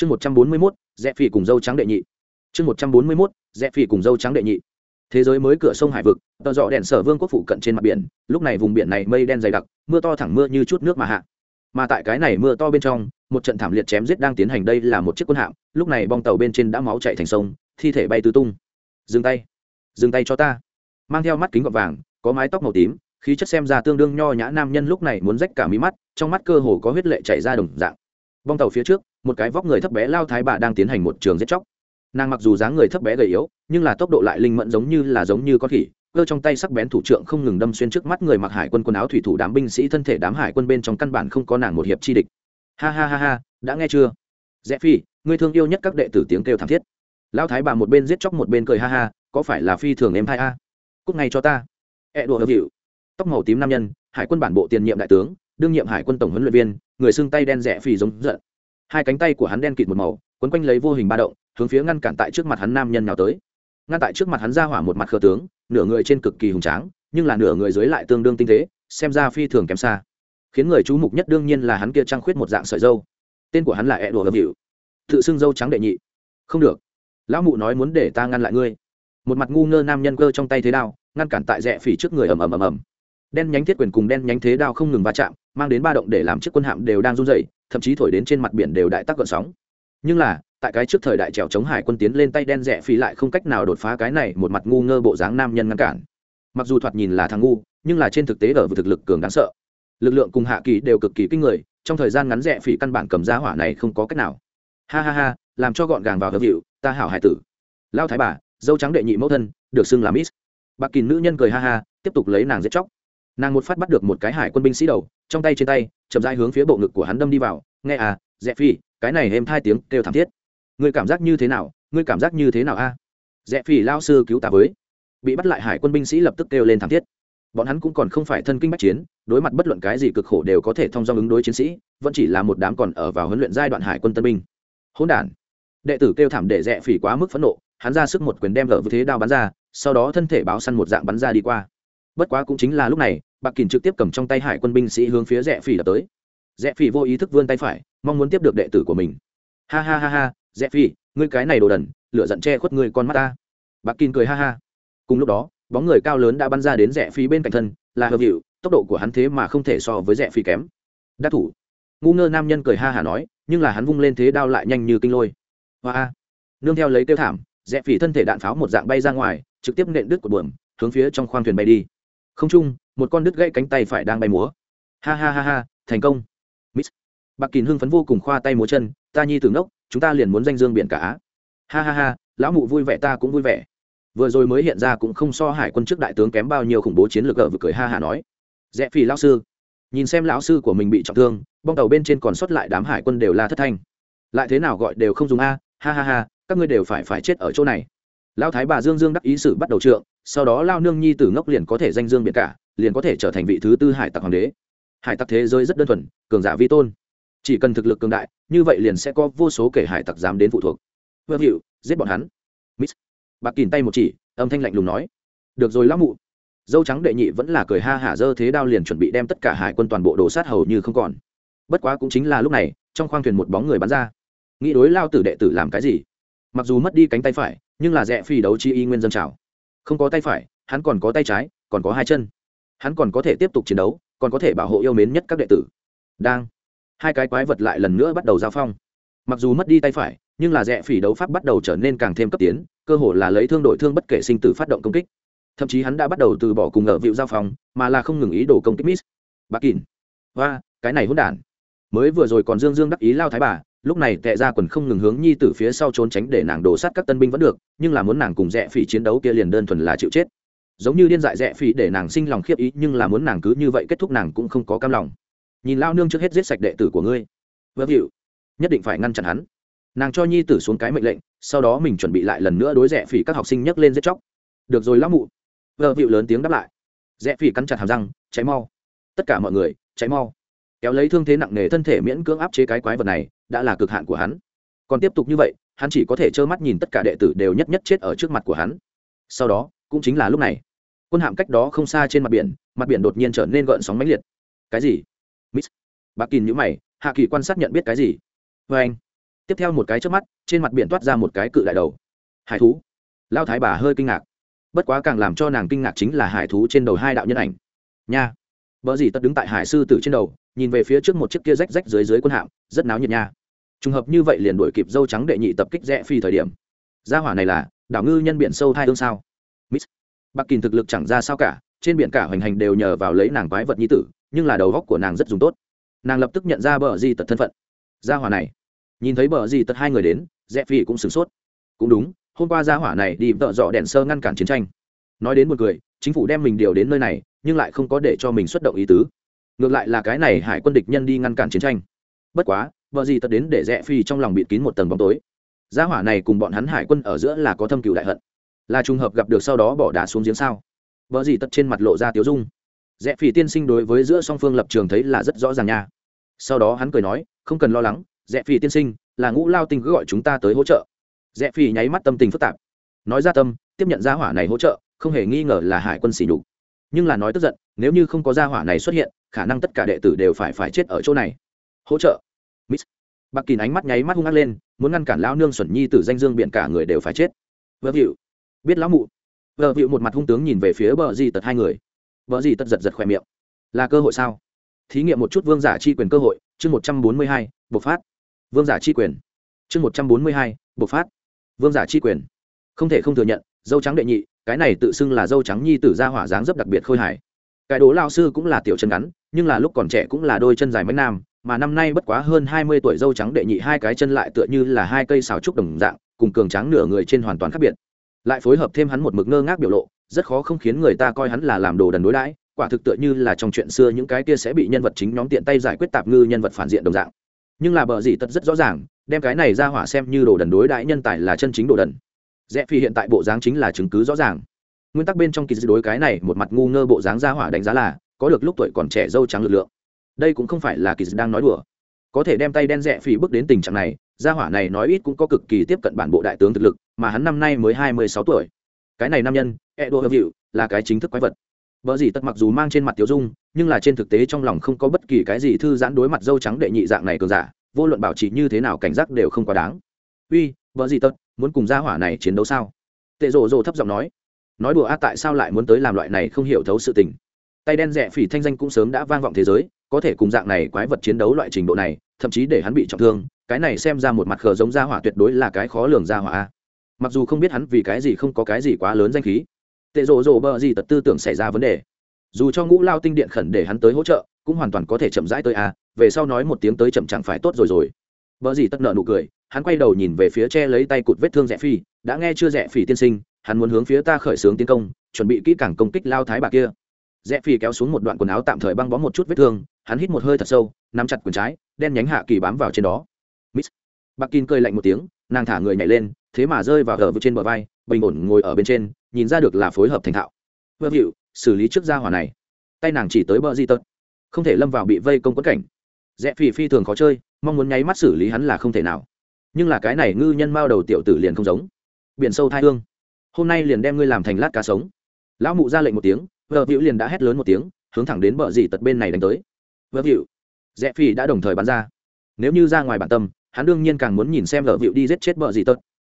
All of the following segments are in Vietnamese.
chương một trăm bốn mươi mốt, rẽ phỉ cùng dâu trắng đệ nhị. Chương một trăm bốn mươi mốt, rẽ phỉ cùng dâu trắng đệ nhị. Thế giới mới cửa sông hải vực, tờ dọ đèn sở vương quốc phụ cận trên mặt biển, lúc này vùng biển này mây đen dày đặc, mưa to thẳng mưa như chút nước mà hạ. Mà tại cái này mưa to bên trong, một trận thảm liệt chém giết đang tiến hành đây là một chiếc quân hạm, lúc này bong tàu bên trên đã máu chạy thành sông, thi thể bay tứ tung. Dừng tay. Dừng tay cho ta. Mang theo mắt kính gọt vàng, có mái tóc màu tím, khí chất xem ra tương đương nho nhã nam nhân lúc này muốn rách cả mí mắt, trong mắt cơ hồ có huyết lệ chảy ra đồng dạng bong tàu phía trước, một cái vóc người thấp bé lao thái bà đang tiến hành một trường giết chóc. Nàng mặc dù dáng người thấp bé gầy yếu, nhưng là tốc độ lại linh mẫn giống như là giống như con khỉ, cơ trong tay sắc bén thủ trưởng không ngừng đâm xuyên trước mắt người mặc hải quân quần áo thủy thủ đám binh sĩ thân thể đám hải quân bên trong căn bản không có nàng một hiệp chi địch. Ha ha ha ha, đã nghe chưa? Rẽ phi người thương yêu nhất các đệ tử tiếng kêu thảm thiết. Lão thái bà một bên giết chóc một bên cười ha ha, có phải là phi thường em hai a? Cúc ngay cho ta. Ẹ đùa hợp hiệu tóc màu tím nam nhân, hải quân bản bộ tiền nhiệm đại tướng, đương nhiệm hải quân tổng huấn luyện viên người xương tay đen rẽ phì giống giận. Hai cánh tay của hắn đen kịt một màu, quấn quanh lấy vô hình ba động, hướng phía ngăn cản tại trước mặt hắn nam nhân nào tới. Ngăn tại trước mặt hắn ra hỏa một mặt khờ tướng, nửa người trên cực kỳ hùng tráng, nhưng là nửa người dưới lại tương đương tinh tế xem ra phi thường kém xa. Khiến người chú mục nhất đương nhiên là hắn kia trăng khuyết một dạng sợi dâu. Tên của hắn là ẹ đùa hợp hiệu tự xưng dâu trắng đệ nhị. Không được. Lão mụ nói muốn để ta ngăn lại ngươi. Một mặt ngu ngơ nam nhân cơ trong tay thế đao, ngăn cản tại rẽ phỉ trước người ầm ầm ầm ầm đen nhánh thiết quyền cùng đen nhánh thế đao không ngừng va chạm, mang đến ba động để làm chiếc quân hạm đều đang run dày thậm chí thổi đến trên mặt biển đều đại tắc gợn sóng. Nhưng là, tại cái trước thời đại trèo chống hải quân tiến lên tay đen rẽ phỉ lại không cách nào đột phá cái này một mặt ngu ngơ bộ dáng nam nhân ngăn cản. Mặc dù thoạt nhìn là thằng ngu, nhưng là trên thực tế ở vực thực lực cường đáng sợ. Lực lượng cùng hạ kỳ đều cực kỳ kinh người, trong thời gian ngắn rẽ phỉ căn bản cầm giá hỏa này không có cách nào. Ha ha ha, làm cho gọn gàng vào hợp hiệu ta hảo hải tử. Lao thái bà, dâu trắng đệ nhị mẫu thân, được xưng là miss. Bạc kỳ nữ nhân cười ha ha, tiếp tục lấy nàng giết chóc nàng một phát bắt được một cái hải quân binh sĩ đầu, trong tay trên tay, chậm rãi hướng phía bộ ngực của hắn đâm đi vào. Nghe à rẽ phi, cái này êm hai tiếng kêu thảm thiết. Ngươi cảm giác như thế nào? Ngươi cảm giác như thế nào a? À? rẽ phi lao sư cứu ta với. Bị bắt lại hải quân binh sĩ lập tức kêu lên thảm thiết. Bọn hắn cũng còn không phải thân kinh bách chiến, đối mặt bất luận cái gì cực khổ đều có thể thông do ứng đối chiến sĩ, vẫn chỉ là một đám còn ở vào huấn luyện giai đoạn hải quân tân binh. Hỗn đản. Đệ tử kêu thảm để dạ rẽ phỉ quá mức phẫn nộ, hắn ra sức một quyền đem lở với thế đao bắn ra, sau đó thân thể báo săn một dạng bắn ra đi qua bất quá cũng chính là lúc này, bạc kỳn trực tiếp cầm trong tay hải quân binh sĩ hướng phía rẽ phỉ đập tới. Rẽ phỉ vô ý thức vươn tay phải, mong muốn tiếp được đệ tử của mình. Ha ha ha ha, rẽ phỉ, ngươi cái này đồ đần, lửa giận che khuất ngươi con mắt ta. Bạc kỳn cười ha ha. Cùng lúc đó, bóng người cao lớn đã bắn ra đến rẽ phỉ bên cạnh thân, là hợp hiệu tốc độ của hắn thế mà không thể so với rẽ phỉ kém. Đắc thủ. Ngu ngơ nam nhân cười ha hả nói, nhưng là hắn vung lên thế đao lại nhanh như kinh lôi. Hoa nương theo lấy tiêu thảm, rẽ phỉ thân thể đạn pháo một dạng bay ra ngoài, trực tiếp nện đứt của buồm, hướng phía trong khoang thuyền bay đi không chung, một con đứt gãy cánh tay phải đang bay múa. Ha ha ha ha, thành công. Miss. Bạc kín hưng phấn vô cùng khoa tay múa chân, ta nhi tưởng đốc chúng ta liền muốn danh dương biển cả á. Ha ha ha, lão mụ vui vẻ ta cũng vui vẻ. Vừa rồi mới hiện ra cũng không so hải quân trước đại tướng kém bao nhiêu khủng bố chiến lược ở vừa cười ha hả nói. Rẽ phi lão sư. Nhìn xem lão sư của mình bị trọng thương, bong tàu bên trên còn sót lại đám hải quân đều la thất thanh. Lại thế nào gọi đều không dùng a, ha ha ha, các ngươi đều phải phải chết ở chỗ này lao thái bà dương dương đắc ý sử bắt đầu trượng, sau đó lao nương nhi tử ngốc liền có thể danh dương biệt cả, liền có thể trở thành vị thứ tư hải tặc hoàng đế. Hải tặc thế giới rất đơn thuần, cường giả vi tôn. Chỉ cần thực lực cường đại, như vậy liền sẽ có vô số kể hải tặc dám đến phụ thuộc. Vương hiệu giết bọn hắn. Miss bạc kìm tay một chỉ, âm thanh lạnh lùng nói. Được rồi lão mụ. Dâu trắng đệ nhị vẫn là cười ha hả dơ thế đao liền chuẩn bị đem tất cả hải quân toàn bộ đồ sát hầu như không còn. Bất quá cũng chính là lúc này, trong khoang thuyền một bóng người bắn ra. Nghĩ đối lao tử đệ tử làm cái gì? Mặc dù mất đi cánh tay phải nhưng là rẽ phi đấu chi y nguyên dân trào. Không có tay phải, hắn còn có tay trái, còn có hai chân. Hắn còn có thể tiếp tục chiến đấu, còn có thể bảo hộ yêu mến nhất các đệ tử. Đang. Hai cái quái vật lại lần nữa bắt đầu giao phong. Mặc dù mất đi tay phải, nhưng là rẽ phỉ đấu pháp bắt đầu trở nên càng thêm cấp tiến, cơ hội là lấy thương đổi thương bất kể sinh tử phát động công kích. Thậm chí hắn đã bắt đầu từ bỏ cùng ở vịu giao phong, mà là không ngừng ý đồ công kích miss. Bà kín và cái này hỗn đản. Mới vừa rồi còn dương dương đắc ý lao thái bà lúc này tệ ra quần không ngừng hướng nhi từ phía sau trốn tránh để nàng đổ sát các tân binh vẫn được, nhưng là muốn nàng cùng rẽ phỉ chiến đấu kia liền đơn thuần là chịu chết. Giống như điên dại rẽ phỉ để nàng sinh lòng khiếp ý, nhưng là muốn nàng cứ như vậy kết thúc nàng cũng không có cam lòng. Nhìn lao nương trước hết giết sạch đệ tử của ngươi. Vâng hiệu nhất định phải ngăn chặn hắn. Nàng cho nhi tử xuống cái mệnh lệnh, sau đó mình chuẩn bị lại lần nữa đối rẽ phỉ các học sinh nhấc lên giết chóc. Được rồi lão mụ. Vâng Vợ hiệu lớn tiếng đáp lại. Rẽ phỉ cắn chặt hàm răng cháy mau. Tất cả mọi người cháy mau. Kéo lấy thương thế nặng nề thân thể miễn cưỡng áp chế cái quái vật này đã là cực hạn của hắn. Còn tiếp tục như vậy, hắn chỉ có thể trơ mắt nhìn tất cả đệ tử đều nhất nhất chết ở trước mặt của hắn. Sau đó, cũng chính là lúc này. Quân hạm cách đó không xa trên mặt biển mặt biển đột nhiên trở nên gợn sóng mãnh liệt. Cái gì? Miss bác kín nhữ mày, hạ kỳ quan sát nhận biết cái gì? Vê anh. Tiếp theo một cái trước mắt, trên mặt biển toát ra một cái cự đại đầu. Hải thú. Lao thái bà hơi kinh ngạc. Bất quá càng làm cho nàng kinh ngạc chính là hải thú trên đầu hai đạo nhân ảnh. Nha. Vợ gì tất đứng tại hải sư tử trên đầu nhìn về phía trước một chiếc kia rách rách dưới dưới quân hạm, rất náo nhiệt nha. Trùng hợp như vậy liền đuổi kịp dâu trắng đệ nhị tập kích rẽ phi thời điểm. Gia hỏa này là, đảo ngư nhân biển sâu hai hương sao? Miss. Bắc kỳ thực lực chẳng ra sao cả, trên biển cả hoành hành đều nhờ vào lấy nàng quái vật nhi tử, nhưng là đầu góc của nàng rất dùng tốt. Nàng lập tức nhận ra bờ di tật thân phận. Gia hỏa này. Nhìn thấy bờ di tật hai người đến, rẽ phi cũng sửng sốt. Cũng đúng, hôm qua gia hỏa này đi vợ dọ đèn sơ ngăn cản chiến tranh. Nói đến một người chính phủ đem mình điều đến nơi này, nhưng lại không có để cho mình xuất động ý tứ ngược lại là cái này hải quân địch nhân đi ngăn cản chiến tranh. Bất quá, vợ gì tật đến để rẽ phi trong lòng bịt kín một tầng bóng tối. Gia hỏa này cùng bọn hắn hải quân ở giữa là có thâm cựu đại hận. Là trùng hợp gặp được sau đó bỏ đá xuống giếng sao? Vợ gì tật trên mặt lộ ra tiếu dung. Rẽ phi tiên sinh đối với giữa song phương lập trường thấy là rất rõ ràng nha. Sau đó hắn cười nói, không cần lo lắng, rẽ phi tiên sinh, là ngũ lao tinh cứ gọi chúng ta tới hỗ trợ. Rẽ phi nháy mắt tâm tình phức tạp. Nói ra tâm, tiếp nhận gia hỏa này hỗ trợ, không hề nghi ngờ là hải quân xỉ nhục. Nhưng là nói tức giận, nếu như không có gia hỏa này xuất hiện khả năng tất cả đệ tử đều phải phải chết ở chỗ này. Hỗ trợ. Miss. Bạc kín ánh mắt nháy mắt hung ác lên, muốn ngăn cản lão nương xuẩn nhi tử danh dương biện cả người đều phải chết. Vợ vịu. Biết lão mụ. Vợ vịu một mặt hung tướng nhìn về phía bờ di tật hai người. Vợ di tật giật giật khỏe miệng. Là cơ hội sao? Thí nghiệm một chút vương giả chi quyền cơ hội, chương một trăm bốn mươi hai, bộc phát. Vương giả chi quyền. Chương một trăm bốn mươi hai, bộc phát. Vương giả chi quyền. Không thể không thừa nhận, dâu trắng đệ nhị, cái này tự xưng là dâu trắng nhi tử ra hỏa dáng rất đặc biệt khôi hài cái đố lao sư cũng là tiểu chân ngắn, nhưng là lúc còn trẻ cũng là đôi chân dài mấy nam, mà năm nay bất quá hơn hai mươi tuổi dâu trắng đệ nhị hai cái chân lại tựa như là hai cây xào trúc đồng dạng, cùng cường tráng nửa người trên hoàn toàn khác biệt. Lại phối hợp thêm hắn một mực ngơ ngác biểu lộ, rất khó không khiến người ta coi hắn là làm đồ đần đối đãi, quả thực tựa như là trong chuyện xưa những cái kia sẽ bị nhân vật chính nhóm tiện tay giải quyết tạp ngư nhân vật phản diện đồng dạng. Nhưng là bờ gì tất rất rõ ràng, đem cái này ra hỏa xem như đồ đần đối đãi nhân tài là chân chính đồ đần. Rẽ phi hiện tại bộ dáng chính là chứng cứ rõ ràng nguyên tắc bên trong kỳ đối cái này một mặt ngu ngơ bộ dáng ra hỏa đánh giá là, có được lúc tuổi còn trẻ dâu trắng lực lượng. Đây cũng không phải là kỳ đang nói đùa. Có thể đem tay đen rẽ phỉ bước đến tình trạng này gia hỏa này nói ít cũng có cực kỳ tiếp cận bản bộ đại tướng thực lực, mà hắn năm nay mới hai mươi sáu tuổi. Cái này nam nhân, edo hợp hiệu là cái chính thức quái vật. Vợ gì tất mặc dù mang trên mặt tiểu dung, nhưng là trên thực tế trong lòng không có bất kỳ cái gì thư giãn đối mặt dâu trắng đệ nhị dạng này cường giả, vô luận bảo trì như thế nào cảnh giác đều không quá đáng. Uy, vợ gì tất, muốn cùng gia hỏa này chiến đấu sao? Tệ rồ rồ thấp giọng nói nói đùa a, tại sao lại muốn tới làm loại này không hiểu thấu sự tình? Tay đen rẻ phỉ thanh danh cũng sớm đã vang vọng thế giới, có thể cùng dạng này quái vật chiến đấu loại trình độ này, thậm chí để hắn bị trọng thương, cái này xem ra một mặt khờ giống gia hỏa tuyệt đối là cái khó lường gia hỏa a. Mặc dù không biết hắn vì cái gì không có cái gì quá lớn danh khí, tệ rồ rồ bờ gì tật tư tưởng xảy ra vấn đề. Dù cho ngũ lao tinh điện khẩn để hắn tới hỗ trợ, cũng hoàn toàn có thể chậm rãi tới a, về sau nói một tiếng tới chậm chẳng phải tốt rồi rồi. Bờ gì tất nợ nụ cười, hắn quay đầu nhìn về phía che lấy tay cụt vết thương rẽ phi đã nghe chưa rẽ phỉ tiên sinh hắn muốn hướng phía ta khởi xướng tiến công, chuẩn bị kỹ càng công kích lao thái bà kia. Rẽ phi kéo xuống một đoạn quần áo tạm thời băng bó một chút vết thương, hắn hít một hơi thật sâu, nắm chặt quần trái, đen nhánh hạ kỳ bám vào trên đó. Miss. Bạc kin cười lạnh một tiếng, nàng thả người nhảy lên, thế mà rơi vào gờ vực trên bờ vai, bình ổn ngồi ở bên trên, nhìn ra được là phối hợp thành thạo. Vợ hiệu xử lý trước gia hỏa này. Tay nàng chỉ tới bờ di tật. Không thể lâm vào bị vây công quất cảnh. Rẽ phi phi thường khó chơi, mong muốn nháy mắt xử lý hắn là không thể nào. Nhưng là cái này ngư nhân mao đầu tiểu tử liền không giống. Biển sâu thai hương hôm nay liền đem ngươi làm thành lát cá sống. Lão mụ ra lệnh một tiếng, vợ hữu liền đã hét lớn một tiếng, hướng thẳng đến bờ dì tật bên này đánh tới. Vợ hữu rẽ phi đã đồng thời bắn ra. Nếu như ra ngoài bản tâm, hắn đương nhiên càng muốn nhìn xem vợ hữu đi giết chết bờ dì tật.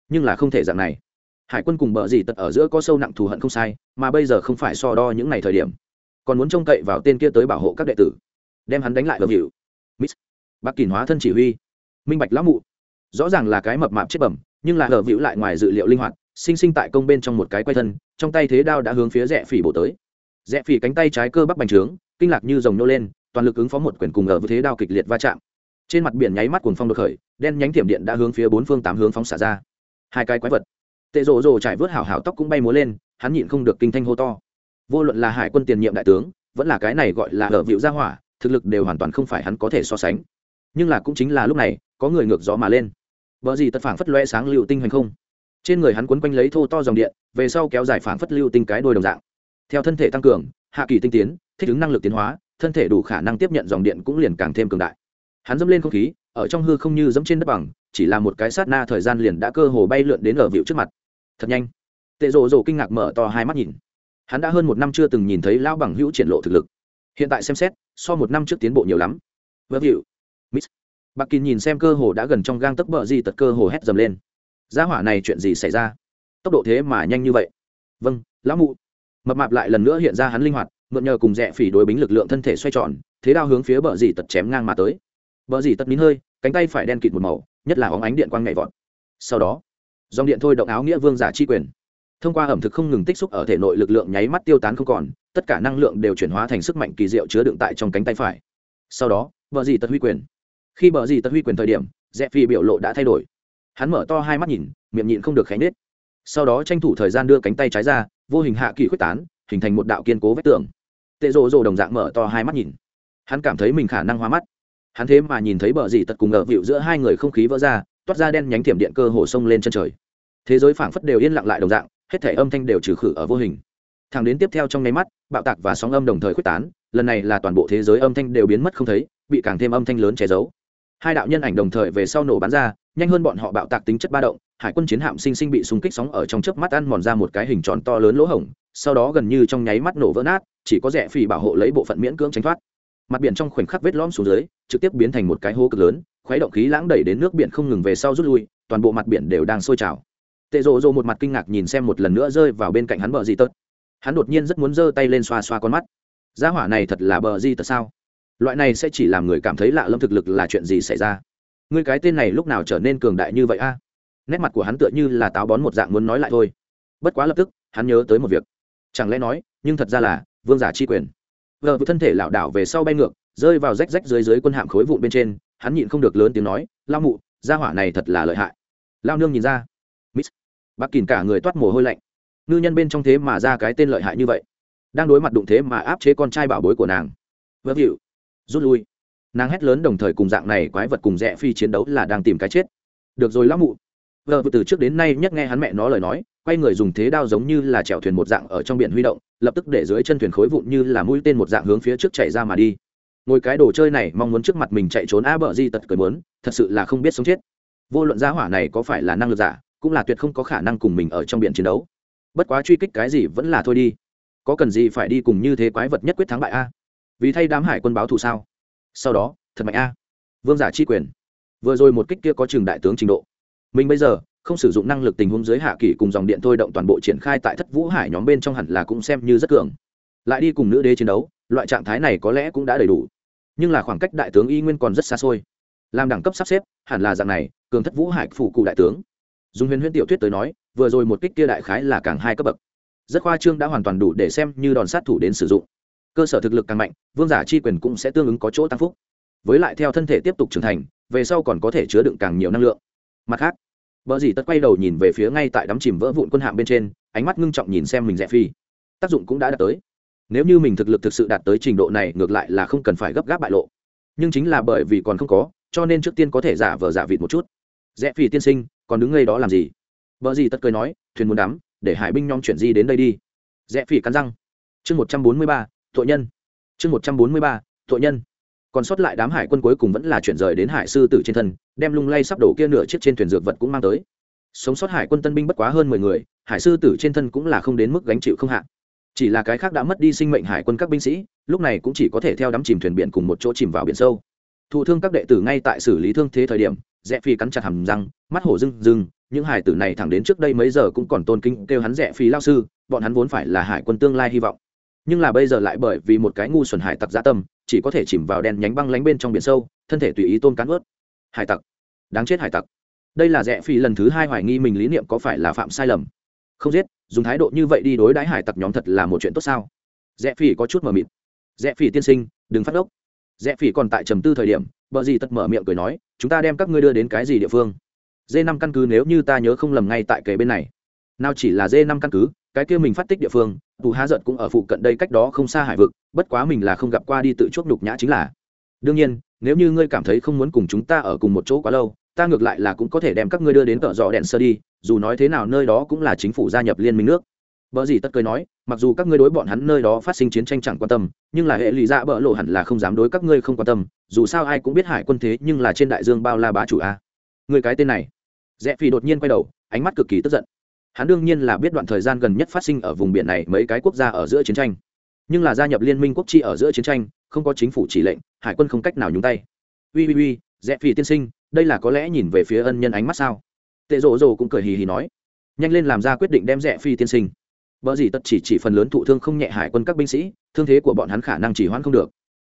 Nhưng là không thể dạng này. Hải quân cùng bờ dì tật ở giữa có sâu nặng thù hận không sai, mà bây giờ không phải so đo những ngày thời điểm. Còn muốn trông cậy vào tên kia tới bảo hộ các đệ tử. Đem hắn đánh lại vợ hữu miss. Bắc kỳ hóa thân chỉ huy. Minh bạch lão mụ. Rõ ràng là cái mập mạp chết bẩm, nhưng là hở vĩu lại ngoài dự liệu linh hoạt sinh sinh tại công bên trong một cái quay thân, trong tay thế đao đã hướng phía rẽ phỉ bổ tới. Rẽ phỉ cánh tay trái cơ bắp bành trướng, kinh lạc như dòng nô lên, toàn lực ứng phó một quyền cùng ở với thế đao kịch liệt va chạm. Trên mặt biển nháy mắt cuồng phong đột khởi, đen nhánh tiệm điện đã hướng phía bốn phương tám hướng phóng xả ra. Hai cái quái vật. Tệ rộ rồ trải vớt hảo hảo tóc cũng bay múa lên, hắn nhịn không được kinh thanh hô to. Vô luận là hải quân tiền nhiệm đại tướng, vẫn là cái này gọi là ở vịu gia hỏa, thực lực đều hoàn toàn không phải hắn có thể so sánh. Nhưng là cũng chính là lúc này, có người ngược gió mà lên. Vợ gì tật phảng phất loe sáng liệu tinh hành không trên người hắn quấn quanh lấy thô to dòng điện, về sau kéo dài phảng phất lưu tinh cái đôi đồng dạng. Theo thân thể tăng cường, hạ kỳ tinh tiến, thích ứng năng lực tiến hóa, thân thể đủ khả năng tiếp nhận dòng điện cũng liền càng thêm cường đại. Hắn dẫm lên không khí, ở trong hư không như dẫm trên đất bằng, chỉ là một cái sát na thời gian liền đã cơ hồ bay lượn đến ở vịu trước mặt. Thật nhanh. Tệ rồ rồ kinh ngạc mở to hai mắt nhìn. Hắn đã hơn một năm chưa từng nhìn thấy lão bằng hữu triển lộ thực lực. Hiện tại xem xét, so một năm trước tiến bộ nhiều lắm. Vợ vịu. Miss. Bạc kín nhìn xem cơ hồ đã gần trong gang tấc bờ gì tật cơ hồ hét dầm lên gia hỏa này chuyện gì xảy ra? Tốc độ thế mà nhanh như vậy. Vâng lão mụ. Mập mạp lại lần nữa hiện ra hắn linh hoạt, mượn nhờ cùng rẽ phỉ đối bính lực lượng thân thể xoay tròn, thế đao hướng phía bờ dì tật chém ngang mà tới. Bờ dì tật nín hơi, cánh tay phải đen kịt một màu, nhất là óng ánh điện quang nhảy vọt. Sau đó, dòng điện thôi động áo nghĩa vương giả chi quyền. Thông qua ẩm thực không ngừng tích xúc ở thể nội lực lượng nháy mắt tiêu tán không còn, tất cả năng lượng đều chuyển hóa thành sức mạnh kỳ diệu chứa đựng tại trong cánh tay phải. Sau đó, bờ dì tật huy quyền. Khi bờ dì tật huy quyền thời điểm rẽ phỉ biểu lộ đã thay đổi hắn mở to hai mắt nhìn, miệng nhịn không được khánh nết sau đó tranh thủ thời gian đưa cánh tay trái ra, vô hình hạ kỳ quyết tán, hình thành một đạo kiên cố vách tường. Tệ rộ rộ đồng dạng mở to hai mắt nhìn. Hắn cảm thấy mình khả năng hoa mắt. Hắn thế mà nhìn thấy bờ dì tật cùng ngờ vịu giữa hai người không khí vỡ ra, toát ra đen nhánh thiểm điện cơ hồ sông lên chân trời. Thế giới phảng phất đều yên lặng lại đồng dạng, hết thể âm thanh đều trừ khử ở vô hình. Thẳng đến tiếp theo trong nháy mắt, bạo tạc và sóng âm đồng thời quyết tán, lần này là toàn bộ thế giới âm thanh đều biến mất không thấy, bị càng thêm âm thanh lớn che giấu hai đạo nhân ảnh đồng thời về sau nổ bắn ra, nhanh hơn bọn họ bạo tạc tính chất ba động, hải quân chiến hạm sinh sinh bị xung kích sóng ở trong chớp mắt ăn mòn ra một cái hình tròn to lớn lỗ hổng, sau đó gần như trong nháy mắt nổ vỡ nát, chỉ có rẻ phì bảo hộ lấy bộ phận miễn cưỡng tránh thoát. Mặt biển trong khoảnh khắc vết lõm xuống dưới, trực tiếp biến thành một cái hố cực lớn, khuấy động khí lãng đẩy đến nước biển không ngừng về sau rút lui, toàn bộ mặt biển đều đang sôi trào. Tệ rộ rộ một mặt kinh ngạc nhìn xem một lần nữa rơi vào bên cạnh hắn bờ di tật. Hắn đột nhiên rất muốn giơ tay lên xoa xoa con mắt. Gia hỏa này thật là bờ di tật sao? Loại này sẽ chỉ làm người cảm thấy lạ lâm thực lực là chuyện gì xảy ra. Ngươi cái tên này lúc nào trở nên cường đại như vậy a? Nét mặt của hắn tựa như là táo bón một dạng muốn nói lại thôi. Bất quá lập tức, hắn nhớ tới một việc. Chẳng lẽ nói, nhưng thật ra là, vương giả chi quyền. Vợ với thân thể lảo đảo về sau bay ngược, rơi vào rách rách dưới dưới quân hạm khối vụn bên trên, hắn nhịn không được lớn tiếng nói lao mụ, gia hỏa này thật là lợi hại. Lao nương nhìn ra. Miss bác kìn cả người toát mồ hôi lạnh. Ngư nhân bên trong thế mà ra cái tên lợi hại như vậy. Đang đối mặt đụng thế mà áp chế con trai bảo bối của nàng. Vợ hiệu rút lui. Nàng hét lớn đồng thời cùng dạng này quái vật cùng rẽ phi chiến đấu là đang tìm cái chết. Được rồi lão mụ. Vợ từ trước đến nay nhất nghe hắn mẹ nó lời nói, quay người dùng thế đao giống như là chèo thuyền một dạng ở trong biển huy động, lập tức để dưới chân thuyền khối vụn như là mũi tên một dạng hướng phía trước chạy ra mà đi. Ngồi cái đồ chơi này mong muốn trước mặt mình chạy trốn a bờ di tật cười muốn, thật sự là không biết sống chết. Vô luận giá hỏa này có phải là năng lực giả, cũng là tuyệt không có khả năng cùng mình ở trong biển chiến đấu. Bất quá truy kích cái gì vẫn là thôi đi. Có cần gì phải đi cùng như thế quái vật nhất quyết thắng bại a? Vì thay đám hải quân báo thù sao? Sau đó, thật mạnh a. Vương giả chi quyền. Vừa rồi một kích kia có trường đại tướng trình độ. Mình bây giờ, không sử dụng năng lực tình huống dưới hạ kỷ cùng dòng điện thôi động toàn bộ triển khai tại thất vũ hải nhóm bên trong hẳn là cũng xem như rất cường. Lại đi cùng nữ đế chiến đấu, loại trạng thái này có lẽ cũng đã đầy đủ. Nhưng là khoảng cách đại tướng y nguyên còn rất xa xôi. Làm đẳng cấp sắp xếp, hẳn là dạng này, cường thất vũ hải phủ cụ đại tướng. Dùng huyền huyễn tiểu thuyết tới nói, vừa rồi một kích kia đại khái là càng hai cấp bậc. Rất khoa trương đã hoàn toàn đủ để xem như đòn sát thủ đến sử dụng cơ sở thực lực càng mạnh, vương giả chi quyền cũng sẽ tương ứng có chỗ tăng phúc. Với lại theo thân thể tiếp tục trưởng thành, về sau còn có thể chứa đựng càng nhiều năng lượng. Mặt khác vợ dì tất quay đầu nhìn về phía ngay tại đắm chìm vỡ vụn quân hạm bên trên, ánh mắt ngưng trọng nhìn xem mình rẽ phi. Tác dụng cũng đã đạt tới. Nếu như mình thực lực thực sự đạt tới trình độ này, ngược lại là không cần phải gấp gáp bại lộ. Nhưng chính là bởi vì còn không có, cho nên trước tiên có thể giả vờ giả vịt một chút. Rẽ phi tiên sinh, còn đứng ngay đó làm gì? Vợ gì tất cười nói, thuyền muốn đắm, để hải binh nhóm chuyển di đến đây đi. Rẽ phi cắn răng. Chương một trăm bốn mươi ba tội nhân. Chương một trăm bốn mươi ba tội nhân. Còn sót lại đám hải quân cuối cùng vẫn là chuyển rời đến hải sư tử trên thân, đem lung lay sắp đổ kia nửa chiếc trên thuyền dược vật cũng mang tới. Sống sót hải quân tân binh bất quá hơn mười người, hải sư tử trên thân cũng là không đến mức gánh chịu không hạn chỉ là cái khác đã mất đi sinh mệnh hải quân các binh sĩ, lúc này cũng chỉ có thể theo đắm chìm thuyền biển cùng một chỗ chìm vào biển sâu. Thụ thương các đệ tử ngay tại xử lý thương thế thời điểm, rẽ phi cắn chặt hầm răng, mắt hổ rưng rưng, những hải tử này thẳng đến trước đây mấy giờ cũng còn tôn kính kêu hắn rẽ phi lao sư, bọn hắn vốn phải là hải quân tương lai hy vọng nhưng là bây giờ lại bởi vì một cái ngu xuẩn hải tặc gia tâm, chỉ có thể chìm vào đèn nhánh băng lánh bên trong biển sâu, thân thể tùy ý tôn cán ướt. Hải tặc. Đáng chết hải tặc. Đây là rẽ phi lần thứ hai hoài nghi mình lý niệm có phải là phạm sai lầm. Không giết, dùng thái độ như vậy đi đối đãi hải tặc nhóm thật là một chuyện tốt sao? Rẽ phi có chút mờ mịt. Rẽ phi tiên sinh, đừng phát ốc. Rẽ phi còn tại trầm tư thời điểm, bờ gì tật mở miệng cười nói, chúng ta đem các ngươi đưa đến cái gì địa phương? D năm căn cứ nếu như ta nhớ không lầm ngay tại kề bên này nào chỉ là dê năm căn cứ cái kia mình phát tích địa phương tù há giận cũng ở phụ cận đây cách đó không xa hải vực bất quá mình là không gặp qua đi tự chuốc nhục nhã chính là đương nhiên nếu như ngươi cảm thấy không muốn cùng chúng ta ở cùng một chỗ quá lâu ta ngược lại là cũng có thể đem các ngươi đưa đến tợ dọ đèn sơ đi dù nói thế nào nơi đó cũng là chính phủ gia nhập liên minh nước Bở gì tất cười nói, mặc dù các ngươi đối bọn hắn nơi đó phát sinh chiến tranh chẳng quan tâm, nhưng là hệ lụy dạ bỡ lộ hẳn là không dám đối các ngươi không quan tâm, dù sao ai cũng biết hải quân thế nhưng là trên đại dương bao la bá chủ a. Người cái tên này. Rẽ Phi đột nhiên quay đầu, ánh mắt cực kỳ tức giận. Hắn đương nhiên là biết đoạn thời gian gần nhất phát sinh ở vùng biển này mấy cái quốc gia ở giữa chiến tranh, nhưng là gia nhập liên minh quốc chi ở giữa chiến tranh, không có chính phủ chỉ lệnh, hải quân không cách nào nhúng tay. Ui ui ui, rẽ phi tiên sinh đây là có lẽ nhìn về phía ân nhân ánh mắt sao? Tệ rộ rộ cũng cười hì hì nói. Nhanh lên làm ra quyết định đem rẽ phi tiên sinh. Vợ gì tất chỉ chỉ phần lớn thụ thương không nhẹ hải quân các binh sĩ thương thế của bọn hắn khả năng chỉ hoãn không được.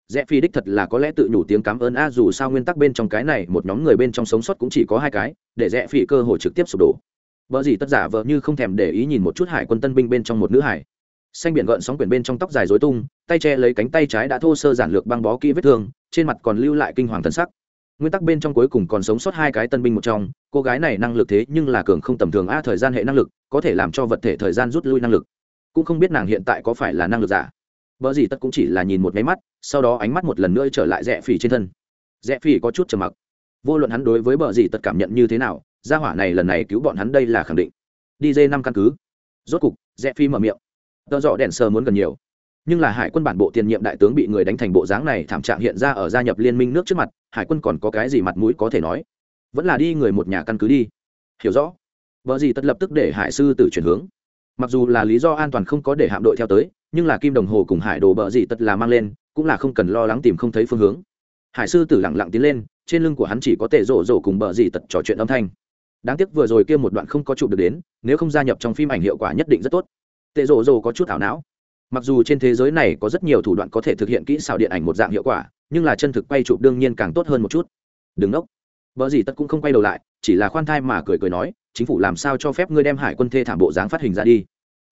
Rẽ phi đích thật là có lẽ tự nhủ tiếng cảm ơn a dù sao nguyên tắc bên trong cái này một nhóm người bên trong sống sót cũng chỉ có hai cái để rẽ phi cơ hội trực tiếp sụp đổ vợ gì tất giả vợ như không thèm để ý nhìn một chút hải quân tân binh bên trong một nữ hải. Xanh biển gợn sóng quyển bên trong tóc dài dối tung, tay che lấy cánh tay trái đã thô sơ giản lược băng bó kỹ vết thương, trên mặt còn lưu lại kinh hoàng thân sắc. Nguyên tắc bên trong cuối cùng còn sống sót hai cái tân binh một trong, cô gái này năng lực thế nhưng là cường không tầm thường a, thời gian hệ năng lực, có thể làm cho vật thể thời gian rút lui năng lực. Cũng không biết nàng hiện tại có phải là năng lực giả. Vợ gì tất cũng chỉ là nhìn một máy mắt, sau đó ánh mắt một lần nữa trở lại rẽ phỉ trên thân. Rẽ phỉ có chút trầm mặc. Vô luận hắn đối với bờ gì tất cảm nhận như thế nào gia hỏa này lần này cứu bọn hắn đây là khẳng định. Đi dê năm căn cứ. Rốt cục rẽ phi mở miệng. Tợ dọ đèn sờ muốn gần nhiều. Nhưng là hải quân bản bộ tiền nhiệm đại tướng bị người đánh thành bộ dáng này thảm trạng hiện ra ở gia nhập liên minh nước trước mặt, hải quân còn có cái gì mặt mũi có thể nói? Vẫn là đi người một nhà căn cứ đi. Hiểu rõ. Vợ gì tất lập tức để hải sư tử chuyển hướng. Mặc dù là lý do an toàn không có để hạm đội theo tới, nhưng là kim đồng hồ cùng hải đồ bờ gì tất là mang lên, cũng là không cần lo lắng tìm không thấy phương hướng. Hải sư tử lặng lặng tiến lên, trên lưng của hắn chỉ có tệ rổ rổ cùng bờ gì tật trò chuyện âm thanh đáng tiếc vừa rồi kia một đoạn không có chụp được đến, nếu không gia nhập trong phim ảnh hiệu quả nhất định rất tốt. Tệ rộ rồ có chút ảo não. Mặc dù trên thế giới này có rất nhiều thủ đoạn có thể thực hiện kỹ xảo điện ảnh một dạng hiệu quả, nhưng là chân thực quay chụp đương nhiên càng tốt hơn một chút. Đừng nốc. Vợ gì tất cũng không quay đầu lại, chỉ là khoan thai mà cười cười nói, chính phủ làm sao cho phép ngươi đem hải quân thê thảm bộ dáng phát hình ra đi?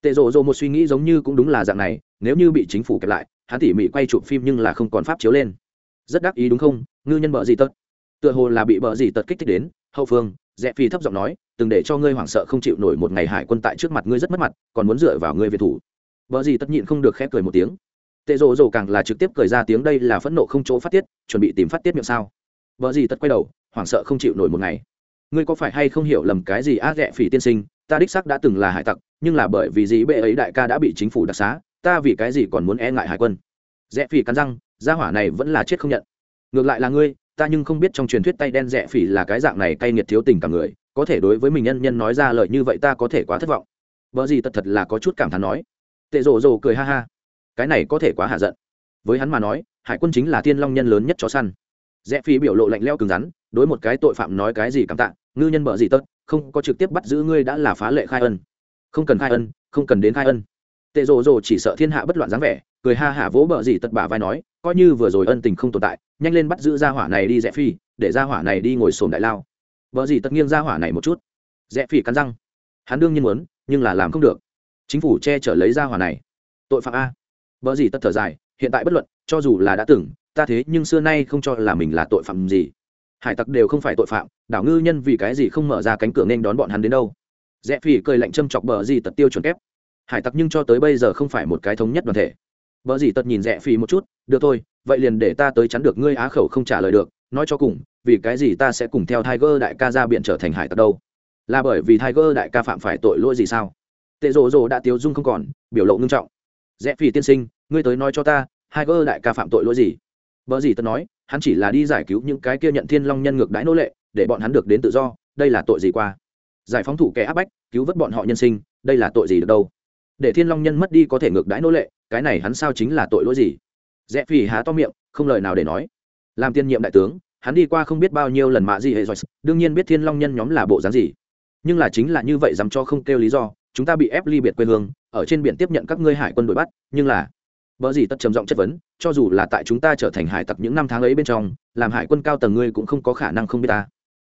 Tệ rộ rộ một suy nghĩ giống như cũng đúng là dạng này, nếu như bị chính phủ kẹp lại, hắn tỉ mỉ quay chụp phim nhưng là không còn pháp chiếu lên. Rất đắc ý đúng không, ngư nhân bợ gì tất? Tựa hồ là bị bờ gì tật kích thích đến, hậu phương, rẽ phi thấp giọng nói, từng để cho ngươi hoảng sợ không chịu nổi một ngày hải quân tại trước mặt ngươi rất mất mặt, còn muốn dựa vào ngươi việt thủ. Bờ gì tất nhịn không được khép cười một tiếng. Tệ rồ rồ càng là trực tiếp cười ra tiếng đây là phẫn nộ không chỗ phát tiết, chuẩn bị tìm phát tiết miệng sao. Bờ gì tất quay đầu, hoảng sợ không chịu nổi một ngày. Ngươi có phải hay không hiểu lầm cái gì á, rẽ phỉ tiên sinh? Ta đích xác đã từng là hải tặc, nhưng là bởi vì gì bệ ấy đại ca đã bị chính phủ đặc xá, ta vì cái gì còn muốn e ngại hải quân? Rẽ phỉ cắn răng, gia hỏa này vẫn là chết không nhận. Ngược lại là ngươi ta nhưng không biết trong truyền thuyết tay đen rẽ phỉ là cái dạng này cay nghiệt thiếu tình cả người, có thể đối với mình nhân nhân nói ra lời như vậy ta có thể quá thất vọng. Vợ gì tật thật là có chút cảm thán nói. Tệ rồ rồ cười ha ha. Cái này có thể quá hạ giận. Với hắn mà nói, hải quân chính là thiên long nhân lớn nhất chó săn. Rẽ phỉ biểu lộ lạnh leo cứng rắn, đối một cái tội phạm nói cái gì cảm tạ, ngư nhân bợ gì tất không có trực tiếp bắt giữ ngươi đã là phá lệ khai ân. Không cần khai ân, không cần đến khai ân. Tệ rồ rồ chỉ sợ thiên hạ bất loạn dáng vẻ, cười ha hả vỗ bợ gì tất bả vai nói coi như vừa rồi ân tình không tồn tại, nhanh lên bắt giữ ra hỏa này đi rẽ phi, để ra hỏa này đi ngồi sồn đại lao. Vợ gì tất nghiêng ra hỏa này một chút. Rẽ phi cắn răng. Hắn đương nhiên muốn, nhưng là làm không được. Chính phủ che chở lấy ra hỏa này. Tội phạm a. Vợ gì tất thở dài, hiện tại bất luận, cho dù là đã từng, ta thế nhưng xưa nay không cho là mình là tội phạm gì. Hải tặc đều không phải tội phạm, đảo ngư nhân vì cái gì không mở ra cánh cửa nên đón bọn hắn đến đâu. Rẽ phi cười lạnh châm chọc bờ gì tật tiêu chuẩn kép. Hải tặc nhưng cho tới bây giờ không phải một cái thống nhất đoàn thể vợ gì tật nhìn rẽ phì một chút, được thôi, vậy liền để ta tới chắn được ngươi á khẩu không trả lời được, nói cho cùng, vì cái gì ta sẽ cùng theo tiger đại ca ra biển trở thành hải tặc đâu? Là bởi vì tiger đại ca phạm phải tội lỗi gì sao? Tệ rồ rồ đã tiêu dung không còn, biểu lộ ngưng trọng. Rẽ phì tiên sinh, ngươi tới nói cho ta, tiger đại ca phạm tội lỗi gì? Vợ gì tật nói, hắn chỉ là đi giải cứu những cái kia nhận thiên long nhân ngược đãi nô lệ, để bọn hắn được đến tự do, đây là tội gì qua? Giải phóng thủ kẻ áp bách, cứu vớt bọn họ nhân sinh, đây là tội gì được đâu? Để thiên long nhân mất đi có thể ngược đãi nô lệ cái này hắn sao chính là tội lỗi gì? Rẽ phỉ há to miệng, không lời nào để nói. Làm tiên nhiệm đại tướng, hắn đi qua không biết bao nhiêu lần mạ gì hệ giỏi đương nhiên biết thiên long nhân nhóm là bộ dáng gì. Nhưng là chính là như vậy dám cho không kêu lý do, chúng ta bị ép ly biệt quê hương, ở trên biển tiếp nhận các ngươi hải quân đội bắt, nhưng là vợ gì tất trầm giọng chất vấn, cho dù là tại chúng ta trở thành hải tặc những năm tháng ấy bên trong, làm hải quân cao tầng ngươi cũng không có khả năng không biết ta.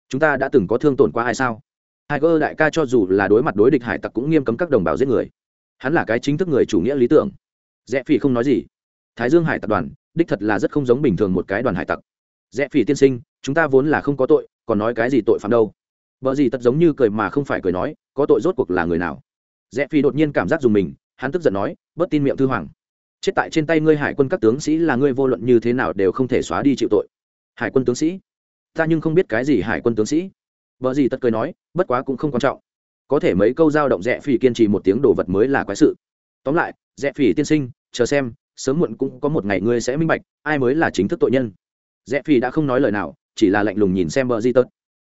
Chúng ta đã từng có thương tổn qua ai sao? Hai cơ đại ca cho dù là đối mặt đối địch hải tặc cũng nghiêm cấm các đồng bào giết người. Hắn là cái chính thức người chủ nghĩa lý tưởng rẽ phỉ không nói gì. Thái dương hải tập đoàn, đích thật là rất không giống bình thường một cái đoàn hải tặc. Rẽ phỉ tiên sinh, chúng ta vốn là không có tội, còn nói cái gì tội phạm đâu? Vợ gì tật giống như cười mà không phải cười nói, có tội rốt cuộc là người nào? Rẽ phỉ đột nhiên cảm giác dùng mình, hắn tức giận nói, bớt tin miệng thư hoàng. Chết tại trên tay ngươi hải quân các tướng sĩ là ngươi vô luận như thế nào đều không thể xóa đi chịu tội. Hải quân tướng sĩ? Ta nhưng không biết cái gì hải quân tướng sĩ. Vợ gì tất cười nói, bất quá cũng không quan trọng. Có thể mấy câu giao động rẽ phỉ kiên trì một tiếng đồ vật mới là quái sự. Tóm lại rẽ phỉ tiên sinh, chờ xem, sớm muộn cũng có một ngày ngươi sẽ minh bạch, ai mới là chính thức tội nhân. Rẽ phỉ đã không nói lời nào, chỉ là lạnh lùng nhìn xem bờ di tớt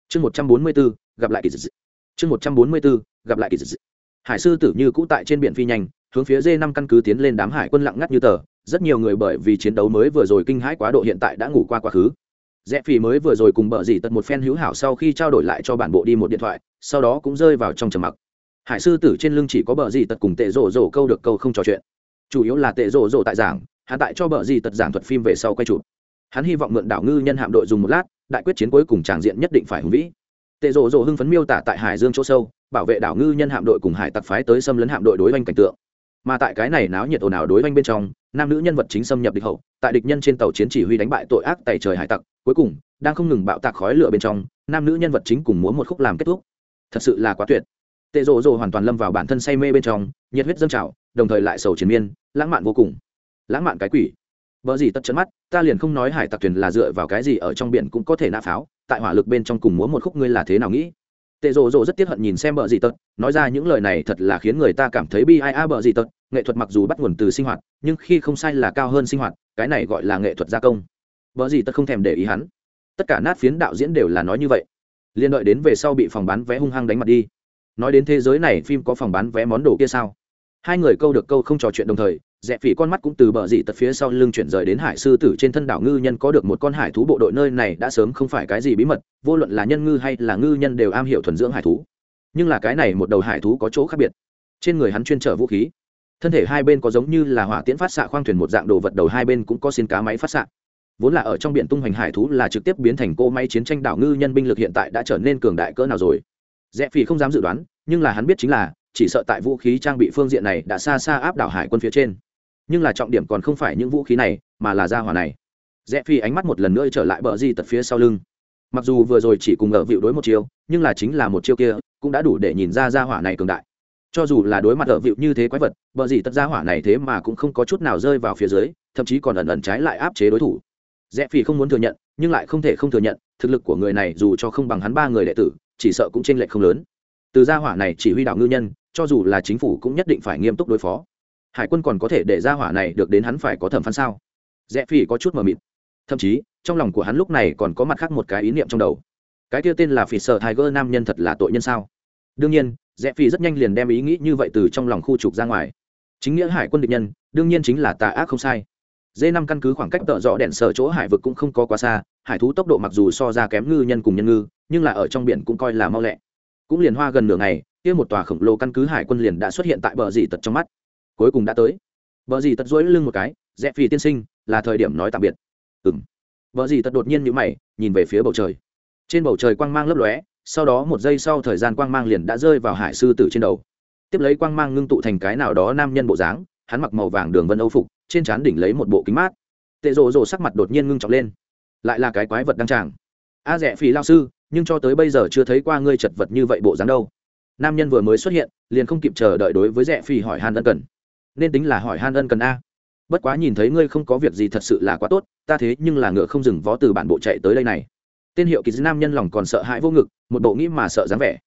chương một trăm bốn mươi bốn gặp lại kỳ dị chương một trăm bốn mươi bốn gặp lại kỳ dị hải sư tử như cũ tại trên biển phi nhanh, hướng phía d năm căn cứ tiến lên đám hải quân lặng ngắt như tờ, rất nhiều người bởi vì chiến đấu mới vừa rồi kinh hãi quá độ hiện tại đã ngủ qua quá khứ. Rẽ phỉ mới vừa rồi cùng bờ dì tật một phen hữu hảo sau khi trao đổi lại cho bản bộ đi một điện thoại, sau đó cũng rơi vào trong trầm mặc hải sư tử trên lưng chỉ có bờ gì tật cùng tệ rổ rổ câu được câu không trò chuyện. Chủ yếu là tệ rổ rổ tại giảng hạ tại cho bờ gì tật giảng thuật phim về sau quay chụp. Hắn hy vọng mượn đảo ngư nhân hạm đội dùng một lát, đại quyết chiến cuối cùng tràng diện nhất định phải hùng vĩ. Tệ rổ rổ hưng phấn miêu tả tại hải dương chỗ sâu, bảo vệ đảo ngư nhân hạm đội cùng hải tặc phái tới xâm lấn hạm đội đối oanh cảnh tượng. Mà tại cái này náo nhiệt ồn ào đối oanh bên trong, nam nữ nhân vật chính xâm nhập địch hậu, tại địch nhân trên tàu chiến chỉ huy đánh bại tội ác tại trời hải tặc, cuối cùng, đang không ngừng bạo tạc khói lửa bên trong, nam nữ nhân vật chính cùng múa một khúc làm kết thúc. Thật sự là quá tuyệt tệ rộ rộ hoàn toàn lâm vào bản thân say mê bên trong, nhiệt huyết dâng trào, đồng thời lại sầu triền miên, lãng mạn vô cùng. Lãng mạn cái quỷ. Vợ gì tất chấn mắt, ta liền không nói hải tặc thuyền là dựa vào cái gì ở trong biển cũng có thể nã pháo, tại hỏa lực bên trong cùng múa một khúc ngươi là thế nào nghĩ? Tệ rộ rộ rất tiếc hận nhìn xem bờ gì tật nói ra những lời này thật là khiến người ta cảm thấy bi ai a bờ gì tật nghệ thuật mặc dù bắt nguồn từ sinh hoạt, nhưng khi không sai là cao hơn sinh hoạt, cái này gọi là nghệ thuật gia công. Bờ gì tật không thèm để ý hắn. Tất cả nát phiến đạo diễn đều là nói như vậy. Liên đợi đến về sau bị phòng bán vé hung hăng đánh mặt đi nói đến thế giới này phim có phòng bán vé món đồ kia sao? Hai người câu được câu không trò chuyện đồng thời dẹp phỉ con mắt cũng từ bờ dị tật phía sau lưng chuyển rời đến hải sư tử trên thân đảo ngư nhân có được một con hải thú bộ đội nơi này đã sớm không phải cái gì bí mật, vô luận là nhân ngư hay là ngư nhân đều am hiểu thuần dưỡng hải thú. Nhưng là cái này một đầu hải thú có chỗ khác biệt. Trên người hắn chuyên trở vũ khí. Thân thể hai bên có giống như là hỏa tiễn phát xạ khoang thuyền một dạng đồ vật đầu hai bên cũng có xin cá máy phát xạ. Vốn là ở trong biển tung hoành hải thú là trực tiếp biến thành cô máy chiến tranh đảo ngư nhân binh lực hiện tại đã trở nên cường đại cỡ nào rồi? Rẽ phỉ không dám dự đoán, nhưng là hắn biết chính là, chỉ sợ tại vũ khí trang bị phương diện này đã xa xa áp đảo hải quân phía trên. Nhưng là trọng điểm còn không phải những vũ khí này, mà là gia hỏa này. Rẽ phi ánh mắt một lần nữa trở lại bờ di tật phía sau lưng. Mặc dù vừa rồi chỉ cùng ở vịu đối một chiêu, nhưng là chính là một chiêu kia, cũng đã đủ để nhìn ra gia hỏa này cường đại. Cho dù là đối mặt ở vịu như thế quái vật, bờ di tật gia hỏa này thế mà cũng không có chút nào rơi vào phía dưới, thậm chí còn ẩn ẩn trái lại áp chế đối thủ. Rẽ phi không muốn thừa nhận, nhưng lại không thể không thừa nhận, thực lực của người này dù cho không bằng hắn ba người đệ tử chỉ sợ cũng chênh lệch không lớn. Từ gia hỏa này chỉ huy đạo ngư nhân, cho dù là chính phủ cũng nhất định phải nghiêm túc đối phó. Hải quân còn có thể để gia hỏa này được đến hắn phải có thẩm phán sao? Rẽ phi có chút mờ mịt. Thậm chí, trong lòng của hắn lúc này còn có mặt khác một cái ý niệm trong đầu. Cái kia tên là phỉ sợ tiger nam nhân thật là tội nhân sao? Đương nhiên, rẽ phi rất nhanh liền đem ý nghĩ như vậy từ trong lòng khu trục ra ngoài. Chính nghĩa hải quân địch nhân, đương nhiên chính là tà ác không sai d năm căn cứ khoảng cách tợ rõ đèn sở chỗ hải vực cũng không có quá xa, hải thú tốc độ mặc dù so ra kém ngư nhân cùng nhân ngư, nhưng là ở trong biển cũng coi là mau lẹ. Cũng liền hoa gần nửa ngày, kia một tòa khổng lồ căn cứ hải quân liền đã xuất hiện tại bờ dì tật trong mắt. Cuối cùng đã tới. Bờ dì tật dối lưng một cái, rẽ phì tiên sinh, là thời điểm nói tạm biệt. Ừng bờ dì tật đột nhiên nhữ mày, nhìn về phía bầu trời. Trên bầu trời quang mang lấp lóe, sau đó một giây sau thời gian quang mang liền đã rơi vào hải sư tử trên đầu. Tiếp lấy quang mang ngưng tụ thành cái nào đó nam nhân bộ dáng, hắn mặc màu vàng đường vân âu phục trên trán đỉnh lấy một bộ kính mát. Tệ rồ rồ sắc mặt đột nhiên ngưng trọng lên. Lại là cái quái vật đăng tràng. A rẻ phì lao sư, nhưng cho tới bây giờ chưa thấy qua ngươi chật vật như vậy bộ dáng đâu. Nam nhân vừa mới xuất hiện, liền không kịp chờ đợi đối với rẻ phì hỏi han ân cần. Nên tính là hỏi han ân cần a. Bất quá nhìn thấy ngươi không có việc gì thật sự là quá tốt, ta thế nhưng là ngựa không dừng vó từ bản bộ chạy tới đây này. Tên hiệu kỳ nam nhân lòng còn sợ hãi vô ngực, một bộ nghĩ mà sợ dáng vẻ.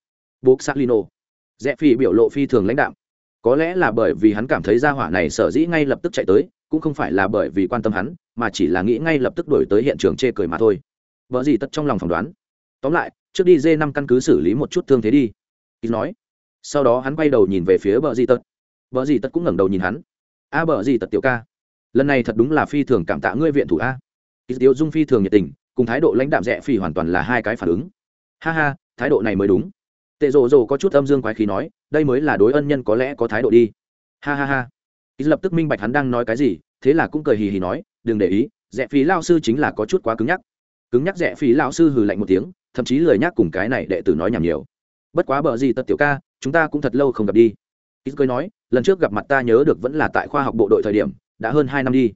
Buộc lino rẽ phi biểu lộ phi thường lãnh đạm có lẽ là bởi vì hắn cảm thấy gia hỏa này sở dĩ ngay lập tức chạy tới, cũng không phải là bởi vì quan tâm hắn, mà chỉ là nghĩ ngay lập tức đổi tới hiện trường chê cười mà thôi. Vợ gì tất trong lòng phỏng đoán. Tóm lại, trước đi dê năm căn cứ xử lý một chút thương thế đi. Ý nói. Sau đó hắn quay đầu nhìn về phía bờ di tật bờ di tật cũng ngẩng đầu nhìn hắn. A bờ di tật tiểu ca. Lần này thật đúng là phi thường cảm tạ ngươi viện thủ a. Ít tiêu dung phi thường nhiệt tình, cùng thái độ lãnh đạm rẻ phi hoàn toàn là hai cái phản ứng. Ha ha, thái độ này mới đúng. Tệ rồ rồ có chút âm dương quái khí nói đây mới là đối ân nhân có lẽ có thái độ đi. Ha ha ha. Ít lập tức minh bạch hắn đang nói cái gì, thế là cũng cười hì hì nói, đừng để ý rẽ phí lao sư chính là có chút quá cứng nhắc. Cứng nhắc rẽ phí lao sư hừ lạnh một tiếng, thậm chí lời nhắc cùng cái này đệ tử nói nhảm nhiều. Bất quá bờ gì tật tiểu ca, chúng ta cũng thật lâu không gặp đi. Ít cười nói, lần trước gặp mặt ta nhớ được vẫn là tại khoa học bộ đội thời điểm, đã hơn hai năm đi.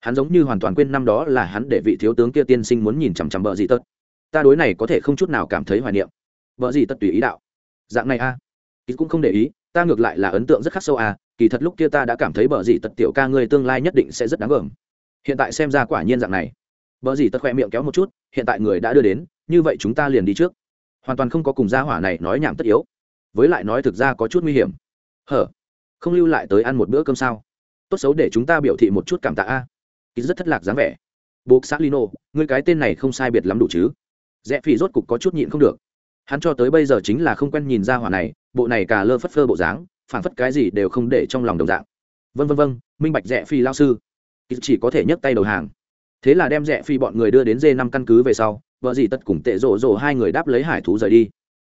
Hắn giống như hoàn toàn quên năm đó là hắn để vị thiếu tướng kia tiên sinh muốn nhìn chằm chằm bờ gì tật. Ta đối này có thể không chút nào cảm thấy hoài niệm. Vợ gì tật tùy ý đạo. Dạng này a. à ít cũng không để ý ta ngược lại là ấn tượng rất khắc sâu à, kỳ thật lúc kia ta đã cảm thấy bờ dĩ tật tiểu ca ngươi tương lai nhất định sẽ rất đáng gờm hiện tại xem ra quả nhiên dạng này. Bờ dĩ tật khoe miệng kéo một chút hiện tại người đã đưa đến như vậy chúng ta liền đi trước. Hoàn toàn không có cùng gia hỏa này nói nhảm tất yếu. Với lại nói thực ra có chút nguy hiểm. Hở? Không lưu lại tới ăn một bữa cơm sao? Tốt xấu để chúng ta biểu thị một chút cảm tạ a. Kỳ rất thất lạc dáng vẻ. Buộc xác lino ngươi cái tên này không sai biệt lắm đủ chứ. Rẽ phi rốt cục có chút nhịn không được. Hắn cho tới bây giờ chính là không quen nhìn ra hỏa này bộ này cả lơ phất phơ bộ dáng phản phất cái gì đều không để trong lòng đồng dạng. Vân vân vân, minh bạch rẽ phi lao sư. Chỉ có thể nhấc tay đầu hàng. Thế là đem rẽ phi bọn người đưa đến dê năm căn cứ về sau, vợ dì tất cùng tệ rộ rộ hai người đáp lấy hải thú rời đi.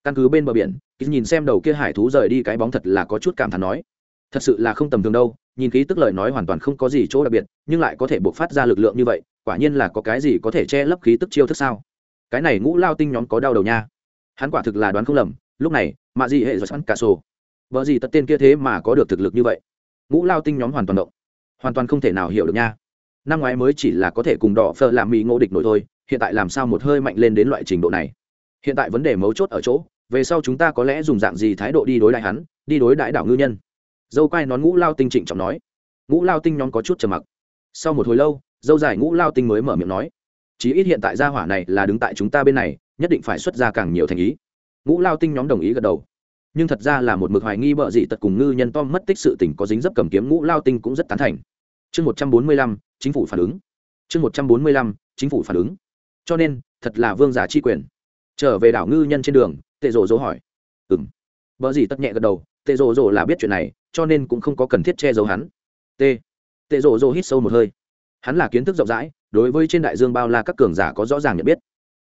Căn cứ bên bờ biển nhìn xem đầu kia hải thú rời đi cái bóng thật là có chút cảm thán nói. Thật sự là không tầm thường đâu, nhìn khí tức lời nói hoàn toàn không có gì chỗ đặc biệt, nhưng lại có thể buộc phát ra lực lượng như vậy, quả nhiên là có cái gì có thể che lấp khí tức chiêu thức sao? Cái này ngũ lao tinh nhóm có đau đầu nha. Hắn quả thực là đoán không lầm, lúc này mạ gì hệ rồi sẵn cả sổ. Vợ gì tất tên kia thế mà có được thực lực như vậy? Ngũ lao tinh nhóm hoàn toàn động. Hoàn toàn không thể nào hiểu được nha. Năm ngoái mới chỉ là có thể cùng đỏ phơ làm mỹ ngộ địch nổi thôi, hiện tại làm sao một hơi mạnh lên đến loại trình độ này? Hiện tại vấn đề mấu chốt ở chỗ, về sau chúng ta có lẽ dùng dạng gì thái độ đi đối lại hắn, đi đối đại đảo ngư nhân? Dâu quai nón ngũ lao tinh trịnh trọng nói. Ngũ lao tinh nhóm có chút trầm mặc. Sau một hồi lâu, dâu dài ngũ lao tinh mới mở miệng nói. Chí ít hiện tại gia hỏa này là đứng tại chúng ta bên này, nhất định phải xuất ra càng nhiều thành ý ngũ lao tinh nhóm đồng ý gật đầu. Nhưng thật ra là một mực hoài nghi bợ dị tật cùng ngư nhân tom mất tích sự tỉnh có dính dấp cầm kiếm ngũ lao tinh cũng rất tán thành. Chương một trăm bốn mươi lăm, chính phủ phản ứng. Chương một trăm bốn mươi lăm, chính phủ phản ứng. Cho nên, thật là vương giả chi quyền. Trở về đảo ngư nhân trên đường, tệ rồ rồ hỏi. Ừ m bợ dị tất nhẹ gật đầu, tệ rồ rồ là biết chuyện này, cho nên cũng không có cần thiết che giấu hắn. T. Tệ rồ rồ hít sâu một hơi. Hắn là kiến thức rộng rãi, đối với trên đại dương bao la các cường giả có rõ ràng nhận biết.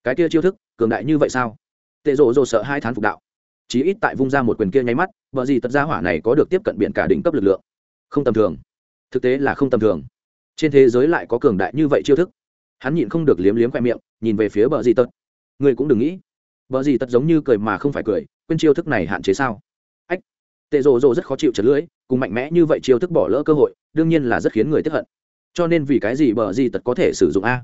Cái kia chiêu thức, cường đại như vậy sao? Tệ rộ rộ sợ hai thán phục đạo. Chí ít tại vung ra một quyền kia nháy mắt vợ gì tật gia hỏa này có được tiếp cận biển cả đỉnh cấp lực lượng. Không tầm thường. Thực tế là không tầm thường. Trên thế giới lại có cường đại như vậy chiêu thức. Hắn nhịn không được liếm liếm khoe miệng, nhìn về phía bờ gì tật. Người cũng đừng nghĩ. Bờ gì tật giống như cười mà không phải cười, quên chiêu thức này hạn chế sao? Ách. Tệ rồ rồ rất khó chịu chật lưỡi, cùng mạnh mẽ như vậy chiêu thức bỏ lỡ cơ hội, đương nhiên là rất khiến người tiếp hận. Cho nên vì cái gì bờ gì tật có thể sử dụng a?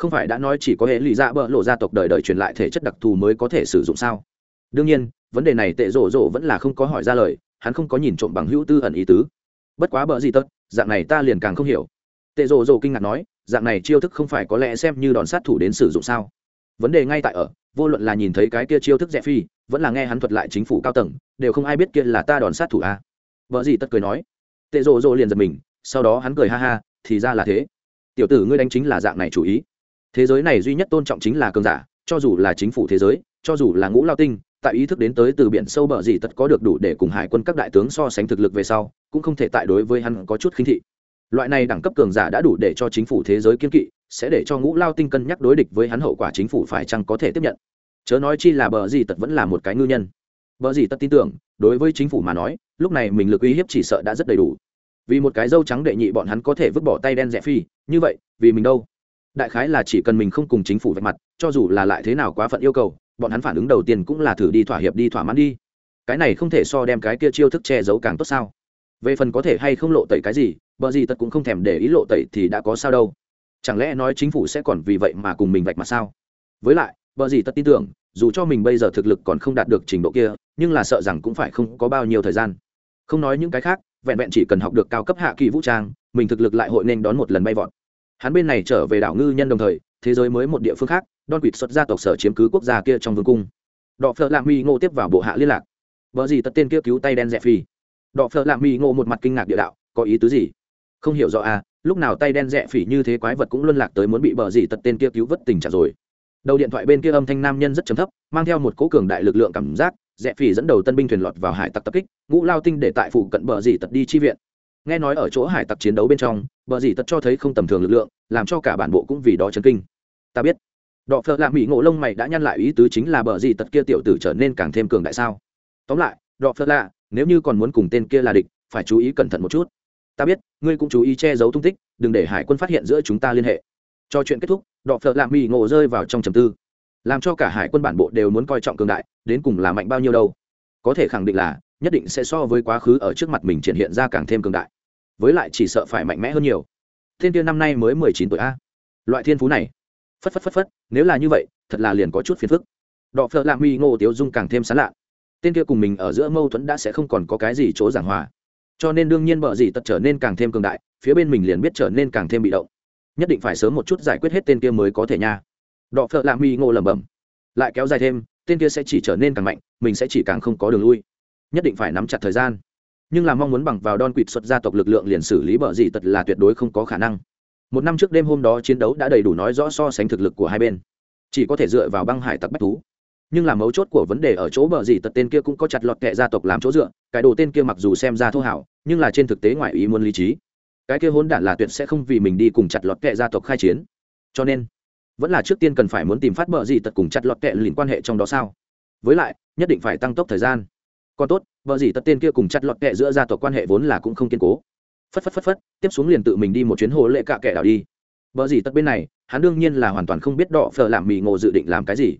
Không phải đã nói chỉ có hệ lụy dạ bỡ lộ gia tộc đời đời truyền lại thể chất đặc thù mới có thể sử dụng sao? Đương nhiên, vấn đề này tệ rổ rổ vẫn là không có hỏi ra lời, hắn không có nhìn trộm bằng hữu tư ẩn ý tứ. Bất quá bỡ gì tất dạng này ta liền càng không hiểu. Tệ rổ rổ kinh ngạc nói, dạng này chiêu thức không phải có lẽ xem như đòn sát thủ đến sử dụng sao? Vấn đề ngay tại ở, vô luận là nhìn thấy cái kia chiêu thức rẻ phi, vẫn là nghe hắn thuật lại chính phủ cao tầng, đều không ai biết kia là ta đòn sát thủ a. À. vợ gì tất cười nói, tệ rộ rộ liền giật mình, sau đó hắn cười ha ha, thì ra là thế. Tiểu tử ngươi đánh chính là dạng này chủ ý thế giới này duy nhất tôn trọng chính là cường giả, cho dù là chính phủ thế giới, cho dù là ngũ lao tinh, tại ý thức đến tới từ biển sâu bờ gì tất có được đủ để cùng hải quân các đại tướng so sánh thực lực về sau, cũng không thể tại đối với hắn có chút khinh thị. Loại này đẳng cấp cường giả đã đủ để cho chính phủ thế giới kiên kỵ, sẽ để cho ngũ lao tinh cân nhắc đối địch với hắn hậu quả chính phủ phải chăng có thể tiếp nhận. Chớ nói chi là bờ gì tật vẫn là một cái ngư nhân. Bờ gì tất tin tưởng, đối với chính phủ mà nói, lúc này mình lực uy hiếp chỉ sợ đã rất đầy đủ. Vì một cái dâu trắng đệ nhị bọn hắn có thể vứt bỏ tay đen rẻ phi, như vậy, vì mình đâu? Đại khái là chỉ cần mình không cùng chính phủ vạch mặt, cho dù là lại thế nào quá phận yêu cầu, bọn hắn phản ứng đầu tiên cũng là thử đi thỏa hiệp đi thỏa mãn đi. Cái này không thể so đem cái kia chiêu thức che giấu càng tốt sao? Về phần có thể hay không lộ tẩy cái gì, bờ gì tật cũng không thèm để ý lộ tẩy thì đã có sao đâu. Chẳng lẽ nói chính phủ sẽ còn vì vậy mà cùng mình vạch mặt sao? Với lại, bờ gì tật tin tưởng, dù cho mình bây giờ thực lực còn không đạt được trình độ kia, nhưng là sợ rằng cũng phải không có bao nhiêu thời gian. Không nói những cái khác, vẹn vẹn chỉ cần học được cao cấp hạ kỳ vũ trang, mình thực lực lại hội nên đón một lần bay vọt hắn bên này trở về đảo ngư nhân đồng thời, thế giới mới một địa phương khác, don quỵt xuất gia tộc sở chiếm cứ quốc gia kia trong vương cung. Đọ phợ lạ mi ngô tiếp vào bộ hạ liên lạc. Vợ gì tất tên kia cứu tay đen rẽ phi đọ phợ lạ mi ngô một mặt kinh ngạc địa đạo, có ý tứ gì? Không hiểu rõ à lúc nào tay đen rẽ phỉ như thế quái vật cũng luân lạc tới muốn bị bờ gì tật tên kia cứu vớt tình trạng rồi. Đầu điện thoại bên kia âm thanh nam nhân rất chấm thấp, mang theo một cố cường đại lực lượng cảm giác rẽ phỉ dẫn đầu tân binh thuyền lọt vào hải tặc tập kích, ngũ lao tinh để tại phủ cận bờ gì tật đi chi viện nghe nói ở chỗ hải tặc chiến đấu bên trong, bờ Dì tật cho thấy không tầm thường lực lượng, làm cho cả bản bộ cũng vì đó chấn kinh. Ta biết. Đọ phợ lạ mỹ ngộ lông mày đã nhăn lại ý tứ chính là bờ gì tật kia tiểu tử trở nên càng thêm cường đại sao? Tóm lại, đọ phợ lạ, nếu như còn muốn cùng tên kia là địch, phải chú ý cẩn thận một chút. Ta biết, ngươi cũng chú ý che giấu tung tích, đừng để hải quân phát hiện giữa chúng ta liên hệ. Cho chuyện kết thúc, đọ phợ lạ mỹ ngộ rơi vào trong trầm tư. Làm cho cả hải quân bản bộ đều muốn coi trọng cường đại, đến cùng là mạnh bao nhiêu đâu? Có thể khẳng định là nhất định sẽ so với quá khứ ở trước mặt mình triển hiện ra càng thêm cường đại. Với lại chỉ sợ phải mạnh mẽ hơn nhiều. Thiên tiên năm nay mới mười chín tuổi a. Loại thiên phú này. Phất phất phất phất, nếu là như vậy, thật là liền có chút phiền phức. Đọ phợ lạ huy ngô tiếu dung càng thêm sán lạ. Tên kia cùng mình ở giữa mâu thuẫn đã sẽ không còn có cái gì chỗ giảng hòa. Cho nên đương nhiên bợ gì tật trở nên càng thêm cường đại, phía bên mình liền biết trở nên càng thêm bị động. Nhất định phải sớm một chút giải quyết hết tên kia mới có thể nha. Đọ phợ lạ huy ngô lẩm bẩm. Lại kéo dài thêm, tên kia sẽ chỉ trở nên càng mạnh, mình sẽ chỉ càng không có đường lui nhất định phải nắm chặt thời gian. Nhưng là mong muốn bằng vào đòn quỵt xuất gia tộc lực lượng liền xử lý bờ gì tật là tuyệt đối không có khả năng. Một năm trước đêm hôm đó chiến đấu đã đầy đủ nói rõ so sánh thực lực của hai bên. Chỉ có thể dựa vào băng hải tặc bách thú. Nhưng là mấu chốt của vấn đề ở chỗ bờ gì tật tên kia cũng có chặt lọt kệ gia tộc làm chỗ dựa, cái đồ tên kia mặc dù xem ra thô hảo, nhưng là trên thực tế ngoại ý muốn lý trí. Cái kia hôn đản là tuyệt sẽ không vì mình đi cùng chặt lọt kệ gia tộc khai chiến. Cho nên, vẫn là trước tiên cần phải muốn tìm phát bờ gì tật cùng chặt lọt kệ liền quan hệ trong đó sao? Với lại, nhất định phải tăng tốc thời gian còn tốt, vợ gì tất tên kia cùng chặt lọt kệ giữa gia tộc quan hệ vốn là cũng không kiên cố. Phất phất phất phất, tiếp xuống liền tự mình đi một chuyến hồ lệ cạ kệ đảo đi. Vợ gì tất bên này, hắn đương nhiên là hoàn toàn không biết đỏ phở làm mì ngộ dự định làm cái gì.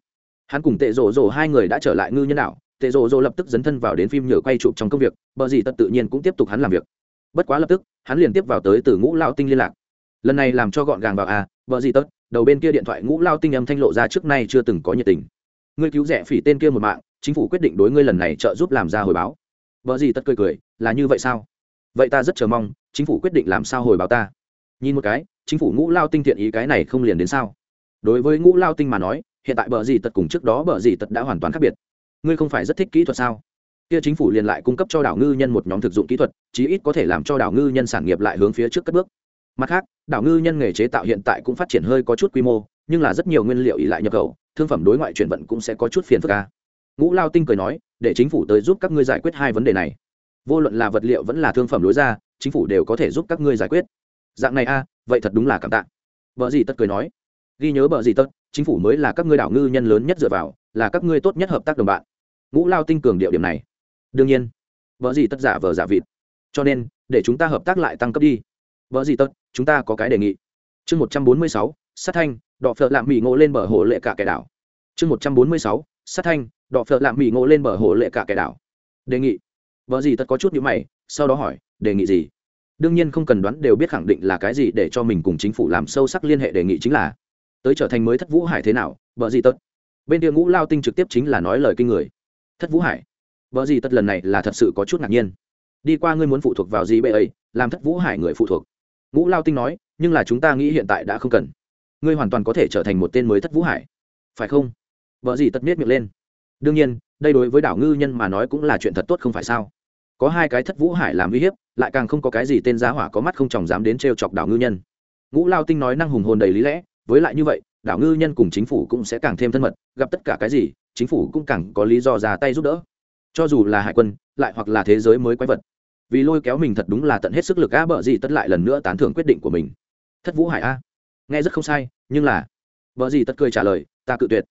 Hắn cùng tệ rổ rổ hai người đã trở lại ngư nhân đạo tệ rổ rổ lập tức dấn thân vào đến phim nhựa quay chụp trong công việc, vợ gì tật tự nhiên cũng tiếp tục hắn làm việc. Bất quá lập tức, hắn liền tiếp vào tới từ ngũ lao tinh liên lạc. Lần này làm cho gọn gàng vào à vợ gì tất đầu bên kia điện thoại ngũ lao tinh âm thanh lộ ra trước nay chưa từng có nhiệt tình. Ngươi cứu rẻ phỉ tên kia một mạng chính phủ quyết định đối ngươi lần này trợ giúp làm ra hồi báo. Vợ gì tất cười cười, là như vậy sao? Vậy ta rất chờ mong, chính phủ quyết định làm sao hồi báo ta? Nhìn một cái, chính phủ ngũ lao tinh thiện ý cái này không liền đến sao? Đối với ngũ lao tinh mà nói, hiện tại bờ gì tật cùng trước đó bờ gì tật đã hoàn toàn khác biệt. Ngươi không phải rất thích kỹ thuật sao? Kia chính phủ liền lại cung cấp cho đảo ngư nhân một nhóm thực dụng kỹ thuật, chí ít có thể làm cho đảo ngư nhân sản nghiệp lại hướng phía trước cất bước. Mặt khác, đảo ngư nhân nghề chế tạo hiện tại cũng phát triển hơi có chút quy mô, nhưng là rất nhiều nguyên liệu ỉ lại nhập khẩu, thương phẩm đối ngoại chuyển vận cũng sẽ có chút phiền phức ca ngũ lao tinh cười nói, để chính phủ tới giúp các ngươi giải quyết hai vấn đề này. Vô luận là vật liệu vẫn là thương phẩm lối ra, chính phủ đều có thể giúp các ngươi giải quyết. Dạng này a, vậy thật đúng là cảm tạ. Vợ gì tất cười nói, ghi nhớ vợ gì tất, chính phủ mới là các ngươi đảo ngư nhân lớn nhất dựa vào, là các ngươi tốt nhất hợp tác đồng bạn. Ngũ lao tinh cường điệu điểm này. Đương nhiên. Vợ gì tất giả vờ giả vịt. Cho nên, để chúng ta hợp tác lại tăng cấp đi. Vợ gì tất, chúng ta có cái đề nghị. Chương một trăm bốn mươi sáu, sát thanh, đọ phợ lạm mỹ ngộ lên bờ hồ lệ cả kẻ đảo. Chương một trăm bốn mươi sáu, sát thanh đọ phở lạm mỹ ngộ lên bờ hồ lệ cả kẻ đảo. Đề nghị. Vợ gì tất có chút nhữ mày, sau đó hỏi, đề nghị gì? Đương nhiên không cần đoán đều biết khẳng định là cái gì để cho mình cùng chính phủ làm sâu sắc liên hệ đề nghị chính là, tới trở thành mới thất vũ hải thế nào, vợ gì tất bên kia ngũ lao tinh trực tiếp chính là nói lời kinh người. Thất vũ hải, vợ gì tất lần này là thật sự có chút ngạc nhiên. Đi qua ngươi muốn phụ thuộc vào gì bệ ấy, làm thất vũ hải người phụ thuộc. Ngũ lao tinh nói, nhưng là chúng ta nghĩ hiện tại đã không cần. Ngươi hoàn toàn có thể trở thành một tên mới thất vũ hải. Phải không? Vợ gì tất miết miệng lên đương nhiên, đây đối với đảo ngư nhân mà nói cũng là chuyện thật tốt không phải sao? Có hai cái thất vũ hải làm uy hiếp, lại càng không có cái gì tên giá hỏa có mắt không chồng dám đến t r e o chọc đảo ngư nhân. Ngũ lao tinh nói năng hùng hồn đầy lý lẽ, với lại như vậy, đảo ngư nhân cùng chính phủ cũng sẽ càng thêm thân mật, gặp tất cả cái gì, chính phủ cũng càng có lý do ra tay giúp đỡ. Cho dù là hải quân, lại hoặc là thế giới mới quái vật. Vì lôi kéo mình thật đúng là tận hết sức lực a bợ gì tất lại lần nữa tán thưởng quyết định của mình. Thất vũ hải a. Nghe rất không sai, nhưng là vợ gì tất cười trả lời, ta cự tuyệt.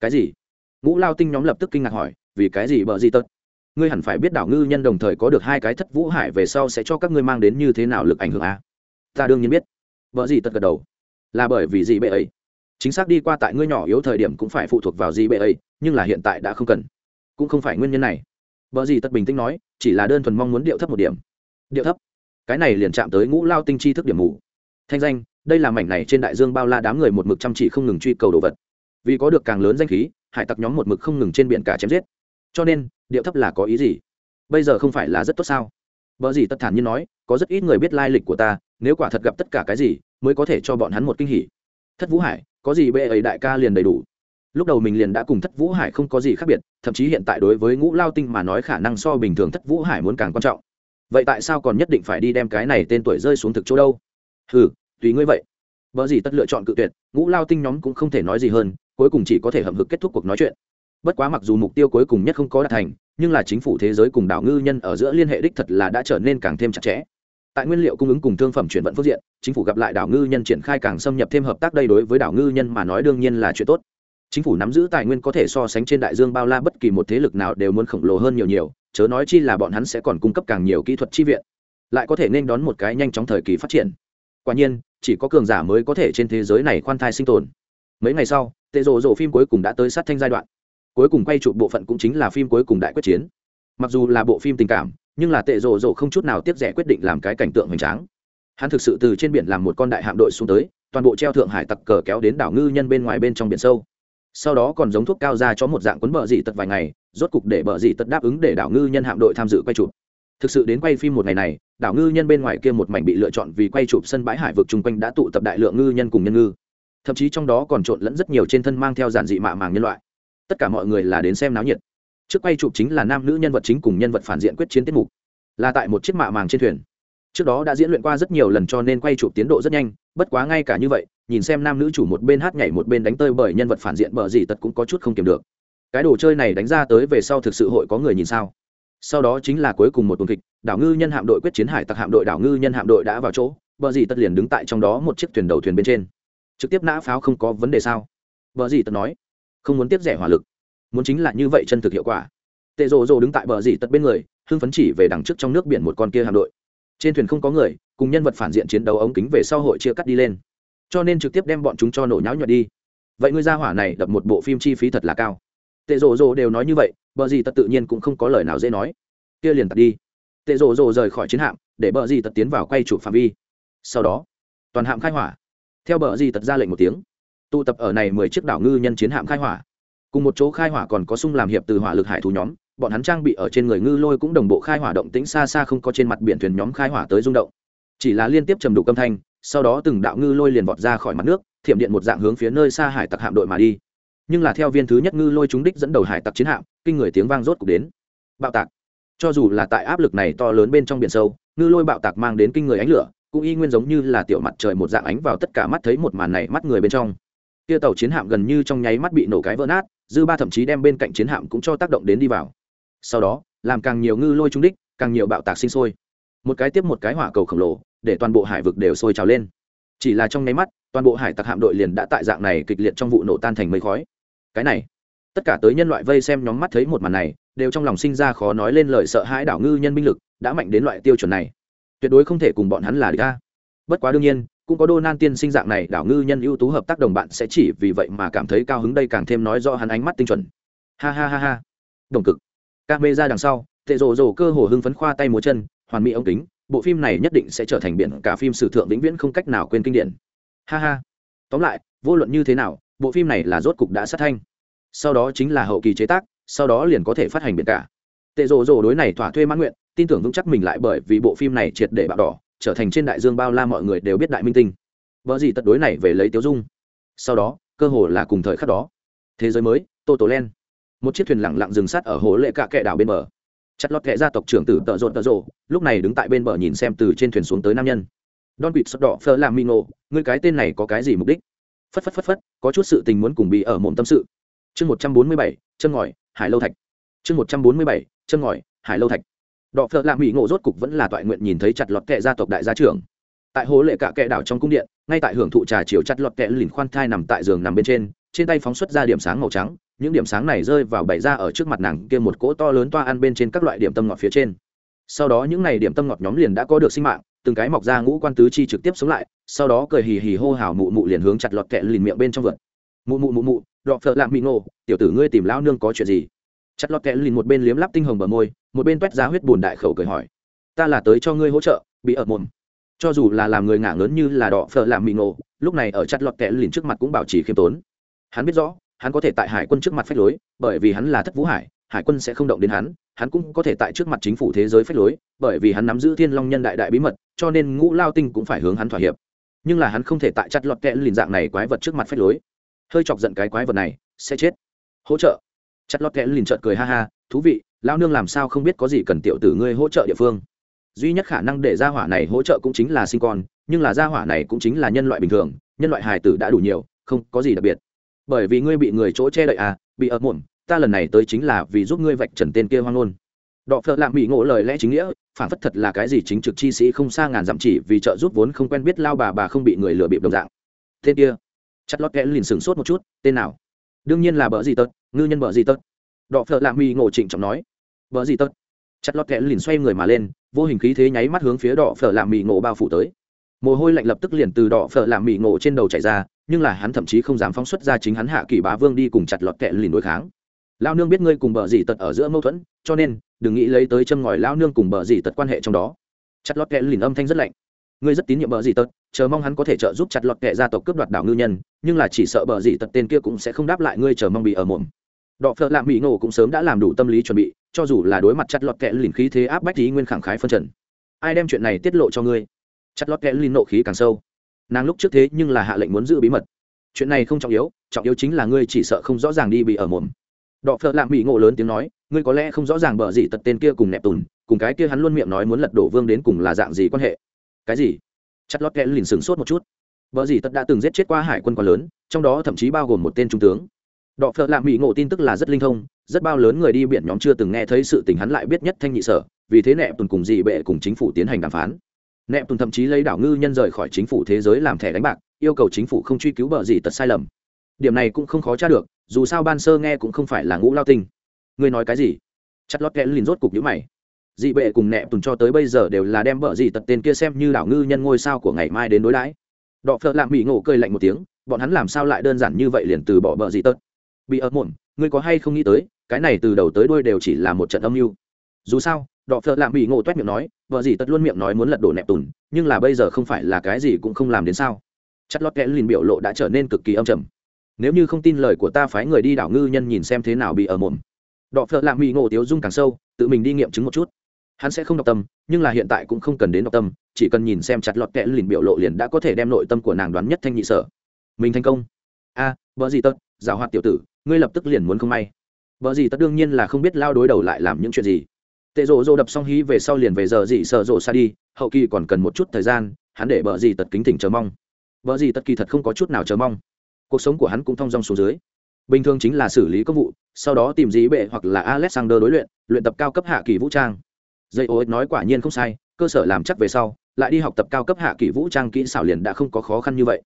Cái gì? Ngũ lao tinh nhóm lập tức kinh ngạc hỏi, vì cái gì bợ gì Tật? ngươi hẳn phải biết đảo ngư nhân đồng thời có được hai cái thất vũ hải về sau sẽ cho các ngươi mang đến như thế nào lực ảnh hưởng à? ta đương nhiên biết. Vợ gì Tật gật đầu. Là bởi vì gì bệ ấy? Chính xác đi qua tại ngươi nhỏ yếu thời điểm cũng phải phụ thuộc vào gì bệ ấy, nhưng là hiện tại đã không cần. Cũng không phải nguyên nhân này. Vợ gì Tật bình tĩnh nói, chỉ là đơn thuần mong muốn điệu thấp một điểm. Điệu thấp? Cái này liền chạm tới ngũ lao tinh chi thức điểm mù. Thanh danh, đây là mảnh này trên đại dương bao la đám người một mực chăm chỉ không ngừng truy cầu đồ vật. Vì có được càng lớn danh khí hải tặc nhóm một mực không ngừng trên biển cả chém giết. Cho nên, điệu thấp là có ý gì? Bây giờ không phải là rất tốt sao? Vợ gì tất thản như nói, có rất ít người biết lai lịch của ta, nếu quả thật gặp tất cả cái gì, mới có thể cho bọn hắn một kinh hỉ. Thất vũ hải, có gì bệ ấy đại ca liền đầy đủ. Lúc đầu mình liền đã cùng thất vũ hải không có gì khác biệt, thậm chí hiện tại đối với ngũ lao tinh mà nói khả năng so bình thường thất vũ hải muốn càng quan trọng. Vậy tại sao còn nhất định phải đi đem cái này tên tuổi rơi xuống thực chỗ đâu? Ừ tùy ngươi vậy. Vợ gì tất lựa chọn cự tuyệt, ngũ lao tinh nhóm cũng không thể nói gì hơn cuối cùng chỉ có thể hậm hực kết thúc cuộc nói chuyện. Bất quá mặc dù mục tiêu cuối cùng nhất không có đạt thành, nhưng là chính phủ thế giới cùng đảo ngư nhân ở giữa liên hệ đích thật là đã trở nên càng thêm chặt chẽ. Tại nguyên liệu cung ứng cùng thương phẩm chuyển vận phương diện, chính phủ gặp lại đảo ngư nhân triển khai càng xâm nhập thêm hợp tác đây đối với đảo ngư nhân mà nói đương nhiên là chuyện tốt. Chính phủ nắm giữ tài nguyên có thể so sánh trên đại dương bao la bất kỳ một thế lực nào đều muốn khổng lồ hơn nhiều nhiều, chớ nói chi là bọn hắn sẽ còn cung cấp càng nhiều kỹ thuật chi viện, lại có thể nên đón một cái nhanh chóng thời kỳ phát triển. Quả nhiên, chỉ có cường giả mới có thể trên thế giới này khoan thai sinh tồn mấy ngày sau, tệ rộ rộ phim cuối cùng đã tới sát thanh giai đoạn. Cuối cùng quay chụp bộ phận cũng chính là phim cuối cùng đại quyết chiến. Mặc dù là bộ phim tình cảm, nhưng là tệ rộ rộ không chút nào tiếp rẻ quyết định làm cái cảnh tượng hoành tráng. Hắn thực sự từ trên biển làm một con đại hạm đội xuống tới, toàn bộ treo thượng hải tặc cờ kéo đến đảo ngư nhân bên ngoài bên trong biển sâu. Sau đó còn giống thuốc cao ra cho một dạng quấn bờ dị tật vài ngày, rốt cục để bờ dị tật đáp ứng để đảo ngư nhân hạm đội tham dự quay chụp. Thực sự đến quay phim một ngày này, đảo ngư nhân bên ngoài kia một mảnh bị lựa chọn vì quay chụp sân bãi hải vực chung quanh đã tụ tập đại lượng ngư nhân cùng nhân ngư thậm chí trong đó còn trộn lẫn rất nhiều trên thân mang theo giản dị mạ màng nhân loại. Tất cả mọi người là đến xem náo nhiệt. Trước quay chụp chính là nam nữ nhân vật chính cùng nhân vật phản diện quyết chiến tiết mục. Là tại một chiếc mạ màng trên thuyền. Trước đó đã diễn luyện qua rất nhiều lần cho nên quay chụp tiến độ rất nhanh, bất quá ngay cả như vậy, nhìn xem nam nữ chủ một bên hát nhảy một bên đánh tơi bởi nhân vật phản diện bờ gì tật cũng có chút không kiểm được. Cái đồ chơi này đánh ra tới về sau thực sự hội có người nhìn sao? Sau đó chính là cuối cùng một tuần kịch, đảo ngư nhân hạm đội quyết chiến hải tặc hạm đội đảo ngư nhân hạm đội đã vào chỗ, bờ gì tất liền đứng tại trong đó một chiếc thuyền đầu thuyền bên trên trực tiếp nã pháo không có vấn đề sao? Bờ gì tật nói, không muốn tiếp rẻ hỏa lực, muốn chính là như vậy chân thực hiệu quả. Tệ rồ rồ đứng tại bờ gì tật bên người, hưng phấn chỉ về đằng trước trong nước biển một con kia hạm đội. Trên thuyền không có người, cùng nhân vật phản diện chiến đấu ống kính về sau hội chia cắt đi lên. Cho nên trực tiếp đem bọn chúng cho nổ nháo nhọt đi. Vậy ngươi ra hỏa này đập một bộ phim chi phí thật là cao. Tệ rồ rồ đều nói như vậy, bờ gì tật tự nhiên cũng không có lời nào dễ nói. Kia liền tật đi. Tệ rồ rồ rời khỏi chiến hạm, để bờ gì tật tiến vào quay chụp phạm vi. Sau đó, toàn hạm khai hỏa theo bờ gì tật ra lệnh một tiếng. Tụ tập ở này mười chiếc đảo ngư nhân chiến hạm khai hỏa. Cùng một chỗ khai hỏa còn có sung làm hiệp từ hỏa lực hải thú nhóm, bọn hắn trang bị ở trên người ngư lôi cũng đồng bộ khai hỏa động tĩnh xa xa không có trên mặt biển thuyền nhóm khai hỏa tới rung động. Chỉ là liên tiếp trầm đủ âm thanh, sau đó từng đạo ngư lôi liền vọt ra khỏi mặt nước, thiểm điện một dạng hướng phía nơi xa hải tặc hạm đội mà đi. Nhưng là theo viên thứ nhất ngư lôi chúng đích dẫn đầu hải tặc chiến hạm, kinh người tiếng vang rốt cục đến. Bạo tạc. Cho dù là tại áp lực này to lớn bên trong biển sâu, ngư lôi bạo tạc mang đến kinh người ánh lửa cũng y nguyên giống như là tiểu mặt trời một dạng ánh vào tất cả mắt thấy một màn này mắt người bên trong. Kia tàu chiến hạm gần như trong nháy mắt bị nổ cái vỡ nát, dư ba thậm chí đem bên cạnh chiến hạm cũng cho tác động đến đi vào. Sau đó, làm càng nhiều ngư lôi trúng đích, càng nhiều bạo tạc sinh sôi. Một cái tiếp một cái hỏa cầu khổng lồ, để toàn bộ hải vực đều sôi trào lên. Chỉ là trong nháy mắt, toàn bộ hải tặc hạm đội liền đã tại dạng này kịch liệt trong vụ nổ tan thành mây khói. Cái này, tất cả tới nhân loại vây xem nhóm mắt thấy một màn này, đều trong lòng sinh ra khó nói lên lời sợ hãi đảo ngư nhân binh lực, đã mạnh đến loại tiêu chuẩn này tuyệt đối không thể cùng bọn hắn là địch ta. Bất quá đương nhiên, cũng có đô nan tiên sinh dạng này, đảo ngư nhân ưu tú hợp tác đồng bạn sẽ chỉ vì vậy mà cảm thấy cao hứng đây càng thêm nói do hắn ánh mắt tinh chuẩn. Ha ha ha ha. Đồng cực. Ca mê ra đằng sau, tệ rồ rồ cơ hồ hưng phấn khoa tay múa chân, hoàn mỹ ống kính, bộ phim này nhất định sẽ trở thành biển cả phim sử thượng vĩnh viễn không cách nào quên kinh điển. Ha ha. Tóm lại, vô luận như thế nào, bộ phim này là rốt cục đã sát thanh. Sau đó chính là hậu kỳ chế tác, sau đó liền có thể phát hành biển cả. Tệ rồ rồ đối này thỏa thuê mãn nguyện tin tưởng vững chắc mình lại bởi vì bộ phim này triệt để bạo đỏ, trở thành trên đại dương bao la mọi người đều biết đại minh tinh. Vợ gì tật đối này về lấy tiếu dung. Sau đó, cơ hồ là cùng thời khắc đó. Thế giới mới tô tổ len một chiếc thuyền lẳng lặng dừng sát ở hồ lệ cạ kệ đảo bên bờ. Chặt lọt kệ gia tộc trưởng tử tợ rộn tợ rộ, lúc này đứng tại bên bờ nhìn xem từ trên thuyền xuống tới nam nhân. Don quỵt sọt đỏ phơ làm mi ngộ người cái tên này có cái gì mục đích? Phất phất phất phất, có chút sự tình muốn cùng bị ở mồm tâm sự. Chương một trăm bốn mươi bảy, chân ngòi, hải lâu thạch. Chương một trăm bốn mươi bảy, chân ngòi, hải lâu thạch đọ phợ lạ mỹ ngộ rốt cục vẫn là toại nguyện nhìn thấy chặt lọt kệ gia tộc đại gia trưởng. Tại hố lệ cả kệ đảo trong cung điện, ngay tại hưởng thụ trà chiều chặt lọt kệ lìn khoan thai nằm tại giường nằm bên trên trên tay phóng xuất ra điểm sáng màu trắng, những điểm sáng này rơi vào bảy ra ở trước mặt nàng kia một cỗ to lớn toa ăn bên trên các loại điểm tâm ngọt phía trên. Sau đó những này điểm tâm ngọt nhóm liền đã có được sinh mạng, từng cái mọc ra ngũ quan tứ chi trực tiếp sống lại, sau đó cười hì hì hô hào mụ mụ liền hướng chặt lọt kẹ lìn miệng bên trong vượt. Mụ mụ mụ mụ, đọ phợ lạng bị ngộ, tiểu tử ngươi tìm lão nương có chuyện gì? Chặt lọt kẽ lìn một bên liếm lắp tinh hồng bờ môi, một bên toét ra huyết bùn đại khẩu cười hỏi, ta là tới cho ngươi hỗ trợ, bị ở mồm. Cho dù là làm người ngả lớn như là đỏ phở làm mị ngộ, lúc này ở chặt lọt kẽ lìn trước mặt cũng bảo trì khiêm tốn. Hắn biết rõ, hắn có thể tại hải quân trước mặt phách lối, bởi vì hắn là thất vũ hải hải quân sẽ không động đến hắn hắn cũng có thể tại trước mặt chính phủ thế giới phách lối, bởi vì hắn nắm giữ thiên long nhân đại đại bí mật, cho nên ngũ lao tinh cũng phải hướng hắn thỏa hiệp. Nhưng là hắn không thể tại chặt lọt kẽ lìn dạng này quái vật trước mặt phách lối. Hơi chọc giận cái quái vật này, sẽ chết. Hỗ trợ chặt lọt kẽ lìn trợt cười ha ha, thú vị lao nương làm sao không biết có gì cần tiểu tử ngươi hỗ trợ địa phương? Duy nhất khả năng để gia hỏa này hỗ trợ cũng chính là sinh con, nhưng là gia hỏa này cũng chính là nhân loại bình thường, nhân loại hài tử đã đủ nhiều, không có gì đặc biệt. Bởi vì ngươi bị người chỗ che đậy à bị ập muộn, ta lần này tới chính là vì giúp ngươi vạch trần tên kia hoang ngôn. Đọ phợ lạm bị ngộ lời lẽ chính nghĩa, phản phất thật là cái gì chính trực chi sĩ không xa ngàn dặm chỉ vì trợ giúp vốn không quen biết lao bà bà không bị người lừa bịp đồng dạng. Tên kia. Chặt lót kẽ lìn sửng sốt một chút, tên nào? Đương nhiên là bỡ gì tật ngư nhân bờ gì tật đọ phợ lạ mi ngộ trịnh trọng nói. Bờ gì tật chặt lót kẽ lìn xoay người mà lên, vô hình khí thế nháy mắt hướng phía đọ phở làm mì ngộ bao phủ tới. Mồ hôi lạnh lập tức liền từ đọ phở làm mì ngộ trên đầu chảy ra, nhưng là hắn thậm chí không dám phóng xuất ra chính hắn hạ kỳ bá vương đi cùng chặt lọt kẹ lìn đối kháng. Lao nương biết ngươi cùng bờ dì tật ở giữa mâu thuẫn, cho nên đừng nghĩ lấy tới châm ngòi lao nương cùng bờ dì tật quan hệ trong đó. Chặt lọt kẹ lìn âm thanh rất lạnh ngươi rất tín nhiệm bờ dì tật, chờ mong hắn có thể trợ giúp chặt lọt kệ gia tộc cướp đoạt đảo ngư nhân, nhưng là chỉ sợ bờ dì tật tên kia cũng sẽ không đáp lại ngươi chờ mong bị ở mồm. Đọ phợ lạm mỹ ngộ cũng sớm đã làm đủ tâm lý chuẩn bị, cho dù là đối mặt chặt lọt kệ lìn khí thế áp bách ý nguyên khẳng khái phân trần. Ai đem chuyện này tiết lộ cho ngươi? Chặt lọt kệ lìn nộ khí càng sâu. Nàng lúc trước thế nhưng là hạ lệnh muốn giữ bí mật. Chuyện này không trọng yếu trọng yếu chính là ngươi chỉ sợ không rõ ràng đi bị ở mồm. Đọ phợ lạm mỹ ngộ lớn tiếng nói, ngươi có lẽ không rõ ràng bờ gì tật tên kia cùng nẹp tùn, cùng cái kia hắn luôn miệng nói muốn lật đổ vương đến cùng là dạng gì quan hệ cái gì? Chặt lót kẽ lìn sừng sốt một chút. Vợ gì tật đã từng giết chết qua hải quân quá lớn, trong đó thậm chí bao gồm một tên trung tướng. Đọ phợ lạ mỹ ngộ tin tức là rất linh thông, rất bao lớn người đi biển nhóm chưa từng nghe thấy sự tình hắn lại biết nhất thanh nhị sở, vì thế nẹp tùn cùng dị bệ cùng chính phủ tiến hành đàm phán. Nẹp tùn thậm chí lấy đảo ngư nhân rời khỏi chính phủ thế giới làm thẻ đánh bạc, yêu cầu chính phủ không truy cứu bờ gì tật sai lầm. Điểm này cũng không khó tra được, dù sao ban sơ nghe cũng không phải là ngũ lao tinh. Ngươi nói cái gì? Chặt lót kẽ lìn rốt cục nhữ mày dị bệ cùng nẹp tùng cho tới bây giờ đều là đem vợ dị tật tên kia xem như đảo ngư nhân ngôi sao của ngày mai đến đối đãi. Đọ phợ lạm bị ngộ cơi lạnh một tiếng, bọn hắn làm sao lại đơn giản như vậy liền từ bỏ vợ dị tật? Bị ớt muộn, ngươi có hay không nghĩ tới, cái này từ đầu tới đuôi đều chỉ là một trận âm mưu. Dù sao, đọ phợ lạm bị ngộ toét miệng nói vợ dị tật luôn miệng nói muốn lật đổ nẹp tùn, nhưng là bây giờ không phải là cái gì cũng không làm đến sao? Chất lót kẽ lìn biểu lộ đã trở nên cực kỳ âm trầm. Nếu như không tin lời của ta phái người đi đảo ngư nhân nhìn xem thế nào bị ở mồm đọ phợ lạm bị ngộ tiếu dung càng sâu, tự mình đi nghiệm chứng một chút hắn sẽ không đọc tâm nhưng là hiện tại cũng không cần đến đọc tâm chỉ cần nhìn xem chặt lọt kẽ lìn biểu lộ liền đã có thể đem nội tâm của nàng đoán nhất thanh nhị sở. Mình thành công. A à, vợ gì tất giảo hoạt tiểu tử ngươi lập tức liền muốn không may. Vợ gì tất đương nhiên là không biết lao đối đầu lại làm những chuyện gì. Tệ rộ rộ đập xong hí về sau liền về giờ gì sợ rộ xa đi hậu kỳ còn cần một chút thời gian hắn để vợ gì tật kính thỉnh chờ mong. Vợ gì tật kỳ thật không có chút nào chờ mong. Cuộc sống của hắn cũng thong dong xuống dưới. Bình thường chính là xử lý công vụ sau đó tìm dĩ bệ hoặc là alexander đối luyện luyện tập cao cấp hạ kỳ vũ trang dây ô nói quả nhiên không sai, cơ sở làm chắc về sau, lại đi học tập cao cấp hạ kỳ vũ trang kỹ xảo liền đã không có khó khăn như vậy.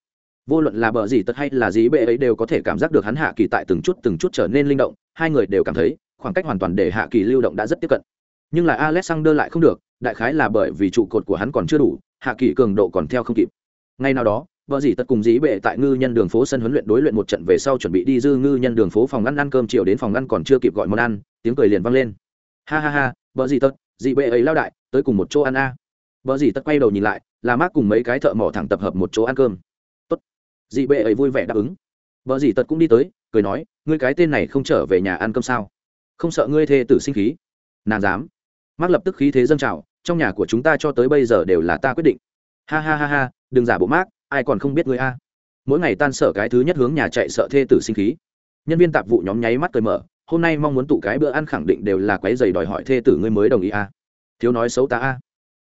Vô luận là bờ gì tật hay là dí bệ ấy đều có thể cảm giác được hắn hạ kỳ tại từng chút từng chút trở nên linh động, hai người đều cảm thấy, khoảng cách hoàn toàn để hạ kỳ lưu động đã rất tiếp cận. Nhưng là alexander lại không được, đại khái là bởi vì trụ cột của hắn còn chưa đủ, hạ kỳ cường độ còn theo không kịp. Ngay nào đó vợ dĩ tật cùng dĩ bệ tại ngư nhân đường phố sân huấn luyện đối luyện một trận về sau chuẩn bị đi dư ngư nhân đường phố phòng ăn ăn cơm chiều đến phòng ăn còn chưa kịp gọi món ăn, tiếng cười liền vang lên. Ha ha ha vợ dĩ tật dị bệ ấy lao đại, tới cùng một chỗ ăn a. À. vợ dì tật quay đầu nhìn lại, là mác cùng mấy cái thợ mỏ thẳng tập hợp một chỗ ăn cơm. Tốt. Dị bệ ấy vui vẻ đáp ứng. Vợ dì tật cũng đi tới, cười nói, ngươi cái tên này không trở về nhà ăn cơm sao? Không sợ ngươi thê tử sinh khí? Nàng dám. Mác lập tức khí thế dâng trào, trong nhà của chúng ta cho tới bây giờ đều là ta quyết định. Ha ha ha ha, đừng giả bộ mác ai còn không biết ngươi a? Mỗi ngày tan sở cái thứ nhất hướng nhà chạy sợ thê tử sinh khí. Nhân viên tạp vụ nhóm nháy mắt cười mở hôm nay mong muốn tụ cái bữa ăn khẳng định đều là quái dày đòi hỏi thê tử ngươi mới đồng ý a thiếu nói xấu ta a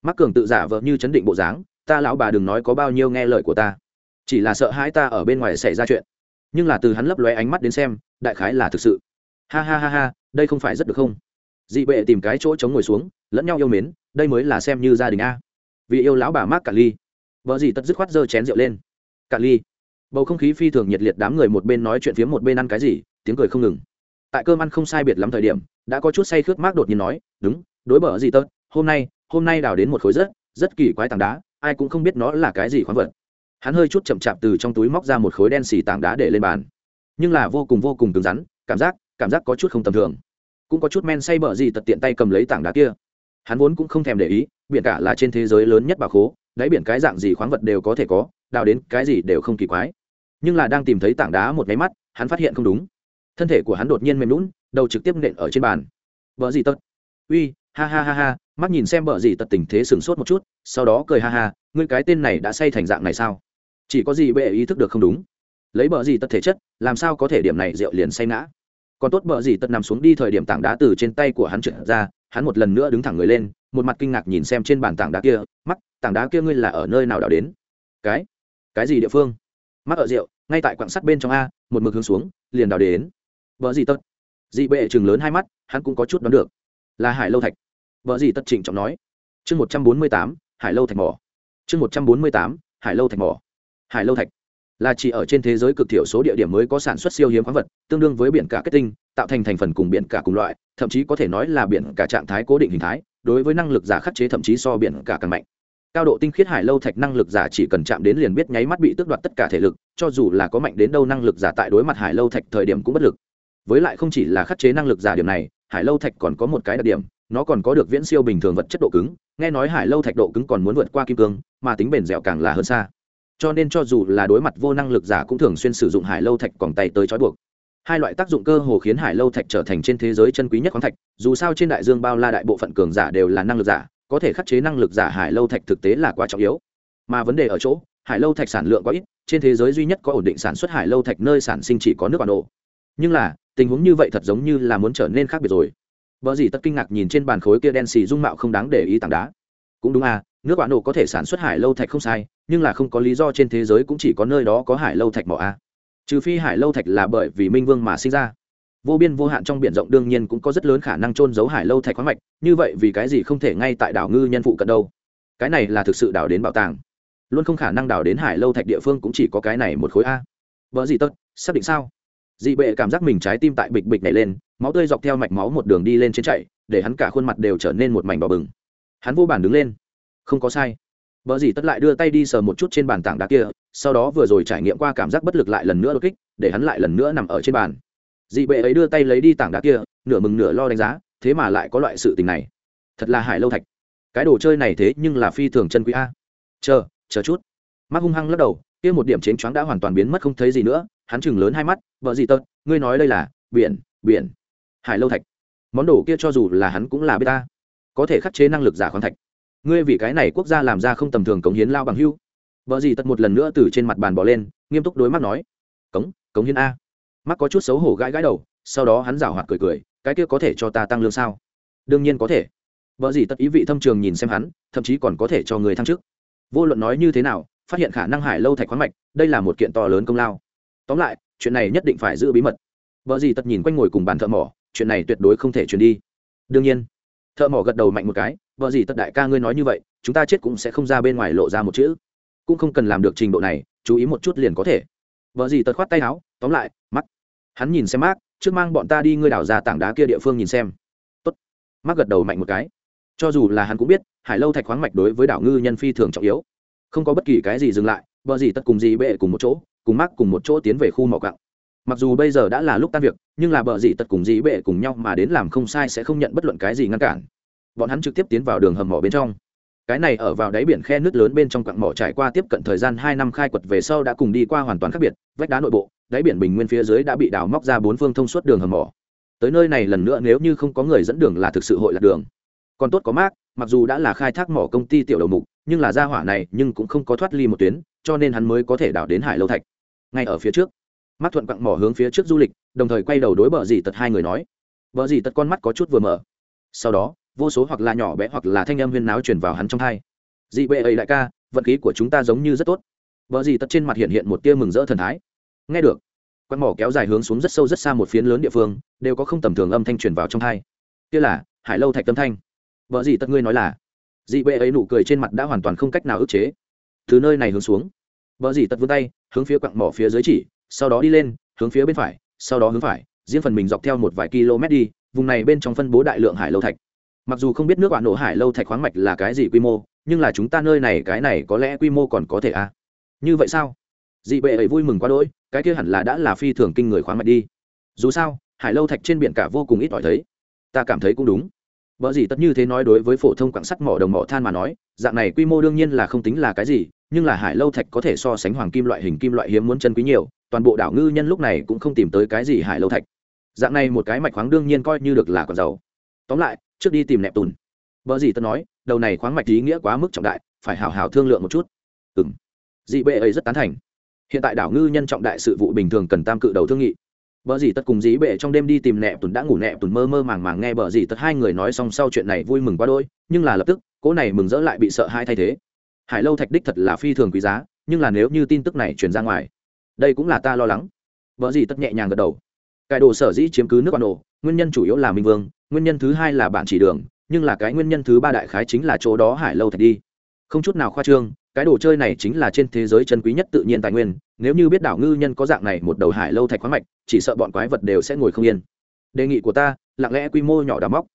mắc cường tự giả vợ như chấn định bộ dáng, ta lão bà đừng nói có bao nhiêu nghe lời của ta. Chỉ là sợ hãi ta ở bên ngoài xảy ra chuyện. Nhưng là từ hắn lấp lóe ánh mắt đến xem, đại khái là thực sự. Ha ha ha ha, đây không phải rất được không? Dị bệ tìm cái chỗ chống ngồi xuống, lẫn nhau yêu mến, đây mới là xem như gia đình a. Vì yêu lão bà mắc cả ly. Vợ gì tất dứt khoát giơ chén rượu lên. Cả ly. Bầu không khí phi thường nhiệt liệt đám người một bên nói chuyện phía một bên ăn cái gì, tiếng cười không ngừng tại cơm ăn không sai biệt lắm thời điểm, đã có chút say khướt mác đột nhiên nói, đúng, đối bờ gì tớt hôm nay hôm nay đào đến một khối rất rất kỳ quái tảng đá, ai cũng không biết nó là cái gì khoáng vật. Hắn hơi chút chậm chạp từ trong túi móc ra một khối đen xì tảng đá để lên bàn. Nhưng là vô cùng vô cùng cứng rắn, cảm giác cảm giác có chút không tầm thường. Cũng có chút men say bờ gì tật tiện tay cầm lấy tảng đá kia. Hắn vốn cũng không thèm để ý, biển cả là trên thế giới lớn nhất bà khố, đáy biển cái dạng gì khoáng vật đều có thể có, đào đến cái gì đều không kỳ quái. Nhưng là đang tìm thấy tảng đá một máy mắt, hắn phát hiện không đúng thân thể của hắn đột nhiên mềm lún đầu trực tiếp nện ở trên bàn. Vợ gì tật. Uy, ha ha ha ha, mắt nhìn xem vợ gì tật tình thế sửng sốt một chút, sau đó cười ha ha, ngươi cái tên này đã say thành dạng này sao? Chỉ có gì bệ ý thức được không đúng? Lấy bờ gì tật thể chất, làm sao có thể điểm này rượu liền say ngã? Còn tốt bờ gì tật nằm xuống đi thời điểm tảng đá từ trên tay của hắn trượt ra, hắn một lần nữa đứng thẳng người lên, một mặt kinh ngạc nhìn xem trên bàn tảng đá kia mắt tảng đá kia ngươi là ở nơi nào đào đến? Cái cái gì địa phương? Mắt ở rượu, ngay tại quạng sắt bên trong a, một mực hướng xuống, liền đào đến vợ gì tất. Dị bệ chừng lớn hai mắt, hắn cũng có chút đoán được. Là hải lâu thạch. Vợ gì tất trịnh trọng nói. Chương một trăm bốn mươi tám, hải lâu thạch mỏ. Chương một trăm bốn mươi tám, hải lâu thạch mỏ. Hải lâu thạch. Là chỉ ở trên thế giới cực thiểu số địa điểm mới có sản xuất siêu hiếm khoáng vật, tương đương với biển cả kết tinh, tạo thành thành phần cùng biển cả cùng loại, thậm chí có thể nói là biển cả trạng thái cố định hình thái, đối với năng lực giả khắc chế thậm chí so biển cả càng mạnh. Cao độ tinh khiết hải lâu thạch năng lực giả chỉ cần chạm đến liền biết nháy mắt bị tước đoạt tất cả thể lực, cho dù là có mạnh đến đâu năng lực giả tại đối mặt hải lâu thạch thời điểm cũng bất lực với lại không chỉ là khắc chế năng lực giả điểm này, hải lâu thạch còn có một cái đặc điểm, nó còn có được viễn siêu bình thường vật chất độ cứng. Nghe nói hải lâu thạch độ cứng còn muốn vượt qua kim cương, mà tính bền dẻo càng là hơn xa. Cho nên cho dù là đối mặt vô năng lực giả cũng thường xuyên sử dụng hải lâu thạch còn tay tới trói buộc. Hai loại tác dụng cơ hồ khiến hải lâu thạch trở thành trên thế giới chân quý nhất khoáng thạch, dù sao trên đại dương bao la đại bộ phận cường giả đều là năng lực giả, có thể khắc chế năng lực giả hải lâu thạch thực tế là quá trọng yếu. Mà vấn đề ở chỗ, hải lâu thạch sản lượng quá ít, trên thế giới duy nhất có ổn định sản xuất hải lâu thạch nơi sản sinh chỉ có nước bản đồ nhưng là tình huống như vậy thật giống như là muốn trở nên khác biệt rồi. Vợ gì tất kinh ngạc nhìn trên bàn khối kia đen xì dung mạo không đáng để ý tảng đá. Cũng đúng à nước bản nổ có thể sản xuất hải lâu thạch không sai, nhưng là không có lý do trên thế giới cũng chỉ có nơi đó có hải lâu thạch mỏ a trừ phi hải lâu thạch là bởi vì minh vương mà sinh ra. Vô biên vô hạn trong biển rộng đương nhiên cũng có rất lớn khả năng trôn giấu hải lâu thạch khoáng mạch, như vậy vì cái gì không thể ngay tại đảo ngư nhân phụ cận đâu? Cái này là thực sự đào đến bảo tàng. Luôn không khả năng đào đến hải lâu thạch địa phương cũng chỉ có cái này một khối a. Vợ gì tất, xác định sao? Dị bệ cảm giác mình trái tim tại bịch bịch nhảy lên, máu tươi dọc theo mạch máu một đường đi lên trên chạy, để hắn cả khuôn mặt đều trở nên một mảnh đỏ bừng. Hắn vô bản đứng lên. Không có sai. Vợ gì tất lại đưa tay đi sờ một chút trên bàn tảng đá kia, sau đó vừa rồi trải nghiệm qua cảm giác bất lực lại lần nữa đột kích, để hắn lại lần nữa nằm ở trên bàn. Dị bệ ấy đưa tay lấy đi tảng đá kia, nửa mừng nửa lo đánh giá, thế mà lại có loại sự tình này. Thật là hải lâu thạch. Cái đồ chơi này thế nhưng là phi thường chân quý a. Chờ chờ chút. Mắt hung hăng lắc đầu, kia một điểm chến choáng đã hoàn toàn biến mất không thấy gì nữa hắn chừng lớn hai mắt, vợ gì tật, ngươi nói đây là biển biển, hải lâu thạch. Món đồ kia cho dù là hắn cũng là bê ta. Có thể khắc chế năng lực giả khoáng thạch. Ngươi vì cái này quốc gia làm ra không tầm thường cống hiến lao bằng hưu. Vợ gì tật một lần nữa từ trên mặt bàn bỏ lên, nghiêm túc đối mắt nói, cống cống hiến a. Mắt có chút xấu hổ gãi gãi đầu, sau đó hắn rảo hoạt cười cười, cái kia có thể cho ta tăng lương sao? Đương nhiên có thể. Vợ gì tất ý vị thâm trường nhìn xem hắn, thậm chí còn có thể cho người thăng chức. Vô luận nói như thế nào, phát hiện khả năng hải lâu thạch khoáng mạch, đây là một kiện to lớn công lao tóm lại, chuyện này nhất định phải giữ bí mật. Vợ gì tật nhìn quanh ngồi cùng bàn thợ mỏ, chuyện này tuyệt đối không thể truyền đi. Đương nhiên, thợ mỏ gật đầu mạnh một cái, vợ gì tật đại ca ngươi nói như vậy, chúng ta chết cũng sẽ không ra bên ngoài lộ ra một chữ. Cũng không cần làm được trình độ này, chú ý một chút liền có thể. Vợ gì tật khoát tay áo, tóm lại, mắt. Hắn nhìn xem mác trước mang bọn ta đi ngươi đảo ra tảng đá kia địa phương nhìn xem. Tốt. Mác gật đầu mạnh một cái. Cho dù là hắn cũng biết, hải lâu thạch khoáng mạch đối với đảo ngư nhân phi thường trọng yếu. Không có bất kỳ cái gì dừng lại, vợ gì tất cùng gì bệ cùng một chỗ cùng mắc cùng một chỗ tiến về khu mỏ cặng mặc dù bây giờ đã là lúc tan việc, nhưng là bờ dị tật cùng dị bệ cùng nhau mà đến làm không sai sẽ không nhận bất luận cái gì ngăn cản. Bọn hắn trực tiếp tiến vào đường hầm mỏ bên trong. Cái này ở vào đáy biển khe nước lớn bên trong quặng mỏ trải qua tiếp cận thời gian hai năm khai quật về sau đã cùng đi qua hoàn toàn khác biệt, vách đá nội bộ, đáy biển bình nguyên phía dưới đã bị đào móc ra bốn phương thông suốt đường hầm mỏ. Tới nơi này lần nữa nếu như không có người dẫn đường là thực sự hội lạc đường. Còn tốt có mác mặc dù đã là khai thác mỏ công ty tiểu đầu mục, nhưng là gia hỏa này nhưng cũng không có thoát ly một tuyến, cho nên hắn mới có thể đào đến hải lâu thạch ngay ở phía trước. Mắt thuận quặng mỏ hướng phía trước du lịch, đồng thời quay đầu đối bờ dì tật hai người nói. Bờ dì tật con mắt có chút vừa mở. Sau đó, vô số hoặc là nhỏ bé hoặc là thanh âm huyên náo truyền vào hắn trong thai. Dị bệ ấy đại ca, vận khí của chúng ta giống như rất tốt. Vợ dì tật trên mặt hiện hiện một tia mừng rỡ thần thái. Nghe được, quặng mỏ kéo dài hướng xuống rất sâu rất xa một phiến lớn địa phương, đều có không tầm thường âm thanh truyền vào trong thai. Kia là, hải lâu thạch tâm thanh. Vợ gì tật ngươi nói là. Dị bệ ấy nụ cười trên mặt đã hoàn toàn không cách nào ức chế. Từ nơi này hướng xuống vợ gì tật vươn tay, hướng phía quặng mỏ phía dưới chỉ, sau đó đi lên, hướng phía bên phải, sau đó hướng phải, riêng phần mình dọc theo một vài km đi, vùng này bên trong phân bố đại lượng hải lâu thạch. Mặc dù không biết nước bạn nổ hải lâu thạch khoáng mạch là cái gì quy mô, nhưng là chúng ta nơi này, cái này có lẽ quy mô còn có thể à? Như vậy sao? Dị bệ ấy vui mừng quá đỗi, cái kia hẳn là đã là phi thường kinh người khoáng mạch đi. Dù sao, hải lâu thạch trên biển cả vô cùng ít ỏi thấy. Ta cảm thấy cũng đúng. Vợ gì tất như thế nói đối với phổ thông quảng sắt mỏ đồng mỏ than mà nói, dạng này quy mô đương nhiên là không tính là cái gì nhưng là hải lâu thạch có thể so sánh hoàng kim loại hình kim loại hiếm muốn chân quý nhiều, toàn bộ đảo ngư nhân lúc này cũng không tìm tới cái gì hải lâu thạch. Dạng này một cái mạch khoáng đương nhiên coi như được là còn giàu tóm lại, trước đi tìm nẹp tùn. Vợ gì tân nói, đầu này khoáng mạch ý nghĩa quá mức trọng đại, phải hào hào thương lượng một chút. Ừ m dị bệ ấy rất tán thành. Hiện tại đảo ngư nhân trọng đại sự vụ bình thường cần tam cự đầu thương nghị. Bờ dì tất cùng dí bệ trong đêm đi tìm nẹp tùn đã ngủ nẹp tùn mơ mơ màng màng nghe bờ dì tất hai người nói xong sau chuyện này vui mừng quá đôi nhưng là lập tức cỗ này mừng rỡ lại bị sợ hai thay thế hải lâu thạch đích thật là phi thường quý giá, nhưng là nếu như tin tức này truyền ra ngoài, đây cũng là ta lo lắng. Vợ dì tất nhẹ nhàng gật đầu. Cải đồ sở dĩ chiếm cứ nước quan đồ nguyên nhân chủ yếu là minh vương, nguyên nhân thứ hai là bản chỉ đường, nhưng là cái nguyên nhân thứ ba đại khái chính là chỗ đó hải lâu thạch đi. Không chút nào khoa trương, cái đồ chơi này chính là trên thế giới chân quý nhất tự nhiên tài nguyên, nếu như biết đảo ngư nhân có dạng này một đầu hải lâu thạch khoáng mạch, chỉ sợ bọn quái vật đều sẽ ngồi không yên. Đề nghị của ta, lặng lẽ quy mô nhỏ đào móc.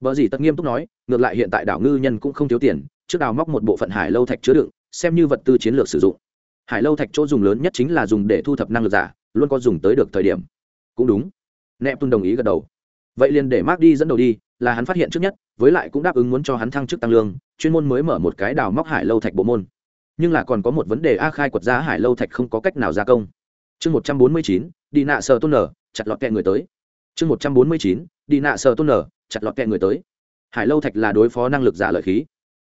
Vợ gì tất nghiêm túc nói, ngược lại hiện tại đảo ngư nhân cũng không thiếu tiền trước đào móc một bộ phận hải lâu thạch chứa đựng, xem như vật tư chiến lược sử dụng. Hải lâu thạch chỗ dùng lớn nhất chính là dùng để thu thập năng lực giả, luôn có dùng tới được thời điểm. Cũng đúng. Nẹp tuân đồng ý gật đầu. Vậy liền để mark đi dẫn đầu đi, là hắn phát hiện trước nhất, với lại cũng đáp ứng muốn cho hắn thăng chức tăng lương, chuyên môn mới mở một cái đào móc hải lâu thạch bộ môn. Nhưng là còn có một vấn đề a khai quật giá hải lâu thạch không có cách nào gia công. Chương một trăm bốn mươi chín, đi nạ sờ tôn nở, chặt lọt kẹ người tới. Chương một trăm bốn mươi chín, đi nạ sờ tôn nở, chặt lọt kẹ người tới. Hải lâu thạch là đối phó năng lực giả lợi khí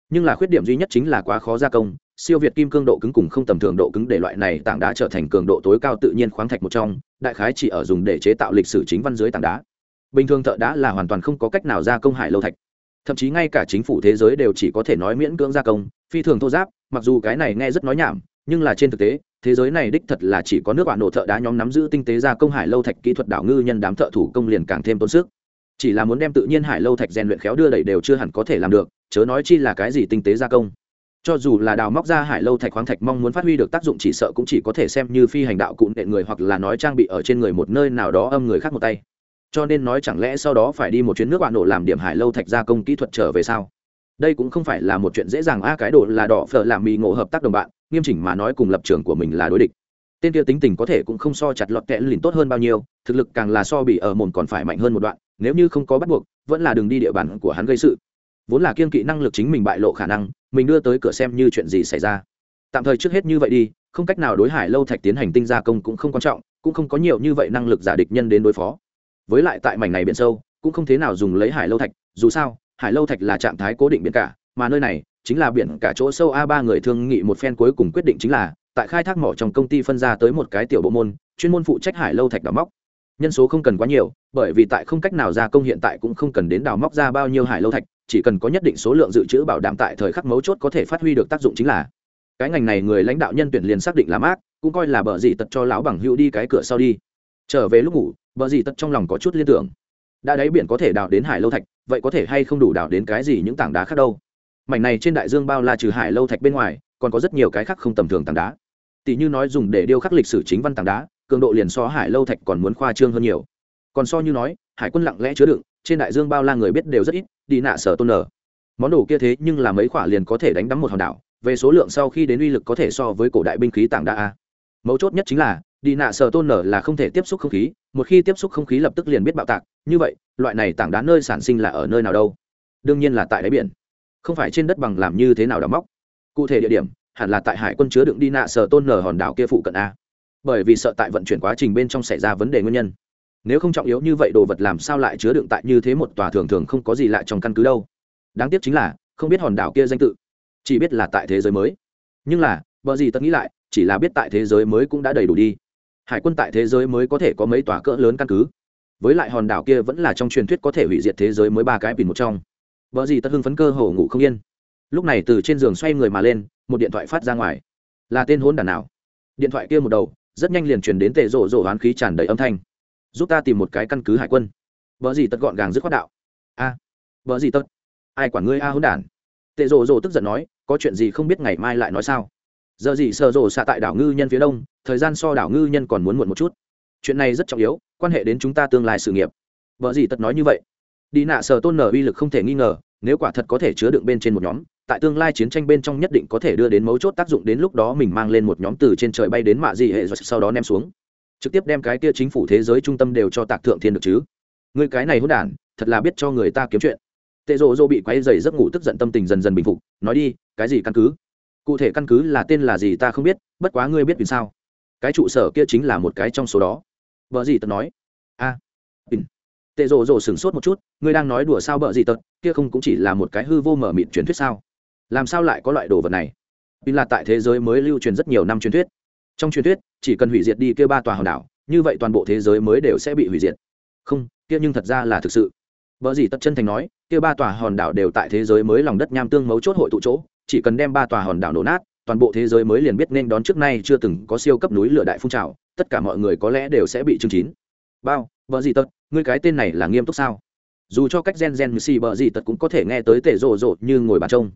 nhưng là khuyết điểm duy nhất chính là quá khó gia công, siêu việt kim cương độ cứng cùng không tầm thường độ cứng để loại này tảng đá trở thành cường độ tối cao tự nhiên khoáng thạch một trong, đại khái chỉ ở dùng để chế tạo lịch sử chính văn dưới tảng đá. Bình thường thợ đá là hoàn toàn không có cách nào gia công hải lâu thạch. Thậm chí ngay cả chính phủ thế giới đều chỉ có thể nói miễn cưỡng gia công, phi thường thô giáp, mặc dù cái này nghe rất nói nhảm, nhưng là trên thực tế, thế giới này đích thật là chỉ có nước bạn nổ thợ đá nhóm nắm giữ tinh tế gia công hải lâu thạch kỹ thuật đảo ngư nhân đám thợ thủ công liền càng thêm tốn sức chỉ là muốn đem tự nhiên hải lâu thạch rèn luyện khéo đưa đẩy đều chưa hẳn có thể làm được, chớ nói chi là cái gì tinh tế gia công. Cho dù là đào móc ra hải lâu thạch khoáng thạch mong muốn phát huy được tác dụng chỉ sợ cũng chỉ có thể xem như phi hành đạo cụ đệ người hoặc là nói trang bị ở trên người một nơi nào đó âm người khác một tay. Cho nên nói chẳng lẽ sau đó phải đi một chuyến nước bạn nổ làm điểm hải lâu thạch gia công kỹ thuật trở về sao? Đây cũng không phải là một chuyện dễ dàng a, cái đồ là đỏ phở làm mì ngộ hợp tác đồng bạn, nghiêm chỉnh mà nói cùng lập trường của mình là đối địch tên kia tính tình có thể cũng không so chặt lọt kẽ lìn tốt hơn bao nhiêu, thực lực càng là so bị ở mồn còn phải mạnh hơn một đoạn, nếu như không có bắt buộc, vẫn là đường đi địa bàn của hắn gây sự. Vốn là kiên kỵ năng lực chính mình bại lộ khả năng, mình đưa tới cửa xem như chuyện gì xảy ra. Tạm thời trước hết như vậy đi, không cách nào đối hải lâu thạch tiến hành tinh gia công cũng không quan trọng, cũng không có nhiều như vậy năng lực giả địch nhân đến đối phó. Với lại tại mảnh này biển sâu, cũng không thế nào dùng lấy hải lâu thạch, dù sao, hải lâu thạch là trạng thái cố định biển cả, mà nơi này chính là biển cả chỗ sâu a ba người thương nghị một phen cuối cùng quyết định chính là tại khai thác mỏ trong công ty phân ra tới một cái tiểu bộ môn, chuyên môn phụ trách hải lâu thạch đào móc. Nhân số không cần quá nhiều, bởi vì tại không cách nào gia công hiện tại cũng không cần đến đào móc ra bao nhiêu hải lâu thạch, chỉ cần có nhất định số lượng dự trữ bảo đảm tại thời khắc mấu chốt có thể phát huy được tác dụng chính là. Cái ngành này người lãnh đạo nhân tuyển liền xác định làm ác cũng coi là bờ gì tật cho lão bằng hữu đi cái cửa sau đi. Trở về lúc ngủ, bờ gì tật trong lòng có chút liên tưởng. Đã đáy biển có thể đào đến hải lâu thạch, vậy có thể hay không đủ đào đến cái gì những tảng đá khác đâu? Mảnh này trên đại dương bao la trừ hải lâu thạch bên ngoài, còn có rất nhiều cái khác không tầm thường tảng đá tỷ như nói dùng để điêu khắc lịch sử chính văn tảng đá, cường độ liền so hải lâu thạch còn muốn khoa trương hơn nhiều. Còn so như nói, hải quân lặng lẽ chứa đựng, trên đại dương bao la người biết đều rất ít, đi nạ sở tôn nở. Món đồ kia thế nhưng là mấy khoả liền có thể đánh đắm một hòn đảo, về số lượng sau khi đến uy lực có thể so với cổ đại binh khí tảng đá a. Mấu chốt nhất chính là, đi nạ sở tôn nở là không thể tiếp xúc không khí, một khi tiếp xúc không khí lập tức liền biết bạo tạc, như vậy, loại này tảng đá nơi sản sinh là ở nơi nào đâu? Đương nhiên là tại đáy biển. Không phải trên đất bằng làm như thế nào đào móc. Cụ thể địa điểm hẳn là tại hải quân chứa đựng đi nạ sở tôn nở hòn đảo kia phụ cận a. Bởi vì sợ tại vận chuyển quá trình bên trong xảy ra vấn đề nguyên nhân. Nếu không trọng yếu như vậy đồ vật làm sao lại chứa đựng tại như thế một tòa thường thường không có gì lạ trong căn cứ đâu. Đáng tiếc chính là, không biết hòn đảo kia danh tự. Chỉ biết là tại thế giới mới. Nhưng là vợ gì tất nghĩ lại, chỉ là biết tại thế giới mới cũng đã đầy đủ đi. Hải quân tại thế giới mới có thể có mấy tòa cỡ lớn căn cứ. Với lại hòn đảo kia vẫn là trong truyền thuyết có thể hủy diệt thế giới mới ba cái pin một trong. Vợ gì tất hưng phấn cơ hồ ngủ không yên lúc này từ trên giường xoay người mà lên một điện thoại phát ra ngoài. Là tên hôn đàn nào? Điện thoại kia một đầu rất nhanh liền chuyển đến tệ rộ rộ hoán khí tràn đầy âm thanh. Giúp ta tìm một cái căn cứ hải quân. Vợ gì tật gọn gàng dứt khoát đạo. A à, vợ gì tật ai quản ngươi a hôn đản? Tệ rộ rộ tức giận nói có chuyện gì không biết ngày mai lại nói sao? Giờ gì sợ rộ xạ tại đảo ngư nhân phía đông thời gian so đảo ngư nhân còn muốn muộn một chút. Chuyện này rất trọng yếu quan hệ đến chúng ta tương lai sự nghiệp. Vợ gì tật nói như vậy? Đi nạ sờ tôn nở uy lực không thể nghi ngờ nếu quả thật có thể chứa đựng bên trên một nhóm tại tương lai chiến tranh bên trong nhất định có thể đưa đến mấu chốt tác dụng đến lúc đó mình mang lên một nhóm từ trên trời bay đến mạ gì hệ rồi sau đó ném xuống. Trực tiếp đem cái kia chính phủ thế giới trung tâm đều cho tạc thượng thiên được chứ? Người cái này hỗn đản thật là biết cho người ta kiếm chuyện. Tệ rộ rộ bị quay dày giấc ngủ tức giận tâm tình dần dần bình phục nói đi cái gì căn cứ? Cụ thể căn cứ là tên là gì ta không biết bất quá ngươi biết vì sao. Cái trụ sở kia chính là một cái trong số đó. Vợ gì tật nói. A. À, tệ rộ rộ sửng sốt một chút ngươi đang nói đùa sao bợ gì tật kia không cũng chỉ là một cái hư vô mở mịt truyền thuyết sao? Làm sao lại có loại đồ vật này? Vì là tại thế giới mới lưu truyền rất nhiều năm truyền thuyết. Trong truyền thuyết, chỉ cần hủy diệt đi kia ba tòa hòn đảo, như vậy toàn bộ thế giới mới đều sẽ bị hủy diệt. Không, kia nhưng thật ra là thực sự. Vợ gì tất chân thành nói, kia ba tòa hòn đảo đều tại thế giới mới lòng đất nham tương mấu chốt hội tụ chỗ, chỉ cần đem ba tòa hòn đảo nổ nát, toàn bộ thế giới mới liền biết nên đón trước nay chưa từng có siêu cấp núi lửa đại phun trào, tất cả mọi người có lẽ đều sẽ bị chương chín. Bao, vợ gì tất, ngươi cái tên này là nghiêm túc sao? Dù cho cách gen gen như xì bờ gì tật cũng có thể nghe tới tể rồ rộ như ngồi bàn trông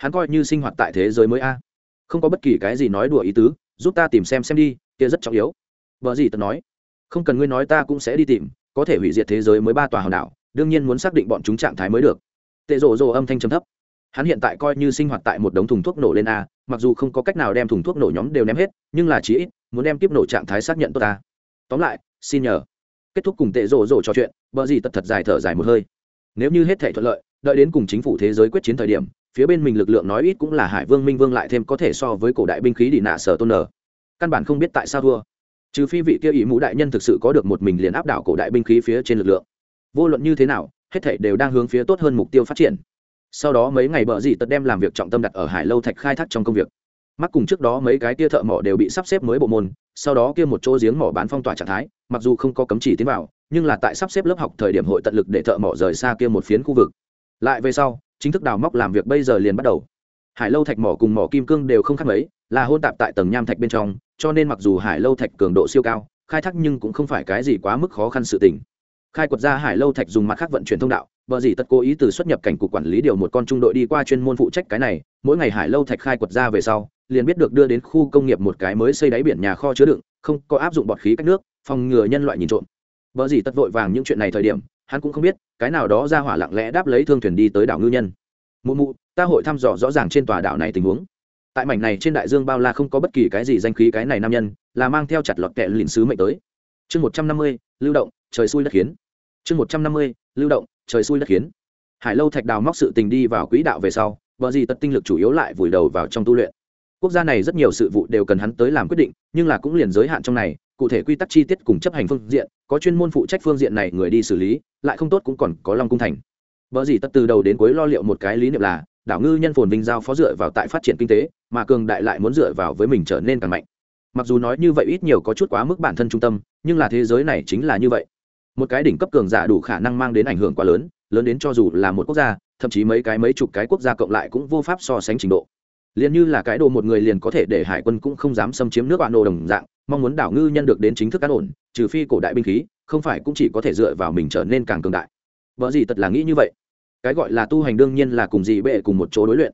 hắn coi như sinh hoạt tại thế giới mới a. Không có bất kỳ cái gì nói đùa ý tứ, giúp ta tìm xem xem đi, kia rất trọng yếu. Vợ gì tật nói, không cần ngươi nói ta cũng sẽ đi tìm, có thể hủy diệt thế giới mới ba tòa hòn đảo, đương nhiên muốn xác định bọn chúng trạng thái mới được. Tệ rộ rộ âm thanh trầm thấp. Hắn hiện tại coi như sinh hoạt tại một đống thùng thuốc nổ lên a, mặc dù không có cách nào đem thùng thuốc nổ nhóm đều ném hết, nhưng là chí ít muốn đem kiếp nổ trạng thái xác nhận tốt ta. Tóm lại, xin nhờ. Kết thúc cùng tệ rộ rộ trò chuyện bờ gì tật thật dài thở dài một hơi. Nếu như hết thể thuận lợi, đợi đến cùng chính phủ thế giới quyết chiến thời điểm phía bên mình lực lượng nói ít cũng là hải vương minh vương lại thêm có thể so với cổ đại binh khí đi nạ sở tôn nở căn bản không biết tại sao thua. Trừ phi vị kia ý mũ đại nhân thực sự có được một mình liền áp đảo cổ đại binh khí phía trên lực lượng. Vô luận như thế nào, hết thảy đều đang hướng phía tốt hơn mục tiêu phát triển. Sau đó mấy ngày bờ dị tật đem làm việc trọng tâm đặt ở hải lâu thạch khai thác trong công việc. Mắc cùng trước đó mấy cái kia thợ mỏ đều bị sắp xếp mới bộ môn, sau đó kia một chỗ giếng mỏ bán phong tỏa trạng thái, mặc dù không có cấm chỉ tiến vào, nhưng là tại sắp xếp lớp học thời điểm hội tận lực để thợ mỏ rời xa kia một phiến khu vực. Lại về sau chính thức đào móc làm việc bây giờ liền bắt đầu. Hải lâu thạch mỏ cùng mỏ kim cương đều không khác mấy, là hôn tạp tại tầng nham thạch bên trong, cho nên mặc dù hải lâu thạch cường độ siêu cao, khai thác nhưng cũng không phải cái gì quá mức khó khăn sự tình. Khai quật ra hải lâu thạch dùng mặt khác vận chuyển thông đạo vợ gì tất cố ý từ xuất nhập cảnh cục quản lý điều một con trung đội đi qua chuyên môn phụ trách cái này, mỗi ngày hải lâu thạch khai quật ra về sau, liền biết được đưa đến khu công nghiệp một cái mới xây đáy biển nhà kho chứa đựng, không có áp dụng bọt khí cách nước, phòng ngừa nhân loại nhìn trộm. Vợ gì tất vội vàng những chuyện này thời điểm hắn cũng không biết, cái nào đó ra hỏa lặng lẽ đáp lấy thương thuyền đi tới đảo ngư nhân. Mụ mụ, ta hội thăm dò rõ ràng trên tòa đảo này tình huống. Tại mảnh này trên đại dương bao la không có bất kỳ cái gì danh khí cái này nam nhân, là mang theo chặt lọt kẹ lìn sứ mệnh tới. Chương một trăm năm mươi, lưu động, trời xui đất khiến. Chương một trăm năm mươi, lưu động, trời xui đất khiến. Hải lâu thạch đào móc sự tình đi vào quỹ đạo về sau, vợ gì tất tinh lực chủ yếu lại vùi đầu vào trong tu luyện. Quốc gia này rất nhiều sự vụ đều cần hắn tới làm quyết định, nhưng là cũng liền giới hạn trong này cụ thể quy tắc chi tiết cùng chấp hành phương diện, có chuyên môn phụ trách phương diện này người đi xử lý, lại không tốt cũng còn có long cung thành. Vợ gì tất từ đầu đến cuối lo liệu một cái lý niệm là, đảo ngư nhân phồn vinh giao phó dựa vào tại phát triển kinh tế, mà cường đại lại muốn dựa vào với mình trở nên càng mạnh. Mặc dù nói như vậy ít nhiều có chút quá mức bản thân trung tâm, nhưng là thế giới này chính là như vậy. Một cái đỉnh cấp cường giả đủ khả năng mang đến ảnh hưởng quá lớn lớn đến cho dù là một quốc gia, thậm chí mấy cái mấy chục cái quốc gia cộng lại cũng vô pháp so sánh trình độ. Liền như là cái đồ một người liền có thể để hải quân cũng không dám xâm chiếm nước bạn đồ đồng dạng mong muốn đảo ngư nhân được đến chính thức cán ổn, trừ phi cổ đại binh khí, không phải cũng chỉ có thể dựa vào mình trở nên càng cường đại. Vợ gì tật là nghĩ như vậy? Cái gọi là tu hành đương nhiên là cùng dị bệ cùng một chỗ đối luyện.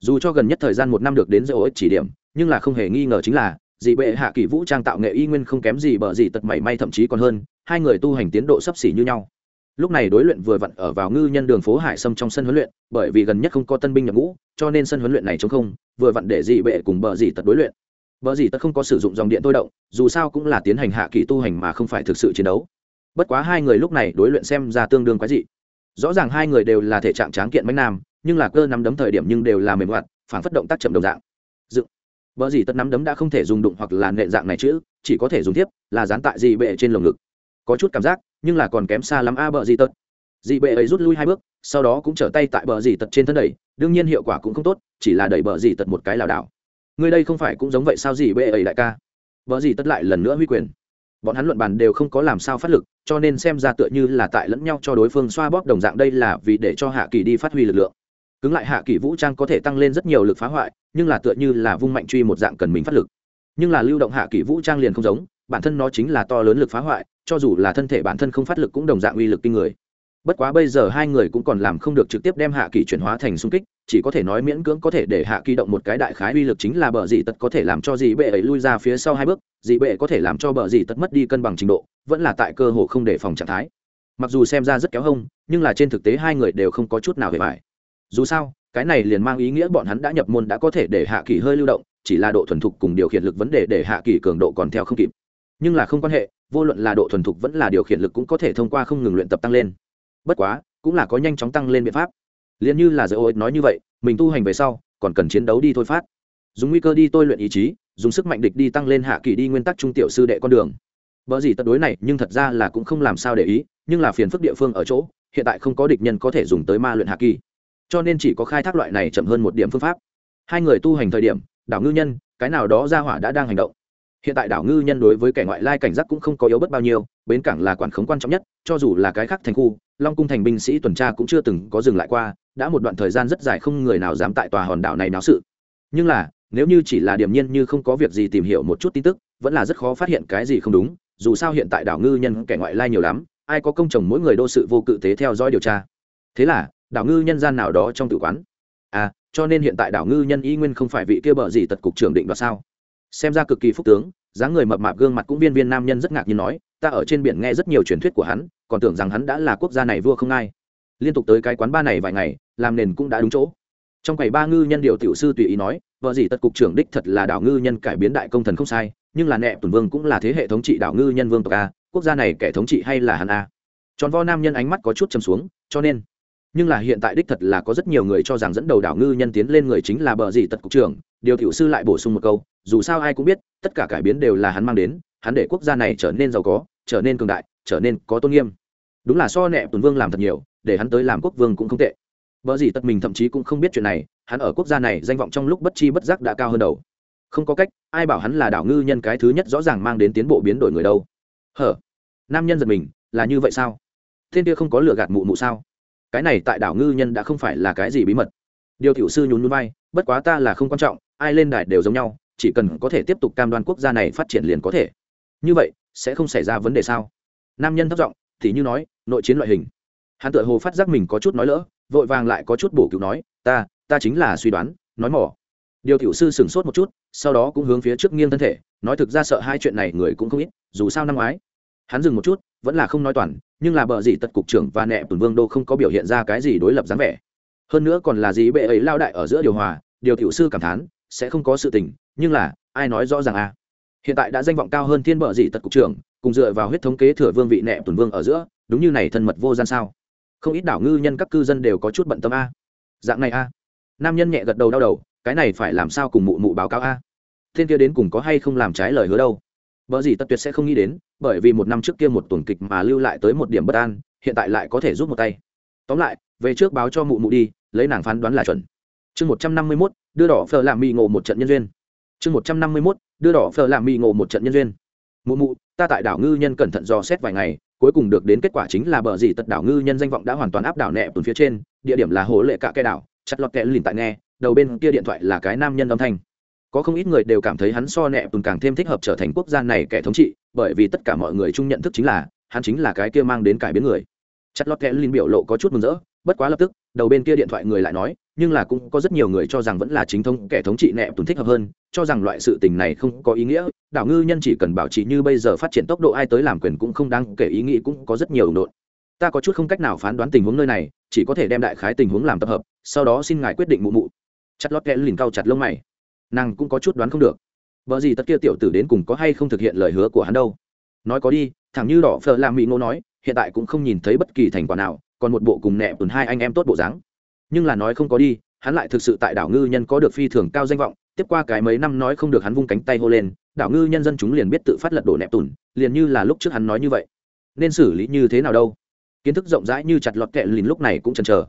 Dù cho gần nhất thời gian một năm được đến dỗ ích chỉ điểm, nhưng là không hề nghi ngờ chính là, dị bệ hạ kỷ vũ trang tạo nghệ y nguyên không kém gì bờ gì tật mảy may thậm chí còn hơn, hai người tu hành tiến độ sấp xỉ như nhau. Lúc này đối luyện vừa vặn ở vào ngư nhân đường phố hải sâm trong sân huấn luyện, bởi vì gần nhất không có tân binh nhập ngũ, cho nên sân huấn luyện này chống không, vừa vặn để dị bệ cùng bờ dị tật đối luyện bờ gì tất không có sử dụng dòng điện tôi động dù sao cũng là tiến hành hạ kỳ tu hành mà không phải thực sự chiến đấu. Bất quá hai người lúc này đối luyện xem ra tương đương quái dị. Rõ ràng hai người đều là thể trạng tráng kiện mấy nam nhưng là cơ nắm đấm thời điểm nhưng đều là mềm hoạt phản phất động tác chậm đồng dạng. Dựng bờ gì tất nắm đấm đã không thể dùng đụng hoặc là nệ dạng này chứ, chỉ có thể dùng tiếp là dán tại dị bệ trên lồng ngực. Có chút cảm giác nhưng là còn kém xa lắm a bờ gì tật dị bệ ấy rút lui hai bước sau đó cũng trở tay tại bờ gì tật trên thân đẩy đương nhiên hiệu quả cũng không tốt chỉ là đẩy bờ gì tật một cái lảo đảo người đây không phải cũng giống vậy sao gì bệ ấy đại ca? Vợ gì tất lại lần nữa huy quyền. Bọn hắn luận bàn đều không có làm sao phát lực, cho nên xem ra tựa như là tại lẫn nhau cho đối phương xoa bóp đồng dạng đây là vì để cho hạ kỳ đi phát huy lực lượng. Cứng lại hạ kỳ vũ trang có thể tăng lên rất nhiều lực phá hoại, nhưng là tựa như là vung mạnh truy một dạng cần mình phát lực. Nhưng là lưu động hạ kỳ vũ trang liền không giống, bản thân nó chính là to lớn lực phá hoại, cho dù là thân thể bản thân không phát lực cũng đồng dạng uy lực kinh người bất quá bây giờ hai người cũng còn làm không được trực tiếp đem hạ kỳ chuyển hóa thành xung kích, chỉ có thể nói miễn cưỡng có thể để hạ kỳ động một cái đại khái uy lực chính là bờ dị tật có thể làm cho dị bệ ấy lui ra phía sau hai bước, dị bệ có thể làm cho bờ dị tật mất đi cân bằng trình độ, vẫn là tại cơ hồ không đề phòng trạng thái. Mặc dù xem ra rất kéo hông, nhưng là trên thực tế hai người đều không có chút nào hề phải dù sao, cái này liền mang ý nghĩa bọn hắn đã nhập môn đã có thể để hạ kỳ hơi lưu động, chỉ là độ thuần thục cùng điều khiển lực vấn đề để hạ kỳ cường độ còn theo không kịp. Nhưng là không quan hệ, vô luận là độ thuần thục vẫn là điều khiển lực cũng có thể thông qua không ngừng luyện tập tăng lên bất quá, cũng là có nhanh chóng tăng lên biện pháp. Liền như là dỡ ôi nói như vậy, mình tu hành về sau, còn cần chiến đấu đi thôi phát. Dùng nguy cơ đi tôi luyện ý chí, dùng sức mạnh địch đi tăng lên hạ kỳ đi nguyên tắc trung tiểu sư đệ con đường. Vợ gì tật đối này, nhưng thật ra là cũng không làm sao để ý, nhưng là phiền phức địa phương ở chỗ, hiện tại không có địch nhân có thể dùng tới ma luyện hạ kỳ. Cho nên chỉ có khai thác loại này chậm hơn một điểm phương pháp. Hai người tu hành thời điểm, đảo ngư nhân, cái nào đó ra hỏa đã đang hành động. Hiện tại đảo ngư nhân đối với kẻ ngoại lai cảnh giác cũng không có yếu bất bao nhiêu, bến cảng là quản khống quan trọng nhất, cho dù là cái khác thành khu long cung thành binh sĩ tuần tra cũng chưa từng có dừng lại qua, đã một đoạn thời gian rất dài không người nào dám tại tòa hòn đảo này náo sự. Nhưng là, nếu như chỉ là điểm nhiên như không có việc gì tìm hiểu một chút tin tức, vẫn là rất khó phát hiện cái gì không đúng, dù sao hiện tại đảo ngư nhân kẻ ngoại lai nhiều lắm, ai có công chồng mỗi người đô sự vô cự tế theo dõi điều tra. Thế là, đảo ngư nhân gian nào đó trong tự quán. À cho nên hiện tại đảo ngư nhân y nguyên không phải vị kia bờ gì tật cục trưởng định đoạt sao? Xem ra cực kỳ phúc tướng, dáng người mập mạp gương mặt cũng viên viên nam nhân rất ngạc nhiên nói, ta ở trên biển nghe rất nhiều truyền thuyết của hắn còn tưởng rằng hắn đã là quốc gia này vua không ai. Liên tục tới cái quán ba này vài ngày, làm nền cũng đã đúng chỗ. Trong quầy ba ngư nhân điều tiểu sư tùy ý nói, vợ gì tật cục trưởng đích thật là đảo ngư nhân cải biến đại công thần không sai, nhưng là nẹ tuần vương cũng là thế hệ thống trị đảo ngư nhân vương tộc a, quốc gia này kẻ thống trị hay là hắn a? Tròn vo nam nhân ánh mắt có chút chầm xuống, cho nên, nhưng là hiện tại đích thật là có rất nhiều người cho rằng dẫn đầu đảo ngư nhân tiến lên người chính là bờ gì tật cục trưởng, điều tiểu sư lại bổ sung một câu, dù sao ai cũng biết, tất cả cải biến đều là hắn mang đến, hắn để quốc gia này trở nên giàu có, trở nên cường đại, trở nên có tôn nghiêm đúng là so nẹ tuần vương làm thật nhiều, để hắn tới làm quốc vương cũng không tệ. Vợ gì tật mình thậm chí cũng không biết chuyện này, hắn ở quốc gia này danh vọng trong lúc bất chi bất giác đã cao hơn đầu. Không có cách, ai bảo hắn là đảo ngư nhân cái thứ nhất rõ ràng mang đến tiến bộ biến đổi người đâu. Hở? Nam nhân giật mình, là như vậy sao? Thiên kia không có lừa gạt mụ mụ sao? Cái này tại đảo ngư nhân đã không phải là cái gì bí mật. Điều tiểu sư nhún nhún vai, bất quá ta là không quan trọng, ai lên đài đều giống nhau, chỉ cần có thể tiếp tục cam đoan quốc gia này phát triển liền có thể. Như vậy, sẽ không xảy ra vấn đề sao? Nam nhân thất giọng, thì như nói nội chiến loại hình. Hắn tự hồ phát giác mình có chút nói lỡ, vội vàng lại có chút bổ cứu nói, ta ta chính là suy đoán, nói mỏ. Điều tiểu sư sửng sốt một chút, sau đó cũng hướng phía trước nghiêng thân thể, nói thực ra sợ hai chuyện này người cũng không ít, dù sao năm ngoái. Hắn dừng một chút, vẫn là không nói toàn, nhưng là bờ gì tật cục trưởng và nẹ tuần vương đô không có biểu hiện ra cái gì đối lập dáng vẻ. Hơn nữa còn là gì bệ ấy lao đại ở giữa điều hòa, điều tiểu sư cảm thán, sẽ không có sự tình, nhưng là, ai nói rõ ràng à? hiện tại đã danh vọng cao hơn thiên bờ gì tật cục trưởng, cùng dựa vào huyết thống kế thừa vương vị nẹ tuần vương ở giữa đúng như này thân mật vô gian sao? Không ít đảo ngư nhân các cư dân đều có chút bận tâm a. Dạng này a. Nam nhân nhẹ gật đầu đau đầu, cái này phải làm sao cùng mụ mụ báo cáo a? Thiên kia đến cùng có hay không làm trái lời hứa đâu? Vợ gì tất tuyệt sẽ không nghĩ đến, bởi vì một năm trước kia một tuần kịch mà lưu lại tới một điểm bất an, hiện tại lại có thể rút một tay. Tóm lại, về trước báo cho mụ mụ đi, lấy nàng phán đoán là chuẩn. Chương một trăm năm mươi mốt, đưa đỏ phờ làm mì ngộ một trận nhân duyên. Chương một trăm năm mươi mốt, đưa đỏ phờ làm mì ngộ một trận nhân duyên. Mụ mụ, ta tại đảo ngư nhân cẩn thận dò xét vài ngày cuối cùng được đến kết quả chính là bờ gì tật đảo ngư nhân danh vọng đã hoàn toàn áp đảo nẹ tuần phía trên, địa điểm là hồ lệ cả cây đảo, chặt lọt kẽ lìn tại nghe, đầu bên kia điện thoại là cái nam nhân âm thanh. Có không ít người đều cảm thấy hắn so nẹ tuần càng thêm thích hợp trở thành quốc gia này kẻ thống trị, bởi vì tất cả mọi người chung nhận thức chính là, hắn chính là cái kia mang đến cải biến người. Chặt lọt kẽ lìn biểu lộ có chút mừng rỡ, bất quá lập tức, đầu bên kia điện thoại người lại nói nhưng là cũng có rất nhiều người cho rằng vẫn là chính thống kẻ thống trị nẹ tùn thích hợp hơn, cho rằng loại sự tình này không có ý nghĩa, đảo ngư nhân chỉ cần bảo trì như bây giờ phát triển tốc độ ai tới làm quyền cũng không đáng kể ý nghĩ cũng có rất nhiều ủng đội ta có chút không cách nào phán đoán tình huống nơi này, chỉ có thể đem đại khái tình huống làm tập hợp, sau đó xin ngài quyết định mụ mụ. Chặt lót kẽ lìn cao chặt lông mày. Nàng cũng có chút đoán không được. Vợ gì tất kia tiểu tử đến cùng có hay không thực hiện lời hứa của hắn đâu? Nói có đi thẳng như đỏ phở làm mỹ ngô nói, hiện tại cũng không nhìn thấy bất kỳ thành quả nào, còn một bộ cùng nẹ tuần hai anh em tốt bộ dáng nhưng là nói không có đi, hắn lại thực sự tại đảo ngư nhân có được phi thường cao danh vọng, tiếp qua cái mấy năm nói không được hắn vung cánh tay hô lên, đảo ngư nhân dân chúng liền biết tự phát lật đổ nẹp tùn, liền như là lúc trước hắn nói như vậy. Nên xử lý như thế nào đâu? Kiến thức rộng rãi như chặt lọt kẹ lìn lúc này cũng chần chờ.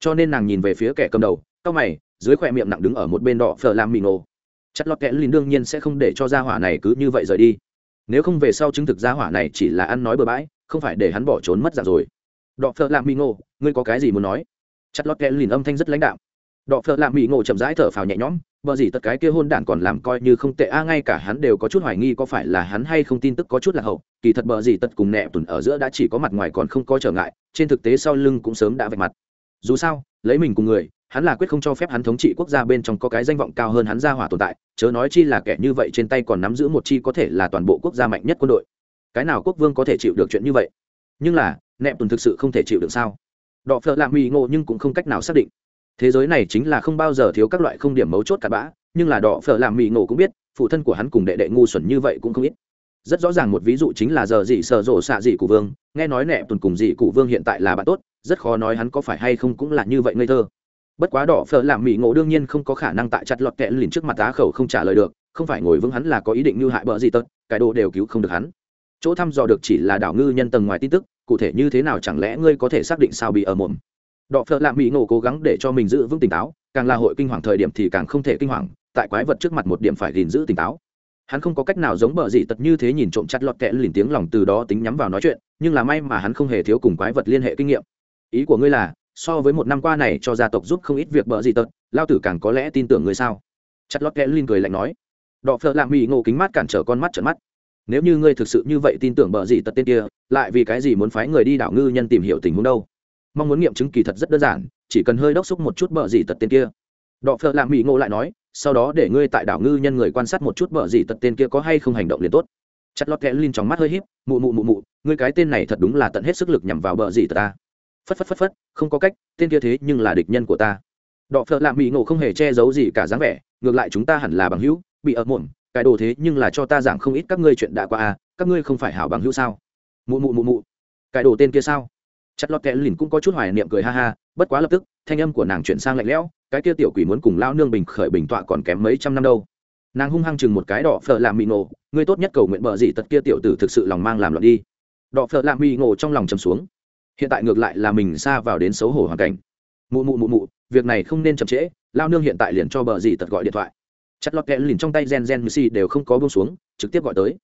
Cho nên nàng nhìn về phía kẻ cầm đầu, cau mày, dưới khỏe miệng nặng đứng ở một bên đỏ phở làm mì nổ chặt lọt kẹ lìn đương nhiên sẽ không để cho gia hỏa này cứ như vậy rời đi. Nếu không về sau chứng thực gia hỏa này chỉ là ăn nói bừa bãi, không phải để hắn bỏ trốn mất dạng rồi. Đỏ phở làm mì nổ ngươi có cái gì muốn nói? Chặt lót kẽ lìn âm thanh rất lãnh đạo đọ phợ lạ mỹ ngộ chậm rãi thở phào nhẹ nhõm vợ gì tất cái kia hôn đản còn làm coi như không tệ a, ngay cả hắn đều có chút hoài nghi có phải là hắn hay không tin tức có chút là hậu. Kỳ thật bờ gì tất cùng nẹ tuần ở giữa đã chỉ có mặt ngoài còn không có trở ngại, trên thực tế sau lưng cũng sớm đã vạch mặt. Dù sao, lấy mình cùng người, hắn là quyết không cho phép hắn thống trị quốc gia bên trong có cái danh vọng cao hơn hắn ra hỏa tồn tại, chớ nói chi là kẻ như vậy trên tay còn nắm giữ một chi có thể là toàn bộ quốc gia mạnh nhất quân đội. Cái nào quốc vương có thể chịu được chuyện như vậy? Nhưng là, nẹ tuần thực sự không thể chịu được sao? Đọ phở lạ mì ngộ nhưng cũng không cách nào xác định. Thế giới này chính là không bao giờ thiếu các loại không điểm mấu chốt cặn bã, nhưng là Đọ phở làm mì ngộ cũng biết, phụ thân của hắn cùng đệ đệ ngu xuẩn như vậy cũng không ít. Rất rõ ràng một ví dụ chính là giờ dị sợ rộ xạ dị cụ vương, nghe nói nẹ tuần cùng dị cụ vương hiện tại là bạn tốt, rất khó nói hắn có phải hay không cũng là như vậy ngây thơ. Bất quá đỏ phở làm mỹ ngộ đương nhiên không có khả năng tại chặt lọt kẹ lìn trước mặt á khẩu không trả lời được, không phải ngồi vững hắn là có ý định như hại bỡ gì tật, cái đồ đều cứu không được hắn. Chỗ thăm dò được chỉ là đảo ngư nhân tầng ngoài tin tức cụ thể như thế nào chẳng lẽ ngươi có thể xác định sao bị ở mồm? Đọ phợ lạ mỹ ngộ cố gắng để cho mình giữ vững tỉnh táo, càng là hội kinh hoàng thời điểm thì càng không thể kinh hoàng, tại quái vật trước mặt một điểm phải gìn giữ tỉnh táo. Hắn không có cách nào giống bờ dị tật như thế nhìn trộm chặt lọt kẽ lìn tiếng lòng từ đó tính nhắm vào nói chuyện, nhưng là may mà hắn không hề thiếu cùng quái vật liên hệ kinh nghiệm. Ý của ngươi là, so với một năm qua này cho gia tộc giúp không ít việc bờ gì tật, lao tử càng có lẽ tin tưởng ngươi sao? Chặt lọt kẽ lìn cười lạnh nói. Đọ phợ lạ mỹ ngộ kính mắt cản trở con mắt trợn mắt nếu như ngươi thực sự như vậy tin tưởng bờ gì tật tên kia, lại vì cái gì muốn phái người đi đảo ngư nhân tìm hiểu tình huống đâu? Mong muốn nghiệm chứng kỳ thật rất đơn giản, chỉ cần hơi đốc xúc một chút bờ gì tật tên kia. Đọ phợ lạ mỹ ngộ lại nói, sau đó để ngươi tại đảo ngư nhân người quan sát một chút bờ gì tật tên kia có hay không hành động liền tốt. Chặt lót kẽ linh trong mắt hơi híp, mụ mụ mụ mụ, ngươi cái tên này thật đúng là tận hết sức lực nhằm vào bờ gì tật ta. Phất phất phất phất, không có cách, tên kia thế nhưng là địch nhân của ta. Đọ phợ lạ mỹ ngộ không hề che giấu gì cả dáng vẻ, ngược lại chúng ta hẳn là bằng hữu, bị ập muộn cái đồ thế nhưng là cho ta giảng không ít các ngươi chuyện đã qua à các ngươi không phải hảo bằng hữu sao? Mụ mụ mụ mụ. Cái đồ tên kia sao? Chặt lọt kẽ lìn cũng có chút hoài niệm cười ha ha, bất quá lập tức, thanh âm của nàng chuyển sang lạnh lẽo, cái kia tiểu quỷ muốn cùng lao nương bình khởi bình tọa còn kém mấy trăm năm đâu. Nàng hung hăng chừng một cái đỏ phở làm mị nổ, ngươi tốt nhất cầu nguyện bờ gì tật kia tiểu tử thực sự lòng mang làm loạn đi. Đỏ phở làm mị ngộ trong lòng chầm xuống. Hiện tại ngược lại là mình xa vào đến xấu hổ hoàn cảnh. Mụ mụ mụ mụ, việc này không nên chậm trễ lao nương hiện tại liền cho bờ gì tật gọi điện thoại chặt lọt kẽ lìn trong tay gen gen như xì đều không có buông xuống, trực tiếp gọi tới.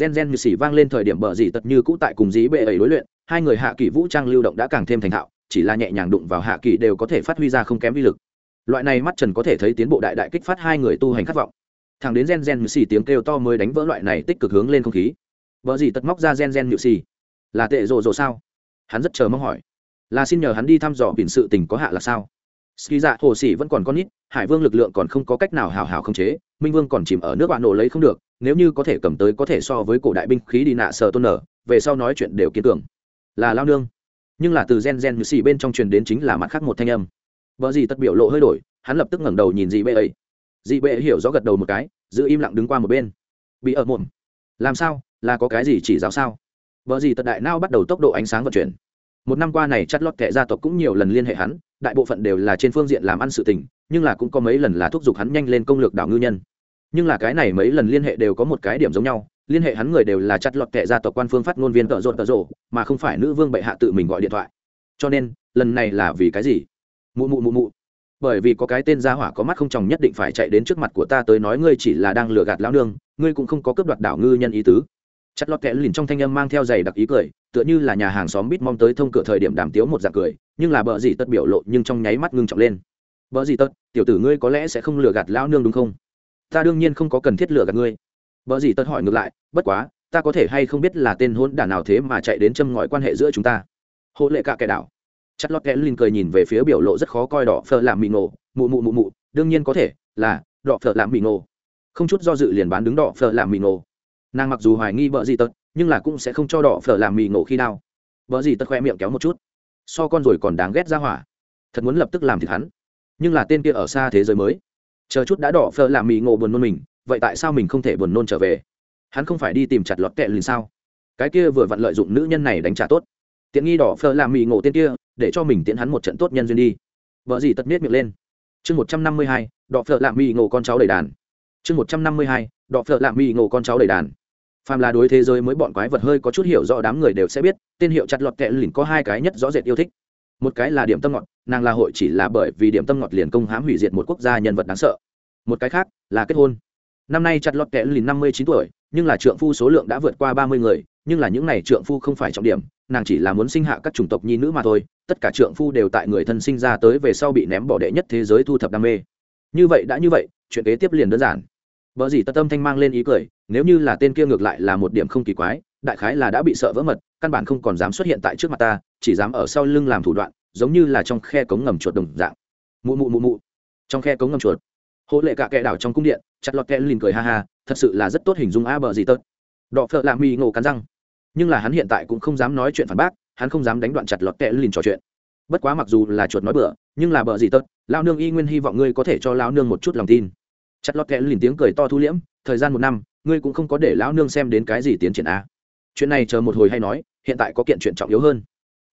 Gen gen như xì vang lên thời điểm bờ dì tật như cũ tại cùng dí bệ ấy đối luyện, hai người hạ kỳ vũ trang lưu động đã càng thêm thành thạo, chỉ là nhẹ nhàng đụng vào hạ kỳ đều có thể phát huy ra không kém vi lực. Loại này mắt trần có thể thấy tiến bộ đại đại kích phát hai người tu hành khát vọng. Thằng đến gen gen như xì tiếng kêu to mới đánh vỡ loại này tích cực hướng lên không khí. Vợ gì tật móc ra gen gen như xì là tệ rộ rộ sao? Hắn rất chờ mong hỏi. Là xin nhờ hắn đi thăm dò biển sự tình có hạ là sao? Ski dạ hồ sĩ vẫn còn con nít, hải vương lực lượng còn không có cách nào hào hào không chế, minh vương còn chìm ở nước bạn nổ lấy không được, nếu như có thể cầm tới có thể so với cổ đại binh khí đi nạ sờ tôn nở, về sau nói chuyện đều kiến tưởng là lao nương. Nhưng là từ gen gen như xì bên trong truyền đến chính là mặt khác một thanh âm. Vợ gì tất biểu lộ hơi đổi, hắn lập tức ngẩng đầu nhìn dị bệ ấy. Dị bệ hiểu rõ gật đầu một cái, giữ im lặng đứng qua một bên. Bị ở mồm. Làm sao? Là có cái gì chỉ giáo sao? Vợ gì tật đại nao bắt đầu tốc độ ánh sáng vận chuyển một năm qua này chắt lót kệ gia tộc cũng nhiều lần liên hệ hắn, đại bộ phận đều là trên phương diện làm ăn sự tình, nhưng là cũng có mấy lần là thúc giục hắn nhanh lên công lược đảo ngư nhân. Nhưng là cái này mấy lần liên hệ đều có một cái điểm giống nhau, liên hệ hắn người đều là chặt lọt kệ gia tộc quan phương phát ngôn viên tợ rộn tợ rộ mà không phải nữ vương bệ hạ tự mình gọi điện thoại. Cho nên, lần này là vì cái gì? Mụ mụ mụ mụ. Bởi vì có cái tên gia hỏa có mắt không chồng nhất định phải chạy đến trước mặt của ta tới nói ngươi chỉ là đang lừa gạt lão nương, ngươi cũng không có cướp đoạt đảo ngư nhân ý tứ chặt lọt kẽ lìn trong thanh âm mang theo giày đặc ý cười, tựa như là nhà hàng xóm bít mong tới thông cửa thời điểm đàm tiếu một dạng cười, nhưng là bợ gì tất biểu lộ nhưng trong nháy mắt ngưng trọng lên. Bợ gì tất, tiểu tử ngươi có lẽ sẽ không lừa gạt lão nương đúng không? Ta đương nhiên không có cần thiết lừa gạt ngươi. Bợ gì tất hỏi ngược lại, bất quá, ta có thể hay không biết là tên hôn đản nào thế mà chạy đến châm ngòi quan hệ giữa chúng ta? Hộ lệ cả kẻ đảo. Chặt lọt kẽ lìn cười nhìn về phía biểu lộ rất khó coi đỏ phờ làm mị ngộ, mụ mụ mụ mụ, đương nhiên có thể là đỏ phở làm mì ngộ. Không chút do dự liền bán đứng đỏ phở làm mì ngộ nàng mặc dù hoài nghi vợ gì tật, nhưng là cũng sẽ không cho đỏ phở làm mì ngộ khi nào vợ gì tật khoe miệng kéo một chút. So con rồi còn đáng ghét ra hỏa. Thật muốn lập tức làm thịt hắn. Nhưng là tên kia ở xa thế giới mới. Chờ chút đã đỏ phở làm mì ngộ buồn nôn mình, vậy tại sao mình không thể buồn nôn trở về? Hắn không phải đi tìm chặt lọt kẹ liền sao? Cái kia vừa vặn lợi dụng nữ nhân này đánh trả tốt. Tiện nghi đỏ phở làm mì ngộ tên kia, để cho mình tiễn hắn một trận tốt nhân duyên đi. Vợ gì tật miết miệng lên. Chương một trăm năm mươi hai, đỏ phở làm mì ngộ con cháu đầy đàn. Chương một trăm năm mươi hai đọ phợ lạ mỹ ngộ con cháu đầy đàn phàm là đối thế giới mới bọn quái vật hơi có chút hiểu rõ đám người đều sẽ biết, tên hiệu chặt lọt kẹ lìn có hai cái nhất rõ rệt yêu thích. Một cái là điểm tâm ngọt, nàng là hội chỉ là bởi vì điểm tâm ngọt liền công hãm hủy diệt một quốc gia nhân vật đáng sợ. Một cái khác là kết hôn. Năm nay chặt lọt kẹ lìn năm mươi chín tuổi, nhưng là trượng phu số lượng đã vượt qua ba mươi người, nhưng là những n à y trượng phu không phải trọng điểm, nàng chỉ là muốn sinh hạ các chủng tộc nhi nữ mà thôi, tất cả trượng phu đều tại người thân sinh ra tới về sau bị ném bỏ đệ nhất thế giới thu thập đam mê. Như vậy đã như vậy, chuyện kế tiếp liền đơn giản vợ gì tất tâm thanh mang lên ý cười, nếu như là tên kia ngược lại là một điểm không kỳ quái, đại khái là đã bị sợ vỡ mật, căn bản không còn dám xuất hiện tại trước mặt ta, chỉ dám ở sau lưng làm thủ đoạn, giống như là trong khe cống ngầm chuột đồng dạng. Mụ mụ mụ mụ. Trong khe cống ngầm chuột. Hộ lệ cả kẻ đảo trong cung điện, chặt lọt kẽ lìn cười ha ha, thật sự là rất tốt hình dung a bờ gì tớt đọ phợ lạ mi ngộ cắn răng. Nhưng là hắn hiện tại cũng không dám nói chuyện phản bác, hắn không dám đánh đoạn chặt lọt kẽ lìn trò chuyện. Bất quá mặc dù là chuột nói bựa nhưng là bờ gì tớt lao nương y nguyên hy vọng ngươi có thể cho lao nương một chút lòng tin chặt lọt kẽ lìn tiếng cười to thu liễm, thời gian một năm, ngươi cũng không có để lão nương xem đến cái gì tiến triển a chuyện này chờ một hồi hay nói, hiện tại có kiện chuyện trọng yếu hơn.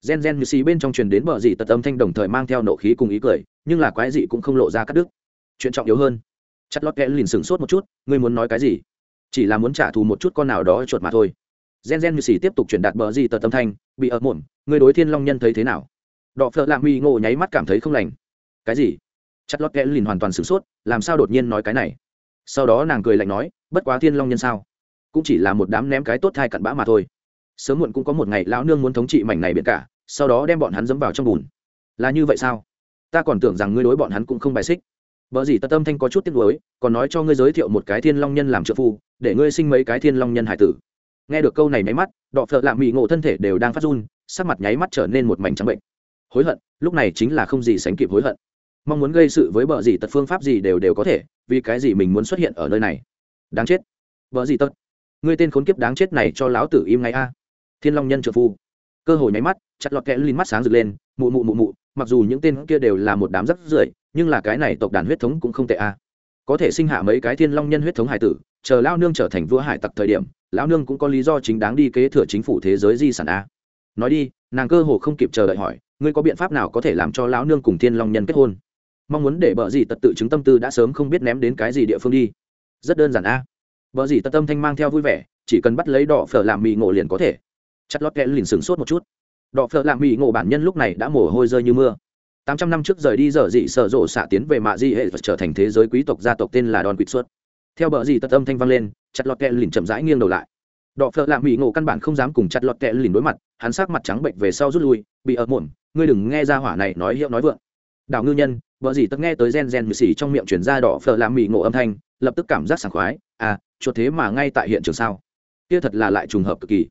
Gen gen như xì bên trong truyền đến bờ dị tật âm thanh đồng thời mang theo nộ khí cùng ý cười, nhưng là quái dị cũng không lộ ra cắt đứt. Chuyện trọng yếu hơn. Chặt lót kẽ lìn sửng sốt một chút, ngươi muốn nói cái gì? Chỉ là muốn trả thù một chút con nào đó chuột mà thôi. Gen gen như xì tiếp tục truyền đạt bờ dị tật âm thanh, bị ở muộn, ngươi đối thiên long nhân thấy thế nào? Đọ phợ lạ huy ngộ nháy mắt cảm thấy không lành. Cái gì? Chặt lót kẽ lìn hoàn toàn sửng sốt, làm sao đột nhiên nói cái này? Sau đó nàng cười lạnh nói, bất quá thiên long nhân sao? Cũng chỉ là một đám ném cái tốt thai cặn bã mà thôi. Sớm muộn cũng có một ngày lão nương muốn thống trị mảnh này biển cả, sau đó đem bọn hắn dẫm vào trong bùn. Là như vậy sao? Ta còn tưởng rằng ngươi đối bọn hắn cũng không bài xích. Vợ gì ta tâm thanh có chút tiếc nuối, còn nói cho ngươi giới thiệu một cái thiên long nhân làm trợ phu, để ngươi sinh mấy cái thiên long nhân hải tử. Nghe được câu này nháy mắt, đọ phợ lạ mỹ ngộ thân thể đều đang phát run, sắc mặt nháy mắt trở nên một mảnh trắng bệnh. Hối hận, lúc này chính là không gì sánh kịp hối hận mong muốn gây sự với bờ gì tật phương pháp gì đều đều có thể, vì cái gì mình muốn xuất hiện ở nơi này? Đáng chết. Bờ gì tật? Ngươi tên khốn kiếp đáng chết này cho lão tử im ngay a. Thiên long nhân trợ phu. Cơ hội nháy mắt, chặt lọt kẽ lên mắt sáng rực lên, mụ mụ mụ mụ, mặc dù những tên kia đều là một đám rất rưởi, nhưng là cái này tộc đàn huyết thống cũng không tệ a. Có thể sinh hạ mấy cái thiên long nhân huyết thống hải tử, chờ lao nương trở thành vua hải tặc thời điểm, lão nương cũng có lý do chính đáng đi kế thừa chính phủ thế giới di sản a. Nói đi, nàng cơ hồ không kịp chờ đợi hỏi, ngươi có biện pháp nào có thể làm cho lão nương cùng thiên long nhân kết hôn? Mong muốn để bợ gì tật tự chứng tâm tư đã sớm không biết ném đến cái gì địa phương đi. Rất đơn giản a. À. bợ gì tật tâm thanh mang theo vui vẻ, chỉ cần bắt lấy đỏ phở làm mì ngộ liền có thể. Chặt lót kẽ liền sừng sốt một chút. Đỏ phở làm mì ngộ bản nhân lúc này đã mồ hôi rơi như mưa. Tám trăm năm trước rời đi dở dị sở rộ xạ tiến về mạ di hệ và trở thành thế giới quý tộc gia tộc tên là đòn quýt suốt. Theo bờ gì tật âm thanh vang lên, chặt lọt kẹ lìn chậm rãi nghiêng đầu lại. Đọ phợ lạ mỹ ngộ căn bản không dám cùng chặt lọt kẹ lìn đối mặt, hắn sắc mặt trắng bệnh về sau rút lui, bị ợp muộn, ngươi đừng nghe ra hỏa này nói hiệu nói vượng. Đảo ngư nhân vợ gì tất nghe tới gen gen mười xỉ trong miệng chuyển ra đỏ phở làm mì ngộ âm thanh, lập tức cảm giác sảng khoái à chuột thế mà ngay tại hiện trường sao? Kia thật là lại trùng hợp cực kỳ.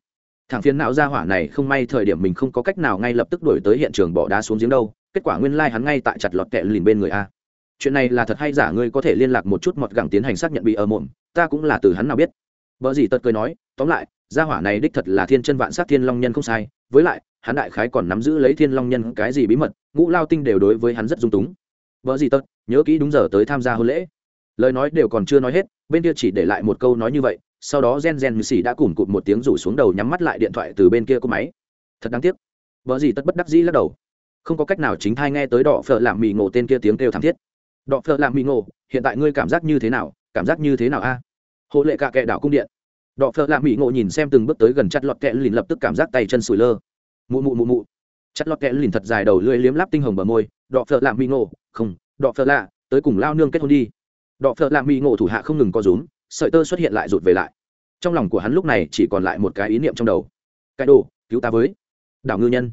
Thằng phiến não ra hỏa này không may thời điểm mình không có cách nào ngay lập tức đổi tới hiện trường bỏ đá xuống giếng đâu, kết quả nguyên lai、like、hắn ngay tại chặt lọt kẹ lìn bên người a. Chuyện này là thật hay giả ngươi có thể liên lạc một chút mọt gẳng tiến hành xác nhận bị ở mồm ta cũng là từ hắn nào biết. Vợ gì tật cười nói, tóm lại, gia hỏa này đích thật là thiên chân vạn sát thiên long nhân không sai, với lại, hắn đại khái còn nắm giữ lấy thiên long nhân cái gì bí mật, ngũ lao tinh đều đối với hắn rất dung túng vợ gì tật, nhớ kỹ đúng giờ tới tham gia hôn lễ. Lời nói đều còn chưa nói hết, bên kia chỉ để lại một câu nói như vậy, sau đó gen gen như xì đã cùn cụt một tiếng rủ xuống đầu nhắm mắt lại điện thoại từ bên kia cô máy. Thật đáng tiếc. Vợ gì tất bất đắc dĩ lắc đầu. Không có cách nào chính thai nghe tới đỏ phở làm mì ngộ tên kia tiếng kêu thảm thiết. Đỏ phở làm mì ngộ, hiện tại ngươi cảm giác như thế nào? Cảm giác như thế nào a? À? hộ lệ cả kệ đảo cung điện. Đỏ phở làm mì ngộ nhìn xem từng bước tới gần chặt lọt kẹ lìn lập tức cảm giác tay chân sủi lơ. Mụ mụ mụ mụ chặt lọt kẽ lìn thật dài đầu lưỡi liếm láp tinh hồng bờ môi, đọ phở làm mỹ ngộ. Không, đọ phở lạ, tới cùng lao nương kết hôn đi. Đọ phở làm mỹ ngộ thủ hạ không ngừng co rúm, sợi tơ xuất hiện lại rụt về lại. Trong lòng của hắn lúc này chỉ còn lại một cái ý niệm trong đầu. Cái đồ, cứu ta với. Đảo ngư nhân.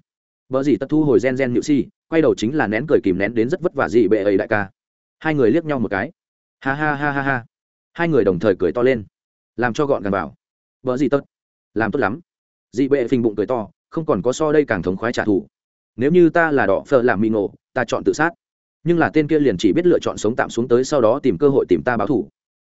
Vợ gì tất thu hồi gen gen nhự si, quay đầu chính là nén cười kìm nén đến rất vất vả gì bệ ấy đại ca. Hai người liếc nhau một cái. Ha ha ha ha ha. Hai người đồng thời cười to lên. Làm cho gọn gàng vào. Vợ gì tất. Làm tốt lắm. Dị bệ phình bụng cười to không còn có so đây càng thống khoái trả thù. Nếu như ta là đỏ phờ làm mì ngộ, ta chọn tự sát. Nhưng là tên kia liền chỉ biết lựa chọn sống tạm xuống tới sau đó tìm cơ hội tìm ta báo thủ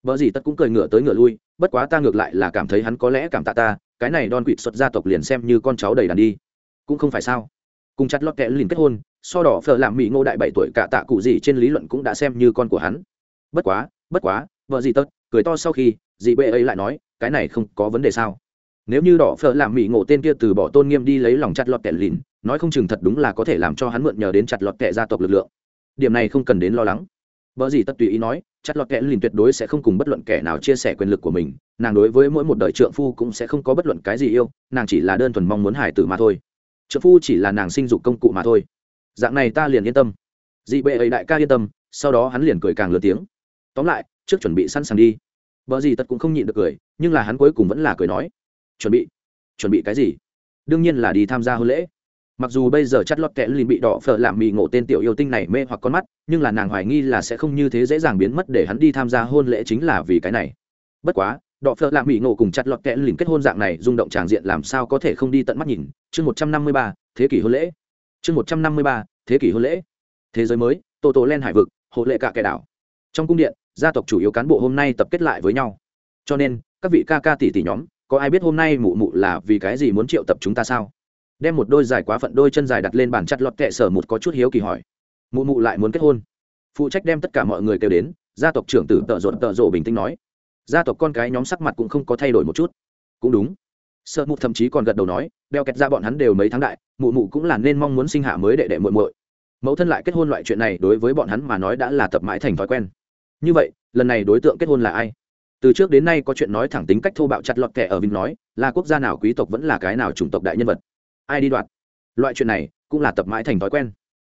vợ gì tất cũng cười ngửa tới ngửa lui, bất quá ta ngược lại là cảm thấy hắn có lẽ cảm tạ ta, cái này đòn quỵt xuất gia tộc liền xem như con cháu đầy đàn đi. Cũng không phải sao. Cùng chặt lót kẽ liền kết hôn, so đỏ phở làm mỹ ngô đại bảy tuổi cả tạ cụ gì trên lý luận cũng đã xem như con của hắn. Bất quá bất quá, vợ gì tất cười to sau khi dị bệ ấy lại nói, cái này không có vấn đề sao? Nếu như đỏ phở làm mỹ ngộ tên kia từ bỏ tôn nghiêm đi lấy lòng chặt lọt kẻ lìn, nói không chừng thật đúng là có thể làm cho hắn mượn nhờ đến chặt lọt kẻ gia tộc lực lượng. Điểm này không cần đến lo lắng. Vợ gì tất tùy ý nói, chặt lọt kẻ lìn tuyệt đối sẽ không cùng bất luận kẻ nào chia sẻ quyền lực của mình, nàng đối với mỗi một đời trượng phu cũng sẽ không có bất luận cái gì yêu, nàng chỉ là đơn thuần mong muốn hải tử mà thôi. Trợ phu chỉ là nàng sinh dục công cụ mà thôi. Dạng này ta liền yên tâm. Dị bệ ấy đại ca yên tâm, sau đó hắn liền cười càng lớn tiếng. Tóm lại, trước chuẩn bị sẵn sàng đi. Vợ gì tất cũng không nhịn được cười, nhưng là hắn cuối cùng vẫn là cười nói chuẩn bị. Chuẩn bị cái gì? Đương nhiên là đi tham gia hôn lễ. Mặc dù bây giờ chắt lót kẽ lìn bị đỏ phở làm mì ngộ tên tiểu yêu tinh này mê hoặc con mắt, nhưng là nàng hoài nghi là sẽ không như thế dễ dàng biến mất để hắn đi tham gia hôn lễ chính là vì cái này. Bất quá đọ phợ lạ mỹ ngộ cùng chặt lọt kẽ lìn kết hôn dạng này rung động tràng diện làm sao có thể không đi tận mắt nhìn? Chương một trăm năm mươi ba, thế kỷ hôn lễ. Chương một trăm năm mươi ba, thế kỷ hôn lễ. Thế giới mới, tô tô len hải vực, hộ lệ cả kẻ đảo. Trong cung điện, gia tộc chủ yếu cán bộ hôm nay tập kết lại với nhau. Cho nên, các vị ca ca tỷ tỷ nhóm có ai biết hôm nay mụ mụ là vì cái gì muốn triệu tập chúng ta sao? Đem một đôi dài quá phận đôi chân dài đặt lên bàn chặt lọt kệ sở một có chút hiếu kỳ hỏi. Mụ mụ lại muốn kết hôn. Phụ trách đem tất cả mọi người kêu đến, gia tộc trưởng tử tợ rộn tợ rộ bình tĩnh nói. Gia tộc con cái nhóm sắc mặt cũng không có thay đổi một chút. Cũng đúng. Sợ mụ thậm chí còn gật đầu nói, đeo kẹt ra bọn hắn đều mấy tháng đại, mụ mụ cũng là nên mong muốn sinh hạ mới đệ đệ muội muội. Mẫu thân lại kết hôn loại chuyện này đối với bọn hắn mà nói đã là tập mãi thành thói quen. Như vậy, lần này đối tượng kết hôn là ai? Từ trước đến nay có chuyện nói thẳng tính cách thô bạo chặt lọt kẻ ở vinh nói, là quốc gia nào quý tộc vẫn là cái nào chủng tộc đại nhân vật. Ai đi đoạt? Loại chuyện này cũng là tập mãi thành thói quen.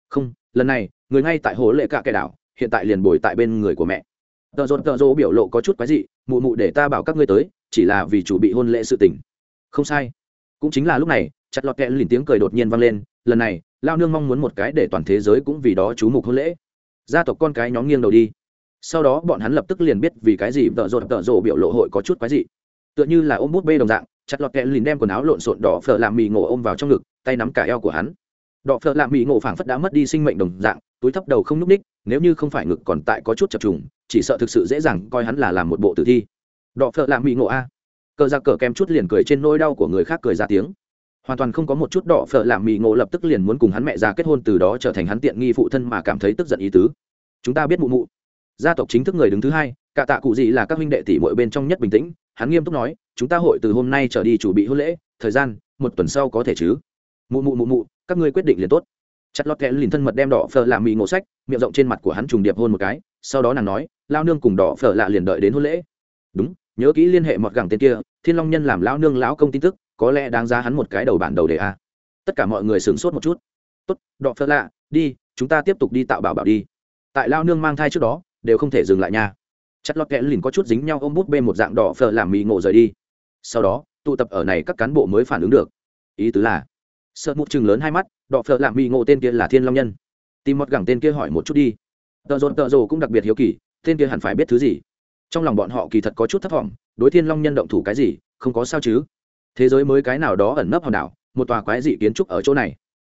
Không, lần này, người ngay tại hồ lệ cạ kẻ đảo, hiện tại liền bồi tại bên người của mẹ. Tợ dồn tợ rỗ biểu lộ có chút quái dị, mụ mụ để ta bảo các ngươi tới, chỉ là vì chủ bị hôn lễ sự tình. Không sai. Cũng chính là lúc này, chặt lọt kẹ liền tiếng cười đột nhiên vang lên, lần này, lao nương mong muốn một cái để toàn thế giới cũng vì đó chú mục hôn lễ. Gia tộc con cái nhóm nghiêng đầu đi sau đó bọn hắn lập tức liền biết vì cái gì tợ rột tợ rộ biểu lộ hội có chút quái dị. Tựa như là ôm bút bê đồng dạng, chặt lọt kẹ lìn đem quần áo lộn xộn đỏ phở làm mì ngộ ôm vào trong ngực, tay nắm cả eo của hắn. Đỏ phở làm mì ngộ phảng phất đã mất đi sinh mệnh đồng dạng, túi thấp đầu không n ú c ních nếu như không phải ngực còn tại có chút chập trùng, chỉ sợ thực sự dễ dàng coi hắn là làm một bộ tử thi. Đỏ phở làm mì ngộ a. Cờ ra cờ kem chút liền cười trên nỗi đau của người khác cười ra tiếng. Hoàn toàn không có một chút đỏ phở làm mì ngộ lập tức liền muốn cùng hắn mẹ ra kết hôn từ đó trở thành hắn tiện nghi phụ thân mà cảm thấy tức giận ý tứ. Chúng ta biết mụ mụ gia tộc chính thức người đứng thứ hai, cả tạ cụ gì là các huynh đệ tỷ muội bên trong nhất bình tĩnh. Hắn nghiêm túc nói, chúng ta hội từ hôm nay trở đi chuẩn bị hôn lễ, thời gian, một tuần sau có thể chứ? Mụ mụ mụ mụ, các ngươi quyết định liền tốt. Chặt lọt kẽ lìn thân mật đem đỏ phở lạ mì ngộ sách, miệng rộng trên mặt của hắn trùng điệp hôn một cái. Sau đó nàng nói, lao nương cùng đỏ phở lạ liền đợi đến hôn lễ. Đúng, nhớ kỹ liên hệ mọt gẳng tên kia, thiên long nhân làm lao nương lão công tin tức, có lẽ đáng giá hắn một cái đầu bản đầu đề a. Tất cả mọi người sửng sốt một chút. Tốt, đỏ phở lạ, đi, chúng ta tiếp tục đi tạo bảo bảo đi. Tại lao nương mang thai trước đó đều không thể dừng lại nha. Chặt lót kẽ lìn có chút dính nhau ôm bút bê một dạng đỏ phở làm mì ngộ rời đi. Sau đó, tụ tập ở này các cán bộ mới phản ứng được. Ý tứ là, sợ mụt chừng lớn hai mắt, đỏ phở làm mì ngộ tên kia là thiên long nhân. Tìm một gẳng tên kia hỏi một chút đi. Tợ rộn tợ rồ cũng đặc biệt hiếu kỳ, tên kia hẳn phải biết thứ gì? Trong lòng bọn họ kỳ thật có chút thất vọng, đối thiên long nhân động thủ cái gì, không có sao chứ? Thế giới mới cái nào đó ẩn nấp hòn đảo, một tòa quái dị kiến trúc ở chỗ này.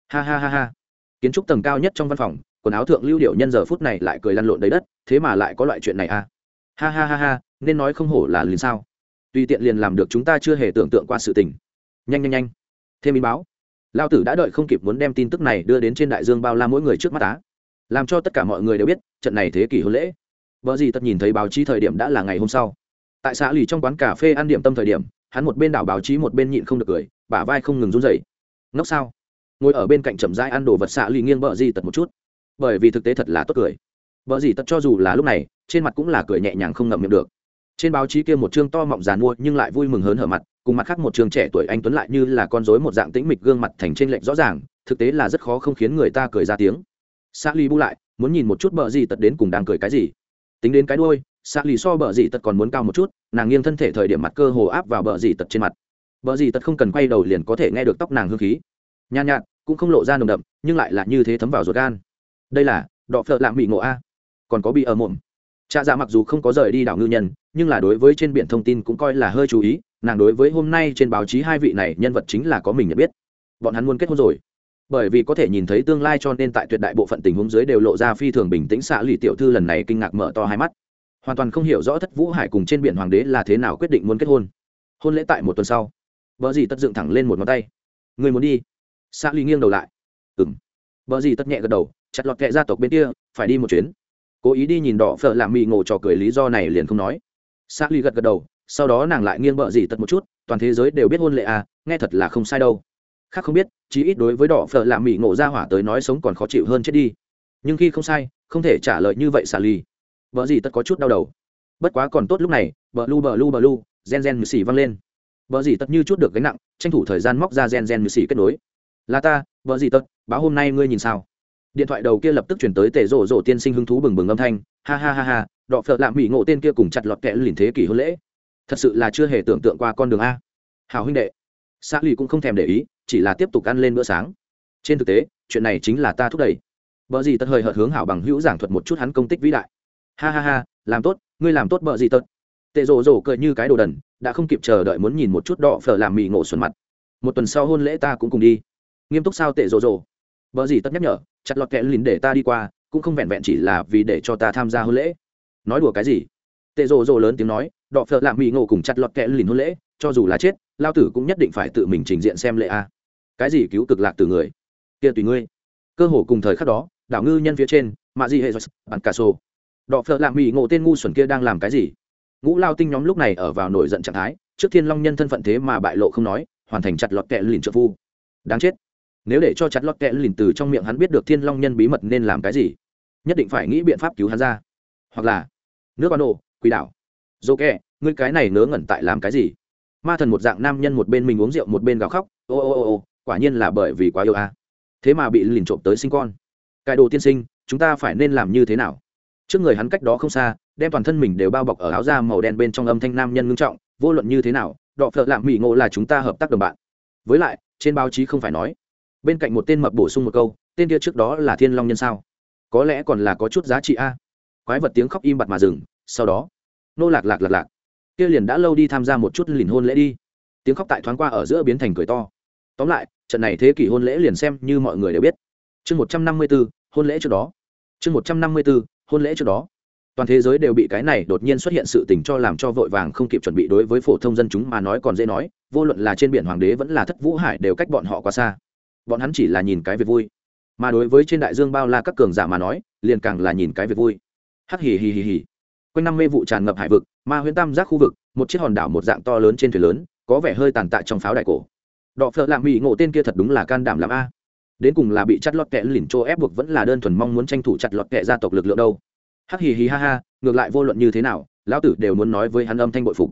Ha ha ha ha. Kiến trúc tầng cao nhất trong văn phòng quần áo thượng lưu điệu nhân giờ phút này lại cười lăn lộn đầy đất, thế mà lại có loại chuyện này à? Ha ha ha ha, nên nói không hổ là liền sao? Tùy tiện liền làm được chúng ta chưa hề tưởng tượng qua sự tình. Nhanh nhanh nhanh. Thêm in báo. Lao tử đã đợi không kịp muốn đem tin tức này đưa đến trên đại dương bao la mỗi người trước mắt á. Làm cho tất cả mọi người đều biết, trận này thế kỷ hôn lễ. Vợ gì tất nhìn thấy báo chí thời điểm đã là ngày hôm sau. Tại xã lì trong quán cà phê ăn điểm tâm thời điểm, hắn một bên đảo báo chí một bên nhịn không được cười, bả vai không ngừng run rẩy. Ngốc sao? Ngồi ở bên cạnh chậm rãi ăn đồ vật xạ lì nghiêng bờ gì tật một chút bởi vì thực tế thật là tốt cười. Bờ gì tật cho dù là lúc này, trên mặt cũng là cười nhẹ nhàng không ngậm miệng được. Trên báo chí kia một chương to mọng giàn mua nhưng lại vui mừng hớn hở mặt, cùng mặt khác một chương trẻ tuổi anh tuấn lại như là con rối một dạng tĩnh mịch gương mặt thành trên lệnh rõ ràng, thực tế là rất khó không khiến người ta cười ra tiếng. Xa ly bu lại, muốn nhìn một chút bờ gì tật đến cùng đang cười cái gì. Tính đến cái đôi xa ly so bờ gì tật còn muốn cao một chút, nàng nghiêng thân thể thời điểm mặt cơ hồ áp vào bờ gì tật trên mặt. Bờ gì tật không cần quay đầu liền có thể nghe được tóc nàng hương khí. Nhàn nhạt, cũng không lộ ra nồng đậm, nhưng lại là như thế thấm vào ruột gan đây là, đọ phợ lạm bị ngộ a. Còn có bị ở mồm. Cha dạ mặc dù không có rời đi đảo ngư nhân, nhưng là đối với trên biển thông tin cũng coi là hơi chú ý, nàng đối với hôm nay trên báo chí hai vị này nhân vật chính là có mình nhận biết. Bọn hắn muốn kết hôn rồi. Bởi vì có thể nhìn thấy tương lai cho nên tại tuyệt đại bộ phận tình huống dưới đều lộ ra phi thường bình tĩnh xạ lì tiểu thư lần này kinh ngạc mở to hai mắt. Hoàn toàn không hiểu rõ thất vũ hải cùng trên biển hoàng đế là thế nào quyết định muốn kết hôn. Hôn lễ tại một tuần sau. Vợ gì tất dựng thẳng lên một ngón tay. Người muốn đi? Xạ lì nghiêng đầu lại. Ừng vợ gì tất nhẹ gật đầu chặt lọt kệ gia tộc bên kia, phải đi một chuyến. Cố ý đi nhìn đỏ phở làm mị ngộ trò cười lý do này liền không nói. Xác ly gật gật đầu, sau đó nàng lại nghiêng bợ gì tật một chút, toàn thế giới đều biết hôn lệ à nghe thật là không sai đâu. Khác không biết, chí ít đối với đỏ phở làm mị ngộ ra hỏa tới nói sống còn khó chịu hơn chết đi. Nhưng khi không sai, không thể trả lời như vậy xả ly. Vợ gì tất có chút đau đầu. Bất quá còn tốt lúc này bờ lu bờ lu bờ lu, gen gen mười xì văng lên. Vợ gì tất như chút được gánh nặng, tranh thủ thời gian móc ra gen gen mười xì kết nối. Là ta vợ gì tất báo hôm nay ngươi nhìn sao? Điện thoại đầu kia lập tức chuyển tới Tề rổ rổ tiên sinh hứng thú bừng bừng âm thanh, ha ha ha ha, đọ phợ lạm mỹ ngộ tên kia cùng chặt lọt kẽ lìn thế kỷ hôn lễ. Thật sự là chưa hề tưởng tượng qua con đường a. Hào huynh đệ. Xã lì cũng không thèm để ý, chỉ là tiếp tục ăn lên bữa sáng. Trên thực tế, chuyện này chính là ta thúc đẩy. Vợ gì tật hơi hợt hướng hảo bằng hữu giảng thuật một chút hắn công tích vĩ đại. Ha ha ha, làm tốt, ngươi làm tốt vợ gì tật. Tệ rổ rổ cười như cái đồ đần, đã không kịp chờ đợi muốn nhìn một chút đọ phở làm mì ngộ xuân mặt. Một tuần sau hôn lễ ta cũng cùng đi. Nghiêm túc sao tệ rổ rổ? Bở gì tất nhắc nhở, chặt lọt kẽ lìn để ta đi qua, cũng không vẹn vẹn chỉ là vì để cho ta tham gia hôn lễ. Nói đùa cái gì? Tệ rồ rồ lớn tiếng nói, đọ phở làm mì ngộ cùng chặt lọt kẽ lìn hôn lễ, cho dù là chết, lao tử cũng nhất định phải tự mình trình diện xem lễ a. Cái gì cứu cực lạc từ người? Kia tùy ngươi. Cơ hồ cùng thời khắc đó, đảo ngư nhân phía trên, mạ gì hệ bản cà sô. Đọ phở làm mì ngộ tên ngu xuẩn kia đang làm cái gì? Ngũ lao tinh nhóm lúc này ở vào nổi giận trạng thái, trước thiên long nhân thân phận thế mà bại lộ không nói, hoàn thành chặt lọt kẹ lìn trợ phu. Đáng chết nếu để cho chặt lót kẽ lìn từ trong miệng hắn biết được thiên long nhân bí mật nên làm cái gì, nhất định phải nghĩ biện pháp cứu hắn ra. Hoặc là, nước ban đồ quỷ đảo. Dô kẹ, ngươi cái này ngớ ngẩn tại làm cái gì? Ma thần một dạng nam nhân một bên mình uống rượu một bên gào khóc, ô ô ô ô, quả nhiên là bởi vì quá yêu a. À. thế mà bị lìn trộm tới sinh con. Cải đồ tiên sinh, chúng ta phải nên làm như thế nào? Trước người hắn cách đó không xa, đem toàn thân mình đều bao bọc ở áo da màu đen bên trong âm thanh nam nhân ngưng trọng, vô luận như thế nào, đọ phợ lạm mỹ ngộ là chúng ta hợp tác đồng bạn. Với lại, trên báo chí không phải nói bên cạnh một tên mập bổ sung một câu, tên kia trước đó là thiên long nhân sao? Có lẽ còn là có chút giá trị a. Quái vật tiếng khóc im bặt mà dừng, sau đó, nô lạc lạc lạc lạc, kia liền đã lâu đi tham gia một chút lìn hôn lễ đi. Tiếng khóc tại thoáng qua ở giữa biến thành cười to. Tóm lại, trận này thế kỷ hôn lễ liền xem như mọi người đều biết. Chương một trăm năm mươi b ố hôn lễ trước đó. Chương một trăm năm mươi b ố hôn lễ trước đó. Toàn thế giới đều bị cái này đột nhiên xuất hiện sự tình cho làm cho vội vàng không kịp chuẩn bị đối với phổ thông dân chúng mà nói còn dễ nói, vô luận là trên biển hoàng đế vẫn là thất vũ hải đều cách bọn họ quá xa bọn hắn chỉ là nhìn cái việc vui. Mà đối với trên đại dương bao la các cường giả mà nói, liền càng là nhìn cái việc vui. Hắc hì hì hì hì. Quanh năm mê vụ tràn ngập hải vực, ma huyễn tam giác khu vực, một chiếc hòn đảo một dạng to lớn trên thuyền lớn, có vẻ hơi tàn tạ trong pháo đại cổ. Đọ phợ lạ mỹ ngộ tên kia thật đúng là can đảm làm a. Đến cùng là bị chặt lọt kẹ lỉnh trô ép buộc vẫn là đơn thuần mong muốn tranh thủ chặt lọt kẹ gia tộc lực lượng đâu. Hắc hì hì ha ha, ngược lại vô luận như thế nào, lão tử đều muốn nói với hắn âm thanh bội phục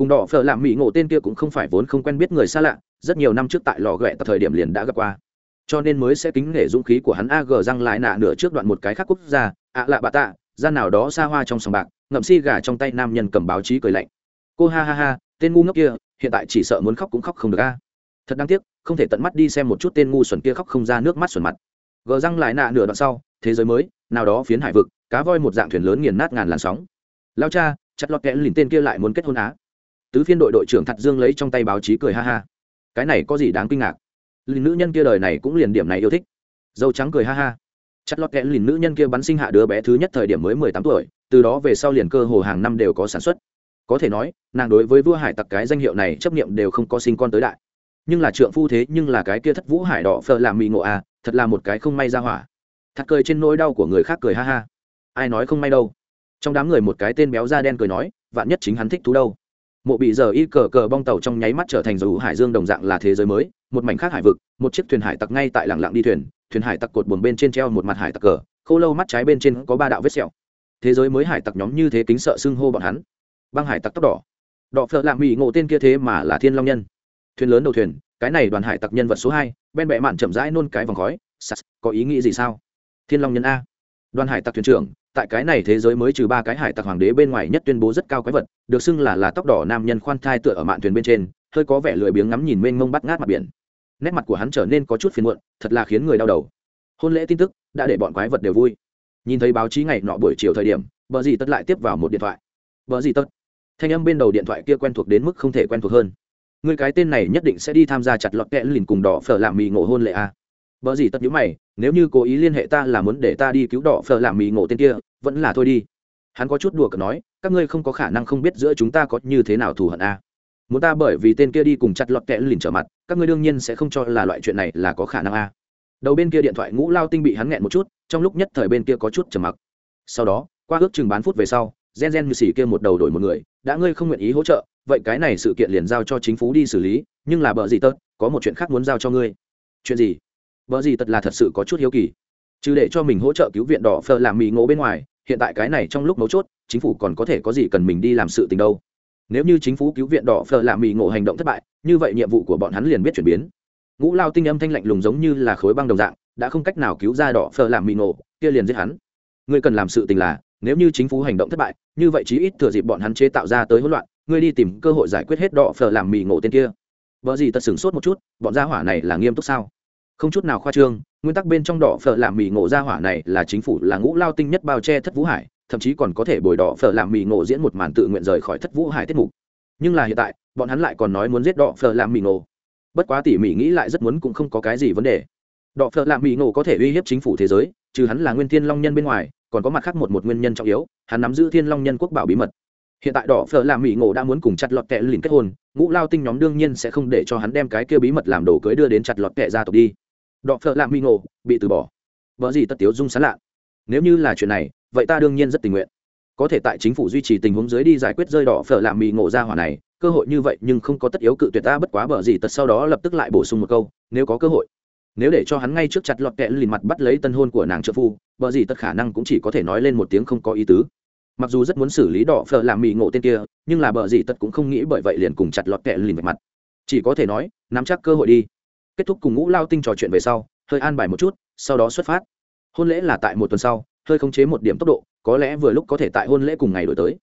cùng đỏ phở làm mỹ ngộ tên kia cũng không phải vốn không quen biết người xa lạ, rất nhiều năm trước tại lò ghẹ tại thời điểm liền đã gặp qua. Cho nên mới sẽ kính nể dũng khí của hắn ag răng lại nạ nửa trước đoạn một cái khác quốc gia, ạ lạ bà tạ ra nào đó xa hoa trong sòng bạc, ngậm si gà trong tay nam nhân cầm báo chí cười lạnh. Cô ha ha ha, tên ngu ngốc kia, hiện tại chỉ sợ muốn khóc cũng khóc không được a. Thật đáng tiếc, không thể tận mắt đi xem một chút tên ngu xuẩn kia khóc không ra nước mắt xuẩn mặt. Gờ răng lại nạ nửa đoạn sau, thế giới mới, nào đó phiến hải vực, cá voi một dạng thuyền lớn nghiền nát ngàn làn sóng. Lao cha, chặt lọt kẽ lìn tên kia lại muốn kết hôn á tứ phiên đội đội trưởng thật dương lấy trong tay báo chí cười ha ha. Cái này có gì đáng kinh ngạc? Lìn nữ nhân kia đời này cũng liền điểm này yêu thích. Dâu trắng cười ha ha. Chất lót kẽ lìn nữ nhân kia bắn sinh hạ đứa bé thứ nhất thời điểm mới mười tám tuổi, từ đó về sau liền cơ hồ hàng năm đều có sản xuất. Có thể nói, nàng đối với vua hải tặc cái danh hiệu này chấp nghiệm đều không có sinh con tới đại. Nhưng là trượng phu thế, nhưng là cái kia thất vũ hải đỏ phờ làm mị ngộ à thật là một cái không may ra hỏa. Thật cười trên nỗi đau của người khác cười ha ha. Ai nói không may đâu? Trong đám người một cái tên béo da đen cười nói, vạn nhất chính hắn thích thú đâu? Mộ bị giờ y cờ cờ bong tàu trong nháy mắt trở thành dù hải dương đồng dạng là thế giới mới, một mảnh khác hải vực, một chiếc thuyền hải tặc ngay tại làng lặng đi thuyền thuyền hải tặc cột buồn bên trên treo một mặt hải tặc cờ, khô lâu mắt trái bên trên có ba đạo vết sẹo. Thế giới mới hải tặc nhóm như thế kính sợ xưng hô bọn hắn. Băng hải tặc tóc đỏ. Đỏ phợ lạ mỹ ngộ tên kia thế mà là thiên long nhân. Thuyền lớn đầu thuyền, cái này đoàn hải tặc nhân vật số hai bên bẹ mạn chậm rãi nôn cái vòng khói. Sas có ý nghĩ gì sao? Thiên long nhân a đoàn hải tặc thuyền trưởng, tại cái này thế giới mới trừ ba cái hải tặc hoàng đế bên ngoài nhất tuyên bố rất cao quái vật, được xưng là là tóc đỏ nam nhân khoan thai tựa ở mạn thuyền bên trên, hơi có vẻ lười biếng ngắm nhìn mênh mông bắt ngát mặt biển. Nét mặt của hắn trở nên có chút phiền muộn, thật là khiến người đau đầu. Hôn lễ tin tức đã để bọn quái vật đều vui. Nhìn thấy báo chí ngày nọ buổi chiều thời điểm, bờ gì tất lại tiếp vào một điện thoại. Bờ gì tất, thanh âm bên đầu điện thoại kia quen thuộc đến mức không thể quen thuộc hơn. Người cái tên này nhất định sẽ đi tham gia chặt lọt kẽ lìn cùng đỏ phở làm mì ngộ hôn lệ a à bờ gì tất nhíu mày, nếu như cố ý liên hệ ta là muốn để ta đi cứu đỏ phở làm mì ngộ tên kia, vẫn là thôi đi hắn có chút đùa cợt nói, các ngươi không có khả năng không biết giữa chúng ta có như thế nào thù hận a à. muốn ta bởi vì tên kia đi cùng chặt lọt kẽ lìn trở mặt, các ngươi đương nhiên sẽ không cho là loại chuyện này là có khả năng a à. đầu bên kia điện thoại ngũ lao tinh bị hắn nghẹn một chút, trong lúc nhất thời bên kia có chút trầm mặc sau đó, qua ước chừng bán phút về sau, gen gen như sỉ kia một đầu đổi một người, đã ngươi không nguyện ý hỗ trợ, vậy cái này sự kiện liền giao cho chính phủ đi xử lý, nhưng là bợ gì tật có một chuyện khác muốn giao cho ngươi chuyện gì bờ gì tật là thật sự có chút hiếu kỳ. Chứ để cho mình hỗ trợ cứu viện đỏ phờ làm mì ngộ bên ngoài, hiện tại cái này trong lúc mấu chốt, chính phủ còn có thể có gì cần mình đi làm sự tình đâu. Nếu như chính phủ cứu viện đỏ phờ làm mì ngộ hành động thất bại, như vậy nhiệm vụ của bọn hắn liền biết chuyển biến. Ngũ lao tinh âm thanh lạnh lùng giống như là khối băng đồng dạng, đã không cách nào cứu ra đỏ phờ làm mì ngộ, kia liền giết hắn. Ngươi cần làm sự tình là, nếu như chính phủ hành động thất bại, như vậy chí ít thừa dịp bọn hắn chế tạo ra tới hỗn loạn, ngươi đi tìm cơ hội giải quyết hết đỏ phờ làm mì ngộ tên kia. Vợ gì tật sửng sốt một chút, bọn gia hỏa này là nghiêm túc sao? Không chút nào khoa trương, nguyên tắc bên trong đỏ phở làm mì ngộ gia hỏa này là chính phủ là ngũ lao tinh nhất bao che thất vũ hải, thậm chí còn có thể bồi đỏ phở làm mì ngộ diễn một màn tự nguyện rời khỏi thất vũ hải tiết mục. Nhưng là hiện tại, bọn hắn lại còn nói muốn giết đỏ phở làm mì ngộ. Bất quá tỉ mỉ nghĩ lại rất muốn cũng không có cái gì vấn đề. Đỏ phở làm mì ngộ có thể uy hiếp chính phủ thế giới, trừ hắn là nguyên thiên long nhân bên ngoài, còn có mặt khác một một nguyên nhân trọng yếu, hắn nắm giữ thiên long nhân quốc bảo bí mật. Hiện tại đỏ phở làm mỹ ngộ đã muốn cùng chặt lọt kẹ lìn kết hôn, ngũ lao tinh nhóm đương nhiên sẽ không để cho hắn đem cái kia bí mật làm đồ cưới đưa đến chặt lọt kẹ ra tộc đi đọ phợ làm mi ngộ, bị từ bỏ. Vợ gì tất tiếu dung sán lạ. Nếu như là chuyện này, vậy ta đương nhiên rất tình nguyện. Có thể tại chính phủ duy trì tình huống dưới đi giải quyết rơi đỏ phở làm mì ngộ ra hỏa này, cơ hội như vậy nhưng không có tất yếu cự tuyệt ta bất quá bờ gì tật sau đó lập tức lại bổ sung một câu, nếu có cơ hội. Nếu để cho hắn ngay trước chặt lọt kẹ lìn mặt bắt lấy tân hôn của nàng trợ phu bờ gì tất khả năng cũng chỉ có thể nói lên một tiếng không có ý tứ. Mặc dù rất muốn xử lý đỏ phở làm mì ngộ tên kia, nhưng là bờ gì tất cũng không nghĩ bởi vậy liền cùng chặt lọt kẹ lìn mặt. Chỉ có thể nói, nắm chắc cơ hội đi kết thúc cùng ngũ lao tinh trò chuyện về sau, hơi an bài một chút, sau đó xuất phát. Hôn lễ là tại một tuần sau, hơi khống chế một điểm tốc độ, có lẽ vừa lúc có thể tại hôn lễ cùng ngày đổi tới.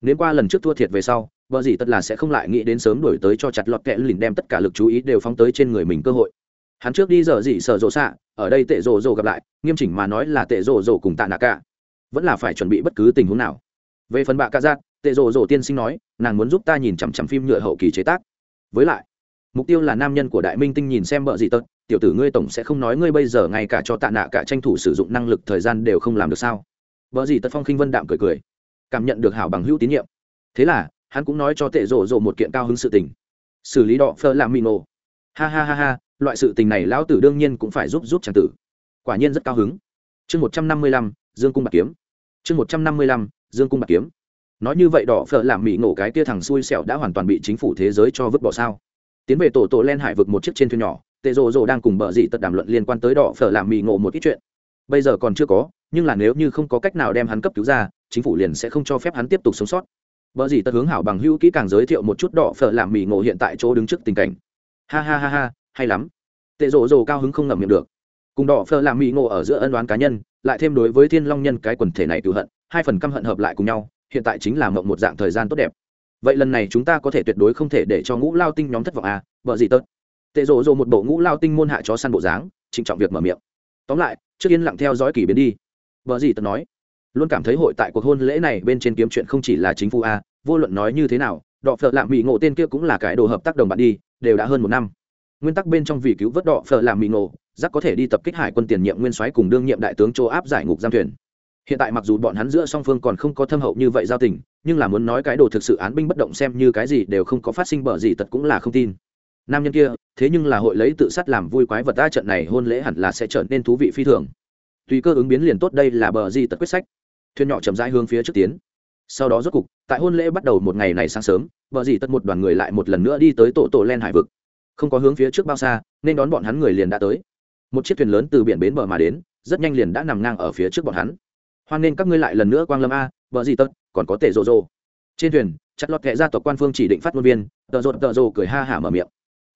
Nếu qua lần trước thua thiệt về sau, vợ gì tất là sẽ không lại nghĩ đến sớm đổi tới cho chặt lọt kẹ lìn đem tất cả lực chú ý đều phóng tới trên người mình cơ hội. Hắn trước đi giờ gì sợ rộ xạ, ở đây tệ rộ rộ gặp lại, nghiêm chỉnh mà nói là tệ rộ rộ cùng tạ nạ cả. Vẫn là phải chuẩn bị bất cứ tình huống nào. Về phần bạ ca giác, tệ rộ rộ tiên sinh nói, nàng muốn giúp ta nhìn chằm chằm phim nhựa hậu kỳ chế tác. Với lại mục tiêu là nam nhân của đại minh tinh nhìn xem bợ gì tật, tiểu tử ngươi tổng sẽ không nói ngươi bây giờ ngay cả cho tạ nạ cả tranh thủ sử dụng năng lực thời gian đều không làm được sao? Bợ gì tật phong khinh vân đạm cười cười, cảm nhận được hảo bằng hữu tín nhiệm. Thế là, hắn cũng nói cho tệ rộ rộ một kiện cao hứng sự tình. Xử lý đọ phơ làm mì nổ ha ha ha ha, loại sự tình này lão tử đương nhiên cũng phải giúp giúp chàng tử. Quả nhiên rất cao hứng. Chương một trăm năm mươi lăm, dương cung bạc kiếm. Chương một trăm năm mươi lăm, dương cung bạc kiếm. Nói như vậy đỏ phở làm mỹ nổ cái kia thằng xui xẻo đã hoàn toàn bị chính phủ thế giới cho vứt bỏ sao? Tiến về tổ tổ len hải vực một chiếc trên thuyền nhỏ tệ rồ rồ đang cùng bờ dị tật đàm luận liên quan tới đỏ phở làm mì ngộ một ít chuyện. Bây giờ còn chưa có, nhưng là nếu như không có cách nào đem hắn cấp cứu ra, chính phủ liền sẽ không cho phép hắn tiếp tục sống sót. Bờ dị tật hướng hảo bằng hữu kỹ càng giới thiệu một chút đỏ phở làm mì ngộ hiện tại chỗ đứng trước tình cảnh. Ha ha ha ha, hay lắm. Tệ rồ rồ cao hứng không ngậm miệng được. Cùng đỏ phở làm mì ngộ ở giữa ân đoán cá nhân, lại thêm đối với thiên long nhân cái quần thể này cựu hận, hai phần căm hận hợp lại cùng nhau, hiện tại chính là mộng một dạng thời gian tốt đẹp vậy lần này chúng ta có thể tuyệt đối không thể để cho ngũ lao tinh nhóm thất vọng à vợ gì tớt tệ rồ rồ một bộ ngũ lao tinh môn hạ chó săn bộ dáng, trịnh trọng việc mở miệng. Tóm lại, trước yên lặng theo dõi kỳ biến đi. Vợ gì tớt nói, luôn cảm thấy hội tại cuộc hôn lễ này bên trên kiếm chuyện không chỉ là chính phủ a vô luận nói như thế nào, đọ phở lạm mỹ ngộ tên kia cũng là cái đồ hợp tác đồng bạn đi, đều đã hơn một năm. Nguyên tắc bên trong vì cứu vớt đọ phở làm mì ngộ giác có thể đi tập kích hải quân tiền nhiệm nguyên soái cùng đương nhiệm đại tướng châu áp giải ngục giam thuyền hiện tại mặc dù bọn hắn giữa song phương còn không có thâm hậu như vậy giao tình, nhưng là muốn nói cái đồ thực sự án binh bất động xem như cái gì đều không có phát sinh bở gì tật cũng là không tin. Nam nhân kia, thế nhưng là hội lấy tự sát làm vui quái vật ta trận này hôn lễ hẳn là sẽ trở nên thú vị phi thường. Tùy cơ ứng biến liền tốt đây là bờ di tật quyết sách. Thuyền nhỏ chậm rãi hướng phía trước tiến. Sau đó rốt cục, tại hôn lễ bắt đầu một ngày này sáng sớm bờ di tật một đoàn người lại một lần nữa đi tới tổ tổ len hải vực. Không có hướng phía trước bao xa, nên đón bọn hắn người liền đã tới. Một chiếc thuyền lớn từ biển bến bờ mà đến, rất nhanh liền đã nằm ngang ở phía trước bọn hắn hoan nên các ngươi lại lần nữa quang lâm a, vợ gì tất còn có tể rộ rộ trên thuyền, chặt lọt kệ gia tộc quan phương chỉ định phát ngôn viên, tợ rột tợ rộ cười ha hả mở miệng.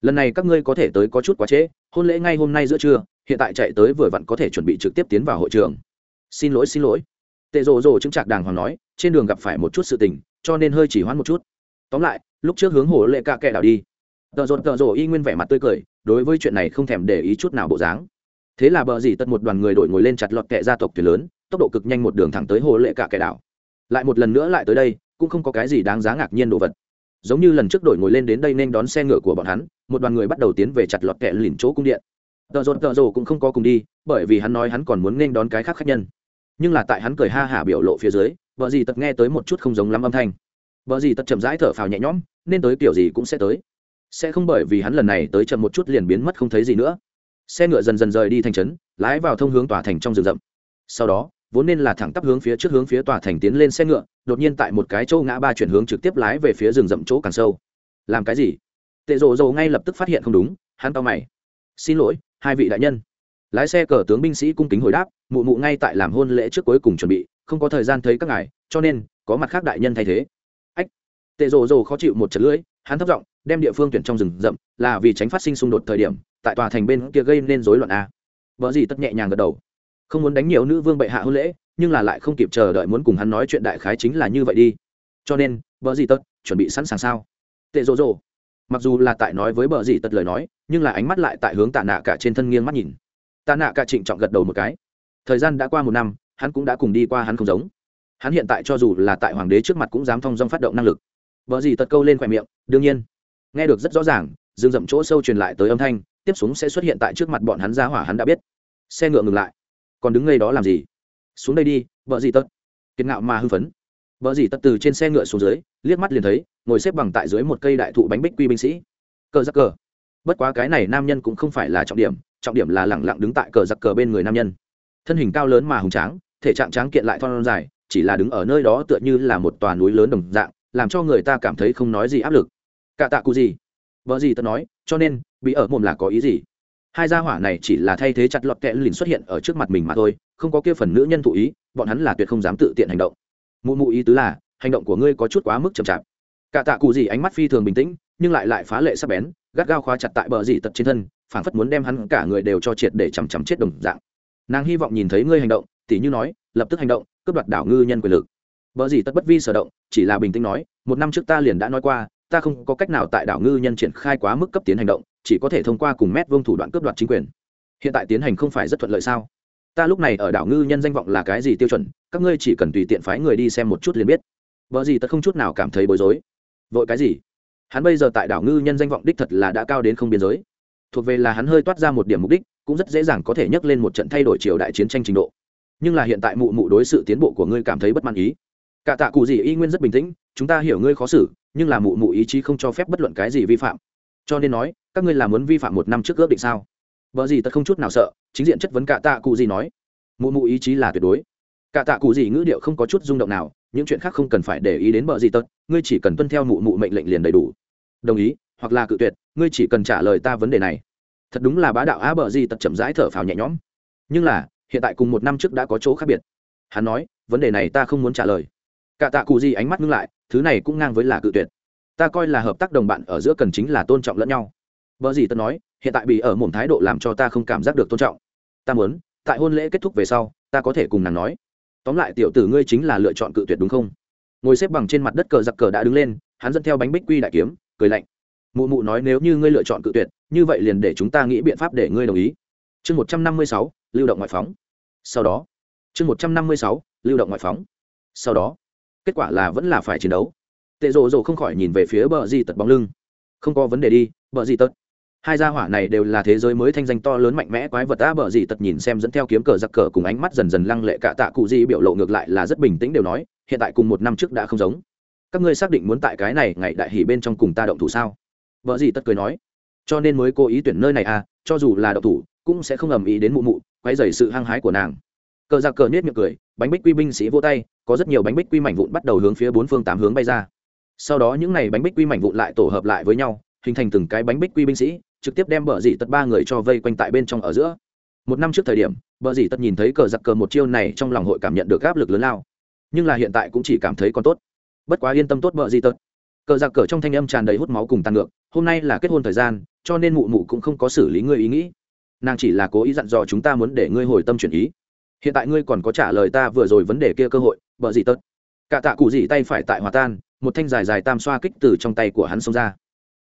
Lần này các ngươi có thể tới có chút quá trễ, hôn lễ ngay hôm nay giữa trưa, hiện tại chạy tới vừa vặn có thể chuẩn bị trực tiếp tiến vào hội trường. Xin lỗi xin lỗi. Tệ rồ rồ chứng trạc đàng hoàng nói, trên đường gặp phải một chút sự tình, cho nên hơi chỉ hoãn một chút. Tóm lại, lúc trước hướng hồ lệ ca kệ đảo đi. Tợ rột tợ rồ y nguyên vẻ mặt tươi cười, đối với chuyện này không thèm để ý chút nào bộ dáng. Thế là bờ dì tật một đoàn người đội ngồi lên chặt lọt kệ gia tộc thuyền lớn tốc độ cực nhanh một đường thẳng tới hồ lệ cả kẻ đảo. Lại một lần nữa lại tới đây, cũng không có cái gì đáng giá ngạc nhiên đồ vật. Giống như lần trước đổi ngồi lên đến đây nên đón xe ngựa của bọn hắn, một đoàn người bắt đầu tiến về chặt lọt kẹ lìn chỗ cung điện. Tợ rột tợ rồ cũng không có cùng đi, bởi vì hắn nói hắn còn muốn nên đón cái khác khác nhân. Nhưng là tại hắn cười ha hả biểu lộ phía dưới, vợ gì tật nghe tới một chút không giống lắm âm thanh. Vợ gì tật chậm rãi thở phào nhẹ nhõm, nên tới kiểu gì cũng sẽ tới. Sẽ không bởi vì hắn lần này tới chậm một chút liền biến mất không thấy gì nữa. Xe ngựa dần dần rời đi thành trấn, lái vào thông hướng tòa thành trong rừng rậm. Sau đó vốn nên là thẳng tắp hướng phía trước hướng phía tòa thành tiến lên xe ngựa, đột nhiên tại một cái chỗ ngã ba chuyển hướng trực tiếp lái về phía rừng rậm chỗ càng sâu. Làm cái gì? Tệ rộ rộ ngay lập tức phát hiện không đúng, hắn tao mày. Xin lỗi, hai vị đại nhân. Lái xe cờ tướng binh sĩ cung kính hồi đáp, mụ mụ ngay tại làm hôn lễ trước cuối cùng chuẩn bị, không có thời gian thấy các ngài, cho nên, có mặt khác đại nhân thay thế. Ách. Tệ rộ rộ khó chịu một trận lưỡi, hắn thất giọng, đem địa phương tuyển trong rừng rậm, là vì tránh phát sinh xung đột thời điểm, tại tòa thành bên kia gây nên rối loạn a. Vợ gì tất nhẹ nhàng gật đầu không muốn đánh nhiều nữ vương bệ hạ hôn lễ, nhưng là lại không kịp chờ đợi muốn cùng hắn nói chuyện đại khái chính là như vậy đi. Cho nên vợ gì tật, chuẩn bị sẵn sàng sao? Tệ rộ rộ mặc dù là tại nói với bờ gì tật lời nói, nhưng là ánh mắt lại tại hướng tạ nạ cả trên thân nghiêng mắt nhìn. Tạ nạ cả trịnh trọng gật đầu một cái. Thời gian đã qua một năm, hắn cũng đã cùng đi qua hắn không giống. Hắn hiện tại cho dù là tại hoàng đế trước mặt cũng dám thong dong phát động năng lực. Vợ gì tật câu lên khỏe miệng, đương nhiên. Nghe được rất rõ ràng dương dậm chỗ sâu truyền lại tới âm thanh, tiếp xuống sẽ xuất hiện tại trước mặt bọn hắn ra hỏa hắn đã biết. Xe ngựa ngừng lại còn đứng ngay đó làm gì? Xuống đây đi, vợ gì tật? Kiệt ngạo mà hưng phấn. Vợ gì tật từ trên xe ngựa xuống dưới, liếc mắt liền thấy, ngồi xếp bằng tại dưới một cây đại thụ bánh bích quy binh sĩ. Cờ giặc cờ. Bất quá cái này nam nhân cũng không phải là trọng điểm trọng điểm là lẳng lặng đứng tại cờ giặc cờ bên người nam nhân. Thân hình cao lớn mà hùng tráng, thể trạng tráng kiện lại thon dài, chỉ là đứng ở nơi đó tựa như là một tòa núi lớn đồng dạng, làm cho người ta cảm thấy không nói gì áp lực. Cả tạ cụ gì? Vợ gì tật nói, cho nên bị ở mồm là có ý gì? Hai gia hỏa này chỉ là thay thế chặt lọt kẽ lìn xuất hiện ở trước mặt mình mà thôi, không có kia phần nữ nhân thụ ý, bọn hắn là tuyệt không dám tự tiện hành động. Mụ mụ ý tứ là, hành động của ngươi có chút quá mức chậm chạp. Cả tạ cụ gì ánh mắt phi thường bình tĩnh, nhưng lại lại phá lệ sắc bén, gắt gao khóa chặt tại bờ dị tật trên thân, phảng phất muốn đem hắn cả người đều cho triệt để chằm chằm chết đồng dạng. Nàng hy vọng nhìn thấy ngươi hành động, tỉ như nói, lập tức hành động, cướp đoạt đảo ngư nhân quyền lực. Bờ dị tật bất vi sở động, chỉ là bình tĩnh nói, một năm trước ta liền đã nói qua, ta không có cách nào tại đảo ngư nhân triển khai quá mức cấp tiến hành động chỉ có thể thông qua cùng mét vông thủ đoạn cướp đoạt chính quyền. Hiện tại tiến hành không phải rất thuận lợi sao? Ta lúc này ở đảo ngư nhân danh vọng là cái gì tiêu chuẩn, các ngươi chỉ cần tùy tiện phái người đi xem một chút liền biết. Vợ gì tật không chút nào cảm thấy bối rối. Vội cái gì? Hắn bây giờ tại đảo ngư nhân danh vọng đích thật là đã cao đến không biên giới. Thuộc về là hắn hơi toát ra một điểm mục đích, cũng rất dễ dàng có thể nhắc lên một trận thay đổi triều đại chiến tranh trình độ. Nhưng là hiện tại mụ mụ đối sự tiến bộ của ngươi cảm thấy bất mãn ý. Cả tạ cụ gì y nguyên rất bình tĩnh, chúng ta hiểu ngươi khó xử, nhưng là mụ mụ ý chí không cho phép bất luận cái gì vi phạm. Cho nên nói các ngươi làm muốn vi phạm một năm trước ước định sao? Vợ gì tật không chút nào sợ, chính diện chất vấn cả tạ cụ gì nói. Mụ mụ ý chí là tuyệt đối. Cả tạ cụ gì ngữ điệu không có chút rung động nào, những chuyện khác không cần phải để ý đến bờ gì tật, ngươi chỉ cần tuân theo mụ mụ mệnh lệnh liền đầy đủ. Đồng ý, hoặc là cự tuyệt, ngươi chỉ cần trả lời ta vấn đề này. Thật đúng là bá đạo á bờ gì tật chậm rãi thở phào nhẹ nhõm. Nhưng là, hiện tại cùng một năm trước đã có chỗ khác biệt. Hắn nói, vấn đề này ta không muốn trả lời. Cả tạ cụ gì ánh mắt ngưng lại, thứ này cũng ngang với là cự tuyệt. Ta coi là hợp tác đồng bạn ở giữa cần chính là tôn trọng lẫn nhau vợ gì tân nói, hiện tại bị ở một thái độ làm cho ta không cảm giác được tôn trọng. Ta muốn, tại hôn lễ kết thúc về sau, ta có thể cùng nàng nói. Tóm lại tiểu tử ngươi chính là lựa chọn cự tuyệt đúng không? Ngồi xếp bằng trên mặt đất cờ giặc cờ đã đứng lên, hắn dẫn theo bánh bích quy đại kiếm, cười lạnh. Mụ mụ nói nếu như ngươi lựa chọn cự tuyệt, như vậy liền để chúng ta nghĩ biện pháp để ngươi đồng ý. Chương một trăm năm mươi sáu, lưu động ngoại phóng. Sau đó, chương một trăm năm mươi sáu, lưu động ngoại phóng. Sau đó, kết quả là vẫn là phải chiến đấu. Tệ rộ rộ không khỏi nhìn về phía bờ di tật bóng lưng. Không có vấn đề đi, bờ di tật hai gia hỏa này đều là thế giới mới thanh danh to lớn mạnh mẽ quái vật a bờ gì tật nhìn xem dẫn theo kiếm cờ giặc cờ cùng ánh mắt dần dần lăng lệ cả tạ cụ di biểu lộ ngược lại là rất bình tĩnh đều nói, hiện tại cùng một năm trước đã không giống. Các ngươi xác định muốn tại cái này ngày đại hỉ bên trong cùng ta động thủ sao? Vợ gì tất cười nói. Cho nên mới cố ý tuyển nơi này à cho dù là động thủ, cũng sẽ không ầm ý đến mụ mụ quay dày sự hăng hái của nàng. Cờ giặc cờ nết miệng cười, bánh bích quy binh sĩ vô tay, có rất nhiều bánh bích quy mảnh vụn bắt đầu hướng phía bốn phương tám hướng bay ra. Sau đó những n à y bánh bích quy mảnh vụn lại tổ hợp lại với nhau, hình thành từng cái bánh bích quy binh sĩ trực tiếp đem bờ dì tật ba người cho vây quanh tại bên trong ở giữa. Một năm trước thời điểm, bờ dì tật nhìn thấy cờ giặc cờ một chiêu này trong lòng hội cảm nhận được áp lực lớn lao. Nhưng là hiện tại cũng chỉ cảm thấy còn tốt. Bất quá yên tâm tốt bờ dì tật. Cờ giặc cờ trong thanh âm tràn đầy hút máu cùng tàn ngược, hôm nay là kết hôn thời gian, cho nên mụ mụ cũng không có xử lý ngươi ý nghĩ. Nàng chỉ là cố ý dặn dò chúng ta muốn để ngươi hồi tâm chuyển ý. Hiện tại ngươi còn có trả lời ta vừa rồi vấn đề kia cơ hội, bờ dì tật. Cả tạ cụ dì tay phải tại hòa tan, một thanh dài dài tam xoa kích từ trong tay của hắn xông ra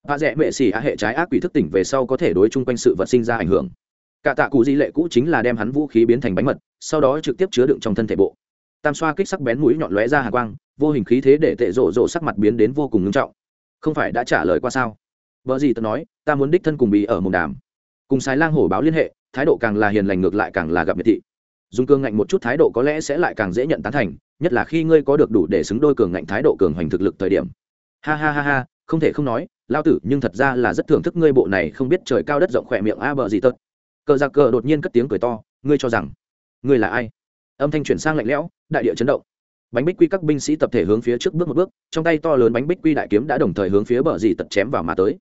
vạ rẽ mệ xỉ hạ hệ trái ác quỷ thức tỉnh về sau có thể đối chung quanh sự vật sinh ra ảnh hưởng. Cả tạ cụ di lệ cũ chính là đem hắn vũ khí biến thành bánh mật, sau đó trực tiếp chứa đựng trong thân thể bộ. Tam xoa kích sắc bén mũi nhọn lóe ra hàng quang, vô hình khí thế để tệ rộ rộ sắc mặt biến đến vô cùng ngưng trọng. Không phải đã trả lời qua sao? Vợ gì tớ nói, ta muốn đích thân cùng bị ở mồm đàm. Cùng sái lang hổ báo liên hệ, thái độ càng là hiền lành ngược lại càng là gặp miệt thị. Dùng cương ngạnh một chút thái độ có lẽ sẽ lại càng dễ nhận tán thành, nhất là khi ngươi có được đủ để xứng đôi cường ngạnh thái độ cường hoành thực lực thời điểm. Ha ha ha ha, không thể không nói lao tử, nhưng thật ra là rất thưởng thức ngươi bộ này không biết trời cao đất rộng khỏe miệng a bờ gì tật. Cờ giặc cờ đột nhiên cất tiếng cười to, ngươi cho rằng, ngươi là ai? Âm thanh chuyển sang lạnh lẽo, đại địa chấn động. Bánh bích quy các binh sĩ tập thể hướng phía trước bước một bước, trong tay to lớn bánh bích quy đại kiếm đã đồng thời hướng phía bờ dì tật chém vào mà tới.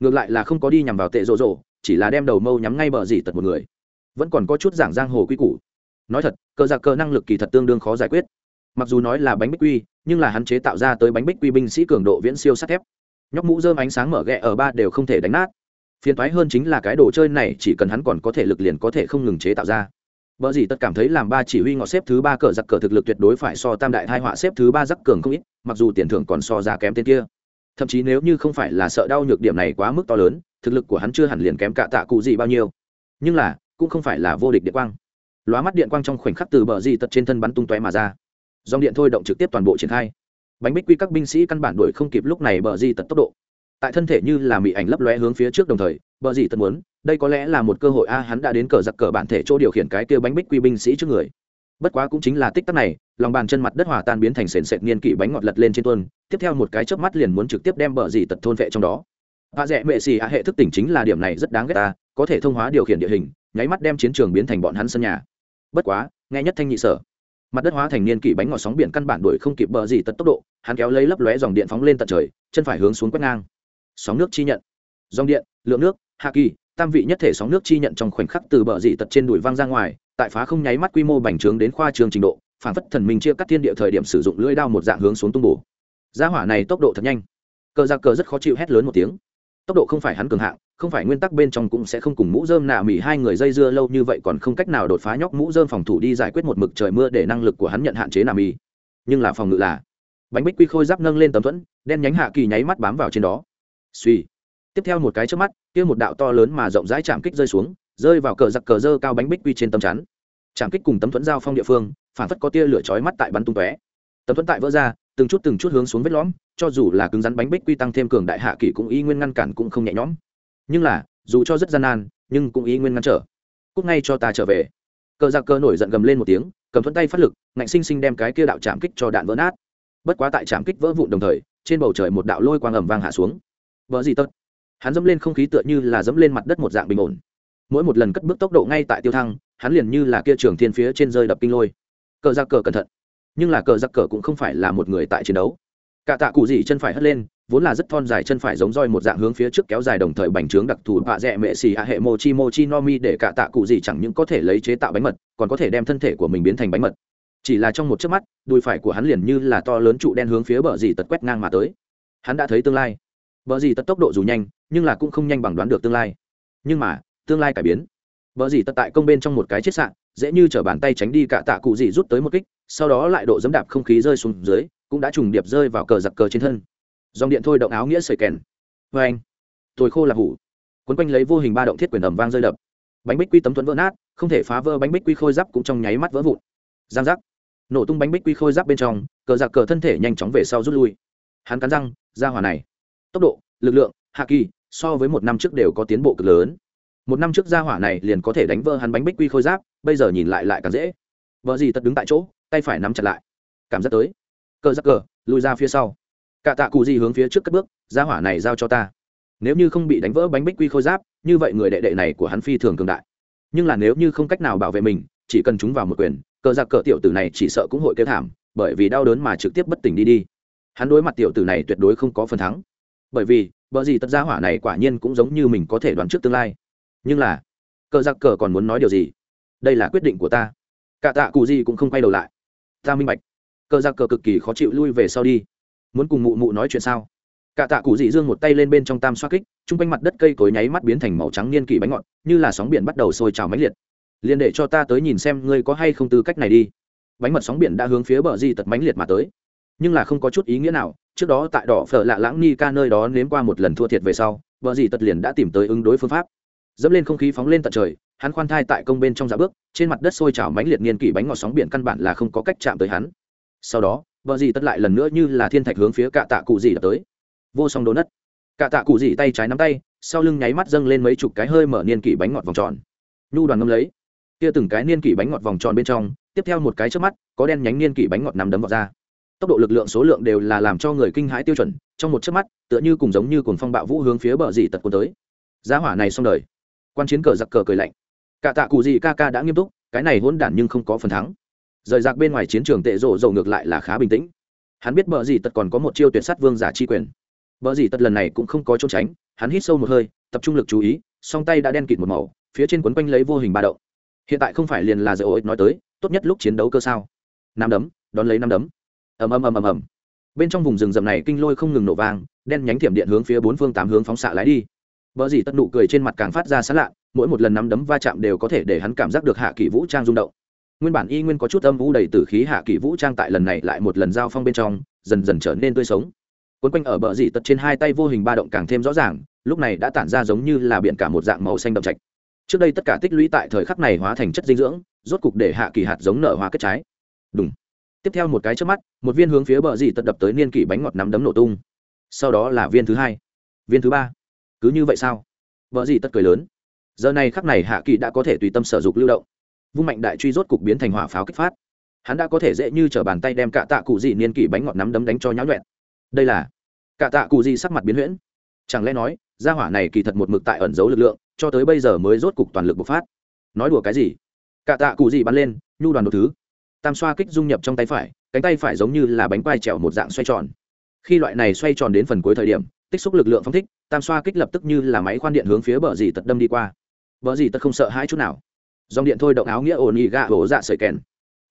Ngược lại là không có đi nhằm vào tệ rộ rộ, chỉ là đem đầu mâu nhắm ngay bờ dì tật một người. Vẫn còn có chút giảng giang hồ quy củ. Nói thật, cờ giặc cờ năng lực kỳ thật tương đương khó giải quyết. Mặc dù nói là bánh bích quy, nhưng là hắn chế tạo ra tới bánh bích quy binh sĩ cường độ viễn siêu sắt thép nhóc mũ dơm ánh sáng mở ghẹ ở ba đều không thể đánh nát phiền toái hơn chính là cái đồ chơi này chỉ cần hắn còn có thể lực liền có thể không ngừng chế tạo ra Bở gì tất cảm thấy làm ba chỉ huy ngọ xếp thứ ba cờ giặc cờ thực lực tuyệt đối phải so tam đại thai họa xếp thứ ba giặc cường không ít, mặc dù tiền thưởng còn so ra kém tên kia. Thậm chí nếu như không phải là sợ đau nhược điểm này quá mức to lớn, thực lực của hắn chưa hẳn liền kém cả tạ cụ gì bao nhiêu. Nhưng là, cũng không phải là vô địch điện quang. Lóa mắt điện quang trong khoảnh khắc từ bờ gì tật trên thân bắn tung tóe mà ra. Dòng điện thôi động trực tiếp toàn bộ triển khai. Bánh bích quy các binh sĩ căn bản đuổi không kịp lúc này bờ gì tật tốc độ. Tại thân thể như là mị ảnh lấp lóe hướng phía trước đồng thời, bờ gì tật muốn, đây có lẽ là một cơ hội a hắn đã đến cờ giặc cờ bản thể chỗ điều khiển cái kia bánh bích quy binh sĩ trước người. Bất quá cũng chính là tích tắc này lòng bàn chân mặt đất hòa tan biến thành sền sệt niên kỵ bánh ngọt lật lên trên tuôn tiếp theo một cái chớp mắt liền muốn trực tiếp đem bờ dì tật thôn vệ trong đó. Hạ rẽ mệ xì hạ hệ thức tỉnh chính là điểm này rất đáng ghét ta có thể thông hóa điều khiển địa hình nháy mắt đem chiến trường biến thành bọn hắn sân nhà. Bất quá nghe nhất thanh nhị sở mặt đất hóa thành niên kỷ bánh ngọt sóng biển căn bản đuổi không kịp bờ gì tật tốc độ, hắn kéo lấy lấp lóe dòng điện phóng lên tận trời, chân phải hướng xuống quét ngang. Sóng nước chi nhận. Dòng điện, lượng nước, hạ kỳ, tam vị nhất thể sóng nước chi nhận trong khoảnh khắc từ bờ dị tật trên đùi văng ra ngoài, tại phá không nháy mắt quy mô bành trướng đến khoa trường trình độ, phản phất thần minh chia cắt thiên địa thời điểm sử dụng lưỡi đao một dạng hướng xuống tung bổ. Gia hỏa này tốc độ thật nhanh. Cờ ra cờ rất khó chịu hét lớn một tiếng. Tốc độ không phải hắn cường hạng không phải nguyên tắc bên trong cũng sẽ không cùng mũ dơm nạ mỉ hai người dây dưa lâu như vậy còn không cách nào đột phá nhóc mũ dơm phòng thủ đi giải quyết một mực trời mưa để năng lực của hắn nhận hạn chế nạ mỉ. Nhưng là phòng ngự là bánh bích quy khôi giáp nâng lên tấm thuẫn, đen nhánh hạ kỳ nháy mắt bám vào trên đó. Suy tiếp theo một cái trước mắt, kia một đạo to lớn mà rộng rãi chạm kích rơi xuống, rơi vào cờ giặc cờ dơ cao bánh bích quy trên tấm chắn. Chạm kích cùng tấm thuẫn giao phong địa phương, phản phất có tia lửa chói mắt tại bắn tung tóe. Tấm thuẫn tại vỡ ra, từng chút từng chút hướng xuống vết lõm, cho dù là cứng rắn bánh bích quy tăng thêm cường đại hạ kỳ cũng y nguyên ngăn cản cũng không nhẹ nhõm nhưng là dù cho rất gian nan nhưng cũng ý nguyên ngăn trở. Cúc ngay cho ta trở về. Cờ giặc cờ nổi giận gầm lên một tiếng cầm thuẫn tay phát lực ngạnh sinh sinh đem cái kia đạo chạm kích cho đạn vỡ nát. Bất quá tại chạm kích vỡ vụn đồng thời trên bầu trời một đạo lôi quang ẩm vang hạ xuống. Vỡ gì tất, hắn dẫm lên không khí tựa như là dẫm lên mặt đất một dạng bình ổn. Mỗi một lần cất bước tốc độ ngay tại tiêu thăng hắn liền như là kia trường thiên phía trên rơi đập kinh lôi. Cờ giặc cờ cẩn thận. Nhưng là cờ giặc cờ cũng không phải là một người tại chiến đấu cả tạ cụ gì chân phải hất lên, vốn là rất thon dài chân phải giống roi một dạng hướng phía trước kéo dài đồng thời bành trướng đặc thù vạ dẹ mệ xì hạ hệ mochi mochi nomi để cả tạ cụ gì chẳng những có thể lấy chế tạo bánh mật, còn có thể đem thân thể của mình biến thành bánh mật. Chỉ là trong một chớp mắt, đùi phải của hắn liền như là to lớn trụ đen hướng phía bờ dì tật quét ngang mà tới. Hắn đã thấy tương lai. Bờ dì tật tốc độ dù nhanh, nhưng là cũng không nhanh bằng đoán được tương lai. Nhưng mà, tương lai cải biến. Bờ dì tật tại công bên trong một cái chết sạn dễ như chở bàn tay tránh đi cả tạ cụ gì rút tới một kích, sau đó lại độ dẫm đạp không khí rơi xuống dưới cũng đã trùng điệp rơi vào cờ giặc cờ trên thân. Dòng điện thôi động áo nghĩa sợi kèn. Vê anh tồi khô là hủ. Quấn quanh lấy vô hình ba động thiết quyền ẩm vang rơi đập. Bánh bích quy tấm thuẫn vỡ nát, không thể phá vỡ bánh bích quy khôi giáp cũng trong nháy mắt vỡ vụn. Giang giác. Nổ tung bánh bích quy khôi giáp bên trong, cờ giặc cờ thân thể nhanh chóng về sau rút lui. Hắn cắn răng, ra hỏa này. Tốc độ, lực lượng, hạ kỳ, so với một năm trước đều có tiến bộ cực lớn. Một năm trước gia hỏa này liền có thể đánh vỡ hắn bánh bích quy khôi giáp, bây giờ nhìn lại lại càng dễ. Vợ gì tật đứng tại chỗ, tay phải nắm chặt lại. Cảm giác tới cờ giặc cờ, lùi ra phía sau. Cả tạ cụ gì hướng phía trước cất bước, gia hỏa này giao cho ta. Nếu như không bị đánh vỡ bánh bích quy khôi giáp, như vậy người đệ đệ này của hắn phi thường cường đại. Nhưng là nếu như không cách nào bảo vệ mình, chỉ cần chúng vào một quyền, cờ giặc cờ tiểu tử này chỉ sợ cũng hội kêu thảm, bởi vì đau đớn mà trực tiếp bất tỉnh đi đi. Hắn đối mặt tiểu tử này tuyệt đối không có phần thắng. Bởi vì bởi gì tất gia hỏa này quả nhiên cũng giống như mình có thể đoán trước tương lai. Nhưng là, cờ giặc cờ còn muốn nói điều gì? Đây là quyết định của ta. Cả tạ cụ gì cũng không quay đầu lại. Ta minh bạch cờ giặc cờ cực kỳ khó chịu lui về sau đi. Muốn cùng mụ mụ nói chuyện sao? Cả tạ cụ dị dương một tay lên bên trong tam xoa kích, chung quanh mặt đất cây cối nháy mắt biến thành màu trắng niên kỷ bánh ngọt, như là sóng biển bắt đầu sôi trào mãnh liệt. Liền để cho ta tới nhìn xem ngươi có hay không tư cách này đi. Bánh mật sóng biển đã hướng phía bờ di tật mãnh liệt mà tới. Nhưng là không có chút ý nghĩa nào, trước đó tại đỏ phở lạ lãng ni ca nơi đó nếm qua một lần thua thiệt về sau, bờ di tật liền đã tìm tới ứng đối phương pháp. Dẫm lên không khí phóng lên tận trời, hắn khoan thai tại công bên trong dạ bước, trên mặt đất sôi trào mãnh liệt niên kỷ bánh ngọt sóng biển căn bản là không có cách chạm tới hắn sau đó, vợ dì tất lại lần nữa như là thiên thạch hướng phía cạ tạ cụ dì đập tới. Vô song đố nất. Cạ tạ cụ dì tay trái nắm tay, sau lưng nháy mắt dâng lên mấy chục cái hơi mở niên kỷ bánh ngọt vòng tròn. Nhu đoàn ngâm lấy. Kia từng cái niên kỷ bánh ngọt vòng tròn bên trong, tiếp theo một cái trước mắt, có đen nhánh niên kỷ bánh ngọt nằm đấm vào ra. Tốc độ lực lượng số lượng đều là làm cho người kinh hãi tiêu chuẩn, trong một chớp mắt, tựa như cùng giống như cuồng phong bạo vũ hướng phía bờ dì tật cuốn tới. Giá hỏa này xong đời. Quan chiến cờ giặc cờ cười lạnh. Cả tạ cụ gì ca ca đã nghiêm túc, cái này hỗn đản nhưng không có phần thắng rời rạc bên ngoài chiến trường tệ rộ dầu ngược lại là khá bình tĩnh. Hắn biết bờ gì tật còn có một chiêu tuyệt sát vương giả chi quyền. Bờ gì tật lần này cũng không có trốn tránh hắn hít sâu một hơi tập trung lực chú ý song tay đã đen kịt một màu phía trên quấn quanh lấy vô hình ba đậu hiện tại không phải liền là dỡ ối nói tới tốt nhất lúc chiến đấu cơ sao? Năm đấm đón lấy năm đấm. Ầm ầm ầm ầm ầm. Bên trong vùng rừng rậm này kinh lôi không ngừng nổ vang đen nhánh thiểm điện hướng phía bốn phương tám hướng phóng xạ lái đi. Bờ gì tất nụ cười trên mặt càng phát ra sán lạ, mỗi một lần nắm đấm va chạm đều có thể để hắn cảm giác được hạ kỷ vũ trang rung động. Nguyên bản y nguyên có chút âm vũ đầy tử khí hạ kỳ vũ trang tại lần này lại một lần giao phong bên trong, dần dần trở nên tươi sống. Quấn quanh ở bờ dị tật trên hai tay vô hình ba động càng thêm rõ ràng, lúc này đã tản ra giống như là biển cả một dạng màu xanh đậm trạch. Trước đây tất cả tích lũy tại thời khắc này hóa thành chất dinh dưỡng, rốt cục để hạ kỳ hạt giống nở hoa kết trái. Đúng. Tiếp theo một cái chớp mắt, một viên hướng phía bờ dị tật đập tới niên kỷ bánh ngọt nắm đấm nổ tung. Sau đó là viên thứ hai, viên thứ ba. Cứ như vậy sao? vợ dị tất cười lớn giờ này khắc này hạ kỳ đã có thể tùy tâm sở dục lưu động vung mạnh đại truy rốt cục biến thành hỏa pháo kích phát. Hắn đã có thể dễ như t r ở bàn tay đem cả tạ cụ gì niên kỷ bánh ngọt nắm đấm đánh cho nháo nhuẹn. Đây là cả tạ cụ gì sắc mặt biến huyễn. Chẳng lẽ nói, gia hỏa này kỳ thật một mực tại ẩn giấu lực lượng, cho tới bây giờ mới rốt cục toàn lực bộc phát. Nói đùa cái gì? Cả tạ cụ gì bắn lên, nhu đoàn đồ thứ. Tam xoa kích dung nhập trong tay phải, cánh tay phải giống như là bánh quai trèo một dạng xoay tròn. Khi loại này xoay tròn đến phần cuối thời điểm, tích xúc lực lượng phong thích, tam xoa kích lập tức như là máy khoan điện hướng phía bờ dì tật đâm đi qua. Bờ dì tật không sợ hãi chút nào dòng điện thôi động áo nghĩa ổn ỉ gạ hổ dạ sợi kèn.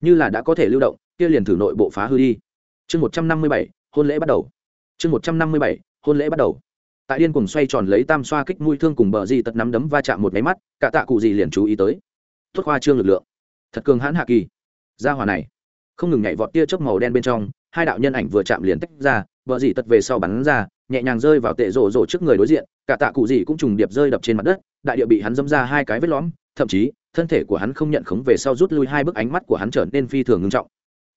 Như là đã có thể lưu động, kia liền thử nội bộ phá hư đi. Chương một trăm năm mươi bảy, hôn lễ bắt đầu. Chương một trăm năm mươi bảy, hôn lễ bắt đầu. Tại điên cùng xoay tròn lấy tam xoa kích mũi thương cùng bờ di tật nắm đấm va chạm một máy mắt, cả tạ cụ gì liền chú ý tới. Thốt khoa trương lực lượng. Thật cường hãn hạ kỳ. Ra hòa này. Không ngừng nhảy vọt tia chớp màu đen bên trong, hai đạo nhân ảnh vừa chạm liền tách ra vợ di tật về sau bắn ra, nhẹ nhàng rơi vào tệ rổ rổ trước người đối diện, cả tạ cụ gì cũng trùng điệp rơi đập trên mặt đất, đại địa bị hắn dâm ra hai cái vết lõm, thậm chí thân thể của hắn không nhận khống về sau rút lui, hai bước ánh mắt của hắn trở nên phi thường ngưng trọng.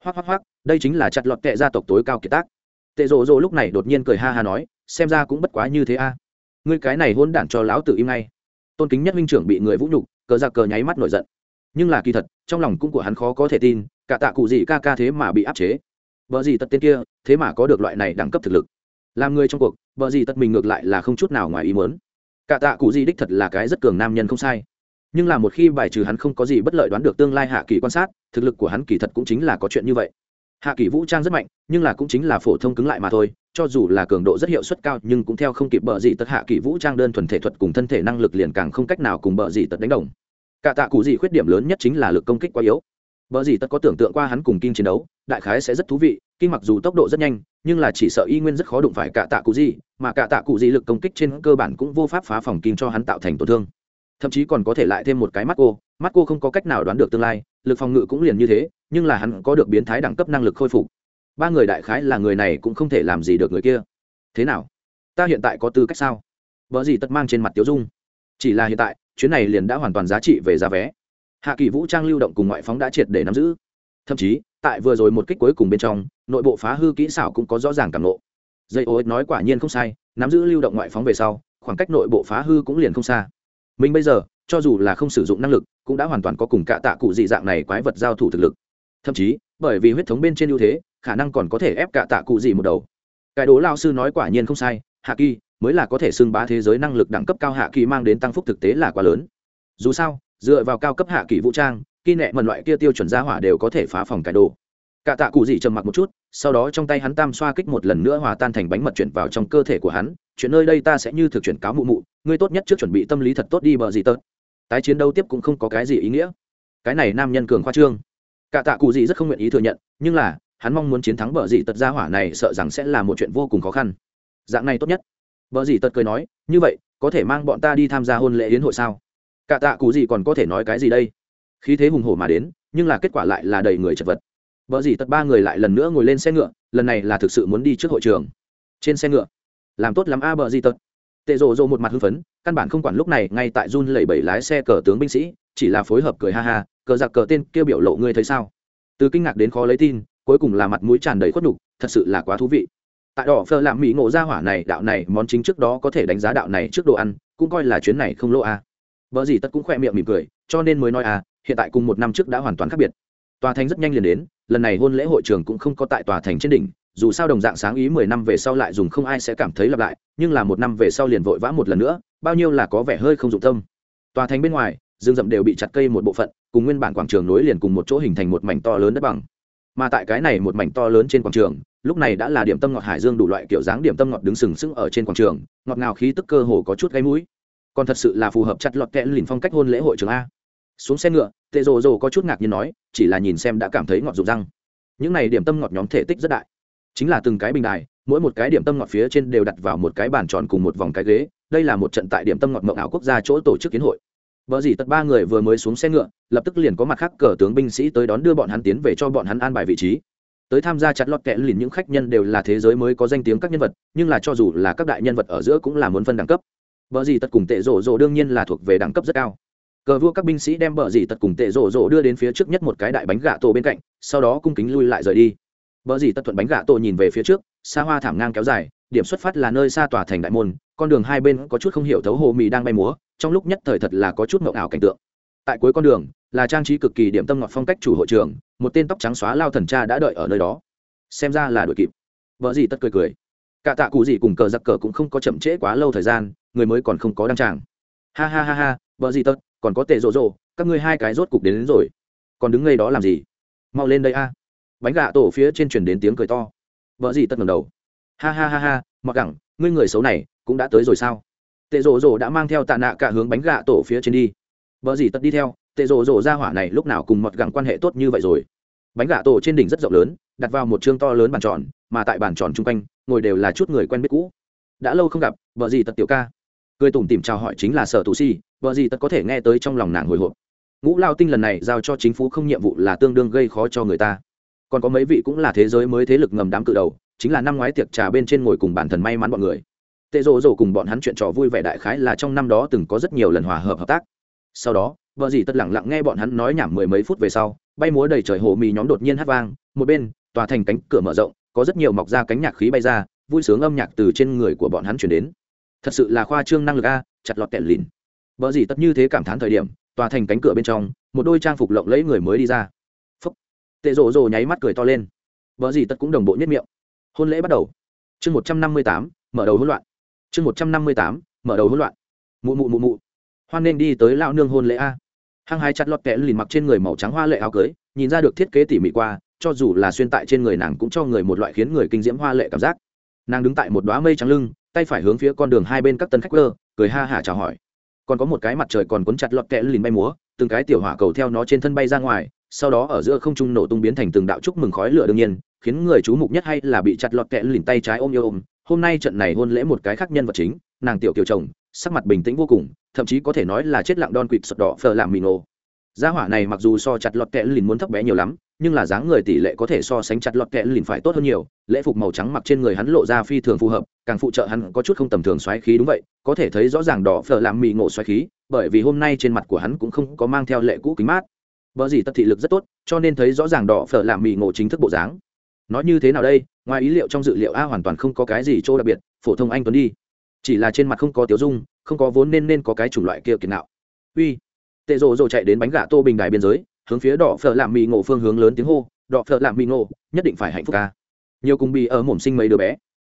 Hoác hoác hoác đây chính là chặt lọt tệ gia tộc tối cao kiệt tác. Tệ rộ rộ lúc này đột nhiên cười ha ha nói, xem ra cũng bất quá như thế a. Ngươi cái này hôn đản cho lão tử im ngay. Tôn kính nhất minh trưởng bị người vũ nhục, cờ ra cờ nháy mắt nổi giận. Nhưng là kỳ thật, trong lòng cũng của hắn khó có thể tin, cả tạ cụ gì ca ca thế mà bị áp chế. Vợ gì tật tên kia, thế mà có được loại này đẳng cấp thực lực. Làm người trong cuộc vợ gì tật mình ngược lại là không chút nào ngoài ý muốn. Cả tạ cụ gì đích thật là cái rất cường nam nhân không sai nhưng là một khi bài trừ hắn không có gì bất lợi đoán được tương lai hạ kỳ quan sát, thực lực của hắn kỳ thật cũng chính là có chuyện như vậy. Hạ kỳ vũ trang rất mạnh, nhưng là cũng chính là phổ thông cứng lại mà thôi, cho dù là cường độ rất hiệu suất cao nhưng cũng theo không kịp bờ dị tật hạ kỳ vũ trang đơn thuần thể thuật cùng thân thể năng lực liền càng không cách nào cùng bờ dị tật đánh đồng. Cả tạ cụ dị khuyết điểm lớn nhất chính là lực công kích quá yếu. Bờ dị tật có tưởng tượng qua hắn cùng kinh chiến đấu, đại khái sẽ rất thú vị, kinh mặc dù tốc độ rất nhanh, nhưng là chỉ sợ y nguyên rất khó đụng phải cả tạ cụ dị, mà cả tạ cụ dị lực công kích trên cơ bản cũng vô pháp phá phòng kinh cho hắn tạo thành tổn thương thậm chí còn có thể lại thêm một cái mắt cô. Mắt cô không có cách nào đoán được tương lai, lực phòng ngự cũng liền như thế, nhưng là hắn có được biến thái đẳng cấp năng lực khôi phục. Ba người đại khái là người này cũng không thể làm gì được người kia. Thế nào? Ta hiện tại có tư cách sao? Vợ gì tất mang trên mặt tiếu dung. Chỉ là hiện tại, chuyến này liền đã hoàn toàn giá trị về giá vé. Hạ kỳ vũ trang lưu động cùng ngoại phóng đã triệt để nắm giữ. Thậm chí, tại vừa rồi một kích cuối cùng bên trong, nội bộ phá hư kỹ xảo cũng có rõ ràng cảm lộ dây ô nói quả nhiên không sai, nắm giữ lưu động ngoại phóng về sau, khoảng cách nội bộ phá hư cũng liền không xa mình bây giờ, cho dù là không sử dụng năng lực, cũng đã hoàn toàn có cùng cả tạ cụ dị dạng này quái vật giao thủ thực lực. Thậm chí, bởi vì huyết thống bên trên ưu thế, khả năng còn có thể ép cả tạ cụ dị một đầu. Cái đố lao sư nói quả nhiên không sai, hạ kỳ mới là có thể xưng bá thế giới năng lực đẳng cấp cao hạ kỳ mang đến tăng phúc thực tế là quá lớn. Dù sao, dựa vào cao cấp hạ kỳ vũ trang khi nẹ mần loại kia tiêu chuẩn gia hỏa đều có thể phá phòng cái đồ cả tạ cụ dị trầm mặc một chút, sau đó trong tay hắn tam xoa kích một lần nữa hòa tan thành bánh mật chuyển vào trong cơ thể của hắn. Chuyện nơi đây ta sẽ như thực chuyển cáo mụ mụ, ngươi tốt nhất trước chuẩn bị tâm lý thật tốt đi bờ gì tớt tái chiến đấu tiếp cũng không có cái gì ý nghĩa. Cái này nam nhân cường khoa trương. Cả tạ cụ dị rất không nguyện ý thừa nhận, nhưng là, hắn mong muốn chiến thắng bờ dị tật gia hỏa này sợ rằng sẽ là một chuyện vô cùng khó khăn. Dạng này tốt nhất. Bờ dị tật cười nói, như vậy, có thể mang bọn ta đi tham gia hôn lễ hiến hội sao? Cả tạ cụ dị còn có thể nói cái gì đây? Khí thế hùng hổ mà đến, nhưng là kết quả lại là đầy người chật vật vợ dì tật ba người lại lần nữa ngồi lên xe ngựa, lần này là thực sự muốn đi trước hội trường. Trên xe ngựa. Làm tốt lắm a bờ di tật. Tệ rộ rộ một mặt hưng phấn, căn bản không quản lúc này, ngay tại run lẩy bẩy lái xe cờ tướng binh sĩ, chỉ là phối hợp cười ha ha, cờ giặc cờ tên kêu biểu lộ ngươi thấy sao? Từ kinh ngạc đến khó lấy tin, cuối cùng là mặt mũi tràn đầy khuất nhục, thật sự là quá thú vị. Tại đỏ phơ làm mỹ ngộ ra hỏa này, đạo này, món chính trước đó có thể đánh giá đạo này trước đồ ăn, cũng coi là chuyến này không lỗ a. Vợ gì tất cũng khoe miệng mỉm cười, cho nên mới nói à hiện tại cùng một năm trước đã hoàn toàn khác biệt tòa thành rất nhanh liền đến, lần này hôn lễ hội trường cũng không có tại tòa thành trên đỉnh, dù sao đồng dạng sáng ý mười năm về sau lại dùng không ai sẽ cảm thấy lặp lại, nhưng là một năm về sau liền vội vã một lần nữa, bao nhiêu là có vẻ hơi không dụng tâm. Tòa thành bên ngoài, rừng rậm đều bị chặt cây một bộ phận, cùng nguyên bản quảng trường nối liền cùng một chỗ hình thành một mảnh to lớn đất bằng. Mà tại cái này một mảnh to lớn trên quảng trường, lúc này đã là điểm tâm ngọt hải dương đủ loại kiểu dáng điểm tâm ngọt đứng sừng sững ở trên quảng trường, ngọt ngào khí tức cơ hồ có chút gáy mũi. Còn thật sự là phù hợp chặt lọt kẽ lìn phong cách hôn lễ hội trường a. Xuống xe ngựa tệ rồ rồ có chút ngạc nhiên nói, chỉ là nhìn xem đã cảm thấy ngọt rụng răng. Những này điểm tâm ngọt nhóm thể tích rất đại. Chính là từng cái bình đài, mỗi một cái điểm tâm ngọt phía trên đều đặt vào một cái bàn tròn cùng một vòng cái ghế. Đây là một trận tại điểm tâm ngọt mộng ảo quốc gia chỗ tổ chức kiến hội. Vợ dì tật ba người vừa mới xuống xe ngựa, lập tức liền có mặt khác cờ tướng binh sĩ tới đón đưa bọn hắn tiến về cho bọn hắn an bài vị trí. Tới tham gia chặt lọt kẽ lìn những khách nhân đều là thế giới mới có danh tiếng các nhân vật, nhưng là cho dù là các đại nhân vật ở giữa cũng là muốn phân đẳng cấp. Vợ dì tật cùng tệ rổ rổ đương nhiên là thuộc về đẳng cấp rất cao cờ vua các binh sĩ đem bờ dì tật cùng tệ rổ rổ đưa đến phía trước nhất một cái đại bánh gà tổ bên cạnh, sau đó cung kính lui lại rời đi. Bờ dì tật thuận bánh gà tổ nhìn về phía trước, xa hoa thảm ngang kéo dài, điểm xuất phát là nơi xa tòa thành đại môn, con đường hai bên có chút không hiểu thấu hồ mì đang bay múa, trong lúc nhất thời thật là có chút mộng ảo cảnh tượng. Tại cuối con đường, là trang trí cực kỳ điểm tâm ngọt phong cách chủ hội trường, một tên tóc trắng xóa lao thần cha đã đợi ở nơi đó. Xem ra là đuổi kịp. Vợ gì tất cười cười. Cả tạ cụ gì cùng cờ giặc cờ cũng không có chậm trễ quá lâu thời gian, người mới còn không có đăng tràng. Ha ha ha ha vợ gì tất còn có tệ rộ rộ các ngươi hai cái rốt cục đến, đến rồi. Còn đứng ngay đó làm gì? Mau lên đây a. Bánh gà tổ phía trên truyền đến tiếng cười to. Vợ gì tất ngầm đầu. Ha ha ha ha mặc gẳng ngươi người xấu này cũng đã tới rồi sao? Tệ rộ rộ đã mang theo tạ nạ cả hướng bánh gà tổ phía trên đi. Vợ gì tất đi theo tệ rộ rộ ra hỏa này lúc nào cùng mặc gẳng quan hệ tốt như vậy rồi? Bánh gà tổ trên đỉnh rất rộng lớn đặt vào một chương to lớn bàn tròn mà tại bàn tròn chung quanh ngồi đều là chút người quen biết cũ. Đã lâu không gặp vợ gì tật tiểu ca cười tủm tìm chào hỏi chính là sở tù si, vợ gì tật có thể nghe tới trong lòng nàng hồi hộp. Ngũ lao tinh lần này giao cho chính phủ không nhiệm vụ là tương đương gây khó cho người ta. Còn có mấy vị cũng là thế giới mới thế lực ngầm đám cự đầu, chính là năm ngoái tiệc trà bên trên ngồi cùng bản thần may mắn bọn người. Tệ rộ rộ cùng bọn hắn chuyện trò vui vẻ đại khái là trong năm đó từng có rất nhiều lần hòa hợp hợp tác. Sau đó, vợ dì tất lẳng lặng nghe bọn hắn nói nhảm mười mấy phút về sau, bay múa đầy trời hồ mì nhóm đột nhiên hát vang, một bên, tòa thành cánh cửa mở rộng, có rất nhiều mọc ra cánh nhạc khí bay ra, vui sướng âm nhạc từ trên người của bọn hắn chuyển đến thật sự là khoa trương năng lực a, chặt lọt kẹt lìn. Vợ gì tất như thế cảm thán thời điểm, tòa thành cánh cửa bên trong, một đôi trang phục lộng lẫy người mới đi ra. Phúc. Tệ rộ rộ nháy mắt cười to lên. Vợ gì tất cũng đồng bộ nhất miệng. Hôn lễ bắt đầu. Chương một trăm năm mươi tám, mở đầu hỗn loạn. Chương một trăm năm mươi tám, mở đầu hỗn loạn. Mụ mụ mụ mụ. Hoan nên đi tới lao nương hôn lễ a. Hăng hai chặt lọt kẽ lìn mặc trên người màu trắng hoa lệ áo cưới, nhìn ra được thiết kế tỉ mỉ qua, cho dù là xuyên tại trên người nàng cũng cho người một loại khiến người kinh diễm hoa lệ cảm giác. Nàng đứng tại một đoá mây trắng lưng tay phải hướng phía con đường hai bên các tân khách cơ cười ha hả chào hỏi. Còn có một cái mặt trời còn cuốn chặt lọt kẹ lìn bay múa, từng cái tiểu hỏa cầu theo nó trên thân bay ra ngoài, sau đó ở giữa không trung nổ tung biến thành từng đạo chúc mừng khói lửa đương nhiên, khiến người chú mục nhất hay là bị chặt lọt kẹ lìn tay trái ôm yêu ôm. Hôm nay trận này hôn lễ một cái khác nhân vật chính, nàng tiểu kiều chồng, sắc mặt bình tĩnh vô cùng, thậm chí có thể nói là chết lặng đon quỵt sọt đỏ phờ làm mì nổ gia hỏa này mặc dù so chặt lọt kẹ lìn muốn thấp bé nhiều lắm nhưng là dáng người tỷ lệ có thể so sánh chặt lọt kẽ lìn phải tốt hơn nhiều. Lễ phục màu trắng mặc trên người hắn lộ ra phi thường phù hợp, càng phụ trợ hắn có chút không tầm thường xoáy khí đúng vậy, có thể thấy rõ ràng đỏ phở làm mì ngộ xoáy khí, bởi vì hôm nay trên mặt của hắn cũng không có mang theo lệ cũ kính mát. Vợ gì tất thị lực rất tốt, cho nên thấy rõ ràng đỏ phở làm mì ngộ chính thức bộ dáng. Nói như thế nào đây? Ngoài ý liệu trong dự liệu a hoàn toàn không có cái gì chỗ đặc biệt, phổ thông anh tuấn đi. Chỉ là trên mặt không có tiếu dung, không có vốn nên nên có cái chủng loại kia kiệt nạo. Uy, tệ rồ rồ chạy đến bánh gà tô bình đài biên giới hướng phía đỏ phở làm mì ngộ phương hướng lớn tiếng hô, đỏ phở làm mì ngộ, nhất định phải hạnh phúc ca. Nhiều cùng bị ở mồm sinh mấy đứa bé.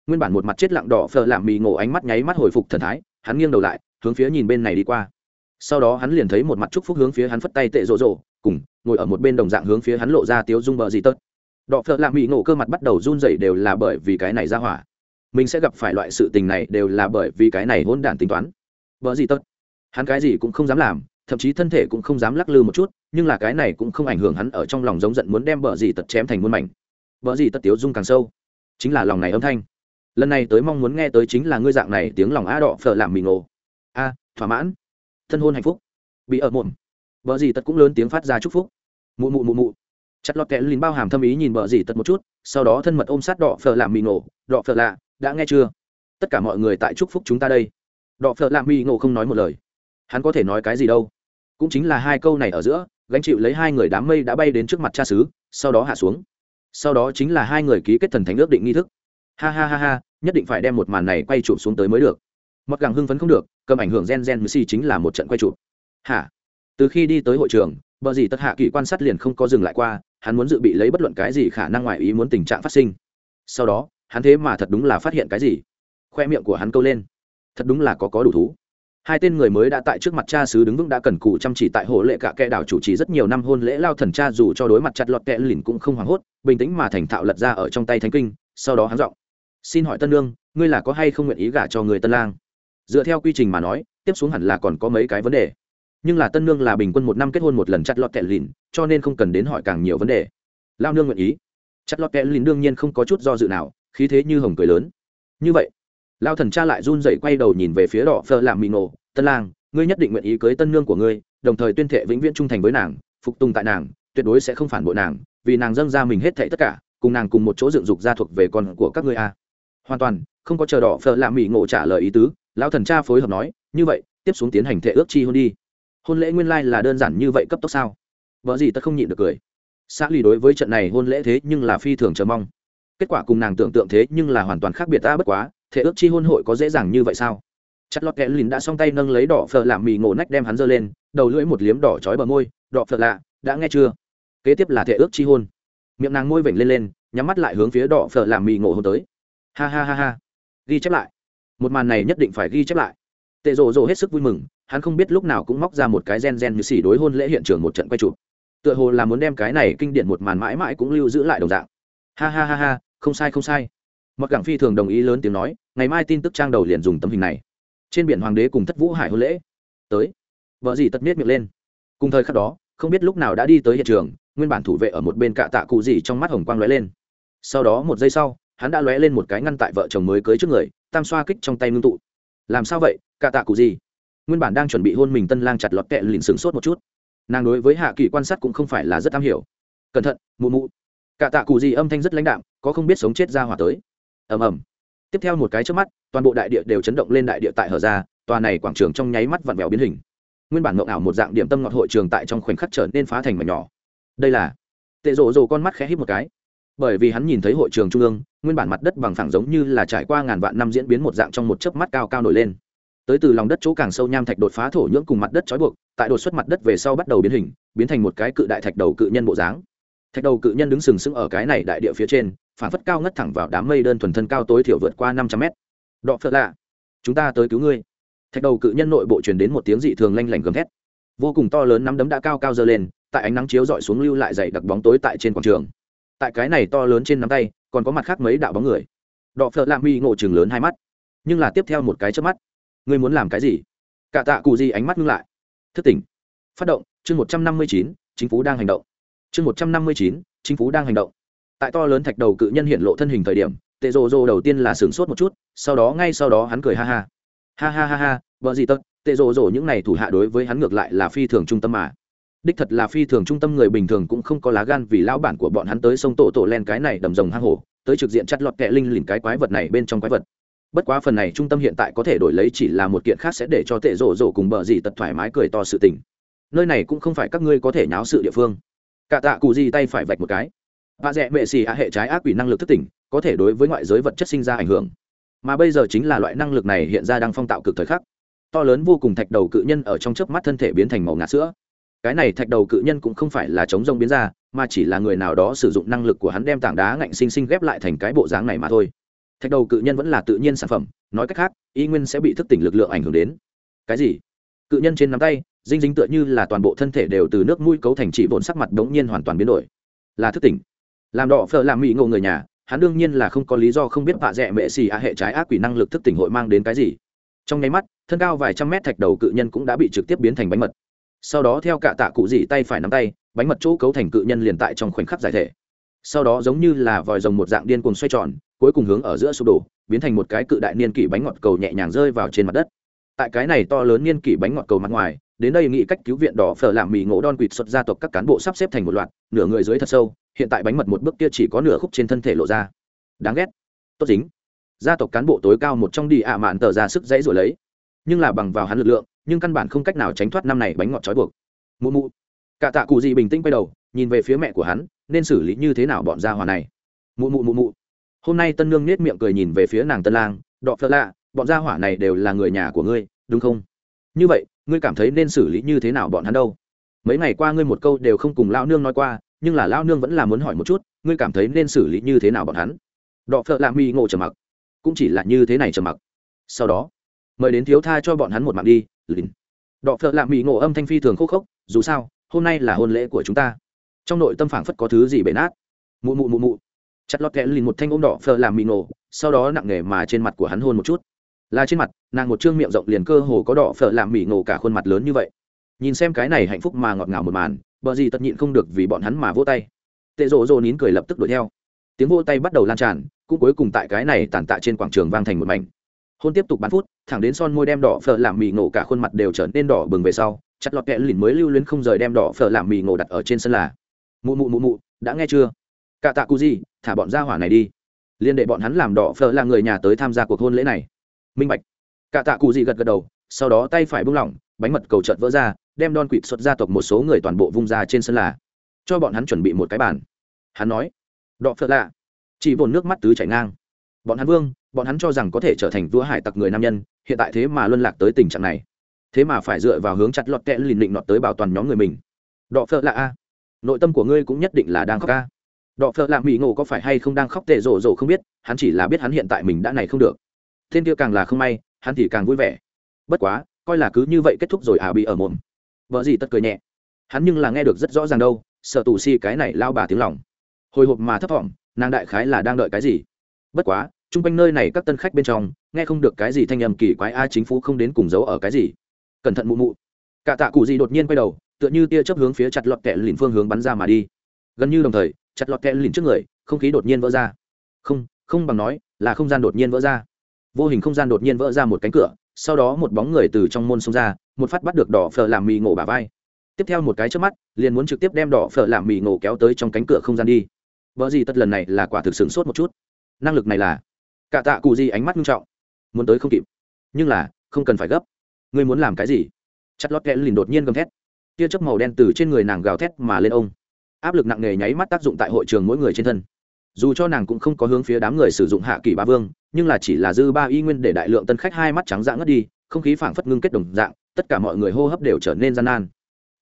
Nguyên bản một mặt chết lặng đỏ phở làm mì ngộ ánh mắt nháy mắt hồi phục thần thái, hắn nghiêng đầu lại, hướng phía nhìn bên này đi qua. Sau đó hắn liền thấy một mặt chúc phúc hướng phía hắn phất tay tệ rộ rộ, cùng ngồi ở một bên đồng dạng hướng phía hắn lộ ra tiếu dung bờ gì tớt. Đọ phợ lạ mỹ ngộ cơ mặt bắt đầu run rẩy đều là bởi vì cái này ra hỏa. Mình sẽ gặp phải loại sự tình này đều là bởi vì cái này hôn đản tính toán. Vợ gì tớt? Hắn cái gì cũng không dám làm thậm chí thân thể cũng không dám lắc lư một chút, nhưng là cái này cũng không ảnh hưởng hắn ở trong lòng giống giận muốn đem bờ gì tật chém thành muôn mảnh. Bờ gì tật tiếu dung càng sâu. Chính là lòng này âm thanh. Lần này tới mong muốn nghe tới chính là ngươi dạng này tiếng lòng a đỏ phở làm mì ngộ. A, thỏa mãn. Thân hôn hạnh phúc. Bị ở mồm. Vợ gì tật cũng lớn tiếng phát ra chúc phúc. Mụ mụ mụ mụ. Chặt lọt kẽ lìn bao hàm thâm ý nhìn vợ gì tật một chút, sau đó thân mật ôm sát đỏ phở làm mì ngộ. Đỏ phở lạ, đã nghe chưa? Tất cả mọi người tại chúc phúc chúng ta đây. Đỏ phở làm mì ngộ không nói một lời hắn có thể nói cái gì đâu. Cũng chính là hai câu này ở giữa, gánh chịu lấy hai người đám mây đã bay đến trước mặt cha xứ, sau đó hạ xuống. Sau đó chính là hai người ký kết thần thánh ước định nghi thức. Ha ha ha ha, nhất định phải đem một màn này quay chụp xuống tới mới được. Mặc gàng hưng phấn không được, cầm ảnh hưởng gen gen messi chính là một trận quay chụp. Hả? Từ khi đi tới hội trường, bờ gì tất hạ kỳ quan sát liền không có dừng lại qua, hắn muốn dự bị lấy bất luận cái gì khả năng ngoài ý muốn tình trạng phát sinh. Sau đó, hắn thế mà thật đúng là phát hiện cái gì? Khoe miệng của hắn câu lên. Thật đúng là có có đủ thú hai tên người mới đã tại trước mặt cha xứ đứng vững đã cần cù chăm chỉ tại hồ lệ cả kẻ đảo chủ trì rất nhiều năm hôn lễ lao thần cha dù cho đối mặt chặt lọt kẹ lìn cũng không hoảng hốt, bình tĩnh mà thành thạo lật ra ở trong tay thánh kinh, sau đó hắn giọng. Xin hỏi tân lương ngươi là có hay không nguyện ý gả cho người tân lang? Dựa theo quy trình mà nói, tiếp xuống hẳn là còn có mấy cái vấn đề. Nhưng là tân nương là bình quân một năm kết hôn một lần chặt lọt kẹ lìn, cho nên không cần đến hỏi càng nhiều vấn đề. Lao nương nguyện ý. Chặt lọt kẹ lìn đương nhiên không có chút do dự nào, khí thế như hồng cười lớn. Như vậy lao thần cha lại run dậy quay đầu nhìn về phía đỏ phờ làm mì nổ tân lang, ngươi nhất định nguyện ý cưới tân nương của ngươi, đồng thời tuyên thệ vĩnh viễn trung thành với nàng, phục tùng tại nàng, tuyệt đối sẽ không phản bội nàng, vì nàng dâng ra mình hết thệ tất cả, cùng nàng cùng một chỗ dựng dục gia thuộc về con của các ngươi a. Hoàn toàn, không có chờ đỏ phở làm mì ngộ trả lời ý tứ lão thần cha phối hợp nói, như vậy, tiếp xuống tiến hành thệ ước chi hôn đi. Hôn lễ nguyên lai là đơn giản như vậy cấp tốc sao? Vợ gì tất không nhịn được cười. Xã lì đối với trận này hôn lễ thế nhưng là phi thường chờ mong. Kết quả cùng nàng tưởng tượng thế nhưng là hoàn toàn khác biệt ta bất quá thể ước chi hôn hội có dễ dàng như vậy sao? Chặt lọt kẽ lìn đã xong tay nâng lấy đỏ phở làm mì ngộ nách đem hắn giơ lên, đầu lưỡi một liếm đỏ trói bờ môi, đỏ phở lạ, đã nghe chưa? Kế tiếp là thể ước chi hôn. Miệng nàng môi vểnh lên lên, nhắm mắt lại hướng phía đỏ phở làm mì ngộ hôn tới. Ha ha ha ha. Ghi chép lại. Một màn này nhất định phải ghi chép lại. Tệ rộ rộ hết sức vui mừng, hắn không biết lúc nào cũng móc ra một cái gen gen như xỉ đối hôn lễ hiện trường một trận quay chụp. Tựa hồ là muốn đem cái này kinh điển một màn mãi mãi cũng lưu giữ lại đồng dạng. Ha ha ha ha, không sai không sai mặc Cảng phi thường đồng ý lớn tiếng nói, ngày mai tin tức trang đầu liền dùng tấm hình này. Trên biển hoàng đế cùng thất vũ hải hôn lễ. Tới. Vợ gì tất miết miệng lên. Cùng thời khắc đó, không biết lúc nào đã đi tới hiện trường, nguyên bản thủ vệ ở một bên cạ tạ cụ gì trong mắt hồng quang lóe lên. Sau đó một giây sau, hắn đã lóe lên một cái ngăn tại vợ chồng mới cưới trước người, tam xoa kích trong tay ngưng tụ. Làm sao vậy, cạ tạ cụ gì nguyên bản đang chuẩn bị hôn mình tân lang chặt lọt kẹ lìn sừng sốt một chút. Nàng đối với hạ kỳ quan sát cũng không phải là rất am hiểu. Cẩn thận, mụ mụ. Cạ tạ cụ gì âm thanh rất lãnh đạm, có không biết sống chết ra hỏa tới ầm ầm. Tiếp theo một cái trước mắt, toàn bộ đại địa đều chấn động lên đại địa tại hở ra, tòa này quảng trường trong nháy mắt vặn vẹo biến hình. Nguyên bản ngộng ảo một dạng điểm tâm ngọt hội trường tại trong khoảnh khắc trở nên phá thành mảnh nhỏ. Đây là tệ rộ rộ con mắt khẽ hít một cái. Bởi vì hắn nhìn thấy hội trường trung ương, nguyên bản mặt đất bằng phẳng giống như là trải qua ngàn vạn năm diễn biến một dạng trong một chớp mắt cao cao nổi lên. Tới từ lòng đất chỗ càng sâu nham thạch đột phá thổ nhưỡng cùng mặt đất trói buộc, tại đột xuất mặt đất về sau bắt đầu biến hình, biến thành một cái cự đại thạch đầu cự nhân bộ dáng. Thạch đầu cự nhân đứng sừng sững ở cái này đại địa phía trên phản phất cao ngất thẳng vào đám mây đơn thuần thân cao tối thiểu vượt qua năm trăm mét. Đọ phật lạ, chúng ta tới cứu ngươi. Thạch đầu cự nhân nội bộ truyền đến một tiếng dị thường lanh lảnh gầm thét. Vô cùng to lớn nắm đấm đã cao cao dơ lên, tại ánh nắng chiếu dọi xuống lưu lại dày đặc bóng tối tại trên quảng trường. Tại cái này to lớn trên nắm tay, còn có mặt khác mấy đạo bóng người. Đọ phật lạ mi ngộ chừng lớn hai mắt, nhưng là tiếp theo một cái trước mắt. Ngươi muốn làm cái gì? Cả tạ cụ gì ánh mắt ngưng lại. Thức tỉnh. Phát động, chương một trăm năm mươi chín, chính phủ đang hành động. Chương một trăm năm mươi chín, chính phủ đang hành động tại to lớn thạch đầu cự nhân hiện lộ thân hình thời điểm tệ rồ rồ đầu tiên là sửng sốt một chút, sau đó ngay sau đó hắn cười ha ha. Ha ha ha ha, vợ gì tất tệ rồ rồ những này thủ hạ đối với hắn ngược lại là phi thường trung tâm mà. Đích thật là phi thường trung tâm người bình thường cũng không có lá gan vì lão bản của bọn hắn tới sông tổ tổ len cái này đầm rồng hang hổ, tới trực diện chặt lọt kẹ linh lìn cái quái vật này bên trong quái vật. Bất quá phần này trung tâm hiện tại có thể đổi lấy chỉ là một kiện khác sẽ để cho tệ rổ rổ cùng bờ gì tật thoải mái cười to sự tình. Nơi này cũng không phải các ngươi có thể nháo sự địa phương. Cả tạ cụ gì tay phải vạch một cái và rẽ mệ xì hạ hệ trái ác quỷ năng lực thất tỉnh, có thể đối với ngoại giới vật chất sinh ra ảnh hưởng. Mà bây giờ chính là loại năng lực này hiện ra đang phong tạo cực thời khắc. To lớn vô cùng thạch đầu cự nhân ở trong chớp mắt thân thể biến thành màu ngạt sữa. Cái này thạch đầu cự nhân cũng không phải là chống rông biến ra, mà chỉ là người nào đó sử dụng năng lực của hắn đem tảng đá ngạnh sinh sinh ghép lại thành cái bộ dáng này mà thôi. Thạch đầu cự nhân vẫn là tự nhiên sản phẩm, nói cách khác, y nguyên sẽ bị thức tỉnh lực lượng ảnh hưởng đến. Cái gì? Cự nhân trên nắm tay, dinh dính tựa như là toàn bộ thân thể đều từ nước mũi cấu thành chỉ vốn sắc mặt đống nhiên hoàn toàn biến đổi. Là thức tỉnh làm đỏ phở làm mỹ ngộ người nhà, hắn đương nhiên là không có lý do không biết vạ dẹ mệ xì a hệ trái ác quỷ năng lực thức tỉnh hội mang đến cái gì. Trong nháy mắt, thân cao vài trăm mét thạch đầu cự nhân cũng đã bị trực tiếp biến thành bánh mật. Sau đó theo cả tạ cụ dị tay phải nắm tay, bánh mật chỗ cấu thành cự nhân liền tại trong khoảnh khắc giải thể. Sau đó giống như là vòi rồng một dạng điên cuồng xoay tròn, cuối cùng hướng ở giữa sụp đổ, biến thành một cái cự đại niên kỷ bánh ngọt cầu nhẹ nhàng rơi vào trên mặt đất tại cái này to lớn niên kỷ bánh ngọt cầu mặt ngoài, đến đây nghĩ cách cứu viện đỏ phở làm mì ngộ đon quỵt xuất gia tộc các cán bộ sắp xếp thành một loạt, nửa người dưới thật sâu, hiện tại bánh mật một bước kia chỉ có nửa khúc trên thân thể lộ ra. Đáng ghét. Tốt dính. Gia tộc cán bộ tối cao một trong đi ạ mạn tờ ra sức dãy rồi lấy. Nhưng là bằng vào hắn lực lượng, nhưng căn bản không cách nào tránh thoát năm này bánh ngọt trói buộc. Mụ mụ. Cả tạ cụ gì bình tĩnh quay đầu, nhìn về phía mẹ của hắn, nên xử lý như thế nào bọn gia hòa này? Mụ mụ mụ mụ. Hôm nay tân nương nết miệng cười nhìn về phía nàng tân lang đọ phơ lạ bọn gia hỏa này đều là người nhà của ngươi, đúng không? Như vậy, ngươi cảm thấy nên xử lý như thế nào bọn hắn đâu? Mấy ngày qua ngươi một câu đều không cùng lao nương nói qua, nhưng là lao nương vẫn là muốn hỏi một chút, ngươi cảm thấy nên xử lý như thế nào bọn hắn? Đọ phợ lạ mi ngộ trầm mặc. Cũng chỉ là như thế này trầm mặc. Sau đó, mời đến thiếu tha cho bọn hắn một mạng đi lìn đọ phợ lạ mi ngộ âm thanh phi thường khúc khốc, dù sao, hôm nay là hôn lễ của chúng ta. Trong nội tâm phảng phất có thứ gì bể nát. Mụ mụ mụ mụ. Chặt lọt kẽ lìn một thanh ôm đỏ phờ làm mì nổ sau đó nặng nề mà trên mặt của hắn hôn một chút là trên mặt, nàng một trương miệng rộng liền cơ hồ có đỏ phở làm mỉ nổ cả khuôn mặt lớn như vậy. Nhìn xem cái này hạnh phúc mà ngọt ngào một màn, bờ gì tất nhịn không được vì bọn hắn mà vỗ tay. Tệ rộ rộ nín cười lập tức đuổi theo. Tiếng vỗ tay bắt đầu lan tràn, cũng cuối cùng tại cái này tàn tạ trên quảng trường vang thành một mảnh. Hôn tiếp tục bán phút, thẳng đến son môi đem đỏ phở làm mì ngộ cả khuôn mặt đều trở nên đỏ bừng về sau, chặt lọt kẽ lìn mới lưu luyến không rời đem đỏ phở làm mì ngộ đặt ở trên sân là. Mụ mụ mụ mụ, đã nghe chưa? Cả tạ cu gì thả bọn ra hỏa này đi. Liên đệ bọn hắn làm đỏ phở là người nhà tới tham gia cuộc hôn lễ này minh bạch. Cả tạ cụ gì gật gật đầu, sau đó tay phải buông lỏng, bánh mật cầu chợt vỡ ra, đem đon quỵt xuất gia tộc một số người toàn bộ vung ra trên sân là. Cho bọn hắn chuẩn bị một cái bàn. Hắn nói, đọ phật lạ. Chỉ vồn nước mắt tứ chảy ngang. Bọn hắn vương, bọn hắn cho rằng có thể trở thành vua hải tặc người nam nhân, hiện tại thế mà luân lạc tới tình trạng này. Thế mà phải dựa vào hướng chặt lọt kẽ lìn định nọt tới bảo toàn nhóm người mình. Đọ phật lạ a, nội tâm của ngươi cũng nhất định là đang khóc ca đọ phật lạ mỹ ngộ có phải hay không đang khóc tệ rổ rổ không biết, hắn chỉ là biết hắn hiện tại mình đã này không được thiên kia càng là không may, hắn thì càng vui vẻ. Bất quá, coi là cứ như vậy kết thúc rồi à bị ở mồm. Vợ gì tất cười nhẹ. Hắn nhưng là nghe được rất rõ ràng đâu, sợ tù si cái này lao bà tiếng lòng. Hồi hộp mà thấp thỏm, nàng đại khái là đang đợi cái gì? Bất quá, chung quanh nơi này các tân khách bên trong, nghe không được cái gì thanh âm kỳ quái a, chính phủ không đến cùng giấu ở cái gì. Cẩn thận mụ mụ. Cả tạ cụ gì đột nhiên quay đầu, tựa như tia chấp hướng phía chặt lọt kẹ lìn phương hướng bắn ra mà đi. Gần như đồng thời, chặt lọt kẹ lìn trước người, không khí đột nhiên vỡ ra. Không không bằng nói, là không gian đột nhiên vỡ ra vô hình không gian đột nhiên vỡ ra một cánh cửa, sau đó một bóng người từ trong môn xông ra, một phát bắt được đỏ phở làm mì ngộ bà vai. Tiếp theo một cái trước mắt, liền muốn trực tiếp đem đỏ phở làm mì ngộ kéo tới trong cánh cửa không gian đi. Vợ gì tất lần này là quả thực sửng sốt một chút. Năng lực này là, cả tạ cụ gì ánh mắt nghiêm trọng. Muốn tới không kịp. Nhưng là, không cần phải gấp. Ngươi muốn làm cái gì? Chặt lót kẽ lìn đột nhiên gầm thét. Tia chớp màu đen từ trên người nàng gào thét mà lên ông. Áp lực nặng nề nháy mắt tác dụng tại hội trường mỗi người trên thân dù cho nàng cũng không có hướng phía đám người sử dụng hạ kỳ ba vương, nhưng là chỉ là dư ba y nguyên để đại lượng tân khách hai mắt trắng dạng ngất đi, không khí phảng phất ngưng kết đồng dạng, tất cả mọi người hô hấp đều trở nên gian nan.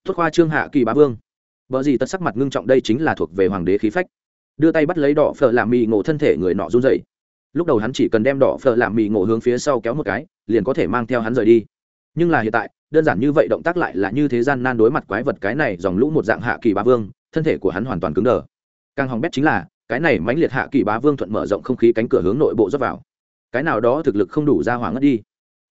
Thốt khoa trương hạ kỳ bá vương. Vợ gì tất sắc mặt ngưng trọng đây chính là thuộc về hoàng đế khí phách. Đưa tay bắt lấy đỏ phở làm mì ngộ thân thể người nọ run dậy lúc đầu hắn chỉ cần đem đỏ phở làm mì ngộ hướng phía sau kéo một cái, liền có thể mang theo hắn rời đi. Nhưng là hiện tại, đơn giản như vậy động tác lại là như thế gian nan đối mặt quái vật cái này dòng lũ một dạng hạ kỳ bá vương, thân thể của hắn hoàn toàn cứng đờ. Càng hỏng bét chính là cái này mãnh liệt hạ kỳ bá vương thuận mở rộng không khí cánh cửa hướng nội bộ rót vào. Cái nào đó thực lực không đủ ra hỏa ngất đi.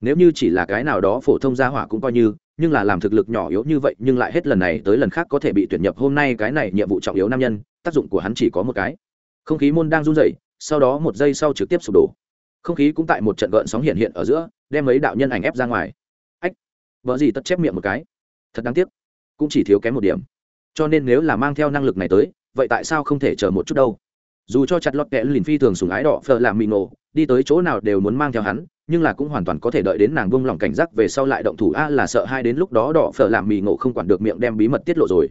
Nếu như chỉ là cái nào đó phổ thông ra hỏa cũng coi như, nhưng là làm thực lực nhỏ yếu như vậy, nhưng lại hết lần này tới lần khác có thể bị tuyển nhập hôm nay cái này nhiệm vụ trọng yếu nam nhân, tác dụng của hắn chỉ có một cái. Không khí môn đang run rẩy, sau đó một giây sau trực tiếp sụp đổ. Không khí cũng tại một trận gợn sóng hiện hiện ở giữa, đem mấy đạo nhân ảnh ép ra ngoài. Ách, vợ gì tất chép miệng một cái. Thật đáng tiếc, cũng chỉ thiếu kém một điểm. Cho nên nếu là mang theo năng lực này tới, vậy tại sao không thể chờ một chút đâu? Dù cho chặt lọt kẽ lìn phi thường sùng ái đỏ phờ làm mì nổ đi tới chỗ nào đều muốn mang theo hắn, nhưng là cũng hoàn toàn có thể đợi đến nàng buông lỏng cảnh giác về sau lại động thủ, a là sợ hai đến lúc đó đỏ phở làm mì ngộ không quản được miệng đem bí mật tiết lộ rồi.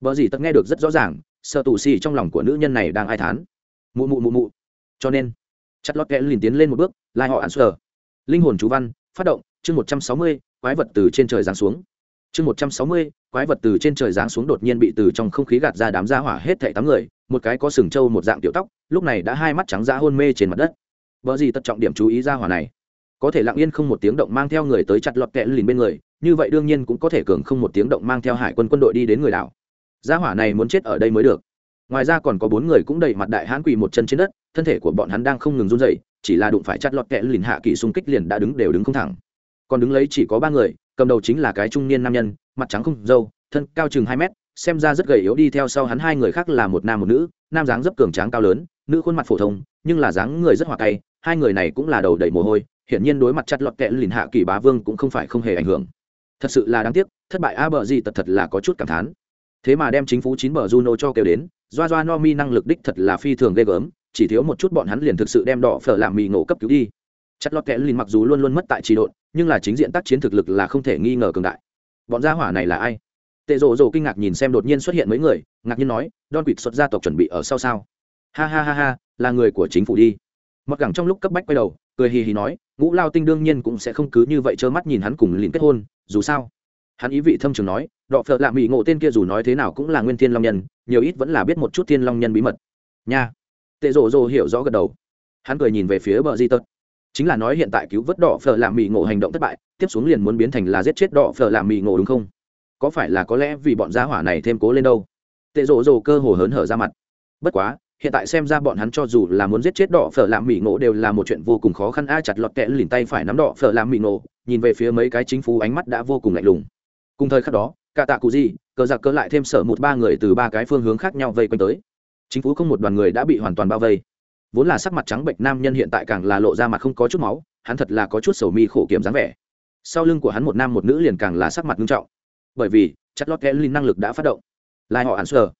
Vợ gì tất nghe được rất rõ ràng, sợ tù xì trong lòng của nữ nhân này đang ai thán. Mụ mụ mụ mụ. Cho nên, chặt lọt kẽ lìn tiến lên một bước, lai họ ăn sờ. Linh hồn chú văn, phát động, chương một trăm sáu mươi, quái vật từ trên trời giáng xuống. Chương một trăm sáu mươi, quái vật từ trên trời giáng xuống đột nhiên bị từ trong không khí gạt ra đám ra hỏa hết thảy tám người một cái có sừng trâu một dạng tiểu tóc, lúc này đã hai mắt trắng ra hôn mê trên mặt đất. Vợ gì tất trọng điểm chú ý ra hỏa này. Có thể lặng yên không một tiếng động mang theo người tới chặt lọt kẹt lìn bên người, như vậy đương nhiên cũng có thể cường không một tiếng động mang theo hải quân quân đội đi đến người đảo. Gia hỏa này muốn chết ở đây mới được. Ngoài ra còn có bốn người cũng đầy mặt đại hãn quỳ một chân trên đất, thân thể của bọn hắn đang không ngừng run dậy chỉ là đụng phải chặt lọt kẹt lìn hạ kỳ xung kích liền đã đứng đều đứng không thẳng. Còn đứng lấy chỉ có ba người, cầm đầu chính là cái trung niên nam nhân, mặt trắng không dâu thân cao chừng hai mét xem ra rất gầy yếu đi theo sau hắn hai người khác là một nam một nữ, nam dáng dấp cường tráng cao lớn, nữ khuôn mặt phổ thông, nhưng là dáng người rất hòa tay hai người này cũng là đầu đầy mồ hôi, hiển nhiên đối mặt chặt lọt kẹ lìn hạ kỳ bá vương cũng không phải không hề ảnh hưởng. Thật sự là đáng tiếc, thất bại a bờ gì tật thật là có chút cảm thán. Thế mà đem chính phủ chín bờ juno cho kêu đến, doa doa no mi năng lực đích thật là phi thường ghê gớm, chỉ thiếu một chút bọn hắn liền thực sự đem đỏ phở làm mì ngộ cấp cứu đi. Chặt lọt kẽ lìn mặc dù luôn luôn mất tại trì độn, nhưng là chính diện tác chiến thực lực là không thể nghi ngờ cường đại. Bọn gia hỏa này là ai? Tệ rồ rồ kinh ngạc nhìn xem đột nhiên xuất hiện mấy người, ngạc nhiên nói, don quỵt xuất gia tộc chuẩn bị ở sau sao? Ha ha ha ha, là người của chính phủ đi. Mặc gẳng trong lúc cấp bách quay đầu, cười hì hì nói, ngũ lao tinh đương nhiên cũng sẽ không cứ như vậy trơ mắt nhìn hắn cùng liền kết hôn, dù sao. Hắn ý vị thâm trường nói, đọ phợ lạ mỹ ngộ tên kia dù nói thế nào cũng là nguyên thiên long nhân, nhiều ít vẫn là biết một chút thiên long nhân bí mật. Nha. Tệ rồ rồ hiểu rõ gật đầu. Hắn cười nhìn về phía bờ di tật. Chính là nói hiện tại cứu vớt đỏ phở làm mì ngộ hành động thất bại, tiếp xuống liền muốn biến thành là giết chết đỏ phở làm mì ngộ đúng không? Có phải là có lẽ vì bọn gia hỏa này thêm cố lên đâu? Tệ rộ rộ cơ hồ hớn hở ra mặt. Bất quá, hiện tại xem ra bọn hắn cho dù là muốn giết chết đỏ phở làm mỹ ngộ đều là một chuyện vô cùng khó khăn. A, chặt lọt kẽ lìn tay phải nắm đỏ phở làm mỹ ngộ, nhìn về phía mấy cái chính phủ ánh mắt đã vô cùng lạnh lùng. Cùng thời khắc đó, cả tạ cụ gì, cờ giặc cỡ lại thêm sở một ba người từ ba cái phương hướng khác nhau vây quanh tới. Chính phủ không một đoàn người đã bị hoàn toàn bao vây. Vốn là sắc mặt trắng bệnh nam nhân hiện tại càng là lộ ra mặt không có chút máu, hắn thật là có chút sầu mi khổ kiểm dáng vẻ. Sau lưng của hắn một nam một nữ liền càng là sắc mặt nghiêm trọng bởi vì chất lót kẽ linh năng lực đã phát động. Lai họ ạn sờ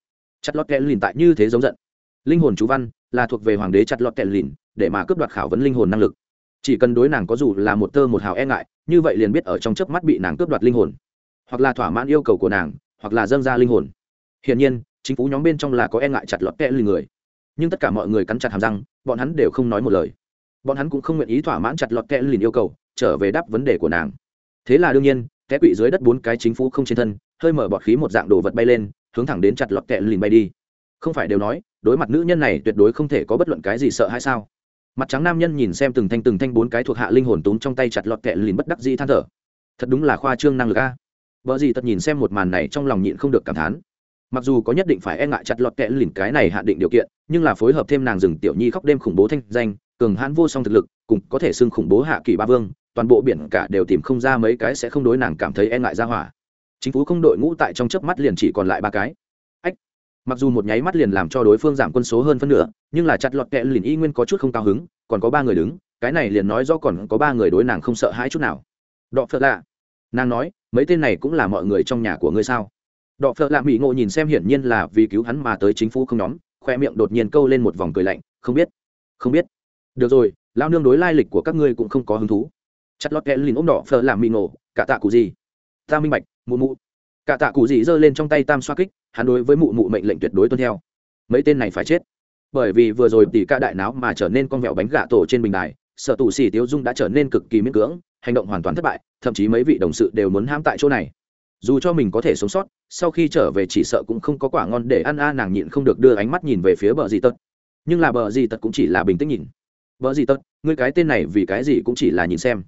chất lót kẽ lìn tại như thế giống giận. Linh hồn chú văn là thuộc về hoàng đế chặt lọt kẽ lìn để mà cướp đoạt khảo vấn linh hồn năng lực. Chỉ cần đối nàng có dù là một tơ một hào e ngại, như vậy liền biết ở trong chớp mắt bị nàng cướp đoạt linh hồn. Hoặc là thỏa mãn yêu cầu của nàng, hoặc là dâng ra linh hồn. Hiển nhiên, chính phủ nhóm bên trong là có e ngại chặt lọt kẽ lì người. Nhưng tất cả mọi người cắn chặt hàm răng, bọn hắn đều không nói một lời. Bọn hắn cũng không nguyện ý thỏa mãn chặt lọt kẽ lìn yêu cầu, trở về đáp vấn đề của nàng. Thế là đương nhiên té quỵ dưới đất bốn cái chính phủ không trên thân, hơi mở bọt khí một dạng đồ vật bay lên, hướng thẳng đến chặt lọt kẹ lìn bay đi. Không phải đều nói, đối mặt nữ nhân này tuyệt đối không thể có bất luận cái gì sợ hay sao. Mặt trắng nam nhân nhìn xem từng thanh từng thanh bốn cái thuộc hạ linh hồn túm trong tay chặt lọt kẹ lìn bất đắc dĩ than thở. Thật đúng là khoa trương năng lực a. Vợ gì tật nhìn xem một màn này trong lòng nhịn không được cảm thán. Mặc dù có nhất định phải e ngại chặt lọt kẹ lìn cái này hạn định điều kiện, nhưng là phối hợp thêm nàng rừng tiểu nhi khóc đêm khủng bố thanh danh, cường hãn vô song thực lực, cùng có thể xưng khủng bố hạ kỳ ba vương toàn bộ biển cả đều tìm không ra mấy cái sẽ không đối nàng cảm thấy e ngại ra hỏa. Chính phủ không đội ngũ tại trong chớp mắt liền chỉ còn lại ba cái. Ách, mặc dù một nháy mắt liền làm cho đối phương giảm quân số hơn phân nửa, nhưng là chặt lọt kẹ lìn y nguyên có chút không cao hứng, còn có ba người đứng, cái này liền nói do còn có ba người đối nàng không sợ hãi chút nào. Đọ phật lạ, nàng nói, mấy tên này cũng là mọi người trong nhà của ngươi sao? Đọ phợ lạ mỹ ngộ nhìn xem hiển nhiên là vì cứu hắn mà tới chính phủ không nhóm, khoe miệng đột nhiên câu lên một vòng cười lạnh, không biết không biết. Được rồi lao nương đối lai lịch của các ngươi cũng không có hứng thú chặt lót kẽ lìn ôm đỏ phờ làm mì ngộ, cả tạ cụ gì? Ta minh bạch, mụ mụ. Cả tạ cụ gì giơ lên trong tay tam xoa kích, hắn đối với mụ mụ mệnh lệnh tuyệt đối tuân theo. Mấy tên này phải chết. Bởi vì vừa rồi tỷ ca đại náo mà trở nên con vẹo bánh gà tổ trên bình đài sở tù xì tiêu dung đã trở nên cực kỳ miễn cưỡng, hành động hoàn toàn thất bại, thậm chí mấy vị đồng sự đều muốn ham tại chỗ này. Dù cho mình có thể sống sót, sau khi trở về chỉ sợ cũng không có quả ngon để ăn a, nàng nhịn không được đưa ánh mắt nhìn về phía bờ dì tật. Nhưng là bờ dì tật cũng chỉ là bình tĩnh nhìn. Bờ dì tật, ngươi cái tên này vì cái gì cũng chỉ là nhìn xem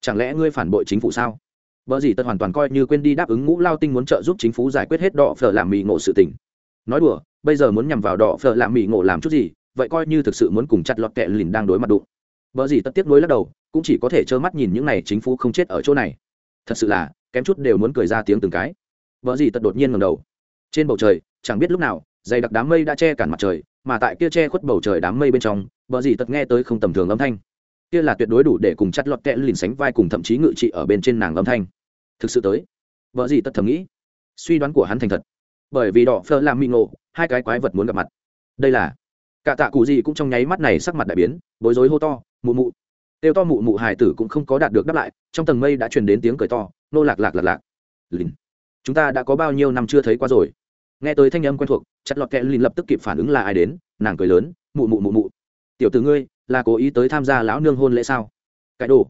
chẳng lẽ ngươi phản bội chính phủ sao? Bờ gì tật hoàn toàn coi như quên đi đáp ứng ngũ lao tinh muốn trợ giúp chính phủ giải quyết hết đỏ phở làm mì ngộ sự tình. Nói đùa, bây giờ muốn nhằm vào đỏ phở làm mì ngộ làm chút gì, vậy coi như thực sự muốn cùng chặt lọt kẹ lìn đang đối mặt đụng. Bờ gì tật tiếc nuối lắc đầu, cũng chỉ có thể trơ mắt nhìn những này chính phủ không chết ở chỗ này. Thật sự là, kém chút đều muốn cười ra tiếng từng cái. Vợ gì tật đột nhiên ngầm đầu. Trên bầu trời, chẳng biết lúc nào, dày đặc đám mây đã che cản mặt trời, mà tại kia che khuất bầu trời đám mây bên trong vợ gì tật nghe tới không tầm thường âm thanh kia là tuyệt đối đủ để cùng chặt lọt kẽ lìn sánh vai cùng thậm chí ngự trị ở bên trên nàng âm thanh. Thực sự tới. Vợ gì tất thầm nghĩ. Suy đoán của hắn thành thật. Bởi vì đỏ phơ làm mị ngộ, hai cái quái vật muốn gặp mặt. Đây là cả tạ cụ gì cũng trong nháy mắt này sắc mặt đại biến, bối rối hô to, mụ mụ. Têu to mụ mụ hài tử cũng không có đạt được đáp lại, trong tầng mây đã truyền đến tiếng cười to, nô lạc lạc lạc lạc. Lìn. Chúng ta đã có bao nhiêu năm chưa thấy qua rồi? Nghe tới thanh âm quen thuộc, chặt lọt kẽ lìn lập tức kịp phản ứng là ai đến, nàng cười lớn, mụ mụ mụ mụ. Tiểu từ ngươi là cố ý tới tham gia lão nương hôn lễ sao? Cái đồ.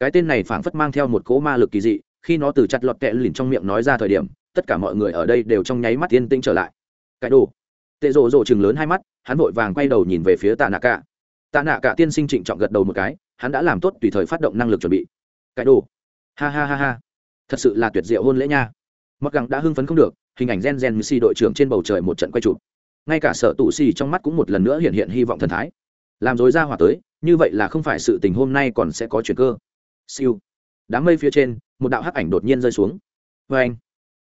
Cái tên này phảng phất mang theo một cỗ ma lực kỳ dị, khi nó từ chặt lọt kẹ lìn trong miệng nói ra thời điểm, tất cả mọi người ở đây đều trong nháy mắt yên tĩnh trở lại. Cái đồ. Tệ rộ rộ chừng lớn hai mắt, hắn vội vàng quay đầu nhìn về phía tạ nạ cả. Tạ nạ cả tiên sinh trịnh trọng gật đầu một cái, hắn đã làm tốt tùy thời phát động năng lực chuẩn bị. Cái đồ. Ha ha ha ha. Thật sự là tuyệt diệu hôn lễ nha. Mặc Gẳng đã hưng phấn không được, hình ảnh gen gen si đội trưởng trên bầu trời một trận quay chụp. Ngay cả sở tụ xì trong mắt cũng một lần nữa hiện hiện hy vọng thần thái làm dối ra hỏa tới, như vậy là không phải sự tình hôm nay còn sẽ có chuyện cơ. Siêu. Đám mây phía trên, một đạo hắc ảnh đột nhiên rơi xuống. Vê anh,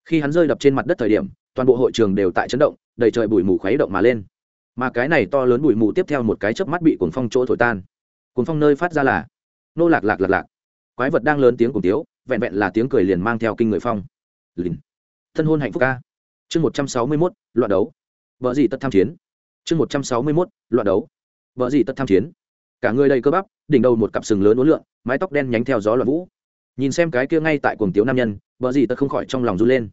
khi hắn rơi đập trên mặt đất thời điểm, toàn bộ hội trường đều tại chấn động, đầy trời bụi mù khuấy động mà lên. Mà cái này to lớn bụi mù tiếp theo một cái chớp mắt bị cuồng phong chỗ thổi tan. Cuồng phong nơi phát ra là nô lạc lạc lạc lạc. Quái vật đang lớn tiếng cùng tiếu, vẹn vẹn là tiếng cười liền mang theo kinh người phong. Lìn. Thân hôn hạnh phúc ca. Chương một trăm sáu mươi mốt, loạn đấu. Vợ gì tất tham chiến? Chương một trăm sáu mươi mốt, loạn đấu vợ gì tất tham chiến. Cả người đầy cơ bắp, đỉnh đầu một cặp sừng lớn uốn lượn, mái tóc đen nhánh theo gió loạn vũ. Nhìn xem cái kia ngay tại cuồng tiếu nam nhân, vợ gì tất không khỏi trong lòng run lên.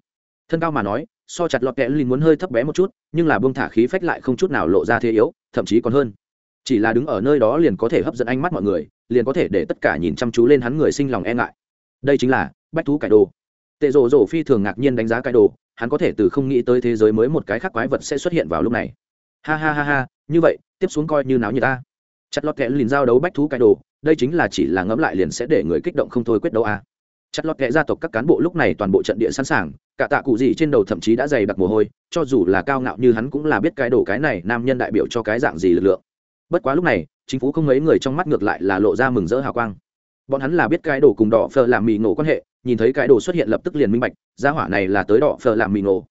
Thân cao mà nói, so chặt lọt kẽ lin muốn hơi thấp bé một chút, nhưng là bông thả khí phách lại không chút nào lộ ra thế yếu, thậm chí còn hơn. Chỉ là đứng ở nơi đó liền có thể hấp dẫn ánh mắt mọi người, liền có thể để tất cả nhìn chăm chú lên hắn người sinh lòng e ngại. Đây chính là bách thú cải đồ. Tệ rộ rộ phi thường ngạc nhiên đánh giá cải đồ, hắn có thể từ không nghĩ tới thế giới mới một cái khác quái vật sẽ xuất hiện vào lúc này ha ha ha ha, như vậy, tiếp xuống coi như náo như ta. Chặt lọt kẽ liền giao đấu bách thú cái đồ, đây chính là chỉ là ngẫm lại liền sẽ để người kích động không thôi quyết đấu a à. chặt lọt kẽ gia tộc các cán bộ lúc này toàn bộ trận địa sẵn sàng, cả tạ cụ gì trên đầu thậm chí đã dày đặc mồ hôi, cho dù là cao ngạo như hắn cũng là biết cái đồ cái này nam nhân đại biểu cho cái dạng gì lực lượng. Bất quá lúc này, chính phủ không mấy người trong mắt ngược lại là lộ ra mừng rỡ hào quang. Bọn hắn là biết cái đồ cùng đỏ phờ làm mì ngộ quan hệ, nhìn thấy cái đồ xuất hiện lập tức liền minh bạch, gia hỏa này là tới đỏ phờ làm mì ngộ.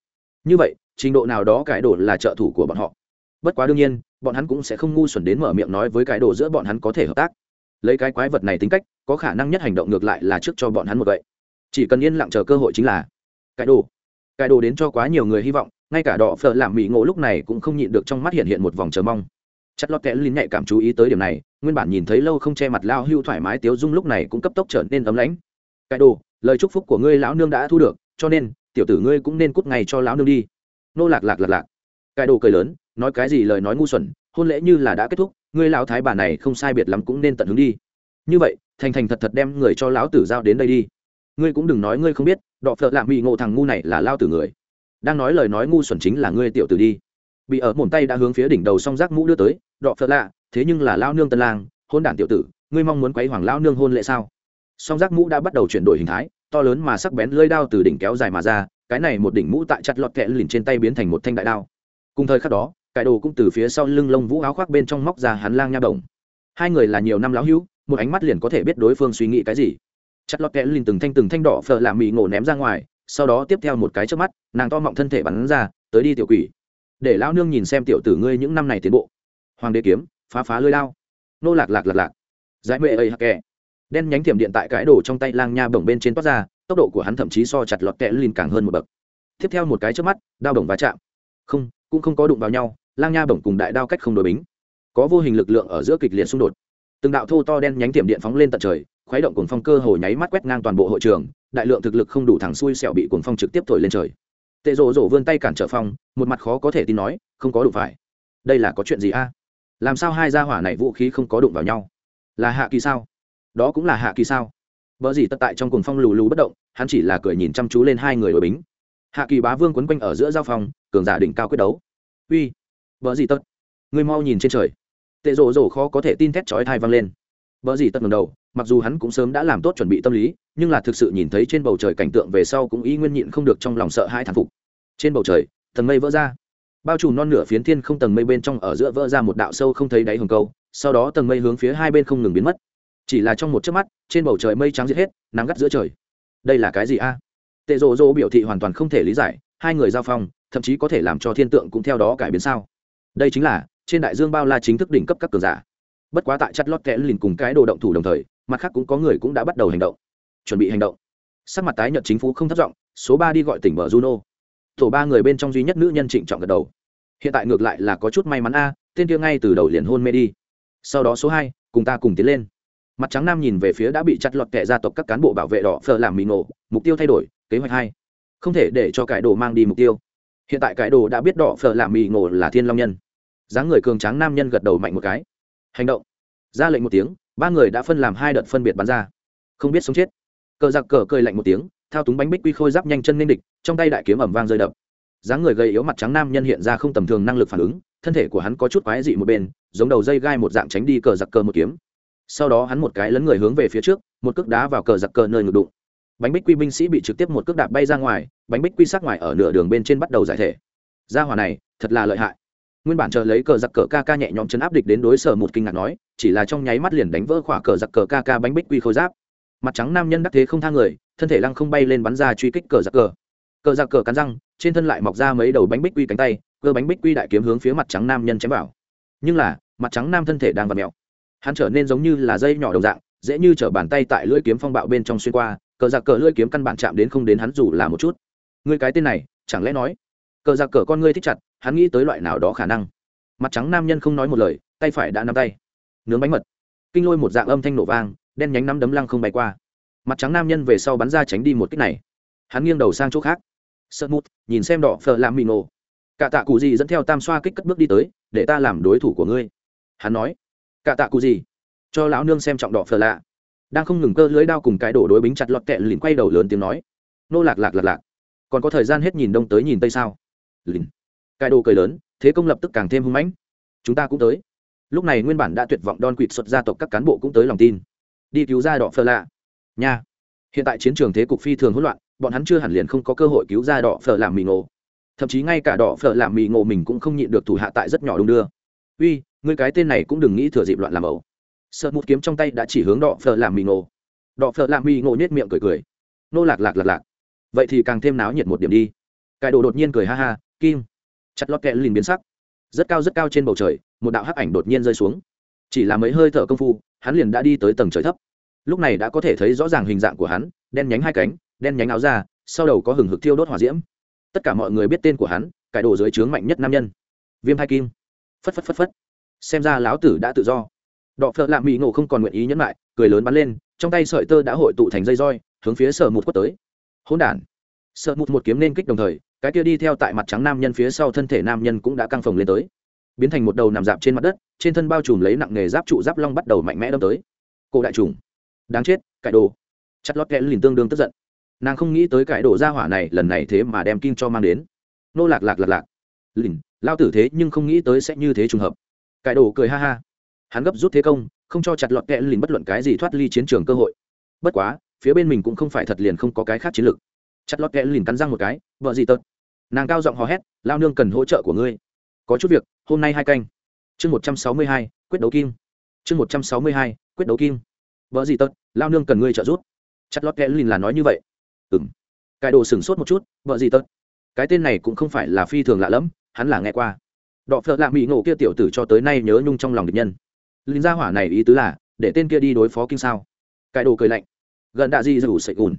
Như vậy, trình độ nào đó cái đồ là trợ thủ của bọn họ bất quá đương nhiên, bọn hắn cũng sẽ không ngu xuẩn đến mở miệng nói với cái đồ giữa bọn hắn có thể hợp tác. Lấy cái quái vật này tính cách, có khả năng nhất hành động ngược lại là trước cho bọn hắn một vậy chỉ cần yên lặng chờ cơ hội chính là cái đồ. Cái đồ đến cho quá nhiều người hy vọng, ngay cả đỏ phở làm mỹ ngộ lúc này cũng không nhịn được trong mắt hiện hiện một vòng chờ mong. Chất lót kẽ linh nhạy cảm chú ý tới điểm này, nguyên bản nhìn thấy lâu không che mặt lao hưu thoải mái tiếu dung lúc này cũng cấp tốc trở nên ấm lãnh. Cái đồ, lời chúc phúc của ngươi lão nương đã thu được, cho nên, tiểu tử ngươi cũng nên cút ngay cho lão nương đi. Nô lạc lạc lạc lạc cái đồ cười lớn, nói cái gì lời nói ngu xuẩn, hôn lễ như là đã kết thúc, ngươi lão thái bà này không sai biệt lắm cũng nên tận hướng đi. Như vậy, thành thành thật thật đem người cho lão tử giao đến đây đi. Ngươi cũng đừng nói ngươi không biết, đọ phợ lạ bị ngộ thằng ngu này là lao tử người. Đang nói lời nói ngu xuẩn chính là ngươi tiểu tử đi. Bị ở mồm tay đã hướng phía đỉnh đầu song rác mũ đưa tới, đọ phợ lạ, thế nhưng là lao nương tân lang, hôn đản tiểu tử, ngươi mong muốn quấy hoàng lao nương hôn lễ sao? Song rác mũ đã bắt đầu chuyển đổi hình thái, to lớn mà sắc bén lưỡi đao từ đỉnh kéo dài mà ra, cái này một đỉnh mũ tại chặt lọt kẹ lìn trên tay biến thành một thanh đại đao cùng thời khắc đó cải đồ cũng từ phía sau lưng lông vũ áo khoác bên trong móc ra hắn lang nha đồng. Hai người là nhiều năm lão hữu, một ánh mắt liền có thể biết đối phương suy nghĩ cái gì. Chặt lọt kẽ lìn từng thanh từng thanh đỏ phở làm mì ngộ ném ra ngoài, sau đó tiếp theo một cái trước mắt, nàng to mọng thân thể bắn ra, tới đi tiểu quỷ. Để lão nương nhìn xem tiểu tử ngươi những năm này tiến bộ. Hoàng đế kiếm, phá phá lưới lao. Nô lạc lạc lạc lạc. Giải mệ ây hạc kè đen nhánh thiểm điện tại cái đồ trong tay lang nha bổng bên trên toát ra, tốc độ của hắn thậm chí so chặt lọt kẽ lìn càng hơn một bậc. Tiếp theo một cái trước mắt, đao bổng va chạm. Không cũng không có đụng vào nhau, lang nha bổng cùng đại đao cách không đổi bính. Có vô hình lực lượng ở giữa kịch liệt xung đột. Từng đạo thô to đen nhánh tiệm điện phóng lên tận trời, khuấy động cuồng phong cơ hồ nháy mắt quét ngang toàn bộ hội trường, đại lượng thực lực không đủ thẳng xuôi sẹo bị cuồng phong trực tiếp thổi lên trời. Tệ rộ rộ vươn tay cản trở phong, một mặt khó có thể tin nói, không có đụng phải. Đây là có chuyện gì a? Làm sao hai gia hỏa này vũ khí không có đụng vào nhau? Là hạ kỳ sao? Đó cũng là hạ kỳ sao? Vợ gì tất tại trong cuồng phong lù lù bất động, hắn chỉ là cười nhìn chăm chú lên hai người đội bính hạ kỳ bá vương quấn quanh ở giữa giao phòng, cường giả đỉnh cao quyết đấu. Uy vợ gì tất? Người mau nhìn trên trời. Tệ rổ rổ khó có thể tin thét chói thai vang lên. Vợ gì tất ngầm đầu mặc dù hắn cũng sớm đã làm tốt chuẩn bị tâm lý nhưng là thực sự nhìn thấy trên bầu trời cảnh tượng về sau cũng y nguyên nhịn không được trong lòng sợ hai thản phục. Trên bầu trời tầng mây vỡ ra. Bao trùm non nửa phiến thiên không tầng mây bên trong ở giữa vỡ ra một đạo sâu không thấy đáy hồng câu sau đó tầng mây hướng phía hai bên không ngừng biến mất. Chỉ là trong một chớp mắt trên bầu trời mây trắng giết hết nắng gắt giữa trời. Đây là cái gì a? Tệ rộ rộ biểu thị hoàn toàn không thể lý giải, hai người giao phong, thậm chí có thể làm cho thiên tượng cũng theo đó cải biến sao? Đây chính là, trên đại dương bao la chính thức đỉnh cấp các cường giả. Bất quá tại chặt lót kẽ lìn cùng cái đồ động thủ đồng thời, mặt khác cũng có người cũng đã bắt đầu hành động. Chuẩn bị hành động. Sắc mặt tái nhợt chính phủ không thất vọng số ba đi gọi tỉnh bờ juno. Tổ ba người bên trong duy nhất nữ nhân trịnh trọng gật đầu. Hiện tại ngược lại là có chút may mắn a, tên kia ngay từ đầu liền hôn mê đi. Sau đó số hai, cùng ta cùng tiến lên. Mặt trắng nam nhìn về phía đã bị chặt lọt kẻ gia tộc các cán bộ bảo vệ đỏ phờ làm mì nổ mục tiêu thay đổi kế hoạch hai. Không thể để cho cải đồ mang đi mục tiêu. Hiện tại cải đồ đã biết đỏ phở làm mì ngộ là thiên long nhân. Dáng người cường tráng nam nhân gật đầu mạnh một cái. Hành động. Ra lệnh một tiếng, ba người đã phân làm hai đợt phân biệt bắn ra. Không biết sống chết. Cờ giặc cờ cười lạnh một tiếng, thao túng bánh bích quy khôi giáp nhanh chân nên địch, trong tay đại kiếm ẩm vang rơi đập. Dáng người gầy yếu mặt trắng nam nhân hiện ra không tầm thường năng lực phản ứng, thân thể của hắn có chút quái dị một bên, giống đầu dây gai một dạng tránh đi cờ giặc cờ một kiếm. Sau đó hắn một cái lấn người hướng về phía trước, một cước đá vào cờ giặc cờ nơi ngực đụng bánh bích quy binh sĩ bị trực tiếp một cước đạp bay ra ngoài, bánh bích quy sắc ngoài ở nửa đường bên trên bắt đầu giải thể. Ra hòa này, thật là lợi hại. Nguyên bản chờ lấy cờ giặc cờ ca ca nhẹ nhõm chấn áp địch đến đối sở một kinh ngạc nói, chỉ là trong nháy mắt liền đánh vỡ khỏa cờ giặc cờ ca ca bánh bích quy khôi giáp. Mặt trắng nam nhân đắc thế không thang người, thân thể lăng không bay lên bắn ra truy kích cờ giặc cờ. Cờ giặc cờ cắn răng, trên thân lại mọc ra mấy đầu bánh bích quy cánh tay, cơ bánh bích quy đại kiếm hướng phía mặt trắng nam nhân chém vào. Nhưng là, mặt trắng nam thân thể đang vặt mẹo hắn trở nên giống như là dây nhỏ đồng dạng, dễ như t bàn tay tại lưỡi kiếm phong bạo bên trong xuyên qua cờ giặc cờ lưỡi kiếm căn bản chạm đến không đến hắn dù là một chút. Ngươi cái tên này, chẳng lẽ nói, cờ giặc cờ con ngươi thích chặt, hắn nghĩ tới loại nào đó khả năng. Mặt trắng nam nhân không nói một lời, tay phải đã nắm tay. Nướng bánh mật. Kinh lôi một dạng âm thanh nổ vang, đen nhánh nắm đấm lăng không bay qua. Mặt trắng nam nhân về sau bắn ra tránh đi một cách này. Hắn nghiêng đầu sang chỗ khác. Sợ mút nhìn xem đỏ phở làm mì nổ cả tạ cụ gì dẫn theo tam xoa kích cất bước đi tới, để ta làm đối thủ của ngươi. Hắn nói. Cả tạ cụ gì? Cho lão nương xem trọng đỏ phở lạ đang không ngừng cơ lưới đao cùng cái đổ đối bính chặt lọt kẹ lìn quay đầu lớn tiếng nói. Nô lạc lạc lạc lạc. Còn có thời gian hết nhìn đông tới nhìn tây sao? Lìn. Cái đồ cười lớn, thế công lập tức càng thêm hung mãnh. Chúng ta cũng tới. Lúc này nguyên bản đã tuyệt vọng đon quỵt xuất gia tộc các cán bộ cũng tới lòng tin. Đi cứu ra đỏ phơ lạ. Nha. Hiện tại chiến trường thế cục phi thường hỗn loạn, bọn hắn chưa hẳn liền không có cơ hội cứu ra đỏ phở làm mì ngộ. Thậm chí ngay cả đỏ phở làm mì ngộ mình cũng không nhịn được thủ hạ tại rất nhỏ đung đưa. Uy người cái tên này cũng đừng nghĩ thừa dịp loạn làm ẩu sợ một kiếm trong tay đã chỉ hướng đọ phờ làm mì ngộ. Đọ phờ làm mì ngộ nhét miệng cười cười. Nô lạc lạc lạc lạc. Vậy thì càng thêm náo nhiệt một điểm đi. Cải đồ đột nhiên cười ha ha, kim. Chặt lót kẹ lìn biến sắc. Rất cao rất cao trên bầu trời, một đạo hắc ảnh đột nhiên rơi xuống. Chỉ là mấy hơi thở công phu, hắn liền đã đi tới tầng trời thấp. Lúc này đã có thể thấy rõ ràng hình dạng của hắn, đen nhánh hai cánh, đen nhánh áo ra sau đầu có hừng hực thiêu đốt hỏa diễm. Tất cả mọi người biết tên của hắn cải đồ dưới trướng mạnh nhất nam nhân. Viêm hai kim. Phất phất phất phất. Xem ra lão tử đã tự do đọ phợ lạ mỹ ngộ không còn nguyện ý nhẫn lại cười lớn bắn lên, trong tay sợi tơ đã hội tụ thành dây roi, hướng phía sở một quất tới. Hỗn đản. Sợ một một kiếm nên kích đồng thời, cái kia đi theo tại mặt trắng nam nhân phía sau thân thể nam nhân cũng đã căng phồng lên tới. Biến thành một đầu nằm dạp trên mặt đất, trên thân bao trùm lấy nặng nghề giáp trụ giáp long bắt đầu mạnh mẽ đâm tới. Cổ đại trùng. Đáng chết, cải đồ. Chặt lót kẽ lìn tương đương tức giận. Nàng không nghĩ tới cải đồ ra hỏa này lần này thế mà đem kim cho mang đến. Nô lạc lạc lạc lạc. Lìn, lao tử thế nhưng không nghĩ tới sẽ như thế trùng hợp. Cải đồ cười ha ha hắn gấp rút thế công, không cho chặt lọt kẽ lìn bất luận cái gì thoát ly chiến trường cơ hội. Bất quá, phía bên mình cũng không phải thật liền không có cái khác chiến lược. Chặt lọt kẽ lìn cắn răng một cái, vợ gì tật? Nàng cao giọng hò hét, lao nương cần hỗ trợ của ngươi. Có chút việc, hôm nay hai canh. Chương một trăm sáu mươi hai, quyết đấu kim. Chương một trăm sáu mươi hai, quyết đấu kim. Vợ gì tật, lao nương cần ngươi trợ giúp. Chặt lọt kẽ lìn là nói như vậy. Ừng cải đồ sửng sốt một chút, vợ gì tật? Cái tên này cũng không phải là phi thường lạ lẫm, hắn là nghe qua. Đọ phợ lạ mỹ ngộ kia tiểu tử cho tới nay nhớ nhung trong lòng địch nhân linh gia hỏa này ý tứ là để tên kia đi đối phó kinh sao. Cải đồ cười lạnh. Gần đạ di rủ sậy ùn.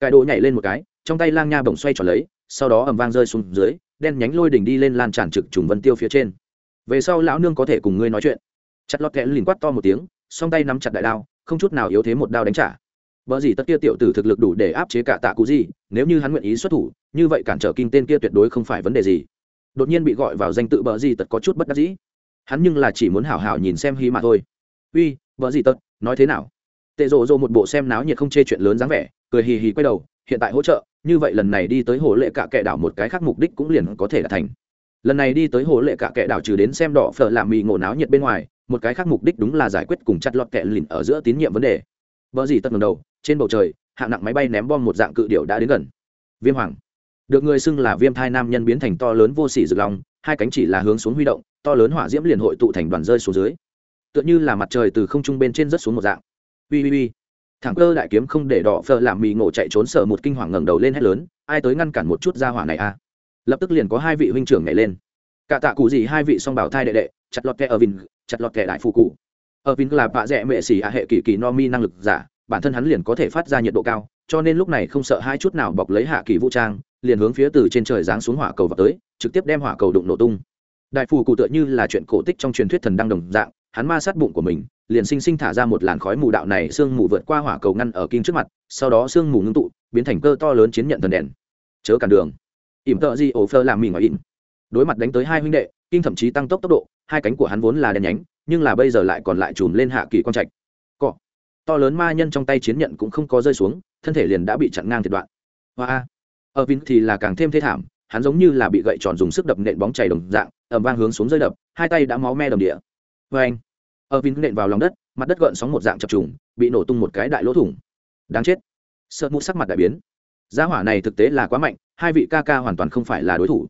Cải đồ nhảy lên một cái trong tay lang nha bổng xoay tròn lấy sau đó ầm vang rơi xuống dưới đen nhánh lôi đỉnh đi lên lan tràn trực trùng vân tiêu phía trên. Về sau lão nương có thể cùng ngươi nói chuyện. Chặt lọt kẽ lìn quát to một tiếng song tay nắm chặt đại đao không chút nào yếu thế một đao đánh trả. Bở gì tất kia tiểu tử thực lực đủ để áp chế cả tạ cụ gì, nếu như hắn nguyện ý xuất thủ, như vậy cản trở kinh tên kia tuyệt đối không phải vấn đề gì. Đột nhiên bị gọi vào danh tự bở gì tất có chút bất đắc dĩ. Hắn nhưng là chỉ muốn hảo hảo nhìn xem hí mà thôi. Uy, vợ gì tất, nói thế nào? Tệ rộ rộ một bộ xem náo nhiệt không chê chuyện lớn dáng vẻ, cười hì hì quay đầu, hiện tại hỗ trợ, như vậy lần này đi tới hồ lệ cả kệ đảo một cái khác mục đích cũng liền có thể đạt thành. Lần này đi tới hồ lệ cả kệ đảo trừ đến xem đỏ phở làm mì ngộ náo nhiệt bên ngoài, một cái khác mục đích đúng là giải quyết cùng chặt lọt kẹ lìn ở giữa tín nhiệm vấn đề. vợ gì tất ngẩng đầu, trên bầu trời hạng nặng máy bay ném bom một dạng cự điệu đã đến gần viêm hoàng được người xưng là viêm thai nam nhân biến thành to lớn vô sỉ rực lòng hai cánh chỉ là hướng xuống huy động to lớn hỏa diễm liền hội tụ thành đoàn rơi xuống dưới. Tựa như là mặt trời từ không trung bên trên rất xuống một dạng. Ui ui ui. Thẳng cơ đại kiếm không để đỏ phờ làm mì ngộ chạy trốn sợ một kinh hoàng ngẩng đầu lên hét lớn, ai tới ngăn cản một chút ra hỏa này a? À? lập tức liền có hai vị huynh trưởng nhảy lên. Cả tạ cụ gì hai vị song bảo thai đệ đệ, chặt lọt kẹ ở vinh chặt lọt kẹ đại phụ cụ. Ở vinh là bạ rẽ mệ xỉ a hệ kỳ kỳ no mi năng lực giả, bản thân hắn liền có thể phát ra nhiệt độ cao, cho nên lúc này không sợ hai chút nào bọc lấy hạ kỳ vũ trang, liền hướng phía từ trên trời giáng xuống hỏa cầu vào tới, trực tiếp đem hỏa cầu đụng nổ tung đại phù cụ tựa như là chuyện cổ tích trong truyền thuyết thần đăng đồng dạng, hắn ma sát bụng của mình, liền sinh sinh thả ra một làn khói mù đạo này sương mù vượt qua hỏa cầu ngăn ở kinh trước mặt, sau đó sương mù ngưng tụ, biến thành cơ to lớn chiến nhận thần đèn. Chớ cản đường. Ỉm tợ di ổ phơ làm mình ngoài ỉm. Đối mặt đánh tới hai huynh đệ, kinh thậm chí tăng tốc tốc độ, hai cánh của hắn vốn là đèn nhánh, nhưng là bây giờ lại còn lại chùm lên hạ kỳ quan trạch. Cọ. To lớn ma nhân trong tay chiến nhận cũng không có rơi xuống, thân thể liền đã bị chặn ngang thiệt đoạn. Hoa. Ở vin thì là càng thêm thế thảm, hắn giống như là bị gậy tròn dùng sức đập nện bóng chảy đồng dạng ẩm vang hướng xuống rơi đập, hai tay đã máu me đầm địa. Vê anh ở vin nện vào lòng đất, mặt đất gợn sóng một dạng chập trùng, bị nổ tung một cái đại lỗ thủng. Đáng chết. Sợ mũ sắc mặt đại biến. Gia hỏa này thực tế là quá mạnh, hai vị ca ca hoàn toàn không phải là đối thủ.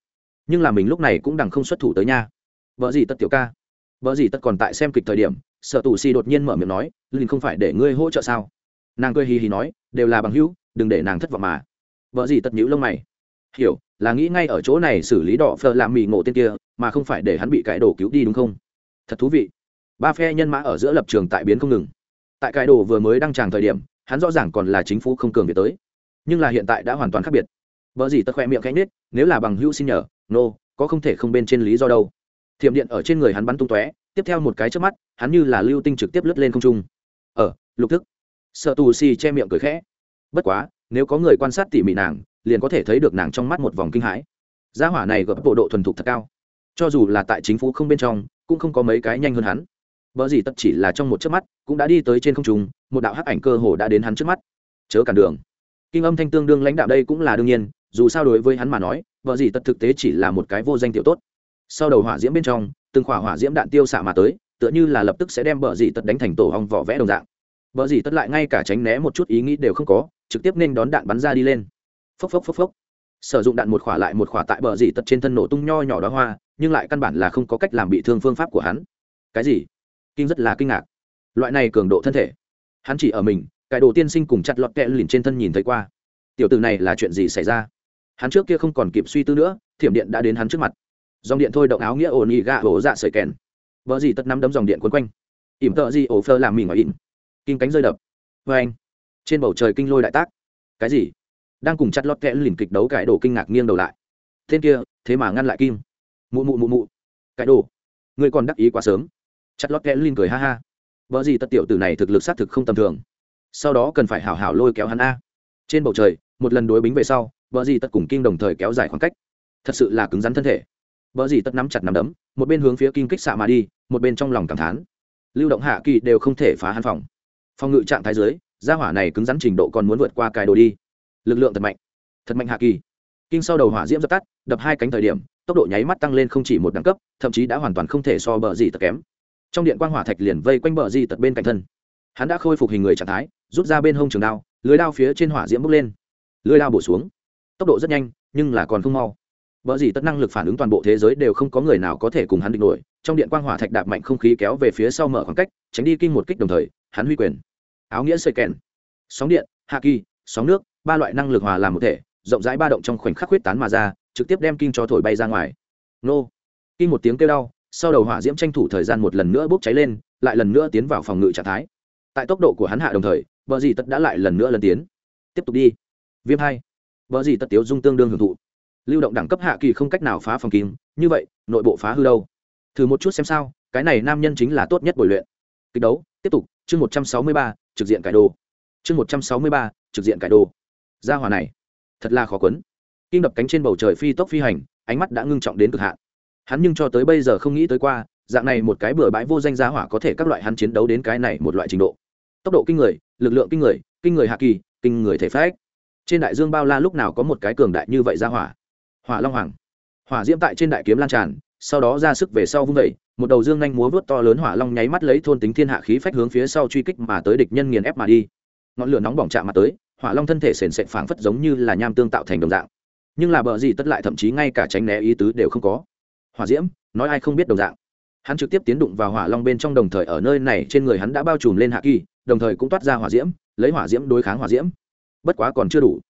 Nhưng là mình lúc này cũng đằng không xuất thủ tới nha. Vợ gì tất tiểu ca? Vợ gì tất còn tại xem kịch thời điểm, sợ tù si đột nhiên mở miệng nói, linh không phải để ngươi hỗ trợ sao? Nàng cười hì hì nói, đều là bằng hữu, đừng để nàng thất vọng mà. Vợ gì tất nhữ lông mày hiểu là nghĩ ngay ở chỗ này xử lý đỏ phờ làm mì ngộ tên kia mà không phải để hắn bị cải đồ cứu đi đúng không? Thật thú vị. Ba phe nhân mã ở giữa lập trường tại biến không ngừng. Tại cải đồ vừa mới đăng tràng thời điểm hắn rõ ràng còn là chính phủ không cường việt tới. Nhưng là hiện tại đã hoàn toàn khác biệt. Vợ gì tất khoe miệng cánh nết nếu là bằng hữu xin nhờ nô、no, có không thể không bên trên lý do đâu. Thiểm điện ở trên người hắn bắn tung tóe tiếp theo một cái trước mắt hắn như là lưu tinh trực tiếp lướt lên không trung. Ở lục thức. Sợ tù si che miệng cười khẽ. Bất quá nếu có người quan sát tỉ mỉ nàng liền có thể thấy được nàng trong mắt một vòng kinh hãi. Gia hỏa này gặp bộ độ thuần thục thật cao. Cho dù là tại chính phủ không bên trong, cũng không có mấy cái nhanh hơn hắn. Vợ gì tất chỉ là trong một chớp mắt, cũng đã đi tới trên không trung, một đạo hắc ảnh cơ hồ đã đến hắn trước mắt. Chớ cản đường. Kinh âm thanh tương đương lãnh đạo đây cũng là đương nhiên, dù sao đối với hắn mà nói vợ gì tất thực tế chỉ là một cái vô danh tiểu tốt. Sau đầu hỏa diễm bên trong, từng khỏa hỏa diễm đạn tiêu xạ mà tới, tựa như là lập tức sẽ đem vợ gì tất đánh thành tổ hong vỏ vẽ đồng dạng. Vợ gì tất lại ngay cả tránh né một chút ý nghĩ đều không có, trực tiếp nên đón đạn bắn ra đi lên phốc phốc phốc phốc. Sử dụng đạn một khỏa lại một khỏa tại bờ dì tật trên thân nổ tung nho nhỏ đó hoa, nhưng lại căn bản là không có cách làm bị thương phương pháp của hắn. Cái gì? Kinh rất là kinh ngạc. Loại này cường độ thân thể. Hắn chỉ ở mình cải đồ tiên sinh cùng chặt lọt kẹ lìn trên thân nhìn thấy qua. Tiểu tử này là chuyện gì xảy ra? Hắn trước kia không còn kịp suy tư nữa, thiểm điện đã đến hắn trước mặt. Dòng điện thôi động áo nghĩa ồn ì gạ ổ dạ sợi kèn. Vợ gì tất nắm đấm dòng điện quấn quanh. Ỉm tợ gì ổ phơ làm mì ngoài ỉm. Kinh cánh rơi đập. Vê anh trên bầu trời kinh lôi đại tác. Cái gì? Đang cùng chặt lọt kẽ lìn kịch đấu cải đồ kinh ngạc nghiêng đầu lại. Tên kia, thế mà ngăn lại kim. Mụ mụ mụ mụ. Cải đồ. Ngươi còn đắc ý quá sớm. Chặt lọt kẽ lìn cười ha ha. Vợ gì tất tiểu tử này thực lực xác thực không tầm thường. Sau đó cần phải hảo hảo lôi kéo hắn a. Trên bầu trời, một lần đối bính về sau, vợ gì tất cùng kim đồng thời kéo dài khoảng cách. Thật sự là cứng rắn thân thể. Vợ gì tất nắm chặt nắm đấm, một bên hướng phía kim kích xạ mà đi, một bên trong lòng cảm thán. Lưu động hạ kỳ đều không thể phá hắn phòng. Phòng ngự trạng thái dưới, gia hỏa này cứng rắn trình độ còn muốn vượt qua cài đồ đi lực lượng thật mạnh. Thật mạnh hạ kỳ. Kinh sau đầu hỏa diễm dập tắt đập hai cánh thời điểm tốc độ nháy mắt tăng lên không chỉ một đẳng cấp thậm chí đã hoàn toàn không thể so bờ gì tật kém. Trong điện quang hỏa thạch liền vây quanh bờ di tật bên cạnh thân. Hắn đã khôi phục hình người trạng thái rút ra bên hông trường đao lưới đao phía trên hỏa diễm bốc lên. Lưới đao bổ xuống. Tốc độ rất nhanh nhưng là còn không mau. Bờ gì tất năng lực phản ứng toàn bộ thế giới đều không có người nào có thể cùng hắn địch nổi. Trong điện quang hỏa thạch đạp mạnh không khí kéo về phía sau mở khoảng cách, tránh đi kinh một kích đồng thời, hắn huy quyền. Áo nghĩa sợi kèn, sóng điện, hạ kỳ, sóng nước, ba loại năng lực hòa làm một thể, rộng rãi ba động trong khoảnh khắc huyết tán mà ra, trực tiếp đem kinh cho thổi bay ra ngoài. Nô! Kinh một tiếng kêu đau, sau đầu hỏa diễm tranh thủ thời gian một lần nữa bốc cháy lên, lại lần nữa tiến vào phòng ngự trạng thái. Tại tốc độ của hắn hạ đồng thời, bờ dì tất đã lại lần nữa lần tiến. Tiếp tục đi. Viêm hai. Bờ dì tất tiếu dung tương đương hưởng thụ lưu động đẳng cấp hạ kỳ không cách nào phá phòng kim như vậy nội bộ phá hư đâu thử một chút xem sao cái này nam nhân chính là tốt nhất bồi luyện kịch đấu tiếp tục chương một trăm sáu mươi ba trực diện cải đồ chương một trăm sáu mươi ba trực diện cải đồ gia hòa này, thật là khó quấn. Kim đập cánh trên bầu trời phi tốc phi hành, ánh mắt đã ngưng trọng đến cực hạn. Hắn nhưng cho tới bây giờ không nghĩ tới qua, dạng này một cái bừa bãi vô danh gia hỏa có thể các loại hắn chiến đấu đến cái này một loại trình độ. Tốc độ kinh người, lực lượng kinh người kinh người hạ kỳ, kinh người thể phách. Trên đại dương bao la lúc nào có một cái cường đại như vậy gia hỏa? Hỏa long hoàng. Hỏa diễm tại trên đại kiếm lan tràn, sau đó ra sức về sau vung vẩy một đầu dương nhanh múa vớt to lớn hỏa long nháy mắt lấy thôn tính thiên hạ khí phách hướng phía sau truy kích mà tới địch nhân nghiền ép mà đi. Ngọn lửa nóng bỏng chạm mặt tới hỏa long thân thể sền sệt phảng phất giống như là nham tương tạo thành đồng dạng. Nhưng là bờ gì tất lại thậm chí ngay cả tránh né ý tứ đều không có. Hỏa diễm, nói ai không biết đồng dạng. Hắn trực tiếp tiến đụng vào hỏa long bên trong đồng thời ở nơi này trên người hắn đã bao trùm lên hạ kỳ, đồng thời cũng toát ra hỏa diễm, lấy hỏa diễm đối kháng hỏa diễm. Bất quá còn chưa đủ.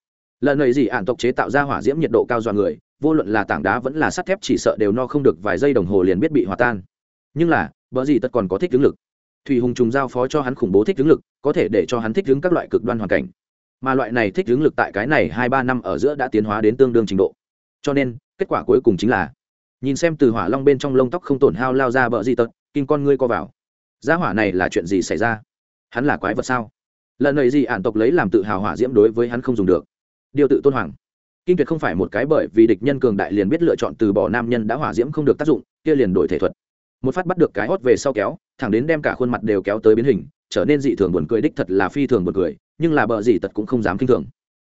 Lần này gì ạn tộc chế tạo ra hỏa diễm nhiệt độ cao dọa người, vô luận là tảng đá vẫn là sắt thép chỉ sợ đều no không được vài giây đồng hồ liền biết bị hòa tan. Nhưng là, bờ gì tất còn có thích ứng lực. Thủy hùng trùng giao phó cho hắn khủng bố thích ứng lực, có thể để cho hắn thích ứng các loại cực đoan hoàn cảnh mà loại này thích ứng lực tại cái này hai ba năm ở giữa đã tiến hóa đến tương đương trình độ. Cho nên, kết quả cuối cùng chính là, nhìn xem từ hỏa long bên trong lông tóc không tổn hao lao ra bờ di tật kinh con ngươi co vào. Gia hỏa này là chuyện gì xảy ra? Hắn là quái vật sao? Lần này gì ản tộc lấy làm tự hào hỏa diễm đối với hắn không dùng được. Điều tự tôn hoàng. Kinh tuyệt không phải một cái bởi vì địch nhân cường đại liền biết lựa chọn từ bỏ nam nhân đã hỏa diễm không được tác dụng, kia liền đổi thể thuật. Một phát bắt được cái hót về sau kéo, thẳng đến đem cả khuôn mặt đều kéo tới biến hình, trở nên dị thường buồn cười đích thật là phi thường buồn cười nhưng là bờ gì tật cũng không dám kinh thường.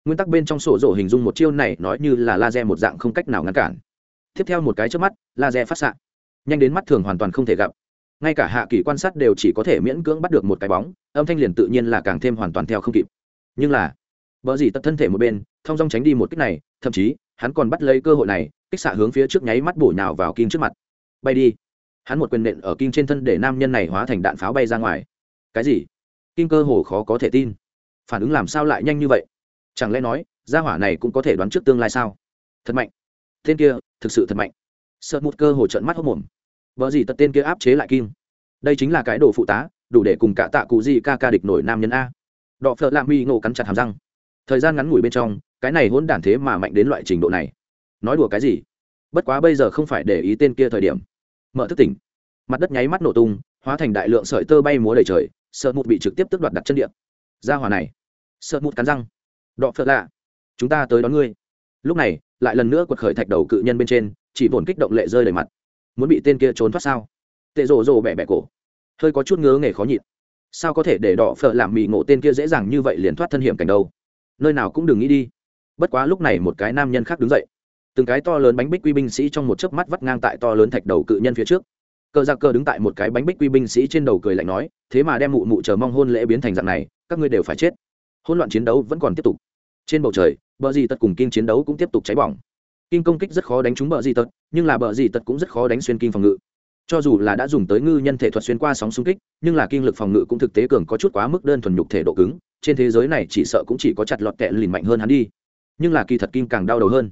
Nguyên tắc bên trong sổ rổ hình dung một chiêu này nói như là laser một dạng không cách nào ngăn cản. Tiếp theo một cái trước mắt, laser phát xạ. Nhanh đến mắt thường hoàn toàn không thể gặp. Ngay cả hạ kỳ quan sát đều chỉ có thể miễn cưỡng bắt được một cái bóng, âm thanh liền tự nhiên là càng thêm hoàn toàn theo không kịp. Nhưng là, bờ gì tật thân thể một bên thong dong tránh đi một kích này, thậm chí, hắn còn bắt lấy cơ hội này, kích xạ hướng phía trước nháy mắt bổ nhào vào kim trước mặt. Bay đi. Hắn một quyền nện ở kim trên thân để nam nhân này hóa thành đạn pháo bay ra ngoài. Cái gì? Kim cơ hồ khó có thể tin phản ứng làm sao lại nhanh như vậy? Chẳng lẽ nói, gia hỏa này cũng có thể đoán trước tương lai sao? Thật mạnh. Tên kia, thực sự thật mạnh. Sợ một cơ hồ trận mắt hốc mồm. Vợ gì tật tên kia áp chế lại kim. Đây chính là cái đồ phụ tá, đủ để cùng cả tạ cụ gì ca ca địch nổi nam nhân a. Đọ phợ lạ mi ngộ cắn chặt hàm răng. Thời gian ngắn ngủi bên trong, cái này hỗn đản thế mà mạnh đến loại trình độ này. Nói đùa cái gì? Bất quá bây giờ không phải để ý tên kia thời điểm. Mở thức tỉnh. Mặt đất nháy mắt nổ tung, hóa thành đại lượng sợi tơ bay múa đầy trời, sợ một bị trực tiếp tước đoạt đặt chân điện ra hỏa này. Sợ mụt cắn răng. Đọ phợ lạ. Chúng ta tới đón ngươi. Lúc này, lại lần nữa quật khởi thạch đầu cự nhân bên trên, chỉ vồn kích động lệ rơi đầy mặt. Muốn bị tên kia trốn thoát sao? Tệ rồ rồ bẻ bẻ cổ. Hơi có chút ngớ nghề khó nhịn. Sao có thể để đỏ phở làm mì ngộ tên kia dễ dàng như vậy liền thoát thân hiểm cảnh đâu? Nơi nào cũng đừng nghĩ đi. Bất quá lúc này một cái nam nhân khác đứng dậy. Từng cái to lớn bánh bích quy binh sĩ trong một chớp mắt vắt ngang tại to lớn thạch đầu cự nhân phía trước. Cờ giặc cờ đứng tại một cái bánh bích quy binh sĩ trên đầu cười lạnh nói, thế mà đem mụ mụ chờ mong hôn lễ biến thành dạng này các ngươi đều phải chết. Hỗn loạn chiến đấu vẫn còn tiếp tục. Trên bầu trời, bờ dì tật cùng kinh chiến đấu cũng tiếp tục cháy bỏng. Kinh công kích rất khó đánh trúng bờ dì tật, nhưng là bờ dì tật cũng rất khó đánh xuyên kinh phòng ngự. Cho dù là đã dùng tới ngư nhân thể thuật xuyên qua sóng xung kích, nhưng là kinh lực phòng ngự cũng thực tế cường có chút quá mức đơn thuần nhục thể độ cứng, trên thế giới này chỉ sợ cũng chỉ có chặt lọt tệ lìn mạnh hơn hắn đi. Nhưng là kỳ thật kim càng đau đầu hơn.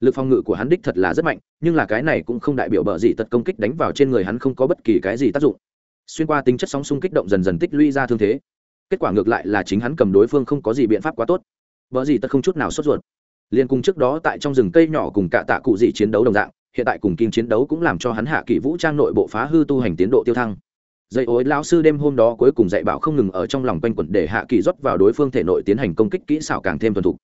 Lực phòng ngự của hắn đích thật là rất mạnh, nhưng là cái này cũng không đại biểu bờ gì tật công kích đánh vào trên người hắn không có bất kỳ cái gì tác dụng. Xuyên qua tính chất sóng xung kích động dần dần tích lũy ra thương thế kết quả ngược lại là chính hắn cầm đối phương không có gì biện pháp quá tốt. Vợ gì tất không chút nào sốt ruột. Liên cùng trước đó tại trong rừng cây nhỏ cùng cả tạ cụ dị chiến đấu đồng dạng, hiện tại cùng kim chiến đấu cũng làm cho hắn hạ kỷ vũ trang nội bộ phá hư tu hành tiến độ tiêu thăng. Dạy ối lão sư đêm hôm đó cuối cùng dạy bảo không ngừng ở trong lòng quanh quẩn để hạ kỳ rót vào đối phương thể nội tiến hành công kích kỹ xảo càng thêm thuần thục.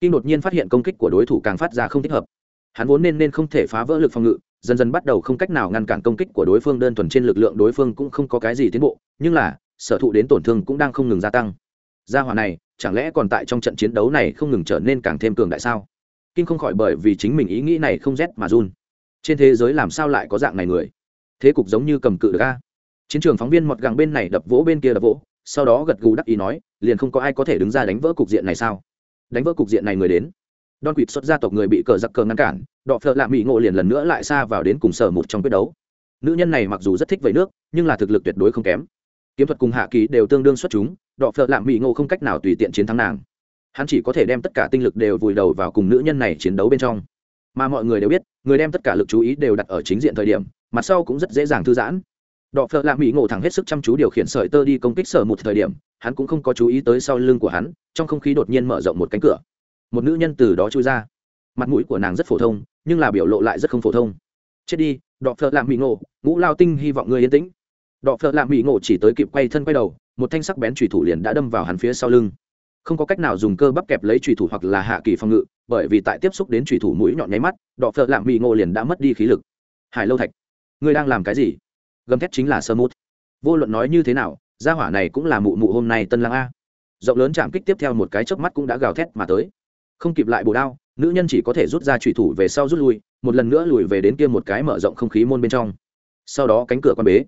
Kim đột nhiên phát hiện công kích của đối thủ càng phát ra không thích hợp. Hắn vốn nên nên không thể phá vỡ lực phòng ngự, dần dần bắt đầu không cách nào ngăn cản công kích của đối phương, đơn thuần trên lực lượng đối phương cũng không có cái gì tiến bộ, nhưng là sở thụ đến tổn thương cũng đang không ngừng gia tăng. Gia hỏa này, chẳng lẽ còn tại trong trận chiến đấu này không ngừng trở nên càng thêm cường đại sao? Kinh không khỏi bởi vì chính mình ý nghĩ này không rét mà run. Trên thế giới làm sao lại có dạng này người? Thế cục giống như cầm cự được a. Chiến trường phóng viên mọt gàng bên này đập vỗ bên kia đập vỗ, sau đó gật gù đắc ý nói, liền không có ai có thể đứng ra đánh vỡ cục diện này sao? Đánh vỡ cục diện này người đến. Don quỵt xuất gia tộc người bị cờ giặc cờ ngăn cản, đọ phợ lạ mỹ ngộ liền lần nữa lại xa vào đến cùng sở một trong quyết đấu. Nữ nhân này mặc dù rất thích vẩy nước, nhưng là thực lực tuyệt đối không kém kiếm thuật cùng hạ kỳ đều tương đương xuất chúng, đọ phợ lạm mỹ ngộ không cách nào tùy tiện chiến thắng nàng. Hắn chỉ có thể đem tất cả tinh lực đều vùi đầu vào cùng nữ nhân này chiến đấu bên trong. Mà mọi người đều biết, người đem tất cả lực chú ý đều đặt ở chính diện thời điểm, mặt sau cũng rất dễ dàng thư giãn. Đọ phợ lạm mỹ ngộ thẳng hết sức chăm chú điều khiển sợi tơ đi công kích sở một thời điểm, hắn cũng không có chú ý tới sau lưng của hắn, trong không khí đột nhiên mở rộng một cánh cửa. Một nữ nhân từ đó chui ra. Mặt mũi của nàng rất phổ thông, nhưng là biểu lộ lại rất không phổ thông. Chết đi, đọ phợ lạm mỹ ngộ, ngũ lao tinh, hy vọng người yên tĩnh đọ phợ lạ mỹ ngộ chỉ tới kịp quay thân quay đầu, một thanh sắc bén trùy thủ liền đã đâm vào hắn phía sau lưng. Không có cách nào dùng cơ bắp kẹp lấy trùy thủ hoặc là hạ kỳ phòng ngự, bởi vì tại tiếp xúc đến trùy thủ mũi nhọn nháy mắt, đọ phợ lạ mỹ ngộ liền đã mất đi khí lực. Hải lâu thạch, ngươi đang làm cái gì? Gầm thét chính là sơ mút. Vô luận nói như thế nào, gia hỏa này cũng là mụ mụ hôm nay tân lang a. Rộng lớn chạm kích tiếp theo một cái chớp mắt cũng đã gào thét mà tới. Không kịp lại bổ đao, nữ nhân chỉ có thể rút ra trùy thủ về sau rút lui, một lần nữa lùi về đến kia một cái mở rộng không khí môn bên trong. Sau đó cánh cửa quan bế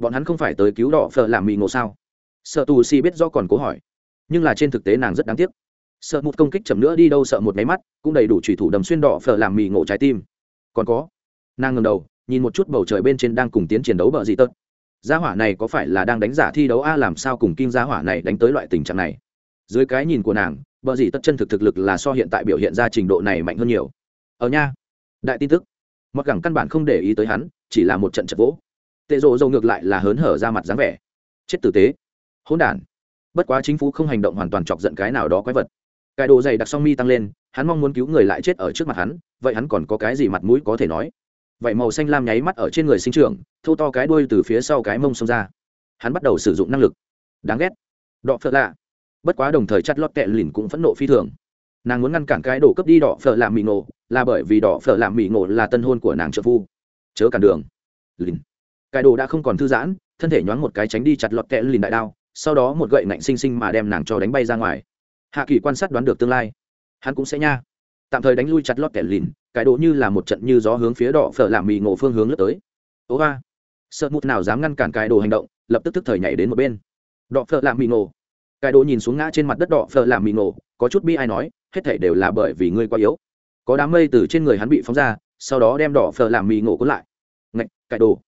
bọn hắn không phải tới cứu đỏ phở làm mì ngộ sao? Sợ tù si biết do còn cố hỏi. Nhưng là trên thực tế nàng rất đáng tiếc. Sợ một công kích chậm nữa đi đâu sợ một máy mắt, cũng đầy đủ thủy thủ đầm xuyên đỏ phở làm mì ngộ trái tim. Còn có, nàng ngầm đầu, nhìn một chút bầu trời bên trên đang cùng tiến chiến đấu bờ gì tớt gia hỏa này có phải là đang đánh giả thi đấu a, làm sao cùng kim gia hỏa này đánh tới loại tình trạng này? Dưới cái nhìn của nàng, bờ gì tất chân thực thực lực là so hiện tại biểu hiện ra trình độ này mạnh hơn nhiều. Ở nha, đại tin tức. Mặc gẳng căn bản không để ý tới hắn, chỉ là một trận chật vỗ tệ rộ dầu ngược lại là hớn hở ra mặt dáng vẻ. Chết tử tế. Hỗn đản. Bất quá chính phủ không hành động hoàn toàn chọc giận cái nào đó quái vật. Cái đồ dày đặc song mi tăng lên, hắn mong muốn cứu người lại chết ở trước mặt hắn, vậy hắn còn có cái gì mặt mũi có thể nói? Vậy màu xanh lam nháy mắt ở trên người sinh trưởng thâu to cái đuôi từ phía sau cái mông xông ra. Hắn bắt đầu sử dụng năng lực. Đáng ghét. Đọ phợ lạ. Bất quá đồng thời chặt lót kẹ lìn cũng phẫn nộ phi thường. Nàng muốn ngăn cản cái đổ cấp đi đỏ phở làm mì ngộ, là bởi vì đỏ phở làm mì ngộ là tân hôn của nàng trợ phu. Chớ cản đường. Lìn cải đồ đã không còn thư giãn, thân thể nhoáng một cái tránh đi chặt lọt kẹ lìn đại đao, sau đó một gậy nạnh xinh xinh mà đem nàng cho đánh bay ra ngoài. Hạ kỳ quan sát đoán được tương lai. Hắn cũng sẽ nha. Tạm thời đánh lui chặt lọt kẹ lìn cải đồ như là một trận như gió hướng phía đỏ phở làm mì ngộ phương hướng lướt tới. Ố ba sợ mụt nào dám ngăn cản cải đồ hành động, lập tức tức thời nhảy đến một bên. Đỏ phở làm mì ngộ. Cải đồ nhìn xuống ngã trên mặt đất đỏ phở làm mì ngộ, có chút bi ai nói, hết thảy đều là bởi vì ngươi quá yếu. Có đám mây từ trên người hắn bị phóng ra, sau đó đem đỏ phở làm mì ngộ cuốn lại. Ngạch cải đồ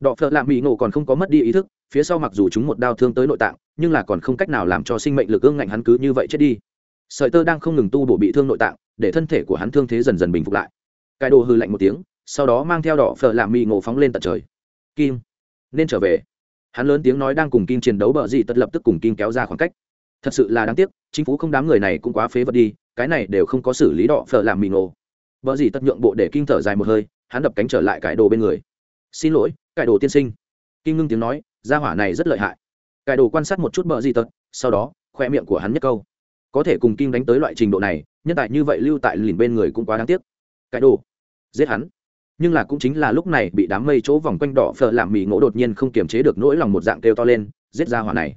đỏ phợ làm mì ngộ còn không có mất đi ý thức, phía sau mặc dù chúng một đao thương tới nội tạng, nhưng là còn không cách nào làm cho sinh mệnh lực ương ngạnh hắn cứ như vậy chết đi. Sợi tơ đang không ngừng tu bổ bị thương nội tạng, để thân thể của hắn thương thế dần dần bình phục lại. Cải đồ hư lạnh một tiếng, sau đó mang theo đỏ phở làm mì ngộ phóng lên tận trời. Kim. Nên trở về. Hắn lớn tiếng nói đang cùng kim chiến đấu bờ gì tất lập tức cùng kim kéo ra khoảng cách. Thật sự là đáng tiếc, chính phủ không đám người này cũng quá phế vật đi, cái này đều không có xử lý đỏ phở làm mì ngộ. Bờ gì tất nhượng bộ để kim thở dài một hơi, hắn đập cánh trở lại cải đồ bên người xin lỗi, cải đồ tiên sinh. Kim ngưng tiếng nói, gia hỏa này rất lợi hại. Cải đồ quan sát một chút bờ gì tật, sau đó khoe miệng của hắn nhất câu. Có thể cùng kim đánh tới loại trình độ này, nhân tài như vậy lưu tại lìn bên người cũng quá đáng tiếc. Cải đồ, giết hắn. Nhưng là cũng chính là lúc này bị đám mây chỗ vòng quanh đỏ phở làm mì ngỗ đột nhiên không kiềm chế được nỗi lòng một dạng kêu to lên, giết ra hỏa này.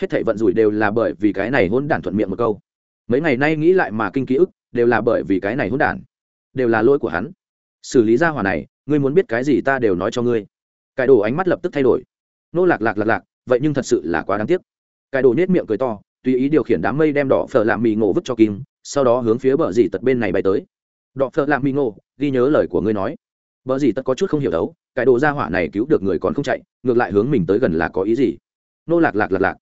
Hết thảy vận rủi đều là bởi vì cái này hôn đản thuận miệng một câu. Mấy ngày nay nghĩ lại mà kinh ký ức, đều là bởi vì cái này hôn đản, đều là lỗi của hắn. Xử lý ra hỏa này ngươi muốn biết cái gì ta đều nói cho ngươi. Cải đồ ánh mắt lập tức thay đổi. Nô lạc lạc lạc lạc, vậy nhưng thật sự là quá đáng tiếc. Cải đồ nết miệng cười to, tùy ý điều khiển đám mây đem đỏ phở làm mì ngộ vứt cho kim, sau đó hướng phía bờ dì tật bên này bay tới. Đỏ phở làm mì ngộ, ghi nhớ lời của ngươi nói. Bờ dì tật có chút không hiểu đấu cái đồ ra hỏa này cứu được người còn không chạy, ngược lại hướng mình tới gần là có ý gì? Nô lạc lạc lạc lạc.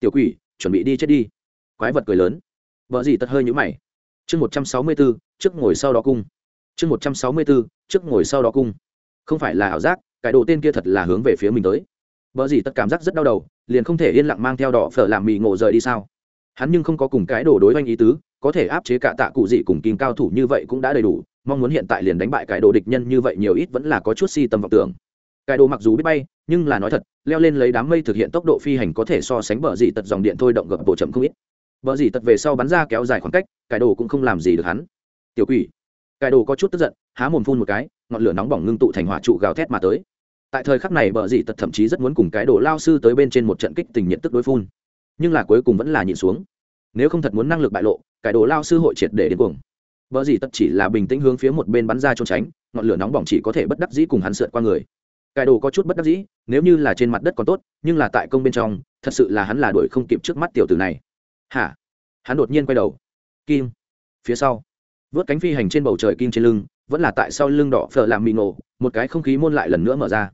Tiểu quỷ, chuẩn bị đi chết đi. Quái vật cười lớn. Vợ gì tật hơi nhũ mày. Chương một trăm sáu mươi bốn trước ngồi sau đó cung. Chương một trăm sáu mươi bốn trước ngồi sau đó cung. Không phải là ảo giác, cái đồ tên kia thật là hướng về phía mình tới. Vợ gì tất cảm giác rất đau đầu, liền không thể yên lặng mang theo đỏ phở làm mì ngộ rời đi sao? Hắn nhưng không có cùng cái đồ đối oanh ý tứ, có thể áp chế cả tạ cụ gì cùng kim cao thủ như vậy cũng đã đầy đủ, mong muốn hiện tại liền đánh bại cái đồ địch nhân như vậy nhiều ít vẫn là có chút si tâm vọng tưởng. Cái đồ mặc dù biết bay, nhưng là nói thật, leo lên lấy đám mây thực hiện tốc độ phi hành có thể so sánh bờ dì tật dòng điện thôi động gập bộ chậm không ít. Bờ dì tật về sau bắn ra kéo dài khoảng cách, cái đồ cũng không làm gì được hắn. Tiểu quỷ cái đồ có chút tức giận há mồm phun một cái ngọn lửa nóng bỏng ngưng tụ thành hỏa trụ gào thét mà tới tại thời khắc này bờ dị tật thậm chí rất muốn cùng cái đồ lao sư tới bên trên một trận kích tình nhiệt tức đối phun nhưng là cuối cùng vẫn là nhịn xuống nếu không thật muốn năng lực bại lộ cái đồ lao sư hội triệt để đến cuồng Bờ dị tật chỉ là bình tĩnh hướng phía một bên bắn ra trốn tránh, ngọn lửa nóng bỏng chỉ có thể bất đắc dĩ cùng hắn sượt qua người. Cái đồ có chút bất đắc dĩ, nếu như là trên mặt đất còn tốt, nhưng là tại công bên trong, thật sự là hắn là đuổi không kịp trước mắt tiểu tử này. Hả? Hắn đột nhiên quay đầu. Kim. Phía sau. Vớt cánh phi hành trên bầu trời kim trên lưng, vẫn là tại sau lưng đỏ phở làm mì nổ, một cái không khí môn lại lần nữa mở ra.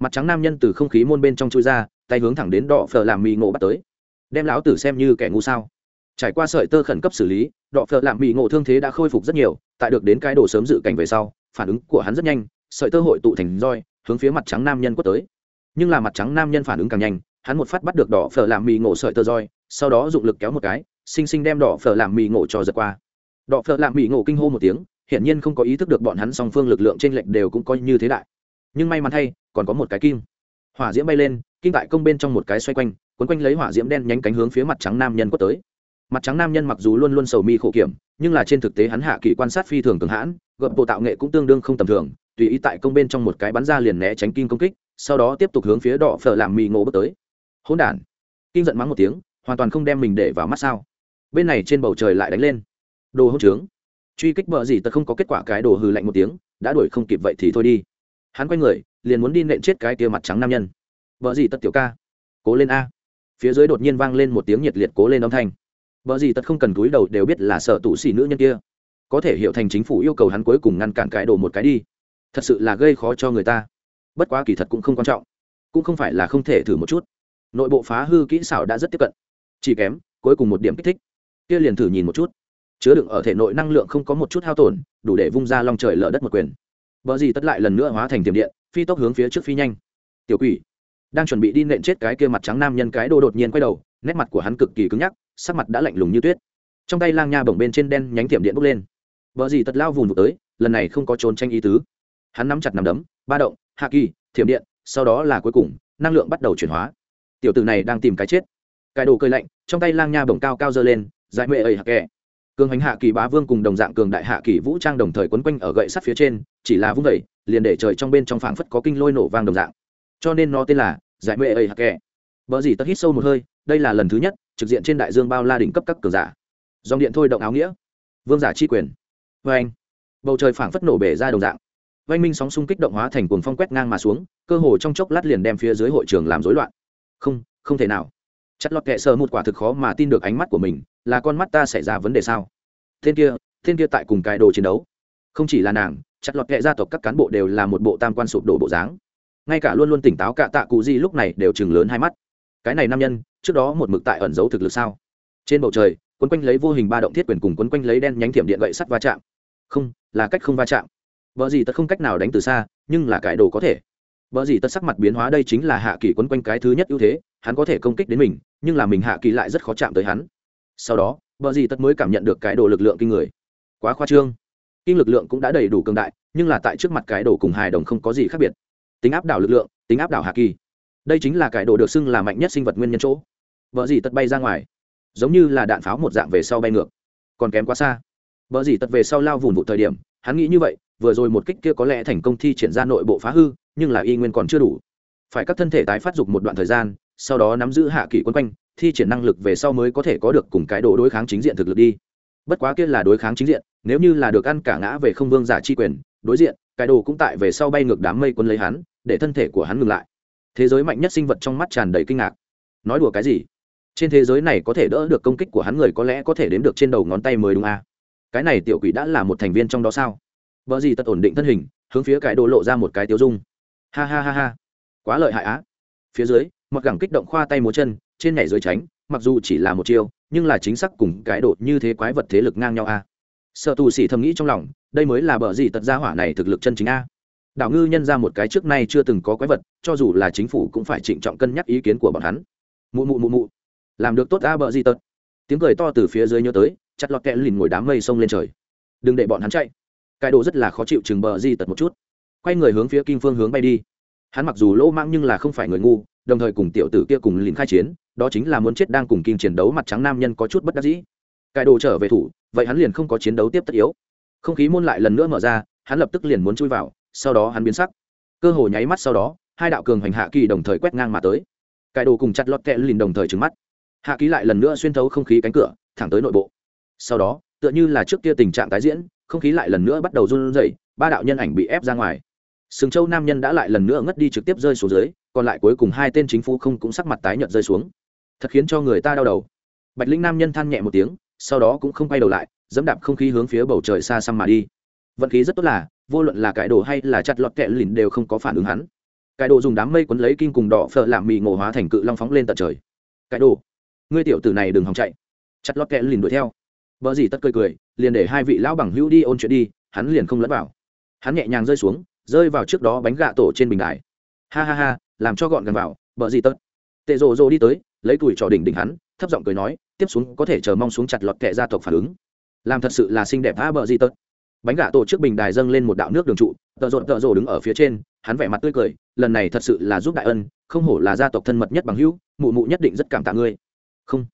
Mặt trắng nam nhân từ không khí môn bên trong chui ra, tay hướng thẳng đến đỏ phở làm mì nổ bắt tới. Đem lão tử xem như kẻ ngu sao? trải qua sợi tơ khẩn cấp xử lý đọ phợ lạm bị ngộ thương thế đã khôi phục rất nhiều tại được đến cái đồ sớm dự cảnh về sau phản ứng của hắn rất nhanh sợi tơ hội tụ thành roi hướng phía mặt trắng nam nhân quất tới nhưng là mặt trắng nam nhân phản ứng càng nhanh hắn một phát bắt được đỏ phở làm mì ngộ sợi tơ roi sau đó dụng lực kéo một cái xinh xinh đem đỏ phở làm mì ngộ cho giật qua đọ phợ lạ mỹ ngộ kinh hô một tiếng, hiển nhiên không có ý thức được bọn hắn song phương lực lượng trên lệnh đều cũng coi như thế đại. Nhưng may mắn thay, còn có một cái kim. Hỏa diễm bay lên, kim tại công bên trong một cái xoay quanh quấn quanh lấy hỏa diễm đen nhánh cánh hướng phía mặt trắng nam nhân quất tới. Mặt trắng nam nhân mặc dù luôn luôn sầu mi khổ kiểm, nhưng là trên thực tế hắn hạ kỳ quan sát phi thường cường hãn, gợp bộ tạo nghệ cũng tương đương không tầm thường, tùy ý tại công bên trong một cái bắn ra liền né tránh kim công kích, sau đó tiếp tục hướng phía đỏ phở làm mì ngộ bước tới. Hỗn đản. Kim giận mắng một tiếng, hoàn toàn không đem mình để vào mắt sao. Bên này trên bầu trời lại đánh lên đồ hỗn trướng truy kích bờ gì tật không có kết quả cái đồ hừ lạnh một tiếng đã đuổi không kịp vậy thì thôi đi hắn quay người liền muốn đi nện chết cái tia mặt trắng nam nhân vợ gì tật tiểu ca cố lên a phía dưới đột nhiên vang lên một tiếng nhiệt liệt cố lên âm thanh vợ gì tật không cần cúi đầu đều biết là sợ tủ xỉ nữ nhân kia. Có thể hiểu thành chính phủ yêu cầu hắn cuối cùng ngăn cản cái đồ một cái đi. Thật sự là gây khó cho người ta. Bất quá kỳ thật cũng không quan trọng, cũng không phải là không thể thử một chút. Nội bộ phá hư kỹ xảo đã rất tiếp cận, chỉ kém cuối cùng một điểm kích thích. Kia liền thử nhìn một chút. Chứa đựng ở thể nội năng lượng không có một chút hao tổn, đủ để vung ra long trời lở đất một quyền. vợ gì tất lại lần nữa hóa thành tiềm điện, phi tốc hướng phía trước phi nhanh. Tiểu quỷ đang chuẩn bị đi nện chết cái kia mặt trắng nam nhân cái đồ đột nhiên quay đầu, nét mặt của hắn cực kỳ cứng nhắc, sắc mặt đã lạnh lùng như tuyết. Trong tay lang nha bổng bên trên đen nhánh tiệm điện bốc lên. Vợ gì tật lao vùng vụt tới lần này không có trốn tranh ý tứ. Hắn nắm chặt nằm đấm ba động hạ kỳ thiểm điện sau đó là cuối cùng năng lượng bắt đầu chuyển hóa. Tiểu tử này đang tìm cái chết. Cái đồ cơi lạnh trong tay lang nha bổng cao cao dơ lên dại mệ ầy hạ kẻ cường hành hạ kỳ bá vương cùng đồng dạng cường đại hạ kỳ vũ trang đồng thời quấn quanh ở gậy sắt phía trên, chỉ là vung vẩy liền để trời trong bên trong phảng phất có kinh lôi nổ vang đồng dạng. Cho nên nó tên là giải mệ ấy hạ kẻ. Vợ gì tất hít sâu một hơi, đây là lần thứ nhất, trực diện trên đại dương bao la đỉnh cấp các cường giả. Dòng điện thôi động áo nghĩa. Vương giả chi quyền. Vê anh. Bầu trời phảng phất nổ bể ra đồng dạng. Vanh minh sóng xung kích động hóa thành cuồng phong quét ngang mà xuống, cơ hồ trong chốc lát liền đem phía dưới hội trường làm rối loạn. Không không thể nào chặt lọt kệ sơ một quả thực khó mà tin được ánh mắt của mình, là con mắt ta xảy ra vấn đề sao? Tên kia tên kia tại cùng cái đồ chiến đấu. Không chỉ là nàng, chặt lọt kệ gia tộc các cán bộ đều là một bộ tam quan sụp đổ bộ dáng. Ngay cả luôn luôn tỉnh táo cả tạ cụ di lúc này đều chừng lớn hai mắt. Cái này nam nhân, trước đó một mực tại ẩn giấu thực lực sao? Trên bầu trời, quấn quanh lấy vô hình ba động thiết quyền cùng quấn quanh lấy đen nhánh thiểm điện gậy sắt va chạm. Không, là cách không va chạm. Vợ gì tật không cách nào đánh từ xa, nhưng là cải đồ có thể. Vợ gì tật sắc mặt biến hóa đây chính là hạ kỳ quấn quanh cái thứ nhất ưu thế, hắn có thể công kích đến mình nhưng là mình hạ kỳ lại rất khó chạm tới hắn. Sau đó vợ gì tất mới cảm nhận được cái đồ lực lượng kinh người. Quá khoa trương. Kinh lực lượng cũng đã đầy đủ cường đại, nhưng là tại trước mặt cái đồ cùng hài đồng không có gì khác biệt. Tính áp đảo lực lượng, tính áp đảo hạ kỳ. Đây chính là cái đồ được xưng là mạnh nhất sinh vật nguyên nhân chỗ. Vợ gì tất bay ra ngoài. Giống như là đạn pháo một dạng về sau bay ngược. Còn kém quá xa. Vợ gì tật về sau lao vùn vụ thời điểm, hắn nghĩ như vậy, vừa rồi một kích kia có lẽ thành công thi triển ra nội bộ phá hư, nhưng là y nguyên còn chưa đủ. Phải các thân thể tái phát dục một đoạn thời gian sau đó nắm giữ hạ kỳ quân quanh, thi triển năng lực về sau mới có thể có được cùng cái độ đối kháng chính diện thực lực đi. Bất quá kia là đối kháng chính diện, nếu như là được ăn cả ngã về không vương giả chi quyền, đối diện, cái đồ cũng tại về sau bay ngược đám mây quân lấy hắn, để thân thể của hắn ngừng lại. Thế giới mạnh nhất sinh vật trong mắt tràn đầy kinh ngạc. Nói đùa cái gì? Trên thế giới này có thể đỡ được công kích của hắn người có lẽ có thể đếm được trên đầu ngón tay mới đúng à. cái này tiểu quỷ đã là một thành viên trong đó sao? Vợ gì tật ổn định thân hình, hướng phía cái đồ lộ ra một cái tiêu dung. Ha ha ha ha. Quá lợi hại á. Phía dưới mặc gẳng kích động khoa tay múa chân, trên nhảy dưới tránh, mặc dù chỉ là một chiêu, nhưng là chính xác cùng cái đột như thế quái vật thế lực ngang nhau a. À. sợ tù sĩ thầm nghĩ trong lòng, đây mới là bờ gì tật gia hỏa này thực lực chân chính a. Đảo ngư nhân ra một cái trước nay chưa từng có quái vật, cho dù là chính phủ cũng phải trịnh trọng cân nhắc ý kiến của bọn hắn. Mụ mụ mụ mụ. Làm được tốt a bờ gì tật. Tiếng cười to từ phía dưới nhớ tới, chặt lọt kẹ lìn ngồi đám mây sông lên trời. Đừng để bọn hắn chạy. Cái đồ rất là khó chịu chừng bờ di tật một chút. Quay người hướng phía kim phương hướng bay đi. Hắn mặc dù lỗ mãng nhưng là không phải người ngu đồng thời cùng tiểu tử kia cùng lìn khai chiến, đó chính là muốn chết đang cùng kim chiến đấu mặt trắng nam nhân có chút bất đắc dĩ. Cái đồ trở về thủ, vậy hắn liền không có chiến đấu tiếp tất yếu. Không khí môn lại lần nữa mở ra, hắn lập tức liền muốn chui vào, sau đó hắn biến sắc. Cơ hồ nháy mắt sau đó, hai đạo cường hành hạ kỳ đồng thời quét ngang mà tới. Cái đồ cùng chặt lọt kẹ lìn đồng thời trứng mắt. Hạ ký lại lần nữa xuyên thấu không khí cánh cửa, thẳng tới nội bộ. Sau đó, tựa như là trước kia tình trạng tái diễn, không khí lại lần nữa bắt đầu run rẩy, ba đạo nhân ảnh bị ép ra ngoài sừng châu nam nhân đã lại lần nữa ngất đi trực tiếp rơi xuống dưới, còn lại cuối cùng hai tên chính phủ không cũng sắc mặt tái nhợt rơi xuống. Thật khiến cho người ta đau đầu. Bạch linh nam nhân than nhẹ một tiếng, sau đó cũng không quay đầu lại, dẫm đạp không khí hướng phía bầu trời xa xăm mà đi. Vận khí rất tốt là, vô luận là cải đồ hay là chặt lọt kẹ lìn đều không có phản ứng hắn. Cải đồ dùng đám mây quấn lấy kim cùng đỏ phở làm mì ngộ hóa thành cự long phóng lên tận trời. Cải đồ, ngươi tiểu tử này đừng hòng chạy. Chặt lọt kẹ lìn đuổi theo. Vợ gì tất cười cười, liền để hai vị lão bằng hữu đi ôn chuyện đi, hắn liền không lẫn vào. Hắn nhẹ nhàng rơi xuống rơi vào trước đó bánh gạ tổ trên bình đài. Ha ha ha, làm cho gọn gần vào bờ gì tất tệ rồ rồ đi tới, lấy tuổi trò đỉnh đỉnh hắn, thấp giọng cười nói, tiếp xuống có thể chờ mong xuống chặt lọt kệ gia tộc phản ứng. Làm thật sự là xinh đẹp a bờ gì tớt? Bánh gạ tổ trước bình đài dâng lên một đạo nước đường trụ, tợ rộn tợ rồ đứng ở phía trên, hắn vẻ mặt tươi cười, lần này thật sự là giúp đại ân, không hổ là gia tộc thân mật nhất bằng hữu, mụ mụ nhất định rất cảm tạ ngươi. Không.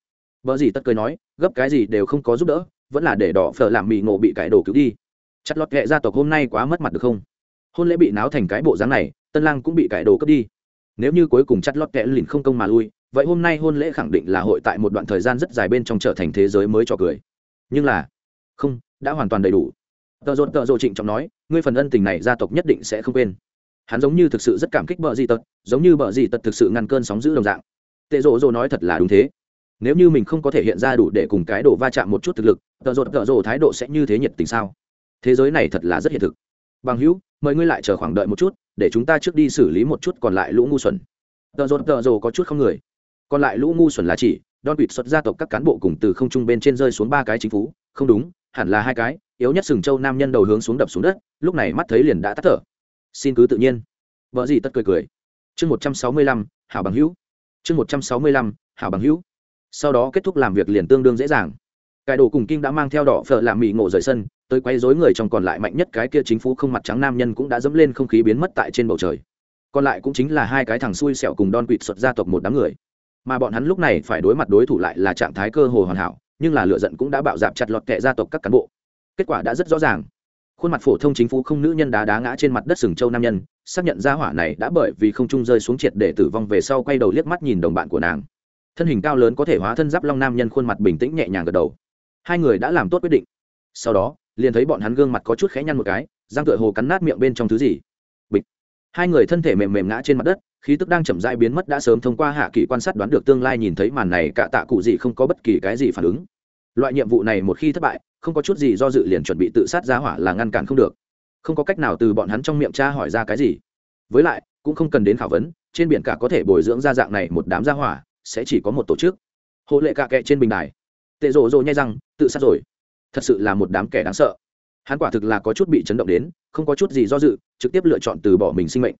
Vợ gì tất cười nói, gấp cái gì đều không có giúp đỡ, vẫn là để đỏ phở làm mì ngộ bị cải đồ cứu đi. Chặt lọt kệ gia tộc hôm nay quá mất mặt được không? Hôn lễ bị náo thành cái bộ dáng này, tân lang cũng bị cải đồ cướp đi. Nếu như cuối cùng chặt lót kẽ lìn không công mà lui, vậy hôm nay hôn lễ khẳng định là hội tại một đoạn thời gian rất dài bên trong trở thành thế giới mới cho cười. Nhưng là, không, đã hoàn toàn đầy đủ. Tợ rộn tợ rộ trịnh trọng nói, ngươi phần ân tình này gia tộc nhất định sẽ không quên. Hắn giống như thực sự rất cảm kích bợ gì tật, giống như bợ gì tật thực sự ngăn cơn sóng giữ đồng dạng. Tệ rộ rộ nói thật là đúng thế. Nếu như mình không có thể hiện ra đủ để cùng cái đồ va chạm một chút thực lực tợ rột tợ rộ thái độ sẽ như thế nhiệt tình sao? Thế giới này thật là rất hiện thực. Bằng hữu mời ngươi lại chờ khoảng đợi một chút, để chúng ta trước đi xử lý một chút còn lại lũ ngu xuẩn. Tờ rột, tờ rồ có chút không người. Còn lại lũ ngu xuẩn là chỉ đòn quỵt xuất gia tộc các cán bộ cùng từ không trung bên trên rơi xuống ba cái chính phủ không đúng, hẳn là hai cái, yếu nhất sừng châu nam nhân đầu hướng xuống đập xuống đất, lúc này mắt thấy liền đã tắt thở. Xin cứ tự nhiên. Vợ gì tất cười cười. Chương một trăm sáu mươi lăm, hảo bằng hữu. Chương một trăm sáu mươi lăm, hảo bằng hữu. Sau đó kết thúc làm việc liền tương đương dễ dàng. Cải đồ cùng kim đã mang theo đỏ phở làm mỹ ngộ rời sân tới quay dối người trong còn lại mạnh nhất cái kia chính phủ không mặt trắng nam nhân cũng đã dẫm lên không khí biến mất tại trên bầu trời. Còn lại cũng chính là hai cái thằng xui xẹo cùng đon quỵt xuất gia tộc một đám người. Mà bọn hắn lúc này phải đối mặt đối thủ lại là trạng thái cơ hồ hoàn hảo, nhưng là lựa giận cũng đã bạo dạp chặt lọt kệ gia tộc các cán bộ. Kết quả đã rất rõ ràng. Khuôn mặt phổ thông chính phủ không nữ nhân đá đá ngã trên mặt đất sừng châu nam nhân, xác nhận ra hỏa này đã bởi vì không trung rơi xuống triệt để tử vong về sau quay đầu liếc mắt nhìn đồng bạn của nàng. Thân hình cao lớn có thể hóa thân giáp long nam nhân khuôn mặt bình tĩnh nhẹ nhàng gật đầu. Hai người đã làm tốt quyết định. Sau đó liền thấy bọn hắn gương mặt có chút khẽ nhăn một cái, răng tựa hồ cắn nát miệng bên trong thứ gì. Bịch. Hai người thân thể mềm mềm ngã trên mặt đất, khí tức đang chậm rãi biến mất đã sớm thông qua hạ kỳ quan sát đoán được tương lai nhìn thấy màn này cả tạ cụ gì không có bất kỳ cái gì phản ứng. Loại nhiệm vụ này một khi thất bại, không có chút gì do dự liền chuẩn bị tự sát giá hỏa là ngăn cản không được. Không có cách nào từ bọn hắn trong miệng cha hỏi ra cái gì. Với lại, cũng không cần đến khảo vấn, trên biển cả có thể bồi dưỡng ra dạng này một đám gia hỏa, sẽ chỉ có một tổ chức. Hộ lệ cạ kệ trên bình đài. Tệ rộ rộ nhai răng, tự sát rồi thật sự là một đám kẻ đáng sợ. Hắn quả thực là có chút bị chấn động đến, không có chút gì do dự, trực tiếp lựa chọn từ bỏ mình sinh mệnh.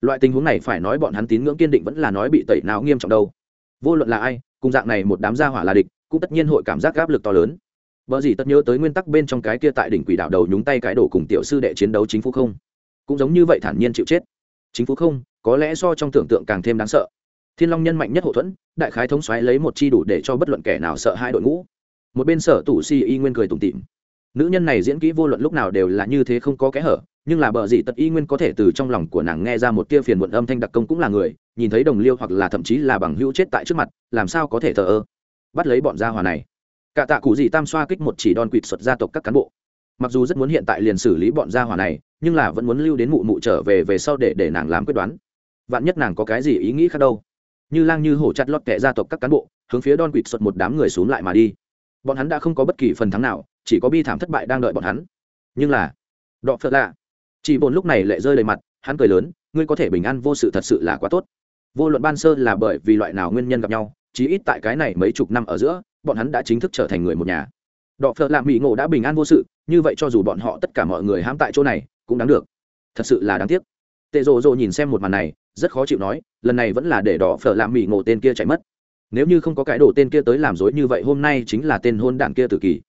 Loại tình huống này phải nói bọn hắn tín ngưỡng kiên định vẫn là nói bị tẩy não nghiêm trọng đâu. Vô luận là ai, cùng dạng này một đám gia hỏa là địch, cũng tất nhiên hội cảm giác áp lực to lớn. Vợ gì tất nhớ tới nguyên tắc bên trong cái kia tại đỉnh quỷ đạo đầu nhúng tay cái đổ cùng tiểu sư đệ chiến đấu chính phủ không? Cũng giống như vậy thản nhiên chịu chết. Chính phủ không, có lẽ so trong tưởng tượng càng thêm đáng sợ. Thiên long nhân mạnh nhất hậu thuẫn, đại khái thống xoáy lấy một chi đủ để cho bất luận kẻ nào sợ hai đội ngũ một bên sở tủ si y nguyên cười tủm tỉm. Nữ nhân này diễn kỹ vô luận lúc nào đều là như thế không có kẽ hở, nhưng là bờ gì tật y nguyên có thể từ trong lòng của nàng nghe ra một tia phiền muộn âm thanh đặc công cũng là người, nhìn thấy đồng liêu hoặc là thậm chí là bằng hữu chết tại trước mặt, làm sao có thể thờ ơ. Bắt lấy bọn gia hòa này. Cả tạ cụ gì tam xoa kích một chỉ đòn quỵt xuất gia tộc các cán bộ. Mặc dù rất muốn hiện tại liền xử lý bọn gia hòa này, nhưng là vẫn muốn lưu đến mụ mụ trở về về sau để để nàng làm quyết đoán. Vạn nhất nàng có cái gì ý nghĩ khác đâu. Như lang như hổ chặt lót kẻ gia tộc các cán bộ, hướng phía đòn quỵt xuất một đám người xuống lại mà đi bọn hắn đã không có bất kỳ phần thắng nào, chỉ có bi thảm thất bại đang đợi bọn hắn. Nhưng là, đọ phật lạ. Chỉ bồn lúc này lệ rơi đầy mặt, hắn cười lớn, ngươi có thể bình an vô sự thật sự là quá tốt. Vô luận ban sơ là bởi vì loại nào nguyên nhân gặp nhau, chí ít tại cái này mấy chục năm ở giữa, bọn hắn đã chính thức trở thành người một nhà. Đọ phật lạ mỹ ngộ đã bình an vô sự, như vậy cho dù bọn họ tất cả mọi người hãm tại chỗ này, cũng đáng được. Thật sự là đáng tiếc. Tệ rồ rồ nhìn xem một màn này, rất khó chịu nói, lần này vẫn là để đỏ phở làm mỹ ngộ tên kia chạy mất nếu như không có cái đồ tên kia tới làm dối như vậy, hôm nay chính là tên hôn đản kia tự kỳ.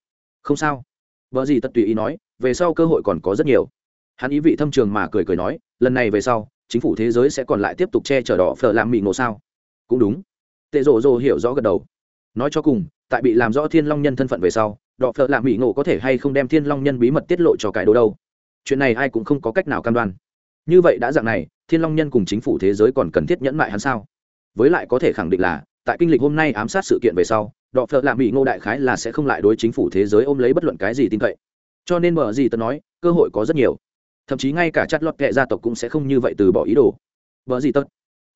Không sao. Vợ gì tất tùy ý nói, về sau cơ hội còn có rất nhiều. Hắn ý vị thâm trường mà cười cười nói, lần này về sau, chính phủ thế giới sẽ còn lại tiếp tục che chở đỏ phở làm mị ngộ sao? Cũng đúng. Tệ rồ rồ hiểu rõ gật đầu. Nói cho cùng, tại bị làm rõ thiên long nhân thân phận về sau, đỏ phở làm mị ngộ có thể hay không đem thiên long nhân bí mật tiết lộ cho cái đồ đâu? Chuyện này ai cũng không có cách nào cam đoan. Như vậy đã dạng này, thiên long nhân cùng chính phủ thế giới còn cần thiết nhẫn mại hắn sao? Với lại có thể khẳng định là tại kinh lịch hôm nay ám sát sự kiện về sau, đọ phợ lạ mỹ ngô đại khái là sẽ không lại đối chính phủ thế giới ôm lấy bất luận cái gì tin cậy. Cho nên mở gì tớ nói, cơ hội có rất nhiều. Thậm chí ngay cả chặt lọt kệ gia tộc cũng sẽ không như vậy từ bỏ ý đồ. Vợ gì tất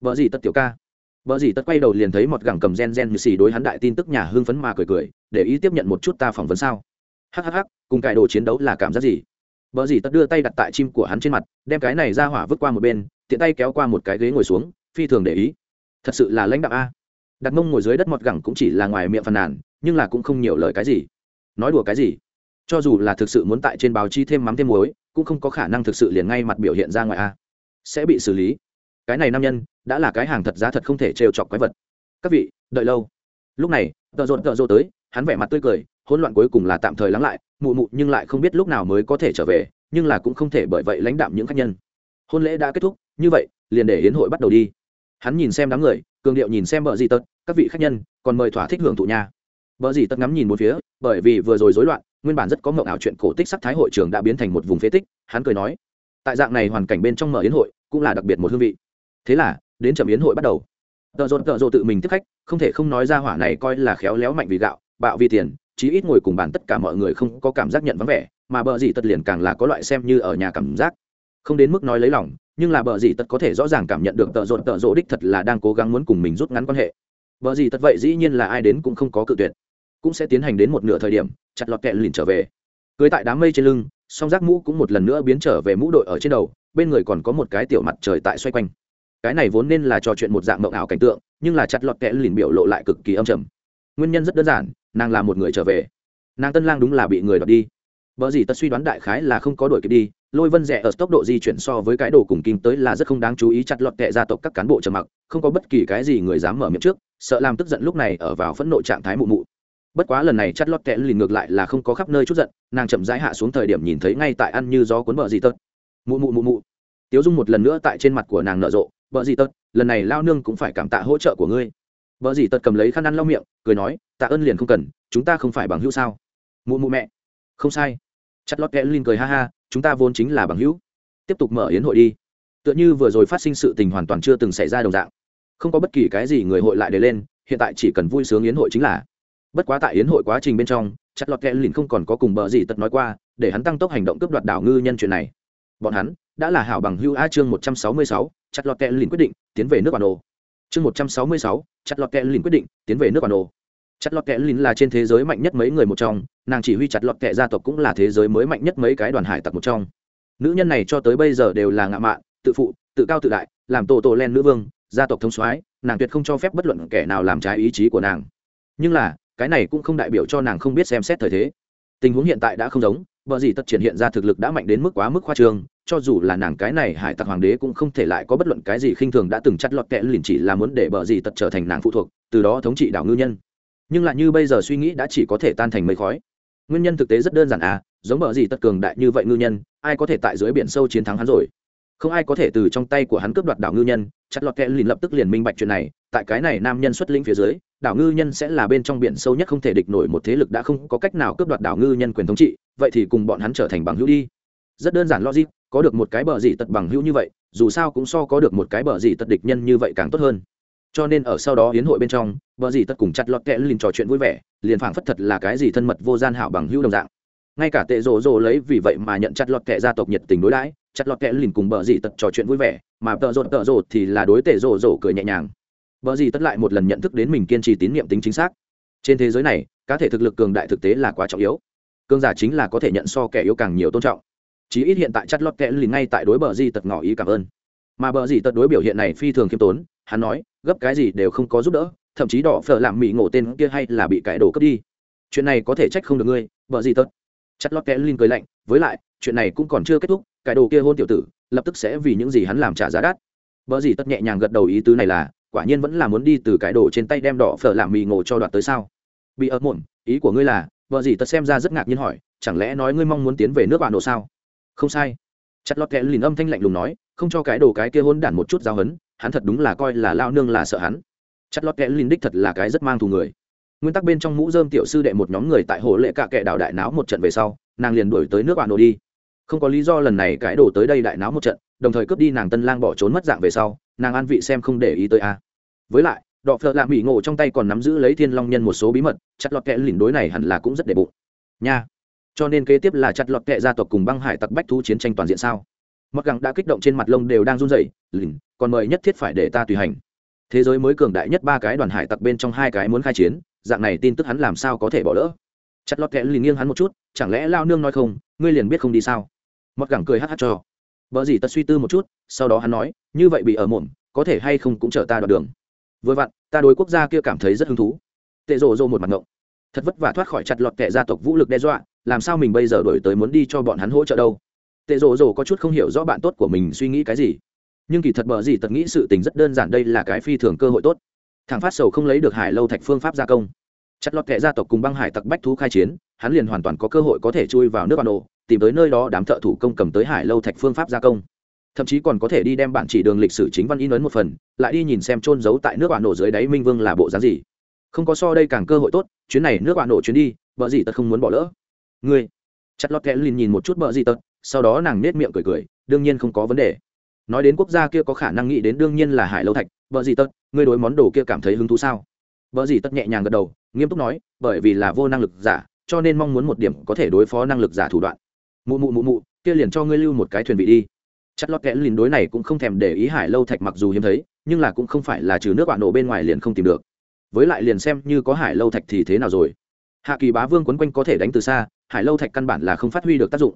vợ gì tất tiểu ca? Vợ gì tất quay đầu liền thấy một gẳng cầm gen gen như xì đối hắn đại tin tức nhà hưng phấn mà cười cười, để ý tiếp nhận một chút ta phỏng vấn sao. Hhh cùng cải đồ chiến đấu là cảm giác gì? Vợ gì tất đưa tay đặt tại chim của hắn trên mặt, đem cái này ra hỏa vứt qua một bên, tiện tay kéo qua một cái ghế ngồi xuống, phi thường để ý. Thật sự là lãnh đạo a đặt mông ngồi dưới đất mọt gẳng cũng chỉ là ngoài miệng phàn nàn, nhưng là cũng không nhiều lời cái gì. Nói đùa cái gì? Cho dù là thực sự muốn tại trên báo chi thêm mắm thêm muối, cũng không có khả năng thực sự liền ngay mặt biểu hiện ra ngoài a. Sẽ bị xử lý. Cái này nam nhân, đã là cái hàng thật giá thật không thể trêu chọc quái vật. Các vị, đợi lâu. Lúc này, tợ rộn tợ rộ tới, hắn vẻ mặt tươi cười, hỗn loạn cuối cùng là tạm thời lắng lại, mụ mụ nhưng lại không biết lúc nào mới có thể trở về, nhưng là cũng không thể bởi vậy lãnh đạm những khách nhân. Hôn lễ đã kết thúc, như vậy, liền để hiến hội bắt đầu đi. Hắn nhìn xem đám người, cường điệu nhìn xem vợ gì tật các vị khách nhân, còn mời thỏa thích hưởng thụ nha. Bờ gì tật ngắm nhìn một phía, bởi vì vừa rồi rối loạn, nguyên bản rất có mộng ảo chuyện cổ tích sắc thái hội trường đã biến thành một vùng phế tích, hắn cười nói. Tại dạng này hoàn cảnh bên trong mở yến hội, cũng là đặc biệt một hương vị. Thế là, đến chậm yến hội bắt đầu. Tợ rộn tợ rộ tự mình tiếp khách, không thể không nói ra hỏa này coi là khéo léo mạnh vì gạo, bạo vì tiền, chí ít ngồi cùng bàn tất cả mọi người không có cảm giác nhận vắng vẻ, mà bờ gì tật liền càng là có loại xem như ở nhà cảm giác. Không đến mức nói lấy lòng, nhưng là bờ gì tật có thể rõ ràng cảm nhận được tợ rộn tợ rộ đích thật là đang cố gắng muốn cùng mình rút ngắn quan hệ vợ gì tật vậy dĩ nhiên là ai đến cũng không có cự tuyệt. Cũng sẽ tiến hành đến một nửa thời điểm, chặt lọt kẹ lìn trở về. Cưới tại đám mây trên lưng, song giác mũ cũng một lần nữa biến trở về mũ đội ở trên đầu, bên người còn có một cái tiểu mặt trời tại xoay quanh. Cái này vốn nên là trò chuyện một dạng mộng ảo cảnh tượng, nhưng là chặt lọt kẹ lìn biểu lộ lại cực kỳ âm trầm. Nguyên nhân rất đơn giản, nàng là một người trở về. Nàng tân lang đúng là bị người đoạt đi. Bở gì tật suy đoán đại khái là không có đổi kịp đi, lôi vân rẻ ở tốc độ di chuyển so với cái đồ cùng kinh tới là rất không đáng chú ý chặt lọt kệ gia tộc các cán bộ trầm mặc, không có bất kỳ cái gì người dám mở miệng trước, sợ làm tức giận lúc này ở vào phẫn nộ trạng thái mụ mụ. Bất quá lần này chặt lọt kệ lìn ngược lại là không có khắp nơi chút giận, nàng chậm rãi hạ xuống thời điểm nhìn thấy ngay tại ăn như gió cuốn bờ gì tật. Mụ mụ mụ mụ. Tiếu dung một lần nữa tại trên mặt của nàng nở rộ, bờ gì tật, lần này lao nương cũng phải cảm tạ hỗ trợ của ngươi. Bờ gì tật cầm lấy khăn ăn lau miệng, cười nói, tạ ơn liền không cần, chúng ta không phải bằng hữu sao? Mụ mụ mẹ không sai. Chặt lót kẽ lìn cười ha ha, chúng ta vốn chính là bằng hữu. Tiếp tục mở yến hội đi. Tựa như vừa rồi phát sinh sự tình hoàn toàn chưa từng xảy ra đồng dạng. Không có bất kỳ cái gì người hội lại để lên, hiện tại chỉ cần vui sướng yến hội chính là. Bất quá tại yến hội quá trình bên trong, chặt lọt kẽ lìn không còn có cùng bờ gì tật nói qua, để hắn tăng tốc hành động cướp đoạt đảo ngư nhân chuyện này. Bọn hắn đã là hảo bằng hưu a chương một trăm sáu mươi sáu, chặt lọt kẽ lìn quyết định, tiến về nước bản đồ. Chương một trăm sáu mươi sáu, chặt lọt kẽ lìn quyết định, tiến về nước bản đồ. Chặt lọt kẽ lìn là trên thế giới mạnh nhất mấy người một trong nàng chỉ huy chặt lọt kệ gia tộc cũng là thế giới mới mạnh nhất mấy cái đoàn hải tặc một trong. Nữ nhân này cho tới bây giờ đều là ngạo mạn, tự phụ, tự cao tự đại, làm tổ tổ len nữ vương, gia tộc thống soái, nàng tuyệt không cho phép bất luận kẻ nào làm trái ý chí của nàng. Nhưng là, cái này cũng không đại biểu cho nàng không biết xem xét thời thế. Tình huống hiện tại đã không giống vợ gì tất triển hiện ra thực lực đã mạnh đến mức quá mức khoa trương, cho dù là nàng cái này hải tặc hoàng đế cũng không thể lại có bất luận cái gì khinh thường đã từng chắt lọt kẽ liền chỉ là muốn để bờ gì tật trở thành nàng phụ thuộc, từ đó thống trị đảo ngư nhân. Nhưng lại như bây giờ suy nghĩ đã chỉ có thể tan thành mây khói nguyên nhân thực tế rất đơn giản à giống bờ gì tật cường đại như vậy ngư nhân, ai có thể tại dưới biển sâu chiến thắng hắn rồi? Không ai có thể từ trong tay của hắn cướp đoạt đảo ngư nhân chặt lọt kẽ liền lập tức liền minh bạch chuyện này, tại cái này nam nhân xuất lĩnh phía dưới, đảo ngư nhân sẽ là bên trong biển sâu nhất không thể địch nổi một thế lực đã không có cách nào cướp đoạt đảo ngư nhân quyền thống trị, vậy thì cùng bọn hắn trở thành bằng hữu đi. Rất đơn giản logic, có được một cái bờ gì tật bằng hữu như vậy, dù sao cũng so có được một cái bờ gì tật địch nhân như vậy càng tốt hơn cho nên ở sau đó hiến hội bên trong bờ gì tất cùng chặt lọt kẽ lìn trò chuyện vui vẻ, liền phảng phất thật là cái gì thân mật vô gian hảo bằng hữu đồng dạng. Ngay cả tệ rồ rồ lấy vì vậy mà nhận chặt lọt kẽ gia tộc nhiệt tình đối đãi, chặt lọt kẽ lìn cùng bờ dì tật trò chuyện vui vẻ, mà tợ rột tợ rột thì là đối tệ rồ rồ cười nhẹ nhàng. Bờ dì tất lại một lần nhận thức đến mình kiên trì tín nhiệm tính chính xác. Trên thế giới này, cá thể thực lực cường đại thực tế là quá trọng yếu. Cường giả chính là có thể nhận so kẻ yếu càng nhiều tôn trọng. Chí ít hiện tại chặt lọt kẽ lìn ngay tại đối bờ dì tật ngỏ ý cảm ơn mà bờ gì tật đối biểu hiện này phi thường khiêm tốn, hắn nói, gấp cái gì đều không có giúp đỡ, thậm chí đỏ phở làm mỹ ngộ tên kia hay là bị cải đồ cướp đi. Chuyện này có thể trách không được ngươi, bờ gì tật. Chặt lót kẽ linh cười lạnh, với lại, chuyện này cũng còn chưa kết thúc cái đồ kia hôn tiểu tử, lập tức sẽ vì những gì hắn làm trả giá đắt. Vợ gì tất nhẹ nhàng gật đầu ý tứ này là, quả nhiên vẫn là muốn đi từ cái đồ trên tay đem đỏ phở làm mì ngộ cho đoạt tới sao? Bị ớt muộn, ý của ngươi là vợ gì tất xem ra rất ngạc nhiên hỏi, chẳng lẽ nói ngươi mong muốn tiến về nước bạn đồ sao? Không sai chặt lót kẽ lìn âm thanh lạnh lùng nói, không cho cái đồ cái kia hôn đản một chút giao hấn, hắn thật đúng là coi là lao nương là sợ hắn. Chặt lót kẽ lìn đích thật là cái rất mang thù người. Nguyên tắc bên trong mũ dơm tiểu sư đệ một nhóm người tại hồ lệ cạ kệ đảo đại náo một trận về sau, nàng liền đuổi tới nước bạn đồ đi. Không có lý do lần này cái đồ tới đây đại náo một trận, đồng thời cướp đi nàng tân lang bỏ trốn mất dạng về sau, nàng an vị xem không để ý tới a. Với lại, đọ phợ lạ mỹ ngộ trong tay còn nắm giữ lấy thiên long nhân một số bí mật, chặt lọt kẽ lìn đối này hẳn là cũng rất đệ bụng. Nha cho nên kế tiếp là chặt lọt kệ gia tộc cùng băng hải tặc bách thu chiến tranh toàn diện sao? Mặc gẳng đã kích động trên mặt lông đều đang run rẩy, lìn. còn mời nhất thiết phải để ta tùy hành. Thế giới mới cường đại nhất ba cái đoàn hải tặc bên trong hai cái muốn khai chiến, dạng này tin tức hắn làm sao có thể bỏ lỡ? Chặt lọt kệ lìn nghiêng hắn một chút, chẳng lẽ lao nương nói không? Ngươi liền biết không đi sao? Mặc gẳng cười hát hát cho. Vợ gì tật suy tư một chút, sau đó hắn nói, như vậy bị ở mồm có thể hay không cũng chở ta đoạn đường. Vừa vặn, ta đối quốc gia kia cảm thấy rất hứng thú. Tệ rộ rộ một mặt ngộng thật vất vả thoát khỏi chặt lọt kẻ gia tộc vũ lực đe dọa, làm sao mình bây giờ đổi tới muốn đi cho bọn hắn hỗ trợ đâu? Tệ rồ rồ có chút không hiểu rõ bạn tốt của mình suy nghĩ cái gì. Nhưng kỳ thật bờ gì tật nghĩ sự tình rất đơn giản đây là cái phi thường cơ hội tốt. Thằng phát sầu không lấy được hải lâu thạch phương pháp gia công. Chặt lọt kệ gia tộc cùng băng hải tặc bách thú khai chiến, hắn liền hoàn toàn có cơ hội có thể chui vào nước bản đồ tìm tới nơi đó đám thợ thủ công cầm tới hải lâu thạch phương pháp gia công. Thậm chí còn có thể đi đem bản chỉ đường lịch sử chính văn in ấn một phần, lại đi nhìn xem trôn giấu tại nước bản đồ dưới đáy minh vương là bộ dáng gì không có so đây càng cơ hội tốt, chuyến này nước bạn nổ chuyến đi vợ gì tật không muốn bỏ lỡ. Ngươi. Chặt lọt kẽ liền nhìn một chút vợ gì tật, sau đó nàng nết miệng cười cười, đương nhiên không có vấn đề. Nói đến quốc gia kia có khả năng nghĩ đến đương nhiên là hải lâu thạch vợ gì tật, ngươi đối món đồ kia cảm thấy hứng thú sao? Vợ gì tật nhẹ nhàng gật đầu, nghiêm túc nói, bởi vì là vô năng lực giả, cho nên mong muốn một điểm có thể đối phó năng lực giả thủ đoạn. Mụ mụ mụ mụ, kia liền cho ngươi lưu một cái thuyền vị đi. Chất lót kẽ lìn đối này cũng không thèm để ý hải lâu thạch mặc dù hiếm thấy, nhưng là cũng không phải là trừ nước bạn nổ bên ngoài liền không tìm được với lại liền xem như có hải lâu thạch thì thế nào rồi. Hạ kỳ bá vương quấn quanh có thể đánh từ xa, hải lâu thạch căn bản là không phát huy được tác dụng.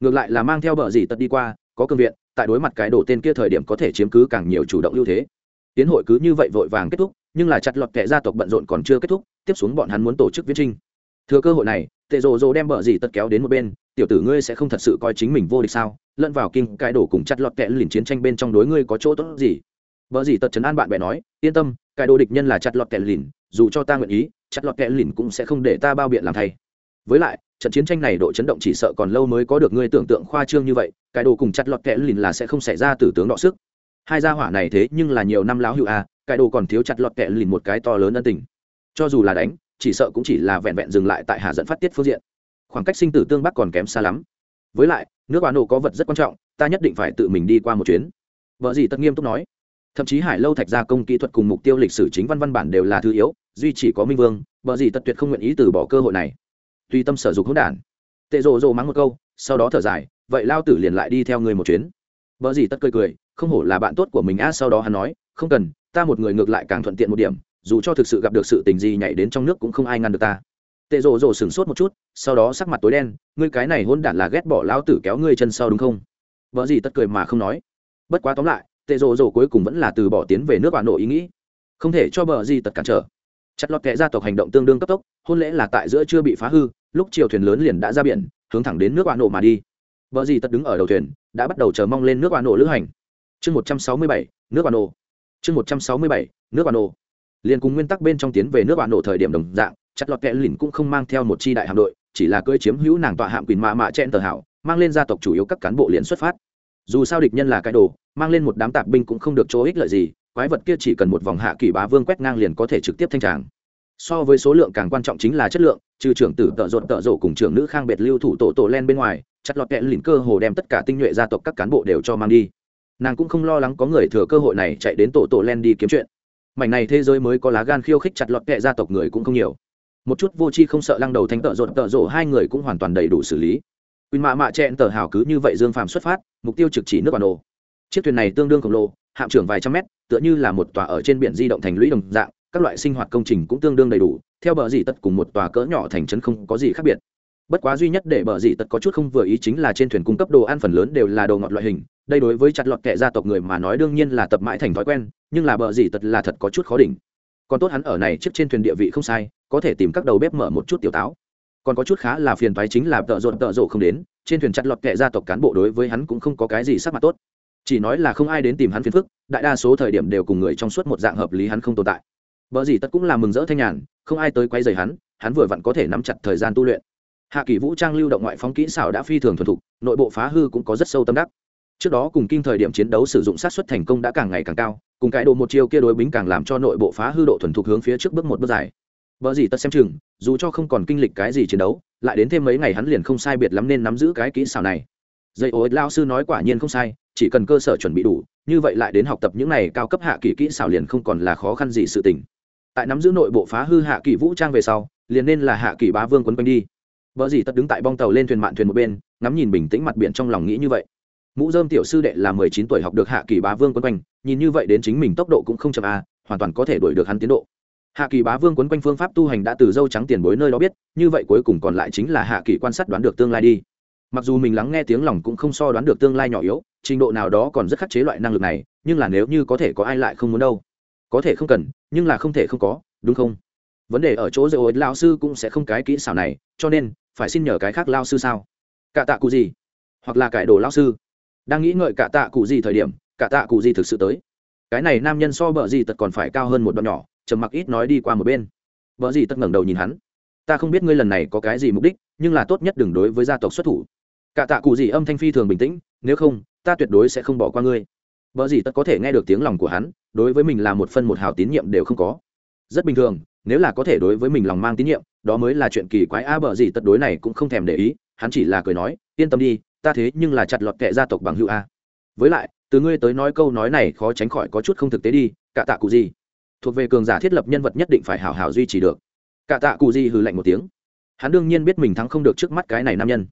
Ngược lại là mang theo bờ gì tật đi qua, có cương viện, tại đối mặt cái đổ tên kia thời điểm có thể chiếm cứ càng nhiều chủ động ưu thế. Tiến hội cứ như vậy vội vàng kết thúc, nhưng là chặt lọt kẻ gia tộc bận rộn còn chưa kết thúc, tiếp xuống bọn hắn muốn tổ chức viễn trinh. Thừa cơ hội này, tệ rồ rồ đem bờ gì tật kéo đến một bên, tiểu tử ngươi sẽ không thật sự coi chính mình vô địch sao? Lẫn vào kinh cái đổ cùng chặt lọt kẻ liền chiến tranh bên trong đối ngươi có chỗ tốt gì? Bờ gì tật chấn an bạn bè nói, yên tâm cái đồ địch nhân là chặt lọt kẻ lìn, dù cho ta nguyện ý, chặt lọt kẻ lìn cũng sẽ không để ta bao biện làm thay. Với lại, trận chiến tranh này độ chấn động chỉ sợ còn lâu mới có được ngươi tưởng tượng khoa trương như vậy, cái đồ cùng chặt lọt kẻ lìn là sẽ không xảy ra từ tướng đọ sức. Hai gia hỏa này thế nhưng là nhiều năm láo hữu a, cái đồ còn thiếu chặt lọt kẹ lìn một cái to lớn ân tình. Cho dù là đánh, chỉ sợ cũng chỉ là vẹn vẹn dừng lại tại hà dẫn phát tiết phương diện. Khoảng cách sinh tử tương bắc còn kém xa lắm. Với lại, nước bán đồ có vật rất quan trọng, ta nhất định phải tự mình đi qua một chuyến. Vợ gì tất nghiêm túc nói thậm chí hải lâu thạch gia công kỹ thuật cùng mục tiêu lịch sử chính văn văn bản đều là thứ yếu, duy chỉ có minh vương vợ gì tật tuyệt không nguyện ý từ bỏ cơ hội này. Tuy tâm sở dục hỗn đản. Tệ rồ rồ mắng một câu, sau đó thở dài, vậy lao tử liền lại đi theo người một chuyến. Vợ gì tất cười cười, không hổ là bạn tốt của mình a sau đó hắn nói, không cần, ta một người ngược lại càng thuận tiện một điểm, dù cho thực sự gặp được sự tình gì nhảy đến trong nước cũng không ai ngăn được ta. Tệ rồ rồ sửng sốt một chút, sau đó sắc mặt tối đen, ngươi cái này hôn đản là ghét bỏ lao tử kéo ngươi chân sau đúng không? Vợ gì tất cười mà không nói. Bất quá tóm lại tệ rồ rồ cuối cùng vẫn là từ bỏ tiến về nước bà nội ý nghĩ. Không thể cho bờ gì tật cản trở. Chặt lọt kệ gia tộc hành động tương đương cấp tốc, hôn lễ là tại giữa chưa bị phá hư, lúc chiều thuyền lớn liền đã ra biển, hướng thẳng đến nước bà nổ mà đi. Vợ gì tật đứng ở đầu thuyền, đã bắt đầu chờ mong lên nước bà nổ lữ hành. Chương một trăm sáu mươi bảy, nước bà nổ chương một trăm sáu mươi bảy, nước bà nổ liền cùng nguyên tắc bên trong tiến về nước bà nổ thời điểm đồng dạng, chặt lọt kệ lìn cũng không mang theo một chi đại hạm đội, chỉ là cưỡi chiếm hữu nàng tọa hạm quỳnh mạ mạ chen tờ hảo, mang lên gia tộc chủ yếu các cán bộ liền xuất phát dù sao địch nhân là cái đồ, mang lên một đám tạp binh cũng không được chỗ ích lợi gì, quái vật kia chỉ cần một vòng hạ kỳ bá vương quét ngang liền có thể trực tiếp thanh tràng. So với số lượng càng quan trọng chính là chất lượng, trừ trưởng tử tợ rộn tợ rộ cùng trưởng nữ khang biệt lưu thủ tổ tổ len bên ngoài, chặt lọt kẹn lìn cơ hồ đem tất cả tinh nhuệ gia tộc các cán bộ đều cho mang đi. Nàng cũng không lo lắng có người thừa cơ hội này chạy đến tổ tổ len đi kiếm chuyện. Mảnh này thế giới mới có lá gan khiêu khích chặt lọt kẹ gia tộc người cũng không nhiều. Một chút vô tri không sợ lăng đầu thanh tợ rộn tợ rộ hai người cũng hoàn toàn đầy đủ xử lý. Quỳnh mạ mạ chẹn tờ hào cứ như vậy Dương Phàm xuất phát, mục tiêu trực chỉ nước bản đồ. Chiếc thuyền này tương đương khổng lồ, hạm trưởng vài trăm mét, tựa như là một tòa ở trên biển di động thành lũy đồng dạng, các loại sinh hoạt công trình cũng tương đương đầy đủ, theo bờ dị tật cùng một tòa cỡ nhỏ thành trấn không có gì khác biệt. Bất quá duy nhất để bờ dị tật có chút không vừa ý chính là trên thuyền cung cấp đồ ăn phần lớn đều là đồ ngọt loại hình, đây đối với chặt lọt kẻ gia tộc người mà nói đương nhiên là tập mãi thành thói quen, nhưng là bờ dị tật là thật có chút khó đỉnh. Còn tốt hắn ở này chiếc trên thuyền địa vị không sai, có thể tìm các đầu bếp mở một chút tiểu táo còn có chút khá là phiền toái chính là tợ rộn tợ rộ không đến, trên thuyền chặt lọt kệ gia tộc cán bộ đối với hắn cũng không có cái gì sắc mặt tốt. Chỉ nói là không ai đến tìm hắn phiền phức, đại đa số thời điểm đều cùng người trong suốt một dạng hợp lý hắn không tồn tại. Vợ gì tất cũng là mừng rỡ thanh nhàn, không ai tới quay dày hắn hắn vừa vặn có thể nắm chặt thời gian tu luyện. Hạ kỳ vũ trang lưu động ngoại phóng kỹ xảo đã phi thường thuần thục, nội bộ phá hư cũng có rất sâu tâm đắc. Trước đó cùng kinh thời điểm chiến đấu sử dụng sát xuất thành công đã càng ngày càng cao, cùng cái đồ một chiêu kia đối bính càng làm cho nội bộ phá hư độ thuần thục hướng phía trước bước một bước dài vợ gì tất xem chừng, dù cho không còn kinh lịch cái gì chiến đấu, lại đến thêm mấy ngày hắn liền không sai biệt lắm nên nắm giữ cái kỹ xảo này. Dây ô lao sư nói quả nhiên không sai, chỉ cần cơ sở chuẩn bị đủ, như vậy lại đến học tập những này cao cấp hạ kỳ kỹ xảo liền không còn là khó khăn gì sự tình. Tại nắm giữ nội bộ phá hư hạ kỳ vũ trang về sau, liền nên là hạ kỳ bá vương quấn quanh đi. Vợ gì tất đứng tại bong tàu lên thuyền mạn thuyền một bên, ngắm nhìn bình tĩnh mặt biển trong lòng nghĩ như vậy. Mũ dơm tiểu sư đệ là mười chín tuổi học được hạ kỳ bá vương quấn quanh, nhìn như vậy đến chính mình tốc độ cũng không chậm a hoàn toàn có thể đuổi được hắn tiến độ hạ kỳ bá vương quấn quanh phương pháp tu hành đã từ dâu trắng tiền bối nơi đó biết, như vậy cuối cùng còn lại chính là hạ kỳ quan sát đoán được tương lai đi. Mặc dù mình lắng nghe tiếng lòng cũng không so đoán được tương lai nhỏ yếu, trình độ nào đó còn rất khắc chế loại năng lực này, nhưng là nếu như có thể có ai lại không muốn đâu. Có thể không cần, nhưng là không thể không có, đúng không? Vấn đề ở chỗ dầu ối lao sư cũng sẽ không cái kỹ xảo này, cho nên, phải xin nhờ cái khác lao sư sao? Cả tạ cụ gì? Hoặc là cải đồ lao sư? Đang nghĩ ngợi cả tạ cụ gì thời điểm, cả tạ cụ gì thực sự tới? Cái này nam nhân so bợ gì tật còn phải cao hơn một đoạn nhỏ trầm mặc ít nói đi qua một bên. Vợ gì tất ngẩng đầu nhìn hắn. Ta không biết ngươi lần này có cái gì mục đích nhưng là tốt nhất đừng đối với gia tộc xuất thủ. Cả tạ cụ gì âm thanh phi thường bình tĩnh nếu không ta tuyệt đối sẽ không bỏ qua ngươi. Vợ gì tất có thể nghe được tiếng lòng của hắn đối với mình là một phân một hào tín nhiệm đều không có. Rất bình thường nếu là có thể đối với mình lòng mang tín nhiệm đó mới là chuyện kỳ quái. A à, bờ gì tất đối này cũng không thèm để ý hắn chỉ là cười nói yên tâm đi ta thế nhưng là chặt lọt kệ gia tộc bằng hữu a. Với lại từ ngươi tới nói câu nói này khó tránh khỏi có chút không thực tế đi cả tạ cụ gì? Thuộc về cường giả thiết lập nhân vật nhất định phải hảo hảo duy trì được. Cả tạ cụ di hừ lạnh một tiếng. Hắn đương nhiên biết mình thắng không được trước mắt cái này nam nhân.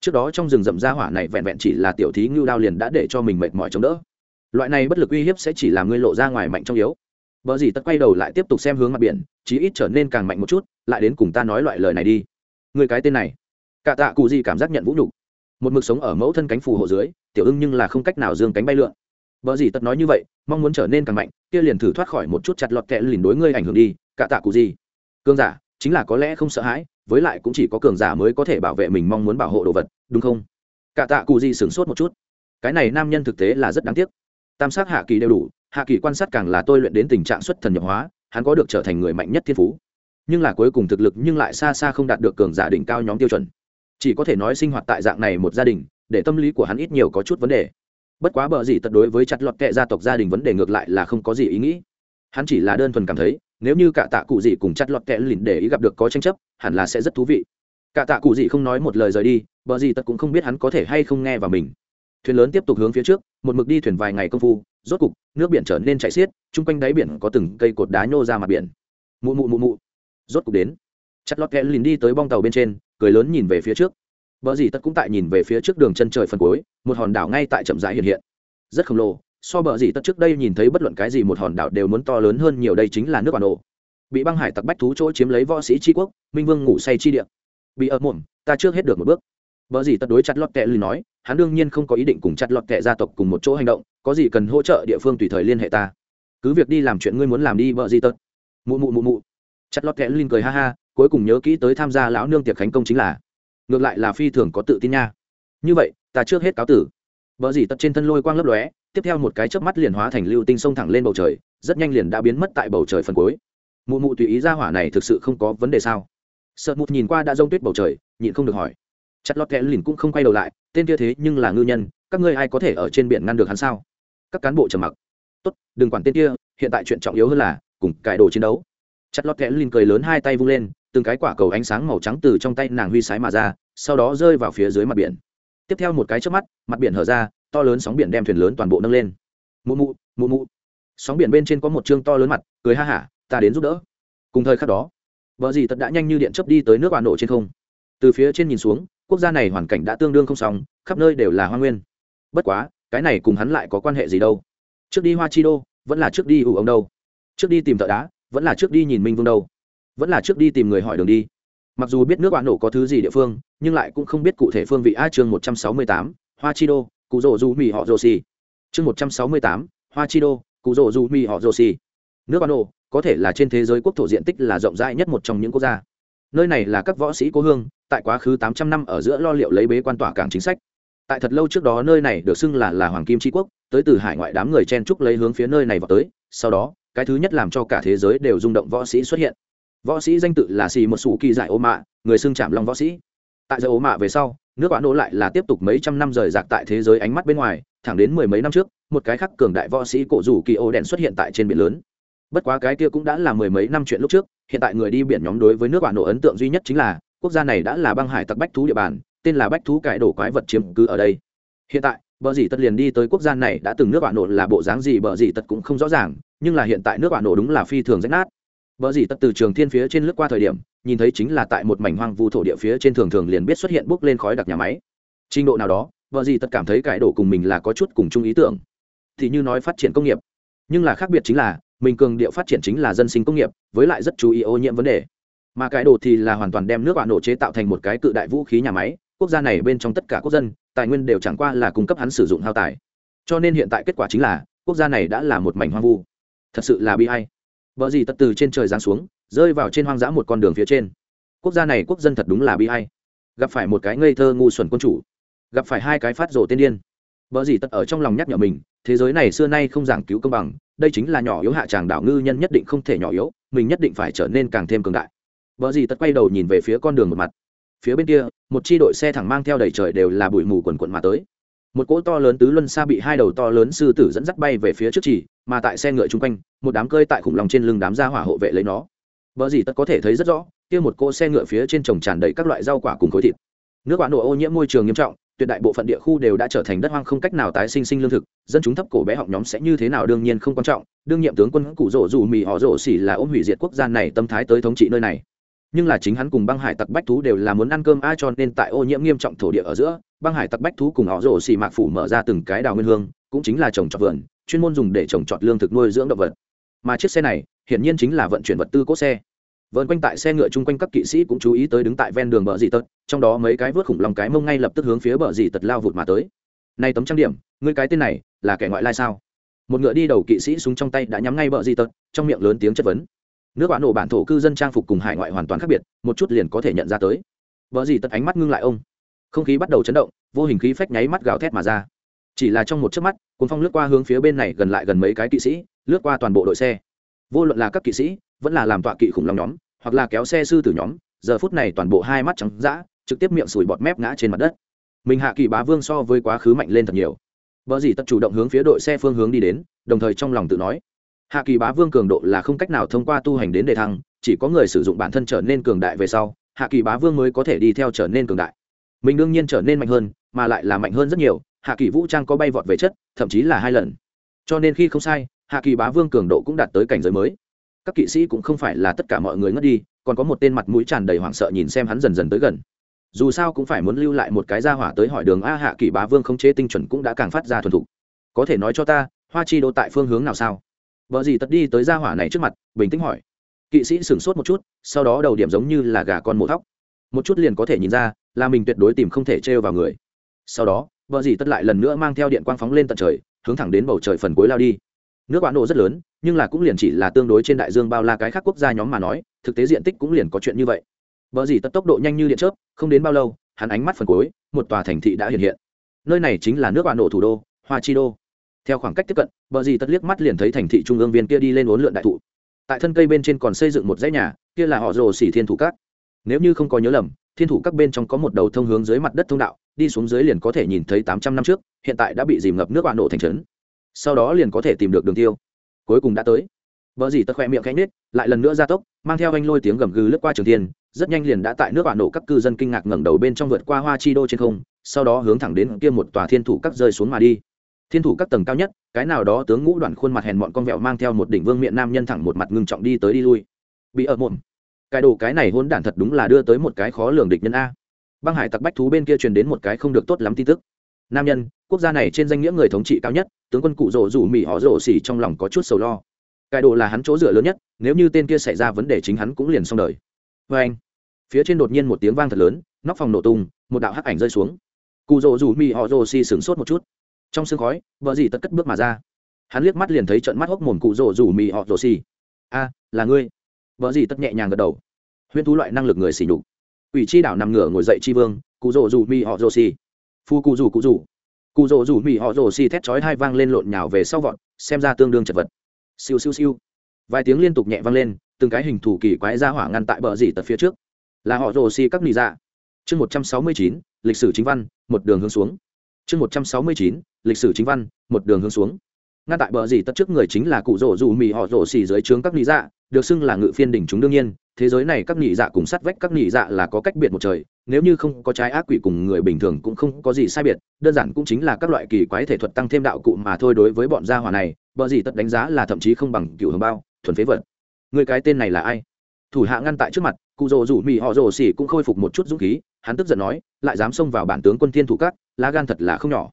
Trước đó trong rừng rậm gia hỏa này vẹn vẹn chỉ là tiểu thí ngưu đao liền đã để cho mình mệt mỏi chống đỡ. Loại này bất lực uy hiếp sẽ chỉ làm ngươi lộ ra ngoài mạnh trong yếu. Vợ gì tất quay đầu lại tiếp tục xem hướng mặt biển, chí ít trở nên càng mạnh một chút, lại đến cùng ta nói loại lời này đi. Người cái tên này. Cả tạ cụ gì cảm giác nhận vũ nhục. Một mực sống ở mẫu thân cánh phù hộ dưới, tiểu ưng nhưng là không cách nào dương cánh bay lượn vợ gì tất nói như vậy, mong muốn trở nên càng mạnh, kia liền thử thoát khỏi một chút chặt lọt kẹ lìn đối ngươi ảnh hưởng đi, cả tạ cụ gì. Cường giả, chính là có lẽ không sợ hãi, với lại cũng chỉ có cường giả mới có thể bảo vệ mình mong muốn bảo hộ đồ vật, đúng không? Cả tạ cụ gì sửng sốt một chút. Cái này nam nhân thực tế là rất đáng tiếc. Tam sát hạ kỳ đều đủ, hạ kỳ quan sát càng là tôi luyện đến tình trạng xuất thần nhập hóa, hắn có được trở thành người mạnh nhất thiên phú. Nhưng là cuối cùng thực lực nhưng lại xa xa không đạt được cường giả đỉnh cao nhóm tiêu chuẩn. Chỉ có thể nói sinh hoạt tại dạng này một gia đình, để tâm lý của hắn ít nhiều có chút vấn đề bất quá bờ gì tật đối với chặt lọt kệ gia tộc gia đình vấn đề ngược lại là không có gì ý nghĩ. Hắn chỉ là đơn thuần cảm thấy, nếu như cả tạ cụ gì cùng chặt lọt kệ lìn để ý gặp được có tranh chấp, hẳn là sẽ rất thú vị. Cả tạ cụ gì không nói một lời rời đi, bờ gì tật cũng không biết hắn có thể hay không nghe vào mình. Thuyền lớn tiếp tục hướng phía trước, một mực đi thuyền vài ngày công phu, rốt cục, nước biển trở nên chảy xiết, chung quanh đáy biển có từng cây cột đá nhô ra mặt biển. Mụ mụ mụ mụ. Rốt cục đến. Chặt lọt kẽ lìn đi tới bong tàu bên trên, cười lớn nhìn về phía trước bờ gì tất cũng tại nhìn về phía trước đường chân trời phần cuối một hòn đảo ngay tại chậm rãi hiện hiện rất khổng lồ so bờ gì tất trước đây nhìn thấy bất luận cái gì một hòn đảo đều muốn to lớn hơn nhiều đây chính là nước bản đồ bị băng hải tặc bách thú chỗ chiếm lấy võ sĩ tri quốc minh vương ngủ say chi địa bị ở mồm ta trước hết được một bước Bờ gì tất đối chặt lọt kẹ lì nói, hắn đương nhiên không có ý định cùng chặt lọt kẹ gia tộc cùng một chỗ hành động, có gì cần hỗ trợ địa phương tùy thời liên hệ ta. Cứ việc đi làm chuyện ngươi muốn làm đi bờ gì tất. Mụ mụ mụ mụ. Chặt lọt kẹ lì cười ha ha, cuối cùng nhớ kỹ tới tham gia lão nương tiệc khánh công chính là. Ngược lại là phi thường có tự tin nha. Như vậy, ta trước hết cáo tử. vợ dì tật trên thân lôi quang lấp lóe, tiếp theo một cái chớp mắt liền hóa thành lưu tinh sông thẳng lên bầu trời, rất nhanh liền đã biến mất tại bầu trời phần cuối. Mụ mụ tùy ý ra hỏa này thực sự không có vấn đề sao? Sợ mụt nhìn qua đã rông tuyết bầu trời, nhịn không được hỏi chặt lọt kẽ lìn cũng không quay đầu lại tên kia thế nhưng là ngư nhân các ngươi ai có thể ở trên biển ngăn được hắn sao các cán bộ trầm mặc tốt đừng quản tên kia hiện tại chuyện trọng yếu hơn là cùng cải đồ chiến đấu chặt lọt kẽ lìn cười lớn hai tay vung lên từng cái quả cầu ánh sáng màu trắng từ trong tay nàng huy sái mà ra sau đó rơi vào phía dưới mặt biển. Tiếp theo một cái trước mắt mặt biển hở ra to lớn sóng biển đem thuyền lớn toàn bộ nâng lên. Mụ mụ mụ mụ. Sóng biển bên trên có một chương to lớn mặt cười ha hả ta đến giúp đỡ. Cùng thời khắc đó vợ gì tật đã nhanh như điện chấp đi tới nước bà nổ trên không. Từ phía trên nhìn xuống quốc gia này hoàn cảnh đã tương đương không sóng, khắp nơi đều là hoa nguyên. Bất quá cái này cùng hắn lại có quan hệ gì đâu? Trước đi hoa chi đô vẫn là trước đi ủ ông đâu? Trước đi tìm thợ đá vẫn là trước đi nhìn minh vương đâu? Vẫn là trước đi tìm người hỏi đường đi. Mặc dù biết nước bạn nổ có thứ gì địa phương, nhưng lại cũng không biết cụ thể phương vị. A chương một trăm sáu mươi tám, hoa chi đô, cụ rỗ du mì họ rô xì. Chương một trăm sáu mươi tám, hoa chi đô, cụ rỗ du mì họ rô xì. Nước bạn nổ, có thể là trên thế giới quốc thổ diện tích là rộng rãi nhất một trong những quốc gia. Nơi này là các võ sĩ cố hương, tại quá khứ tám trăm năm ở giữa lo liệu lấy bế quan tỏa cảng chính sách. Tại thật lâu trước đó nơi này được xưng là là hoàng kim tri quốc, tới từ hải ngoại đám người chen trúc lấy hướng phía nơi này vào tới, sau đó, cái thứ nhất làm cho cả thế giới đều rung động võ sĩ xuất hiện võ sĩ danh tự là xì một sủ kỳ giải ô mạ, người xưng chạm long võ sĩ. Tại giải ô mạ về sau, nước bạn nỗ lại là tiếp tục mấy trăm năm rời rạc tại thế giới ánh mắt bên ngoài, thẳng đến mười mấy năm trước, một cái khắc cường đại võ sĩ cổ rủ kỳ ô đèn xuất hiện tại trên biển lớn. Bất quá cái kia cũng đã là mười mấy năm chuyện lúc trước, hiện tại người đi biển nhóm đối với nước bạn nổ ấn tượng duy nhất chính là, quốc gia này đã là băng hải tặc bách thú địa bàn, tên là bách thú cải đổ quái vật chiếm cứ ở đây. Hiện tại, bờ dì tật liền đi tới quốc gia này đã từng nước bạn nổ là bộ dáng gì bờ dì tật cũng không rõ ràng, nhưng là hiện tại nước bạn nổ đúng là phi thường rách nát bờ gì tất từ trường thiên phía trên lướt qua thời điểm, nhìn thấy chính là tại một mảnh hoang vu thổ địa phía trên thường thường liền biết xuất hiện bốc lên khói đặc nhà máy. Trình độ nào đó vợ gì tất cảm thấy cái đổ cùng mình là có chút cùng chung ý tưởng. Thì như nói phát triển công nghiệp. Nhưng là khác biệt chính là, mình cường điệu phát triển chính là dân sinh công nghiệp, với lại rất chú ý ô nhiễm vấn đề. Mà cái đồ thì là hoàn toàn đem nước bạn nổ chế tạo thành một cái cự đại vũ khí nhà máy, quốc gia này bên trong tất cả quốc dân, tài nguyên đều chẳng qua là cung cấp hắn sử dụng hao tài. Cho nên hiện tại kết quả chính là, quốc gia này đã là một mảnh hoang vu. Thật sự là bi ai vợ gì tật từ trên trời giáng xuống, rơi vào trên hoang dã một con đường phía trên. Quốc gia này quốc dân thật đúng là bi hay gặp phải một cái ngây thơ ngu xuẩn quân chủ. Gặp phải hai cái phát rổ tiên điên. Vợ gì tật ở trong lòng nhắc nhở mình, thế giới này xưa nay không giảng cứu công bằng, đây chính là nhỏ yếu hạ tràng đảo ngư nhân nhất định không thể nhỏ yếu, mình nhất định phải trở nên càng thêm cường đại. Vợ gì tật quay đầu nhìn về phía con đường một mặt. Phía bên kia, một chi đội xe thẳng mang theo đầy trời đều là bụi mù quần quận mà tới. Một cỗ to lớn tứ luân xa bị hai đầu to lớn sư tử dẫn dắt bay về phía trước chỉ mà tại xe ngựa chung quanh, một đám cơi tại khủng lòng trên lưng đám gia hỏa hộ vệ lấy nó. Vợ gì tất có thể thấy rất rõ, kia một cỗ xe ngựa phía trên trồng tràn đầy các loại rau quả cùng khối thịt. Nước bạn nổ ô nhiễm môi trường nghiêm trọng, tuyệt đại bộ phận địa khu đều đã trở thành đất hoang không cách nào tái sinh sinh lương thực, dân chúng thấp cổ bé họng nhóm sẽ như thế nào đương nhiên không quan trọng, đương nhiệm tướng quân cụ rỗ dù mì họ rỗ xỉ là ôm hủy diệt quốc gia này tâm thái tới thống trị nơi này nhưng là chính hắn cùng băng hải tặc bách thú đều là muốn ăn cơm, a, cho nên tại ô nhiễm nghiêm trọng thổ địa ở giữa, băng hải tặc bách thú cùng họ rổ xì mạc phủ mở ra từng cái đào nguyên hương, cũng chính là trồng trọt vườn, chuyên môn dùng để trồng trọt lương thực nuôi dưỡng động vật. Mà chiếc xe này, hiển nhiên chính là vận chuyển vật tư cốt xe. Vợn quanh tại xe ngựa chung quanh các kỵ sĩ cũng chú ý tới đứng tại ven đường bờ dì tật, trong đó mấy cái vớt khủng lòng cái mông ngay lập tức hướng phía bờ dì tật lao vụt mà tới. Nay tấm trang điểm người cái tên này là kẻ ngoại lai sao? Một ngựa đi đầu kỵ sĩ súng trong tay đã nhắm ngay bờ dì tật, trong miệng lớn tiếng chất vấn nước quả nổ bản thổ cư dân trang phục cùng hải ngoại hoàn toàn khác biệt, một chút liền có thể nhận ra tới. Vợ gì tật ánh mắt ngưng lại ông. Không khí bắt đầu chấn động, vô hình khí phách nháy mắt gào thét mà ra. Chỉ là trong một chớp mắt, cuốn phong lướt qua hướng phía bên này gần lại gần mấy cái kỵ sĩ, lướt qua toàn bộ đội xe. Vô luận là các kỵ sĩ, vẫn là làm tọa kỵ khủng long nhóm, hoặc là kéo xe sư tử nhóm, giờ phút này toàn bộ hai mắt trắng dã, trực tiếp miệng sùi bọt mép ngã trên mặt đất. Mình hạ kỳ bá vương so với quá khứ mạnh lên thật nhiều. Vợ gì tật chủ động hướng phía đội xe phương hướng đi đến, đồng thời trong lòng tự nói hạ kỳ bá vương cường độ là không cách nào thông qua tu hành đến đề thăng, chỉ có người sử dụng bản thân trở nên cường đại về sau, hạ kỳ bá vương mới có thể đi theo trở nên cường đại. Mình đương nhiên trở nên mạnh hơn, mà lại là mạnh hơn rất nhiều, hạ kỳ vũ trang có bay vọt về chất, thậm chí là hai lần. Cho nên khi không sai, hạ kỳ bá vương cường độ cũng đạt tới cảnh giới mới. Các kỵ sĩ cũng không phải là tất cả mọi người ngất đi, còn có một tên mặt mũi tràn đầy hoảng sợ nhìn xem hắn dần dần tới gần. Dù sao cũng phải muốn lưu lại một cái ra hỏa tới hỏi đường a hạ kỳ bá vương không chế tinh chuẩn cũng đã càng phát ra thuần thục. Có thể nói cho ta, hoa chi đô tại phương hướng nào sao? Vợ gì tật đi tới gia hỏa này trước mặt, bình tĩnh hỏi. Kỵ sĩ sửng sốt một chút, sau đó đầu điểm giống như là gà con mổ thóc. Một chút liền có thể nhìn ra, là mình tuyệt đối tìm không thể trêu vào người. Sau đó vợ gì tất lại lần nữa mang theo điện quang phóng lên tận trời, hướng thẳng đến bầu trời phần cuối lao đi. Nước bạn nổ rất lớn, nhưng là cũng liền chỉ là tương đối trên đại dương bao la cái khác quốc gia nhóm mà nói, thực tế diện tích cũng liền có chuyện như vậy. Vợ gì tất tốc độ nhanh như điện chớp, không đến bao lâu, hắn ánh mắt phần cuối, một tòa thành thị đã hiện hiện. Nơi này chính là nước bạn nổ thủ đô, hoa chi đô theo khoảng cách tiếp cận, bờ dì tất liếc mắt liền thấy thành thị trung ương viên kia đi lên uốn lượn đại thụ. Tại thân cây bên trên còn xây dựng một dãy nhà, kia là họ rồ xỉ thiên thủ các. Nếu như không có nhớ lầm, thiên thủ các bên trong có một đầu thông hướng dưới mặt đất thông đạo, đi xuống dưới liền có thể nhìn thấy tám trăm năm trước, hiện tại đã bị dìm ngập nước bạn nổ thành trấn. Sau đó liền có thể tìm được đường tiêu. Cuối cùng đã tới. Vợ dì tật khoe miệng cánh nết lại lần nữa ra tốc, mang theo anh lôi tiếng gầm gừ lướt qua trường tiên rất nhanh liền đã tại nước bạn nổ các cư dân kinh ngạc ngẩng đầu bên trong vượt qua hoa chi đô trên không, sau đó hướng thẳng đến kia một tòa thiên thủ các rơi xuống mà đi thiên thủ các tầng cao nhất, cái nào đó tướng ngũ đoàn khuôn mặt hèn mọn con vẹo mang theo một đỉnh vương miệng nam nhân thẳng một mặt ngưng trọng đi tới đi lui. Bị ở mồm. Cái đồ cái này hôn đản thật đúng là đưa tới một cái khó lường địch nhân a. Băng hải tặc bách thú bên kia truyền đến một cái không được tốt lắm tin tức. Nam nhân, quốc gia này trên danh nghĩa người thống trị cao nhất, tướng quân cụ rỗ rủ mỹ họ rỗ xỉ trong lòng có chút sầu lo. Cái đồ là hắn chỗ dựa lớn nhất, nếu như tên kia xảy ra vấn đề chính hắn cũng liền xong đời. Vê anh, phía trên đột nhiên một tiếng vang thật lớn, nóc phòng nổ tung, một đạo hắc ảnh rơi xuống. Cụ rỗ rủ mỹ họ rỗ xỉ sửng sốt một chút trong sương khói, vợ gì tất cất bước mà ra. Hắn liếc mắt liền thấy trận mắt hốc mồm cụ rồ rủ mì họ rồ xì. A, là ngươi. Vợ gì tất nhẹ nhàng gật đầu. Huyễn thú loại năng lực người xỉ nhục. Ủy chi đảo nằm ngửa ngồi dậy chi vương, cụ rồ rủ mì họ rồ xì. Phu cụ rủ cụ rủ. Cụ rồ rủ mì họ rồ xì thét chói hai vang lên lộn nhào về sau vọt, xem ra tương đương chật vật. Siêu siêu siêu. Vài tiếng liên tục nhẹ vang lên, từng cái hình thủ kỳ quái ra hỏa ngăn tại bờ dì tật phía trước. Là họ rồ xì các nì dạ. Chương một trăm sáu mươi chín, lịch sử chính văn, một đường hướng xuống chương một trăm sáu mươi chín, lịch sử chính văn, một đường hướng xuống. Ngăn tại bờ gì tất trước người chính là cụ rỗ dù mì họ rồ xì dưới trướng các nị dạ được xưng là ngự phiên đỉnh chúng đương nhiên, thế giới này các nị dạ cùng sát vách các nị dạ là có cách biệt một trời, nếu như không có trái ác quỷ cùng người bình thường cũng không có gì sai biệt, đơn giản cũng chính là các loại kỳ quái thể thuật tăng thêm đạo cụ mà thôi đối với bọn gia hỏa này, bờ gì tất đánh giá là thậm chí không bằng cựu hồng bao, thuần phế vật. Người cái tên này là ai? Thủ hạ ngăn tại trước mặt, cụ rồ rủ mỹ họ rồ xỉ cũng khôi phục một chút dũng khí, hắn tức giận nói, lại dám xông vào bản tướng quân thiên thủ các, lá gan thật là không nhỏ.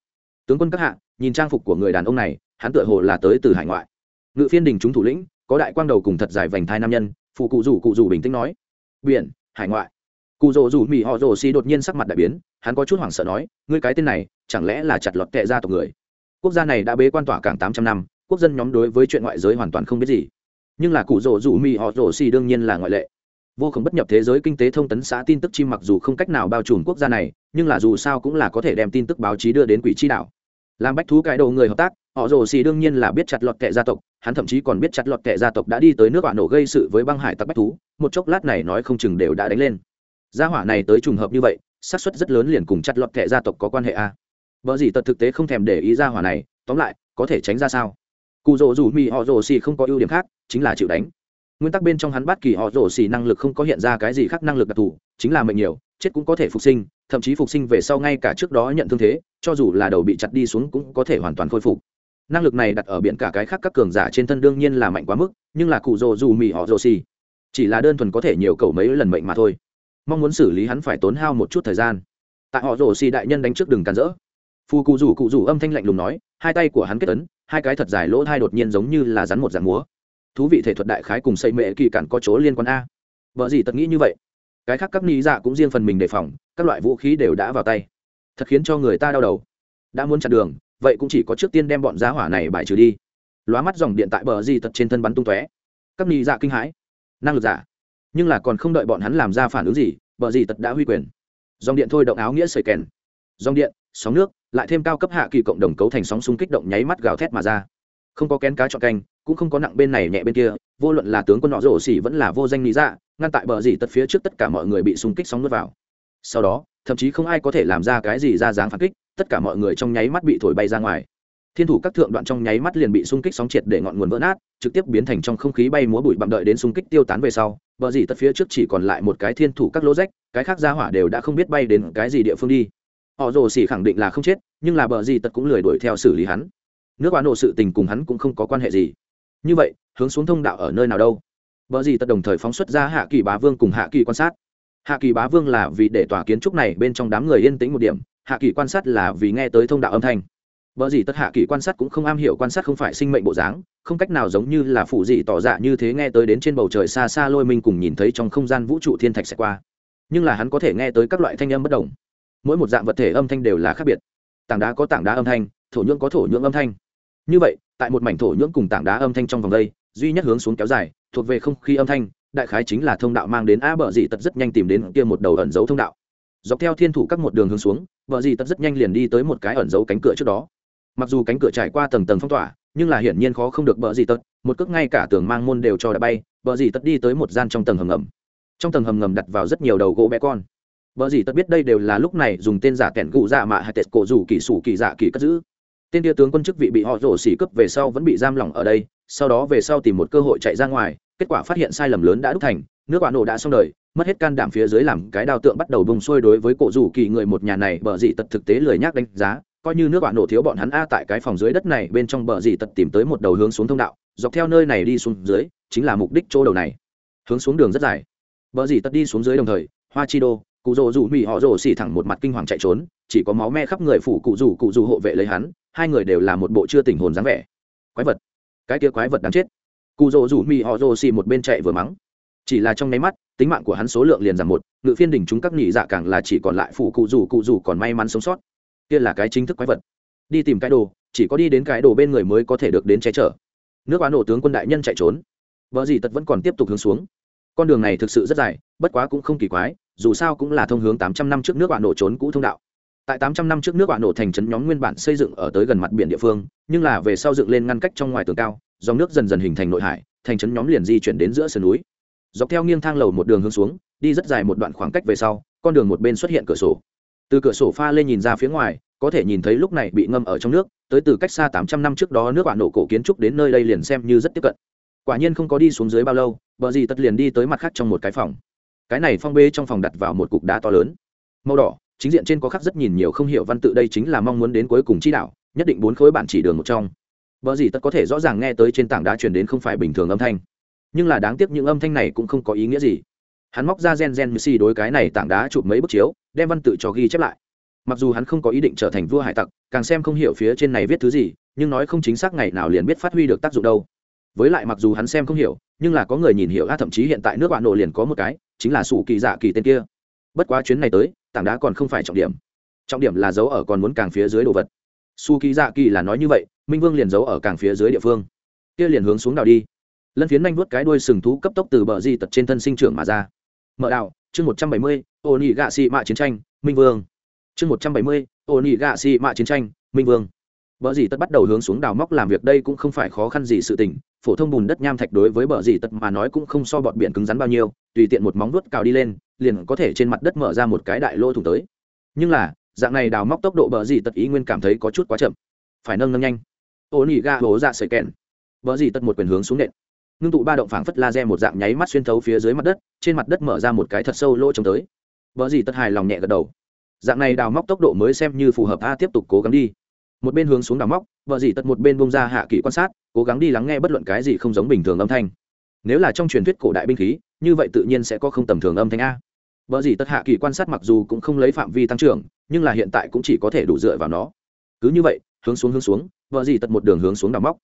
Tướng quân các hạ, nhìn trang phục của người đàn ông này, hắn tựa hồ là tới từ hải ngoại. Ngự phiên đình chúng thủ lĩnh, có đại quang đầu cùng thật dài vành thai nam nhân phụ cụ rủ cụ rủ bình tĩnh nói, biển, hải ngoại. Cụ rồ rủ mỹ họ rồ xỉ đột nhiên sắc mặt đại biến, hắn có chút hoảng sợ nói, ngươi cái tên này, chẳng lẽ là chặt lọt tệ ra tộc người? Quốc gia này đã bế quan tỏa cảng tám trăm năm, quốc dân nhóm đối với chuyện ngoại giới hoàn toàn không biết gì nhưng là cụ rỗ rủ mì họ rỗ xì đương nhiên là ngoại lệ. Vô khổng bất nhập thế giới kinh tế thông tấn xã tin tức chim mặc dù không cách nào bao trùm quốc gia này, nhưng là dù sao cũng là có thể đem tin tức báo chí đưa đến quỷ chi đảo. Làm bách thú cái đầu người hợp tác, họ rồ xì đương nhiên là biết chặt lọt kệ gia tộc, hắn thậm chí còn biết chặt lọt kệ gia tộc đã đi tới nước bạn nổ gây sự với băng hải tặc bách thú, một chốc lát này nói không chừng đều đã đánh lên. Gia hỏa này tới trùng hợp như vậy, xác suất rất lớn liền cùng chặt lọt kệ gia tộc có quan hệ a. À. vợ gì tật thực tế không thèm để ý gia hỏa này, tóm lại, có thể tránh ra sao? Cụ rỗ rủ mì họ rồ xì không có ưu điểm khác, chính là chịu đánh. Nguyên tắc bên trong hắn bắt kỳ họ rồ xì năng lực không có hiện ra cái gì khác năng lực đặc thù, chính là mệnh nhiều, chết cũng có thể phục sinh, thậm chí phục sinh về sau ngay cả trước đó nhận thương thế, cho dù là đầu bị chặt đi xuống cũng có thể hoàn toàn khôi phục. Năng lực này đặt ở biển cả cái khác các cường giả trên thân đương nhiên là mạnh quá mức, nhưng là cụ rồ dù mì họ rồ xì, chỉ là đơn thuần có thể nhiều cầu mấy lần mệnh mà thôi. Mong muốn xử lý hắn phải tốn hao một chút thời gian. Tại họ rồ xì đại nhân đánh trước đừng cản rỡ. Phù cụ rủ cụ rủ âm thanh lạnh lùng nói, hai tay của hắn kết ấn hai cái thật dài lỗ thai đột nhiên giống như là rắn một dạng múa. Thú vị thể thuật đại khái cùng xây mệ kỳ cản có chỗ liên quan a. Vợ gì tật nghĩ như vậy? Cái khác các ni dạ cũng riêng phần mình đề phòng, các loại vũ khí đều đã vào tay. Thật khiến cho người ta đau đầu. Đã muốn chặn đường, vậy cũng chỉ có trước tiên đem bọn giá hỏa này bài trừ đi. Lóa mắt dòng điện tại bờ di tật trên thân bắn tung tóe. Các ni dạ kinh hãi. Năng lực giả. Nhưng là còn không đợi bọn hắn làm ra phản ứng gì, bờ di tật đã huy quyền. Dòng điện thôi động áo nghĩa sợi kèn. Dòng điện, sóng nước lại thêm cao cấp hạ kỳ cộng đồng cấu thành sóng xung kích động nháy mắt gào thét mà ra. Không có kén cá chọn canh, cũng không có nặng bên này nhẹ bên kia, vô luận là tướng quân nọ rổ xỉ vẫn là vô danh lý dạ ngăn tại bờ gì tật phía trước tất cả mọi người bị xung kích sóng nuốt vào. Sau đó, thậm chí không ai có thể làm ra cái gì ra dáng phản kích, tất cả mọi người trong nháy mắt bị thổi bay ra ngoài. Thiên thủ các thượng đoạn trong nháy mắt liền bị xung kích sóng triệt để ngọn nguồn vỡ nát, trực tiếp biến thành trong không khí bay múa bụi bặm đợi đến xung kích tiêu tán về sau, bờ gì tất phía trước chỉ còn lại một cái thiên thủ các lỗ rách, cái khác ra hỏa đều đã không biết bay đến cái gì địa phương đi họ rồ xỉ khẳng định là không chết nhưng là bờ gì tất cũng lười đuổi theo xử lý hắn. Nước bán nổ sự tình cùng hắn cũng không có quan hệ gì. Như vậy hướng xuống thông đạo ở nơi nào đâu? Bờ gì tất đồng thời phóng xuất ra hạ kỳ bá vương cùng hạ kỳ quan sát. Hạ kỳ bá vương là vì để tòa kiến trúc này bên trong đám người yên tĩnh một điểm hạ kỳ quan sát là vì nghe tới thông đạo âm thanh. Bở gì tất hạ kỳ quan sát cũng không am hiểu quan sát không phải sinh mệnh bộ dáng, không cách nào giống như là phụ dị tỏ dạ như thế nghe tới đến trên bầu trời xa xa lôi mình cùng nhìn thấy trong không gian vũ trụ thiên thạch sẽ qua. Nhưng là hắn có thể nghe tới các loại thanh âm bất đồng. Mỗi một dạng vật thể âm thanh đều là khác biệt. Tảng đá có tảng đá âm thanh, thổ nhưỡng có thổ nhưỡng âm thanh. Như vậy, tại một mảnh thổ nhưỡng cùng tảng đá âm thanh trong vòng đây, duy nhất hướng xuống kéo dài, thuộc về không khí âm thanh, đại khái chính là thông đạo mang đến a bờ dị tật rất nhanh tìm đến kia một đầu ẩn dấu thông đạo. Dọc theo thiên thủ các một đường hướng xuống, bờ dị tật rất nhanh liền đi tới một cái ẩn dấu cánh cửa trước đó mặc dù cánh cửa trải qua tầng tầng phong tỏa nhưng là hiển nhiên khó không được bờ gì tật một cước ngay cả tường mang môn đều cho đã bay bờ gì tật đi tới một gian trong tầng hầm ngầm trong tầng hầm ngầm đặt vào rất nhiều đầu gỗ bé con Bở gì tật biết đây đều là lúc này dùng tên giả kẹn cụ dạ mạ hay tệ cổ rủ kỳ sủ kỳ dạ kỳ cất giữ. Tên địa tướng quân chức vị bị họ rổ xỉ cướp về sau vẫn bị giam lỏng ở đây, sau đó về sau tìm một cơ hội chạy ra ngoài, kết quả phát hiện sai lầm lớn đã đúc thành, nước quả nổ đã xong đời, mất hết can đảm phía dưới làm cái đao tượng bắt đầu bùng sôi đối với cổ rủ kỳ người một nhà này bở gì tật thực tế lười nhác đánh giá, coi như nước bạn nổ thiếu bọn hắn a tại cái phòng dưới đất này, bên trong bờ gì tật tìm tới một đầu hướng xuống thông đạo, dọc theo nơi này đi xuống dưới, chính là mục đích chỗ đầu này. Hướng xuống đường rất dài. Bờ gì tật đi xuống dưới đồng thời, hoa chi đô cụ rồ rủ mỹ họ rồ xỉ thẳng một mặt kinh hoàng chạy trốn, chỉ có máu me khắp người phủ cụ rủ cụ rủ hộ vệ lấy hắn, hai người đều là một bộ chưa tình hồn dáng vẻ. Quái vật. Cái kia quái vật đáng chết. Cụ rồ rủ mỹ họ rồ xỉ một bên chạy vừa mắng. Chỉ là trong nháy mắt, tính mạng của hắn số lượng liền giảm một, ngự phiên đỉnh chúng các nhị dạ càng là chỉ còn lại phủ cụ rủ cụ rủ còn may mắn sống sót. Kia là cái chính thức quái vật. Đi tìm cái đồ, chỉ có đi đến cái đồ bên người mới có thể được đến che chở. Nước bán nổ tướng quân đại nhân chạy trốn. Vợ gì tật vẫn còn tiếp tục hướng xuống. Con đường này thực sự rất dài, bất quá cũng không kỳ quái dù sao cũng là thông hướng tám trăm năm trước nước bạn nổ trốn cũ thông đạo. Tại tám trăm năm trước nước bạn nổ thành trấn nhóm nguyên bản xây dựng ở tới gần mặt biển địa phương, nhưng là về sau dựng lên ngăn cách trong ngoài tường cao, dòng nước dần dần hình thành nội hải, thành trấn nhóm liền di chuyển đến giữa sườn núi. Dọc theo nghiêng thang lầu một đường hướng xuống, đi rất dài một đoạn khoảng cách về sau, con đường một bên xuất hiện cửa sổ. Từ cửa sổ pha lên nhìn ra phía ngoài, có thể nhìn thấy lúc này bị ngâm ở trong nước, tới từ cách xa tám trăm năm trước đó nước bạn nổ cổ kiến trúc đến nơi đây liền xem như rất tiếp cận. Quả nhiên không có đi xuống dưới bao lâu, bờ gì tất liền đi tới mặt khác trong một cái phòng cái này phong bê trong phòng đặt vào một cục đá to lớn. Màu đỏ, chính diện trên có khắc rất nhìn nhiều không hiểu văn tự, đây chính là mong muốn đến cuối cùng chi đạo, nhất định bốn khối bản chỉ đường một trong. Vợ gì tất có thể rõ ràng nghe tới trên tảng đá truyền đến không phải bình thường âm thanh. Nhưng là đáng tiếc những âm thanh này cũng không có ý nghĩa gì. Hắn móc ra gen gen messi đối cái này tảng đá chụp mấy bức chiếu, đem văn tự cho ghi chép lại. Mặc dù hắn không có ý định trở thành vua hải tặc, càng xem không hiểu phía trên này viết thứ gì, nhưng nói không chính xác ngày nào liền biết phát huy được tác dụng đâu với lại mặc dù hắn xem không hiểu, nhưng là có người nhìn hiểu, a, thậm chí hiện tại nước bạn nổ liền có một cái, chính là sủ kỳ dạ kỳ tên kia. Bất quá chuyến này tới, tảng đá còn không phải trọng điểm. Trọng điểm là giấu ở còn muốn càng phía dưới đồ vật. Su kỳ dạ kỳ là nói như vậy, minh vương liền giấu ở càng phía dưới địa phương. Kia liền hướng xuống đào đi. Lân phiến nhanh vuốt cái đuôi sừng thú cấp tốc từ bờ di tật trên thân sinh trưởng mà ra. Mở đào chương một trăm bảy mươi ô nhị gạ xị mạ chiến tranh, minh vương. Chương một trăm bảy mươi ô nhị gạ xị mạ chiến tranh, minh vương. Bờ dì tật bắt đầu hướng xuống đào móc làm việc, đây cũng không phải khó khăn gì sự tình phổ thông bùn đất nham thạch đối với bờ dì tật mà nói cũng không so bọt biển cứng rắn bao nhiêu, tùy tiện một móng vuốt cào đi lên, liền có thể trên mặt đất mở ra một cái đại lỗ thủng tới. Nhưng là, dạng này đào móc tốc độ bờ dì tật ý nguyên cảm thấy có chút quá chậm. Phải nâng nâng nhanh. Ô nỉ ga hố dạ sợi kèn bờ dì tật một quyền hướng xuống nện ngưng tụ ba động phảng phất laser một dạng nháy mắt xuyên thấu phía dưới mặt đất, trên mặt đất mở ra một cái thật sâu lỗ trống tới. Bờ dì tật hài lòng nhẹ gật đầu. Dạng này đào móc tốc độ mới xem như phù hợp, a, tiếp tục cố gắng đi một bên hướng xuống đào móc, vợ dì tật một bên bông ra hạ kỹ quan sát, cố gắng đi lắng nghe bất luận cái gì không giống bình thường âm thanh. Nếu là trong truyền thuyết cổ đại binh khí, như vậy tự nhiên sẽ có không tầm thường âm thanh a. Vợ dì tật hạ kỳ quan sát mặc dù cũng không lấy phạm vi tăng trưởng, nhưng là hiện tại cũng chỉ có thể đủ dựa vào nó. Cứ như vậy, hướng xuống hướng xuống, vợ dì tật một đường hướng xuống đào móc.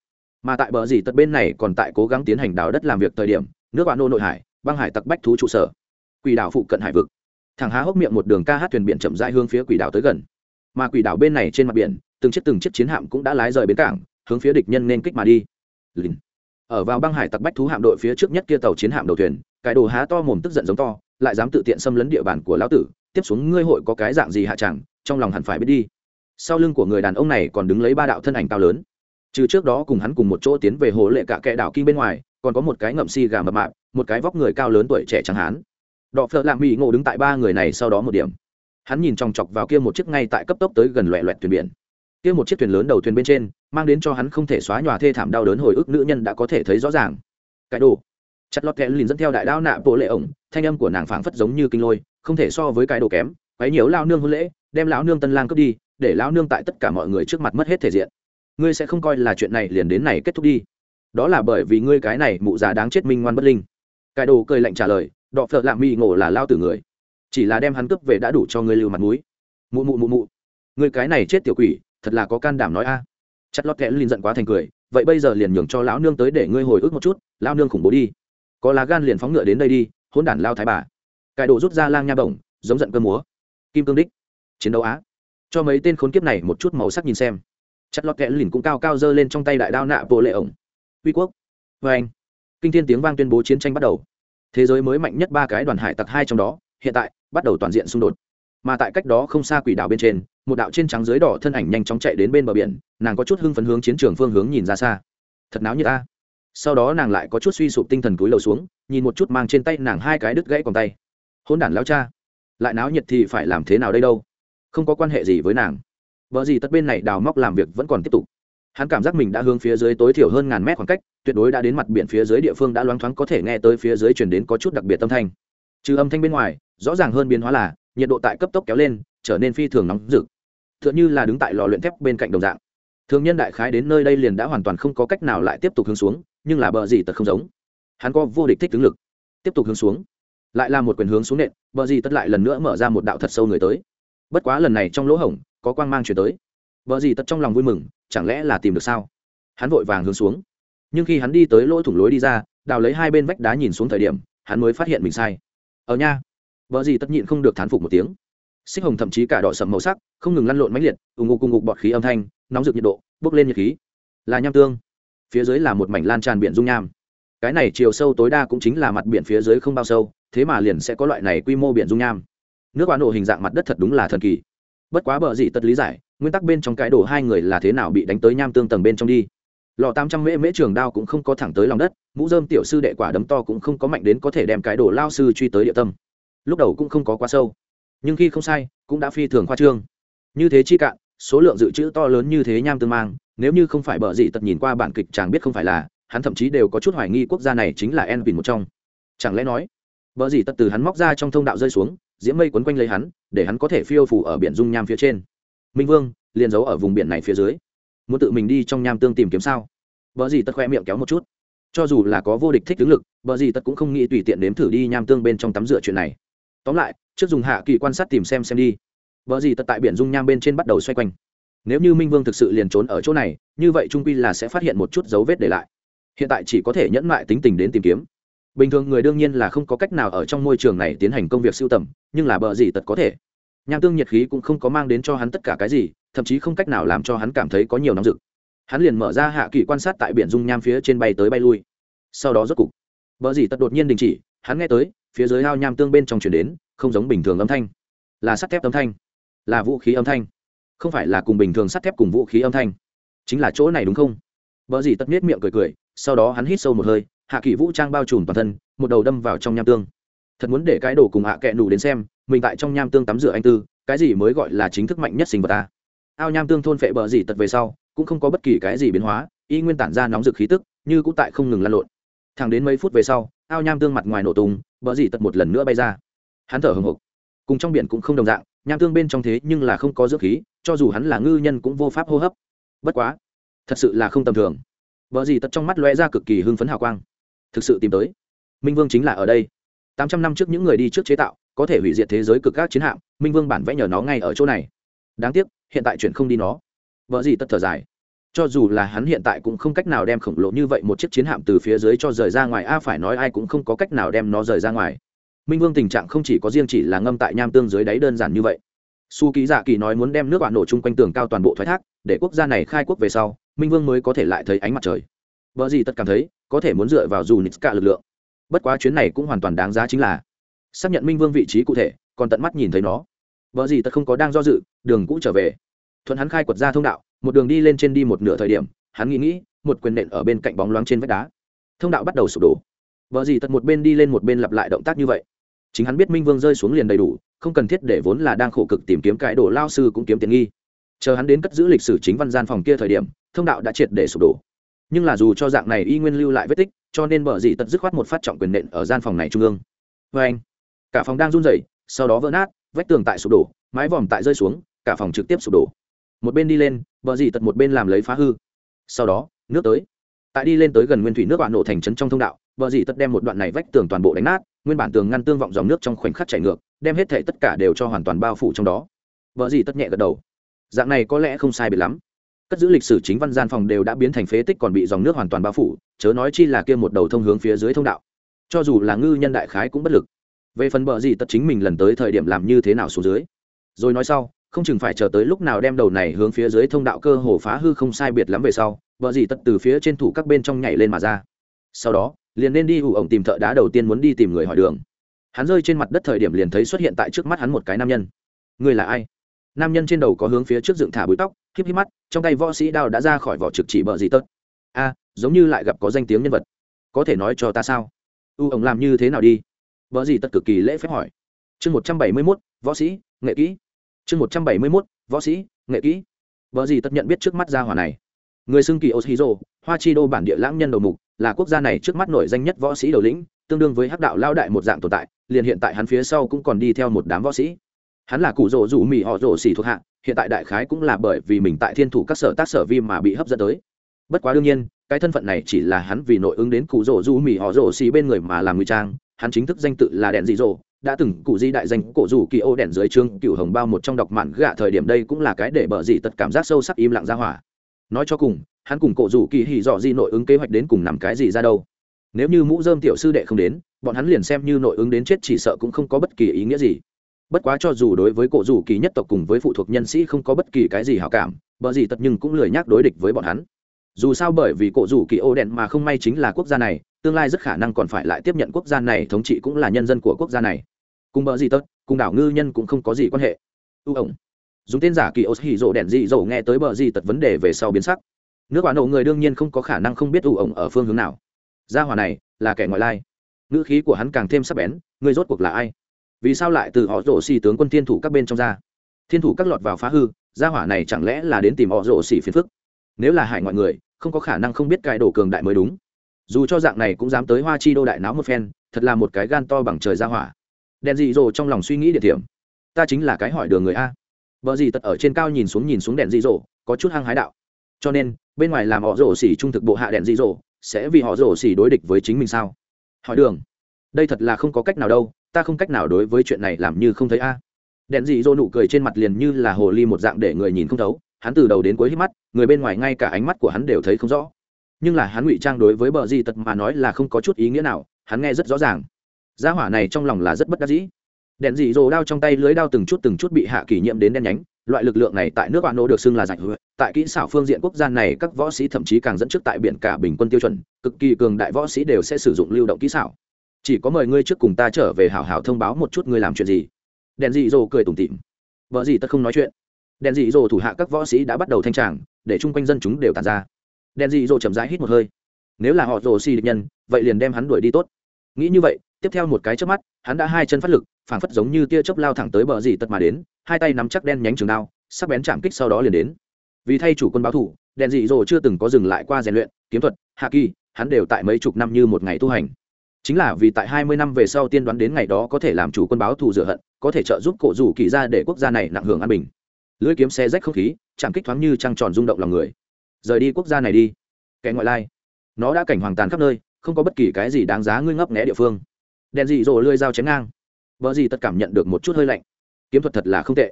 Mà tại bờ dì tật bên này còn tại cố gắng tiến hành đào đất làm việc thời điểm, nước bạn nô nội hải, băng hải tặc bách thú trụ sở. Quỷ đảo phụ cận hải vực. Thằng há hốc miệng một đường ca hát thuyền biển chậm rãi hướng phía quỷ đảo tới gần. Mà quỷ đảo bên này trên mặt biển từng chiếc từng chiếc chiến hạm cũng đã lái rời bến cảng, hướng phía địch nhân nên kích mà đi. Lìn. ở vào băng hải tặc bách thú hạm đội phía trước nhất kia tàu chiến hạm đầu thuyền, cái đồ há to mồm tức giận giống to, lại dám tự tiện xâm lấn địa bàn của lão tử, tiếp xuống ngươi hội có cái dạng gì hạ chẳng, trong lòng hẳn phải biết đi. Sau lưng của người đàn ông này còn đứng lấy ba đạo thân ảnh cao lớn. Trừ trước đó cùng hắn cùng một chỗ tiến về hồ lệ cả kẽ đảo kinh bên ngoài, còn có một cái ngậm si gà mập mạp, một cái vóc người cao lớn tuổi trẻ chẳng hán. Đọ phợ lạng mỹ ngộ đứng tại ba người này sau đó một điểm. Hắn nhìn chòng chọc vào kia một chiếc ngay tại cấp tốc tới gần loẹ loẹt thuyền biển kia một chiếc thuyền lớn đầu thuyền bên trên, mang đến cho hắn không thể xóa nhòa thê thảm đau đớn hồi ức nữ nhân đã có thể thấy rõ ràng. Cái đồ. Chặt lọt kẽ lìn dẫn theo đại đao nạ bộ lệ ổng, thanh âm của nàng phảng phất giống như kinh lôi, không thể so với cái đồ kém, quấy nhiều lao nương hôn lễ, đem lão nương tân lang cướp đi, để lão nương tại tất cả mọi người trước mặt mất hết thể diện. Ngươi sẽ không coi là chuyện này liền đến này kết thúc đi. Đó là bởi vì ngươi cái này mụ già đáng chết minh ngoan bất linh. Cái đồ cười lạnh trả lời, đọ phợ lạm mỹ ngộ là lao tử người. Chỉ là đem hắn cướp về đã đủ cho ngươi lưu mặt mũi. Mụ mụ mụ mụ. Ngươi cái này chết tiểu quỷ thật là có can đảm nói a. À. chặt lót kẽ linh giận quá thành cười, vậy bây giờ liền nhường cho lão nương tới để ngươi hồi ức một chút, lão nương khủng bố đi. Có lá gan liền phóng ngựa đến đây đi, hỗn đản lao thái bà. Cải đồ rút ra lang nha bổng, giống giận cơ múa. Kim cương đích. Chiến đấu á. Cho mấy tên khốn kiếp này một chút màu sắc nhìn xem. Chặt lọt kẽ lìn cũng cao cao giơ lên trong tay đại đao nạ bộ lệ ổng. Uy quốc. Vê anh. Kinh thiên tiếng vang tuyên bố chiến tranh bắt đầu. Thế giới mới mạnh nhất ba cái đoàn hải tặc hai trong đó, hiện tại bắt đầu toàn diện xung đột mà tại cách đó không xa quỷ đảo bên trên, một đạo trên trắng dưới đỏ thân ảnh nhanh chóng chạy đến bên bờ biển, nàng có chút hưng phấn hướng chiến trường phương hướng nhìn ra xa. Thật náo như ta. Sau đó nàng lại có chút suy sụp tinh thần túi lầu xuống, nhìn một chút mang trên tay nàng hai cái đứt gãy còn tay. Hôn đản lao cha, lại náo nhiệt thì phải làm thế nào đây đâu? Không có quan hệ gì với nàng. Vợ gì tất bên này đào móc làm việc vẫn còn tiếp tục. Hắn cảm giác mình đã hướng phía dưới tối thiểu hơn ngàn mét khoảng cách, tuyệt đối đã đến mặt biển phía dưới địa phương đã loáng thoáng có thể nghe tới phía dưới chuyển đến có chút đặc biệt âm thanh. Trừ âm thanh bên ngoài, rõ ràng hơn biến hóa là nhiệt độ tại cấp tốc kéo lên, trở nên phi thường nóng rực. T h ư ợ n h ư là đứng tại lò luyện thép bên cạnh đồng dạng. Thường nhân đại khái đến nơi đây liền đã hoàn toàn không có cách nào lại tiếp tục hướng xuống, nhưng là bờ gì tật không giống. Hắn có vô địch thích tướng lực. Tiếp tục hướng xuống. Lại là một quyền hướng xuống nện, bờ gì tất lại lần nữa mở ra một đạo thật sâu người tới. Bất quá lần này trong lỗ hổng, có quang mang chuyển tới. Bờ gì tất trong lòng vui mừng, chẳng lẽ là tìm được sao? Hắn vội vàng hướng xuống. Nhưng khi hắn đi tới lỗ thủng lối đi ra, đào lấy hai bên vách đá nhìn xuống thời điểm, hắn mới phát hiện mình sai. Ở nha vợ gì tất nhịn không được thán phục một tiếng. Xích hồng thậm chí cả đỏ sầm màu sắc, không ngừng lăn lộn mãnh liệt ủng ngục cùng ngục bọt khí âm thanh, nóng rực nhiệt độ, bốc lên nhiệt khí. Là nham tương. Phía dưới là một mảnh lan tràn biển dung nham. Cái này chiều sâu tối đa cũng chính là mặt biển phía dưới không bao sâu, thế mà liền sẽ có loại này quy mô biển dung nham. Nước bán nổ hình dạng mặt đất thật đúng là thần kỳ. Bất quá bờ gì tất lý giải, nguyên tắc bên trong cái đổ hai người là thế nào bị đánh tới nham tương tầng bên trong đi. Lò tám trăm mễ mễ trường đao cũng không có thẳng tới lòng đất, mũ dơm tiểu sư đệ quả đấm to cũng không có mạnh đến có thể đem cái đổ lao sư truy tới địa tâm lúc đầu cũng không có quá sâu, nhưng khi không sai, cũng đã phi thường khoa trương. Như thế chi cạn, số lượng dự trữ to lớn như thế nham tương mang, nếu như không phải bờ dị tật nhìn qua bản kịch chàng biết không phải là, hắn thậm chí đều có chút hoài nghi quốc gia này chính là en vin một trong. Chẳng lẽ nói, bờ dị tật từ hắn móc ra trong thông đạo rơi xuống, diễm mây quấn quanh lấy hắn, để hắn có thể phiêu phủ ở biển dung nham phía trên. Minh vương, liền giấu ở vùng biển này phía dưới. Muốn tự mình đi trong nham tương tìm kiếm sao? Bờ gì tật khoe miệng kéo một chút. Cho dù là có vô địch thích tướng lực, bờ gì tật cũng không nghĩ tùy tiện nếm thử đi nham tương bên trong tắm rửa chuyện này tóm lại, trước dùng hạ kỳ quan sát tìm xem xem đi. Vợ gì tật tại biển dung nham bên trên bắt đầu xoay quanh. Nếu như minh vương thực sự liền trốn ở chỗ này, như vậy trung quy là sẽ phát hiện một chút dấu vết để lại. Hiện tại chỉ có thể nhẫn mại tính tình đến tìm kiếm. Bình thường người đương nhiên là không có cách nào ở trong môi trường này tiến hành công việc sưu tầm, nhưng là bờ gì tật có thể. Nham tương nhiệt khí cũng không có mang đến cho hắn tất cả cái gì, thậm chí không cách nào làm cho hắn cảm thấy có nhiều nóng rực. Hắn liền mở ra hạ kỳ quan sát tại biển dung nham phía trên bay tới bay lui. Sau đó rốt cục bờ gì tật đột nhiên đình chỉ, hắn nghe tới phía dưới ao nham tương bên trong chuyển đến, không giống bình thường âm thanh. Là sắt thép âm thanh. Là vũ khí âm thanh. Không phải là cùng bình thường sắt thép cùng vũ khí âm thanh. Chính là chỗ này đúng không? Vợ dì tất miết miệng cười cười, sau đó hắn hít sâu một hơi, hạ kỷ vũ trang bao trùm toàn thân, một đầu đâm vào trong nham tương. Thật muốn để cái đồ cùng hạ kẹ nủ đến xem, mình tại trong nham tương tắm rửa anh tư, cái gì mới gọi là chính thức mạnh nhất sinh vật ta? Ao nham tương thôn phệ bờ dì tật về sau, cũng không có bất kỳ cái gì biến hóa, y nguyên tản ra nóng rực khí tức, như cũng tại không ngừng lan lộn. Thẳng đến mấy phút về sau, ao nham tương mặt ngoài nổ tung bờ dì tật một lần nữa bay ra. Hắn thở hồng hộc. Cùng trong biển cũng không đồng dạng, nham tương bên trong thế nhưng là không có dưỡng khí, cho dù hắn là ngư nhân cũng vô pháp hô hấp. Bất quá, thật sự là không tầm thường. Vợ gì tật trong mắt lóe ra cực kỳ hưng phấn hào quang. Thực sự tìm tới. Minh vương chính là ở đây. Tám trăm năm trước những người đi trước chế tạo, có thể hủy diệt thế giới cực các chiến hạm, minh vương bản vẽ nhờ nó ngay ở chỗ này. Đáng tiếc, hiện tại chuyện không đi nó. Vợ gì tất thở dài cho dù là hắn hiện tại cũng không cách nào đem khổng lồ như vậy một chiếc chiến hạm từ phía dưới cho rời ra ngoài, a phải nói ai cũng không có cách nào đem nó rời ra ngoài. Minh vương tình trạng không chỉ có riêng chỉ là ngâm tại nham tương dưới đáy đơn giản như vậy. Su ký dạ kỳ nói muốn đem nước bạn nổ chung quanh tường cao toàn bộ thoái thác, để quốc gia này khai quốc về sau, minh vương mới có thể lại thấy ánh mặt trời. Vợ gì tất cảm thấy, có thể muốn dựa vào dù nít cả lực lượng. Bất quá chuyến này cũng hoàn toàn đáng giá chính là, xác nhận minh vương vị trí cụ thể, còn tận mắt nhìn thấy nó. Vợ gì tất không có đang do dự, đường cũ trở về. Thuận hắn khai quật ra thông đạo một đường đi lên trên đi một nửa thời điểm, hắn nghĩ nghĩ, một quyền nện ở bên cạnh bóng loáng trên vách đá. Thông đạo bắt đầu sụp đổ. Vợ gì tật một bên đi lên một bên lặp lại động tác như vậy. Chính hắn biết minh vương rơi xuống liền đầy đủ, không cần thiết để vốn là đang khổ cực tìm kiếm cái đồ lao sư cũng kiếm tiền nghi. Chờ hắn đến cất giữ lịch sử chính văn gian phòng kia thời điểm, thông đạo đã triệt để sụp đổ. Nhưng là dù cho dạng này y nguyên lưu lại vết tích, cho nên bờ dị tật dứt khoát một phát trọng quyền nện ở gian phòng này trung ương. Vê anh, cả phòng đang run rẩy, sau đó vỡ nát, vách tường tại sụp đổ, mái vòm tại rơi xuống, cả phòng trực tiếp sụp đổ một bên đi lên bờ dì tật một bên làm lấy phá hư. Sau đó, nước tới. Tại đi lên tới gần nguyên thủy nước bạn nổ thành trấn trong thông đạo bờ dì tật đem một đoạn này vách tường toàn bộ đánh nát, nguyên bản tường ngăn tương vọng dòng nước trong khoảnh khắc chảy ngược, đem hết thể tất cả đều cho hoàn toàn bao phủ trong đó. Vợ dì tất nhẹ gật đầu. Dạng này có lẽ không sai biệt lắm. Cất giữ lịch sử chính văn gian phòng đều đã biến thành phế tích còn bị dòng nước hoàn toàn bao phủ, chớ nói chi là kia một đầu thông hướng phía dưới thông đạo. Cho dù là ngư nhân đại khái cũng bất lực. Về phần bờ gì tất chính mình lần tới thời điểm làm như thế nào xuống dưới. Rồi nói sau không chừng phải chờ tới lúc nào đem đầu này hướng phía dưới thông đạo cơ hồ phá hư không sai biệt lắm về sau, vợ gì Tật từ phía trên thủ các bên trong nhảy lên mà ra. Sau đó, liền nên đi ủ ổng tìm thợ đá đầu tiên muốn đi tìm người hỏi đường. Hắn rơi trên mặt đất thời điểm liền thấy xuất hiện tại trước mắt hắn một cái nam nhân. Người là ai? Nam nhân trên đầu có hướng phía trước dựng thả bụi tóc, híp híp mắt, trong tay võ sĩ đao đã ra khỏi vỏ trực chỉ bờ gì tớt a, giống như lại gặp có danh tiếng nhân vật. Có thể nói cho ta sao? U ổng làm như thế nào đi? Bờ gì tất cực kỳ lễ phép hỏi. Chương một trăm bảy mươi mốt, võ sĩ, nghệ kỹ chương một trăm bảy mươi mốt, võ sĩ, nghệ kỹ. Vợ gì tất nhận biết trước mắt gia hỏa này? Người xưng kỳ oshizo hoa chi đô bản địa lãng nhân đầu mục, là quốc gia này trước mắt nổi danh nhất võ sĩ đầu lĩnh, tương đương với hắc đạo lao đại một dạng tồn tại, liền hiện tại hắn phía sau cũng còn đi theo một đám võ sĩ. Hắn là cụ rỗ rủ mì họ rỗ xỉ thuộc hạ, hiện tại đại khái cũng là bởi vì mình tại thiên thủ các sở tác sở vi mà bị hấp dẫn tới. Bất quá đương nhiên, cái thân phận này chỉ là hắn vì nội ứng đến cụ rỗ rủ mì họ rỗ xỉ bên người mà làm ngụy trang, hắn chính thức danh tự là đèn dị rỗ đã từng cụ di đại danh cổ rủ kỳ ô đèn dưới trương cựu hồng bao một trong đọc mạn gạ thời điểm đây cũng là cái để bở dị tật cảm giác sâu sắc im lặng ra hỏa. Nói cho cùng, hắn cùng cổ rủ kỳ hỉ dọ di nội ứng kế hoạch đến cùng nằm cái gì ra đâu. Nếu như mũ dơm tiểu sư đệ không đến, bọn hắn liền xem như nội ứng đến chết chỉ sợ cũng không có bất kỳ ý nghĩa gì. Bất quá cho dù đối với cổ rủ kỳ nhất tộc cùng với phụ thuộc nhân sĩ không có bất kỳ cái gì hảo cảm bờ gì tật nhưng cũng lười nhắc đối địch với bọn hắn. Dù sao bởi vì cổ rủ kỳ ô đèn mà không may chính là quốc gia này, tương lai rất khả năng còn phải lại tiếp nhận quốc gia này, thống trị cũng là nhân dân của quốc gia này cùng bờ gì tất, cùng đảo ngư nhân cũng không có gì quan hệ. Ưu ổng. Dùng tên giả kỳ ô hỉ rộ đèn dị dầu nghe tới bờ gì tật vấn đề về sau biến sắc. Nước quả nổ người đương nhiên không có khả năng không biết ưu ổng ở phương hướng nào. Gia hỏa này là kẻ ngoại lai. Ngữ khí của hắn càng thêm sắc bén người rốt cuộc là ai? Vì sao lại từ họ rổ xì tướng quân thiên thủ các bên trong ra? Thiên thủ các lọt vào phá hư gia hỏa này chẳng lẽ là đến tìm họ rổ xì phiền phức? Nếu là hải ngoại người không có khả năng không biết cài đổ cường đại mới đúng. Dù cho dạng này cũng dám tới hoa chi đô đại náo một phen thật là một cái gan to bằng trời gia hỏa đèn dị dỗ trong lòng suy nghĩ địa điểm. Ta chính là cái hỏi đường người a. Vợ gì tật ở trên cao nhìn xuống nhìn xuống đèn dị dỗ, có chút hăng hái đạo. Cho nên, bên ngoài làm họ rổ xỉ trung thực bộ hạ đèn dị dỗ, sẽ vì họ rổ xỉ đối địch với chính mình sao? Hỏi đường. Đây thật là không có cách nào đâu, ta không cách nào đối với chuyện này làm như không thấy a. Đèn dị dỗ nụ cười trên mặt liền như là hồ ly một dạng để người nhìn không thấu, hắn từ đầu đến cuối hít mắt, người bên ngoài ngay cả ánh mắt của hắn đều thấy không rõ. Nhưng là hắn ngụy trang đối với bờ di tật mà nói là không có chút ý nghĩa nào, hắn nghe rất rõ ràng gia hỏa này trong lòng là rất bất đắc dĩ. Đèn dị rồ đao trong tay lưới đao từng chút từng chút bị hạ kỷ nhiễm đến đen nhánh, loại lực lượng này tại nước bạn nô được xưng là rạch hứa. Tại kỹ xảo phương diện quốc gia này, các võ sĩ thậm chí càng dẫn trước tại biển cả bình quân tiêu chuẩn, cực kỳ cường đại võ sĩ đều sẽ sử dụng lưu động kỹ xảo. Chỉ có mời ngươi trước cùng ta trở về hảo hảo thông báo một chút ngươi làm chuyện gì. Đèn dị rồ cười tủm tỉm. Vợ gì tất không nói chuyện. Đèn dị rồ thủ hạ các võ sĩ đã bắt đầu thanh tràng, để chung quanh dân chúng đều tàn ra. Đèn dị rồ chậm rãi hít một hơi. Nếu là họ rồ xì địch nhân, vậy liền đem hắn đuổi đi tốt. Nghĩ như vậy tiếp theo một cái chớp mắt, hắn đã hai chân phát lực, phảng phất giống như tia chớp lao thẳng tới bờ dì tật mà đến, hai tay nắm chắc đen nhánh trường đao, sắc bén chạm kích sau đó liền đến. Vì thay chủ quân báo thủ, đèn dị dỗ chưa từng có dừng lại qua rèn luyện, kiếm thuật, hạ kỳ, hắn đều tại mấy chục năm như một ngày tu hành. Chính là vì tại hai mươi năm về sau tiên đoán đến ngày đó có thể làm chủ quân báo thù rửa hận, có thể trợ giúp cổ rủ kỳ ra để quốc gia này nặng hưởng an bình. Lưỡi kiếm xe rách không khí, chạm kích thoáng như trăng tròn rung động lòng người. Rời đi quốc gia này đi. Kẻ ngoại lai. Nó đã cảnh hoàng tàn khắp nơi, không có bất kỳ cái gì đáng giá ngươi ngấp nghẽ địa phương đèn dị dỗ lưỡi dao chém ngang. Vợ gì tất cảm nhận được một chút hơi lạnh. Kiếm thuật thật là không tệ.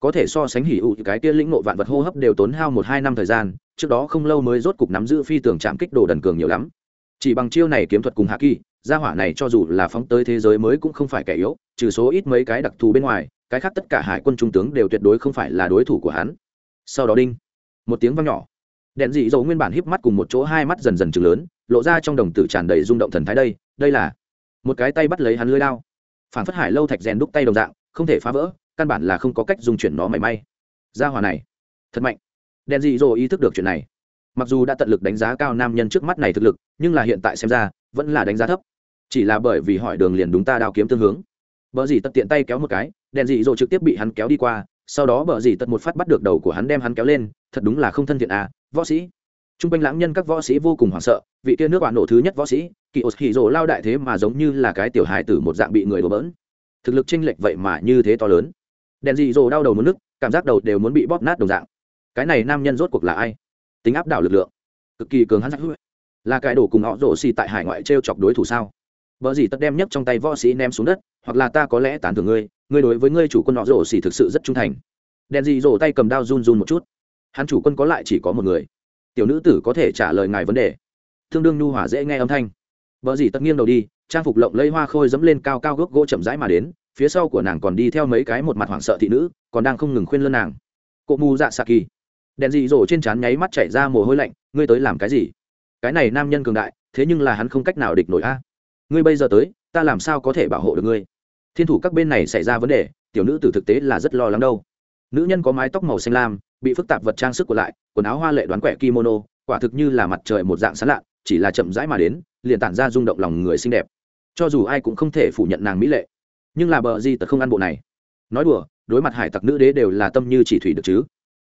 Có thể so sánh hỉ ụ cái kia lĩnh ngộ vạn vật hô hấp đều tốn hao một hai năm thời gian, trước đó không lâu mới rốt cục nắm giữ phi tường chạm kích đồ đần cường nhiều lắm. Chỉ bằng chiêu này kiếm thuật cùng hạ kỳ, gia hỏa này cho dù là phóng tới thế giới mới cũng không phải kẻ yếu, trừ số ít mấy cái đặc thù bên ngoài, cái khác tất cả hải quân trung tướng đều tuyệt đối không phải là đối thủ của hắn. Sau đó đinh, một tiếng vang nhỏ. Đèn dị dầu nguyên bản híp mắt cùng một chỗ hai mắt dần dần chừng lớn, lộ ra trong đồng tử tràn đầy rung động thần thái đây đây là một cái tay bắt lấy hắn lưới đao. Phản phất hải lâu thạch rèn đúc tay đồng dạng, không thể phá vỡ, căn bản là không có cách dùng chuyển nó mảy may. Gia hỏa này, thật mạnh. Đèn dị dỗ ý thức được chuyện này. Mặc dù đã tận lực đánh giá cao nam nhân trước mắt này thực lực, nhưng là hiện tại xem ra, vẫn là đánh giá thấp. Chỉ là bởi vì hỏi đường liền đúng ta đao kiếm tương hướng. Bờ dì tật tiện tay kéo một cái đèn dị dỗ trực tiếp bị hắn kéo đi qua, sau đó bờ dì tật một phát bắt được đầu của hắn đem hắn kéo lên, thật đúng là không thân thiện à võ sĩ. T r u n g quanh lãng nhân các võ sĩ vô cùng hoảng sợ, vị kia nước bạn nổ thứ nhất võ sĩ kỳ ột hỉ rồ lao đại thế mà giống như là cái tiểu hài tử một dạng bị người đổ bỡn. Thực lực chênh lệch vậy mà như thế to lớn. Đèn dị rồ đau đầu muốn nức, cảm giác đầu đều muốn bị bóp nát đồng dạng. Cái này nam nhân rốt cuộc là ai? Tính áp đảo lực lượng. Cực kỳ cường hắn sắc là cái đổ cùng họ rổ xì tại hải ngoại t r e o chọc đối thủ sao? Vợ gì tất đem nhấc trong tay võ sĩ ném xuống đất, hoặc là ta có lẽ tán thưởng ngươi ngươi đối với ngươi chủ quân họ rổ xì thực sự rất trung thành. Đèn dị rổ tay cầm đao run run một chút. Hắn chủ quân có lại chỉ có một người. Tiểu nữ tử có thể trả lời ngài vấn đề. Tương đương nhu hỏa dễ nghe âm thanh vợ gì tất nghiêng đầu đi, trang phục lộng lẫy hoa khôi dẫm lên cao cao gốc gỗ chậm rãi mà đến, phía sau của nàng còn đi theo mấy cái một mặt hoảng sợ thị nữ, còn đang không ngừng khuyên lơn nàng. Cụ mù dạ xạ kỳ. Đèn dị dỗ trên trán nháy mắt chảy ra mồ hôi lạnh, ngươi tới làm cái gì? Cái này nam nhân cường đại, thế nhưng là hắn không cách nào địch nổi a. Ngươi bây giờ tới, ta làm sao có thể bảo hộ được ngươi? Thiên thủ các bên này xảy ra vấn đề, tiểu nữ tử thực tế là rất lo lắng đâu. Nữ nhân có mái tóc màu xanh lam, bị phức tạp vật trang sức của lại, quần áo hoa lệ đoán quẻ kimono, quả thực như là mặt trời một dạng sán lạ chỉ là chậm rãi mà đến, liền tản ra rung động lòng người xinh đẹp. Cho dù ai cũng không thể phủ nhận nàng mỹ lệ, nhưng là bờ di tật không ăn bộ này. Nói đùa, đối mặt hải tặc nữ đế đều là tâm như chỉ thủy được chứ.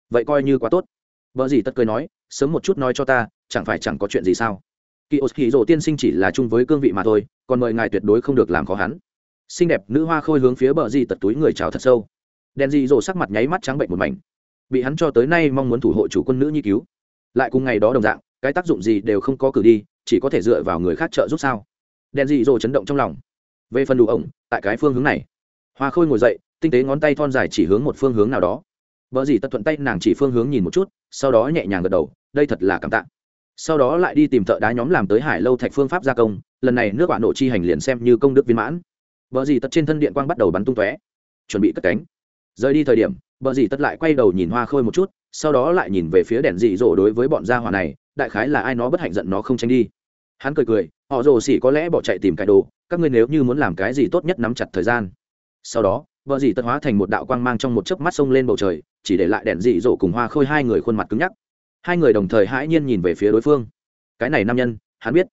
Vậy coi như quá tốt. Bờ di tật cười nói, sớm một chút nói cho ta, chẳng phải chẳng có chuyện gì sao? Kỳ ột tiên sinh chỉ là chung với cương vị mà thôi, còn mời ngài tuyệt đối không được làm khó hắn. Xinh đẹp nữ hoa khôi hướng phía bờ di tật túi người chào thật sâu. Đen di rộ sắc mặt nháy mắt trắng bệnh một mảnh. Bị hắn cho tới nay mong muốn thủ hộ chủ quân nữ nhi cứu. Lại cùng ngày đó đồng dạng cái tác dụng gì đều không có cử đi, chỉ có thể dựa vào người khác trợ giúp sao? Đèn dị dỗ chấn động trong lòng. Về phần đủ ổng, tại cái phương hướng này. Hoa khôi ngồi dậy, tinh tế ngón tay thon dài chỉ hướng một phương hướng nào đó. Vợ dì tật thuận tay nàng chỉ phương hướng nhìn một chút, sau đó nhẹ nhàng gật đầu, đây thật là cảm tạ. Sau đó lại đi tìm thợ đá nhóm làm tới hải lâu thạch phương pháp gia công, lần này nước bạn nộ chi hành liền xem như công đức viên mãn. Vợ dì tật trên thân điện quang bắt đầu bắn tung tóe. Chuẩn bị cất cánh. Rời đi thời điểm vợ dì tật lại quay đầu nhìn hoa khôi một chút, sau đó lại nhìn về phía đèn dị dỗ đối với bọn gia hỏa này đại khái là ai nó bất hạnh giận nó không tranh đi. Hắn cười cười, họ rồ xỉ có lẽ bỏ chạy tìm cái đồ, các ngươi nếu như muốn làm cái gì tốt nhất nắm chặt thời gian. Sau đó, vợ dì tật hóa thành một đạo quang mang trong một chớp mắt sông lên bầu trời, chỉ để lại đèn dị dỗ cùng hoa khôi hai người khuôn mặt cứng nhắc. Hai người đồng thời hãi nhiên nhìn về phía đối phương. Cái này nam nhân, hắn biết.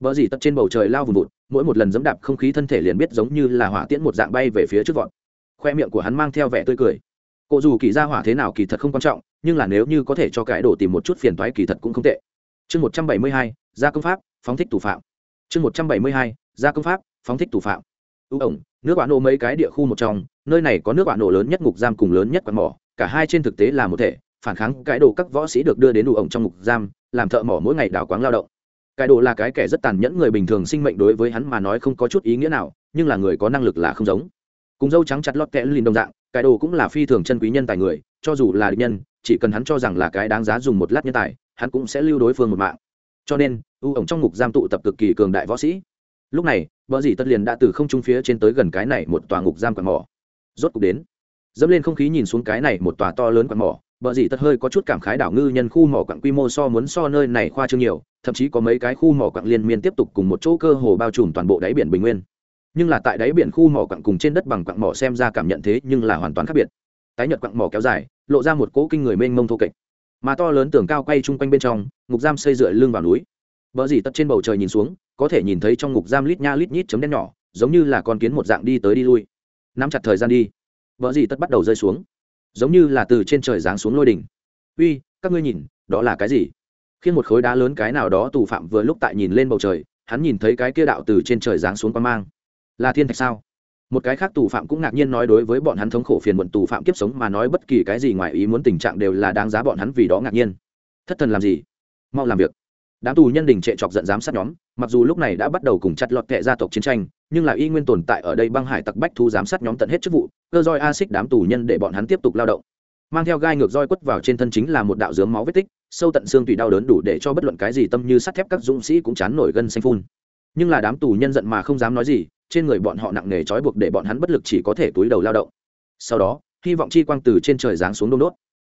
Vợ dì tật trên bầu trời lao vùng vụt, mỗi một lần dẫm đạp không khí thân thể liền biết giống như là hỏa tiễn một dạng bay về phía trước vọt. Khoe miệng của hắn mang theo vẻ tươi cười cụ dù kỳ ra hỏa thế nào kỳ thật không quan trọng, nhưng là nếu như có thể cho cái đồ tìm một chút phiền toái kỳ thật cũng không tệ. Chương một trăm bảy mươi hai, gia công pháp, phóng thích tù phạm. Chương một trăm bảy mươi hai, gia công pháp, phóng thích tù phạm. Ưu ổng, nước bạn nổ mấy cái địa khu một trong, nơi này có nước bạn nổ lớn nhất ngục giam cùng lớn nhất quạt mỏ, cả hai trên thực tế là một thể, phản kháng cái đồ các võ sĩ được đưa đến đủ ổng trong ngục giam, làm thợ mỏ mỗi ngày đào quáng lao động. Cái đồ là cái kẻ rất tàn nhẫn người bình thường sinh mệnh đối với hắn mà nói không có chút ý nghĩa nào, nhưng là người có năng lực là không giống. Cùng dâu trắng chặt lót kẽ lìn đồng dạng cái đồ cũng là phi thường chân quý nhân tài người, cho dù là địch nhân, chỉ cần hắn cho rằng là cái đáng giá dùng một lát nhân tài, hắn cũng sẽ lưu đối phương một mạng. Cho nên, u ổng trong ngục giam tụ tập cực kỳ cường đại võ sĩ. Lúc này vợ dì tất liền đã từ không trung phía trên tới gần cái này một tòa ngục giam quạt mỏ. Rốt cục đến, dẫm lên không khí nhìn xuống cái này một tòa to lớn quạt mỏ vợ dì tất hơi có chút cảm khái đảo ngư nhân khu mỏ quặng quy mô so muốn so nơi này khoa trương nhiều, thậm chí có mấy cái khu mỏ quặng liên miên tiếp tục cùng một chỗ cơ hồ bao trùm toàn bộ đáy biển bình nguyên nhưng là tại đáy biển khu mỏ quặng cùng trên đất bằng quặng mỏ xem ra cảm nhận thế nhưng là hoàn toàn khác biệt. Tái nhật quặng mỏ kéo dài, lộ ra một cỗ kinh người mênh mông thô kệch. Mà to lớn tường cao quay chung quanh bên trong, ngục giam xây dựa lưng vào núi. Vợ dì tật trên bầu trời nhìn xuống, có thể nhìn thấy trong ngục giam lít nha lít nhít chấm đen nhỏ, giống như là con kiến một dạng đi tới đi lui. Nắm chặt thời gian đi. Vợ dì tất bắt đầu rơi xuống. Giống như là từ trên trời giáng xuống lôi đỉnh. Uy, các ngươi nhìn, đó là cái gì? Khi một khối đá lớn cái nào đó tù phạm vừa lúc tại nhìn lên bầu trời, hắn nhìn thấy cái kia đạo từ trên trời giáng xuống qua mang là thiên thạch sao? Một cái khác tù phạm cũng ngạc nhiên nói đối với bọn hắn thống khổ phiền muộn tù phạm kiếp sống mà nói bất kỳ cái gì ngoài ý muốn tình trạng đều là đáng giá bọn hắn vì đó ngạc nhiên. Thất thần làm gì? Mau làm việc. Đám tù nhân đình trệ chọc giận giám sát nhóm, mặc dù lúc này đã bắt đầu cùng chặt lọt kệ gia tộc chiến tranh, nhưng là y nguyên tồn tại ở đây băng hải tặc bách thu giám sát nhóm tận hết chức vụ, cơ roi a xích đám tù nhân để bọn hắn tiếp tục lao động. Mang theo gai ngược roi quất vào trên thân chính là một đạo dướng máu vết tích, sâu tận xương tùy đau đớn đủ để cho bất luận cái gì tâm như sắt thép các dũng sĩ cũng chán nổi gân xanh phun. Nhưng là đám tù nhân giận mà không dám nói gì trên người bọn họ nặng nề trói buộc để bọn hắn bất lực chỉ có thể túi đầu lao động. Sau đó, hy vọng chi quang từ trên trời giáng xuống đông đốt.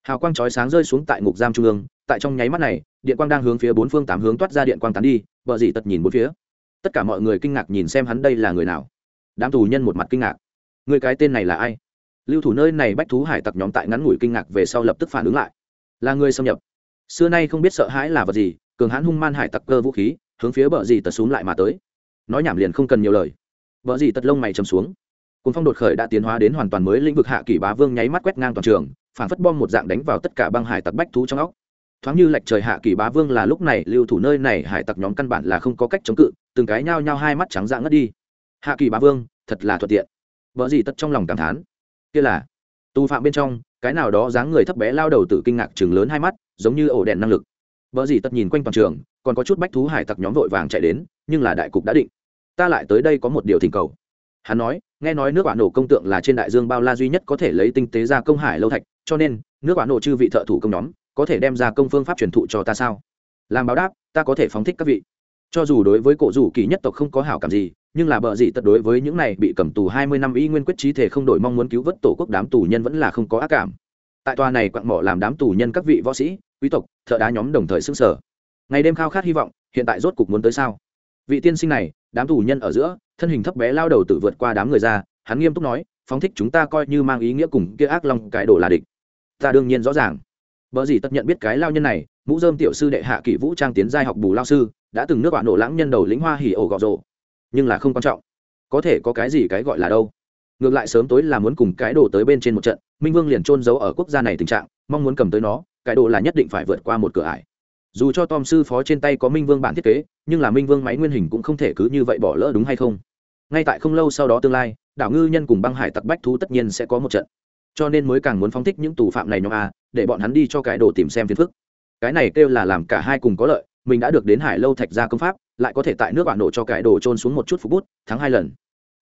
Hào quang chói sáng rơi xuống tại ngục giam trung ương, tại trong nháy mắt này, điện quang đang hướng phía bốn phương tám hướng toát ra điện quang tán đi, vợ dì tật nhìn bốn phía. Tất cả mọi người kinh ngạc nhìn xem hắn đây là người nào. Đám tù nhân một mặt kinh ngạc. Người cái tên này là ai? Lưu thủ nơi này bách thú hải tặc nhóm tại ngắn ngủi kinh ngạc về sau lập tức phản ứng lại. Là người xâm nhập. Xưa nay không biết sợ hãi là vật gì, cường hãn hung man hải tặc cơ vũ khí, hướng phía bờ dì tật xuống lại mà tới. Nói nhảm liền không cần nhiều lời vợ gì tật lông mày chầm xuống. Cùng phong đột khởi đã tiến hóa đến hoàn toàn mới lĩnh vực hạ kỷ bá vương nháy mắt quét ngang toàn trường phản phất bom một dạng đánh vào tất cả băng hải tặc bách thú trong óc. Thoáng như lệch trời hạ kỳ bá vương là lúc này lưu thủ nơi này, hải tặc nhóm căn bản là không có cách chống cự, từng cái nhao nhao hai mắt trắng dạng ngất đi. Hạ kỳ bá vương, thật là thuận tiện. Vợ gì tất trong lòng cảm thán. Kia là, tù phạm bên trong, cái nào đó dáng người thấp bé lao đầu tự kinh ngạc chừng lớn hai mắt, giống như ổ đèn năng lực. Vợ gì tất nhìn quanh toàn trường, còn có chút bách thú hải tặc nhóm vội vàng chạy đến, nhưng là đại cục đã định ta lại tới đây có một điều thỉnh cầu. Hắn nói, nghe nói nước quả nổ công tượng là trên đại dương bao la duy nhất có thể lấy tinh tế ra công hải lâu thạch, cho nên, nước quả nổ chư vị thợ thủ công nhóm, có thể đem ra công phương pháp truyền thụ cho ta sao? Làm báo đáp, ta có thể phóng thích các vị. Cho dù đối với cổ rủ kỳ nhất tộc không có hảo cảm gì, nhưng là bợ gì tật đối với những này bị cầm tù hai mươi năm y nguyên quyết trí thể không đổi mong muốn cứu vớt tổ quốc đám tù nhân vẫn là không có ác cảm. Tại tòa này quặng mỏ làm đám tù nhân các vị võ sĩ, quý tộc, thợ đá nhóm đồng thời xưng sở ngày đêm khao khát hy vọng, hiện tại rốt cục muốn tới sao? Vị tiên sinh này, đám tù nhân ở giữa, thân hình thấp bé lao đầu tự vượt qua đám người ra, hắn nghiêm túc nói, phóng thích chúng ta coi như mang ý nghĩa cùng kia ác long cái đồ là địch. Ta đương nhiên rõ ràng. Vợ gì tất nhận biết cái lao nhân này, mũ dơm tiểu sư đệ hạ kỷ vũ trang tiến giai học bù lao sư, đã từng nước bạn nổ lãng nhân đầu lĩnh hoa hỉ ổ gọ rộ nhưng là không quan trọng. Có thể có cái gì cái gọi là đâu. Ngược lại sớm tối là muốn cùng cái đồ tới bên trên một trận, minh vương liền trôn giấu ở quốc gia này tình trạng, mong muốn cầm tới nó, cái đồ là nhất định phải vượt qua một cửa ải dù cho tom sư phó trên tay có minh vương bản thiết kế, nhưng là minh vương máy nguyên hình cũng không thể cứ như vậy bỏ lỡ đúng hay không? Ngay tại không lâu sau đó tương lai, đảo ngư nhân cùng băng hải tặc bách thú tất nhiên sẽ có một trận. Cho nên mới càng muốn phóng thích những tù phạm này nhóm a, để bọn hắn đi cho cái đồ tìm xem phiền phức. Cái này kêu là làm cả hai cùng có lợi, mình đã được đến hải lâu thạch ra công pháp, lại có thể tại nước bạn nổ cho cái đồ trôn xuống một chút phục bút, thắng hai lần.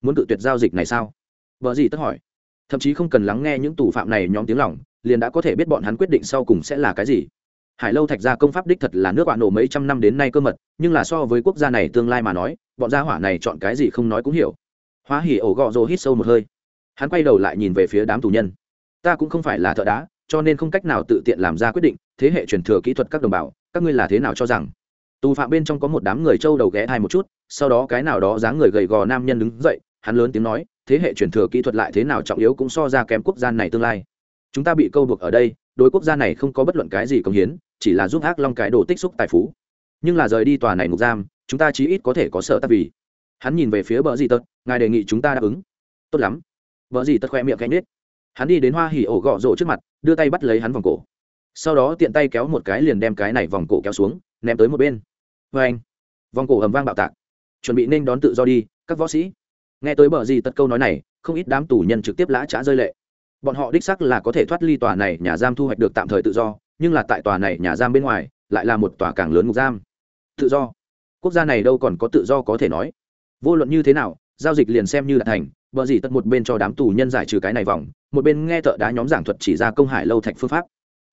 Muốn tự tuyệt giao dịch này sao? Vợ gì tất hỏi. Thậm chí không cần lắng nghe những tù phạm này nhóm tiếng lòng, liền đã có thể biết bọn hắn quyết định sau cùng sẽ là cái gì hải lâu thạch gia công pháp đích thật là nước bạn nổ mấy trăm năm đến nay cơ mật, nhưng là so với quốc gia này tương lai mà nói, bọn gia hỏa này chọn cái gì không nói cũng hiểu. Hóa hỉ ổ gọ rồ hít sâu một hơi. Hắn quay đầu lại nhìn về phía đám tù nhân. Ta cũng không phải là thợ đá, cho nên không cách nào tự tiện làm ra quyết định, thế hệ truyền thừa kỹ thuật các đồng bào, các ngươi là thế nào cho rằng? Tù phạm bên trong có một đám người trâu đầu ghé thai một chút, sau đó cái nào đó dáng người gầy gò nam nhân đứng dậy, hắn lớn tiếng nói, thế hệ truyền thừa kỹ thuật lại thế nào trọng yếu cũng so ra kém quốc gia này tương lai. Chúng ta bị câu buộc ở đây, đối quốc gia này không có bất luận cái gì công hiến chỉ là giúp ác long cái đồ tích xúc tài phú. Nhưng là rời đi tòa này ngục giam, chúng ta chí ít có thể có sợ tắc vì. Hắn nhìn về phía bờ gì tật, ngài đề nghị chúng ta đáp ứng. Tốt lắm. Vợ gì tật khoe miệng cánh nết hắn đi đến hoa hỉ ổ gọ rổ trước mặt, đưa tay bắt lấy hắn vòng cổ. Sau đó tiện tay kéo một cái liền đem cái này vòng cổ kéo xuống, ném tới một bên. Vê anh, vòng cổ ầm vang bạo tạc. Chuẩn bị nên đón tự do đi, các võ sĩ. Nghe tới bờ gì tật câu nói này, không ít đám tù nhân trực tiếp lã trá rơi lệ. Bọn họ đích sắc là có thể thoát ly tòa này nhà giam thu hoạch được tạm thời tự do nhưng là tại tòa này nhà giam bên ngoài, lại là một tòa càng lớn ngục giam. Tự do. Quốc gia này đâu còn có tự do có thể nói. Vô luận như thế nào, giao dịch liền xem như là thành, bờ gì tất một bên cho đám tù nhân giải trừ cái này vòng, một bên nghe thợ đá nhóm giảng thuật chỉ ra công hải lâu thạch phương pháp.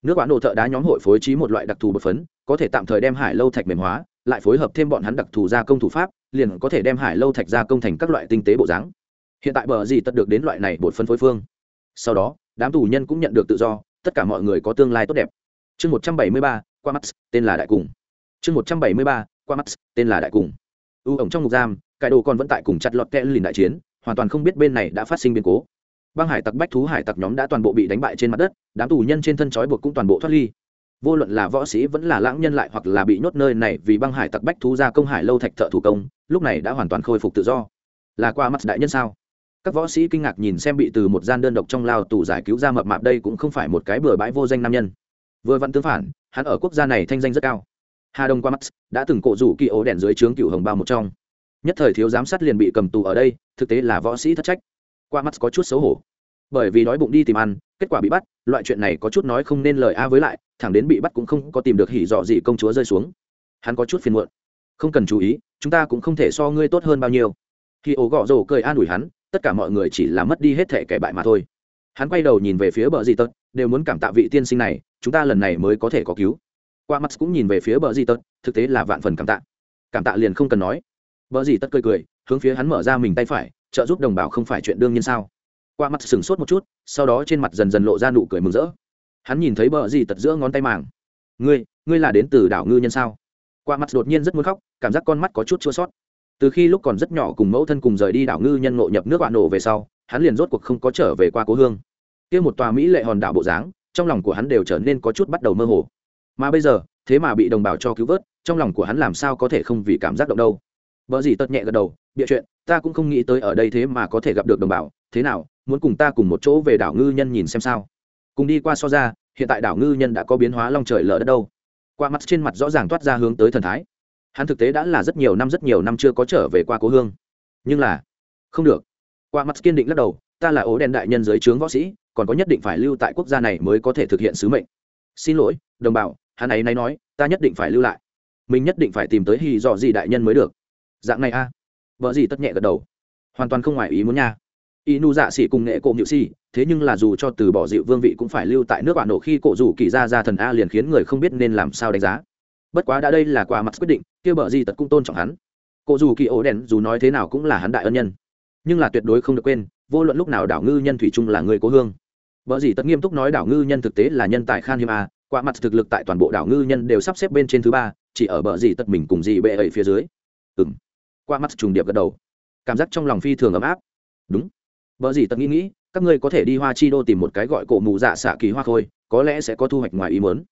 Nước bán đồ thợ đá nhóm hội phối trí một loại đặc thù bột phấn, có thể tạm thời đem hải lâu thạch mềm hóa, lại phối hợp thêm bọn hắn đặc thù gia công thủ pháp, liền có thể đem hải lâu thạch gia công thành các loại tinh tế bộ dáng. Hiện tại bờ gì tất được đến loại này bột phấn phối phương. Sau đó, đám tù nhân cũng nhận được tự do, tất cả mọi người có tương lai tốt đẹp chương một trăm bảy mươi ba, qua mắt, tên là đại cùng. Chương một trăm bảy mươi ba, qua mắt, tên là đại cùng. U ổng trong ngục giam cải đồ còn vẫn tại cùng chặt lọt kẽ lìn đại chiến, hoàn toàn không biết bên này đã phát sinh biến cố. Băng hải tặc bách thú hải tặc nhóm đã toàn bộ bị đánh bại trên mặt đất, đám tù nhân trên thân trói buộc cũng toàn bộ thoát ly. Vô luận là võ sĩ vẫn là lãng nhân lại hoặc là bị nhốt nơi này vì băng hải tặc bách thú ra công hải lâu thạch thợ thủ công, lúc này đã hoàn toàn khôi phục tự do. Là qua mắt đại nhân sao? Các võ sĩ kinh ngạc nhìn xem bị từ một gian đơn độc trong lao tù giải cứu ra mập mạp đây cũng không phải một cái bừa bãi vô danh nam nhân vừa vặn tương phản, hắn ở quốc gia này thanh danh rất cao. Hà đông qua mắt, đã từng cổ rủ kỳ ố đèn dưới trướng cựu hồng bao một trong. Nhất thời thiếu giám sát liền bị cầm tù ở đây, thực tế là võ sĩ thất trách. Qua mắt có chút xấu hổ. Bởi vì đói bụng đi tìm ăn, kết quả bị bắt, loại chuyện này có chút nói không nên lời a với lại, thẳng đến bị bắt cũng không có tìm được hỉ dọ gì công chúa rơi xuống. Hắn có chút phiền muộn. Không cần chú ý, chúng ta cũng không thể so ngươi tốt hơn bao nhiêu. Khi ổ gõ rổ cười an ủi hắn, tất cả mọi người chỉ là mất đi hết thể kẻ bại mà thôi. Hắn quay đầu nhìn về phía bờ di tật đều muốn cảm tạ vị tiên sinh này, chúng ta lần này mới có thể có cứu. Qua mắt cũng nhìn về phía bờ di tật thực tế là vạn phần cảm tạ. Cảm tạ liền không cần nói. Bờ di tật cười cười, hướng phía hắn mở ra mình tay phải, trợ giúp đồng bào không phải chuyện đương nhiên sao? Qua mắt sừng sốt một chút, sau đó trên mặt dần dần lộ ra nụ cười mừng rỡ. Hắn nhìn thấy bờ di tật giữa ngón tay màng. Ngươi ngươi là đến từ đảo ngư nhân sao? Qua mắt đột nhiên rất muốn khóc, cảm giác con mắt có chút chua sót từ khi lúc còn rất nhỏ cùng mẫu thân cùng rời đi đảo ngư nhân ngộ nhập nước bạn nổ về sau, hắn liền rốt cuộc không có trở về qua cố hương kia một tòa mỹ lệ hòn đảo bộ dáng, trong lòng của hắn đều trở nên có chút bắt đầu mơ hồ. Mà bây giờ, thế mà bị đồng bào cho cứu vớt, trong lòng của hắn làm sao có thể không vì cảm giác động đâu? Vợ gì tật nhẹ gật đầu, bịa chuyện, ta cũng không nghĩ tới ở đây thế mà có thể gặp được đồng bào. Thế nào, muốn cùng ta cùng một chỗ về đảo ngư nhân nhìn xem sao? Cùng đi qua so ra, hiện tại đảo ngư nhân đã có biến hóa long trời lở đất đâu. Qua mắt trên mặt rõ ràng toát ra hướng tới thần thái. Hắn thực tế đã là rất nhiều năm rất nhiều năm chưa có trở về qua cố hương. Nhưng là, không được. Qua mắt kiên định lắc đầu, ta là ố đen đại nhân giới trướng võ sĩ còn có nhất định phải lưu tại quốc gia này mới có thể thực hiện sứ mệnh. Xin lỗi, đồng bào, hắn ấy nay nói, ta nhất định phải lưu lại. Mình nhất định phải tìm tới hy dọ gì đại nhân mới được. Dạng này a. À? vợ gì tất nhẹ gật đầu. Hoàn toàn không ngoài ý muốn nha. Y nu dạ xỉ cùng nghệ cộ nhự si, thế nhưng là dù cho từ bỏ dịu vương vị cũng phải lưu tại nước bạn nổ khi cổ rủ kỳ ra ra thần a liền khiến người không biết nên làm sao đánh giá. Bất quá đã đây là quả mặt quyết định, kia bờ gì tật cũng tôn trọng hắn. Cổ dù kỳ ổ đèn, dù nói thế nào cũng là hắn đại ân nhân. Nhưng là tuyệt đối không được quên, vô luận lúc nào đảo ngư nhân thủy trung là người cố hương. Bở gì tất nghiêm túc nói đảo ngư nhân thực tế là nhân tài khan hiếm a, quả mặt thực lực tại toàn bộ đảo ngư nhân đều sắp xếp bên trên thứ ba, chỉ ở bờ gì tất mình cùng gì bệ ấy phía dưới. Ừm. Quả mặt trùng điệp gật đầu. Cảm giác trong lòng phi thường ấm áp. Đúng. Bở gì tất nghĩ nghĩ, các ngươi có thể đi Hoa Chi đô tìm một cái gọi cổ mù dạ xạ kỳ hoa khôi, có lẽ sẽ có thu hoạch ngoài ý muốn.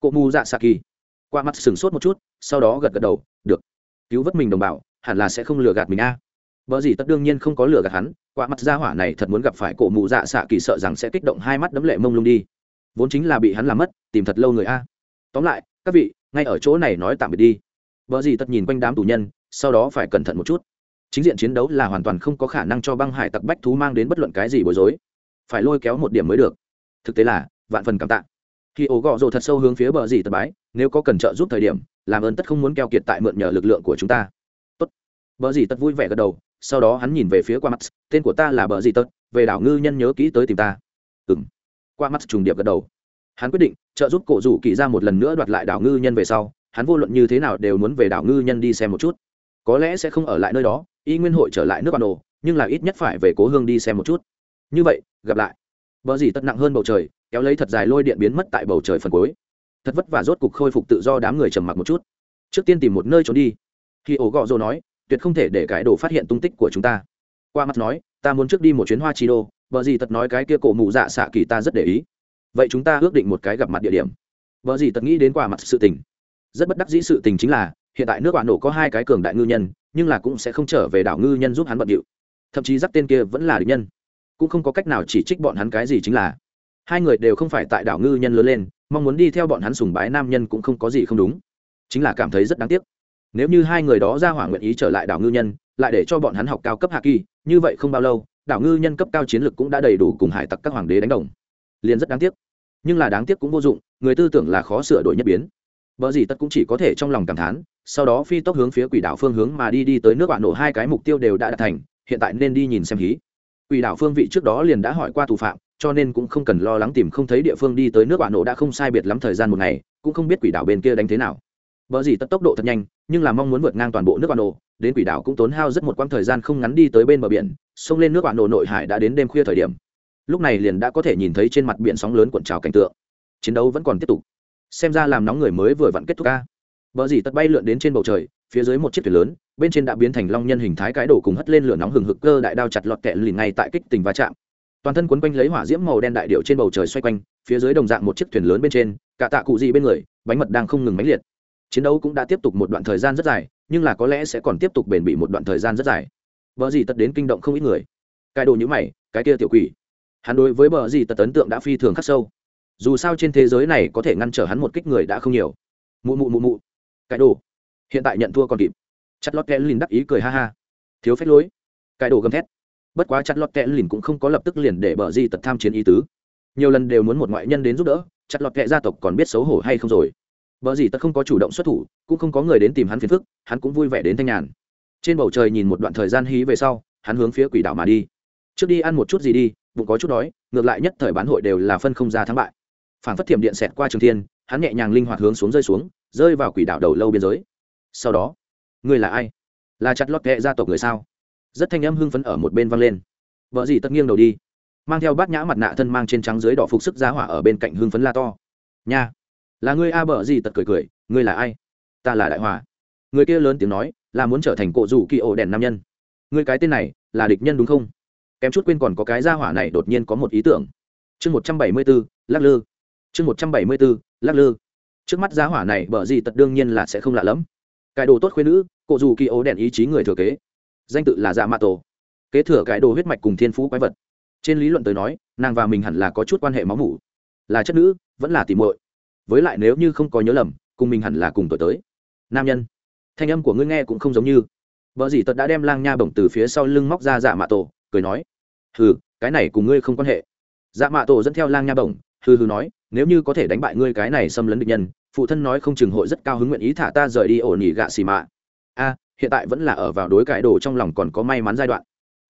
Cổ mù dạ xạ kỳ. Quả mặt sừng sốt một chút, sau đó gật gật đầu, được. Cứu vớt mình đồng bào, hẳn là sẽ không lừa gạt mình a. Bở gì tất đương nhiên không có lừa gạt hắn, quả mặt ra hỏa này thật muốn gặp phải cổ mụ dạ xạ kỳ sợ rằng sẽ kích động hai mắt đấm lệ mông lung đi. Vốn chính là bị hắn làm mất, tìm thật lâu người a. Tóm lại, các vị, ngay ở chỗ này nói tạm biệt đi. Vợ gì tất nhìn quanh đám tù nhân, sau đó phải cẩn thận một chút. Chính diện chiến đấu là hoàn toàn không có khả năng cho băng hải tặc bách thú mang đến bất luận cái gì bối rối. Phải lôi kéo một điểm mới được. Thực tế là, vạn phần cảm tạ. Khi ổ gọ rồ thật sâu hướng phía bờ gì tật bái, nếu có cần trợ giúp thời điểm, làm ơn tất không muốn keo kiệt tại mượn nhờ lực lượng của chúng ta. Tốt. Bờ gì tật vui vẻ gật đầu sau đó hắn nhìn về phía qua mắt, tên của ta là bờ gì tật, về đảo ngư nhân nhớ kỹ tới tìm ta. Ừng qua mắt trùng điệp gật đầu. Hắn quyết định, trợ giúp cổ rủ kỳ ra một lần nữa đoạt lại đảo ngư nhân về sau, hắn vô luận như thế nào đều muốn về đảo ngư nhân đi xem một chút. Có lẽ sẽ không ở lại nơi đó, y nguyên hội trở lại nước ban đồ nhưng là ít nhất phải về cố hương đi xem một chút. Như vậy, gặp lại. Bờ gì tất nặng hơn bầu trời, kéo lấy thật dài lôi điện biến mất tại bầu trời phần cuối. Thật vất vả rốt cục khôi phục tự do đám người trầm mặc một chút. Trước tiên tìm một nơi trốn đi. Khi ổ gọ rồ nói tuyệt không thể để cái đồ phát hiện tung tích của chúng ta. Qua mặt nói, ta muốn trước đi một chuyến hoa chi đô, vợ gì tật nói cái kia cổ mụ dạ xạ kỳ ta rất để ý. Vậy chúng ta ước định một cái gặp mặt địa điểm. Vợ gì tật nghĩ đến quả mặt sự tình. Rất bất đắc dĩ sự tình chính là, hiện tại nước bạn nổ có hai cái cường đại ngư nhân, nhưng là cũng sẽ không trở về đảo ngư nhân giúp hắn bận điệu. Thậm chí giáp tên kia vẫn là địch nhân. Cũng không có cách nào chỉ trích bọn hắn cái gì chính là. Hai người đều không phải tại đảo ngư nhân lớn lên, mong muốn đi theo bọn hắn sùng bái nam nhân cũng không có gì không đúng. Chính là cảm thấy rất đáng tiếc nếu như hai người đó ra hỏa nguyện ý trở lại đảo ngư nhân, lại để cho bọn hắn học cao cấp hạ kỳ như vậy không bao lâu, đảo ngư nhân cấp cao chiến lược cũng đã đầy đủ cùng hải tặc các hoàng đế đánh đồng. Liền rất đáng tiếc. Nhưng là đáng tiếc cũng vô dụng, người tư tưởng là khó sửa đổi nhất biến. Vợ gì tất cũng chỉ có thể trong lòng cảm thán, sau đó phi tốc hướng phía quỷ đảo phương hướng mà đi đi tới nước bạn nổ hai cái mục tiêu đều đã đạt thành, hiện tại nên đi nhìn xem hí. Quỷ đảo phương vị trước đó liền đã hỏi qua thủ phạm, cho nên cũng không cần lo lắng tìm không thấy địa phương đi tới nước bạn nổ đã không sai biệt lắm thời gian một ngày, cũng không biết quỷ đảo bên kia đánh thế nào vợ gì tất tốc độ thật nhanh, nhưng là mong muốn vượt ngang toàn bộ nước bản đồ, đến quỷ đảo cũng tốn hao rất một quãng thời gian không ngắn đi tới bên bờ biển, xông lên nước bản đồ nội hải đã đến đêm khuya thời điểm. Lúc này liền đã có thể nhìn thấy trên mặt biển sóng lớn cuộn trào cảnh tượng. Chiến đấu vẫn còn tiếp tục. Xem ra làm nóng người mới vừa vặn kết thúc a vợ gì tất bay lượn đến trên bầu trời, phía dưới một chiếc thuyền lớn, bên trên đã biến thành long nhân hình thái cái đổ cùng hất lên lửa nóng hừng hực cơ đại đao chặt lọt kẹ lìn ngay tại kích tình va chạm. Toàn thân quấn quanh lấy hỏa diễm màu đen đại điệu trên bầu trời xoay quanh, phía dưới đồng dạng một chiếc thuyền lớn bên trên, cả tạ cụ gì bên người, bánh mật đang không ngừng mãnh liệt chiến đấu cũng đã tiếp tục một đoạn thời gian rất dài, nhưng là có lẽ sẽ còn tiếp tục bền bỉ một đoạn thời gian rất dài. Vợ gì tật đến kinh động không ít người. Cái đồ nhữ mày, cái kia tiểu quỷ. Hắn đối với bờ gì tật ấn tượng đã phi thường khắc sâu. Dù sao trên thế giới này có thể ngăn trở hắn một kích người đã không nhiều. Mụ mụ mụ mụ. Cái đồ. Hiện tại nhận thua còn kịp. Chặt lót kẽ lìn đắc ý cười ha ha. Thiếu phép lối. Cái đồ gầm thét. Bất quá chặt lót kẽ lìn cũng không có lập tức liền để bờ gì tật tham chiến ý tứ. Nhiều lần đều muốn một ngoại nhân đến giúp đỡ, chặt lọt kẹ gia tộc còn biết xấu hổ hay không rồi. Bở gì tất không có chủ động xuất thủ, cũng không có người đến tìm hắn phiền phức, hắn cũng vui vẻ đến thanh nhàn. Trên bầu trời nhìn một đoạn thời gian hí về sau, hắn hướng phía quỷ đảo mà đi. Trước đi ăn một chút gì đi, bụng có chút đói, ngược lại nhất thời bán hội đều là phân không ra thắng bại. Phản phất thiểm điện xẹt qua trường thiên, hắn nhẹ nhàng linh hoạt hướng xuống rơi xuống, rơi vào quỷ đảo đầu lâu biên giới. Sau đó, người là ai? Là chặt lót kệ gia tộc người sao? Rất thanh âm hưng phấn ở một bên vang lên. Vợ gì tất nghiêng đầu đi, mang theo bát nhã mặt nạ thân mang trên trắng dưới đỏ phục sức giá hỏa ở bên cạnh hưng phấn la to. Nha, là ngươi a bờ gì tật cười cười, ngươi là ai? Ta là đại hòa. Người kia lớn tiếng nói, là muốn trở thành cộ rủ kỳ ổ đèn nam nhân. Ngươi cái tên này, là địch nhân đúng không? Kém chút quên còn có cái gia hỏa này đột nhiên có một ý tưởng. Chương một trăm bảy mươi b ố lắc lư. Chương một trăm bảy mươi b ố lắc lư. Trước mắt gia hỏa này bờ gì tật đương nhiên là sẽ không lạ lẫm. Cái đồ tốt khuyên nữ cộ rủ kỳ ổ đèn ý chí người thừa kế. Danh tự là dạ mạ tổ. Kế thừa cái đồ huyết mạch cùng thiên phú quái vật. Trên lý luận tới nói, nàng và mình hẳn là có chút quan hệ máu mủ. Là chất nữ, vẫn là tìm muội với lại nếu như không có nhớ lầm, cùng mình hẳn là cùng tuổi tới. Nam nhân. Thanh âm của ngươi nghe cũng không giống như. Vợ dì tật đã đem lang nha bổng từ phía sau lưng móc ra dạ mạ tổ, cười nói. Hừ, cái này cùng ngươi không quan hệ. Dạ mạ tổ dẫn theo lang nha bổng, hừ hừ nói, nếu như có thể đánh bại ngươi cái này xâm lấn địch nhân, phụ thân nói không chừng hội rất cao hứng nguyện ý thả ta rời đi ổn ỉ gạ xì mạ. A, hiện tại vẫn là ở vào đối cải đồ trong lòng còn có may mắn giai đoạn.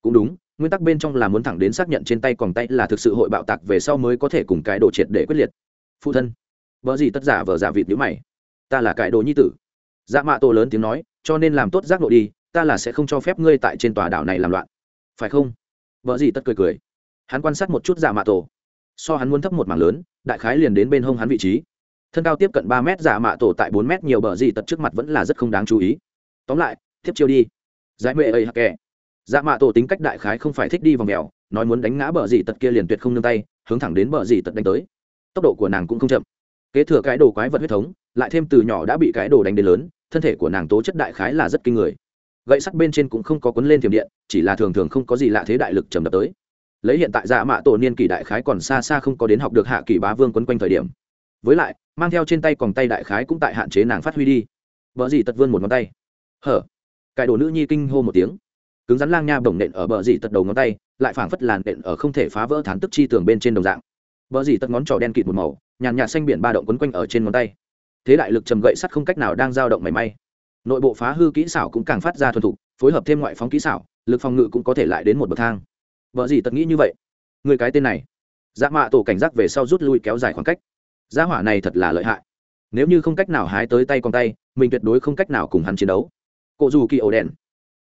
Cũng đúng, nguyên tắc bên trong là muốn thẳng đến xác nhận trên tay còn tay là thực sự hội bạo tạc về sau mới có thể cùng cái đồ triệt để quyết liệt. Phụ thân vợ gì tất giả vợ giả vịt nhữ mày. Ta là cải đồ nhi tử. Dạ mạ tổ lớn tiếng nói, cho nên làm tốt giác nội đi, ta là sẽ không cho phép ngươi tại trên tòa đảo này làm loạn. Phải không? Vợ gì tất cười cười. Hắn quan sát một chút dạ mạ tổ. So hắn muốn thấp một mảng lớn, đại khái liền đến bên hông hắn vị trí. Thân cao tiếp cận ba mét dạ mạ tổ tại bốn mét nhiều bờ gì tật trước mặt vẫn là rất không đáng chú ý. Tóm lại, tiếp chiêu đi. Giải mệ ấy hạc kẻ. Dạ mạ tổ tính cách đại khái không phải thích đi vòng mèo, nói muốn đánh ngã bờ gì tật kia liền tuyệt không nương tay, hướng thẳng đến bờ gì tật đánh tới. Tốc độ của nàng cũng không chậm kế thừa cái đồ quái vật huyết thống, lại thêm từ nhỏ đã bị cái đồ đánh đến lớn, thân thể của nàng tố chất đại khái là rất kinh người. Gậy sắt bên trên cũng không có quấn lên thiểm điện, chỉ là thường thường không có gì lạ thế đại lực trầm đập tới. Lấy hiện tại dạ mạ tổ niên kỳ đại khái còn xa xa không có đến học được hạ kỳ bá vương quấn quanh thời điểm. Với lại, mang theo trên tay còn tay đại khái cũng tại hạn chế nàng phát huy đi. Vợ gì tật vươn một ngón tay. Hở. Cải đồ nữ nhi kinh hô một tiếng. Cứng rắn lang nha bổng nện ở bờ dì tật đầu ngón tay, lại phảng phất làn nện ở không thể phá vỡ thán tức chi tường bên trên đồng dạng. Bờ dì tật ngón trỏ đen kịt một màu nhàn nhạt xanh biển ba động quấn quanh ở trên ngón tay. Thế đại lực trầm gậy sắt không cách nào đang dao động mảy may. Nội bộ phá hư kỹ xảo cũng càng phát ra thuần thục, phối hợp thêm ngoại phóng kỹ xảo, lực phòng ngự cũng có thể lại đến một bậc thang. Vợ gì tật nghĩ như vậy? Người cái tên này. Dạ mạ tổ cảnh giác về sau rút lui kéo dài khoảng cách. Gia hỏa này thật là lợi hại. Nếu như không cách nào hái tới tay con tay, mình tuyệt đối không cách nào cùng hắn chiến đấu. Cộ dù kỳ ổ đèn.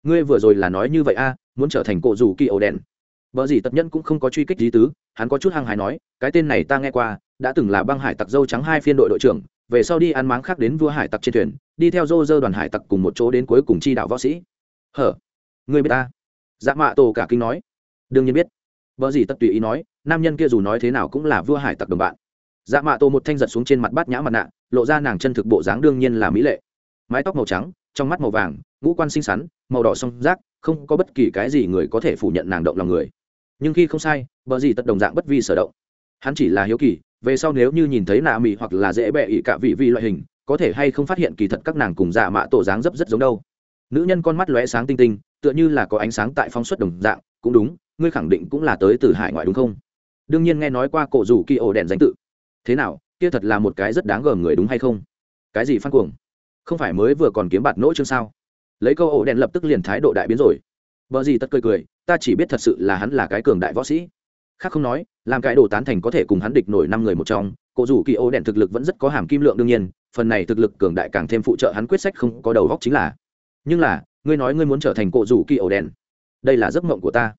Ngươi vừa rồi là nói như vậy a, muốn trở thành cộ dù kỳ ổ đèn. Vợ gì tật nhân cũng không có truy kích lý tứ, hắn có chút hăng hái nói, cái tên này ta nghe qua đã từng là băng hải tặc dâu trắng hai phiên đội đội trưởng, về sau đi ăn máng khác đến vua hải tặc trên thuyền, đi theo dô dơ đoàn hải tặc cùng một chỗ đến cuối cùng chi đạo võ sĩ. Hở người biết ta? Dạ mạ tổ cả kinh nói. Đương nhiên biết. Vợ gì tất tùy ý nói, nam nhân kia dù nói thế nào cũng là vua hải tặc đồng bạn. Dạ mạ tổ một thanh giật xuống trên mặt bát nhã mặt nạ, lộ ra nàng chân thực bộ dáng đương nhiên là mỹ lệ. Mái tóc màu trắng, trong mắt màu vàng, ngũ quan xinh xắn, màu đỏ song rác, không có bất kỳ cái gì người có thể phủ nhận nàng động lòng người. Nhưng khi không sai, vợ gì tất đồng dạng bất vi sở động. Hắn chỉ là hiếu kỳ về sau nếu như nhìn thấy nạ mỹ hoặc là dễ bẹ ỉ cả vị vi loại hình, có thể hay không phát hiện kỳ thật các nàng cùng dạ mạ tổ dáng dấp rất giống đâu. Nữ nhân con mắt lóe sáng tinh tinh, tựa như là có ánh sáng tại phong suất đồng dạng, cũng đúng, ngươi khẳng định cũng là tới từ hải ngoại đúng không? Đương nhiên nghe nói qua cổ rủ kỳ ổ đèn danh tự. Thế nào, kia thật là một cái rất đáng gờm người đúng hay không? Cái gì phát cuồng? Không phải mới vừa còn kiếm bạt nỗ chương sao? Lấy câu ổ đèn lập tức liền thái độ đại biến rồi. Vợ gì tất cười cười, ta chỉ biết thật sự là hắn là cái cường đại võ sĩ khác không nói, làm cái đồ tán thành có thể cùng hắn địch nổi năm người một trong, cổ rủ kỳ ô đèn thực lực vẫn rất có hàm kim lượng đương nhiên, phần này thực lực cường đại càng thêm phụ trợ hắn quyết sách không có đầu góc chính là. Nhưng là, ngươi nói ngươi muốn trở thành cổ rủ kỳ ô đèn, đây là giấc mộng của ta.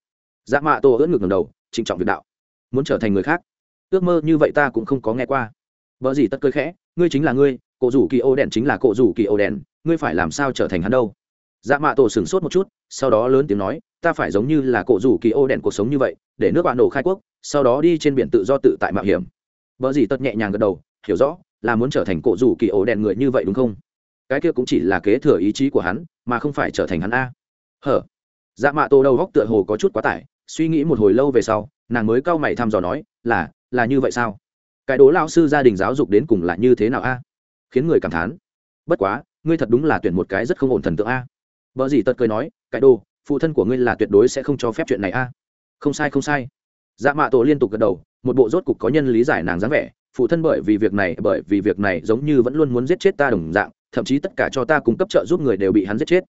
Dạ mạ tô ưỡn ngược ngầm đầu, trịnh trọng việc đạo. Muốn trở thành người khác? Ước mơ như vậy ta cũng không có nghe qua. Vợ gì tất cơi khẽ, ngươi chính là ngươi, cổ rủ kỳ ô đèn chính là cổ rủ kỳ ô đèn, ngươi phải làm sao trở thành hắn đâu? Dạ mạ tổ sửng sốt một chút, sau đó lớn tiếng nói, ta phải giống như là cổ rủ kỳ ô đèn cuộc sống như vậy, để nước bạn nổ khai quốc, sau đó đi trên biển tự do tự tại mạo hiểm. Vợ gì tật nhẹ nhàng gật đầu, hiểu rõ, là muốn trở thành cổ rủ kỳ ô đèn người như vậy đúng không? Cái kia cũng chỉ là kế thừa ý chí của hắn, mà không phải trở thành hắn a. Hở. Dạ mạ tổ đầu góc tựa hồ có chút quá tải, suy nghĩ một hồi lâu về sau, nàng mới cau mày thăm dò nói, là là như vậy sao? Cái đố lao sư gia đình giáo dục đến cùng là như thế nào a? Khiến người cảm thán, bất quá, ngươi thật đúng là tuyển một cái rất không ổn thần tượng a vợ gì tật cười nói, cái đồ, phụ thân của ngươi là tuyệt đối sẽ không cho phép chuyện này a. À. Không sai không sai. Dạ mạ tổ liên tục gật đầu, một bộ rốt cục có nhân lý giải nàng dáng vẻ. Phụ thân bởi vì việc này, bởi vì việc này giống như vẫn luôn muốn giết chết ta đồng dạng, thậm chí tất cả cho ta cung cấp trợ giúp người đều bị hắn giết chết.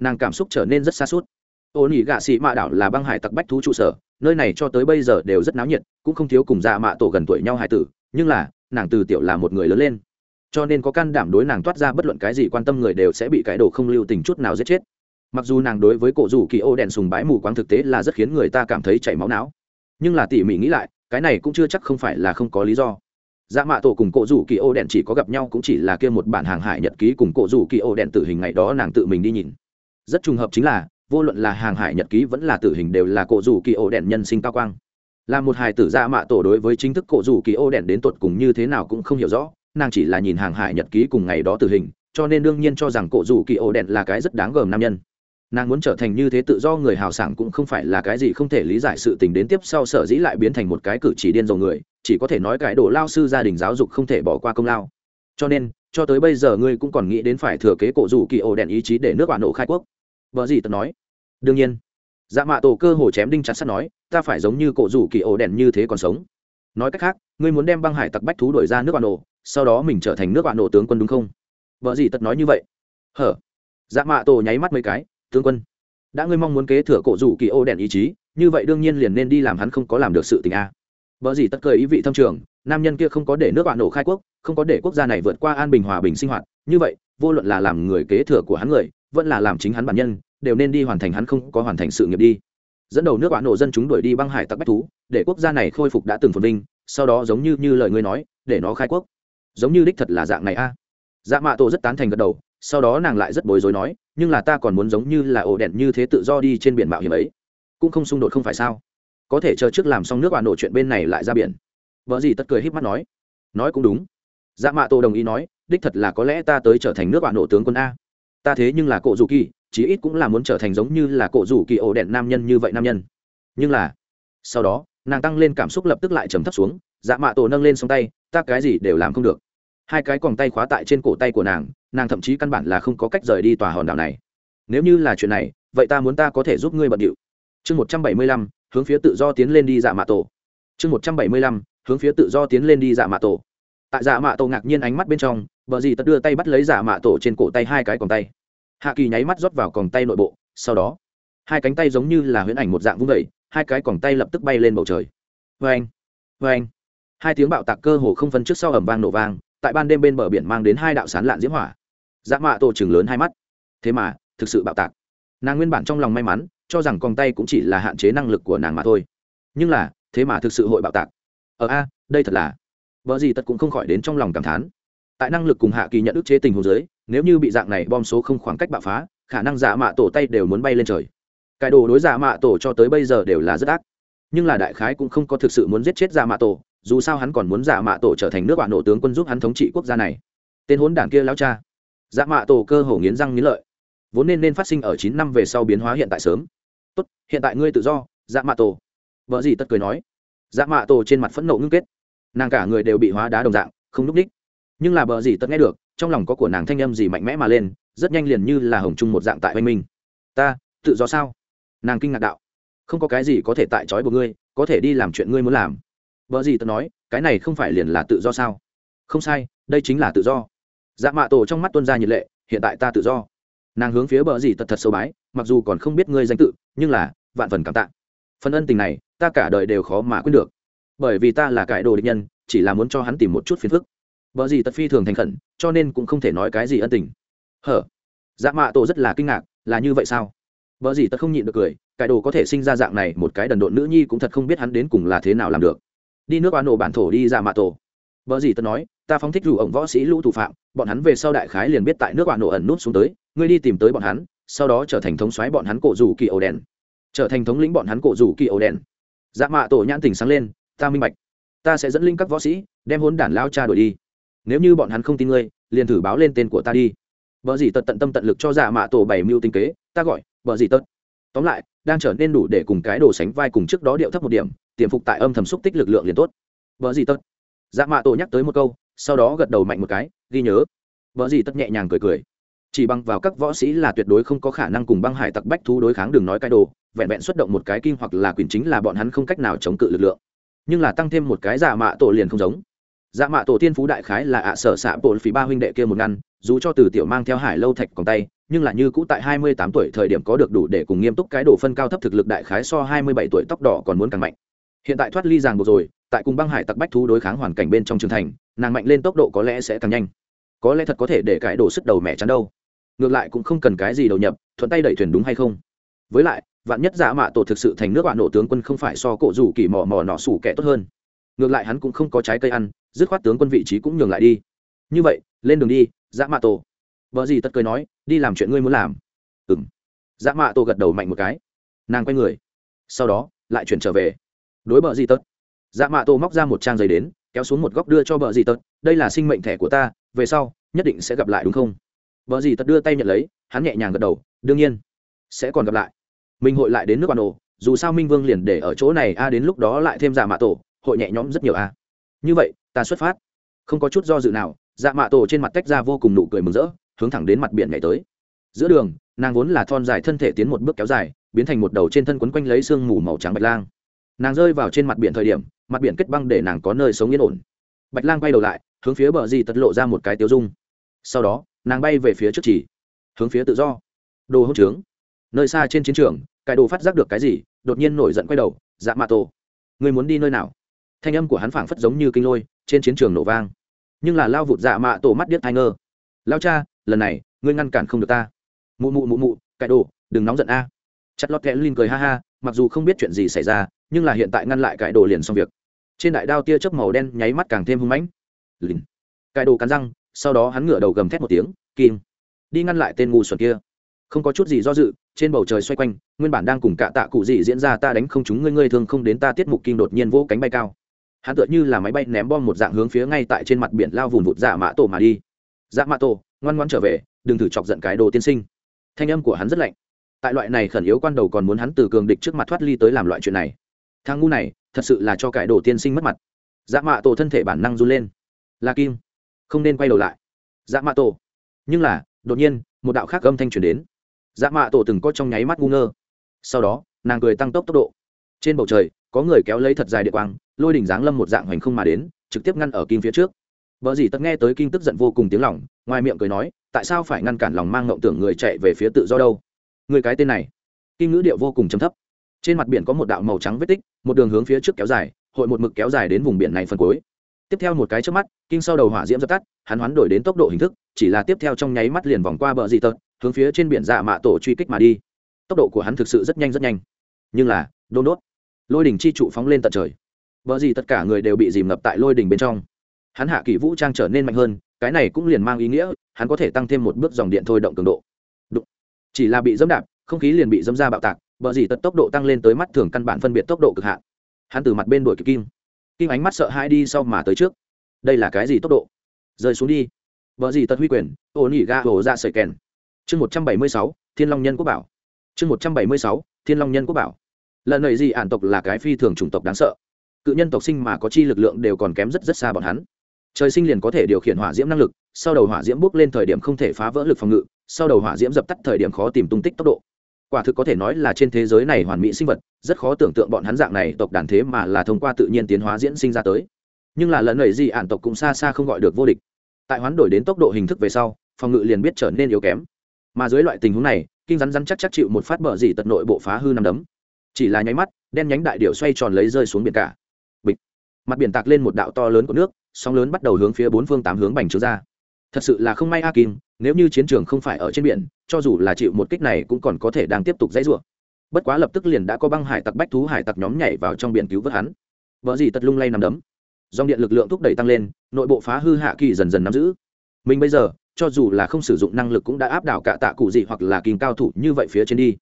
Nàng cảm xúc trở nên rất xa suốt ô nỉ gạ sĩ mạ đảo là băng hải tặc bách thú trụ sở, nơi này cho tới bây giờ đều rất náo nhiệt, cũng không thiếu cùng dạ mạ tổ gần tuổi nhau hải tử, nhưng là, nàng từ tiểu là một người lớn lên cho nên có can đảm đối nàng toát ra bất luận cái gì quan tâm người đều sẽ bị cái đồ không lưu tình chút nào giết chết. Mặc dù nàng đối với cổ rủ kỳ ô đèn sùng bái mù quáng thực tế là rất khiến người ta cảm thấy chảy máu não. Nhưng là tỉ mỉ nghĩ lại, cái này cũng chưa chắc không phải là không có lý do. Dạ mạ tổ cùng cổ rủ kỳ ô đèn chỉ có gặp nhau cũng chỉ là kia một bản hàng hải nhật ký cùng cổ rủ kỳ ô đèn tử hình ngày đó nàng tự mình đi nhìn. Rất trùng hợp chính là, vô luận là hàng hải nhật ký vẫn là tử hình đều là cổ rủ kỳ ô đèn nhân sinh cao quang. Là một hài tử dạ mạ tổ đối với chính thức cổ rủ kỳ ô đèn đến tột cùng như thế nào cũng không hiểu rõ nàng chỉ là nhìn hàng hải nhật ký cùng ngày đó tử hình, cho nên đương nhiên cho rằng cổ rủ kỳ ô đèn là cái rất đáng gờm nam nhân. Nàng muốn trở thành như thế tự do người hào sảng cũng không phải là cái gì không thể lý giải sự tình đến tiếp sau sở dĩ lại biến thành một cái cử chỉ điên dầu người, chỉ có thể nói cái đồ lao sư gia đình giáo dục không thể bỏ qua công lao. Cho nên, cho tới bây giờ ngươi cũng còn nghĩ đến phải thừa kế cổ rủ kỳ ổ đèn ý chí để nước bạn nộ khai quốc. Vợ gì tật nói? Đương nhiên. Dạ mạ tổ cơ hồ chém đinh chặt sắt nói, ta phải giống như cổ rủ kỳ ổ đèn như thế còn sống. Nói cách khác, ngươi muốn đem băng hải tặc bách thú đổi ra nước bạn nộ sau đó mình trở thành nước bạn nổ tướng quân đúng không? Vợ gì tật nói như vậy? Hở? Dạ mạ tổ nháy mắt mấy cái, tướng quân, đã ngươi mong muốn kế thừa cổ rủ kỳ ô đèn ý chí, như vậy đương nhiên liền nên đi làm hắn không có làm được sự tình a. Vợ gì tất cười ý vị thâm trường, nam nhân kia không có để nước bạn nổ khai quốc, không có để quốc gia này vượt qua an bình hòa bình sinh hoạt, như vậy, vô luận là làm người kế thừa của hắn người, vẫn là làm chính hắn bản nhân, đều nên đi hoàn thành hắn không có hoàn thành sự nghiệp đi. Dẫn đầu nước bạn nổ dân chúng đuổi đi băng hải tặc bách thú, để quốc gia này khôi phục đã từng phồn vinh, sau đó giống như như lời ngươi nói, để nó khai quốc giống như đích thật là dạng này a. Dạ mạ tổ rất tán thành gật đầu, sau đó nàng lại rất bối rối nói, nhưng là ta còn muốn giống như là ổ đèn như thế tự do đi trên biển mạo hiểm ấy. Cũng không xung đột không phải sao? Có thể chờ trước làm xong nước bà nổ chuyện bên này lại ra biển. Vợ gì tất cười híp mắt nói. Nói cũng đúng. Dạ mạ tổ đồng ý nói, đích thật là có lẽ ta tới trở thành nước bà nổ tướng quân a. Ta thế nhưng là cộ dù kỳ, chí ít cũng là muốn trở thành giống như là cộ dù kỳ ổ đèn nam nhân như vậy nam nhân. Nhưng là, sau đó, nàng tăng lên cảm xúc lập tức lại trầm thấp xuống dạ mạ tổ nâng lên song tay, ta cái gì đều làm không được hai cái còng tay khóa tại trên cổ tay của nàng nàng thậm chí căn bản là không có cách rời đi tòa hòn đảo này. Nếu như là chuyện này, vậy ta muốn ta có thể giúp ngươi bận điệu. Chương một trăm bảy mươi lăm, hướng phía tự do tiến lên đi dạ mạ tổ. Chương một trăm bảy mươi lăm, hướng phía tự do tiến lên đi dạ mạ tổ. Tại dạ mạ tổ ngạc nhiên ánh mắt bên trong, vợ dì tật đưa tay bắt lấy dạ mạ tổ trên cổ tay hai cái còng tay. Hạ kỳ nháy mắt rót vào còng tay nội bộ, sau đó, hai cánh tay giống như là huyễn ảnh một dạng vung vẩy hai cái còng tay lập tức bay lên bầu trời. Vê anh vê anh hai tiếng bạo tạc cơ hồ không phân trước sau ẩm vang nổ vang tại ban đêm bên bờ biển mang đến hai đạo sán lạn diễm hỏa. Dạ mạ tổ chừng lớn hai mắt. Thế mà, thực sự bạo tạc. Nàng nguyên bản trong lòng may mắn, cho rằng con tay cũng chỉ là hạn chế năng lực của nàng mà thôi. Nhưng là, thế mà thực sự hội bạo tạc. Ở a, đây thật là. Vợ gì tật cũng không khỏi đến trong lòng cảm thán. Tại năng lực cùng hạ kỳ nhận ức chế tình hồ dưới, nếu như bị dạng này bom số không khoảng cách bạo phá, khả năng giả mạ tổ tay đều muốn bay lên trời. Cải đồ đối giả mạ tổ cho tới bây giờ đều là rất ác. Nhưng là đại khái cũng không có thực sự muốn giết chết giả mạ tổ dù sao hắn còn muốn giả mạ tổ trở thành nước bạn nổ tướng quân giúp hắn thống trị quốc gia này. Tên hốn đảng kia lao cha. Giả mạ tổ cơ hồ nghiến răng nghiến lợi. Vốn nên nên phát sinh ở chín năm về sau biến hóa hiện tại sớm. Tốt, hiện tại ngươi tự do, giả mạ tổ. Vợ gì tất cười nói. Dạ mạ tổ trên mặt phẫn nộ ngưng kết. Nàng cả người đều bị hóa đá đồng dạng, không núp ních nhưng là bờ gì tất nghe được, trong lòng có của nàng thanh âm gì mạnh mẽ mà lên, rất nhanh liền như là hồng trung một dạng tại oanh minh. Ta, tự do sao? Nàng kinh ngạc đạo. Không có cái gì có thể tại trói buộc ngươi, có thể đi làm chuyện ngươi muốn làm vợ gì tớ nói, cái này không phải liền là tự do sao? Không sai, đây chính là tự do. Dạ mạ tổ trong mắt tuân ra nhiệt lệ, hiện tại ta tự do. Nàng hướng phía bờ gì tật thật sâu bái, mặc dù còn không biết ngươi danh tự, nhưng là, vạn phần cảm tạ. Phần ân tình này, ta cả đời đều khó mà quên được. Bởi vì ta là cải đồ địch nhân, chỉ là muốn cho hắn tìm một chút phiền phức. Bờ gì tật phi thường thành khẩn, cho nên cũng không thể nói cái gì ân tình. Hở? Dạ mạ tổ rất là kinh ngạc, là như vậy sao? Bờ gì tật không nhịn được cười cải đồ có thể sinh ra dạng này một cái đần độn nữ nhi cũng thật không biết hắn đến cùng là thế nào làm được đi nước oan nổ bản thổ đi ra mạ tổ. Vợ gì tớ nói, ta phóng thích rủ ổng võ sĩ lũ thủ phạm, bọn hắn về sau đại khái liền biết tại nước oan nổ ẩn nút xuống tới, ngươi đi tìm tới bọn hắn, sau đó trở thành thống xoáy bọn hắn cổ rủ kỳ ổ đèn. Trở thành thống lĩnh bọn hắn cổ rủ kỳ ổ đèn. Dạ mạ tổ nhãn tình sáng lên, ta minh bạch. Ta sẽ dẫn linh các võ sĩ, đem hốn đản lao cha đổi đi. Nếu như bọn hắn không tin ngươi, liền thử báo lên tên của ta đi. Vợ gì tật tận tâm tận lực cho dạ mạ tổ bảy mưu tinh kế, ta gọi, vợ gì tật tóm lại, đang trở nên đủ để cùng cái đồ sánh vai cùng trước đó điệu thấp một điểm tiềm phục tại âm thầm xúc tích lực lượng liền tốt. Vợ gì tật dạ mạ tổ nhắc tới một câu, sau đó gật đầu mạnh một cái, ghi nhớ. Vợ gì tất nhẹ nhàng cười cười. Chỉ bằng vào các võ sĩ là tuyệt đối không có khả năng cùng băng hải tặc bách thú đối kháng đường nói cái đồ, vẹn vẹn xuất động một cái kim hoặc là quyền chính là bọn hắn không cách nào chống cự lực lượng. Nhưng là tăng thêm một cái giả mạ tổ liền không giống. Dạ mạ tổ tiên phú đại khái là ạ sở xạ bộ phí ba huynh đệ kia một ngăn, dù cho từ tiểu mang theo hải lâu thạch còn tay, nhưng là như cũ tại hai mươi tám tuổi thời điểm có được đủ để cùng nghiêm túc cái đồ phân cao thấp thực lực đại khái so hai mươi bảy tuổi tóc đỏ còn muốn càng mạnh hiện tại thoát ly ràng buộc rồi, tại cùng băng hải tặc bách thú đối kháng hoàn cảnh bên trong trường thành, nàng mạnh lên tốc độ có lẽ sẽ càng nhanh. Có lẽ thật có thể để cái đổ sức đầu mẹ chắn đâu. Ngược lại cũng không cần cái gì đầu nhập, thuận tay đẩy thuyền đúng hay không? Với lại, vạn nhất giả mạ tổ thực sự thành nước bạn nổ tướng quân không phải so cổ rủ kỳ mò mò nọ sủ kẻ tốt hơn. Ngược lại hắn cũng không có trái cây ăn, dứt khoát tướng quân vị trí cũng nhường lại đi. Như vậy, lên đường đi, giả mạ tổ. Vợ gì tất cười nói, đi làm chuyện ngươi muốn làm. Ừng giả mạ tổ gật đầu mạnh một cái. Nàng quay người. Sau đó, lại chuyển trở về đối bờ gì tất dạ mạ tổ móc ra một trang giấy đến, kéo xuống một góc đưa cho bờ gì tật, đây là sinh mệnh thẻ của ta, về sau, nhất định sẽ gặp lại đúng không? Bờ gì tật đưa tay nhận lấy, hắn nhẹ nhàng gật đầu, đương nhiên, sẽ còn gặp lại. Mình hội lại đến nước quan ổ dù sao minh vương liền để ở chỗ này, a, đến lúc đó lại thêm giả mạ tổ, hội nhẹ nhõm rất nhiều, a. Như vậy, ta xuất phát. Không có chút do dự nào dạ mạ tổ trên mặt tách ra vô cùng nụ cười mừng rỡ, hướng thẳng đến mặt biển ngày tới. Giữa đường, nàng vốn là thon dài thân thể tiến một bước kéo dài, biến thành một đầu trên thân quấn quanh lấy sương mù màu trắng bạch lang nàng rơi vào trên mặt biển thời điểm, mặt biển kết băng để nàng có nơi sống yên ổn. Bạch lang quay đầu lại, hướng phía bờ gì tật lộ ra một cái tiêu dung. Sau đó, nàng bay về phía trước chỉ, hướng phía tự do. Đồ hỗn trướng. Nơi xa trên chiến trường cải đồ phát giác được cái gì, đột nhiên nổi giận quay đầu dạ mạ tổ. Người muốn đi nơi nào? Thanh âm của hắn phảng phất giống như kinh lôi, trên chiến trường nổ vang. Nhưng là lao vụt dạ mạ tổ mắt điếc thai ngơ lao cha, lần này, ngươi ngăn cản không được ta. Mụ mụ mụ mụ cải đồ, đừng nóng giận a. Chặt lót kẽ linh cười ha ha mặc dù không biết chuyện gì xảy ra, nhưng là hiện tại ngăn lại cải đồ liền xong việc. Trên đại đao tia chớp màu đen nháy mắt càng thêm hung mãnh. Lìn. Cải đồ cắn răng, sau đó hắn ngửa đầu gầm thét một tiếng kim đi ngăn lại tên ngu xuẩn kia. Không có chút gì do dự, trên bầu trời xoay quanh, nguyên bản đang cùng cạ tạ cụ gì diễn ra ta đánh không chúng ngươi ngươi thường không đến ta tiết mục kim đột nhiên vỗ cánh bay cao. Hắn tựa như là máy bay ném bom một dạng hướng phía ngay tại trên mặt biển lao vùn vụt dạ mã tổ mà đi. Dạ mã tổ, ngoan ngoan trở về, đừng thử chọc giận cái đồ tiên sinh. Thanh âm của hắn rất lạnh tại loại này khẩn yếu quan đầu còn muốn hắn từ cường địch trước mặt thoát ly tới làm loại chuyện này. Thang ngu này, thật sự là cho cải đồ tiên sinh mất mặt. Dạ mạ tổ thân thể bản năng run lên. Là kim, không nên quay đầu lại. Dạ mạ tổ. Nhưng là, đột nhiên, một đạo khác âm thanh truyền đến. Dạ mạ tổ từng có trong nháy mắt ngu ngơ. Sau đó, nàng cười tăng tốc tốc độ. Trên bầu trời, có người kéo lấy thật dài địa quang, lôi đỉnh giáng lâm một dạng hoành không mà đến, trực tiếp ngăn ở kim phía trước. Vợ dì tất nghe tới kim tức giận vô cùng tiếng lòng, ngoài miệng cười nói, tại sao phải ngăn cản lòng mang ngộng tưởng người chạy về phía tự do đâu? Người cái tên này. Kim ngữ điệu vô cùng chấm thấp. Trên mặt biển có một đạo màu trắng vết tích, một đường hướng phía trước kéo dài, hội một mực kéo dài đến vùng biển này phần cuối. Tiếp theo một cái trước mắt kinh sau đầu hỏa diễm dập tắt, hắn hoán đổi đến tốc độ hình thức, chỉ là tiếp theo trong nháy mắt liền vòng qua bờ dị tật hướng phía trên biển dạ mạ tổ truy kích mà đi. Tốc độ của hắn thực sự rất nhanh rất nhanh. Nhưng là, đôn đốt. Lôi đỉnh chi trụ phóng lên tận trời. Bờ gì tất cả người đều bị dìm ngập tại lôi đỉnh bên trong. Hắn hạ kỳ vũ trang trở nên mạnh hơn, cái này cũng liền mang ý nghĩa, hắn có thể tăng thêm một bước dòng điện thôi động cường độ chỉ là bị dẫm đạp, không khí liền bị dẫm ra bạo tạc, bờ dì tật tốc độ tăng lên tới mắt thường căn bản phân biệt tốc độ cực hạn. Hắn từ mặt bên đuổi kịp kim. Kim ánh mắt sợ hãi đi sau mà tới trước. Đây là cái gì tốc độ? Rơi xuống đi. Vợ gì tật huy quyền, ô nỉ ga hồ ra dạ sợi kèn. Chương một trăm bảy mươi sáu, thiên long nhân quốc bảo. Chương một trăm bảy mươi sáu, thiên long nhân quốc bảo. Lần này gì ản tộc là cái phi thường chủng tộc đáng sợ. Cự nhân tộc sinh mà có chi lực lượng đều còn kém rất rất xa bọn hắn. Trời sinh liền có thể điều khiển hỏa diễm năng lực, sau đầu hỏa diễm bước lên thời điểm không thể phá vỡ lực phòng ngự sau đầu hỏa diễm dập tắt thời điểm khó tìm tung tích tốc độ. Quả thực có thể nói là trên thế giới này hoàn mỹ sinh vật, rất khó tưởng tượng bọn hắn dạng này tộc đàn thế mà là thông qua tự nhiên tiến hóa diễn sinh ra tới. Nhưng là lần này gì ản tộc cũng xa xa không gọi được vô địch. Tại hoán đổi đến tốc độ hình thức về sau, phòng ngự liền biết trở nên yếu kém. Mà dưới loại tình huống này kinh rắn rắn chắc chắc chịu một phát bờ dỉ tật nội bộ phá hư nằm đấm. Chỉ là nháy mắt, đen nhánh đại điệu xoay tròn lấy rơi xuống biển cả. Bịch. Mặt biển tạc lên một đạo to lớn của nước, sóng lớn bắt đầu hướng phía bốn phương tám hướng bành trướng ra thật sự là không may a kim, nếu như chiến trường không phải ở trên biển, cho dù là chịu một kích này cũng còn có thể đang tiếp tục dãy rủa. Bất quá lập tức liền đã có băng hải tặc bách thú hải tặc nhóm nhảy vào trong biển cứu vớt hắn. Vợ gì tật lung lay nằm đấm. Dòng điện lực lượng thúc đẩy tăng lên, nội bộ phá hư hạ kỳ dần dần nắm giữ. Mình bây giờ, cho dù là không sử dụng năng lực cũng đã áp đảo cả tạ cụ gì hoặc là kìm cao thủ như vậy phía trên đi.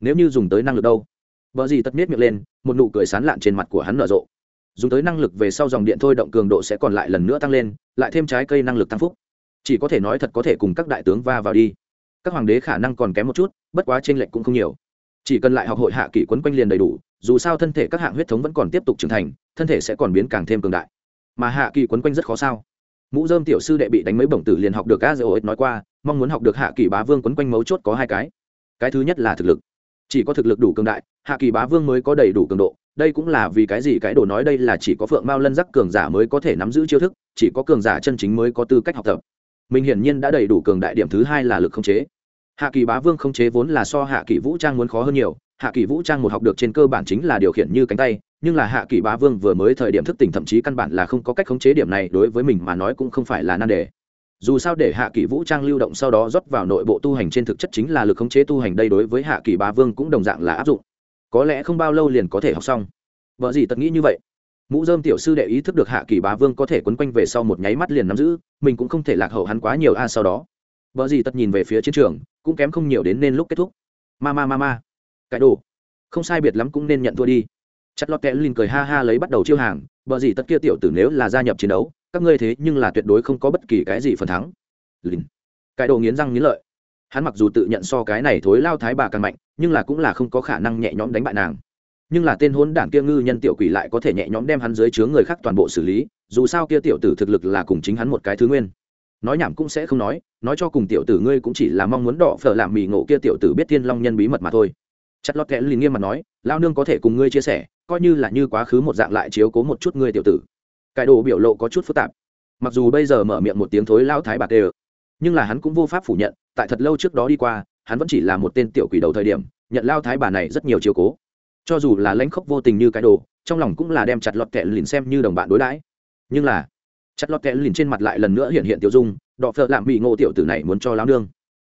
Nếu như dùng tới năng lực đâu? Vợ gì tật miết miệng lên, một nụ cười sán lạn trên mặt của hắn nở rộ. Dùng tới năng lực về sau dòng điện thôi động cường độ sẽ còn lại lần nữa tăng lên, lại thêm trái cây năng lực tăng phúc chỉ có thể nói thật có thể cùng các đại tướng va vào đi. Các hoàng đế khả năng còn kém một chút, bất quá t r ê n lệch cũng không nhiều. Chỉ cần lại học hội hạ kỷ quấn quanh liền đầy đủ, dù sao thân thể các hạng huyết thống vẫn còn tiếp tục trưởng thành, thân thể sẽ còn biến càng thêm cường đại. Mà hạ kỳ quấn quanh rất khó sao? Mũ dơm tiểu sư đệ bị đánh mấy bổng tử liền học được a dơ ích nói qua, mong muốn học được hạ kỳ bá vương quấn quanh mấu chốt có hai cái. Cái thứ nhất là thực lực. Chỉ có thực lực đủ cường đại, hạ kỳ bá vương mới có đầy đủ cường độ, đây cũng là vì cái gì cái đồ nói đây là chỉ có phượng mao lân giác cường giả mới có thể nắm giữ chiêu thức, chỉ có cường giả chân chính mới có tư cách học tập mình hiển nhiên đã đầy đủ cường đại điểm thứ hai là lực không chế. Hạ kỳ bá vương không chế vốn là so hạ kỳ vũ trang muốn khó hơn nhiều, hạ kỳ vũ trang một học được trên cơ bản chính là điều khiển như cánh tay, nhưng là hạ kỳ bá vương vừa mới thời điểm thức tỉnh thậm chí căn bản là không có cách khống chế điểm này, đối với mình mà nói cũng không phải là nan đề. Dù sao để hạ kỳ vũ trang lưu động sau đó rót vào nội bộ tu hành trên thực chất chính là lực khống chế tu hành đây đối với hạ kỳ bá vương cũng đồng dạng là áp dụng. Có lẽ không bao lâu liền có thể học xong. Vợ gì tật nghĩ như vậy? Mũ dơm tiểu sư đệ ý thức được hạ kỳ bá vương có thể quấn quanh về sau một nháy mắt liền nắm giữ, mình cũng không thể lạc hậu hắn quá nhiều a sau đó. Vợ gì tật nhìn về phía chiến trường, cũng kém không nhiều đến nên lúc kết thúc. Ma ma ma ma. Cái đồ. Không sai biệt lắm cũng nên nhận thua đi. Chặt lọt kẽ linh cười ha ha lấy bắt đầu chiêu hàng vợ gì tất kia tiểu tử nếu là gia nhập chiến đấu, các ngươi thế nhưng là tuyệt đối không có bất kỳ cái gì phần thắng. Linh cái đồ nghiến răng nghiến lợi. Hắn mặc dù tự nhận so cái này thối lao thái bà càng mạnh, nhưng là cũng là không có khả năng nhẹ nhõm đánh bại nàng nhưng là tên hốn đảng kia ngư nhân tiểu quỷ lại có thể nhẹ nhõm đem hắn dưới chướng người khác toàn bộ xử lý, dù sao kia tiểu tử thực lực là cùng chính hắn một cái thứ nguyên. Nói nhảm cũng sẽ không nói nói cho cùng tiểu tử ngươi cũng chỉ là mong muốn đỏ phở làm mì ngộ kia tiểu tử biết thiên long nhân bí mật mà thôi. Chặt lọt kẽ liền nghiêm mặt nói lao nương có thể cùng ngươi chia sẻ, coi như là như quá khứ một dạng lại chiếu cố một chút ngươi tiểu tử. Cải đồ biểu lộ có chút phức tạp. Mặc dù bây giờ mở miệng một tiếng thối lao thái bạc đều nhưng là hắn cũng vô pháp phủ nhận, tại thật lâu trước đó đi qua, hắn vẫn chỉ là một tên tiểu quỷ đầu thời điểm, nhận lao thái bà này rất nhiều chiếu cố cho dù là lãnh khốc vô tình như cái đồ, trong lòng cũng là đem chặt lọt kẹ lìn xem như đồng bạn đối đãi. Nhưng là, chặt lọt kẹ lìn trên mặt lại lần nữa hiện hiện tiểu dung, đọ phợ lạm bị ngộ tiểu tử này muốn cho lao nương.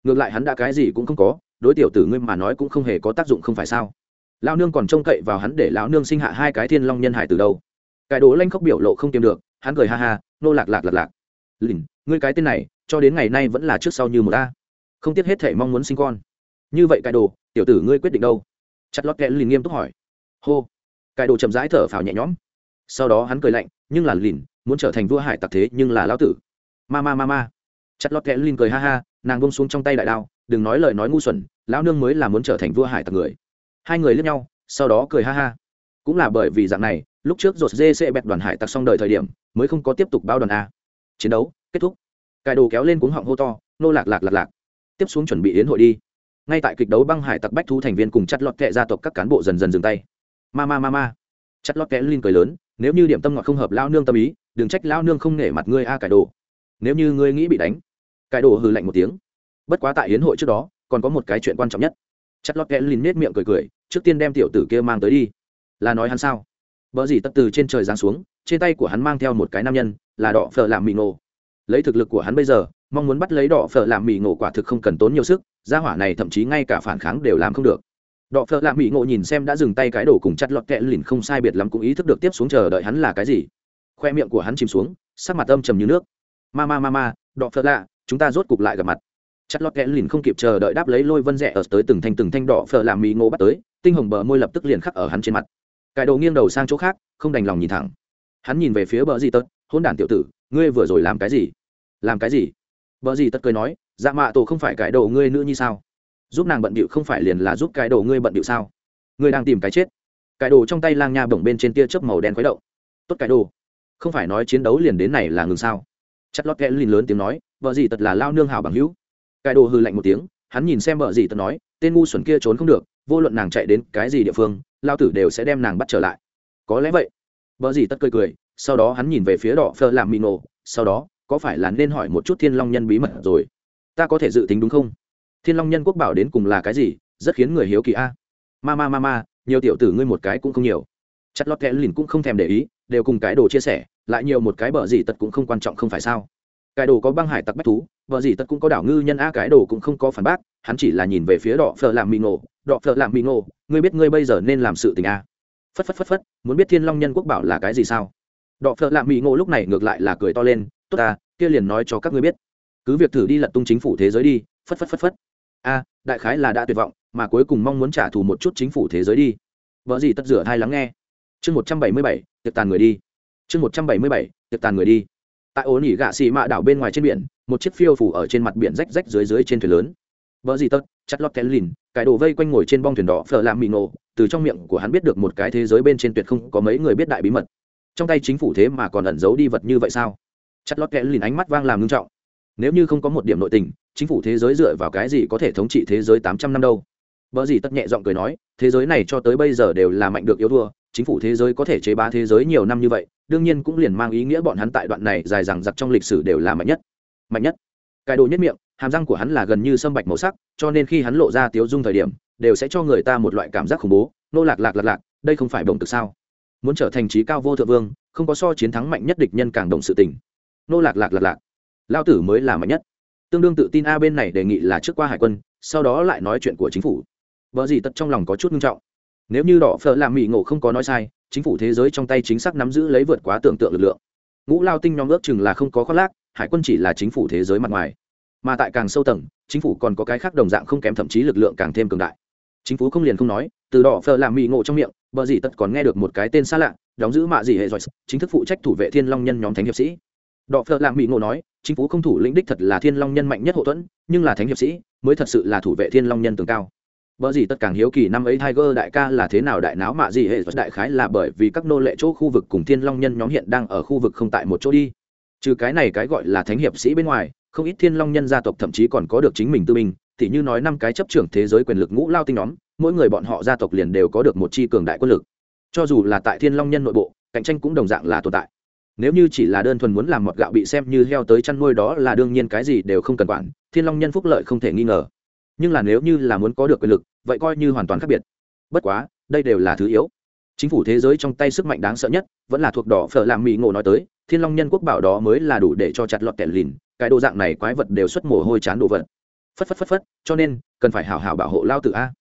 Ngược lại hắn đã cái gì cũng không có, đối tiểu tử ngươi mà nói cũng không hề có tác dụng không phải sao? Lao nương còn trông cậy vào hắn để lão nương sinh hạ hai cái thiên long nhân hải từ đâu? Cái đồ lanh khóc biểu lộ không tìm được, hắn cười ha ha, nô lạc lạc lạc lạc. Lìn, ngươi cái tên này, cho đến ngày nay vẫn là trước sau như một ta. Không tiếc hết thể mong muốn sinh con. Như vậy cái đồ, tiểu tử ngươi quyết định đâu? Chặt lót kẽ lìn nghiêm túc hỏi. Hô. Cài đồ chậm rãi thở phào nhẹ nhõm. Sau đó hắn cười lạnh, nhưng là lìn, muốn trở thành vua hải tặc thế nhưng là lão tử. Ma ma ma ma. Chặt lót kẽ lìn cười ha ha, nàng bông xuống trong tay đại đao, đừng nói lời nói ngu xuẩn, lão nương mới là muốn trở thành vua hải tặc người. Hai người lướt nhau, sau đó cười ha ha. Cũng là bởi vì dạng này, lúc trước rột dê sẽ bẹt đoàn hải tặc xong đời thời điểm, mới không có tiếp tục bao đoàn a. Chiến đấu, kết thúc. Cài đồ kéo lên cuống họng hô to, nô lạc lạc lạc lạc. Tiếp xuống chuẩn bị yến hội đi ngay tại kịch đấu băng hải tặc bách thu thành viên cùng chặt lọt kệ gia tộc các cán bộ dần dần dừng tay. Ma ma ma ma. Chặt lọt kệ linh cười lớn, nếu như điểm tâm ngọt không hợp lao nương tâm ý, đừng trách lao nương không nể mặt ngươi a cải đồ. Nếu như ngươi nghĩ bị đánh, cải đồ hừ lạnh một tiếng. Bất quá tại hiến hội trước đó, còn có một cái chuyện quan trọng nhất. Chặt lọt kẽ lìn nết miệng cười cười, trước tiên đem tiểu tử kia mang tới đi. Là nói hắn sao? Vợ gì tất từ trên trời giáng xuống, trên tay của hắn mang theo một cái nam nhân, là đỏ phở làm mì nổ lấy thực lực của hắn bây giờ mong muốn bắt lấy đỏ phở làm mì ngộ quả thực không cần tốn nhiều sức, gia hỏa này thậm chí ngay cả phản kháng đều làm không được. Đỏ phở làm mì ngộ nhìn xem đã dừng tay cái đổ cùng chặt lọt kẽ lìn không sai biệt lắm cũng ý thức được tiếp xuống chờ đợi hắn là cái gì. Khoe miệng của hắn chìm xuống, sắc mặt âm trầm như nước. Ma ma ma ma, đỏ phở lạ, chúng ta rốt cục lại gặp mặt. Chặt lọt kẽ lìn không kịp chờ đợi đáp lấy lôi vân rẽ ở tới từng thanh từng thanh đỏ phở làm mì ngộ bắt tới, tinh hồng bờ môi lập tức liền khắc ở hắn trên mặt. Cái đồ nghiêng đầu sang chỗ khác, không đành lòng nhìn thẳng. Hắn nhìn về phía bờ di tớt hôn đản tiểu tử, ngươi vừa rồi làm cái gì? Làm cái gì? Bờ gì tật cười nói dạ mạ tổ không phải cải đồ ngươi nữa như sao? Giúp nàng bận bịu không phải liền là giúp cái đồ ngươi bận bịu sao? Ngươi đang tìm cái chết. Cái đồ trong tay lang nha bổng bên trên tia chớp màu đen khuấy động. Tốt cái đồ, không phải nói chiến đấu liền đến này là ngừng sao? Chất lót kẽ lìn lớn tiếng nói vợ gì tật là lao nương hào bằng hữu. Cái đồ hư lạnh một tiếng, hắn nhìn xem vợ gì tật nói, tên ngu xuẩn kia trốn không được, vô luận nàng chạy đến cái gì địa phương, lao tử đều sẽ đem nàng bắt trở lại. Có lẽ vậy. Vợ gì tất cười cười, sau đó hắn nhìn về phía đỏ phơ làm mì nổ sau đó có phải là nên hỏi một chút thiên long nhân bí mật rồi? Ta có thể dự tính đúng không? Thiên long nhân quốc bảo đến cùng là cái gì? Rất khiến người hiếu kỳ a. Ma ma ma ma, nhiều tiểu tử ngươi một cái cũng không nhiều. Chất lót kẽ lìn cũng không thèm để ý, đều cùng cái đồ chia sẻ, lại nhiều một cái bờ gì tật cũng không quan trọng không phải sao. Cái đồ có băng hải tặc bách thú vợ gì tất cũng có đảo ngư nhân a cái đồ cũng không có phản bác, hắn chỉ là nhìn về phía đỏ phở làm mì ngộ. Đỏ phở làm mì ngộ, ngươi biết ngươi bây giờ nên làm sự tình a. Phất phất phất phất, muốn biết thiên long nhân quốc bảo là cái gì sao? Đỏ phở làm mì ngộ lúc này ngược lại là cười to lên tốt ta kia liền nói cho các ngươi biết. Cứ việc thử đi lật tung chính phủ thế giới đi phất phất phất phất. A đại khái là đã tuyệt vọng mà cuối cùng mong muốn trả thù một chút chính phủ thế giới đi. Vợ gì tất rửa hai lắng nghe. Chương một trăm bảy mươi bảy tiệc tàn người đi. Chương một trăm bảy mươi bảy tiệc tàn người đi. Tại ổ nỉ gạ xì mạ đảo bên ngoài trên biển một chiếc phiêu phủ ở trên mặt biển rách rách dưới dưới trên thuyền lớn. Vợ gì tất, chặt lót kén lìn cái đồ vây quanh ngồi trên bong thuyền đỏ phở làm mì nổ từ trong miệng của hắn biết được một cái thế giới bên trên tuyệt không có mấy người biết đại bí mật. Trong tay chính phủ thế mà còn ẩn giấu đi vật như vậy sao? Chặt lót kẽ lìn ánh mắt vang làm ngưng trọng. Nếu như không có một điểm nội tình, chính phủ thế giới dựa vào cái gì có thể thống trị thế giới tám trăm năm đâu? Vợ gì tất nhẹ giọng cười nói, thế giới này cho tới bây giờ đều là mạnh được yếu thua, chính phủ thế giới có thể chế bá thế giới nhiều năm như vậy, đương nhiên cũng liền mang ý nghĩa bọn hắn tại đoạn này dài dằng dặc trong lịch sử đều là mạnh nhất. Mạnh nhất. Cái đồ nhất miệng, hàm răng của hắn là gần như sâm bạch màu sắc, cho nên khi hắn lộ ra tiếu dung thời điểm, đều sẽ cho người ta một loại cảm giác khủng bố, nô lạc lạc lạc lạc, đây không phải bổng cực sao? Muốn trở thành trí cao vô thượng vương, không có so chiến thắng mạnh nhất địch nhân càng động sự tình nô lạc lạc lạc lạc. Lao tử mới là mạnh nhất. Tương đương tự tin a bên này đề nghị là trước qua hải quân, sau đó lại nói chuyện của chính phủ. Vợ gì tật trong lòng có chút nghiêm trọng. Nếu như đỏ phở làm mỹ ngộ không có nói sai, chính phủ thế giới trong tay chính xác nắm giữ lấy vượt quá tưởng tượng lực lượng. Ngũ lao tinh nhóm ước chừng là không có khoác lác, hải quân chỉ là chính phủ thế giới mặt ngoài. Mà tại càng sâu tầng, chính phủ còn có cái khác đồng dạng không kém thậm chí lực lượng càng thêm cường đại. Chính phủ không liền không nói, từ đỏ phở làm mỹ ngộ trong miệng bờ gì tất còn nghe được một cái tên xa lạ, đóng giữ mạ gì hệ giỏi chính thức phụ trách thủ vệ thiên long nhân nhóm thánh hiệp sĩ đọ phợ lạng mỹ ngộ nói, chính phủ không thủ lĩnh đích thật là thiên long nhân mạnh nhất hậu thuẫn, nhưng là thánh hiệp sĩ, mới thật sự là thủ vệ thiên long nhân tường cao Bở gì tất càng hiếu kỳ năm ấy Tiger đại ca là thế nào đại náo mạ gì hệ đại khái là bởi vì các nô lệ chỗ khu vực cùng Thiên Long nhân nhóm hiện đang ở khu vực không tại một chỗ đi. trừ cái này cái gọi là thánh hiệp sĩ bên ngoài, không ít thiên long nhân gia tộc thậm chí còn có được chính mình tư mình. thì như nói năm cái chấp trưởng thế giới quyền lực ngũ lao tinh nhóm, mỗi người bọn họ gia tộc liền đều có được một chi cường đại quân lực cho dù là tại thiên long nhân nội bộ, cạnh tranh cũng đồng dạng là tồn tại nếu như chỉ là đơn thuần muốn làm mọt gạo bị xem như heo tới chăn nuôi đó là đương nhiên cái gì đều không cần quản, thiên long nhân phúc lợi không thể nghi ngờ. Nhưng là nếu như là muốn có được quyền lực, vậy coi như hoàn toàn khác biệt. Bất quá, đây đều là thứ yếu. Chính phủ thế giới trong tay sức mạnh đáng sợ nhất, vẫn là thuộc đỏ phở làm mỹ ngộ nói tới, thiên long nhân quốc bảo đó mới là đủ để cho chặt lọt kẻ lìn, cái đồ dạng này quái vật đều xuất mồ hôi chán đồ vật. Phất phất phất phất, cho nên, cần phải hảo hảo bảo hộ lao tự a.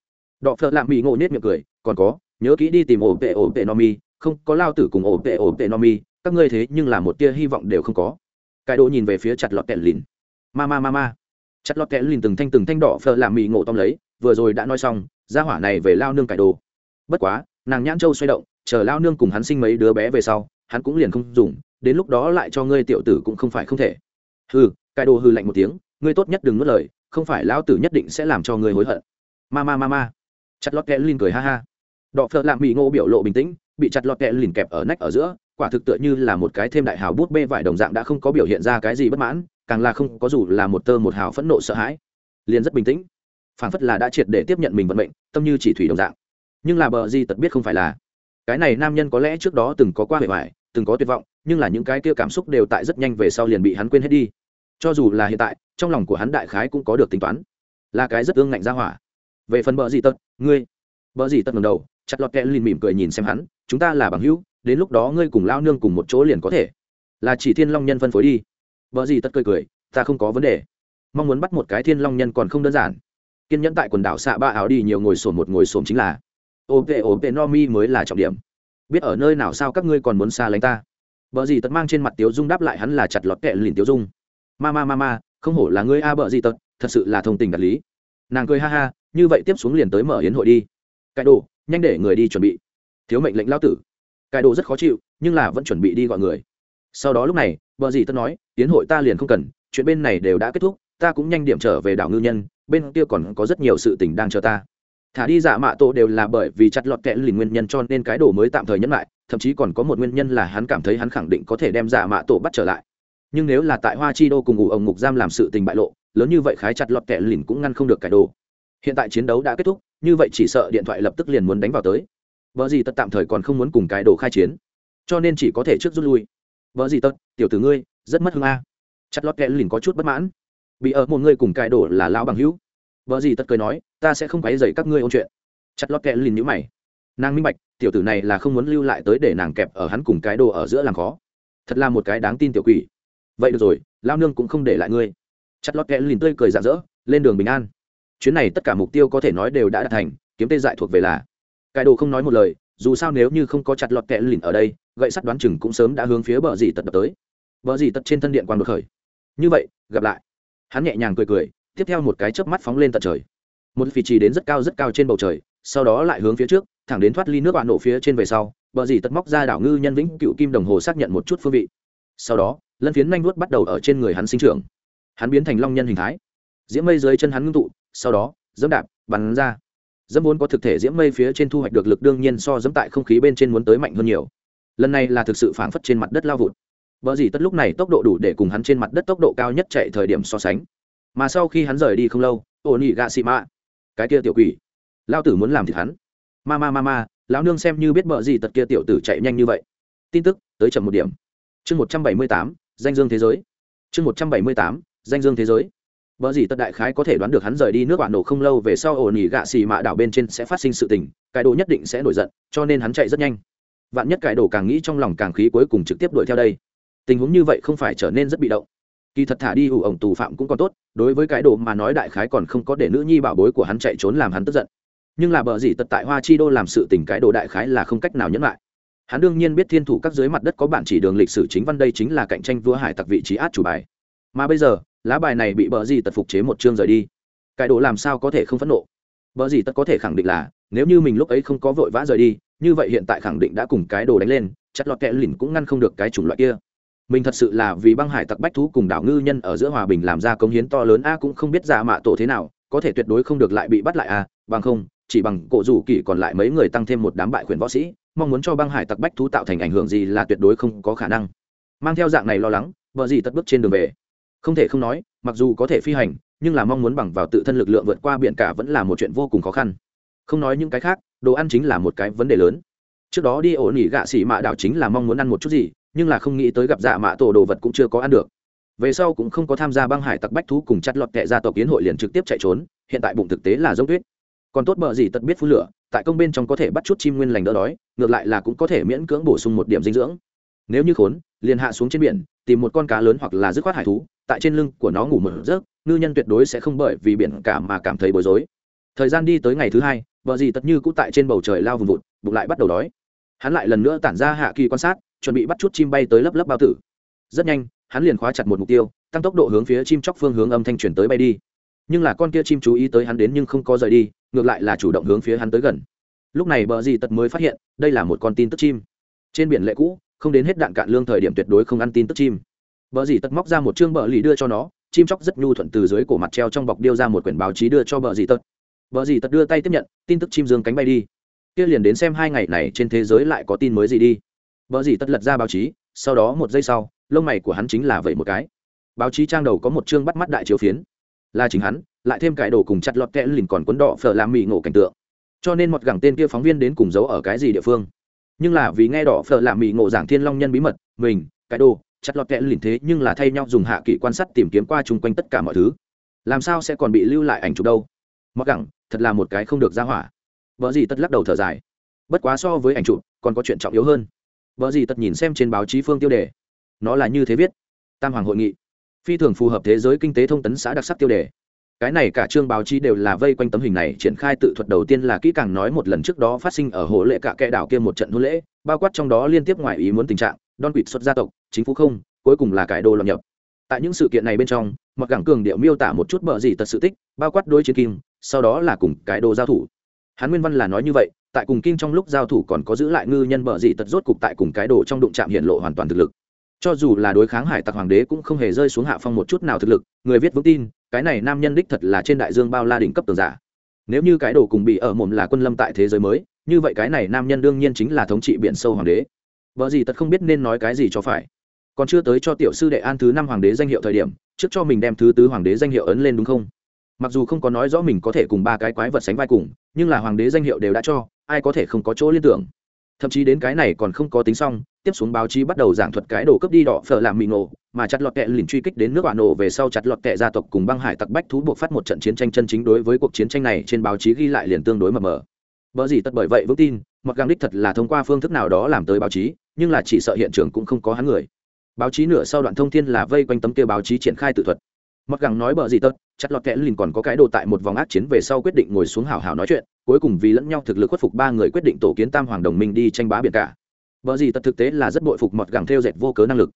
Đọ phở làm mỹ ngộ nết miệng cười, còn có, nhớ kỹ đi tìm ổ vệ ổ vệ no mi, không có lao tử cùng ổ vệ ổ vệ no mi các ngươi thế nhưng là một tia hy vọng đều không có. Cái đồ nhìn về phía chặt lọt kẹt lìn. Ma ma ma ma. Chặt lọt kẹt lìn từng thanh từng thanh đỏ phờ làm mì ngộ tóm lấy, vừa rồi đã nói xong ra hỏa này về lao nương cải đồ. Bất quá, nàng nhãn châu xoay động, chờ lao nương cùng hắn sinh mấy đứa bé về sau, hắn cũng liền không dùng, đến lúc đó lại cho ngươi tiểu tử cũng không phải không thể. Hừ, cải đồ hư lạnh một tiếng, ngươi tốt nhất đừng nuốt lời, không phải lao tử nhất định sẽ làm cho ngươi hối hận. Ma ma ma ma. Chặt lọt kẽ lìn cười ha ha. Đọ phợ lạm bị ngô biểu lộ bình tĩnh, bị chặt lọt kẽ lìn kẹp ở nách ở giữa quả thực tựa như là một cái thêm đại hào bút bê vải đồng dạng đã không có biểu hiện ra cái gì bất mãn, càng là không có dù là một tơ một hào phẫn nộ sợ hãi. Liền rất bình tĩnh. Phảng phất là đã triệt để tiếp nhận mình vận mệnh, tâm như chỉ thủy đồng dạng. Nhưng là bờ di tật biết không phải là. Cái này nam nhân có lẽ trước đó từng có qua hệ vải, từng có tuyệt vọng, nhưng là những cái kia cảm xúc đều tại rất nhanh về sau liền bị hắn quên hết đi. Cho dù là hiện tại, trong lòng của hắn đại khái cũng có được tính toán. Là cái rất ương ngạnh ra hỏa. Về phần bờ di tật, ngươi. Bờ di tật ngầm đầu, chặt lọt kẽ liền mỉm cười nhìn xem hắn chúng ta là bằng hữu, đến lúc đó ngươi cùng lao nương cùng một chỗ liền có thể. Là chỉ thiên long nhân phân phối đi. Vợ gì tất cười cười, ta không có vấn đề. Mong muốn bắt một cái thiên long nhân còn không đơn giản. Kiên nhẫn tại quần đảo xạ ba áo đi nhiều ngồi sổm một ngồi sổm chính là. Ốp vệ ốp vệ no mi mới là trọng điểm. Biết ở nơi nào sao các ngươi còn muốn xa lánh ta? Vợ gì tật mang trên mặt tiếu dung đáp lại hắn là chặt lọt kẹ lìn tiếu dung. Ma ma ma ma, không hổ là ngươi a bợ gì tật thật sự là thông tình đạt lý. Nàng cười ha ha, như vậy tiếp xuống liền tới mở yến hội đi. Cái đồ, nhanh để người đi chuẩn bị thiếu mệnh lệnh lao tử. Cái đồ rất khó chịu, nhưng là vẫn chuẩn bị đi gọi người. Sau đó lúc này, vợ gì tân nói tiến hội ta liền không cần, chuyện bên này đều đã kết thúc, ta cũng nhanh điểm trở về đảo ngư nhân, bên kia còn có rất nhiều sự tình đang chờ ta. Thả đi giả mạ tổ đều là bởi vì chặt lọt kẽ lìn nguyên nhân cho nên cái đồ mới tạm thời nhẫn lại, thậm chí còn có một nguyên nhân là hắn cảm thấy hắn khẳng định có thể đem giả mạ tổ bắt trở lại. Nhưng nếu là tại hoa chi đô cùng ngủ ông ngục giam làm sự tình bại lộ, lớn như vậy khái chặt lọt kẽ lìn cũng ngăn không được cái đồ. Hiện tại chiến đấu đã kết thúc, như vậy chỉ sợ điện thoại lập tức liền muốn đánh vào tới vợ gì tật tạm thời còn không muốn cùng cái đồ khai chiến cho nên chỉ có thể trước rút lui. Vợ gì tật, tiểu tử ngươi rất mất hương a. Chặt lót kẽ lìn có chút bất mãn. Bị ở một người cùng cái đồ là lão bằng hữu. Vợ gì tật cười nói ta sẽ không quấy dậy các ngươi ôn chuyện. Chặt lót kẽ lìn nhữ mày. Nàng minh bạch tiểu tử này là không muốn lưu lại tới để nàng kẹp ở hắn cùng cái đồ ở giữa làm khó. Thật là một cái đáng tin tiểu quỷ. Vậy được rồi lao nương cũng không để lại ngươi. Chặt lót kẽ lìn tươi cười rạng rỡ lên đường bình an. Chuyến này tất cả mục tiêu có thể nói đều đã đạt thành kiếm tê dại thuộc về là cái đồ không nói một lời, dù sao nếu như không có chặt lọt kẹ lìn ở đây, gậy sắt đoán chừng cũng sớm đã hướng phía bờ dì tật đập tới. Bờ dì tật trên thân điện quang đột khởi. Như vậy, gặp lại. Hắn nhẹ nhàng cười cười, tiếp theo một cái chớp mắt phóng lên tận trời. Một vị trí đến rất cao rất cao trên bầu trời, sau đó lại hướng phía trước, thẳng đến thoát ly nước bạn nổ phía trên về sau, bờ dì tật móc ra đảo ngư nhân vĩnh cựu kim đồng hồ xác nhận một chút phương vị. Sau đó, lân phiến nhanh vuốt bắt đầu ở trên người hắn sinh trưởng. Hắn biến thành long nhân hình thái. Diễm mây dưới chân hắn ngưng tụ, sau đó, dẫm đạp, bắn ra dẫm vốn có thực thể diễm mây phía trên thu hoạch được lực đương nhiên so dẫm tại không khí bên trên muốn tới mạnh hơn nhiều. Lần này là thực sự phảng phất trên mặt đất lao vụt. Vợ gì tất lúc này tốc độ đủ để cùng hắn trên mặt đất tốc độ cao nhất chạy thời điểm so sánh. Mà sau khi hắn rời đi không lâu, ổn ỉ gạ xị mạ. Cái kia tiểu quỷ. Lao tử muốn làm thì hắn. Ma ma ma ma, lão nương xem như biết bợ gì tật kia tiểu tử chạy nhanh như vậy. Tin tức, tới chậm một điểm. Chương một trăm bảy mươi tám, danh dương thế giới. Chương một trăm bảy mươi tám, danh dương thế giới. Bở gì tất đại khái có thể đoán được hắn rời đi nước bạn nổ không lâu về sau ổn nghỉ gạ xì mạ đảo bên trên sẽ phát sinh sự tình, cái đồ nhất định sẽ nổi giận, cho nên hắn chạy rất nhanh. Vạn nhất cái đồ càng nghĩ trong lòng càng khí cuối cùng trực tiếp đuổi theo đây. Tình huống như vậy không phải trở nên rất bị động. Kỳ thật thả đi ủ ổng tù phạm cũng còn tốt, đối với cái đồ mà nói đại khái còn không có để nữ nhi bảo bối của hắn chạy trốn làm hắn tức giận. Nhưng là bở gì tất tại Hoa Chi đô làm sự tình cái đồ đại khái là không cách nào nhẫn lại. Hắn đương nhiên biết thiên thủ các dưới mặt đất có bản chỉ đường lịch sử chính văn đây chính là cạnh tranh vua hải tặc vị trí át chủ bài. Mà bây giờ, lá bài này bị bờ gì tật phục chế một chương rời đi. Cải đồ làm sao có thể không phẫn nộ? Bờ gì tật có thể khẳng định là, nếu như mình lúc ấy không có vội vã rời đi, như vậy hiện tại khẳng định đã cùng cái đồ đánh lên chặt lọt kẹ lìn cũng ngăn không được cái chủng loại kia. Mình thật sự là vì băng hải tặc bách thú cùng đảo ngư nhân ở giữa hòa bình làm ra công hiến to lớn a à cũng không biết giả mạ tổ thế nào, có thể tuyệt đối không được lại bị bắt lại a à, bằng không, chỉ bằng cổ rủ kỳ còn lại mấy người tăng thêm một đám bại quyền võ sĩ, mong muốn cho băng hải tặc bách thú tạo thành ảnh hưởng gì là tuyệt đối không có khả năng. Mang theo dạng này lo lắng vợ gì tất bước trên đường về không thể không nói, mặc dù có thể phi hành, nhưng là mong muốn bằng vào tự thân lực lượng vượt qua biển cả vẫn là một chuyện vô cùng khó khăn. Không nói những cái khác, đồ ăn chính là một cái vấn đề lớn. Trước đó đi ổn nghỉ gạ xỉ mạ đảo chính là mong muốn ăn một chút gì, nhưng là không nghĩ tới gặp dạ mạ tổ đồ vật cũng chưa có ăn được. Về sau cũng không có tham gia băng hải tặc bách thú cùng chặt lọt kệ gia tộc kiến hội liền trực tiếp chạy trốn, hiện tại bụng thực tế là giống tuyết. Còn tốt bờ gì tật biết phun lửa, tại công bên trong có thể bắt chút chim nguyên lành đỡ đói, ngược lại là cũng có thể miễn cưỡng bổ sung một điểm dinh dưỡng. Nếu như khốn, liền hạ xuống trên biển, tìm một con cá lớn hoặc là dứt khoát hải thú tại trên lưng của nó ngủ một giấc, ngư nhân tuyệt đối sẽ không bởi vì biển cả mà cảm thấy bối rối. Thời gian đi tới ngày thứ hai, vợ gì tất như cũng tại trên bầu trời lao vùng vụt, bụng lại bắt đầu đói. Hắn lại lần nữa tản ra hạ kỳ quan sát, chuẩn bị bắt chút chim bay tới lấp lấp bao tử. Rất nhanh, hắn liền khóa chặt một mục tiêu, tăng tốc độ hướng phía chim chóc phương hướng âm thanh chuyển tới bay đi. Nhưng là con kia chim chú ý tới hắn đến nhưng không có rời đi, ngược lại là chủ động hướng phía hắn tới gần. Lúc này bờ gì tật mới phát hiện, đây là một con tin tức chim. Trên biển lệ cũ, không đến hết đạn cạn lương thời điểm tuyệt đối không ăn tin tức chim bờ gì tật móc ra một chương bờ lì đưa cho nó, chim chóc rất nhu thuận từ dưới cổ mặt treo trong bọc điêu ra một quyển báo chí đưa cho bờ gì tật bờ gì tật đưa tay tiếp nhận, tin tức chim dương cánh bay đi. Kia liền đến xem hai ngày này trên thế giới lại có tin mới gì đi. Bờ gì tật lật ra báo chí, sau đó một giây sau, lông mày của hắn chính là vậy một cái. Báo chí trang đầu có một chương bắt mắt đại chiếu phiến. Là chính hắn, lại thêm cái đồ cùng chặt lọt kẽ lìn còn cuốn đỏ phở làm mì ngộ cảnh tượng. Cho nên một gẳng tên kia phóng viên đến cùng giấu ở cái gì địa phương. Nhưng là vì nghe đỏ phở làm mì ngộ giảng thiên long nhân bí mật, mình, cái đồ chặt lọt kẽ lìn thế nhưng là thay nhau dùng hạ kỹ quan sát tìm kiếm qua chung quanh tất cả mọi thứ. Làm sao sẽ còn bị lưu lại ảnh chụp đâu? Mặc gẳng, thật là một cái không được ra hỏa. Vợ gì tất lắc đầu thở dài. Bất quá so với ảnh chụp, còn có chuyện trọng yếu hơn. Vợ gì tất nhìn xem trên báo chí phương tiêu đề. Nó là như thế viết. Tam hoàng hội nghị. Phi thường phù hợp thế giới kinh tế thông tấn xã đặc sắc tiêu đề. Cái này cả chương báo chí đều là vây quanh tấm hình này, triển khai tự thuật đầu tiên là kỹ càng nói một lần trước đó phát sinh ở hồ lệ cả kẽ đảo kia một trận hôn lễ, bao quát trong đó liên tiếp ngoài ý muốn tình trạng đon quỵt xuất gia tộc, chính phủ không, cuối cùng là cải đồ lập nhập. Tại những sự kiện này bên trong, mặc gẳng cường điệu miêu tả một chút bợ gì tật sự tích, bao quát đôi chiến kim sau đó là cùng cái đồ giao thủ. Hắn nguyên văn là nói như vậy, tại cùng kim trong lúc giao thủ còn có giữ lại ngư nhân bợ gì tật rốt cục tại cùng cái đồ trong đụng chạm hiện lộ hoàn toàn thực lực. Cho dù là đối kháng hải tặc hoàng đế cũng không hề rơi xuống hạ phong một chút nào thực lực, người viết vững tin, cái này nam nhân đích thật là trên đại dương bao la đỉnh cấp tường giả. Nếu như cái đồ cùng bị ở mồm là quân lâm tại thế giới mới, như vậy cái này nam nhân đương nhiên chính là thống trị biển sâu hoàng đế vợ gì tật không biết nên nói cái gì cho phải. Còn chưa tới cho tiểu sư đệ an thứ năm hoàng đế danh hiệu thời điểm, trước cho mình đem thứ tứ hoàng đế danh hiệu ấn lên đúng không? Mặc dù không có nói rõ mình có thể cùng ba cái quái vật sánh vai cùng, nhưng là hoàng đế danh hiệu đều đã cho, ai có thể không có chỗ liên tưởng. Thậm chí đến cái này còn không có tính xong, tiếp xuống báo chí bắt đầu giảng thuật cái đồ cướp đi đỏ phở làm mì nổ, mà chặt lọt kẹ lìn truy kích đến nước bạn nổ về sau chặt lọt kẹ gia tộc cùng băng hải tặc bách thú buộc phát một trận chiến tranh chân chính đối với cuộc chiến tranh này trên báo chí ghi lại liền tương đối mờ mờ. Bởi gì tất bởi vậy vững tin, mặc găng đích thật là thông qua phương thức nào đó làm tới báo chí nhưng là chỉ sợ hiện trường cũng không có hắn người báo chí nửa sau đoạn thông thiên là vây quanh tấm kia báo chí triển khai tự thuật mặc gẳng nói bờ gì tất chặt lọt kẽ lìn còn có cái đồ tại một vòng ác chiến về sau quyết định ngồi xuống hào hào nói chuyện cuối cùng vì lẫn nhau thực lực khuất phục ba người quyết định tổ kiến tam hoàng đồng minh đi tranh bá biển cả Bờ gì tật thực tế là rất bội phục mọt gẳng theo dệt vô cớ năng lực.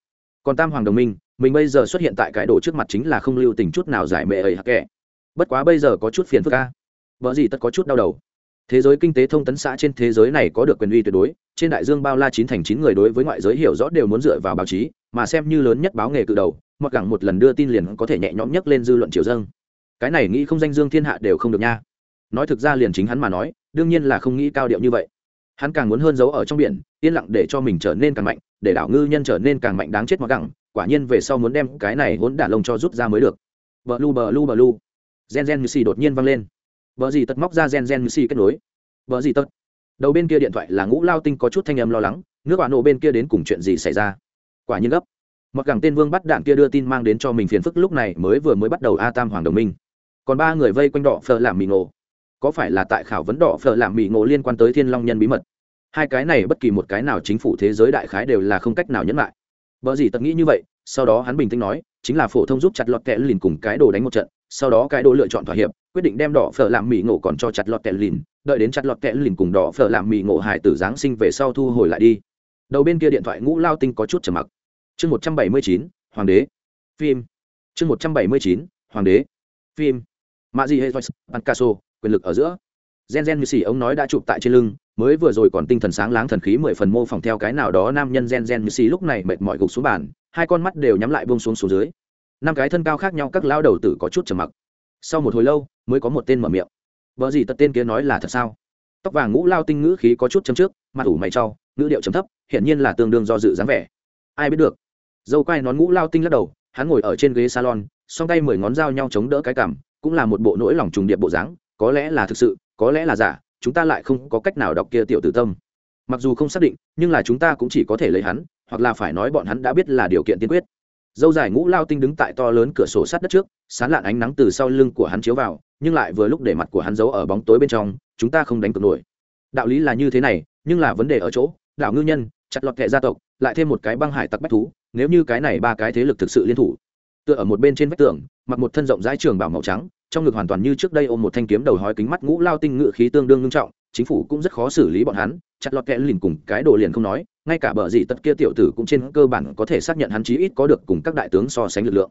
Còn Tam Hoàng Đồng Minh, mình bây giờ xuất hiện tại cái đồ trước mặt chính là không lưu tình chút nào giải mệ ấy hắc kẻ. Bất quá bây giờ có chút phiền phức a. Bờ gì tất có chút đau đầu. Thế giới kinh tế thông tấn xã trên thế giới này có được quyền uy tuyệt đối, trên đại dương bao la chín thành chín người đối với ngoại giới hiểu rõ đều muốn dựa vào báo chí, mà xem như lớn nhất báo nghề cự đầu, mặc gẳng một lần đưa tin liền có thể nhẹ nhõm nhất lên dư luận triều dâng. Cái này nghĩ không danh dương thiên hạ đều không được nha. Nói thực ra liền chính hắn mà nói, đương nhiên là không nghĩ cao điệu như vậy hắn càng muốn hơn giấu ở trong biển yên lặng để cho mình trở nên càng mạnh để đảo ngư nhân trở nên càng mạnh đáng chết mặc gẳng quả nhiên về sau muốn đem cái này hỗn đả lông cho rút ra mới được bờ lu bờ lu bờ lu gen gen như xì đột nhiên vang lên vợ gì tật móc ra gen gen như xì kết nối. Vợ gì tật. Đầu bên kia điện thoại là ngũ lao tinh có chút thanh âm lo lắng, nước bạn nổ bên kia đến cùng chuyện gì xảy ra? Quả nhiên gấp. Mặc gẳng tên vương bắt đạn kia đưa tin mang đến cho mình phiền phức lúc này mới vừa mới bắt đầu a tam hoàng đồng minh. Còn ba người vây quanh đỏ phờ làm mì ngộ. Có phải là tại khảo vấn đỏ phở làm mỹ ngộ liên quan tới thiên long nhân bí mật? Hai cái này bất kỳ một cái nào chính phủ thế giới đại khái đều là không cách nào nhẫn lại. Vợ gì tật nghĩ như vậy, sau đó hắn bình tĩnh nói, chính là phổ thông giúp chặt lọt kẽ lìn cùng cái đồ đánh một trận, sau đó cái đồ lựa chọn thỏa hiệp quyết định đem đỏ phở làm mì ngộ còn cho chặt lọt kẹt lìn đợi đến chặt lọt kẹt lìn cùng đỏ phở làm mì ngộ hải tử giáng sinh về sau thu hồi lại đi. Đầu bên kia điện thoại ngũ lao tinh có chút trầm mặc. Chương một trăm bảy mươi chín hoàng đế. Phim. Chương một trăm bảy mươi chín hoàng đế. Phim. Mạ gì hay Picasso, quyền lực ở giữa. Gen gen như xì ông nói đã chụp tại trên lưng mới vừa rồi còn tinh thần sáng láng thần khí mười phần mô phỏng theo cái nào đó nam nhân gen gen như xì lúc này mệt mỏi gục xuống bàn hai con mắt đều nhắm lại buông xuống xuống dưới. Năm cái thân cao khác nhau các lao đầu tử có chút trầm mặc. Sau một hồi lâu mới có một tên mở miệng. Vợ gì tật tên kia nói là thật sao? Tóc vàng ngũ lao tinh ngữ khí có chút chấm trước, mặt ủ mày trau, ngữ điệu chấm thấp, hiển nhiên là tương đương do dự dáng vẻ. Ai biết được? Dâu quai nón ngũ lao tinh lắc đầu, hắn ngồi ở trên ghế salon, song tay mười ngón dao nhau chống đỡ cái cảm cũng là một bộ nỗi lòng trùng điệp bộ dáng, có lẽ là thực sự, có lẽ là giả, chúng ta lại không có cách nào đọc kia tiểu tử tâm. Mặc dù không xác định, nhưng là chúng ta cũng chỉ có thể lấy hắn, hoặc là phải nói bọn hắn đã biết là điều kiện tiên quyết dâu dài ngũ lao tinh đứng tại to lớn cửa sổ sát đất trước, sán lạn ánh nắng từ sau lưng của hắn chiếu vào, nhưng lại vừa lúc để mặt của hắn giấu ở bóng tối bên trong, chúng ta không đánh cược nổi. Đạo lý là như thế này, nhưng là vấn đề ở chỗ, đạo ngư nhân, chặt lọt kệ gia tộc, lại thêm một cái băng hải tặc bách thú, nếu như cái này ba cái thế lực thực sự liên thủ, tựa ở một bên trên vách tường, mặc một thân rộng rãi trường bảo màu trắng, trong ngực hoàn toàn như trước đây ôm một thanh kiếm đầu hói kính mắt ngũ lao tinh ngự khí tương đương ngưng trọng chính phủ cũng rất khó xử lý bọn hắn, chặt lọt kẽ lìn cùng cái đồ liền không nói, ngay cả bờ gì tất kia tiểu tử cũng trên cơ bản có thể xác nhận hắn chí ít có được cùng các đại tướng so sánh lực lượng.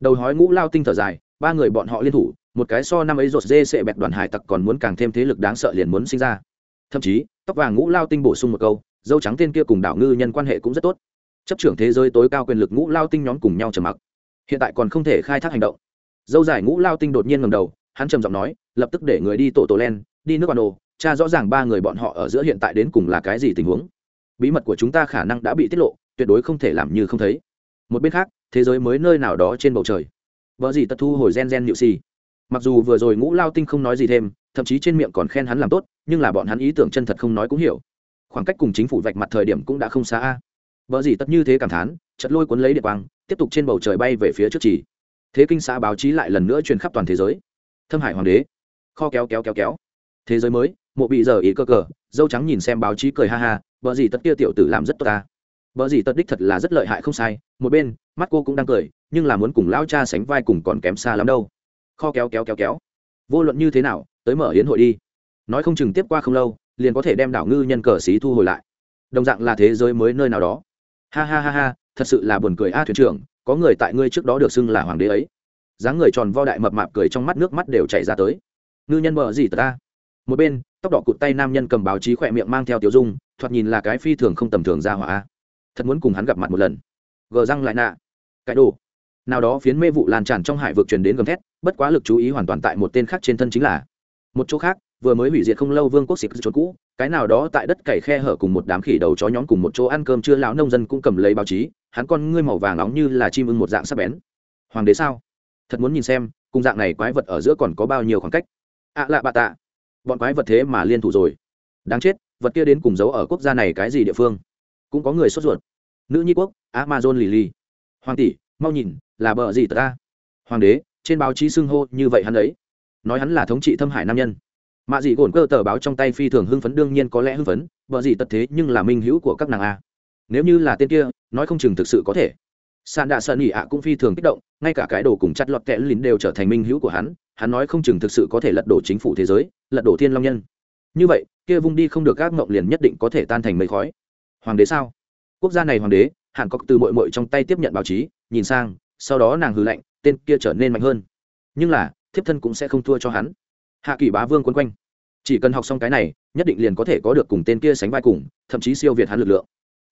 Đầu hói ngũ lao tinh thở dài, ba người bọn họ liên thủ, một cái so năm ấy rột dê sệ bẹt đoàn hải tặc còn muốn càng thêm thế lực đáng sợ liền muốn sinh ra. Thậm chí, tóc vàng ngũ lao tinh bổ sung một câu, dâu trắng tên kia cùng đảo ngư nhân quan hệ cũng rất tốt. Chấp trưởng thế giới tối cao quyền lực ngũ lao tinh nhóm cùng nhau trầm mặc. Hiện tại còn không thể khai thác hành động. Dâu dài ngũ lao tinh đột nhiên ngầm đầu, hắn trầm giọng nói, lập tức để người đi tổ tổ len, đi nước bà đồ cha rõ ràng ba người bọn họ ở giữa hiện tại đến cùng là cái gì tình huống. Bí mật của chúng ta khả năng đã bị tiết lộ, tuyệt đối không thể làm như không thấy. Một bên khác, thế giới mới nơi nào đó trên bầu trời. Vợ gì tật thu hồi gen gen nhự xì mặc dù vừa rồi ngũ lao tinh không nói gì thêm, thậm chí trên miệng còn khen hắn làm tốt, nhưng là bọn hắn ý tưởng chân thật không nói cũng hiểu. Khoảng cách cùng chính phủ vạch mặt thời điểm cũng đã không xa a. Vợ gì tất như thế cảm thán chật lôi cuốn lấy địa quang, tiếp tục trên bầu trời bay về phía trước chỉ. Thế kinh xã báo chí lại lần nữa truyền khắp toàn thế giới. Thâm hải hoàng đế. Kho kéo kéo kéo kéo. Thế giới mới mộ bị giờ ý cơ cờ, dâu trắng nhìn xem báo chí cười ha ha vợ gì tất kia tiểu tử làm rất tốt ta. Vợ gì tất đích thật là rất lợi hại không sai, một bên, mắt cô cũng đang cười, nhưng là muốn cùng lão cha sánh vai cùng còn kém xa lắm đâu. Kho kéo kéo kéo kéo. Vô luận như thế nào, tới mở hiến hội đi. Nói không chừng tiếp qua không lâu, liền có thể đem đảo ngư nhân cờ xí thu hồi lại. Đồng dạng là thế giới mới nơi nào đó. Ha ha ha ha, thật sự là buồn cười a thuyền trưởng, có người tại ngươi trước đó được xưng là hoàng đế ấy. Dáng người tròn vo đại mập mạp cười trong mắt nước mắt đều chảy ra tới. Ngư nhân bờ gì ta? Một bên, tóc đỏ cụt tay nam nhân cầm báo chí khỏe miệng mang theo tiểu dung, thoạt nhìn là cái phi thường không tầm thường ra hỏa. Thật muốn cùng hắn gặp mặt một lần. Gờ răng lại nạ. Cái đồ. Nào đó phiến mê vụ lan tràn trong hải vực truyền đến gầm thét, bất quá lực chú ý hoàn toàn tại một tên khác trên thân chính là. Một chỗ khác, vừa mới hủy diệt không lâu vương quốc xịt trốn cũ, cái nào đó tại đất cày khe hở cùng một đám khỉ đầu chó nhóm cùng một chỗ ăn cơm chưa lão nông dân cũng cầm lấy báo chí, hắn con ngươi màu vàng nóng như là chim ưng một dạng sắc bén. Hoàng đế sao? Thật muốn nhìn xem, cùng dạng này quái vật ở giữa còn có bao nhiêu khoảng cách. Ạ lạ bạ tạ bọn quái vật thế mà liên thủ rồi. Đáng chết, vật kia đến cùng giấu ở quốc gia này cái gì địa phương? Cũng có người sốt ruột. Nữ nhi quốc, amazon lì lì hoàng tỷ, mau nhìn, là bờ gì ta? Hoàng đế, trên báo chí xưng hô như vậy hắn ấy. Nói hắn là thống trị thâm hải nam nhân. Mạ dị gồn cơ tờ báo trong tay phi thường hưng phấn, đương nhiên có lẽ hưng phấn, bờ gì tật thế nhưng là minh hữu của các nàng a. Nếu như là tên kia, nói không chừng thực sự có thể sàn đạ sơn ỉ ạ cũng phi thường kích động, ngay cả cái đồ cùng chặt lọt kẽ lín đều trở thành minh hữu của hắn hắn nói không chừng thực sự có thể lật đổ chính phủ thế giới, lật đổ thiên long nhân. Như vậy, kia vung đi không được gác mộng liền nhất định có thể tan thành mây khói. Hoàng đế sao? Quốc gia này hoàng đế, hàn cốc từ mội mội trong tay tiếp nhận báo chí, nhìn sang, sau đó nàng hư lệnh tên kia trở nên mạnh hơn. Nhưng là, thiếp thân cũng sẽ không thua cho hắn. Hạ kỳ bá vương quấn quanh. Chỉ cần học xong cái này, nhất định liền có thể có được cùng tên kia sánh vai cùng, thậm chí siêu việt hắn lực lượng.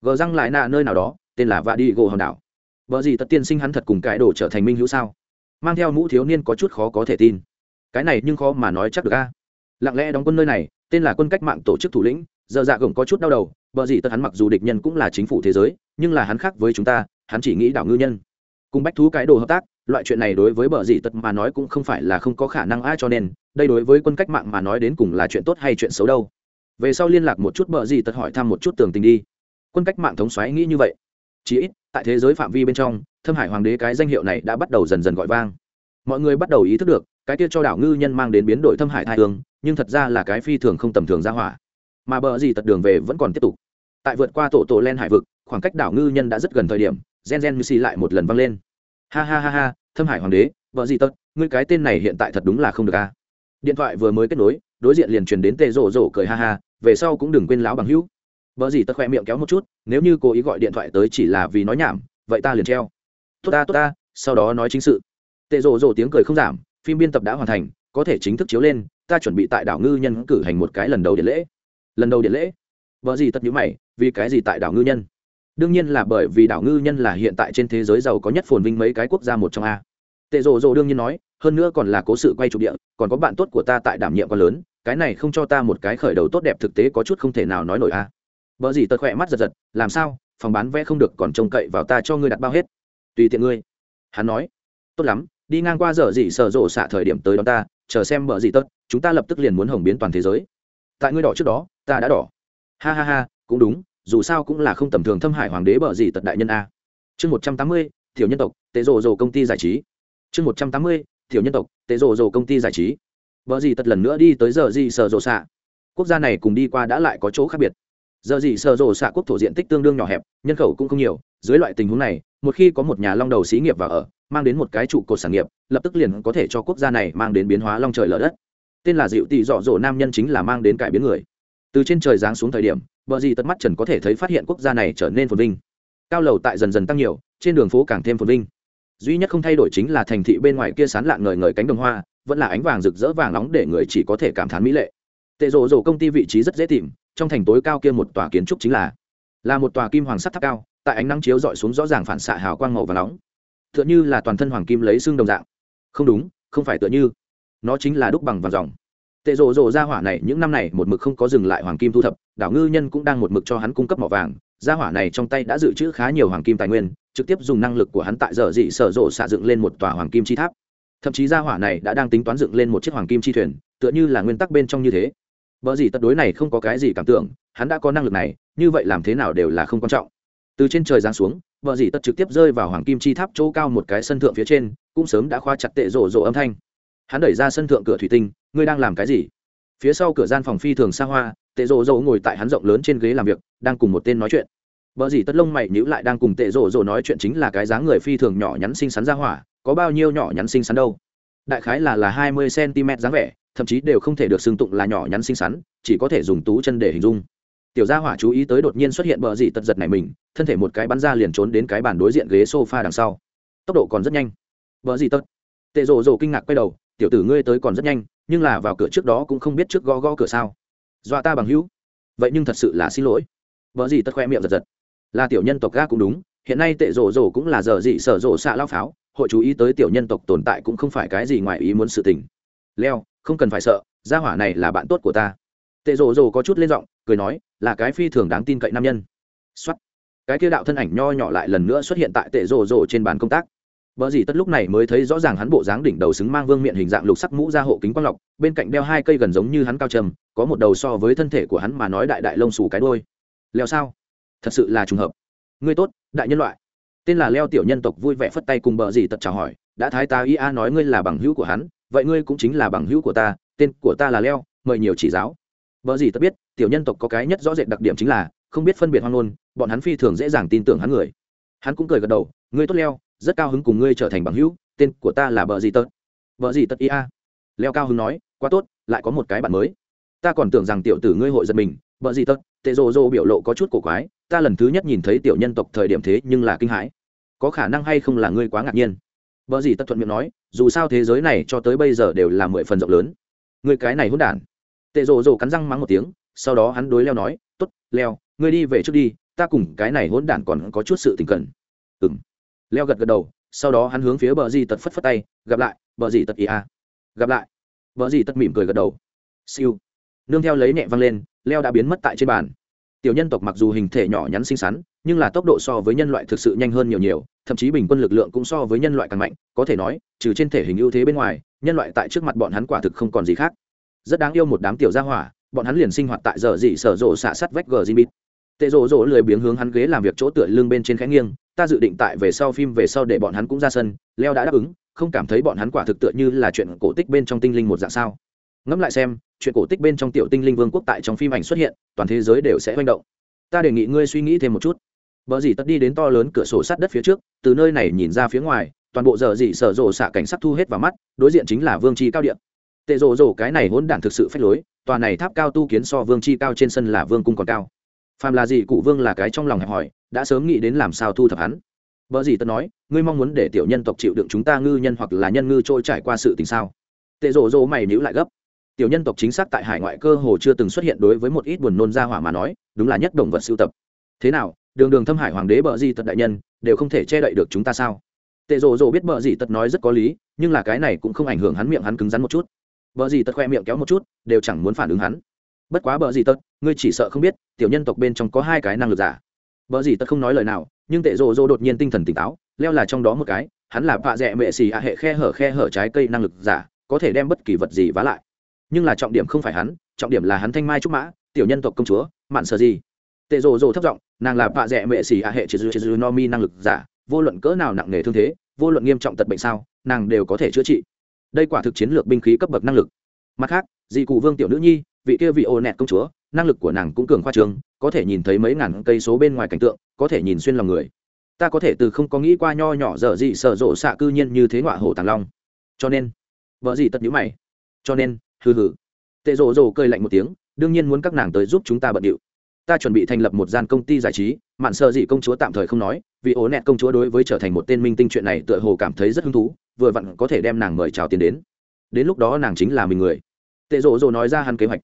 Gờ răng lại nạ nơi nào đó, tên là vạ đi gỗ hòn đảo vợ gì tất tiên sinh hắn thật cùng cái đồ trở thành minh hữu sao? Mang theo mũ thiếu niên có chút khó có thể tin. Cái này nhưng khó mà nói chắc được a. Lặng lẽ đóng quân nơi này, tên là quân cách mạng tổ chức thủ lĩnh, giờ dạ gồng có chút đau đầu vợ gì tất hắn mặc dù địch nhân cũng là chính phủ thế giới, nhưng là hắn khác với chúng ta, hắn chỉ nghĩ đảo ngư nhân. Cùng bách thú cái đồ hợp tác, loại chuyện này đối với bờ dị tật mà nói cũng không phải là không có khả năng ai cho nên, đây đối với quân cách mạng mà nói đến cùng là chuyện tốt hay chuyện xấu đâu. Về sau liên lạc một chút bờ dị tật hỏi thăm một chút tường tình đi. Quân cách mạng thống xoáy nghĩ như vậy. Chỉ ít tại thế giới phạm vi bên trong, thâm hải hoàng đế cái danh hiệu này đã bắt đầu dần dần gọi vang. Mọi người bắt đầu ý thức được, cái kia cho đảo ngư nhân mang đến biến đổi thâm hải thai tương nhưng thật ra là cái phi thường không tầm thường ra hỏa. Mà bờ gì tật đường về vẫn còn tiếp tục. Tại vượt qua tổ tổ len hải vực, khoảng cách đảo ngư nhân đã rất gần thời điểm, gen gen như xì lại một lần vang lên. Ha ha ha ha, thâm hải hoàng đế vợ gì tật, ngươi cái tên này hiện tại thật đúng là không được a. Điện thoại vừa mới kết nối, đối diện liền truyền đến tê rổ rổ cười ha ha, về sau cũng đừng quên lão bằng hữu vợ gì tật khoe miệng kéo một chút, nếu như cô ý gọi điện thoại tới chỉ là vì nói nhảm, vậy ta liền treo. Tốt ta tốt ta, sau đó nói chính sự. Tệ rồ rồ tiếng cười không giảm, phim biên tập đã hoàn thành, có thể chính thức chiếu lên, ta chuẩn bị tại đảo ngư nhân cử hành một cái lần đầu điện lễ. Lần đầu điện lễ? Vợ gì tất nhữ mày, vì cái gì tại đảo ngư nhân? Đương nhiên là bởi vì đảo ngư nhân là hiện tại trên thế giới giàu có nhất phồn vinh mấy cái quốc gia một trong a. Tệ rồ rồ đương nhiên nói, hơn nữa còn là cố sự quay trục địa, còn có bạn tốt của ta tại đảm nhiệm quá lớn, cái này không cho ta một cái khởi đầu tốt đẹp thực tế có chút không thể nào nói nổi a vợ gì tật khỏe mắt giật giật, làm sao? Phòng bán vé không được, còn trông cậy vào ta cho ngươi đặt bao hết. Tùy tiện ngươi. Hắn nói. Tốt lắm, đi ngang qua giờ gì sở rộ xạ thời điểm tới đó ta, chờ xem bờ gì tất chúng ta lập tức liền muốn hồng biến toàn thế giới. Tại ngươi đỏ trước đó, ta đã đỏ. Ha ha ha, cũng đúng, dù sao cũng là không tầm thường thâm hải hoàng đế bờ gì tật đại nhân a. Chương một trăm tám mươi, tiểu nhân tộc, tế rồ rồ công ty giải trí. Chương một trăm tám mươi, tiểu nhân tộc, tế rồ rồ công ty giải trí. Bờ gì tật lần nữa đi tới giờ gì sở rộ xạ. Quốc gia này cùng đi qua đã lại có chỗ khác biệt giờ gì sở rộ xạ quốc thổ diện tích tương đương nhỏ hẹp, nhân khẩu cũng không nhiều. Dưới loại tình huống này, một khi có một nhà long đầu xí nghiệp vào ở, mang đến một cái trụ cột sản nghiệp, lập tức liền có thể cho quốc gia này mang đến biến hóa long trời lở đất. Tên là dịu tị dọ dỗ nam nhân chính là mang đến cải biến người. Từ trên trời giáng xuống thời điểm, bờ gì tận mắt trần có thể thấy phát hiện quốc gia này trở nên phồn vinh. Cao lầu tại dần dần tăng nhiều, trên đường phố càng thêm phồn vinh. Duy nhất không thay đổi chính là thành thị bên ngoài kia sán lạng ngời ngời cánh đồng hoa, vẫn là ánh vàng rực rỡ vàng nóng để người chỉ có thể cảm thán mỹ lệ. Tệ rộ rộ công ty vị trí rất dễ tìm trong thành tối cao kia một tòa kiến trúc chính là là một tòa kim hoàng sắt tháp cao, tại ánh nắng chiếu dọi xuống rõ ràng phản xạ hào quang màu và nóng. Tựa như là toàn thân hoàng kim lấy xương đồng dạng. Không đúng, không phải tựa như. Nó chính là đúc bằng vàng dòng. Tệ rộ rộ ra hỏa này những năm này một mực không có dừng lại hoàng kim thu thập, đảo ngư nhân cũng đang một mực cho hắn cung cấp mỏ vàng. Gia hỏa này trong tay đã dự trữ khá nhiều hoàng kim tài nguyên, trực tiếp dùng năng lực của hắn tại giờ dị sở rộ xạ dựng lên một tòa hoàng kim chi tháp. Thậm chí gia hỏa này đã đang tính toán dựng lên một chiếc hoàng kim chi thuyền, tựa như là nguyên tắc bên trong như thế vợ gì tật đối này không có cái gì cảm tưởng, hắn đã có năng lực này, như vậy làm thế nào đều là không quan trọng. Từ trên trời giáng xuống vợ dì tật trực tiếp rơi vào hoàng kim chi tháp chỗ cao một cái sân thượng phía trên, cũng sớm đã khóa chặt tệ rổ rổ âm thanh. Hắn đẩy ra sân thượng cửa thủy tinh, ngươi đang làm cái gì? Phía sau cửa gian phòng phi thường xa hoa, tệ rổ rổ ngồi tại hắn rộng lớn trên ghế làm việc, đang cùng một tên nói chuyện. Vợ dì tất lông mày nhữ lại đang cùng tệ rổ rổ nói chuyện chính là cái dáng người phi thường nhỏ nhắn xinh xắn ra hỏa, có bao nhiêu nhỏ nhắn xinh xắn đâu? Đại khái là là hai mươi cm dáng vẻ thậm chí đều không thể được xưng tụng là nhỏ nhắn xinh xắn, chỉ có thể dùng tú chân để hình dung. Tiểu gia hỏa chú ý tới đột nhiên xuất hiện bờ dị tật giật này mình, thân thể một cái bắn ra liền trốn đến cái bàn đối diện ghế sofa đằng sau. Tốc độ còn rất nhanh. Bờ dị tật. Tệ rồ rồ kinh ngạc quay đầu, tiểu tử ngươi tới còn rất nhanh, nhưng là vào cửa trước đó cũng không biết trước gõ gõ cửa sao. Dọa ta bằng hữu. Vậy nhưng thật sự là xin lỗi. Vợ gì tất khoe miệng giật giật. Là tiểu nhân tộc ga cũng đúng, hiện nay tệ rổ rổ cũng là giờ dị sở rổ xạ lao pháo, hội chú ý tới tiểu nhân tộc tồn tại cũng không phải cái gì ngoài ý muốn sự tình. Leo không cần phải sợ gia hỏa này là bạn tốt của ta tệ rồ rồ có chút lên giọng cười nói là cái phi thường đáng tin cậy nam nhân xuất cái kia đạo thân ảnh nho nhỏ lại lần nữa xuất hiện tại tệ rồ rồ trên bàn công tác Bở gì tất lúc này mới thấy rõ ràng hắn bộ dáng đỉnh đầu xứng mang vương miện hình dạng lục sắc mũ ra hộ kính quang lọc, bên cạnh đeo hai cây gần giống như hắn cao trầm, có một đầu so với thân thể của hắn mà nói đại đại lông xù cái đuôi. Leo sao? Thật sự là trùng hợp. Ngươi tốt, đại nhân loại. Tên là Leo tiểu nhân tộc vui vẻ phất tay cùng bờ gì tật chào hỏi, đã thái ta ia nói ngươi là bằng hữu của hắn, vậy ngươi cũng chính là bằng hữu của ta, tên của ta là Leo, mời nhiều chỉ giáo. vợ gì tất biết, tiểu nhân tộc có cái nhất rõ rệt đặc điểm chính là không biết phân biệt hoang ngôn, bọn hắn phi thường dễ dàng tin tưởng hắn người. Hắn cũng cười gật đầu, ngươi tốt Leo, rất cao hứng cùng ngươi trở thành bằng hữu tên của ta là vợ gì tật vợ gì tật ia. Leo cao hứng nói quá tốt lại có một cái bạn mới. Ta còn tưởng rằng tiểu tử ngươi hội giật mình vợ gì tật tệ rồ rồ biểu lộ có chút cổ quái ta lần thứ nhất nhìn thấy tiểu nhân tộc thời điểm thế nhưng là kinh hãi. Có khả năng hay không là ngươi quá ngạc nhiên. Vợ gì tật thuận miệng nói dù sao thế giới này cho tới bây giờ đều là mười phần rộng lớn. Người cái này hôn đản. Tệ rồ rồ cắn răng mắng một tiếng, sau đó hắn đối leo nói, tốt, leo, ngươi đi về trước đi, ta cùng cái này hôn đản còn có chút sự tình cần. Ừng leo gật gật đầu, sau đó hắn hướng phía bờ di tật phất phất tay, gặp lại, bờ di tật ia gặp lại. Bờ di tật mỉm cười gật đầu. Siêu. Nương theo lấy nhẹ văng lên, leo đã biến mất tại trên bàn. Tiểu nhân tộc mặc dù hình thể nhỏ nhắn xinh xắn nhưng là tốc độ so với nhân loại thực sự nhanh hơn nhiều nhiều, thậm chí bình quân lực lượng cũng so với nhân loại càng mạnh, có thể nói, trừ trên thể hình ưu thế bên ngoài, nhân loại tại trước mặt bọn hắn quả thực không còn gì khác. Rất đáng yêu một đám tiểu gia hỏa, bọn hắn liền sinh hoạt tại giờ dị sở rộ xạ sắt vách gờ zin bít tệ rộ rộ lười biếng hướng hắn ghế làm việc chỗ tựa lưng bên trên khẽ nghiêng, ta dự định tại về sau phim về sau để bọn hắn cũng ra sân, leo đã đáp ứng, không cảm thấy bọn hắn quả thực tựa như là chuyện cổ tích bên trong tinh linh một dạng sao. Ngẫm lại xem, chuyện cổ tích bên trong tiểu tinh linh vương quốc tại trong phim ảnh xuất hiện, toàn thế giới đều sẽ manh động. Ta đề nghị ngươi suy nghĩ thêm một chút vợ dì tất đi đến to lớn cửa sổ sát đất phía trước, từ nơi này nhìn ra phía ngoài, toàn bộ giờ dì sở rộ xạ cảnh sắc thu hết vào mắt, đối diện chính là vương tri cao điện tệ rộ rộ cái này hỗn đản thực sự phách lối, tòa này tháp cao tu kiến so vương tri cao trên sân là vương cung còn cao. Phàm là gì cụ vương là cái trong lòng hẹp hỏi đã sớm nghĩ đến làm sao thu thập hắn. Vợ gì tất nói, ngươi mong muốn để tiểu nhân tộc chịu đựng chúng ta ngư nhân hoặc là nhân ngư trôi trải qua sự tình sao? Tệ rộ rộ mày níu lại gấp. Tiểu nhân tộc chính xác tại hải ngoại cơ hồ chưa từng xuất hiện đối với một ít buồn nôn ra hỏa mà nói, đúng là nhất động vật sưu tập. Thế nào đường đường thâm hải hoàng đế bợ gì tật đại nhân, đều không thể che đậy được chúng ta sao? Tệ Rồ Rồ biết bợ gì tật nói rất có lý, nhưng là cái này cũng không ảnh hưởng hắn miệng hắn cứng rắn một chút. Bợ gì tật khoe miệng kéo một chút, đều chẳng muốn phản ứng hắn. Bất quá bợ gì tật, ngươi chỉ sợ không biết, tiểu nhân tộc bên trong có hai cái năng lực giả. Bợ gì Tật không nói lời nào, nhưng tệ rồ rồ đột nhiên tinh thần tỉnh táo, leo là trong đó một cái, hắn là vạ dẹ mệ xì ạ hệ khe hở khe hở trái cây năng lực giả, có thể đem bất kỳ vật gì vá lại. Nhưng là trọng điểm không phải hắn, trọng điểm là hắn thanh mai trúc mã, tiểu nhân tộc công chúa, mạn sợ gì tệ rồ rồ thấp giọng nàng là vạ dẹ mệ xì a hệ chữ chữ no mi năng lực giả vô luận cỡ nào nặng nề thương thế vô luận nghiêm trọng tật bệnh sao nàng đều có thể chữa trị. Đây quả thực chiến lược binh khí cấp bậc năng lực. Mặt khác dị cụ vương tiểu nữ nhi vị kia vị ô nẹt công chúa năng lực của nàng cũng cường khoa trường, có thể nhìn thấy mấy ngàn cây số bên ngoài cảnh tượng có thể nhìn xuyên lòng người. Ta có thể từ không có nghĩ qua nho nhỏ dở dị sợ rộ xạ cư nhiên như thế ngọa hổ tàng long. Cho nên vợ gì tật nhữ mày. Cho nên hừ hừ. Tệ rộ rộ cơi lạnh một tiếng đương nhiên muốn các nàng tới giúp chúng ta bận điệu ta chuẩn bị thành lập một gian công ty giải trí, mạn sợ dị công chúa tạm thời không nói, vì ố nẹt công chúa đối với trở thành một tên minh tinh chuyện này tựa hồ cảm thấy rất hứng thú, vừa vặn có thể đem nàng mời chào tiền đến. Đến lúc đó nàng chính là mình người. Tệ rộ rộ nói ra hắn kế hoạch.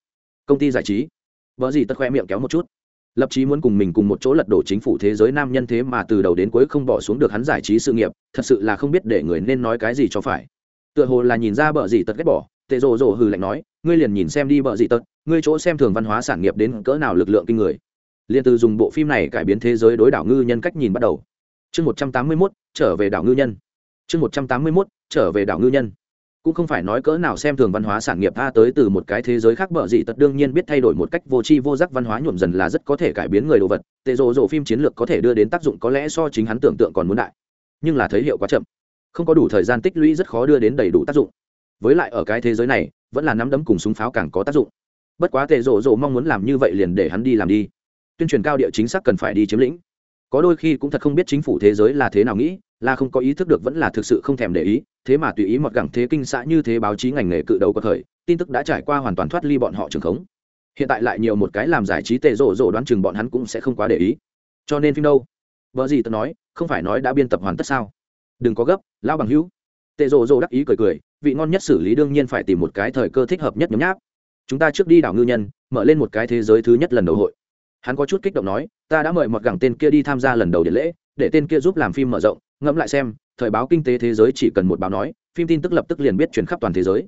Công ty giải trí. Vợ gì tất khoe miệng kéo một chút. Lập trí muốn cùng mình cùng một chỗ lật đổ chính phủ thế giới nam nhân thế mà từ đầu đến cuối không bỏ xuống được hắn giải trí sự nghiệp, thật sự là không biết để người nên nói cái gì cho phải. Tựa hồ là nhìn ra bợ gì tật ghét bỏ, tệ rộ rộ hừ lạnh nói, ngươi liền nhìn xem đi bợ gì tật ngươi chỗ xem thường văn hóa sản nghiệp đến cỡ nào lực lượng kinh người. Liền từ dùng bộ phim này cải biến thế giới đối đảo ngư nhân cách nhìn bắt đầu. Chương một trăm tám mươi mốt, trở về đảo ngư nhân. Chương một trăm tám mươi mốt, trở về đảo ngư nhân. Cũng không phải nói cỡ nào xem thường văn hóa sản nghiệp a tới từ một cái thế giới khác bở dị tật đương nhiên biết thay đổi một cách vô tri vô giác văn hóa nhuộm dần là rất có thể cải biến người đồ vật, tệ rộ rộ phim chiến lược có thể đưa đến tác dụng có lẽ so chính hắn tưởng tượng còn muốn đại. Nhưng là thấy hiệu quá chậm. Không có đủ thời gian tích lũy rất khó đưa đến đầy đủ tác dụng. Với lại ở cái thế giới này, vẫn là nắm đấm cùng súng pháo càng có tác dụng bất quá tệ rộ rộ mong muốn làm như vậy liền để hắn đi làm đi. Tuyên truyền cao địa chính xác cần phải đi chiếm lĩnh. Có đôi khi cũng thật không biết chính phủ thế giới là thế nào nghĩ, là không có ý thức được vẫn là thực sự không thèm để ý, thế mà tùy ý một gẳng thế kinh xã như thế báo chí ngành nghề cự đầu có thời tin tức đã trải qua hoàn toàn thoát ly bọn họ trường khống. Hiện tại lại nhiều một cái làm giải trí tệ rộ rộ đoán chừng bọn hắn cũng sẽ không quá để ý. Cho nên phim đâu? Vợ gì tớ nói, không phải nói đã biên tập hoàn tất sao? Đừng có gấp lao bằng hữu. Tệ rộ rộ đắc ý cười cười, vị ngon nhất xử lý đương nhiên phải tìm một cái thời cơ thích hợp nhất nhấm nháp chúng ta trước đi đảo ngư nhân, mở lên một cái thế giới thứ nhất lần đầu hội. Hắn có chút kích động nói, ta đã mời một gẳng tên kia đi tham gia lần đầu điện lễ, để tên kia giúp làm phim mở rộng, ngẫm lại xem, thời báo kinh tế thế giới chỉ cần một báo nói, phim tin tức lập tức liền biết chuyển khắp toàn thế giới.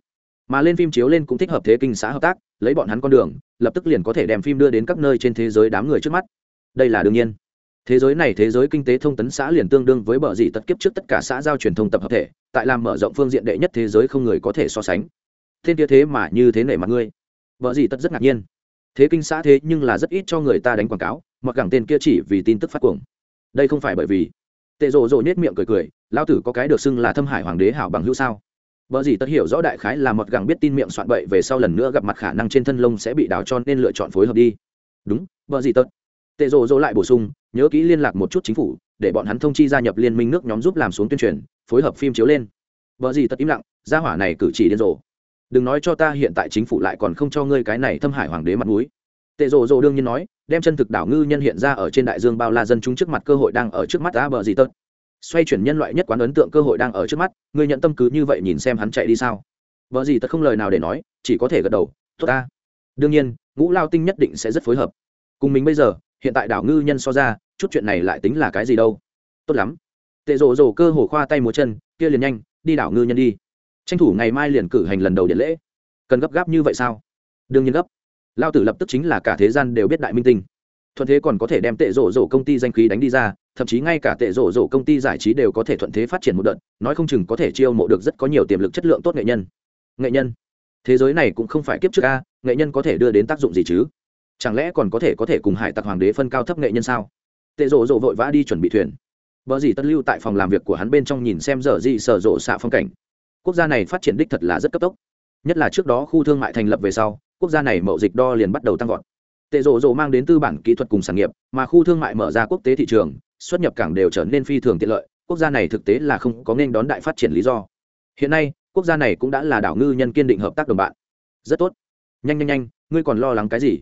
Mà lên phim chiếu lên cũng thích hợp thế kinh xã hợp tác, lấy bọn hắn con đường, lập tức liền có thể đem phim đưa đến các nơi trên thế giới đám người trước mắt. Đây là đương nhiên. Thế giới này thế giới kinh tế thông tấn xã liền tương đương với bờ dị tật kiếp trước tất cả xã giao truyền thông tập hợp thể, tại làm mở rộng phương diện đệ nhất thế giới không người có thể so sánh. Thiên kia thế mà như thế nể mặt ngươi vợ gì tất rất ngạc nhiên. Thế kinh xã thế nhưng là rất ít cho người ta đánh quảng cáo, mặc gẳng tên kia chỉ vì tin tức phát cuồng. Đây không phải bởi vì tệ rộ rộ nhét miệng cười cười lao tử có cái được xưng là thâm hải hoàng đế hảo bằng hữu sao? Vợ gì tất hiểu rõ đại khái là mọt gẳng biết tin miệng soạn bậy về sau lần nữa gặp mặt khả năng trên thân lông sẽ bị đào cho nên lựa chọn phối hợp đi. Đúng, vợ gì tất. Tệ rộ rộ lại bổ sung, nhớ kỹ liên lạc một chút chính phủ, để bọn hắn thông chi gia nhập liên minh nước nhóm giúp làm xuống tuyên truyền, phối hợp phim chiếu lên. Vợ gì tất im lặng, gia hỏa này cử chỉ điên rồ đừng nói cho ta hiện tại chính phủ lại còn không cho ngươi cái này thâm hải hoàng đế mặt mũi. Tệ rồ rồ đương nhiên nói, đem chân thực đảo ngư nhân hiện ra ở trên đại dương bao la dân chúng trước mặt cơ hội đang ở trước mắt đã bờ gì tớt. Xoay chuyển nhân loại nhất quán ấn tượng cơ hội đang ở trước mắt, ngươi nhận tâm cứ như vậy nhìn xem hắn chạy đi sao? Vợ gì tật không lời nào để nói, chỉ có thể gật đầu, tốt ta. Đương nhiên, ngũ lao tinh nhất định sẽ rất phối hợp. Cùng mình bây giờ, hiện tại đảo ngư nhân so ra, chút chuyện này lại tính là cái gì đâu. Tốt lắm. Tệ rồ rồ cơ hồ khoa tay múa chân, kia liền nhanh, đi đảo ngư nhân đi tranh thủ ngày mai liền cử hành lần đầu điện lễ. Cần gấp gáp như vậy sao? Đương nhiên gấp. Lao tử lập tức chính là cả thế gian đều biết đại minh tinh. Thuận thế còn có thể đem tệ rổ rổ công ty danh khí đánh đi ra, thậm chí ngay cả tệ rổ rổ công ty giải trí đều có thể thuận thế phát triển một đợt, nói không chừng có thể chiêu mộ được rất có nhiều tiềm lực chất lượng tốt nghệ nhân. Nghệ nhân? Thế giới này cũng không phải kiếp trước a, nghệ nhân có thể đưa đến tác dụng gì chứ? Chẳng lẽ còn có thể có thể cùng hải tặc hoàng đế phân cao thấp nghệ nhân sao? Tệ rổ rổ vội vã đi chuẩn bị thuyền. Vợ gì tất lưu tại phòng làm việc của hắn bên trong nhìn xem giờ gì sở rộ xạ phong cảnh quốc gia này phát triển đích thật là rất cấp tốc. Nhất là trước đó khu thương mại thành lập về sau, quốc gia này mậu dịch đo liền bắt đầu tăng vọt. Tệ rộ rộ mang đến tư bản kỹ thuật cùng sản nghiệp, mà khu thương mại mở ra quốc tế thị trường, xuất nhập cảng đều trở nên phi thường tiện lợi, quốc gia này thực tế là không có nên đón đại phát triển lý do. Hiện nay, quốc gia này cũng đã là đảo ngư nhân kiên định hợp tác đồng bạn. Rất tốt. Nhanh nhanh nhanh, ngươi còn lo lắng cái gì?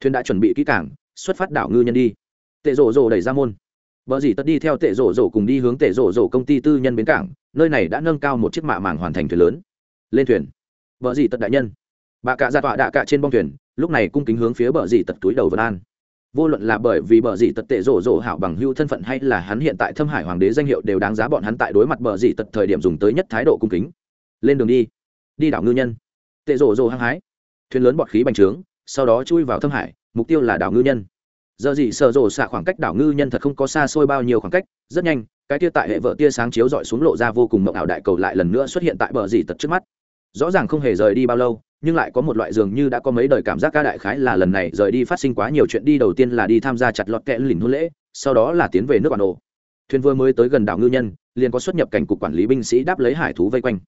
Thuyền đã chuẩn bị kỹ cảng xuất phát đảo ngư nhân đi. Tệ rộ rộ đẩy ra môn. Vợ dì tất đi theo tệ rộ rộ cùng đi hướng tệ rộ rộ công ty tư nhân bến cảng nơi này đã nâng cao một chiếc mạ màng hoàn thành thuyền lớn. Lên thuyền. Vợ dì tật đại nhân. Bà cạ ra tọa đạ cạ trên bong thuyền, lúc này cung kính hướng phía bờ dì tật túi đầu vân an. Vô luận là bởi vì bờ dì tật tệ rổ rổ hảo bằng hưu thân phận hay là hắn hiện tại thâm hải hoàng đế danh hiệu đều đáng giá bọn hắn tại đối mặt bờ dì tật thời điểm dùng tới nhất thái độ cung kính. Lên đường đi. Đi đảo ngư nhân. Tệ rổ rổ hăng hái. Thuyền lớn bọt khí bành trướng, sau đó chui vào thâm hải, mục tiêu là đảo ngư nhân giờ gì sợ rồ xạ khoảng cách đảo ngư nhân thật không có xa xôi bao nhiêu khoảng cách, rất nhanh, cái tia tại hệ vợ tia sáng chiếu dọi xuống lộ ra vô cùng mộng ảo đại cầu lại lần nữa xuất hiện tại bờ dì tật trước mắt. Rõ ràng không hề rời đi bao lâu, nhưng lại có một loại dường như đã có mấy đời cảm giác ca đại khái là lần này rời đi phát sinh quá nhiều chuyện đi đầu tiên là đi tham gia chặt lọt kẽ lìn hôn lễ, sau đó là tiến về nước bản đồ thuyền vừa mới tới gần đảo ngư nhân, liền có xuất nhập cảnh cục quản lý binh sĩ đáp lấy hải thú vây quanh.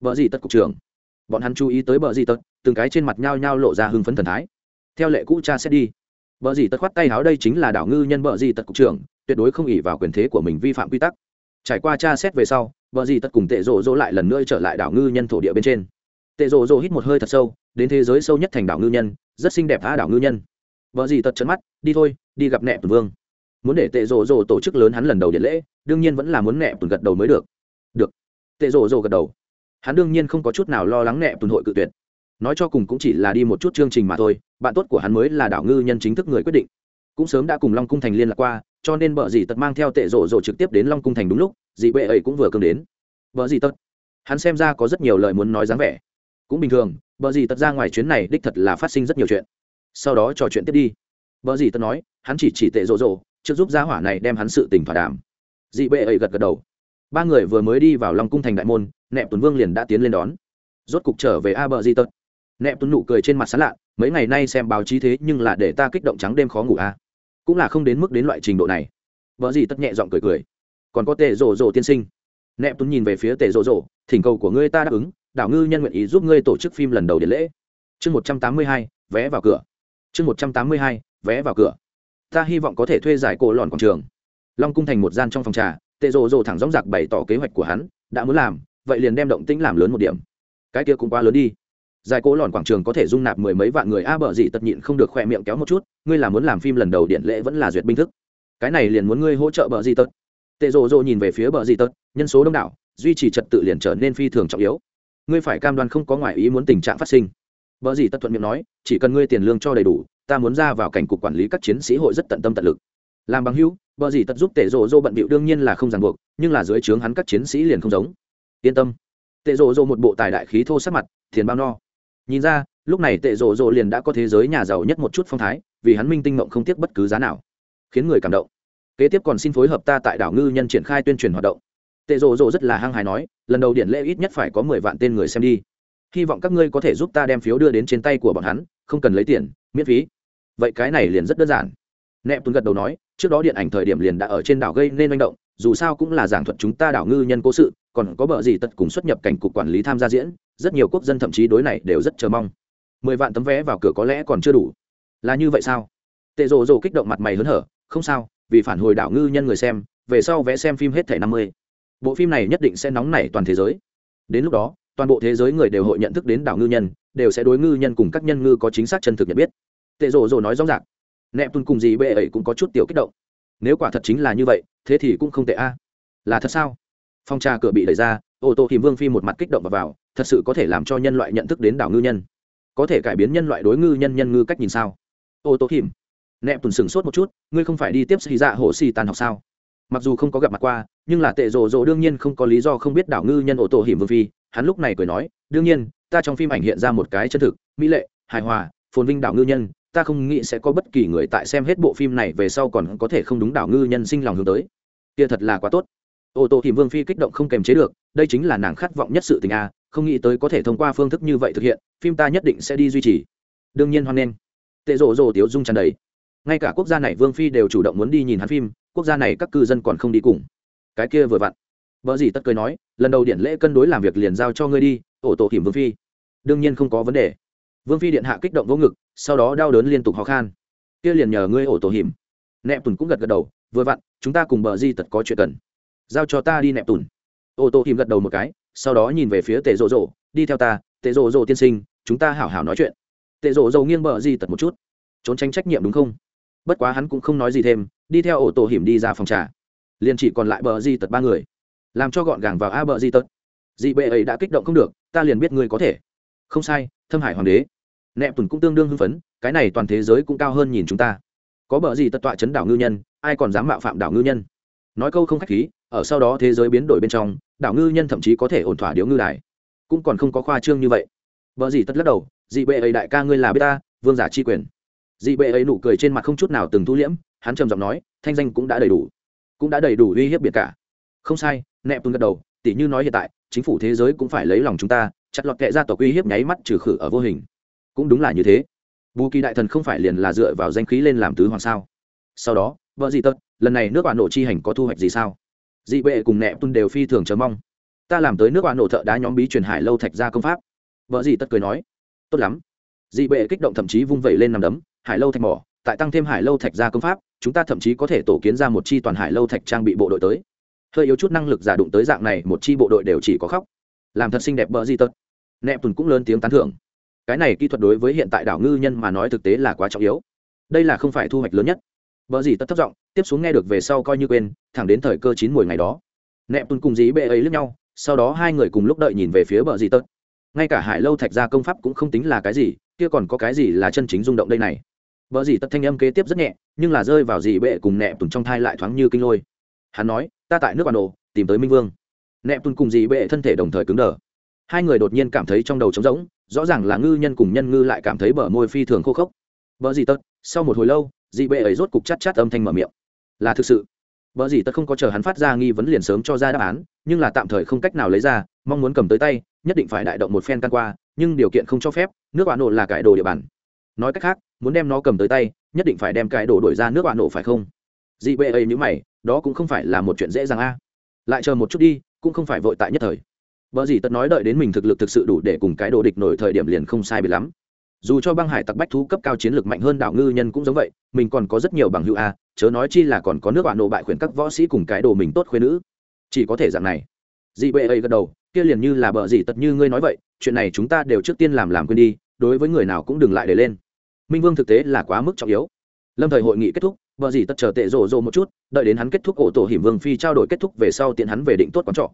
Vợ gì tất cục trưởng, bọn hắn chú ý tới bờ gì tật, từng cái trên mặt nhao nhao lộ ra hưng phấn thần thái. Theo lệ cũ cha sẽ đi bờ gì tật khoát tay áo đây chính là đảo ngư nhân bờ gì tật cục trưởng, tuyệt đối không ỷ vào quyền thế của mình vi phạm quy tắc. Trải qua tra xét về sau bờ gì tật cùng tệ rộ rộ lại lần nữa trở lại đảo ngư nhân thổ địa bên trên. Tệ rộ rộ hít một hơi thật sâu, đến thế giới sâu nhất thành đảo ngư nhân, rất xinh đẹp á đảo ngư nhân. Vợ gì tật chớp mắt, đi thôi, đi gặp nẹ tuần vương. Muốn để tệ rộ rộ tổ chức lớn hắn lần đầu điện lễ, đương nhiên vẫn là muốn nẹ tuần gật đầu mới được. Được. Tệ rộ rộ gật đầu. Hắn đương nhiên không có chút nào lo lắng nẹ tuần hội cự tuyệt nói cho cùng cũng chỉ là đi một chút chương trình mà thôi, bạn tốt của hắn mới là đảo ngư nhân chính thức người quyết định. Cũng sớm đã cùng long cung thành liên lạc qua, cho nên vợ dì tật mang theo tệ rộ rộ trực tiếp đến long cung thành đúng lúc dị bệ ấy cũng vừa cương đến. Vợ dì tật? Hắn xem ra có rất nhiều lời muốn nói dáng vẻ. Cũng bình thường vợ dì tật ra ngoài chuyến này đích thật là phát sinh rất nhiều chuyện. Sau đó trò chuyện tiếp đi. Vợ dì tật nói, hắn chỉ chỉ tệ rộ rộ, trước giúp gia hỏa này đem hắn sự tình thỏa đàm. Dị bệ ấy gật gật đầu. Ba người vừa mới đi vào long cung thành đại môn, nẹp tuấn vương liền đã tiến lên đón. Rốt cục trở về a bờ di tật nẹp tuấn nụ cười trên mặt sán lạ mấy ngày nay xem báo chí thế nhưng là để ta kích động trắng đêm khó ngủ à? cũng là không đến mức đến loại trình độ này. Vợ gì tất nhẹ giọng cười cười. Còn có tệ rổ rổ tiên sinh. Nẹp tuấn nhìn về phía tệ rổ rổ thỉnh cầu của ngươi ta đáp ứng, đảo ngư nhân nguyện ý giúp ngươi tổ chức phim lần đầu điện lễ. Chương một trăm tám mươi hai, vé vào cửa. Chương một trăm tám mươi hai, vé vào cửa. Ta hy vọng có thể thuê giải cổ lòn quảng trường. Long cung thành một gian trong phòng trà, tệ rồ rồ thẳng dóng giặc bày tỏ kế hoạch của hắn, đã muốn làm, vậy liền đem động tĩnh làm lớn một điểm. Cái kia cũng quá lớn đi giải cố lòn quảng trường có thể dung nạp mười mấy vạn người. A, bờ gì tật nhịn không được khỏe miệng kéo một chút. Ngươi là muốn làm phim lần đầu điện lễ vẫn là duyệt binh thức? Cái này liền muốn ngươi hỗ trợ bờ gì tật tệ rộ rộ nhìn về phía bờ gì tật nhân số đông đảo, duy trì trật tự liền trở nên phi thường trọng yếu. Ngươi phải cam đoan không có ngoại ý muốn tình trạng phát sinh. Bờ gì tật thuận miệng nói, chỉ cần ngươi tiền lương cho đầy đủ, ta muốn ra vào cảnh cục quản lý các chiến sĩ hội rất tận tâm tận lực. Làm bằng hữu, bờ gì tật giúp tệ rộ rộ bận bịu đương nhiên là không ràng buộc, nhưng là dưới trướng hắn các chiến sĩ liền không giống. Yên tâm. Tệ rộ rộ một bộ tài đại khí thô sắc mặt, thiền bao no nhìn ra, lúc này tệ rồ rồ liền đã có thế giới nhà giàu nhất một chút phong thái, vì hắn minh tinh mộng không tiếc bất cứ giá nào. Khiến người cảm động. Kế tiếp còn xin phối hợp ta tại đảo ngư nhân triển khai tuyên truyền hoạt động. Tệ rồ rồ rất là hăng hài nói, lần đầu điện lễ ít nhất phải có mười vạn tên người xem đi. Hy vọng các ngươi có thể giúp ta đem phiếu đưa đến trên tay của bọn hắn, không cần lấy tiền, miễn phí. Vậy cái này liền rất đơn giản. Nẹp tuấn gật đầu nói, trước đó điện ảnh thời điểm liền đã ở trên đảo gây nên manh động dù sao cũng là giảng thuật chúng ta đảo ngư nhân cố sự, còn có bờ gì tật cùng xuất nhập cảnh cục quản lý tham gia diễn, rất nhiều quốc dân thậm chí đối này đều rất chờ mong. Mười vạn tấm vé vào cửa có lẽ còn chưa đủ. Là như vậy sao? Tệ rồ rồ kích động mặt mày hớn hở, không sao, vì phản hồi đảo ngư nhân người xem, về sau vẽ xem phim hết thẻ năm mươi. Bộ phim này nhất định sẽ nóng nảy toàn thế giới. Đến lúc đó, toàn bộ thế giới người đều hội nhận thức đến đảo ngư nhân, đều sẽ đối ngư nhân cùng các nhân ngư có chính xác chân thực nhận biết. Tệ rồ rồ nói rõ ràng nẹp tuân cùng gì bệ ấy cũng có chút tiểu kích động nếu quả thật chính là như vậy, thế thì cũng không tệ a. Là thật sao? Phong trà cửa bị đẩy ra, ô tô tìm vương phi một mặt kích động và vào, thật sự có thể làm cho nhân loại nhận thức đến đảo ngư nhân. Có thể cải biến nhân loại đối ngư nhân nhân ngư cách nhìn sao? Ô tô tìm nẹp tuần sửng sốt một chút, ngươi không phải đi tiếp xì dạ hồ xì tàn học sao? Mặc dù không có gặp mặt qua, nhưng là tệ rồ rồ đương nhiên không có lý do không biết đảo ngư nhân ô tô hiểm vương phi, hắn lúc này cười nói, đương nhiên, ta trong phim ảnh hiện ra một cái chân thực, mỹ lệ, hài hòa, phồn vinh đảo ngư nhân ta không nghĩ sẽ có bất kỳ người tại xem hết bộ phim này về sau còn có thể không đúng đảo ngư nhân sinh lòng hướng tới. Kia thật là quá tốt. Ô tô thì vương phi kích động không kềm chế được, đây chính là nàng khát vọng nhất sự tình a, không nghĩ tới có thể thông qua phương thức như vậy thực hiện, phim ta nhất định sẽ đi duy trì. Đương nhiên hoan nghênh. Tệ rộ rộ tiếu dung tràn đầy. Ngay cả quốc gia này vương phi đều chủ động muốn đi nhìn hắn phim, quốc gia này các cư dân còn không đi cùng. Cái kia vừa vặn. Vợ gì tất cười nói, lần đầu điện lễ cân đối làm việc liền giao cho ngươi đi ổ tổ hiểm vương phi. Đương nhiên không có vấn đề vương phi điện hạ kích động vô ngực, sau đó đau đớn liên tục ho khan. Kia liền nhờ ngươi ổ tổ hiểm. Nẹp tùn cũng gật gật đầu, vừa vặn, chúng ta cùng bờ di tật có chuyện cần. Giao cho ta đi nẹp tùn ô tô hiểm gật đầu một cái, sau đó nhìn về phía tệ rộ rộ, đi theo ta, tệ rộ rộ tiên sinh, chúng ta hảo hảo nói chuyện. Tệ rộ rộ nghiêng bờ di tật một chút. Trốn tránh trách nhiệm đúng không? Bất quá hắn cũng không nói gì thêm, đi theo ổ tổ hiểm đi ra phòng trà. Liền chỉ còn lại bờ di tật ba người. Làm cho gọn gàng vào a bờ di tật. Dị bệ ấy đã kích động không được, ta liền biết ngươi có thể. Không sai, thâm hải hoàng đế nẹp tùn cũng tương đương hưng phấn, cái này toàn thế giới cũng cao hơn nhìn chúng ta. Có bờ gì tật tọa chấn đảo ngư nhân, ai còn dám mạo phạm đảo ngư nhân? Nói câu không khách khí, ở sau đó thế giới biến đổi bên trong, đảo ngư nhân thậm chí có thể ổn thỏa điếu ngư đài. Cũng còn không có khoa trương như vậy. Vợ gì tất lắc đầu, dị bệ ấy đại ca ngươi là bê ta, vương giả chi quyền. Dị bệ ấy nụ cười trên mặt không chút nào từng thu liễm, hắn trầm giọng nói, thanh danh cũng đã đầy đủ. Cũng đã đầy đủ uy hiếp biệt cả. Không sai nẹp tuân gật đầu tỷ như nói hiện tại, chính phủ thế giới cũng phải lấy lòng chúng ta, chặt lọt kệ ra tộc uy hiếp nháy mắt trừ khử ở vô hình cũng đúng là như thế. Bù kỳ đại thần không phải liền là dựa vào danh khí lên làm tứ hoàng sao? Sau đó, vợ dị tật, lần này nước bạn nổ chi hành có thu hoạch gì sao? Dị bệ cùng nẹp tuân đều phi thường chờ mong. Ta làm tới nước bạn nổ thợ đá nhóm bí truyền hải lâu thạch ra công pháp. Vợ dị tật cười nói, tốt lắm. Dị bệ kích động thậm chí vung vẩy lên nằm đấm, hải lâu thạch mỏ, tại tăng thêm hải lâu thạch ra công pháp, chúng ta thậm chí có thể tổ kiến ra một chi toàn hải lâu thạch trang bị bộ đội tới. Hơi yếu chút năng lực giả đụng tới dạng này, một chi bộ đội đều chỉ có khóc. Làm thật xinh đẹp bờ di tật. Nẹp tùn cũng lớn tiếng tán thưởng cái này kỹ thuật đối với hiện tại đảo ngư nhân mà nói thực tế là quá trọng yếu. Đây là không phải thu hoạch lớn nhất. Bờ gì tất thất giọng, tiếp xuống nghe được về sau coi như quên, thẳng đến thời cơ chín mùi ngày đó. Nẹp tuân cùng dí bệ ấy lướt nhau, sau đó hai người cùng lúc đợi nhìn về phía bờ gì tật ngay cả hải lâu thạch ra công pháp cũng không tính là cái gì, kia còn có cái gì là chân chính rung động đây này? Vợ dì tật thanh âm kế tiếp rất nhẹ, nhưng là rơi vào dì bệ cùng nẹp tùn trong thai lại thoáng như kinh lôi. Hắn nói, ta tại nước bản đồ, tìm tới minh vương. Nẹp tùn cùng dì bệ thân thể đồng thời cứng đờ. Hai người đột nhiên cảm thấy trong đầu trống rỗng rõ ràng là ngư nhân cùng nhân ngư lại cảm thấy bờ môi phi thường khô khốc. Vợ dì tật, sau một hồi lâu dì bệ ấy rốt cục chát chát âm thanh mở miệng. Là thực sự. Vợ dì tật không có chờ hắn phát ra nghi vấn liền sớm cho ra đáp án, nhưng là tạm thời không cách nào lấy ra, mong muốn cầm tới tay, nhất định phải đại động một phen căn qua, nhưng điều kiện không cho phép, nước bạn nổ là cải đồ địa bàn. Nói cách khác, muốn đem nó cầm tới tay, nhất định phải đem cải đồ đổi ra nước bạn nổ phải không? Dị bệ ấy nhữ mày, đó cũng không phải là một chuyện dễ dàng a. Lại chờ một chút đi, cũng không phải vội tại nhất thời vợ gì tật nói đợi đến mình thực lực thực sự đủ để cùng cái đồ địch nổi thời điểm liền không sai bị lắm. Dù cho băng hải tặc bách thú cấp cao chiến lược mạnh hơn đảo ngư nhân cũng giống vậy, mình còn có rất nhiều bằng hữu a, chớ nói chi là còn có nước bạn nổ bại khuyển các võ sĩ cùng cái đồ mình tốt khuyên nữ. Chỉ có thể dạng này. Dị bệ ấy gật đầu, kia liền như là bờ gì tật như ngươi nói vậy, chuyện này chúng ta đều trước tiên làm làm quên đi, đối với người nào cũng đừng lại để lên. Minh vương thực tế là quá mức trọng yếu. Lâm thời hội nghị kết thúc vợ gì tất chờ tệ rồ rồ một chút, đợi đến hắn kết thúc ổ tổ hiểm vương phi trao đổi kết thúc về sau tiện hắn về định tốt quán trọ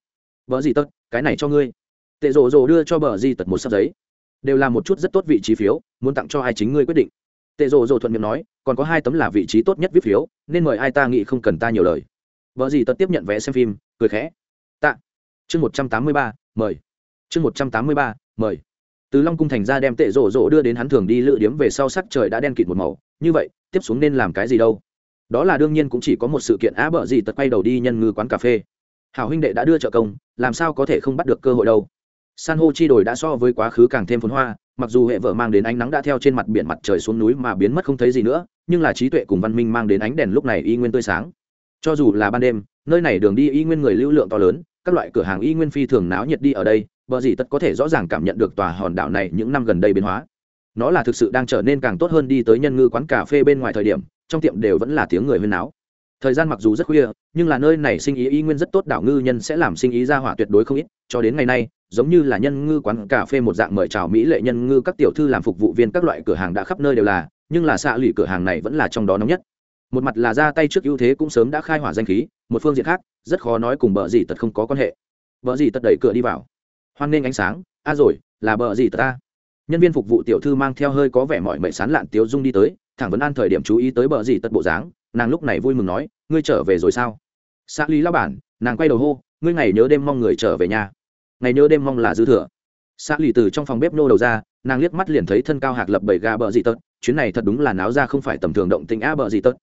vợ gì tật, cái này cho ngươi. Tệ rộ rộ đưa cho bờ di tật một sắp giấy. Đều là một chút rất tốt vị trí phiếu muốn tặng cho ai chính ngươi quyết định. Tệ rộ rộ thuận miệng nói còn có hai tấm là vị trí tốt nhất viết phiếu nên mời ai ta nghĩ không cần ta nhiều lời. Vợ gì tật tiếp nhận vé xem phim cười khẽ. Tạ. Chương một trăm tám mươi ba mời. Chương một trăm tám mươi ba mời. Từ long cung thành ra đem tệ rổ rổ đưa đến hắn thường đi lựa điếm về sau sắc trời đã đen kịt một màu. Như vậy tiếp xuống nên làm cái gì đâu? Đó là đương nhiên cũng chỉ có một sự kiện á bợ gì tật quay đầu đi nhân ngư quán cà phê hảo huynh đệ đã đưa trợ công, làm sao có thể không bắt được cơ hội đâu. San hô chi đổi đã so với quá khứ càng thêm phồn hoa, mặc dù hệ vợ mang đến ánh nắng đã theo trên mặt biển mặt trời xuống núi mà biến mất không thấy gì nữa, nhưng là trí tuệ cùng văn minh mang đến ánh đèn lúc này y nguyên tươi sáng. Cho dù là ban đêm, nơi này đường đi y nguyên người lưu lượng to lớn, các loại cửa hàng y nguyên phi thường náo nhiệt đi ở đây, bờ gì tất có thể rõ ràng cảm nhận được tòa hòn đảo này những năm gần đây biến hóa. Nó là thực sự đang trở nên càng tốt hơn đi tới nhân ngư quán cà phê bên ngoài thời điểm, trong tiệm đều vẫn là tiếng người huyên náo thời gian mặc dù rất khuya, nhưng là nơi này sinh ý y nguyên rất tốt, đảo ngư nhân sẽ làm sinh ý ra hỏa tuyệt đối không ít. Cho đến ngày nay, giống như là nhân ngư quán cà phê một dạng mời chào mỹ lệ nhân ngư các tiểu thư làm phục vụ viên các loại cửa hàng đã khắp nơi đều là, nhưng là xạ lụy cửa hàng này vẫn là trong đó nóng nhất. Một mặt là ra tay trước ưu thế cũng sớm đã khai hỏa danh khí, một phương diện khác, rất khó nói cùng bờ gì tật không có quan hệ. Bờ gì tật đẩy cửa đi vào. Hoan nghênh ánh sáng. A rồi, là bờ gì tật ta? Nhân viên phục vụ tiểu thư mang theo hơi có vẻ mọi mệnh sán lạn tiếu dung đi tới, thẳng vấn an thời điểm chú ý tới bờ gì tật bộ dáng nàng lúc này vui mừng nói, ngươi trở về rồi sao? Xã lý lao bản, nàng quay đầu hô, ngươi ngày nhớ đêm mong người trở về nhà. Ngày nhớ đêm mong là dư thừa. Xã lì từ trong phòng bếp nô đầu ra, nàng liếc mắt liền thấy thân cao hạc lập bảy gà bờ dị tật chuyến này thật đúng là náo ra không phải tầm thường động tình a bờ dị tật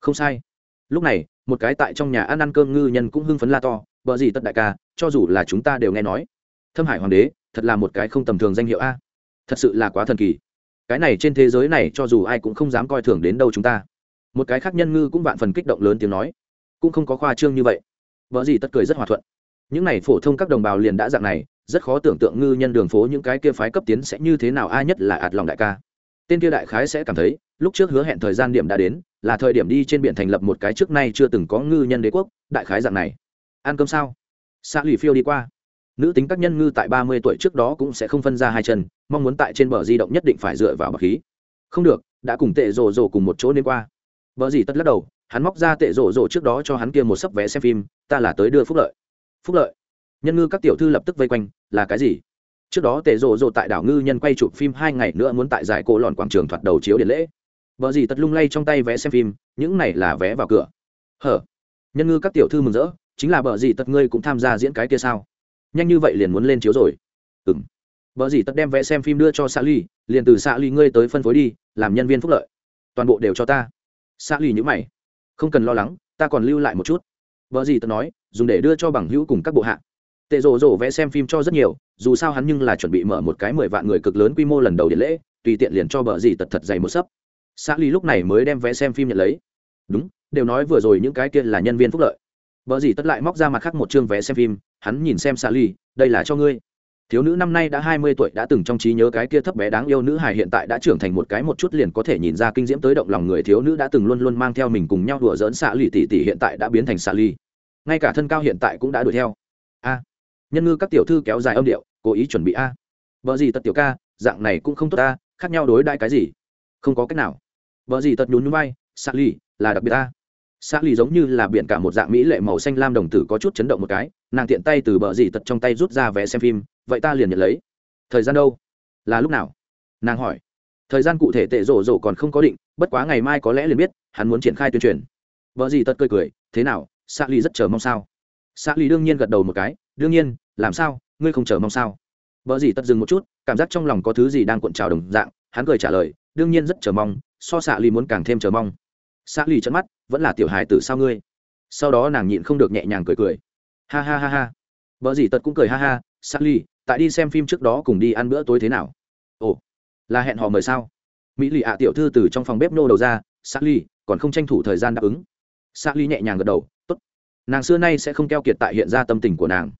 không sai. Lúc này, một cái tại trong nhà ăn ăn cơm ngư nhân cũng hưng phấn la to bờ dị tật đại ca, cho dù là chúng ta đều nghe nói. Thâm hải hoàng đế, thật là một cái không tầm thường danh hiệu a. Thật sự là quá thần kỳ. Cái này trên thế giới này cho dù ai cũng không dám coi thường đến đâu chúng ta một cái khác nhân ngư cũng vạn phần kích động lớn tiếng nói, cũng không có khoa trương như vậy. Vợ gì tất cười rất hòa thuận. Những này phổ thông các đồng bào liền đã dạng này, rất khó tưởng tượng ngư nhân đường phố những cái kia phái cấp tiến sẽ như thế nào, ai nhất là ạt lòng đại ca. Tên kia đại khái sẽ cảm thấy, lúc trước hứa hẹn thời gian điểm đã đến, là thời điểm đi trên biển thành lập một cái trước nay chưa từng có ngư nhân đế quốc, đại khái dạng này. Ăn cơm sao? Xã lì phiêu đi qua. Nữ tính các nhân ngư tại ba mươi tuổi trước đó cũng sẽ không phân ra hai chân, mong muốn tại trên bờ di động nhất định phải dựa vào bậc khí. Không được, đã cùng tệ rồ rồ cùng một chỗ nên qua bờ gì tất lắc đầu, hắn móc ra tệ rổ rổ trước đó cho hắn kia một sấp vé xem phim, ta là tới đưa phúc lợi. Phúc lợi? Nhân ngư các tiểu thư lập tức vây quanh, là cái gì? Trước đó tệ rộ rộ tại đảo ngư nhân quay chụp phim hai ngày nữa muốn tại giải cổ lòn quảng trường thoạt đầu chiếu điện lễ. Vợ gì tật lung lay trong tay vé xem phim, những này là vé vào cửa. Hở? Nhân ngư các tiểu thư mừng rỡ, chính là vợ gì tật ngươi cũng tham gia diễn cái kia sao? Nhanh như vậy liền muốn lên chiếu rồi. Ừ m vợ gì tật đem vé xem phim đưa cho xã ly liền từ xã ly ngươi tới phân phối đi, làm nhân viên phúc lợi. Toàn bộ đều cho ta xã lì nhữ mày. Không cần lo lắng, ta còn lưu lại một chút. Vợ gì tớ nói, dùng để đưa cho bằng hữu cùng các bộ hạ. Tệ rổ rổ vẽ xem phim cho rất nhiều, dù sao hắn nhưng là chuẩn bị mở một cái mười vạn người cực lớn quy mô lần đầu điện lễ, tùy tiện liền cho bờ gì tật thật dày một sấp. Xã ly lúc này mới đem vé xem phim nhận lấy. Đúng, đều nói vừa rồi những cái kia là nhân viên phúc lợi. Bờ gì tất lại móc ra mặt khác một chương vé xem phim, hắn nhìn xem xã ly đây là cho ngươi thiếu nữ năm nay đã hai mươi tuổi, đã từng trong trí nhớ cái kia thấp bé đáng yêu nữ hài hiện tại đã trưởng thành một cái một chút liền có thể nhìn ra kinh diễm tới động lòng người thiếu nữ đã từng luôn luôn mang theo mình cùng nhau đùa dỡn xạ lì tỷ tỷ hiện tại đã biến thành xạ ly ngay cả thân cao hiện tại cũng đã đuổi theo. A. Nhân ngư các tiểu thư kéo dài âm điệu, cố ý chuẩn bị a. Vợ gì tật tiểu ca, dạng này cũng không tốt ta khác nhau đối đãi cái gì? Không có cách nào. Vợ gì tật nhún nhún bay xạ ly là đặc biệt ta xạ ly giống như là biển cả một dạng mỹ lệ màu xanh lam đồng tử có chút chấn động một cái, nàng tiện tay từ bờ dì tật trong tay rút ra vé xem phim, vậy ta liền nhận lấy. Thời gian đâu? Là lúc nào? Nàng hỏi. Thời gian cụ thể tệ rổ rổ còn không có định, bất quá ngày mai có lẽ liền biết, hắn muốn triển khai tuyên truyền. Vợ dì tật cười cười, thế nào xạ ly rất chờ mong sao? Xạ ly đương nhiên gật đầu một cái, đương nhiên, làm sao, ngươi không chờ mong sao? Vợ dì tật dừng một chút, cảm giác trong lòng có thứ gì đang cuộn trào đồng dạng, hắn cười trả lời, đương nhiên rất chờ mong, so xạ ly muốn càng thêm chờ mong xạ ly trận mắt, vẫn là tiểu hài tử sao ngươi? Sau đó nàng nhịn không được nhẹ nhàng cười cười. Ha ha ha ha. Vợ dì tật cũng cười ha ha, xạ ly tại đi xem phim trước đó cùng đi ăn bữa tối thế nào? Ồ, là hẹn hò mời sao? Mỹ lì ạ tiểu thư từ trong phòng bếp nô đầu ra, xạ ly còn không tranh thủ thời gian đáp ứng. Xạ ly nhẹ nhàng gật đầu, tốt. Nàng xưa nay sẽ không keo kiệt tại hiện ra tâm tình của nàng.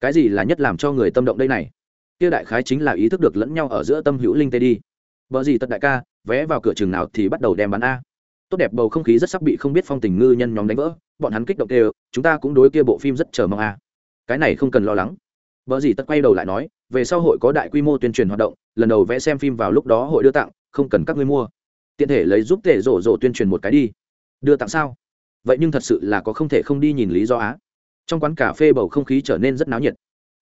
Cái gì là nhất làm cho người tâm động đây này? Kia đại khái chính là ý thức được lẫn nhau ở giữa tâm hữu linh tê đi. Vợ gì tật đại ca, vé vào cửa trường nào thì bắt đầu đem bán a tốt đẹp bầu không khí rất sắc bị không biết phong tình ngư nhân nhóm đánh vỡ, bọn hắn kích động kêu, chúng ta cũng đối kia bộ phim rất chờ mong à? cái này không cần lo lắng. Vợ gì tất quay đầu lại nói, về sau hội có đại quy mô tuyên truyền hoạt động, lần đầu vẽ xem phim vào lúc đó hội đưa tặng, không cần các ngươi mua. Tiện thể lấy giúp tể rổ rổ tuyên truyền một cái đi. Đưa tặng sao? Vậy nhưng thật sự là có không thể không đi nhìn lý do á. Trong quán cà phê bầu không khí trở nên rất náo nhiệt.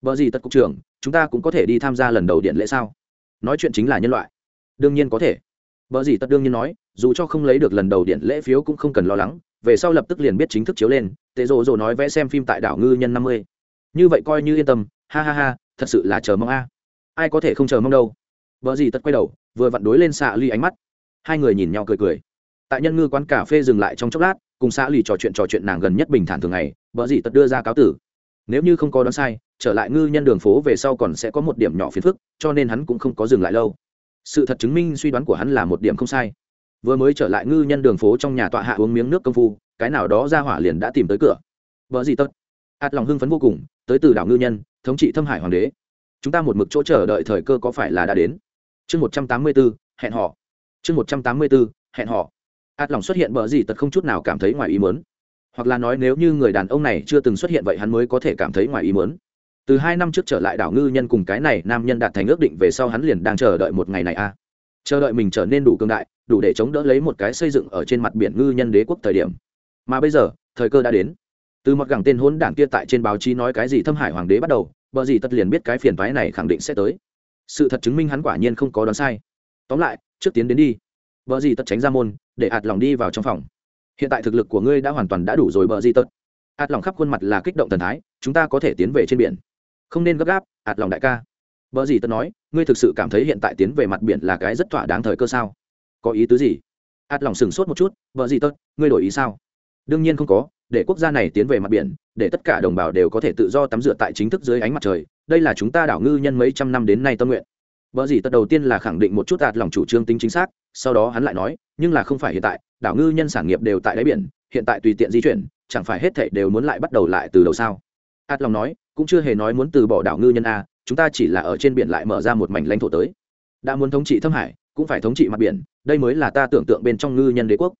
Vợ gì tất cục trưởng, chúng ta cũng có thể đi tham gia lần đầu điện lễ sao? Nói chuyện chính là nhân loại. Đương nhiên có thể. Vợ gì tất đương nhiên nói dù cho không lấy được lần đầu điện lễ phiếu cũng không cần lo lắng, về sau lập tức liền biết chính thức chiếu lên, tệ rồ rồ nói vẽ xem phim tại đảo ngư nhân năm mươi. Như vậy coi như yên tâm, ha ha ha, thật sự là chờ mong a. Ai có thể không chờ mong đâu. Vợ gì tật quay đầu, vừa vặn đối lên xạ ly ánh mắt. Hai người nhìn nhau cười cười. Tại nhân ngư quán cà phê dừng lại trong chốc lát, cùng xạ lì trò chuyện trò chuyện nàng gần nhất bình thản thường ngày vợ gì tật đưa ra cáo tử. Nếu như không có đoán sai, trở lại ngư nhân đường phố về sau còn sẽ có một điểm nhỏ phiền phức, cho nên hắn cũng không có dừng lại lâu. Sự thật chứng minh suy đoán của hắn là một điểm không sai vừa mới trở lại ngư nhân đường phố trong nhà tọa hạ uống miếng nước công phu, cái nào đó ra hỏa liền đã tìm tới cửa. Vợ gì tất ạt lòng hưng phấn vô cùng, tới từ đảo ngư nhân, thống trị thâm hải hoàng đế. Chúng ta một mực chỗ chờ đợi thời cơ có phải là đã đến? Chương một trăm tám mươi bốn hẹn họ chương một trăm tám mươi bốn hẹn họ ạt lòng xuất hiện bờ gì tật không chút nào cảm thấy ngoài ý mớn hoặc là nói nếu như người đàn ông này chưa từng xuất hiện vậy hắn mới có thể cảm thấy ngoài ý mớn từ hai năm trước trở lại đảo ngư nhân cùng cái này nam nhân đạt thành ước định về sau hắn liền đang chờ đợi một ngày này a à chờ đợi mình trở nên đủ cường đại, đủ để chống đỡ lấy một cái xây dựng ở trên mặt biển ngư nhân đế quốc thời điểm. Mà bây giờ, thời cơ đã đến. Từ mặc gẳng tên hôn đảng kia tại trên báo chí nói cái gì thâm hải hoàng đế bắt đầu, bờ gì tất liền biết cái phiền toái này khẳng định sẽ tới. Sự thật chứng minh hắn quả nhiên không có đoán sai. Tóm lại, trước tiến đến đi. Bờ gì tất tránh ra môn, để ạt lòng đi vào trong phòng. Hiện tại thực lực của ngươi đã hoàn toàn đã đủ rồi bờ gì tất. Ạt lòng khắp khuôn mặt là kích động thần thái, chúng ta có thể tiến về trên biển. Không nên gấp gáp, ạt lòng đại ca. Bờ gì tất nói ngươi thực sự cảm thấy hiện tại tiến về mặt biển là cái rất thỏa đáng thời cơ sao? Có ý tứ gì? Ạt lòng sừng sốt một chút Vợ gì tớt ngươi đổi ý sao? Đương nhiên không có để quốc gia này tiến về mặt biển để tất cả đồng bào đều có thể tự do tắm rửa tại chính thức dưới ánh mặt trời đây là chúng ta đảo ngư nhân mấy trăm năm đến nay tâm nguyện. Vợ gì tật đầu tiên là khẳng định một chút ạt lòng chủ trương tính chính xác, sau đó hắn lại nói, nhưng là không phải hiện tại, đảo ngư nhân sản nghiệp đều tại đáy biển, hiện tại tùy tiện di chuyển, chẳng phải hết thảy đều muốn lại bắt đầu lại từ đầu sao? Át lòng nói, cũng chưa hề nói muốn từ bỏ đảo ngư nhân a, chúng ta chỉ là ở trên biển lại mở ra một mảnh lãnh thổ tới. Đã muốn thống trị thâm hải, cũng phải thống trị mặt biển, đây mới là ta tưởng tượng bên trong ngư nhân đế quốc.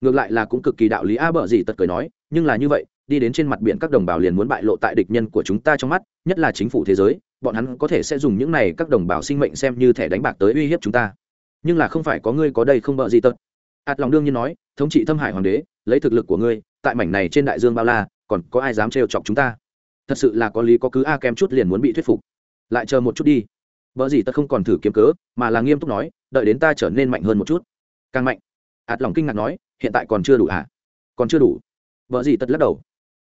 Ngược lại là cũng cực kỳ đạo lý a bở gì tật cười nói, nhưng là như vậy, đi đến trên mặt biển các đồng bào liền muốn bại lộ tại địch nhân của chúng ta trong mắt, nhất là chính phủ thế giới, bọn hắn có thể sẽ dùng những này các đồng bào sinh mệnh xem như thẻ đánh bạc tới uy hiếp chúng ta nhưng là không phải có ngươi có đây không bợ gì tật hạt lòng đương nhiên nói thống trị thâm hải hoàng đế lấy thực lực của ngươi tại mảnh này trên đại dương bao la còn có ai dám trêu chọc chúng ta thật sự là có lý có cứ a kém chút liền muốn bị thuyết phục lại chờ một chút đi. Vợ gì tật không còn thử kiếm cớ, mà là nghiêm túc nói, đợi đến ta trở nên mạnh hơn một chút. Càng mạnh. Ạt lòng kinh ngạc nói, hiện tại còn chưa đủ à còn chưa đủ. Vợ gì tật lắc đầu.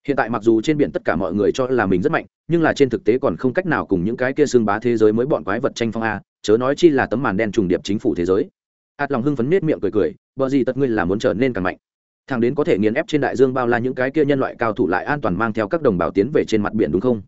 Hiện tại mặc dù trên biển tất cả mọi người cho là mình rất mạnh, nhưng là trên thực tế còn không cách nào cùng những cái kia xương bá thế giới mới bọn quái vật tranh phong a, chớ nói chi là tấm màn đen trùng điệp chính phủ thế giới. Ạt lòng hưng phấn nết miệng cười cười, vợ gì tật ngươi là muốn trở nên càng mạnh. Thằng đến có thể nghiền ép trên đại dương bao la những cái kia nhân loại cao thủ lại an toàn mang theo các đồng bào tiến về trên mặt biển đúng không?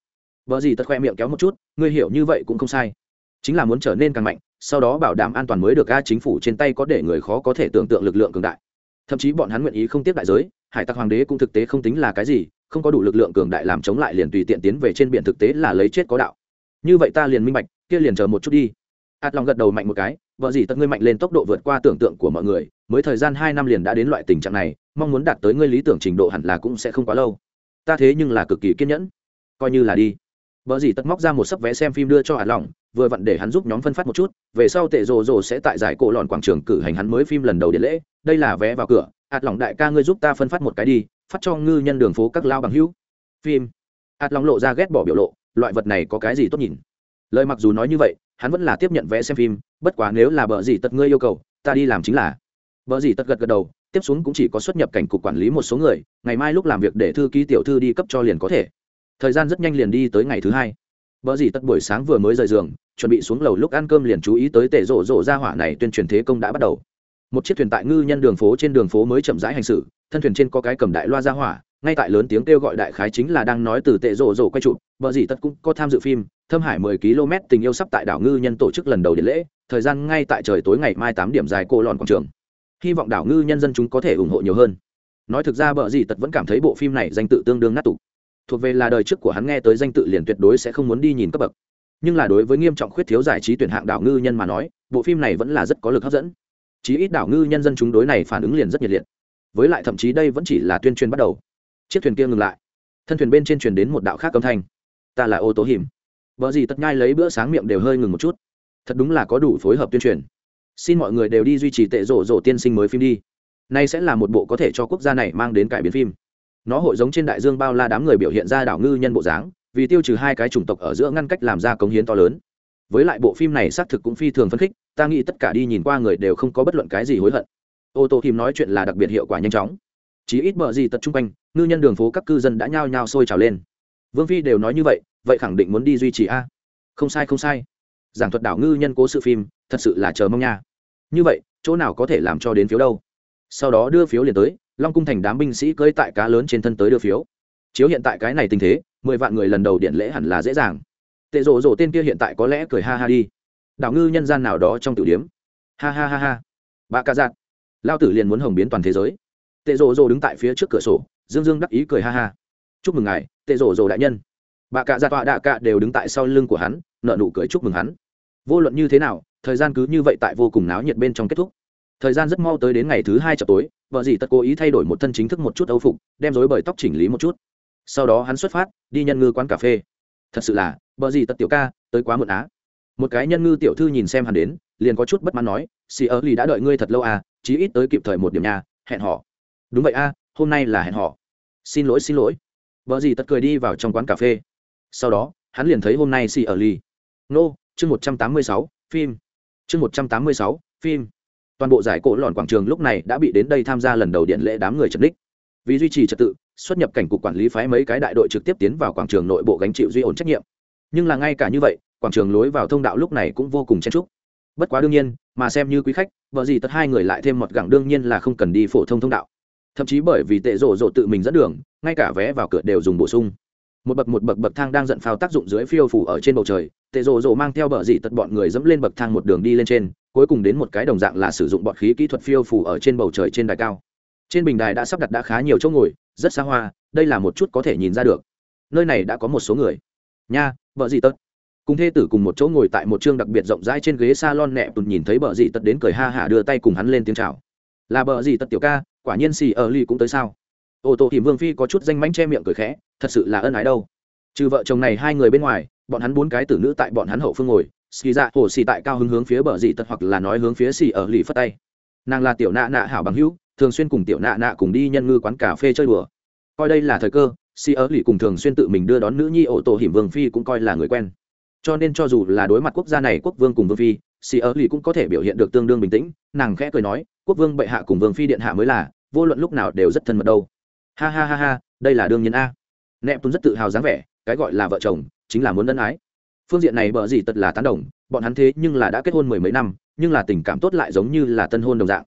Vợ gì tật khoe miệng kéo một chút, ngươi hiểu như vậy cũng không sai. Chính là muốn trở nên càng mạnh, sau đó bảo đảm an toàn mới được ga chính phủ trên tay có để người khó có thể tưởng tượng lực lượng cường đại. Thậm chí bọn hắn nguyện ý không tiếp đại giới, hải tặc hoàng đế cũng thực tế không tính là cái gì, không có đủ lực lượng cường đại làm chống lại liền tùy tiện tiến về trên biển thực tế là lấy chết có đạo. Như vậy ta liền minh bạch, kia liền chờ một chút đi. Ạt lòng gật đầu mạnh một cái vợ gì tất ngươi mạnh lên tốc độ vượt qua tưởng tượng của mọi người, mới thời gian hai năm liền đã đến loại tình trạng này, mong muốn đạt tới ngươi lý tưởng trình độ hẳn là cũng sẽ không quá lâu. Ta thế nhưng là cực kỳ kiên nhẫn. Coi như là đi vợ gì tất móc ra một sấp vé xem phim đưa cho ạt lòng vừa vặn để hắn giúp nhóm phân phát một chút, về sau tệ rồ rồ sẽ tại giải cổ lọn quảng trường cử hành hắn mới phim lần đầu điện lễ, đây là vé vào cửa, Hạt lòng đại ca ngươi giúp ta phân phát một cái đi, phát cho ngư nhân đường phố các lao bằng hữu. Phim. Hạt lòng lộ ra ghét bỏ biểu lộ, loại vật này có cái gì tốt nhìn? Lời mặc dù nói như vậy, hắn vẫn là tiếp nhận vé xem phim, bất quá nếu là bờ gì tật ngươi yêu cầu, ta đi làm chính là. Bờ gì tật gật gật đầu, tiếp xuống cũng chỉ có xuất nhập cảnh cục quản lý một số người, ngày mai lúc làm việc để thư ký tiểu thư đi cấp cho liền có thể thời gian rất nhanh liền đi tới ngày thứ hai. Bờ Dì tật buổi sáng vừa mới rời giường, chuẩn bị xuống lầu lúc ăn cơm liền chú ý tới tể rộ rộ ra hỏa này tuyên truyền thế công đã bắt đầu. Một chiếc thuyền tại ngư nhân đường phố trên đường phố mới chậm rãi hành xử, thân thuyền trên có cái cầm đại loa ra hỏa, ngay tại lớn tiếng kêu gọi đại khái chính là đang nói từ tệ rộ rộ quay trụ vợ Dì tất cũng có tham dự phim, thâm hải mười km tình yêu sắp tại đảo ngư nhân tổ chức lần đầu điện lễ, thời gian ngay tại trời tối ngày mai tám điểm dài cô lòn quảng trường. Hy vọng đảo ngư nhân dân chúng có thể ủng hộ nhiều hơn. Nói thực ra vợ Dì tật vẫn cảm thấy bộ phim này danh tự tương đương nát tục thuộc về là đời trước của hắn nghe tới danh tự liền tuyệt đối sẽ không muốn đi nhìn cấp bậc. Nhưng là đối với nghiêm trọng khuyết thiếu giải trí tuyển hạng đảo ngư nhân mà nói, bộ phim này vẫn là rất có lực hấp dẫn. Chí ít đảo ngư nhân dân chúng đối này phản ứng liền rất nhiệt liệt. Với lại thậm chí đây vẫn chỉ là tuyên truyền bắt đầu. Chiếc thuyền kia ngừng lại. Thân thuyền bên trên truyền đến một đạo khác âm thanh. Ta là ô tố hiểm vợ gì tất nhai lấy bữa sáng miệng đều hơi ngừng một chút. Thật đúng là có đủ phối hợp tuyên truyền. Xin mọi người đều đi duy trì tệ rộ rộ tiên sinh mới phim đi. Nay sẽ là một bộ có thể cho quốc gia này mang đến cải biến phim nó hội giống trên đại dương bao la đám người biểu hiện ra đảo ngư nhân bộ dáng, vì tiêu trừ hai cái chủng tộc ở giữa ngăn cách làm ra cống hiến to lớn. Với lại bộ phim này xác thực cũng phi thường phấn khích, ta nghĩ tất cả đi nhìn qua người đều không có bất luận cái gì hối hận. Ô tô thìm nói chuyện là đặc biệt hiệu quả nhanh chóng. Chí ít bờ gì tật chung quanh, ngư nhân đường phố các cư dân đã nhao nhao sôi trào lên. Vương phi đều nói như vậy vậy khẳng định muốn đi duy trì a. Không sai không sai. Giảng thuật đảo ngư nhân cố sự phim, thật sự là chờ mong nha. Như vậy, chỗ nào có thể làm cho đến phiếu đâu? Sau đó đưa phiếu liền tới long cung thành đám binh sĩ cưỡi tại cá lớn trên thân tới đưa phiếu. Chiếu hiện tại cái này tình thế, mười vạn người lần đầu điện lễ hẳn là dễ dàng. Tệ rộ rộ tên kia hiện tại có lẽ cười ha ha đi. Đảo ngư nhân gian nào đó trong tử điếm. Ha ha ha ha. Bà ca giạt. Lao tử liền muốn hồng biến toàn thế giới. Tệ rộ rộ đứng tại phía trước cửa sổ, dương dương đắc ý cười ha ha. Chúc mừng ngài, tệ rộ rộ đại nhân. Bà cạ gia tọa đạ cạ đều đứng tại sau lưng của hắn nợ nụ cười chúc mừng hắn. Vô luận như thế nào, thời gian cứ như vậy tại vô cùng náo nhiệt bên trong kết thúc thời gian rất mau tới đến ngày thứ hai chập tối, vợ dì tật cố ý thay đổi một thân chính thức một chút âu phục, đem dối bởi tóc chỉnh lý một chút. Sau đó hắn xuất phát, đi nhân ngư quán cà phê. Thật sự là, vợ dì tật tiểu ca, tới quá muộn á. Một cái nhân ngư tiểu thư nhìn xem hắn đến, liền có chút bất mãn nói, xì ớ lì đã đợi ngươi thật lâu à chí ít tới kịp thời một điểm nhà, hẹn họ đúng vậy a, hôm nay là hẹn họ xin lỗi xin lỗi. Vợ dì tật cười đi vào trong quán cà phê. Sau đó, hắn liền thấy hôm nay xì ở ly nô, chương một trăm tám mươi sáu, phim. Chương một trăm tám mươi sáu, phim toàn bộ giải cổ lòn quảng trường lúc này đã bị đến đây tham gia lần đầu điện lễ đám người trật đích vì duy trì trật tự, xuất nhập cảnh cục quản lý phái mấy cái đại đội trực tiếp tiến vào quảng trường nội bộ gánh chịu duy ổn trách nhiệm. Nhưng là ngay cả như vậy, quảng trường lối vào thông đạo lúc này cũng vô cùng chen trúc bất quá đương nhiên, mà xem như quý khách, vợ gì tất hai người lại thêm một gẳng đương nhiên là không cần đi phổ thông thông đạo. Thậm chí bởi vì tệ rộ rộ tự mình dẫn đường, ngay cả vé vào cửa đều dùng bổ sung. Một bậc một bậc bậc thang đang giận phao tác dụng dưới phiêu phủ ở trên bầu trời, tệ rộ rộ mang theo bờ dị tật bọn người dẫm lên bậc thang một đường đi lên trên cuối cùng đến một cái đồng dạng là sử dụng bọt khí kỹ thuật phiêu phủ ở trên bầu trời trên đài cao. Trên bình đài đã sắp đặt đã khá nhiều chỗ ngồi, rất xa hoa, đây là một chút có thể nhìn ra được. Nơi này đã có một số người. Nha, vợ dị tật? Cùng thê tử cùng một chỗ ngồi tại một chương đặc biệt rộng rãi trên ghế salon nẹ tụt nhìn thấy vợ dị tật đến cười ha hả đưa tay cùng hắn lên tiếng chào. Là vợ dị tật tiểu ca, quả nhiên xì ở ly cũng tới sao? Ô tô thì vương phi có chút danh mánh che miệng cười khẽ, thật sự là ân ái đâu. Trừ vợ chồng này hai người bên ngoài, bọn hắn bốn cái tử nữ tại bọn hắn hậu phương ngồi ski dạ hồ xì tại cao hứng hướng phía bờ dị tật hoặc là nói hướng phía xì ở lì phất tay. Nàng là tiểu nạ nạ hảo bằng hữu, thường xuyên cùng tiểu nạ nạ cùng đi nhân ngư quán cà phê chơi đùa. Coi đây là thời cơ, xì ở lì cùng thường xuyên tự mình đưa đón nữ nhi ổ tổ hiểm vương phi cũng coi là người quen. Cho nên cho dù là đối mặt quốc gia này quốc vương cùng vương phi, xì ở lì cũng có thể biểu hiện được tương đương bình tĩnh. Nàng khẽ cười nói, quốc vương bệ hạ cùng vương phi điện hạ mới là, vô luận lúc nào đều rất thân mật đâu. Ha ha ha ha, đây là đương nhiên a. Nẹp tuấn rất tự hào dáng vẻ, cái gọi là vợ chồng, chính là muốn ân ái phương diện này bờ gì tật là tán đồng, bọn hắn thế nhưng là đã kết hôn mười mấy năm, nhưng là tình cảm tốt lại giống như là tân hôn đồng dạng.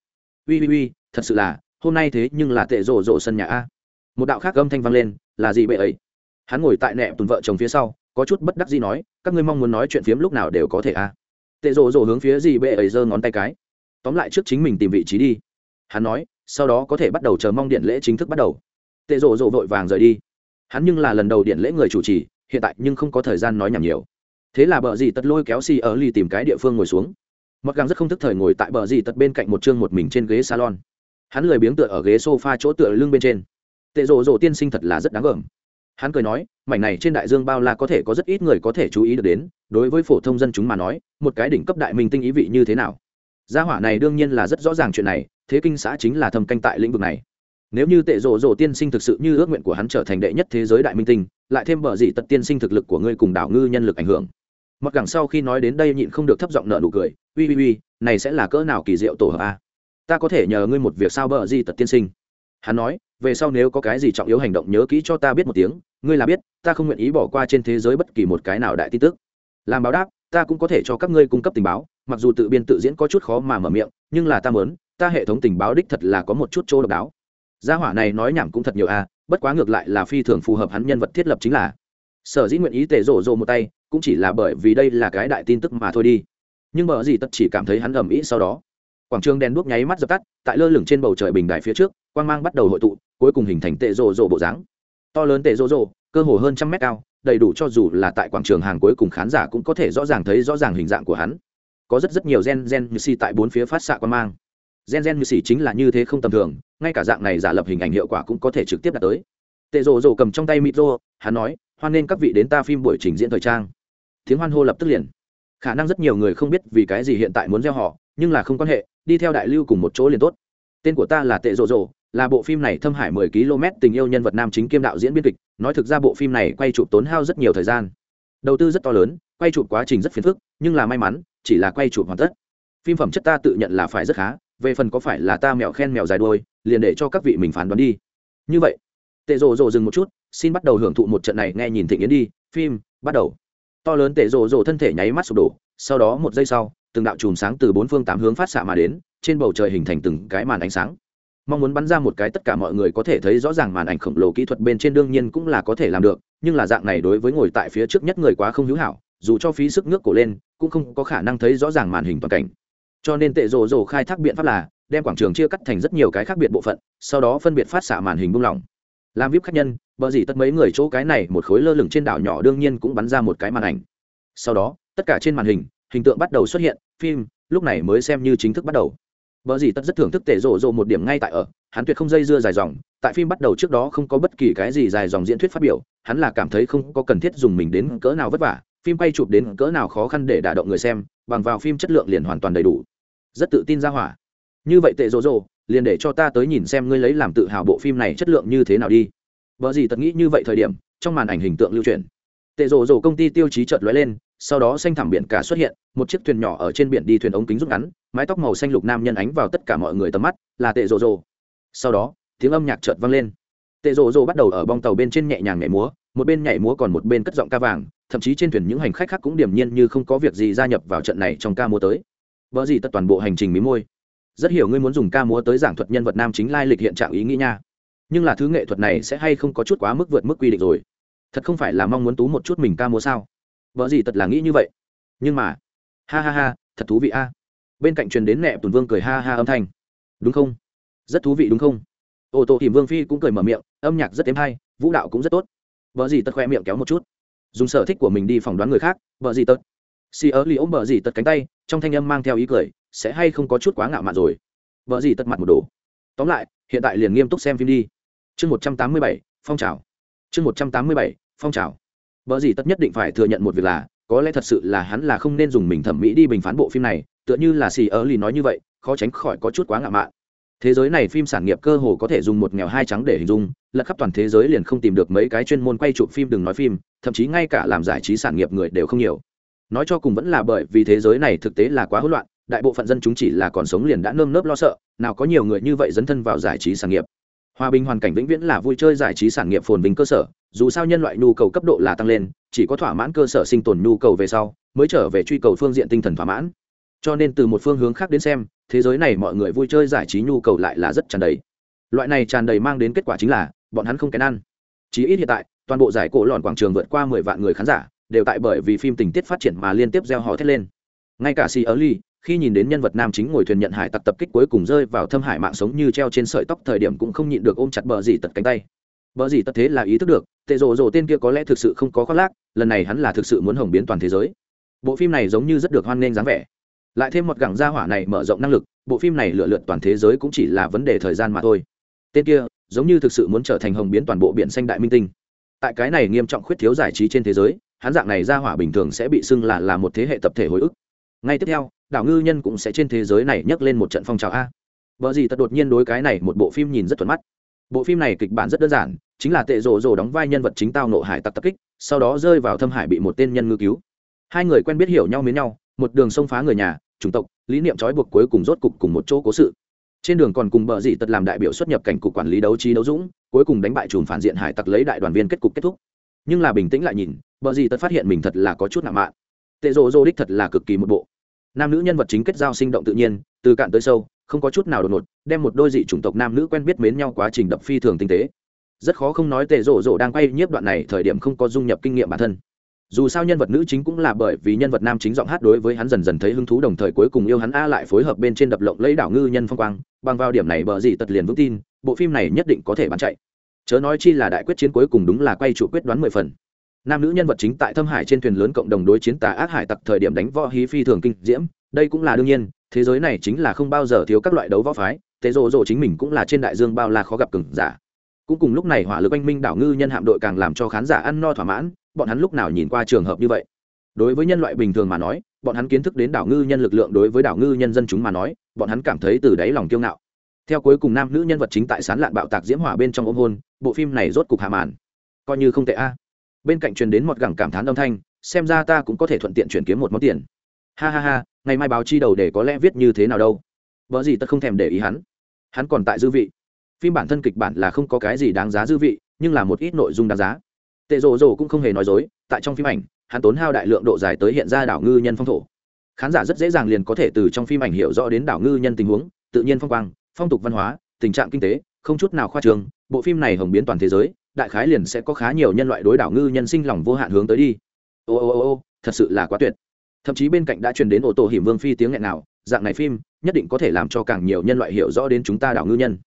Ui ui ui, thật sự là, hôm nay thế nhưng là tệ rổ rổ sân nhà a. Một đạo khác âm thanh vang lên, là gì bệ ấy? Hắn ngồi tại nẹm tùn vợ chồng phía sau, có chút bất đắc gì nói, các ngươi mong muốn nói chuyện phiếm lúc nào đều có thể a. Tệ rổ rổ hướng phía gì bệ ấy giơ ngón tay cái. Tóm lại trước chính mình tìm vị trí đi. Hắn nói, sau đó có thể bắt đầu chờ mong điện lễ chính thức bắt đầu. Tệ rộ rộ vội vàng rời đi. Hắn nhưng là lần đầu điện lễ người chủ trì, hiện tại nhưng không có thời gian nói nhảm nhiều thế là bờ dì tật lôi kéo xì ở ly tìm cái địa phương ngồi xuống. Mặc găng rất không thức thời ngồi tại bờ dì tật bên cạnh một chương một mình trên ghế salon. Hắn lười biếng tựa ở ghế s o f a chỗ tựa lưng bên trên. Tệ rộ rộ tiên sinh thật là rất đáng gờm. Hắn cười nói, mảnh này trên đại dương bao la có thể có rất ít người có thể chú ý được đến, đối với phổ thông dân chúng mà nói, một cái đỉnh cấp đại minh tinh ý vị như thế nào? Gia hỏa này đương nhiên là rất rõ ràng chuyện này, thế kinh xã chính là thâm canh tại lĩnh vực này. Nếu như tệ rộ rộ tiên sinh thực sự như ước nguyện của hắn trở thành đệ nhất thế giới đại minh tinh, lại thêm bờ dị tật tiên sinh thực lực của ngươi cùng đảo ngư nhân lực ảnh hưởng mặc gẳng sau khi nói đến đây nhịn không được thấp giọng nợ nụ cười ui ui ui này sẽ là cỡ nào kỳ diệu tổ hợp a? Ta có thể nhờ ngươi một việc sao bờ di tật tiên sinh. Hắn nói, về sau nếu có cái gì trọng yếu hành động nhớ kỹ cho ta biết một tiếng, ngươi là biết, ta không nguyện ý bỏ qua trên thế giới bất kỳ một cái nào đại tin tức. Làm báo đáp, ta cũng có thể cho các ngươi cung cấp tình báo, mặc dù tự biên tự diễn có chút khó mà mở miệng, nhưng là ta mớn ta hệ thống tình báo đích thật là có một chút chỗ độc đáo. Gia hỏa này nói nhảm cũng thật nhiều a, bất quá ngược lại là phi thường phù hợp hắn nhân vật thiết lập chính là sở dĩ nguyện ý tề rổ rộ một tay, cũng chỉ là bởi vì đây là cái đại tin tức mà thôi đi. Nhưng bờ gì tất chỉ cảm thấy hắn ầm ĩ sau đó. Quảng trường đèn đuốc nháy mắt dập tắt, tại lơ lửng trên bầu trời bình đài phía trước, quang mang bắt đầu hội tụ, cuối cùng hình thành tệ rộ rộ bộ dáng. To lớn tệ rộ rộ cơ hồ hơn trăm mét cao, đầy đủ cho dù là tại quảng trường hàng cuối cùng khán giả cũng có thể rõ ràng thấy rõ ràng hình dạng của hắn. Có rất rất nhiều gen gen như si tại bốn phía phát xạ quang mang. Gen gen như xì chính là như thế không tầm thường, ngay cả dạng này giả lập hình ảnh hiệu quả cũng có thể trực tiếp đạt tới. Tệ rộ rộ cầm trong tay micro hắn nói hoan nên các vị đến ta phim buổi trình diễn thời trang. Tiếng hoan hô lập tức liền. Khả năng rất nhiều người không biết vì cái gì hiện tại muốn gieo họ, nhưng là không quan hệ, đi theo đại lưu cùng một chỗ liền tốt. Tên của ta là tệ rộ rộ, là bộ phim này thâm hải 10 km tình yêu nhân vật nam chính kiêm đạo diễn biên kịch, nói thực ra bộ phim này quay chụp tốn hao rất nhiều thời gian. Đầu tư rất to lớn, quay chụp quá trình rất phiền phức, nhưng là may mắn, chỉ là quay chụp hoàn tất. Phim phẩm chất ta tự nhận là phải rất khá, về phần có phải là ta mèo khen mèo dài đuôi, liền để cho các vị mình phán đoán đi. Như vậy, tệ rộ rộ dừng một chút xin bắt đầu hưởng thụ một trận này, nghe nhìn thịnh yến đi, phim, bắt đầu. To lớn tệ rộ rộ thân thể nháy mắt sụp đổ, sau đó một giây sau, từng đạo chùm sáng từ bốn phương tám hướng phát xạ mà đến, trên bầu trời hình thành từng cái màn ánh sáng. Mong muốn bắn ra một cái tất cả mọi người có thể thấy rõ ràng màn ảnh khổng lồ kỹ thuật bên trên đương nhiên cũng là có thể làm được, nhưng là dạng này đối với ngồi tại phía trước nhất người quá không hữu hảo, dù cho phí sức nước cổ lên, cũng không có khả năng thấy rõ ràng màn hình toàn cảnh. Cho nên tệ rồ rồ khai thác biện pháp là, đem quảng trường chia cắt thành rất nhiều cái khác biệt bộ phận, sau đó phân biệt phát xạ màn hình buông lỏng. Làm vip khách nhân bờ gì tất mấy người chỗ cái này một khối lơ lửng trên đảo nhỏ đương nhiên cũng bắn ra một cái màn ảnh sau đó tất cả trên màn hình hình tượng bắt đầu xuất hiện phim lúc này mới xem như chính thức bắt đầu Bờ gì tất rất thưởng thức tệ rồ rồ một điểm ngay tại ở, hắn tuyệt không dây dưa dài dòng, tại phim bắt đầu trước đó không có bất kỳ cái gì dài dòng diễn thuyết phát biểu, hắn là cảm thấy không có cần thiết dùng mình đến cỡ nào vất vả, phim quay chụp đến cỡ nào khó khăn để đả động người xem, bằng vào phim chất lượng liền hoàn toàn đầy đủ. Rất tự tin ra hỏa. Như vậy tệ rồ rồ liền để cho ta tới nhìn xem ngươi lấy làm tự hào bộ phim này chất lượng như thế nào đi. Bờ gì tất nghĩ như vậy thời điểm, trong màn ảnh hình tượng lưu truyền. Tệ Rồ Rồ công ty tiêu chí chợt lóe lên, sau đó xanh thảm biển cả xuất hiện một chiếc thuyền nhỏ ở trên biển đi thuyền ống kính rút ngắn mái tóc màu xanh lục nam nhân ánh vào tất cả mọi người tầm mắt là tệ rồ rồ. Sau đó tiếng âm nhạc chợt vang lên. Tệ rồ rồ bắt đầu ở bong tàu bên trên nhẹ nhàng nhảy múa một bên nhảy múa còn một bên cất giọng ca vàng thậm chí trên thuyền những hành khách khác cũng điềm nhiên như không có việc gì gia nhập vào trận này trong ca múa tới. Vợ gì tất toàn bộ hành trình mí môi. Rất hiểu ngươi muốn dùng ca múa tới giảng thuật nhân vật nam chính lai lịch hiện trạng ý nghĩ nha nhưng là thứ nghệ thuật này sẽ hay không có chút quá mức vượt mức quy định rồi. Thật không phải là mong muốn tú một chút mình ca múa sao? Vợ gì thật là nghĩ như vậy. Nhưng mà, ha ha ha, thật thú vị a. Bên cạnh truyền đến nẹ tùn vương cười ha ha âm thanh. Đúng không? Rất thú vị đúng không? Ô tô tìm vương phi cũng cười mở miệng, âm nhạc rất êm hay, vũ đạo cũng rất tốt. Vợ gì tật khoe miệng kéo một chút. Dùng sở thích của mình đi phỏng đoán người khác, vợ gì tật xì ớ lì ôm vợ gì tật cánh tay, trong thanh âm mang theo ý cười, sẽ hay không có chút quá ngạo mạn rồi. Vợ gì tật mặt một đồ tóm lại, hiện tại liền nghiêm túc xem phim đi chương một trăm tám mươi bảy phong trào chương một trăm tám mươi bảy phong trào Bở gì tất nhất định phải thừa nhận một việc là, có lẽ thật sự là hắn là không nên dùng mình thẩm mỹ đi bình phán bộ phim này, tựa như là xì ở lì nói như vậy, khó tránh khỏi có chút quá ngạo mạn. Thế giới này phim sản nghiệp cơ hồ có thể dùng một nghèo hai trắng để hình dung, lật khắp toàn thế giới liền không tìm được mấy cái chuyên môn quay chụp phim đừng nói phim, thậm chí ngay cả làm giải trí sản nghiệp người đều không nhiều. Nói cho cùng vẫn là bởi vì thế giới này thực tế là quá hỗn loạn, đại bộ phận dân chúng chỉ là còn sống liền đã nơm nớp lo sợ, nào có nhiều người như vậy dấn thân vào giải trí sản nghiệp hòa bình hoàn cảnh vĩnh viễn là vui chơi giải trí sản nghiệp phồn vinh cơ sở, dù sao nhân loại nhu cầu cấp độ là tăng lên, chỉ có thỏa mãn cơ sở sinh tồn nhu cầu về sau mới trở về truy cầu phương diện tinh thần thỏa mãn. Cho nên từ một phương hướng khác đến xem, thế giới này mọi người vui chơi giải trí nhu cầu lại là rất tràn đầy. Loại này tràn đầy mang đến kết quả chính là, bọn hắn không kén ăn. Chí ít hiện tại, toàn bộ giải cổ lòn quảng trường vượt qua mười vạn người khán giả, đều tại bởi vì phim tình tiết phát triển mà liên tiếp gieo họ thét lên. Ngay cả si ở ly khi nhìn đến nhân vật nam chính ngồi thuyền nhận hải tặc tập kích cuối cùng rơi vào thâm hải mạng sống như treo trên sợi tóc, thời điểm cũng không nhịn được ôm chặt bờ dì tật cánh tay. Bờ dì tật thế là ý thức được, tệ rộ rộ tên kia có lẽ thực sự không có khoác lác, lần này hắn là thực sự muốn hồng biến toàn thế giới. Bộ phim này giống như rất được hoan nghênh dáng vẻ. Lại thêm một gẳng gia hỏa này mở rộng năng lực, bộ phim này lựa lượt toàn thế giới cũng chỉ là vấn đề thời gian mà thôi. Tên kia, giống như thực sự muốn trở thành hồng biến toàn bộ biển xanh đại minh tinh. Tại cái này nghiêm trọng khuyết thiếu giải trí trên thế giới, hắn dạng này gia hỏa bình thường sẽ bị xưng là là một thế hệ tập thể hồi ức ngay tiếp theo, đảo ngư nhân cũng sẽ trên thế giới này nhấc lên một trận phong trào a. Vợ gì tật đột nhiên đối cái này một bộ phim nhìn rất thuận mắt. Bộ phim này kịch bản rất đơn giản, chính là tệ rồ rồ đóng vai nhân vật chính tao nộ hải tặc tập kích, sau đó rơi vào thâm hải bị một tên nhân ngư cứu. Hai người quen biết hiểu nhau mến nhau, một đường xông phá người nhà, chủng tộc, lý niệm trói buộc cuối cùng rốt cục cùng một chỗ cố sự. Trên đường còn cùng bờ dị tật làm đại biểu xuất nhập cảnh cục quản lý đấu trí đấu dũng, cuối cùng đánh bại chùm phản diện hải tặc lấy đại đoàn viên kết cục kết thúc. Nhưng là bình tĩnh lại nhìn, bờ dị tật phát hiện mình thật là có chút nặng mạn. Tệ rồ rồ đích thật là cực kỳ một bộ nam nữ nhân vật chính kết giao sinh động tự nhiên, từ cạn tới sâu, không có chút nào đột ngột, đem một đôi dị chủng tộc nam nữ quen biết mến nhau quá trình đập phi thường tinh tế. Rất khó không nói tệ rộ rộ đang quay nhiếp đoạn này, thời điểm không có dung nhập kinh nghiệm bản thân. Dù sao nhân vật nữ chính cũng là bởi vì nhân vật nam chính giọng hát đối với hắn dần dần thấy hứng thú, đồng thời cuối cùng yêu hắn a lại phối hợp bên trên đập lộng lấy đảo ngư nhân phong quang, bằng vào điểm này bờ gì tật liền vững tin, bộ phim này nhất định có thể bán chạy. Chớ nói chi là đại quyết chiến cuối cùng đúng là quay chủ quyết đoán mười phần nam nữ nhân vật chính tại thâm hải trên thuyền lớn cộng đồng đối chiến tà ác hải tặc thời điểm đánh võ hí phi thường kinh diễm, đây cũng là đương nhiên, thế giới này chính là không bao giờ thiếu các loại đấu võ phái, thế rộ rộ chính mình cũng là trên đại dương bao la khó gặp cừng giả. Cũng cùng lúc này hỏa lực anh minh đảo ngư nhân hạm đội càng làm cho khán giả ăn no thỏa mãn, bọn hắn lúc nào nhìn qua trường hợp như vậy? Đối với nhân loại bình thường mà nói, bọn hắn kiến thức đến đảo ngư nhân lực lượng đối với đảo ngư nhân dân chúng mà nói, bọn hắn cảm thấy từ đáy lòng kiêu ngạo. Theo cuối cùng nam nữ nhân vật chính tại sán lạn bạo tạc diễm hỏa bên trong ôm hôn, bộ phim này rốt cục hạ màn. Coi như không tệ a bên cạnh truyền đến một gẳng cảm thán âm thanh, xem ra ta cũng có thể thuận tiện chuyển kiếm một món tiền. Ha ha ha, ngày mai báo chi đầu để có lẽ viết như thế nào đâu. Vợ gì tất không thèm để ý hắn. Hắn còn tại dư vị. Phim bản thân kịch bản là không có cái gì đáng giá dư vị, nhưng là một ít nội dung đáng giá. Tệ rồ rồ cũng không hề nói dối, tại trong phim ảnh, hắn tốn hao đại lượng độ dài tới hiện ra đảo ngư nhân phong thổ. Khán giả rất dễ dàng liền có thể từ trong phim ảnh hiểu rõ đến đảo ngư nhân tình huống, tự nhiên phong quang, phong tục văn hóa, tình trạng kinh tế không chút nào khoa trường bộ phim này hồng biến toàn thế giới, đại khái liền sẽ có khá nhiều nhân loại đối đảo ngư nhân sinh lòng vô hạn hướng tới đi. Ô ô ô ô, thật sự là quá tuyệt. Thậm chí bên cạnh đã truyền đến ô tô hiểm vương phi tiếng nghẹn nào, dạng này phim nhất định có thể làm cho càng nhiều nhân loại hiểu rõ đến chúng ta đảo ngư nhân.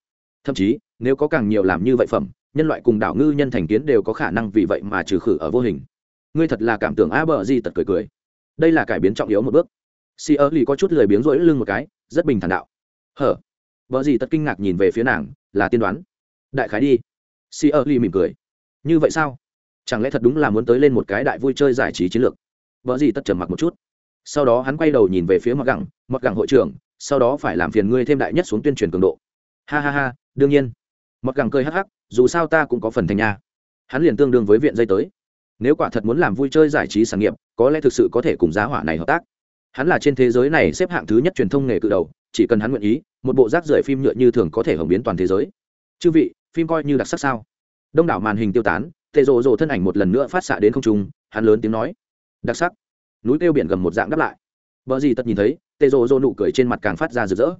Thậm chí, nếu có càng nhiều làm như vậy phẩm, nhân loại cùng đảo ngư nhân thành kiến đều có khả năng vì vậy mà trừ khử ở vô hình. Ngươi thật là cảm tưởng a bờ di tật cười cười. Đây là cải biến trọng yếu một bước. Si ơ lì có chút lười biếng rỗi lưng một cái, rất bình thản đạo. Hở? Vợ gì tật kinh ngạc nhìn về phía nàng, là tiên đoán. Đại khái đi. Si ơ ly mỉm cười. Như vậy sao? Chẳng lẽ thật đúng là muốn tới lên một cái đại vui chơi giải trí chiến lược? Vợ gì tất trầm mặc một chút. Sau đó hắn quay đầu nhìn về phía mặc gẳng mặc gẳng hội trưởng, sau đó phải làm phiền ngươi thêm đại nhất xuống tuyên truyền cường độ. Ha ha ha, đương nhiên. Mặc gẳng cười hắc hắc, dù sao ta cũng có phần thành nhà hắn liền tương đương với viện dây tới. Nếu quả thật muốn làm vui chơi giải trí sản nghiệp, có lẽ thực sự có thể cùng giá hỏa này hợp tác. Hắn là trên thế giới này xếp hạng thứ nhất truyền thông nghề cự đầu, chỉ cần hắn nguyện ý một bộ rác rưởi phim nhựa như thường có thể hồng biến toàn thế giới. Chư vị, phim coi như đặc sắc sao? Đông đảo màn hình tiêu tán, tệ rộ rộ thân ảnh một lần nữa phát xạ đến không trung, hắn lớn tiếng nói, đặc sắc. Núi kêu biển gầm một dạng đáp lại. Vợ gì tật nhìn thấy, tệ rộ rộ nụ cười trên mặt càng phát ra rực rỡ.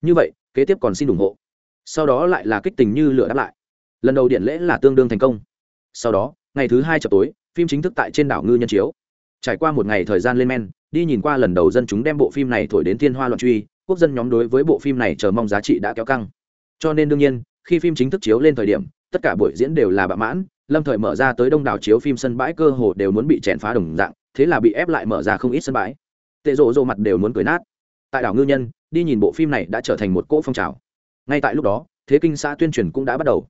Như vậy, kế tiếp còn xin ủng hộ. Sau đó lại là kích tình như lửa đáp lại. Lần đầu điện lễ là tương đương thành công. Sau đó, ngày thứ hai chợ tối, phim chính thức tại trên đảo ngư nhân chiếu. Trải qua một ngày thời gian lên men, đi nhìn qua lần đầu dân chúng đem bộ phim này thổi đến thiên hoa loạn truy quốc dân nhóm đối với bộ phim này chờ mong giá trị đã kéo căng. Cho nên đương nhiên, khi phim chính thức chiếu lên thời điểm, tất cả buổi diễn đều là bạ mãn, lâm thời mở ra tới đông đảo chiếu phim sân bãi cơ hồ đều muốn bị chèn phá đồng dạng, thế là bị ép lại mở ra không ít sân bãi. Tệ rộ rộ mặt đều muốn cười nát. Tại đảo ngư nhân, đi nhìn bộ phim này đã trở thành một cỗ phong trào. Ngay tại lúc đó, thế kinh xã tuyên truyền cũng đã bắt đầu.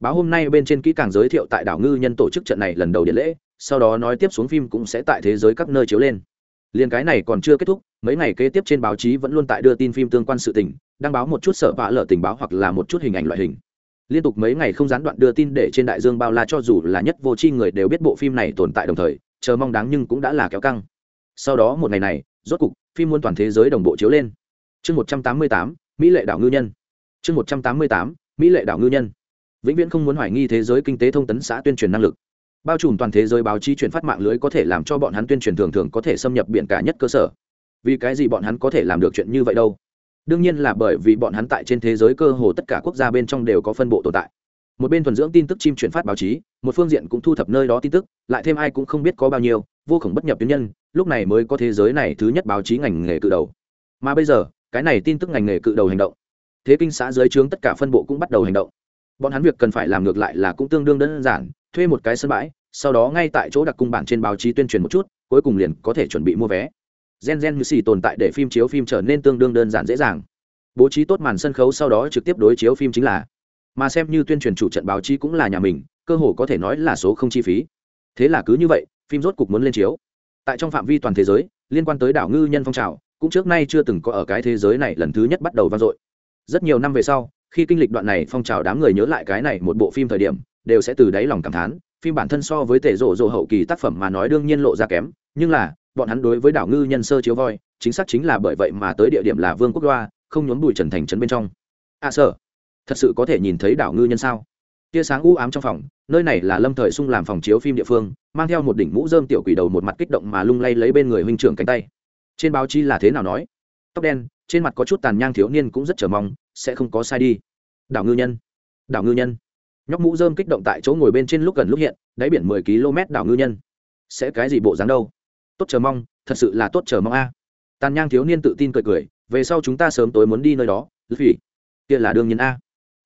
Báo hôm nay bên trên kỹ càng giới thiệu tại đảo ngư nhân tổ chức trận này lần đầu điện lễ, sau đó nói tiếp xuống phim cũng sẽ tại thế giới các nơi chiếu lên liền cái này còn chưa kết thúc, mấy ngày kế tiếp trên báo chí vẫn luôn tại đưa tin phim tương quan sự tình, đăng báo một chút sợ vạ lở tình báo hoặc là một chút hình ảnh loại hình. Liên tục mấy ngày không gián đoạn đưa tin để trên đại dương bao la cho dù là nhất vô tri người đều biết bộ phim này tồn tại đồng thời, chờ mong đáng nhưng cũng đã là kéo căng. Sau đó một ngày này, rốt cục, phim muôn toàn thế giới đồng bộ chiếu lên. Chương một trăm tám mươi tám, mỹ lệ đảo ngư nhân. Chương một trăm tám mươi tám, mỹ lệ đảo ngư nhân. Vĩnh viễn không muốn hoài nghi thế giới kinh tế thông tấn xã tuyên truyền năng lực bao trùm toàn thế giới báo chí truyền phát mạng lưới có thể làm cho bọn hắn tuyên truyền thường thường có thể xâm nhập biển cả nhất cơ sở. Vì cái gì bọn hắn có thể làm được chuyện như vậy đâu? Đương nhiên là bởi vì bọn hắn tại trên thế giới cơ hồ tất cả quốc gia bên trong đều có phân bộ tồn tại. Một bên thuần dưỡng tin tức chim chuyển phát báo chí, một phương diện cũng thu thập nơi đó tin tức, lại thêm ai cũng không biết có bao nhiêu, vô khổng bất nhập tuyến nhân, lúc này mới có thế giới này thứ nhất báo chí ngành nghề cự đầu. Mà bây giờ, cái này tin tức ngành nghề cự đầu hành động, thế kinh xã dưới trướng tất cả phân bộ cũng bắt đầu hành động. Bọn hắn việc cần phải làm ngược lại là cũng tương đương đơn giản thuê một cái sân bãi, sau đó ngay tại chỗ đặc cung bản trên báo chí tuyên truyền một chút, cuối cùng liền có thể chuẩn bị mua vé. Gen gen như xì tồn tại để phim chiếu phim trở nên tương đương đơn giản dễ dàng. Bố trí tốt màn sân khấu sau đó trực tiếp đối chiếu phim chính là. Mà xem như tuyên truyền chủ trận báo chí cũng là nhà mình, cơ hồ có thể nói là số không chi phí. Thế là cứ như vậy, phim rốt cục muốn lên chiếu. Tại trong phạm vi toàn thế giới, liên quan tới đảo ngư nhân phong trào, cũng trước nay chưa từng có ở cái thế giới này lần thứ nhất bắt đầu vang dội. Rất nhiều năm về sau khi kinh lịch đoạn này phong trào đám người nhớ lại cái này một bộ phim thời điểm, đều sẽ từ đáy lòng cảm thán, phim bản thân so với tể rộ rộ hậu kỳ tác phẩm mà nói đương nhiên lộ ra kém, nhưng là, bọn hắn đối với đảo ngư nhân sơ chiếu voi, chính xác chính là bởi vậy mà tới địa điểm là vương quốc đoa không nhốn bụi trần thành trấn bên trong. À sợ thật sự có thể nhìn thấy đảo ngư nhân sao? Tia sáng u ám trong phòng, nơi này là lâm thời sung làm phòng chiếu phim địa phương, mang theo một đỉnh mũ dơm tiểu quỷ đầu một mặt kích động mà lung lay lấy bên người huynh trưởng cánh tay. Trên báo chí là thế nào nói? Tóc đen, trên mặt có chút tàn nhang thiếu niên cũng rất chờ mong sẽ không có sai đi. Đảo ngư nhân. Đảo ngư nhân. Nhóc mũ dơm kích động tại chỗ ngồi bên trên lúc gần lúc hiện, đáy biển mười km đảo ngư nhân. Sẽ cái gì bộ dáng đâu? Tốt chờ mong, thật sự là tốt chờ mong a. Tàn nhang thiếu niên tự tin cười cười, về sau chúng ta sớm tối muốn đi nơi đó vì kia là đương nhiên a.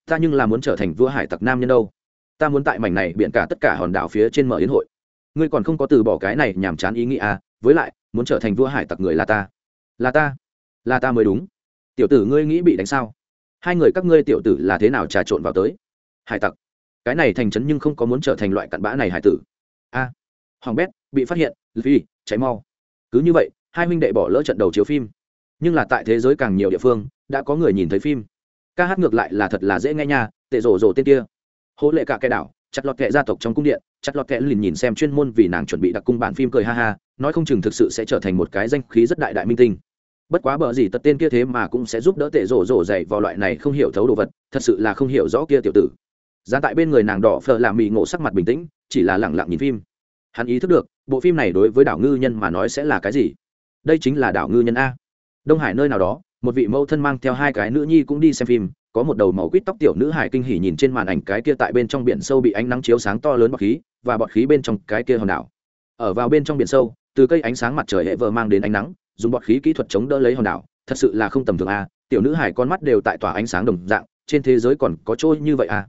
Ta nhưng là muốn trở thành vua hải tặc nam nhân đâu. Ta muốn tại mảnh này biển cả tất cả hòn đảo phía trên mở yến hội. Ngươi còn không có từ bỏ cái này nhàm chán ý nghĩ à với lại, muốn trở thành vua hải tặc người là ta. Là ta. Là ta mới đúng. Tiểu tử ngươi nghĩ bị đánh sao? Hai người các ngươi tiểu tử là thế nào trà trộn vào tới? Hải tặc cái này thành trấn nhưng không có muốn trở thành loại cặn bã này hải tử. A à, hoàng bét bị phát hiện vì cháy mau. Cứ như vậy hai huynh đệ bỏ lỡ trận đầu chiếu phim. Nhưng là tại thế giới càng nhiều địa phương đã có người nhìn thấy phim. Ca hát ngược lại là thật là dễ nghe nha tệ rổ rổ tên kia. Hỗ lệ cả cái đảo chặt lọt kệ gia tộc trong cung điện chặt lọt kệ lìn nhìn xem chuyên môn vì nàng chuẩn bị đặc cung bản phim cười ha ha nói không chừng thực sự sẽ trở thành một cái danh khí rất đại đại minh tinh bất quá bờ gì tật tên kia thế mà cũng sẽ giúp đỡ tệ rổ rổ dậy vào loại này không hiểu thấu đồ vật, thật sự là không hiểu rõ kia tiểu tử. Giá tại bên người nàng đỏ phờ làm mì ngộ sắc mặt bình tĩnh, chỉ là lẳng lặng nhìn phim. Hắn ý thức được, bộ phim này đối với đảo ngư nhân mà nói sẽ là cái gì? Đây chính là đảo ngư nhân a. Đông hải nơi nào đó, một vị mẫu thân mang theo hai cái nữ nhi cũng đi xem phim, có một đầu màu quýt tóc tiểu nữ hải kinh hỉ nhìn trên màn ảnh cái kia tại bên trong biển sâu bị ánh nắng chiếu sáng to lớn bọt khí, và bọt khí bên trong cái kia hòn đảo. Ở vào bên trong biển sâu, từ cây ánh sáng mặt trời hệ vờ mang đến ánh nắng dùng bọt khí kỹ thuật chống đỡ lấy hòn đảo, thật sự là không tầm thường a, tiểu nữ hải con mắt đều tại tỏa ánh sáng đồng dạng, trên thế giới còn có trôi như vậy a?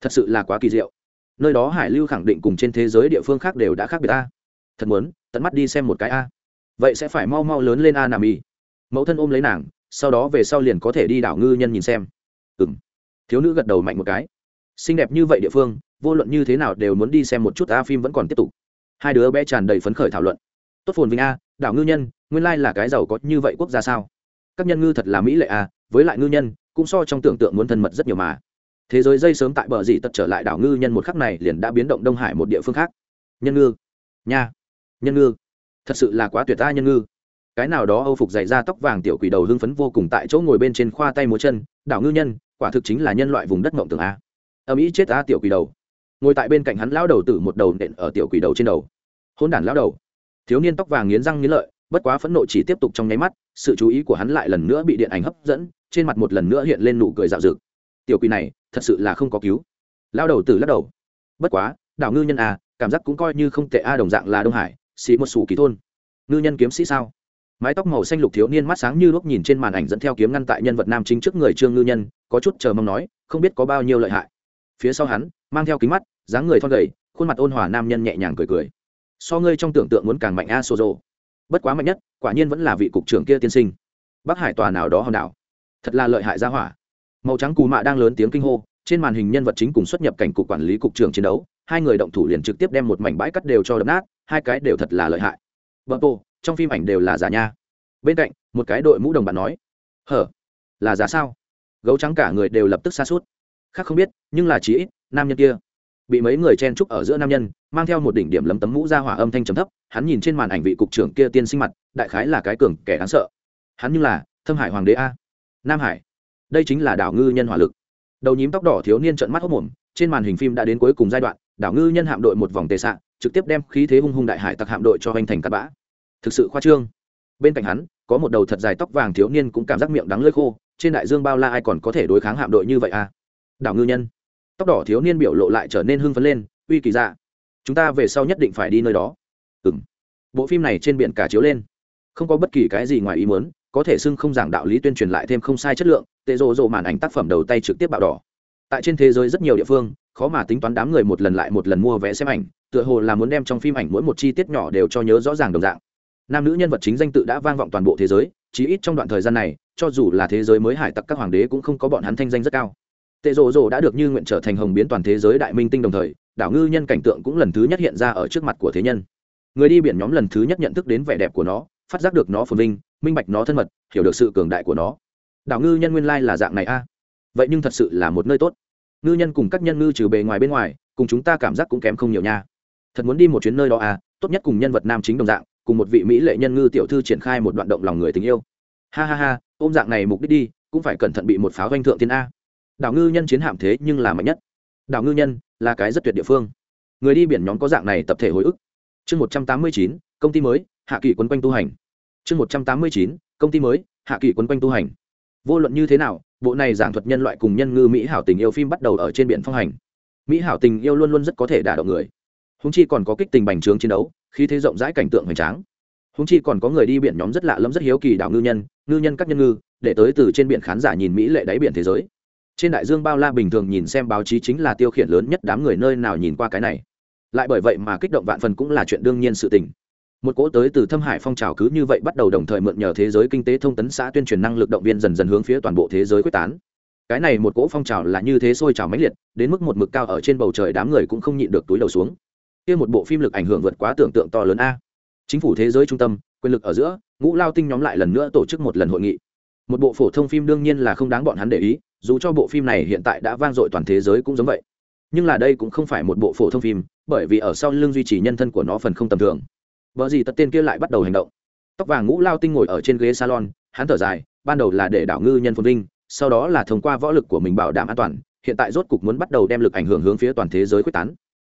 Thật sự là quá kỳ diệu. Nơi đó hải lưu khẳng định cùng trên thế giới địa phương khác đều đã khác biệt a. Thật muốn, tận mắt đi xem một cái a. Vậy sẽ phải mau mau lớn lên a nằm y mẫu thân ôm lấy nàng, sau đó về sau liền có thể đi đảo ngư nhân nhìn xem. Ừ m thiếu nữ gật đầu mạnh một cái. Xinh đẹp như vậy địa phương, vô luận như thế nào đều muốn đi xem một chút a, phim vẫn còn tiếp tục. Hai đứa bé tràn đầy phấn khởi thảo luận. Tốt phồn vinh a, đảo ngư nhân nguyên lai là cái giàu có như vậy quốc gia sao? Các nhân ngư thật là mỹ lệ à? với lại ngư nhân, cũng so trong tưởng tượng muốn thân mật rất nhiều mà. Thế giới dây sớm tại bờ dị tật trở lại đảo ngư nhân một khắc này liền đã biến động đông hải một địa phương khác. Nhân ngư. Nha. Nhân ngư. Thật sự là quá tuyệt ta nhân ngư. Cái nào đó âu phục dày ra tóc vàng tiểu quỷ đầu hưng phấn vô cùng tại chỗ ngồi bên trên khoa tay múa chân, đảo ngư nhân, quả thực chính là nhân loại vùng đất ngộng tường a. Âm ý chết a tiểu quỷ đầu. Ngồi tại bên cạnh hắn lão đầu tử một đầu nện ở tiểu quỷ đầu trên đầu. Hôn đản lão đầu. Thiếu niên tóc vàng nghiến răng nghiến lợi bất quá phẫn nộ chỉ tiếp tục trong nháy mắt sự chú ý của hắn lại lần nữa bị điện ảnh hấp dẫn trên mặt một lần nữa hiện lên nụ cười dạo dực. Tiểu quỷ này thật sự là không có cứu. Lao đầu từ lắc đầu. Bất quá đảo ngư nhân à, cảm giác cũng coi như không tệ a đồng dạng là đông hải xì một sủ kỳ thôn. Ngư nhân kiếm sĩ sao? Mái tóc màu xanh lục thiếu niên mắt sáng như lúc nhìn trên màn ảnh dẫn theo kiếm ngăn tại nhân vật nam chính trước người trương ngư nhân có chút chờ mong nói không biết có bao nhiêu lợi hại. Phía sau hắn mang theo kính mắt dáng người thon gầy khuôn mặt ôn hòa nam nhân nhẹ nhàng cười cười. So ngươi trong tưởng tượng muốn càng mạnh a sô dô bất quá mạnh nhất, quả nhiên vẫn là vị cục trưởng kia tiên sinh. Bắc hải tòa nào đó hòn đảo. Thật là lợi hại ra hỏa. Màu trắng cù mạ đang lớn tiếng kinh hô, trên màn hình nhân vật chính cùng xuất nhập cảnh cục quản lý cục trưởng chiến đấu, hai người động thủ liền trực tiếp đem một mảnh bãi cắt đều cho đập nát, hai cái đều thật là lợi hại. Vợ tô, trong phim ảnh đều là giả nha. Bên cạnh, một cái đội mũ đồng bạn nói, hở, là giả sao? Gấu trắng cả người đều lập tức xa suốt khác không biết, nhưng là chí ít, nam nhân kia bị mấy người chen trúc ở giữa nam nhân, mang theo một đỉnh điểm lấm tấm mũ ra hỏa âm thanh trầm thấp, hắn nhìn trên màn ảnh vị cục trưởng kia tiên sinh mặt, đại khái là cái cường kẻ đáng sợ. Hắn như là thâm hải hoàng đế a. Nam hải. Đây chính là đảo ngư nhân hỏa lực. Đầu nhím tóc đỏ thiếu niên trợn mắt hốc mồm, trên màn hình phim đã đến cuối cùng giai đoạn, đảo ngư nhân hạm đội một vòng tề xạ trực tiếp đem khí thế hung hung đại hải tặc hạm đội cho hoành thành cắt bã. Thực sự khoa trương. Bên cạnh hắn, có một đầu thật dài tóc vàng thiếu niên cũng cảm giác miệng đắng lơi khô, trên đại dương bao la ai còn có thể đối kháng hạm đội như vậy à đảo ngư nhân tóc đỏ thiếu niên biểu lộ lại trở nên hưng phấn lên, uy kỳ dạ chúng ta về sau nhất định phải đi nơi đó. Ừ m bộ phim này trên biển cả chiếu lên. Không có bất kỳ cái gì ngoài ý muốn, có thể xưng không giảng đạo lý tuyên truyền lại thêm không sai chất lượng, tệ rộ rộ màn ảnh tác phẩm đầu tay trực tiếp bạo đỏ. Tại trên thế giới rất nhiều địa phương, khó mà tính toán đám người một lần lại một lần mua vé xem ảnh, tựa hồ là muốn đem trong phim ảnh mỗi một chi tiết nhỏ đều cho nhớ rõ ràng đồng dạng. Nam nữ nhân vật chính danh tự đã vang vọng toàn bộ thế giới, chí ít trong đoạn thời gian này, cho dù là thế giới mới hải tặc các hoàng đế cũng không có bọn hắn thanh danh rất cao tệ rồ rồ đã được như nguyện trở thành hồng biến toàn thế giới đại minh tinh đồng thời, đảo ngư nhân cảnh tượng cũng lần thứ nhất hiện ra ở trước mặt của thế nhân. Người đi biển nhóm lần thứ nhất nhận thức đến vẻ đẹp của nó, phát giác được nó phồn vinh, minh bạch nó thân mật, hiểu được sự cường đại của nó. Đảo ngư nhân nguyên lai là dạng này a. Vậy nhưng thật sự là một nơi tốt. Ngư nhân cùng các nhân ngư trừ bề ngoài bên ngoài, cùng chúng ta cảm giác cũng kém không nhiều nha. Thật muốn đi một chuyến nơi đó à tốt nhất cùng nhân vật nam chính đồng dạng, cùng một vị mỹ lệ nhân ngư tiểu thư triển khai một đoạn động lòng người tình yêu. Ha ha ha, ôm dạng này mục đích đi, cũng phải cẩn thận bị một pháo doanh thượng tiên a đảo ngư nhân chiến hạm thế nhưng là mạnh nhất. Đảo ngư nhân là cái rất tuyệt địa phương. Người đi biển nhóm có dạng này tập thể hồi ức. Chương một trăm tám mươi chín, công ty mới, hạ kỳ quấn quanh tu hành. Chương một trăm tám mươi chín, công ty mới, hạ kỳ quấn quanh tu hành. Vô luận như thế nào, bộ này giảng thuật nhân loại cùng nhân ngư mỹ hảo tình yêu phim bắt đầu ở trên biển phong hành. Mỹ hảo tình yêu luôn luôn rất có thể đả động người. Húng chi còn có kích tình bành trướng chiến đấu khi thế rộng rãi cảnh tượng hoành tráng. Húng chi còn có người đi biển nhóm rất lạ lẫm rất hiếu kỳ đảo ngư nhân ngư nhân các nhân ngư, để tới từ trên biển khán giả nhìn mỹ lệ đáy biển thế giới trên đại dương bao la bình thường nhìn xem báo chí chính là tiêu khiển lớn nhất đám người nơi nào nhìn qua cái này. Lại bởi vậy mà kích động vạn phần cũng là chuyện đương nhiên sự tình. Một cỗ tới từ thâm hải phong trào cứ như vậy bắt đầu đồng thời mượn nhờ thế giới kinh tế thông tấn xã tuyên truyền năng lực động viên dần dần hướng phía toàn bộ thế giới quyết tán. Cái này một cỗ phong trào là như thế sôi trào mãnh liệt, đến mức một mực cao ở trên bầu trời đám người cũng không nhịn được túi đầu xuống. Kia một bộ phim lực ảnh hưởng vượt quá tưởng tượng to lớn a. Chính phủ thế giới trung tâm, quyền lực ở giữa, ngũ lao tinh nhóm lại lần nữa tổ chức một lần hội nghị. Một bộ phổ thông phim đương nhiên là không đáng bọn hắn để ý dù cho bộ phim này hiện tại đã vang dội toàn thế giới cũng giống vậy. Nhưng là đây cũng không phải một bộ phổ thông phim, bởi vì ở sau lưng duy trì nhân thân của nó phần không tầm thường. Vợ gì tật tên kia lại bắt đầu hành động. Tóc vàng ngũ lao tinh ngồi ở trên ghế salon, hắn thở dài, ban đầu là để đảo ngư nhân phồn vinh, sau đó là thông qua võ lực của mình bảo đảm an toàn, hiện tại rốt cục muốn bắt đầu đem lực ảnh hưởng hướng phía toàn thế giới quyết tán.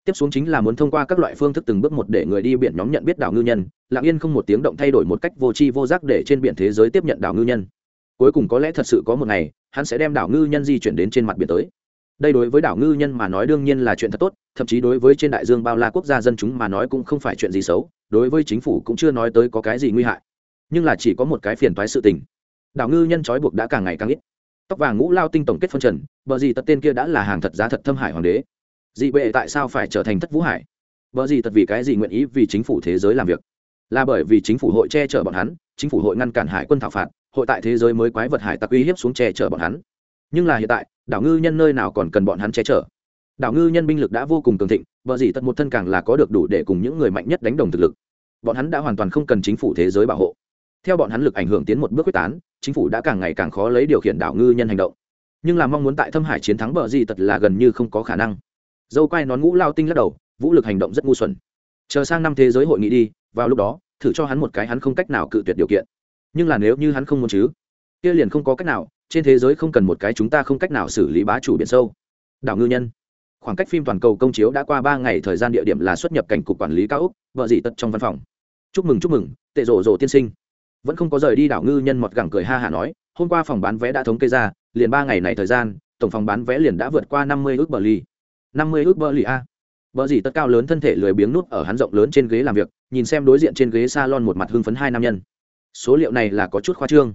Tiếp xuống chính là muốn thông qua các loại phương thức từng bước một để người đi biển nhóm nhận biết đảo ngư nhân, lặng yên không một tiếng động thay đổi một cách vô tri vô giác để trên biển thế giới tiếp nhận đảo ngư nhân cuối cùng có lẽ thật sự có một ngày, hắn sẽ đem đảo ngư nhân di chuyển đến trên mặt biển tới. Đây đối với đảo ngư nhân mà nói đương nhiên là chuyện thật tốt, thậm chí đối với trên đại dương bao la quốc gia dân chúng mà nói cũng không phải chuyện gì xấu, đối với chính phủ cũng chưa nói tới có cái gì nguy hại. Nhưng là chỉ có một cái phiền toái sự tình. Đảo ngư nhân trói buộc đã càng ngày càng ít. Tóc vàng ngũ lao tinh tổng kết phân trần vợ gì tật tên kia đã là hàng thật giá thật thâm hải hoàng đế. Dị bệ tại sao phải trở thành thất vũ hải? Vợ gì tật vì cái gì nguyện ý vì chính phủ thế giới làm việc? Là bởi vì chính phủ hội che chở bọn hắn, chính phủ hội ngăn cản hải quân thảo phạt hội tại thế giới mới quái vật hải tặc uy hiếp xuống che chở bọn hắn. Nhưng là hiện tại, đảo ngư nhân nơi nào còn cần bọn hắn che chở? Đảo ngư nhân binh lực đã vô cùng cường thịnh vợ gì tật một thân càng là có được đủ để cùng những người mạnh nhất đánh đồng thực lực. Bọn hắn đã hoàn toàn không cần chính phủ thế giới bảo hộ. Theo bọn hắn lực ảnh hưởng tiến một bước quyết tán, chính phủ đã càng ngày càng khó lấy điều khiển đảo ngư nhân hành động. Nhưng là mong muốn tại thâm hải chiến thắng bờ gì tật là gần như không có khả năng. Dâu quai nón ngũ lao tinh lắc đầu, vũ lực hành động rất ngu xuẩn. Chờ sang năm thế giới hội nghị đi, vào lúc đó, thử cho hắn một cái hắn không cách nào cự tuyệt điều kiện nhưng là nếu như hắn không muốn chứ, kia liền không có cách nào, trên thế giới không cần một cái chúng ta không cách nào xử lý bá chủ biển sâu. Đảo ngư nhân. Khoảng cách phim toàn cầu công chiếu đã qua ba ngày, thời gian địa điểm là xuất nhập cảnh cục quản lý cao úc vợ dị tật trong văn phòng. Chúc mừng chúc mừng, tệ rổ rổ tiên sinh. Vẫn không có rời đi đảo ngư nhân mọt gẳng cười ha hả nói, hôm qua phòng bán vé đã thống kê ra, liền ba ngày này thời gian, tổng phòng bán vé liền đã vượt qua năm mươi ước bờ ly năm mươi ước bờ ly a. Vợ dị tật cao lớn thân thể lười biếng nút ở hắn rộng lớn trên ghế làm việc, nhìn xem đối diện trên ghế s a lon một mặt hưng phấn hai nam nhân số liệu này là có chút khoa trương.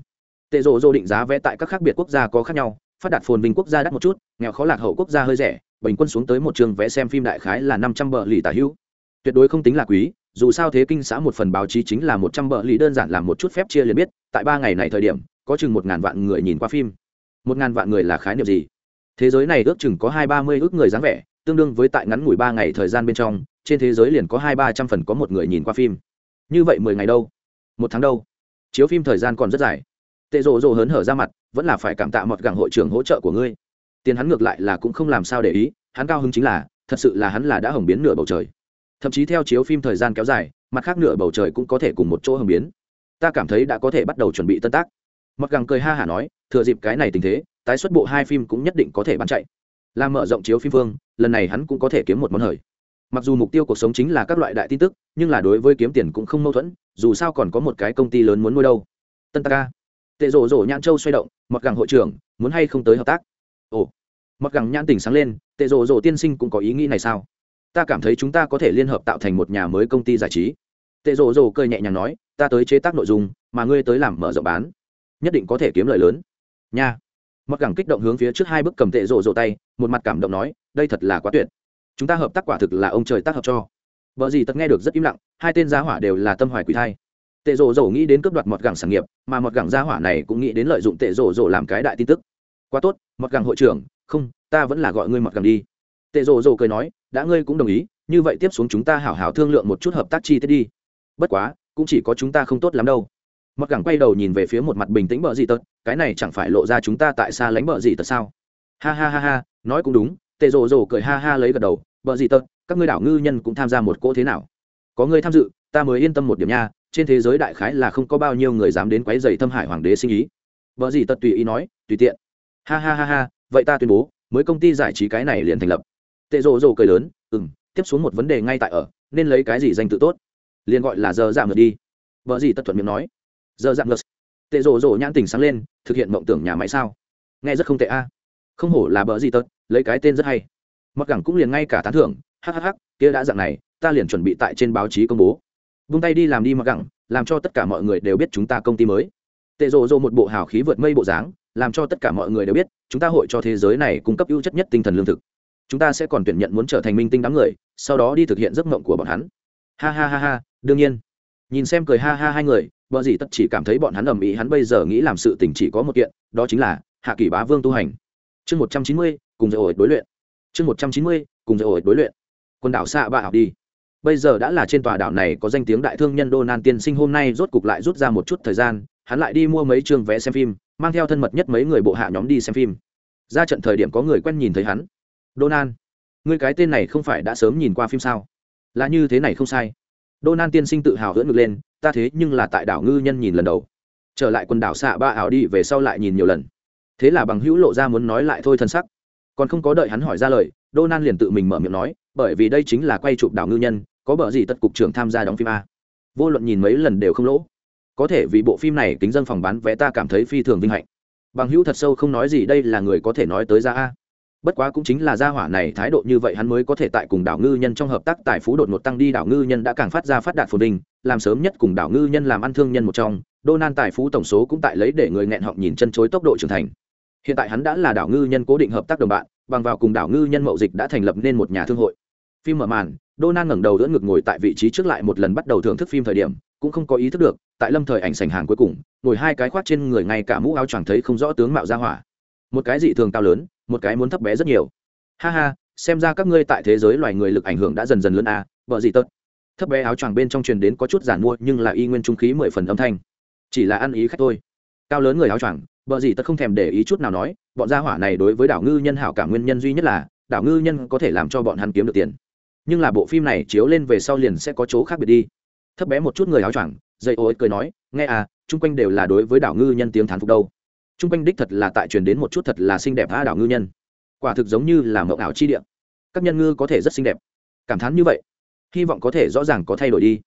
Tệ rộ rộ định giá vé tại các khác biệt quốc gia có khác nhau, phát đạt phồn vinh quốc gia đắt một chút, nghèo khó lạc hậu quốc gia hơi rẻ, bình quân xuống tới một trường vé xem phim đại khái là năm trăm bờ lì tả hữu. Tuyệt đối không tính là quý, dù sao thế kinh xã một phần báo chí chính là một trăm bờ lì đơn giản làm một chút phép chia liền biết, tại ba ngày này thời điểm, có chừng một ngàn vạn người nhìn qua phim. Một ngàn vạn người là khái niệm gì? Thế giới này ước chừng có hai ba mươi ước người dáng vẻ, tương đương với tại ngắn ngủi ba ngày thời gian bên trong, trên thế giới liền có hai ba trăm phần có một người nhìn qua phim. Như vậy mười ngày đâu? Một tháng đâu? Chiếu phim thời gian còn rất dài. Tệ rộ rộ hớn hở ra mặt, vẫn là phải cảm tạ một gặng hội trưởng hỗ trợ của ngươi. Tiền hắn ngược lại là cũng không làm sao để ý, hắn cao hứng chính là, thật sự là hắn là đã hồng biến nửa bầu trời. Thậm chí theo chiếu phim thời gian kéo dài, mặt khác nửa bầu trời cũng có thể cùng một chỗ hồng biến. Ta cảm thấy đã có thể bắt đầu chuẩn bị tân tác. Mặc gẳng cười ha hả nói, thừa dịp cái này tình thế, tái xuất bộ hai phim cũng nhất định có thể bán chạy. Làm mở rộng chiếu phim phương lần này hắn cũng có thể kiếm một món hời. Mặc dù mục tiêu cuộc sống chính là các loại đại tin tức, nhưng là đối với kiếm tiền cũng không mâu thuẫn dù sao còn có một cái công ty lớn muốn nuôi đâu. Tân ta ca tệ rổ rổ nhãn châu xoay động mặc gẳng hội trưởng, muốn hay không tới hợp tác? Ồ. Mặc gẳng nhãn tỉnh sáng lên, tệ Rổ Rổ tiên sinh cũng có ý nghĩ này sao? Ta cảm thấy chúng ta có thể liên hợp tạo thành một nhà mới công ty giải trí. Tệ Rổ Rổ cười nhẹ nhàng nói, ta tới chế tác nội dung, mà ngươi tới làm mở rộng bán. Nhất định có thể kiếm lời lớn. Nha. Mặc gẳng kích động hướng phía trước hai bước cầm tệ Rổ Rổ tay, một mặt cảm động nói, đây thật là quá tuyệt. Chúng ta hợp tác quả thực là ông trời tác hợp cho vợ gì tật nghe được rất im lặng, hai tên gia hỏa đều là tâm hoài quỷ thai. Tệ rổ rổ nghĩ đến cướp đoạt mọt gẳng sản nghiệp, mà mọt gẳng gia hỏa này cũng nghĩ đến lợi dụng tệ rổ rổ làm cái đại tin tức. Quá tốt, mọt gẳng hội trưởng, không, ta vẫn là gọi ngươi mọt gẳng đi. Tệ rổ rổ cười nói, đã ngươi cũng đồng ý, như vậy tiếp xuống chúng ta hảo hảo thương lượng một chút hợp tác chi tiết đi. Bất quá, cũng chỉ có chúng ta không tốt lắm đâu. Mọt gẳng quay đầu nhìn về phía một mặt bình tĩnh bờ gì tật, cái này chẳng phải lộ ra chúng ta tại xa lánh bờ gì tật sao? Ha ha ha ha, nói cũng đúng, tệ rồ rồ cười ha ha lấy gật đầu bờ gì tật các ngươi đảo ngư nhân cũng tham gia một cỗ thế nào? Có người tham dự, ta mới yên tâm một điểm nha, trên thế giới đại khái là không có bao nhiêu người dám đến quấy dày thâm hải hoàng đế sinh ý. Vợ gì tật tùy ý nói, tùy tiện. Ha ha ha ha, vậy ta tuyên bố, mới công ty giải trí cái này liền thành lập. Tệ rồ rồ cười lớn ừ m tiếp xuống một vấn đề ngay tại ở, nên lấy cái gì danh tự tốt? Liền gọi là giờ giảm ngược đi. Vợ gì tật thuận miệng nói. Giờ giảm ngược. Tệ rồ rồ nhãn tình sáng lên, thực hiện mộng tưởng nhà máy sao? Nghe rất không tệ a. Không hổ là bờ gì tật lấy cái tên rất hay mặc gẳng cũng liền ngay cả tán thưởng hhh kia đã dạng này, ta liền chuẩn bị tại trên báo chí công bố. Vung tay đi làm đi mặc gẳng, làm cho tất cả mọi người đều biết chúng ta công ty mới. Tệ rộ rộ một bộ hào khí vượt mây bộ dáng, làm cho tất cả mọi người đều biết, chúng ta hội cho thế giới này cung cấp ưu chất nhất tinh thần lương thực. Chúng ta sẽ còn tuyển nhận muốn trở thành minh tinh đám người, sau đó đi thực hiện giấc mộng của bọn hắn. Ha ha ha ha, đương nhiên. Nhìn xem cười ha ha hai người vợ gì tất chỉ cảm thấy bọn hắn ầm ĩ, hắn bây giờ nghĩ làm sự tình chỉ có một kiện, đó chính là hạ kỷ bá vương tu hành. Chương một trăm chín mươi, cùng dạy ổi đối luyện chương một trăm chín mươi, cùng dạy ổi đối luyện. Quần đảo xạ bạ học đi. Bây giờ đã là trên tòa đảo này có danh tiếng đại thương nhân đô nan tiên sinh hôm nay rốt cục lại rút ra một chút thời gian, hắn lại đi mua mấy trường vé xem phim, mang theo thân mật nhất mấy người bộ hạ nhóm đi xem phim. Ra trận thời điểm có người quen nhìn thấy hắn. Đô nan người cái tên này không phải đã sớm nhìn qua phim sao? Là như thế này không sai. Đô nan tiên sinh tự hào hưỡng ngực lên, ta thế nhưng là tại đảo ngư nhân nhìn lần đầu. Trở lại quần đảo xạ ba ảo đi, về sau lại nhìn nhiều lần. Thế là bằng hữu lộ ra muốn nói lại thôi thân sắc còn không có đợi hắn hỏi ra lời đô nan liền tự mình mở miệng nói, bởi vì đây chính là quay chụp đảo ngư nhân, có bờ gì tất cục trưởng tham gia đóng phim a. Vô luận nhìn mấy lần đều không lỗ. Có thể vì bộ phim này kính dân phòng bán vé ta cảm thấy phi thường vinh hạnh. Bằng hữu thật sâu không nói gì đây là người có thể nói tới ra a. Bất quá cũng chính là gia hỏa này thái độ như vậy hắn mới có thể tại cùng đảo ngư nhân trong hợp tác tài phú đột ngột tăng đi đảo ngư nhân đã càng phát ra phát đạt phồn đình làm sớm nhất cùng đảo ngư nhân làm ăn thương nhân một trong đô nan tài phú tổng số cũng tại lấy để người nghẹn họng nhìn chân chối tốc độ trưởng thành hiện tại hắn đã là đảo ngư nhân cố định hợp tác đồng bạn, bằng vào cùng đảo ngư nhân mậu dịch đã thành lập nên một nhà thương hội. Phim mở màn, đô nan ngẩng đầu đỡ ngực ngồi tại vị trí trước lại một lần bắt đầu thưởng thức phim thời điểm, cũng không có ý thức được, tại lâm thời ảnh sành hàng cuối cùng, ngồi hai cái khoác trên người ngay cả mũ áo choàng thấy không rõ tướng mạo ra hỏa. Một cái dị thường cao lớn, một cái muốn thấp bé rất nhiều. Ha ha, xem ra các ngươi tại thế giới loài người lực ảnh hưởng đã dần dần lớn à vợ gì tớt thấp bé áo choàng bên trong truyền đến có chút giản mua, nhưng là y nguyên trung khí mười phần âm thanh. Chỉ là ăn ý khách thôi. Cao lớn người áo choàng vợ gì tất không thèm để ý chút nào nói, bọn gia hỏa này đối với đảo ngư nhân hảo cảm nguyên nhân duy nhất là, đảo ngư nhân có thể làm cho bọn hắn kiếm được tiền. Nhưng là bộ phim này chiếu lên về sau liền sẽ có chỗ khác biệt đi. Thấp bé một chút người áo choàng dây ôi cười nói, nghe à chung quanh đều là đối với đảo ngư nhân tiếng thán phục đâu. Chung quanh đích thật là tại truyền đến một chút thật là xinh đẹp a đảo ngư nhân. Quả thực giống như là mộng ảo chi địa. Các nhân ngư có thể rất xinh đẹp. Cảm thán như vậy, hy vọng có thể rõ ràng có thay đổi đi.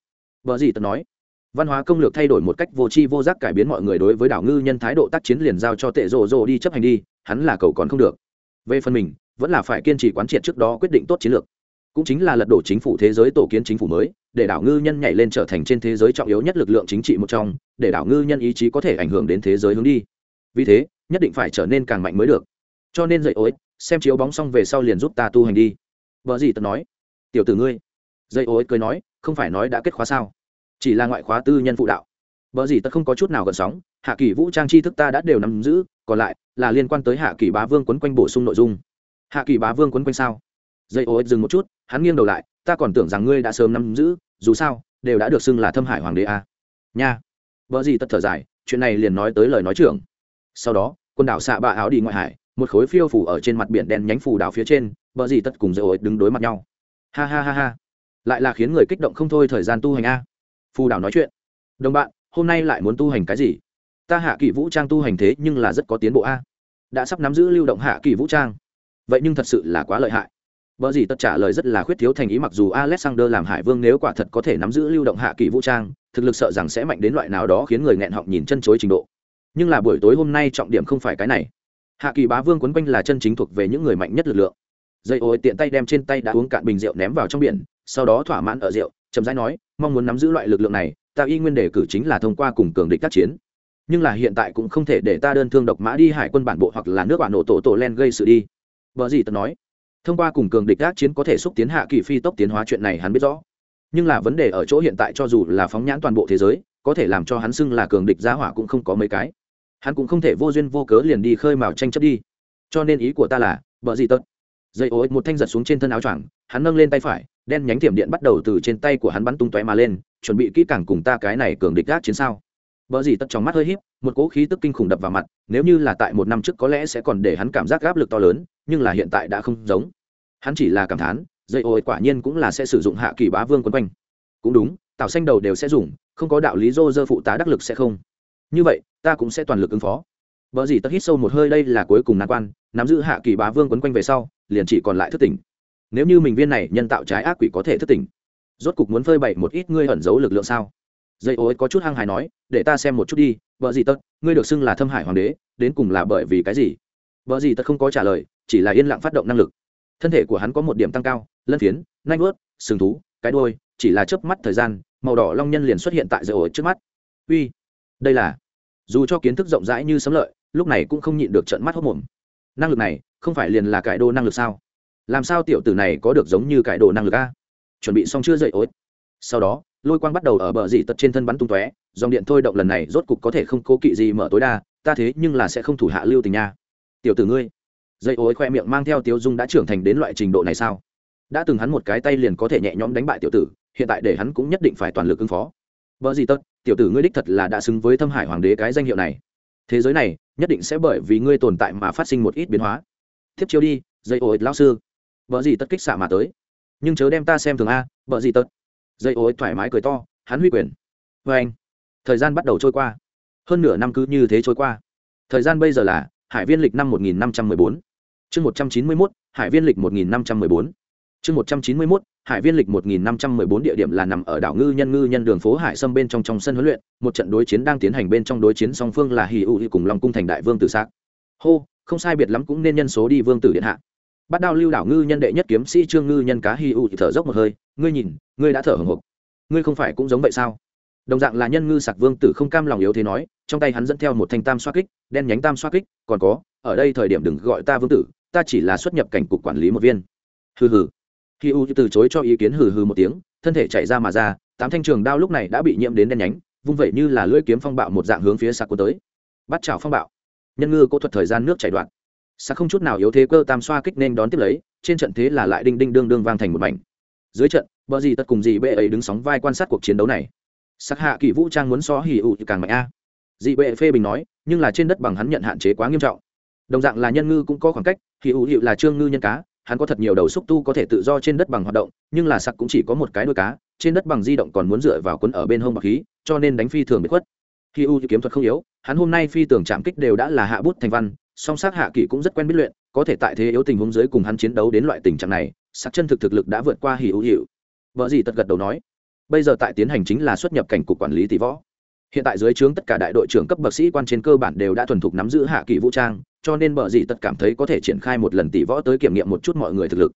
Vợ gì tật nói văn hóa công lược thay đổi một cách vô tri vô giác cải biến mọi người đối với đảo ngư nhân thái độ tác chiến liền giao cho tệ rồ rồ đi chấp hành đi, hắn là cầu còn không được. Về phần mình, vẫn là phải kiên trì quán triệt trước đó quyết định tốt chiến lược. Cũng chính là lật đổ chính phủ thế giới tổ kiến chính phủ mới, để đảo ngư nhân nhảy lên trở thành trên thế giới trọng yếu nhất lực lượng chính trị một trong, để đảo ngư nhân ý chí có thể ảnh hưởng đến thế giới hướng đi. Vì thế, nhất định phải trở nên càng mạnh mới được. Cho nên dậy ối, xem chiếu bóng xong về sau liền giúp ta tu hành đi. Vợ gì tật nói? Tiểu tử ngươi. Dậy ối cười nói, không phải nói đã kết khóa sao? Chỉ là ngoại khóa tư nhân phụ đạo. Vợ gì tất không có chút nào gần sóng, hạ kỳ vũ trang tri thức ta đã đều nắm giữ, còn lại là liên quan tới hạ kỳ bá vương quấn quanh bổ sung nội dung. Hạ kỳ bá vương quấn quanh sao? Dây ô dừng một chút, hắn nghiêng đầu lại, ta còn tưởng rằng ngươi đã sớm nắm giữ, dù sao, đều đã được xưng là thâm hải hoàng đế a. Nha. Vợ gì tất thở dài, chuyện này liền nói tới lời nói trưởng. Sau đó, quần đảo xạ bạ áo đi ngoại hải, một khối phiêu phủ ở trên mặt biển đen nhánh phù đảo phía trên vợ gì tất cùng dây ô đứng đối mặt nhau. Ha ha ha ha. Lại là khiến người kích động không thôi thời gian tu hành a phù đảo nói chuyện. Đồng bạn hôm nay lại muốn tu hành cái gì? Ta hạ kỳ vũ trang tu hành thế nhưng là rất có tiến bộ a. Đã sắp nắm giữ lưu động hạ kỳ vũ trang. Vậy nhưng thật sự là quá lợi hại. Bở gì tất trả lời rất là khuyết thiếu thành ý mặc dù Alexander làm Hải Vương nếu quả thật có thể nắm giữ lưu động hạ kỳ vũ trang, thực lực sợ rằng sẽ mạnh đến loại nào đó khiến người nghẹn họng nhìn chân chối trình độ. nhưng là buổi tối hôm nay trọng điểm không phải cái này. Hạ kỳ bá vương quấn quanh là chân chính thuộc về những người mạnh nhất lực lượng. Dây ôi tiện tay đem trên tay đã uống cạn bình rượu ném vào trong biển sau đó thỏa mãn ở rượu chậm rãi nói, mong muốn nắm giữ loại lực lượng này, ta y nguyên đề cử chính là thông qua cùng cường địch tác chiến. Nhưng là hiện tại cũng không thể để ta đơn thương độc mã đi hải quân bản bộ hoặc là nước bạn nổ tổ tổ len gây sự đi. Vợ gì tật nói. Thông qua cùng cường địch tác chiến có thể xúc tiến hạ kỳ phi tốc tiến hóa chuyện này hắn biết rõ. Nhưng là vấn đề ở chỗ hiện tại cho dù là phóng nhãn toàn bộ thế giới, có thể làm cho hắn xưng là cường địch gia hỏa cũng không có mấy cái. Hắn cũng không thể vô duyên vô cớ liền đi khơi mào tranh chấp đi. Cho nên ý của ta là, vợ gì tật. Dây ối, một thanh giật xuống trên thân áo choàng, hắn nâng lên tay phải đen nhánh thiểm điện bắt đầu từ trên tay của hắn bắn tung tóe mà lên, chuẩn bị kỹ càng cùng ta cái này cường địch gác chiến sao. Vợ gì tất trong mắt hơi híp, một cỗ khí tức kinh khủng đập vào mặt, nếu như là tại một năm trước có lẽ sẽ còn để hắn cảm giác áp lực to lớn, nhưng là hiện tại đã không giống. Hắn chỉ là cảm thán, dây ôi quả nhiên cũng là sẽ sử dụng hạ kỳ bá vương quân quanh. Cũng đúng tạo xanh đầu đều sẽ dùng, không có đạo lý dô dơ phụ tá đắc lực sẽ không. Như vậy, ta cũng sẽ toàn lực ứng phó. Vợ gì tất hít sâu một hơi, đây là cuối cùng nan quan, nắm giữ hạ kỳ bá vương quấn quanh về sau, liền chỉ còn lại thức tỉnh nếu như mình viên này nhân tạo trái ác quỷ có thể thức tỉnh, rốt cục muốn phơi bày một ít ngươi ẩn giấu lực lượng sao? Dây ối có chút hăng hài nói, để ta xem một chút đi, vợ gì tất ngươi được xưng là thâm hải hoàng đế, đến cùng là bởi vì cái gì? Vợ gì tất không có trả lời, chỉ là yên lặng phát động năng lực. Thân thể của hắn có một điểm tăng cao, lân phiến, nanh ướt sừng thú, cái đôi chỉ là chớp mắt thời gian, màu đỏ long nhân liền xuất hiện tại dây ối trước mắt. Uy, đây là, dù cho kiến thức rộng rãi như sấm lợi, lúc này cũng không nhịn được trận mắt hốc mồm. Năng lực này không phải liền là cải đô năng lực sao? Làm sao tiểu tử này có được giống như cải đồ năng lực a? Chuẩn bị xong chưa dậy ối? Sau đó, lôi quang bắt đầu ở bờ dị tật trên thân bắn tung tóe, dòng điện thôi động lần này rốt cục có thể không cố kỵ gì mở tối đa, ta thế nhưng là sẽ không thủ hạ lưu tình nha. Tiểu tử ngươi dây ối khoe miệng mang theo tiếu dung đã trưởng thành đến loại trình độ này sao? Đã từng hắn một cái tay liền có thể nhẹ nhõm đánh bại tiểu tử, hiện tại để hắn cũng nhất định phải toàn lực ứng phó. Vợ gì tất tiểu tử ngươi đích thật là đã xứng với thâm hải hoàng đế cái danh hiệu này. Thế giới này, nhất định sẽ bởi vì ngươi tồn tại mà phát sinh một ít biến hóa. Tiếp chiêu đi dây ối lao sư vợ gì tất kích xạ mà tới. Nhưng chớ đem ta xem thường a vợ gì tất. Dây ối thoải mái cười to, hắn huy quyền. Vê anh, thời gian bắt đầu trôi qua. Hơn nửa năm cứ như thế trôi qua. Thời gian bây giờ là hải viên lịch năm một nghìn năm trăm mười bốn. Chương một trăm chín mươi mốt, hải viên lịch một nghìn năm trăm mười bốn. Chương một trăm chín mươi mốt, hải viên lịch một nghìn năm trăm mười bốn địa điểm là nằm ở đảo ngư nhân ngư nhân đường phố hải sâm bên trong trong sân huấn luyện, một trận đối chiến đang tiến hành bên trong đối chiến song phương là hì ụ cùng long cung thành đại vương tử xác hô, không sai biệt lắm cũng nên nhân số đi vương tử điện hạ bắt đao lưu đảo ngư nhân đệ nhất kiếm sĩ trương ngư nhân cá hiu thì thở dốc một hơi, ngươi nhìn, ngươi đã thở hồng hộc. Ngươi không phải cũng giống vậy sao? Đồng dạng là nhân ngư sạc vương tử không cam lòng yếu thế nói, trong tay hắn dẫn theo một thanh tam xoa kích, đen nhánh tam xoa kích, còn có, ở đây thời điểm đừng gọi ta vương tử, ta chỉ là xuất nhập cảnh cục quản lý một viên. Hừ hừ. Khi u từ chối cho ý kiến hừ hừ một tiếng, thân thể chạy ra mà ra, tám thanh trường đao lúc này đã bị nhiễm đến đen nhánh, vung vẩy như là lưỡi kiếm phong bạo một dạng hướng phía sạc quân tới. Bắt chảo phong bạo. Nhân ngư có thuật thời gian nước chảy đoạn sạc không chút nào yếu thế cơ tam xoa kích nên đón tiếp lấy, trên trận thế là lại đinh đinh đương đương vang thành một mảnh. Dưới trận, bờ gì tất cùng gì bệ ấy đứng sóng vai quan sát cuộc chiến đấu này. Sắc hạ kỳ vũ trang muốn xó hỉ ụ càng mạnh a. Dị bệ phê bình nói, nhưng là trên đất bằng hắn nhận hạn chế quá nghiêm trọng. Đồng dạng là nhân ngư cũng có khoảng cách hỉ ụ hiệu là trương ngư nhân cá, hắn có thật nhiều đầu xúc tu có thể tự do trên đất bằng hoạt động, nhưng là sặc cũng chỉ có một cái đuôi cá, trên đất bằng di động còn muốn dựa vào quấn ở bên hông bạc khí, cho nên đánh phi thường bị khuất. Hỉ u kiếm thuật không yếu, hắn hôm nay phi tưởng chạm kích đều đã là hạ bút thành văn song sát hạ kỳ cũng rất quen biết luyện, có thể tại thế yếu tình huống dưới cùng hắn chiến đấu đến loại tình trạng này sắc chân thực thực lực đã vượt qua hỉ ưu hiệu vợ gì tật gật đầu nói, bây giờ tại tiến hành chính là xuất nhập cảnh cục quản lý tỷ võ. Hiện tại dưới trướng tất cả đại đội trưởng cấp bậc sĩ quan trên cơ bản đều đã thuần thục nắm giữ hạ kỳ vũ trang, cho nên bờ gì tật cảm thấy có thể triển khai một lần tỷ võ tới kiểm nghiệm một chút mọi người thực lực.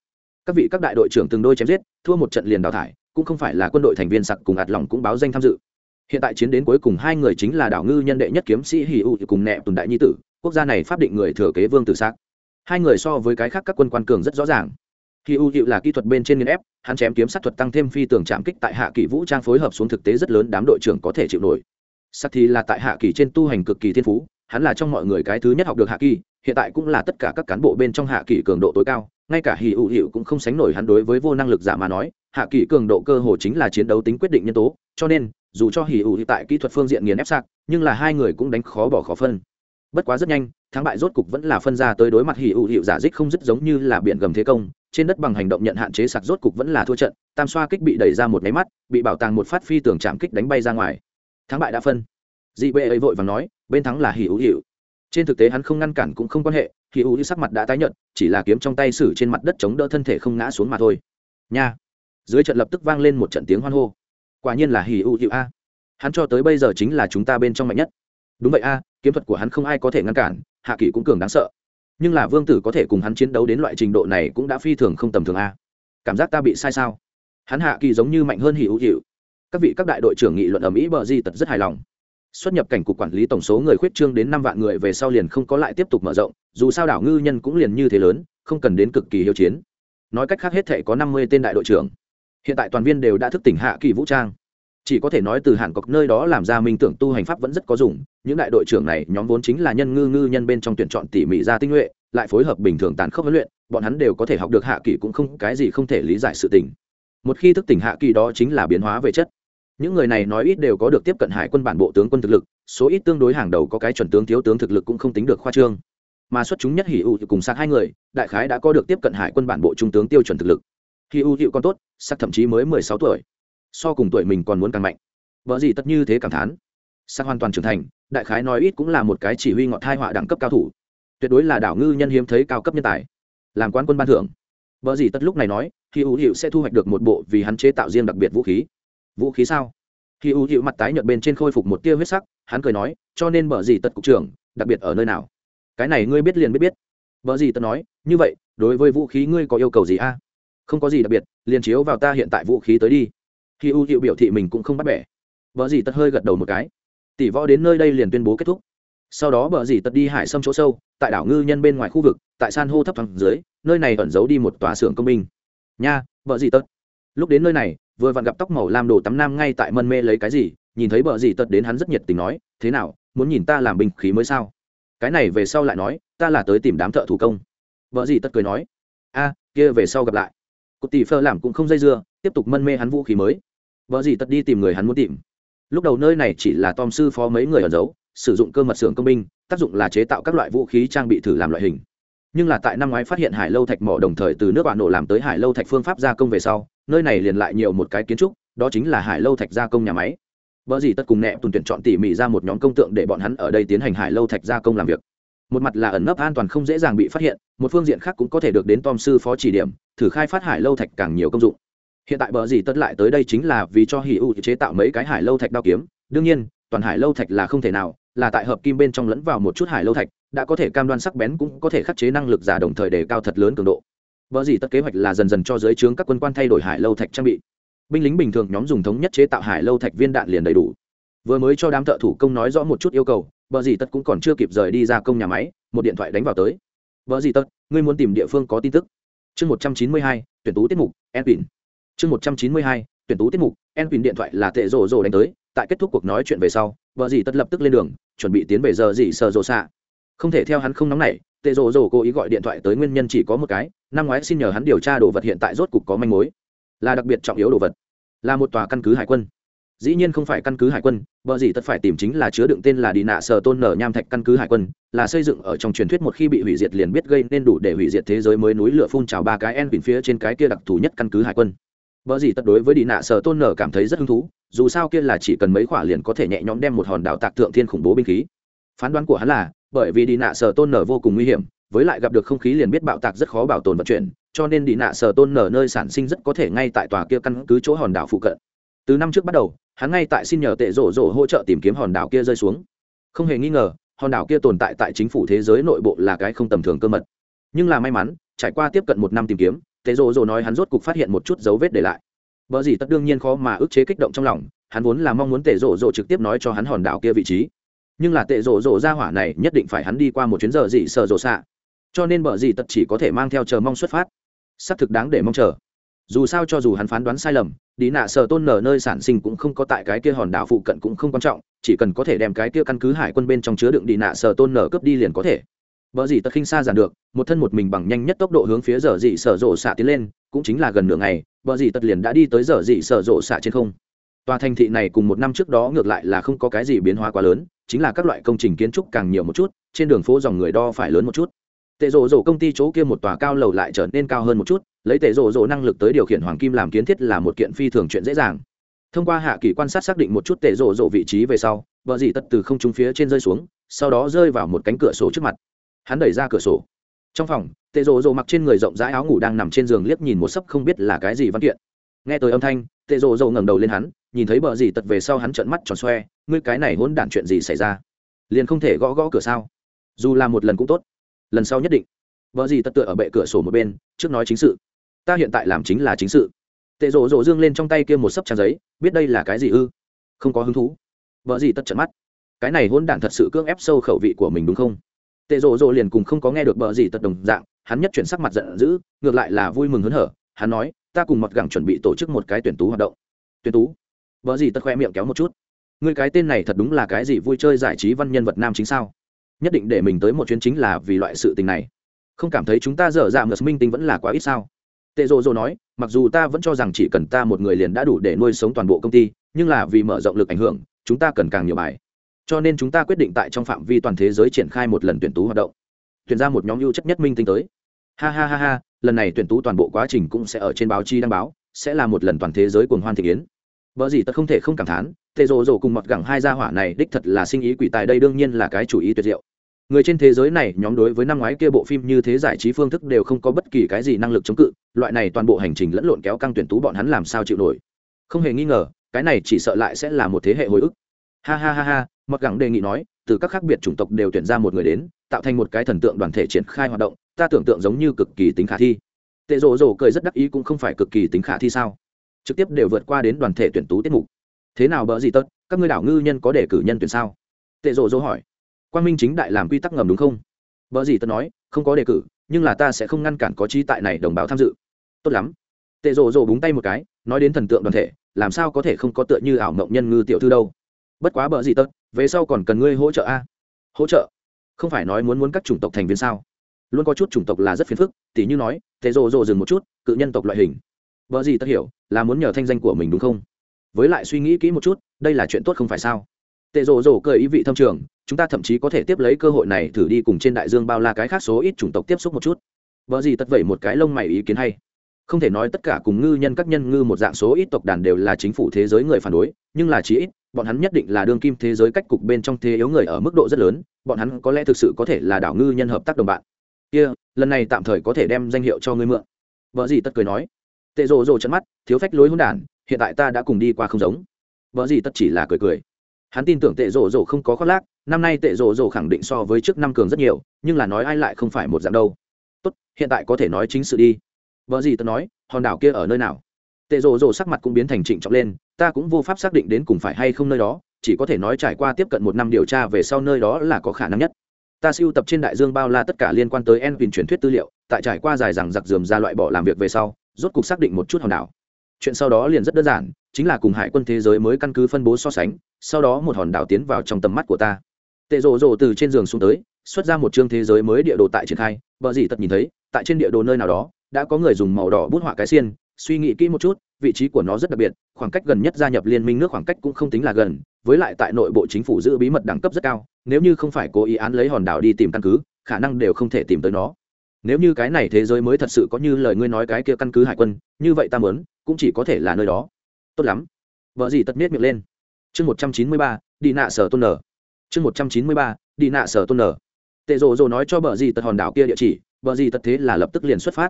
Các vị các đại đội trưởng từng đôi chém giết, thua một trận liền đào thải, cũng không phải là quân đội thành viên sặc cùng ạt lòng cũng báo danh tham dự. Hiện tại chiến đến cuối cùng hai người chính là đảo ngư nhân đệ nhất kiếm sĩ hì u cùng nẹ tùn đại nhi tử quốc gia này pháp định người thừa kế vương tử xác. Hai người so với cái khác các quân quan cường rất rõ ràng. Khi u hiệu là kỹ thuật bên trên nghiên ép, hắn chém kiếm sát thuật tăng thêm phi tường chạm kích tại hạ kỳ vũ trang phối hợp xuống thực tế rất lớn, đám đội trưởng có thể chịu nổi. Sắc thì là tại hạ kỳ trên tu hành cực kỳ thiên phú, hắn là trong mọi người cái thứ nhất học được hạ kỳ hiện tại cũng là tất cả các cán bộ bên trong hạ kỳ cường độ tối cao, ngay cả hì ụ hiệu cũng không sánh nổi hắn đối với vô năng lực giả mà nói, hạ kỳ cường độ cơ hồ chính là chiến đấu tính quyết định nhân tố, cho nên, dù cho hì ụ tại kỹ thuật phương diện nghiền ép sạc nhưng là hai người cũng đánh khó bỏ khó phân bất quá rất nhanh, thắng bại rốt cục vẫn là phân ra tới đối mặt Hỉ ụ hiệu giả dích không dứt giống như là biển gầm thế công, trên đất bằng hành động nhận hạn chế sạc rốt cục vẫn là thua trận, tam xoa kích bị đẩy ra một máy mắt, bị bảo tàng một phát phi tường chạm kích đánh bay ra ngoài. Thắng bại đã phân. Dị bệ ấy vội và nói, bên thắng là Hỉ ụ hiệu. Trên thực tế hắn không ngăn cản cũng không quan hệ, Hỉ ụ hiệu sắc mặt đã tái nhận chỉ là kiếm trong tay xử trên mặt đất chống đỡ thân thể không ngã xuống mà thôi. Nha. Dưới trận lập tức vang lên một trận tiếng hoan hô. Quả nhiên là Hỉ ụ hiệu a. Hắn cho tới bây giờ chính là chúng ta bên trong mạnh nhất. Đúng vậy a kiếm thuật của hắn không ai có thể ngăn cản, hạ kỳ cũng cường đáng sợ. Nhưng là vương tử có thể cùng hắn chiến đấu đến loại trình độ này cũng đã phi thường không tầm thường a. Cảm giác ta bị sai sao? Hắn hạ kỳ giống như mạnh hơn hỉ hữu hiệu. Các vị các đại đội trưởng nghị luận ở mỹ bờ di tật rất hài lòng. Xuất nhập cảnh cục quản lý tổng số người khuyết trương đến năm vạn người về sau liền không có lại tiếp tục mở rộng, dù sao đảo ngư nhân cũng liền như thế lớn, không cần đến cực kỳ hiếu chiến. Nói cách khác hết thể có năm mươi tên đại đội trưởng. Hiện tại toàn viên đều đã thức tỉnh hạ kỳ vũ trang chỉ có thể nói từ hàn cọc nơi đó làm ra minh tưởng tu hành pháp vẫn rất có dùng, những đại đội trưởng này, nhóm vốn chính là nhân ngư ngư nhân bên trong tuyển chọn tỉ mỉ ra tinh nhuệ, lại phối hợp bình thường tàn khốc huấn luyện, bọn hắn đều có thể học được hạ kỳ cũng không, cái gì không thể lý giải sự tình. Một khi thức tỉnh hạ kỳ đó chính là biến hóa về chất. Những người này nói ít đều có được tiếp cận hải quân bản bộ tướng quân thực lực, số ít tương đối hàng đầu có cái chuẩn tướng thiếu tướng thực lực cũng không tính được khoa trương. Mà xuất chúng nhất hỉ ưu cùng sạc hai người, đại khái đã có được tiếp cận hải quân bản bộ trung tướng tiêu chuẩn thực lực. Hỉ ưu hiệu còn tốt sắc thậm chí mới mười sáu tuổi so cùng tuổi mình còn muốn càng mạnh. Vợ gì tất như thế cảm thán. Sắc hoàn toàn trưởng thành, đại khái nói ít cũng là một cái chỉ huy ngọn thai họa đẳng cấp cao thủ. Tuyệt đối là đảo ngư nhân hiếm thấy cao cấp nhân tài. Làm quan quân ban thưởng. Vợ gì tất lúc này nói khi hữu hiệu sẽ thu hoạch được một bộ vì hắn chế tạo riêng đặc biệt vũ khí. Vũ khí sao? Khi hữu hiệu mặt tái nhợt bên trên khôi phục một tia huyết sắc, hắn cười nói, cho nên bờ gì tất cục trưởng, đặc biệt ở nơi nào? Cái này ngươi biết liền biết biết. Bờ gì tất nói, như vậy, đối với vũ khí ngươi có yêu cầu gì a? Không có gì đặc biệt, liền chiếu vào ta hiện tại vũ khí tới đi khi ưu hiệu biểu thị mình cũng không bắt bẻ. Bờ Dì tật hơi gật đầu một cái. Tỷ võ đến nơi đây liền tuyên bố kết thúc. Sau đó bờ Dì tật đi hải sâm chỗ sâu, tại đảo ngư nhân bên ngoài khu vực, tại san hô thấp thẳng dưới, nơi này ẩn giấu đi một tòa xưởng công binh. Nha, bờ Dì tật lúc đến nơi này, vừa vặn gặp tóc màu lam đồ tắm nam ngay tại mân mê lấy cái gì, nhìn thấy bờ Dì tật đến hắn rất nhiệt tình nói, thế nào, muốn nhìn ta làm binh khí mới sao? Cái này về sau lại nói, ta là tới tìm đám thợ thủ công. Vợ Dì Tật cười nói, a, kia về sau gặp lại. Cụ tỷ phơ làm cũng không dây dưa, tiếp tục mân mê hắn vũ khí mới vợ gì tất đi tìm người hắn muốn tìm. Lúc đầu nơi này chỉ là tom sư phó mấy người ở giấu, sử dụng cơ mật xưởng công binh, tác dụng là chế tạo các loại vũ khí trang bị thử làm loại hình. Nhưng là tại năm ngoái phát hiện hải lâu thạch mỏ đồng thời từ nước bạn nổ làm tới hải lâu thạch phương pháp gia công về sau, nơi này liền lại nhiều một cái kiến trúc, đó chính là hải lâu thạch gia công nhà máy. Vợ gì tất cùng nẹ tuần tuyển chọn tỉ mỉ ra một nhóm công tượng để bọn hắn ở đây tiến hành hải lâu thạch gia công làm việc. Một mặt là ẩn nấp an toàn không dễ dàng bị phát hiện, một phương diện khác cũng có thể được đến tom sư phó chỉ điểm, thử khai phát hải lâu thạch càng nhiều công dụng hiện tại bờ gì tất lại tới đây chính là vì cho hỉ u chế tạo mấy cái hải lâu thạch đao kiếm. Đương nhiên, toàn hải lâu thạch là không thể nào, là tại hợp kim bên trong lẫn vào một chút hải lâu thạch, đã có thể cam đoan sắc bén cũng có thể khắc chế năng lực giả đồng thời đề cao thật lớn cường độ. Bờ gì tất kế hoạch là dần dần cho giới trướng các quân quan thay đổi hải lâu thạch trang bị. Binh lính bình thường nhóm dùng thống nhất chế tạo hải lâu thạch viên đạn liền đầy đủ. Vừa mới cho đám thợ thủ công nói rõ một chút yêu cầu, Bờ gì tất cũng còn chưa kịp rời đi ra công nhà máy, một điện thoại đánh vào tới. Bờ gì tất, ngươi muốn tìm địa phương có tin tức. Chương một trăm chín mươi hai, tuyển tú tiết mục, Edwin chương một trăm chín mươi hai, tuyển tú tiết mục enpin điện thoại là tệ rồ rồ đánh tới, tại kết thúc cuộc nói chuyện về sau, vợ dì tất lập tức lên đường, chuẩn bị tiến về giờ dì sợ rồ xạ. Không thể theo hắn không nóng nảy, tệ rồ rồ cố ý gọi điện thoại tới nguyên nhân chỉ có một cái, năm ngoái xin nhờ hắn điều tra đồ vật hiện tại rốt cục có manh mối. Là đặc biệt trọng yếu đồ vật, là một tòa căn cứ hải quân. Dĩ nhiên không phải căn cứ hải quân, vợ gì tất phải tìm chính là chứa đựng tên là đi nạ sờ tôn nở nham thạch căn cứ hải quân, là xây dựng ở trong truyền thuyết một khi bị hủy diệt liền biết gây nên đủ để hủy diệt thế giới mới núi lửa phun trào ba cái en bình phía trên cái kia đặc thù nhất căn cứ hải quân vợ gì tất đối với đi nạ Sở tôn nở cảm thấy rất hứng thú, dù sao kia là chỉ cần mấy quả liền có thể nhẹ nhõm đem một hòn đảo tạc thượng thiên khủng bố binh khí. Phán đoán của hắn là, bởi vì đi nạ Sở tôn nở vô cùng nguy hiểm, với lại gặp được không khí liền biết bạo tạc rất khó bảo tồn vận chuyển, cho nên đi nạ Sở tôn nở nơi sản sinh rất có thể ngay tại tòa kia căn cứ chỗ hòn đảo phụ cận. Từ năm trước bắt đầu, hắn ngay tại xin nhờ tệ rổ rổ hỗ trợ tìm kiếm hòn đảo kia rơi xuống. Không hề nghi ngờ, hòn đảo kia tồn tại tại chính phủ thế giới nội bộ là cái không tầm thường cơ mật. Nhưng là may mắn, trải qua tiếp cận một năm tìm kiếm tệ rồ rồ nói hắn rốt cục phát hiện một chút dấu vết để lại vợ gì tất đương nhiên khó mà ức chế kích động trong lòng, hắn vốn là mong muốn tệ rổ rổ trực tiếp nói cho hắn hòn đảo kia vị trí. Nhưng là tệ rổ rổ ra hỏa này nhất định phải hắn đi qua một chuyến giờ gì sợ rồ xạ. Cho nên Bờ gì tất chỉ có thể mang theo chờ mong xuất phát. Sắp thực đáng để mong chờ. Dù sao cho dù hắn phán đoán sai lầm, đi nạ sở tôn nở nơi sản sinh cũng không có tại cái kia hòn đảo phụ cận cũng không quan trọng, chỉ cần có thể đem cái kia căn cứ hải quân bên trong chứa đựng đi nạ sở tôn nở cướp đi liền có thể. Bờ gì tất khinh xa giản được, một thân một mình bằng nhanh nhất tốc độ hướng phía giờ dị sở rộ xạ tiến lên, cũng chính là gần nửa ngày, bờ gì tất liền đã đi tới giờ dị sở rộ xạ trên không. Tòa thành thị này cùng một năm trước đó ngược lại là không có cái gì biến hóa quá lớn chính là các loại công trình kiến trúc càng nhiều một chút trên đường phố dòng người đo phải lớn một chút. Tệ rộ rộ công ty chỗ kia một tòa cao lầu lại trở nên cao hơn một chút lấy tệ rộ rộ năng lực tới điều khiển hoàng kim làm kiến thiết là một kiện phi thường chuyện dễ dàng. Thông qua hạ kỳ quan sát xác định một chút tệ rộ rộ vị trí về sau bờ dì tất từ không trung phía trên rơi xuống sau đó rơi vào một cánh cửa sổ trước mặt hắn đẩy ra cửa sổ. Trong phòng, tệ rộ rộ mặc trên người rộng rãi áo ngủ đang nằm trên giường liếc nhìn một sấp không biết là cái gì văn kiện. Nghe tới âm thanh, tệ rộ rộ ngẩng đầu lên hắn, nhìn thấy bờ gì tật về sau hắn trợn mắt tròn xoe, ngươi cái này hỗn đản chuyện gì xảy ra? Liền không thể gõ gõ cửa sao? Dù làm một lần cũng tốt. Lần sau nhất định. Vợ gì tật tựa ở bệ cửa sổ một bên, trước nói chính sự. Ta hiện tại làm chính là chính sự. Tệ rộ rộ dương lên trong tay kia một sấp trang giấy, biết đây là cái gì ư? Không có hứng thú. Vợ gì tật trận mắt. Cái này hôn đản thật sự cưỡng ép sâu khẩu vị của mình đúng không? Tệ rộ rộ liền cùng không có nghe được bờ gì tật đồng dạng, hắn nhất chuyển sắc mặt giận dữ, ngược lại là vui mừng hớn hở. Hắn nói, ta cùng mọt gẳng chuẩn bị tổ chức một cái tuyển tú hoạt động. Tuyển tú? Vợ gì tật khoe miệng kéo một chút. Người cái tên này thật đúng là cái gì vui chơi giải trí văn nhân vật nam chính sao? Nhất định để mình tới một chuyến chính là vì loại sự tình này. Không cảm thấy chúng ta dở dạm ngờ minh tinh vẫn là quá ít sao? Tệ rộ rộ nói, mặc dù ta vẫn cho rằng chỉ cần ta một người liền đã đủ để nuôi sống toàn bộ công ty, nhưng là vì mở rộng lực ảnh hưởng, chúng ta cần càng nhiều bài cho nên chúng ta quyết định tại trong phạm vi toàn thế giới triển khai một lần tuyển tú hoạt động. Tuyển ra một nhóm ưu chất nhất minh tinh tới. Ha ha ha ha, lần này tuyển tú toàn bộ quá trình cũng sẽ ở trên báo chi đăng báo, sẽ là một lần toàn thế giới cuồng hoan thị kiến. Vợ gì tất không thể không cảm thán tệ rồ rồ cùng mọt gẳng hai gia hỏa này đích thật là sinh ý quỷ tài đây đương nhiên là cái chủ ý tuyệt diệu. Người trên thế giới này, nhóm đối với năm ngoái kia bộ phim như thế giải trí phương thức đều không có bất kỳ cái gì năng lực chống cự, loại này toàn bộ hành trình lẫn lộn kéo căng tuyển tú bọn hắn làm sao chịu nổi. Không hề nghi ngờ, cái này chỉ sợ lại sẽ là một thế hệ hồi ức. Ha ha ha ha mặc gẳng đề nghị nói, từ các khác biệt chủng tộc đều tuyển ra một người đến, tạo thành một cái thần tượng đoàn thể triển khai hoạt động, ta tưởng tượng giống như cực kỳ tính khả thi. Tệ rộ rộ cười rất đắc ý cũng không phải cực kỳ tính khả thi sao? Trực tiếp đều vượt qua đến đoàn thể tuyển tú tiết mục. Thế nào bỡ gì tất các ngươi đảo ngư nhân có đề cử nhân tuyển sao? Tệ rộ rộ hỏi. Quan minh chính đại làm quy tắc ngầm đúng không? Bỡ gì tất nói, không có đề cử, nhưng là ta sẽ không ngăn cản có trí tại này đồng bào tham dự. Tốt lắm. Tệ rộ rộ búng tay một cái, nói đến thần tượng đoàn thể, làm sao có thể không có tựa như ảo mộng nhân ngư tiểu thư đâu? Bất quá bỡ gì tất về sau còn cần ngươi hỗ trợ a? Hỗ trợ? Không phải nói muốn muốn các chủng tộc thành viên sao? Luôn có chút chủng tộc là rất phiền phức, tỉ như nói thế rồ rồ dừng một chút, cự nhân tộc loại hình. Vợ gì tất hiểu, là muốn nhờ thanh danh của mình đúng không? Với lại suy nghĩ kỹ một chút, đây là chuyện tốt không phải sao? Tệ rồ rồ cười ý vị thâm trường, chúng ta thậm chí có thể tiếp lấy cơ hội này thử đi cùng trên đại dương bao la cái khác số ít chủng tộc tiếp xúc một chút. Vợ gì tất vẩy một cái lông mày ý kiến hay. Không thể nói tất cả cùng ngư nhân các nhân ngư một dạng số ít tộc đàn đều là chính phủ thế giới người phản đối, nhưng là chí ít bọn hắn nhất định là đương kim thế giới cách cục bên trong thế yếu người ở mức độ rất lớn bọn hắn có lẽ thực sự có thể là đảo ngư nhân hợp tác đồng bạn. Kia、yeah, lần này tạm thời có thể đem danh hiệu cho ngươi mượn. Vợ gì tất cười nói. Tệ rồ rồ chân mắt thiếu phách lối hôn đản hiện tại ta đã cùng đi qua không giống. Vợ gì tất chỉ là cười cười. Hắn tin tưởng tệ rồ rồ không có khoác lác năm nay tệ rồ rồ khẳng định so với trước năm cường rất nhiều nhưng là nói ai lại không phải một dạng đâu. Tốt hiện tại có thể nói chính sự đi. Vợ gì tất nói hòn đảo kia ở nơi nào? Tệ rồ rồ sắc mặt cũng biến thành trịnh trọng lên ta cũng vô pháp xác định đến cùng phải hay không nơi đó, chỉ có thể nói trải qua tiếp cận một năm điều tra về sau nơi đó là có khả năng nhất. Ta siêu tập trên đại dương bao la tất cả liên quan tới en pin truyền thuyết tư liệu, tại trải qua dài rằng giặc dườm ra loại bỏ làm việc về sau, rốt cục xác định một chút hòn đảo. Chuyện sau đó liền rất đơn giản, chính là cùng hải quân thế giới mới căn cứ phân bố so sánh, sau đó một hòn đảo tiến vào trong tầm mắt của ta. Tệ rộ rộ từ trên giường xuống tới, xuất ra một chương thế giới mới địa đồ tại triển khai, vợ gì tật nhìn thấy, tại trên địa đồ nơi nào đó, đã có người dùng màu đỏ bút họa cái xiên, suy nghĩ kỹ một chút vị trí của nó rất đặc biệt, khoảng cách gần nhất gia nhập liên minh nước khoảng cách cũng không tính là gần, với lại tại nội bộ chính phủ giữ bí mật đẳng cấp rất cao, nếu như không phải cố ý án lấy hòn đảo đi tìm căn cứ, khả năng đều không thể tìm tới nó. Nếu như cái này thế giới mới thật sự có như lời ngươi nói cái kia căn cứ hải quân, như vậy ta mớn cũng chỉ có thể là nơi đó. Tốt lắm. Vợ gì tất miết miệng lên. Chương một trăm chín mươi ba, đi nạ sở tôn nở. Chương một trăm chín mươi ba, đi nạ sở tôn nở. Tệ rồ rồ nói cho bờ gì tật hòn đảo kia địa chỉ, bờ gì tật thế là lập tức liền xuất phát.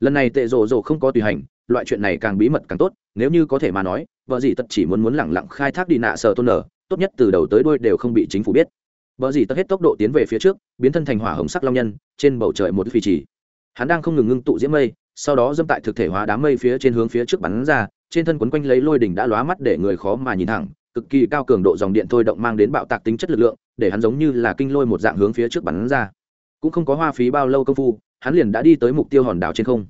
Lần này tệ rồ rồ không có tùy hành loại chuyện này càng bí mật càng tốt, nếu như có thể mà nói, vợ gì tật chỉ muốn muốn lẳng lặng khai thác đi nạ sở tôn nở, tốt nhất từ đầu tới đuôi đều không bị chính phủ biết. Vợ gì tật hết tốc độ tiến về phía trước, biến thân thành hỏa hồng sắc long nhân, trên bầu trời một phi trì hắn đang không ngừng ngưng tụ diễm mây, sau đó dâm tại thực thể hóa đám mây phía trên hướng phía trước bắn ra, trên thân quấn quanh lấy lôi đỉnh đã lóa mắt để người khó mà nhìn thẳng, cực kỳ cao cường độ dòng điện thôi động mang đến bạo tạc tính chất lực lượng, để hắn giống như là kinh lôi một dạng hướng phía trước bắn ra. Cũng không có hoa phí bao lâu công phu, hắn liền đã đi tới mục tiêu hòn đảo trên không.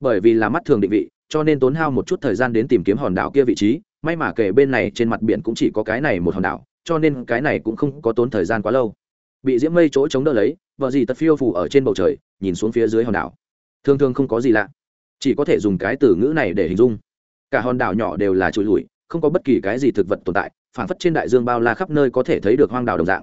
Bởi vì là mắt thường định vị cho nên tốn hao một chút thời gian đến tìm kiếm hòn đảo kia vị trí, may mà kể bên này trên mặt biển cũng chỉ có cái này một hòn đảo, cho nên cái này cũng không có tốn thời gian quá lâu. Bị diễm mây chỗ chống đỡ lấy, vợ gì tật phiêu phủ ở trên bầu trời, nhìn xuống phía dưới hòn đảo. Thường thường không có gì lạ. Chỉ có thể dùng cái từ ngữ này để hình dung. Cả hòn đảo nhỏ đều là trụi lùi, không có bất kỳ cái gì thực vật tồn tại phản phất trên đại dương bao la khắp nơi có thể thấy được hoang đảo đồng dạng.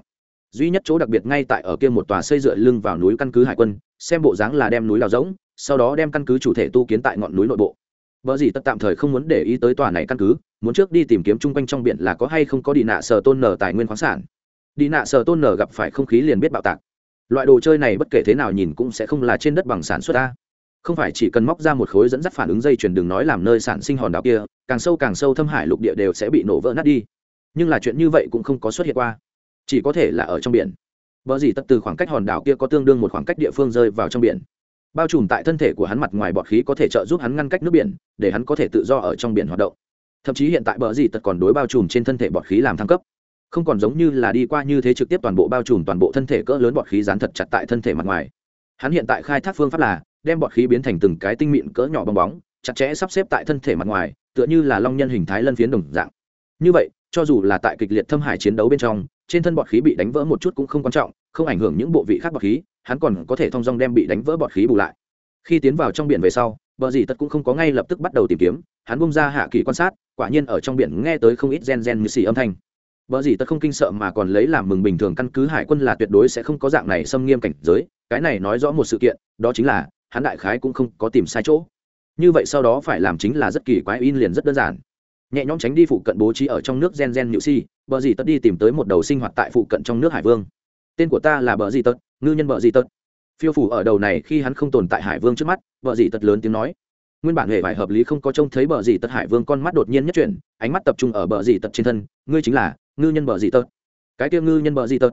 Duy nhất chỗ đặc biệt ngay tại ở kia một tòa xây dựa lưng vào núi căn cứ hải quân, xem bộ dáng là đem núi đào rỗng, sau đó đem căn cứ chủ thể tu kiến tại ngọn núi nội bộ vợ gì tất tạm thời không muốn để ý tới tòa này căn cứ, muốn trước đi tìm kiếm chung quanh trong biển là có hay không có đi nạ sờ tôn nở tài nguyên khoáng sản. Đi nạ sờ tôn nở gặp phải không khí liền biết bạo tạc. Loại đồ chơi này bất kể thế nào nhìn cũng sẽ không là trên đất bằng sản xuất ta. Không phải chỉ cần móc ra một khối dẫn dắt phản ứng dây chuyền đường nói làm nơi sản sinh hòn đảo kia, càng sâu càng sâu thâm hải lục địa đều sẽ bị nổ vỡ nát đi. Nhưng là chuyện như vậy cũng không có xuất hiện qua. Chỉ có thể là ở trong biển. Vợ gì tất từ khoảng cách hòn đảo kia có tương đương một khoảng cách địa phương rơi vào trong biển bao trùm tại thân thể của hắn mặt ngoài bọt khí có thể trợ giúp hắn ngăn cách nước biển, để hắn có thể tự do ở trong biển hoạt động. Thậm chí hiện tại bờ gì tật còn đối bao trùm trên thân thể bọt khí làm thăng cấp. Không còn giống như là đi qua như thế trực tiếp toàn bộ bao trùm toàn bộ thân thể cỡ lớn bọt khí dán thật chặt tại thân thể mặt ngoài. Hắn hiện tại khai thác phương pháp là đem bọt khí biến thành từng cái tinh mịn cỡ nhỏ bong bóng, chặt chẽ sắp xếp tại thân thể mặt ngoài, tựa như là long nhân hình thái lân phiến đồng dạng. Như vậy, cho dù là tại kịch liệt thâm hải chiến đấu bên trong, trên thân bọt khí bị đánh vỡ một chút cũng không quan trọng, không ảnh hưởng những bộ vị khác bọt khí hắn còn có thể thong dong đem bị đánh vỡ bọt khí bù lại. Khi tiến vào trong biển về sau, bờ dì tật cũng không có ngay lập tức bắt đầu tìm kiếm, hắn bung ra hạ kỳ quan sát, quả nhiên ở trong biển nghe tới không ít gen gen như xì âm thanh. Bờ dì tật không kinh sợ mà còn lấy làm mừng bình thường căn cứ hải quân là tuyệt đối sẽ không có dạng này xâm nghiêm cảnh giới, cái này nói rõ một sự kiện, đó chính là, hắn đại khái cũng không có tìm sai chỗ. Như vậy sau đó phải làm chính là rất kỳ quái in liền rất đơn giản. Nhẹ nhõm tránh đi phụ cận bố trí ở trong nước gen gen nhự si bờ Dì tất đi tìm tới một đầu sinh hoạt tại phụ cận trong nước hải vương. Tên của ta là bờ Dì tất ngư nhân bờ gì tật. Phiêu phủ ở đầu này khi hắn không tồn tại hải vương trước mắt bờ gì tật lớn tiếng nói. Nguyên bản hệ vải hợp lý không có trông thấy bờ gì tật hải vương, con mắt đột nhiên nhất chuyển, ánh mắt tập trung ở bờ gì tật trên thân. Ngươi chính là ngư nhân bờ gì tật. Cái tiêu ngư nhân bờ gì tật.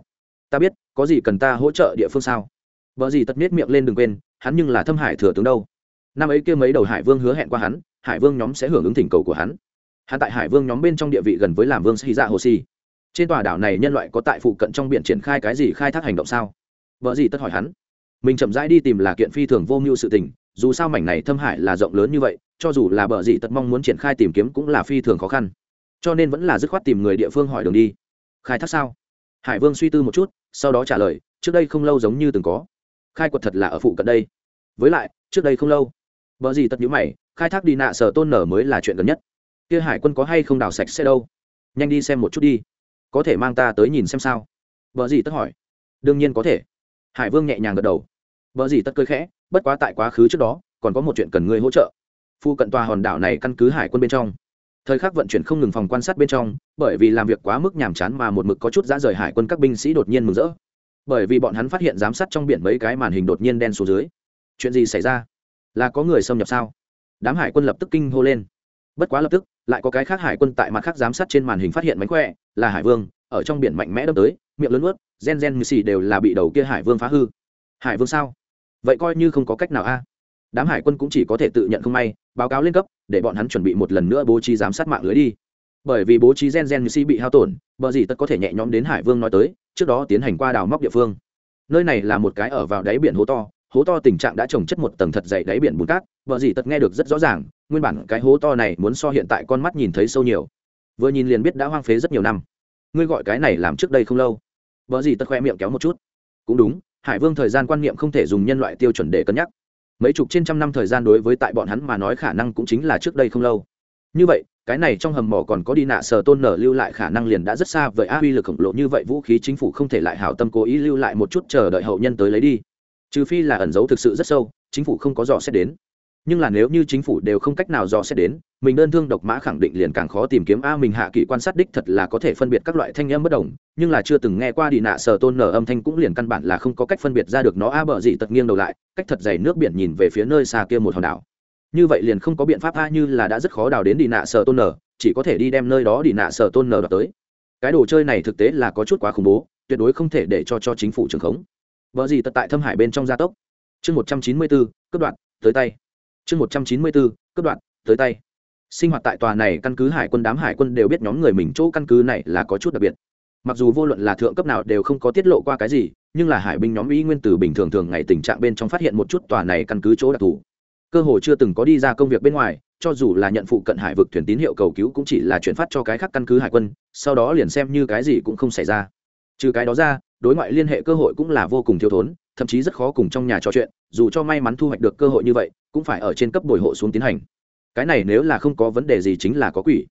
Ta biết, có gì cần ta hỗ trợ địa phương sao? Bờ gì tật miết miệng lên đừng quên, hắn nhưng là thâm hải thừa tướng đâu. Năm ấy kia mấy đầu hải vương hứa hẹn qua hắn, hải vương nhóm sẽ hưởng ứng thỉnh cầu của hắn. Hắn tại hải vương nhóm bên trong địa vị gần với làm vương sĩ dạ hồ si trên tòa đảo này nhân loại có tại phụ cận trong biển triển khai cái gì khai thác hành động sao? Vợ gì tất hỏi hắn. Mình chậm rãi đi tìm là kiện phi thường vô mưu sự tình, dù sao mảnh này thâm hải là rộng lớn như vậy, cho dù là bờ gì tất mong muốn triển khai tìm kiếm cũng là phi thường khó khăn. Cho nên vẫn là dứt khoát tìm người địa phương hỏi đường đi. Khai thác sao? Hải vương suy tư một chút, sau đó trả lời, trước đây không lâu giống như từng có. Khai quật thật là ở phụ cận đây. Với lại, trước đây không lâu, bờ gì tất nhũ mày, khai thác đi nạ sở tôn nở mới là chuyện gần nhất. Kia hải quân có hay không đào sạch sẽ đâu? Nhanh đi xem một chút đi. Có thể mang ta tới nhìn xem sao? Vợ gì tất hỏi. Đương nhiên có thể hải vương nhẹ nhàng gật đầu. Vợ gì tất cười khẽ, bất quá tại quá khứ trước đó, còn có một chuyện cần ngươi hỗ trợ. Phu cận tòa hòn đảo này căn cứ hải quân bên trong. Thời khắc vận chuyển không ngừng phòng quan sát bên trong, bởi vì làm việc quá mức nhàm chán mà một mực có chút ra rời hải quân các binh sĩ đột nhiên mừng rỡ. Bởi vì bọn hắn phát hiện giám sát trong biển mấy cái màn hình đột nhiên đen xuống dưới. Chuyện gì xảy ra? Là có người xâm nhập sao? Đám hải quân lập tức kinh hô lên. Bất quá lập tức, lại có cái khác hải quân tại mặt khác giám sát trên màn hình phát hiện mánh khỏe, là hải vương, ở trong biển mạnh mẽ đâm tới, miệng lớn ướt gen gen như xì đều là bị đầu kia hải vương phá hư. Hải vương sao? Vậy coi như không có cách nào a. Đám hải quân cũng chỉ có thể tự nhận không may, báo cáo lên cấp, để bọn hắn chuẩn bị một lần nữa bố trí giám sát mạng lưới đi. Bởi vì bố trí gen gen như xì bị hao tổn, bờ gì tất có thể nhẹ nhõm đến hải vương nói tới, trước đó tiến hành qua đào móc địa phương. Nơi này là một cái ở vào đáy biển hố to hố to tình trạng đã trồng chất một tầng thật dày đáy biển bùn cát vợ gì tật nghe được rất rõ ràng, nguyên bản cái hố to này muốn so hiện tại con mắt nhìn thấy sâu nhiều. Vừa nhìn liền biết đã hoang phế rất nhiều năm. Ngươi gọi cái này làm trước đây không lâu vợ gì tật khoe miệng kéo một chút. Cũng đúng, hải vương thời gian quan niệm không thể dùng nhân loại tiêu chuẩn để cân nhắc. Mấy chục trên trăm năm thời gian đối với tại bọn hắn mà nói khả năng cũng chính là trước đây không lâu. Như vậy, cái này trong hầm mỏ còn có đi nạ sờ tôn nở lưu lại khả năng liền đã rất xa, vậy a uy lực khổng lồ như vậy vũ khí chính phủ không thể lại hảo tâm cố ý lưu lại một chút chờ đợi hậu nhân tới lấy đi. Trừ phi là ẩn dấu thực sự rất sâu, chính phủ không có dò xét đến nhưng là nếu như chính phủ đều không cách nào dò xét đến, mình đơn thương độc mã khẳng định liền càng khó tìm kiếm. A, mình hạ kỹ quan sát đích thật là có thể phân biệt các loại thanh âm bất đồng, nhưng là chưa từng nghe qua đi nạ sờ tôn nở âm thanh cũng liền căn bản là không có cách phân biệt ra được nó. A bờ gì tật nghiêng đầu lại, cách thật dày nước biển nhìn về phía nơi xa kia một hòn đảo. Như vậy liền không có biện pháp. A, như là đã rất khó đào đến đi nạ sờ tôn nở, chỉ có thể đi đem nơi đó đi nạ sờ tôn nở đọc tới. Cái đồ chơi này thực tế là có chút quá khủng bố, tuyệt đối không thể để cho cho chính phủ trường khống. Vợ gì tật tại thâm hải bên trong gia tốc. Chương một trăm chín mươi bốn cấp đoạn tới tay chương một trăm chín mươi bốn cấp đoạn tới tay. Sinh hoạt tại tòa này căn cứ hải quân, đám hải quân đều biết nhóm người mình chỗ căn cứ này là có chút đặc biệt. Mặc dù vô luận là thượng cấp nào đều không có tiết lộ qua cái gì, nhưng là hải binh nhóm ý nguyên từ bình thường thường ngày tình trạng bên trong phát hiện một chút tòa này căn cứ chỗ đặc thù. Cơ hồ chưa từng có đi ra công việc bên ngoài, cho dù là nhận phụ cận hải vực thuyền tín hiệu cầu cứu cũng chỉ là chuyển phát cho cái khác căn cứ hải quân, sau đó liền xem như cái gì cũng không xảy ra. Trừ cái đó ra, đối ngoại liên hệ cơ hội cũng là vô cùng thiếu thốn, thậm chí rất khó cùng trong nhà trò chuyện, dù cho may mắn thu hoạch được cơ hội như vậy cũng phải ở trên cấp bồi hộ xuống tiến hành. Cái này nếu là không có vấn đề gì chính là có quỷ.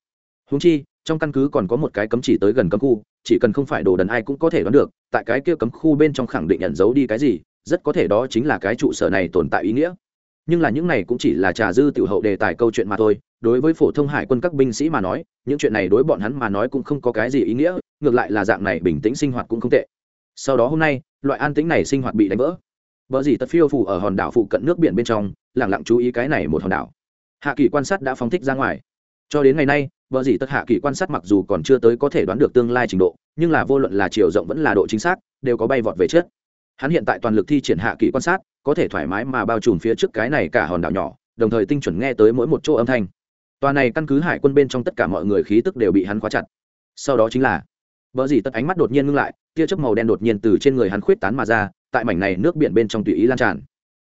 Húng chi, trong căn cứ còn có một cái cấm chỉ tới gần cấm khu, chỉ cần không phải đồ đần ai cũng có thể đoán được, tại cái kia cấm khu bên trong khẳng định nhận giấu đi cái gì, rất có thể đó chính là cái trụ sở này tồn tại ý nghĩa. Nhưng là những này cũng chỉ là trà dư tiểu hậu đề tài câu chuyện mà thôi, đối với phổ thông hải quân các binh sĩ mà nói, những chuyện này đối bọn hắn mà nói cũng không có cái gì ý nghĩa, ngược lại là dạng này bình tĩnh sinh hoạt cũng không tệ. Sau đó hôm nay, loại an tĩnh này sinh hoạt bị đánh vỡ. Vợ gì tật phiêu phủ ở hòn đảo phụ cận nước biển bên trong lẳng lặng chú ý cái này một hòn đảo. Hạ kỳ quan sát đã phóng thích ra ngoài. Cho đến ngày nay, vợ dĩ tất hạ kỳ quan sát mặc dù còn chưa tới có thể đoán được tương lai trình độ, nhưng là vô luận là chiều rộng vẫn là độ chính xác, đều có bay vọt về trước. Hắn hiện tại toàn lực thi triển hạ kỳ quan sát, có thể thoải mái mà bao trùm phía trước cái này cả hòn đảo nhỏ, đồng thời tinh chuẩn nghe tới mỗi một chỗ âm thanh. Tòa này căn cứ hải quân bên trong tất cả mọi người khí tức đều bị hắn khóa chặt. Sau đó chính là, vợ dĩ tất ánh mắt đột nhiên ngưng lại, tia chớp màu đen đột nhiên từ trên người hắn khuyết tán mà ra, tại mảnh này nước biển bên trong tùy ý lan tràn.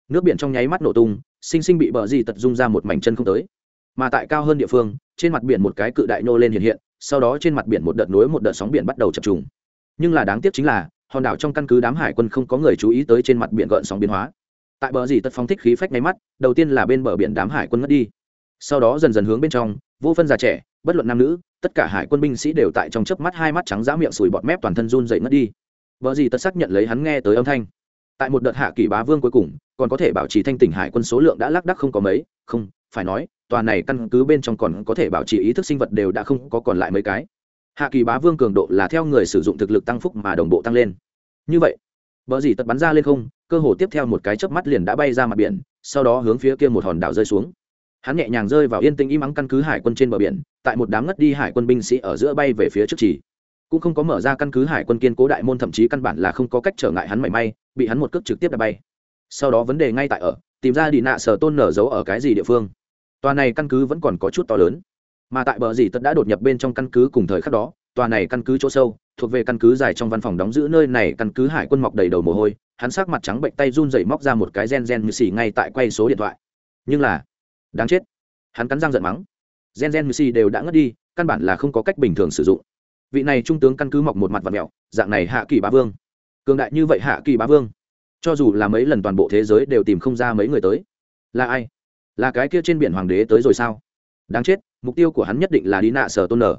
Nước biển trong nháy mắt nổ tung sinh sinh bị bờ gì tật dung ra một mảnh chân không tới. Mà tại cao hơn địa phương trên mặt biển một cái cự đại nô lên hiện hiện sau đó trên mặt biển một đợt núi, một đợt sóng biển bắt đầu chập trùng. Nhưng là đáng tiếc chính là hòn đảo trong căn cứ đám hải quân không có người chú ý tới trên mặt biển gợn sóng biến hóa. Tại bờ gì tật phóng thích khí phách ngay mắt đầu tiên là bên bờ biển đám hải quân ngất đi. Sau đó dần dần hướng bên trong vô phân già trẻ bất luận nam nữ tất cả hải quân binh sĩ đều tại trong chớp mắt hai mắt trắng dã miệng sùi bọt mép toàn thân run dậy ngất đi. Vợ gì tật xác nhận lấy hắn nghe tới âm thanh tại một đợt hạ kỷ bá vương cuối cùng, còn có thể bảo trì thanh tỉnh hải quân số lượng đã lác đắc không có mấy, không, phải nói, tòa này căn cứ bên trong còn có thể bảo trì ý thức sinh vật đều đã không có còn lại mấy cái. Hạ kỳ bá vương cường độ là theo người sử dụng thực lực tăng phúc mà đồng bộ tăng lên. Như vậy vợ gì tật bắn ra lên không, cơ hồ tiếp theo một cái chớp mắt liền đã bay ra mặt biển, sau đó hướng phía kia một hòn đảo rơi xuống. Hắn nhẹ nhàng rơi vào yên tĩnh im ắng căn cứ hải quân trên bờ biển, tại một đám ngất đi hải quân binh sĩ ở giữa bay về phía trước chỉ cũng không có mở ra căn cứ hải quân kiên cố đại môn, thậm chí căn bản là không có cách trở ngại hắn mảy may, bị hắn một cước trực tiếp đá bay. Sau đó vấn đề ngay tại ở, tìm ra đi nạ sở tôn nở giấu ở cái gì địa phương. Tòa này căn cứ vẫn còn có chút to lớn. Mà tại bờ gì tất đã đột nhập bên trong căn cứ cùng thời khắc đó, tòa này căn cứ chỗ sâu, thuộc về căn cứ dài trong văn phòng đóng giữ nơi này, căn cứ hải quân mọc đầy đầu mồ hôi, hắn sắc mặt trắng bệnh, tay run rẩy móc ra một cái gen gen như xì ngay tại quay số điện thoại. Nhưng là, đáng chết. Hắn cắn răng giận mắng. Gen gen như xì đều đã ngất đi, căn bản là không có cách bình thường sử dụng vị này trung tướng căn cứ mọc một mặt vật mẹo, dạng này hạ kỳ bá vương. Cường đại như vậy hạ kỳ bá vương, cho dù là mấy lần toàn bộ thế giới đều tìm không ra mấy người tới. Là ai? Là cái kia trên biển hoàng đế tới rồi sao? Đáng chết, mục tiêu của hắn nhất định là đi nạ sở tôn nở.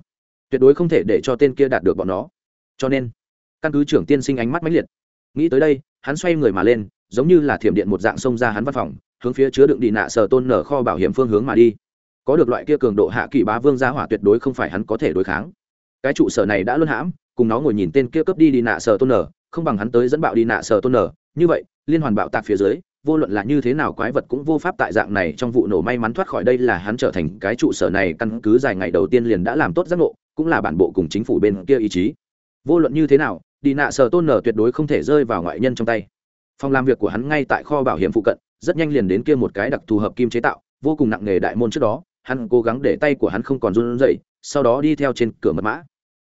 Tuyệt đối không thể để cho tên kia đạt được bọn nó. Cho nên, căn cứ trưởng tiên sinh ánh mắt mãnh liệt. Nghĩ tới đây, hắn xoay người mà lên, giống như là thiểm điện một dạng xông ra hắn văn phòng, hướng phía chứa đựng đi nạ sở tôn nở kho bảo hiểm phương hướng mà đi. Có được loại kia cường độ hạ kỳ bá vương gia hỏa tuyệt đối không phải hắn có thể đối kháng cái trụ sở này đã luôn hãm, cùng nó ngồi nhìn tên kia cướp đi đi nạ sở tôn nở, không bằng hắn tới dẫn bạo đi nạ sở tôn nở. Như vậy, liên hoàn bạo tạc phía dưới, vô luận là như thế nào quái vật cũng vô pháp tại dạng này trong vụ nổ may mắn thoát khỏi đây là hắn trở thành cái trụ sở này căn cứ dài ngày đầu tiên liền đã làm tốt giác ngộ, cũng là bản bộ cùng chính phủ bên kia ý chí. Vô luận như thế nào, đi nạ sở tôn nở tuyệt đối không thể rơi vào ngoại nhân trong tay. Phòng làm việc của hắn ngay tại kho bảo hiểm phụ cận, rất nhanh liền đến kia một cái đặc thù hợp kim chế tạo, vô cùng nặng nghề đại môn trước đó, hắn cố gắng để tay của hắn không còn run rẩy, sau đó đi theo trên cửa mật mã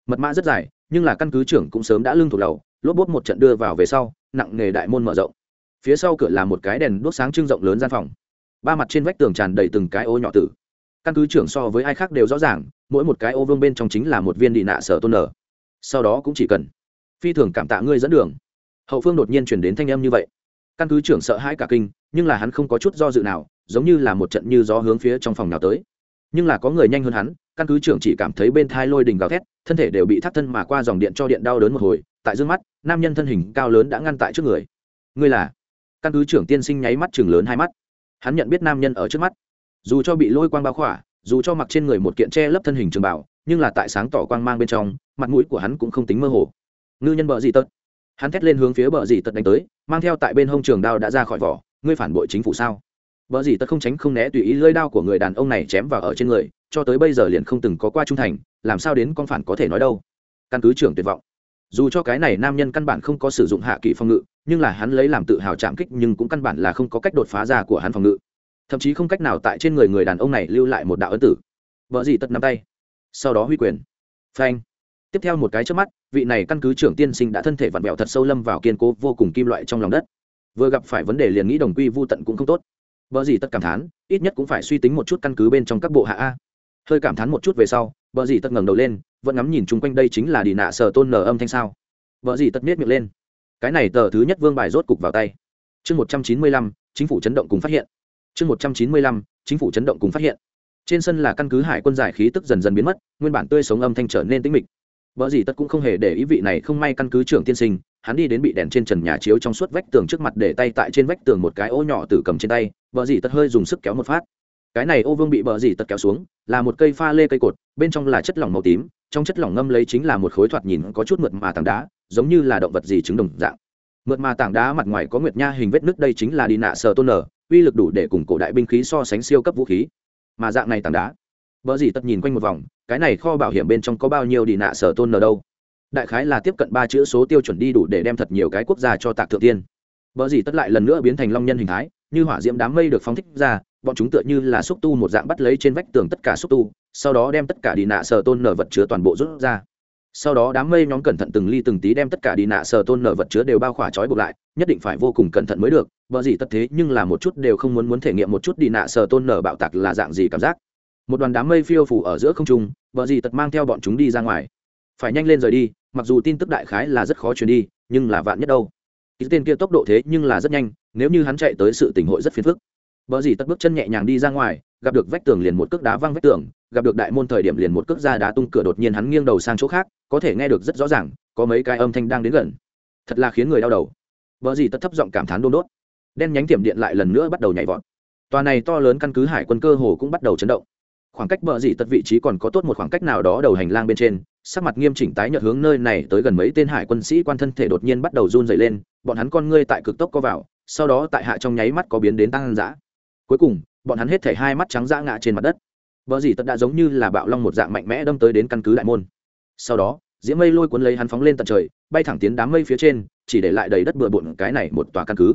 mật mã rất dài, nhưng là căn cứ trưởng cũng sớm đã lưng thuộc đầu, lốp bốt một trận đưa vào về sau, nặng nghề đại môn mở rộng. Phía sau cửa là một cái đèn đốt sáng trưng rộng lớn gian phòng. Ba mặt trên vách tường tràn đầy từng cái ô nhỏ tử. Căn cứ trưởng so với ai khác đều rõ ràng, mỗi một cái ô vương bên trong chính là một viên đi nạ sở tôn nở. Sau đó cũng chỉ cần phi thường cảm tạ ngươi dẫn đường. Hậu phương đột nhiên chuyển đến thanh âm như vậy. Căn cứ trưởng sợ hãi cả kinh, nhưng là hắn không có chút do dự nào, giống như là một trận như gió hướng phía trong phòng nào tới. Nhưng là có người nhanh hơn hắn căn cứ trưởng chỉ cảm thấy bên thai lôi đình gào thét, thân thể đều bị thắt thân mà qua dòng điện cho điện đau đớn một hồi, tại dương mắt, nam nhân thân hình cao lớn đã ngăn tại trước người. Ngươi là? Căn cứ trưởng tiên sinh nháy mắt chừng lớn hai mắt. Hắn nhận biết nam nhân ở trước mắt. Dù cho bị lôi quang bao khỏa, dù cho mặc trên người một kiện che lấp thân hình trường bảo, nhưng là tại sáng tỏ quang mang bên trong, mặt mũi của hắn cũng không tính mơ hồ. Ngư nhân bờ dị tật? Hắn thét lên hướng phía bờ dị tật đánh tới, mang theo tại bên hông trường đao đã ra khỏi vỏ. Ngươi phản bội chính phủ sao? Bờ dị tật không tránh không né tùy ý lơi đao của người đàn ông này chém vào ở trên người cho tới bây giờ liền không từng có qua trung thành, làm sao đến con phản có thể nói đâu. Căn cứ trưởng tuyệt vọng. Dù cho cái này nam nhân căn bản không có sử dụng hạ kỹ phòng ngự, nhưng là hắn lấy làm tự hào chạm kích nhưng cũng căn bản là không có cách đột phá ra của hắn phòng ngự. Thậm chí không cách nào tại trên người người đàn ông này lưu lại một đạo ấn tử. Vợ gì tất nắm tay. Sau đó huy quyền. Phanh. Tiếp theo một cái trước mắt, vị này căn cứ trưởng tiên sinh đã thân thể vặn vẹo thật sâu lâm vào kiên cố vô cùng kim loại trong lòng đất. Vừa gặp phải vấn đề liền nghĩ đồng quy vô tận cũng không tốt. Vợ gì tất cảm thán, ít nhất cũng phải suy tính một chút căn cứ bên trong các bộ hạ a hơi cảm thán một chút về sau vợ dì tất ngẩng đầu lên, vẫn ngắm nhìn chung quanh đây chính là đi nạ sờ tôn nở âm thanh sao. Vợ dì tất miết miệng lên. Cái này tờ thứ nhất vương bài rốt cục vào tay. Chương một trăm chín mươi lăm, chính phủ chấn động cùng phát hiện. Chương một trăm chín mươi lăm, chính phủ chấn động cùng phát hiện. Trên sân là căn cứ hải quân giải khí tức dần dần biến mất, nguyên bản tươi sống âm thanh trở nên tĩnh mịch. Vợ dì tất cũng không hề để ý vị này không may căn cứ trưởng tiên sinh, hắn đi đến bị đèn trên trần nhà chiếu trong suốt vách tường trước mặt để tay tại trên vách tường một cái ô nhỏ từ cầm trên tay vợ dì tất hơi dùng sức kéo một phát cái này ô vương bị bờ gì tật kéo xuống, là một cây pha lê cây cột, bên trong là chất lỏng màu tím, trong chất lỏng ngâm lấy chính là một khối thoạt nhìn có chút mượt mà tảng đá, giống như là động vật gì trứng đồng dạng. Mượt mà tảng đá mặt ngoài có nguyệt nha hình vết nứt đây chính là đi nạ sờ tôn nở, uy lực đủ để cùng cổ đại binh khí so sánh siêu cấp vũ khí. Mà dạng này tảng đá, bờ gì tật nhìn quanh một vòng, cái này kho bảo hiểm bên trong có bao nhiêu đi nạ sờ tôn nở đâu? Đại khái là tiếp cận ba chữ số tiêu chuẩn đi đủ để đem thật nhiều cái quốc gia cho tạc thượng tiên. Bờ gì tất lại lần nữa biến thành long nhân hình thái, như hỏa diễm đám mây được phóng thích ra bọn chúng tựa như là xúc tu một dạng bắt lấy trên vách tường tất cả xúc tu, sau đó đem tất cả đi nạ sờ tôn nở vật chứa toàn bộ rút ra. Sau đó đám mây nhóm cẩn thận từng ly từng tí đem tất cả đi nạ sờ tôn nở vật chứa đều bao khỏa trói buộc lại, nhất định phải vô cùng cẩn thận mới được vợ gì tất thế nhưng là một chút đều không muốn muốn thể nghiệm một chút đi nạ sờ tôn nở bạo tạc là dạng gì cảm giác. Một đoàn đám mây phiêu phủ ở giữa không trung vợ gì tật mang theo bọn chúng đi ra ngoài. Phải nhanh lên rời đi, mặc dù tin tức đại khái là rất khó truyền đi, nhưng là vạn nhất đâu. Cái tên kia tốc độ thế nhưng là rất nhanh, nếu như hắn chạy tới sự tình hội rất phiền phức. Bỡ gì tất bước chân nhẹ nhàng đi ra ngoài, gặp được vách tường liền một cước đá văng vách tường, gặp được đại môn thời điểm liền một cước ra đá tung cửa đột nhiên hắn nghiêng đầu sang chỗ khác, có thể nghe được rất rõ ràng, có mấy cái âm thanh đang đến gần. Thật là khiến người đau đầu. Bỡ gì tất thấp giọng cảm thán đôn đốt. Đen nhánh tiệm điện lại lần nữa bắt đầu nhảy vọt. Tòa này to lớn căn cứ hải quân cơ hồ cũng bắt đầu chấn động. Khoảng cách bờ gì tật vị trí còn có tốt một khoảng cách nào đó đầu hành lang bên trên, sắc mặt nghiêm chỉnh tái nhợt hướng nơi này tới gần mấy tên hải quân sĩ quan thân thể đột nhiên bắt đầu run rẩy lên, bọn hắn con ngươi tại cực tốc có vào, sau đó tại hạ trong nháy mắt có biến đến tăng dã cuối cùng, bọn hắn hết thể hai mắt trắng dã ngã trên mặt đất. Vợ dì tật đã giống như là bạo long một dạng mạnh mẽ đâm tới đến căn cứ đại môn. Sau đó, diễm mây lôi cuốn lấy hắn phóng lên tận trời, bay thẳng tiến đám mây phía trên, chỉ để lại đầy đất bừa bộn cái này một tòa căn cứ.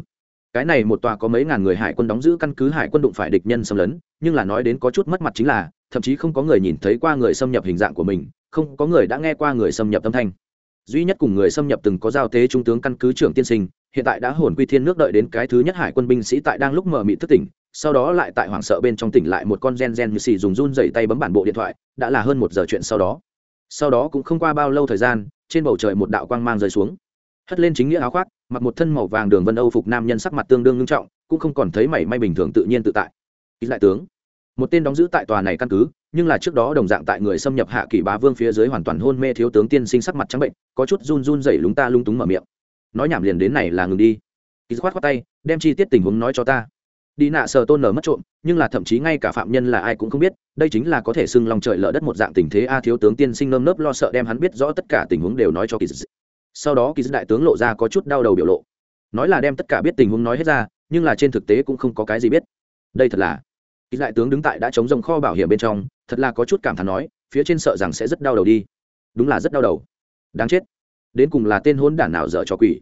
Cái này một tòa có mấy ngàn người hải quân đóng giữ căn cứ hải quân đụng phải địch nhân xâm lấn, nhưng là nói đến có chút mất mặt chính là, thậm chí không có người nhìn thấy qua người xâm nhập hình dạng của mình, không có người đã nghe qua người xâm nhập âm thanh. Duy nhất cùng người xâm nhập từng có giao tế trung tướng căn cứ trưởng tiên sinh, hiện tại đã hồn quy thiên nước đợi đến cái thứ nhất hải quân binh sĩ tại đang lúc mở mị thức tỉnh sau đó lại tại hoảng sợ bên trong tỉnh lại một con gen gen như xì dùng run dày tay bấm bản bộ điện thoại, đã là hơn một giờ chuyện sau đó. Sau đó cũng không qua bao lâu thời gian, trên bầu trời một đạo quang mang rơi xuống. Hất lên chính nghĩa áo khoác, mặc một thân màu vàng đường vân âu phục nam nhân sắc mặt tương đương nghiêm trọng, cũng không còn thấy mảy may bình thường tự nhiên tự tại. Ý lại tướng, một tên đóng giữ tại tòa này căn cứ, nhưng là trước đó đồng dạng tại người xâm nhập hạ kỷ bá vương phía dưới hoàn toàn hôn mê thiếu tướng tiên sinh sắc mặt trắng bệnh, có chút run run dậy lúng ta lung túng mở miệng. Nói nhảm liền đến này là ngừng đi. Ký khoát khoát tay, đem chi tiết tình huống nói cho ta đi nạ sờ tôn nở mất trộm, nhưng là thậm chí ngay cả phạm nhân là ai cũng không biết, đây chính là có thể xưng lòng trời lỡ đất một dạng tình thế a thiếu tướng tiên sinh nơm nớp lo sợ đem hắn biết rõ tất cả tình huống đều nói cho kỳ dứt sau đó kỳ dứt đại tướng lộ ra có chút đau đầu biểu lộ. Nói là đem tất cả biết tình huống nói hết ra, nhưng là trên thực tế cũng không có cái gì biết. Đây thật là kỳ đại tướng đứng tại đã chống rồng kho bảo hiểm bên trong, thật là có chút cảm thán nói, phía trên sợ rằng sẽ rất đau đầu đi. Đúng là rất đau đầu. Đáng chết. Đến cùng là tên hôn đản nào dở cho quỷ.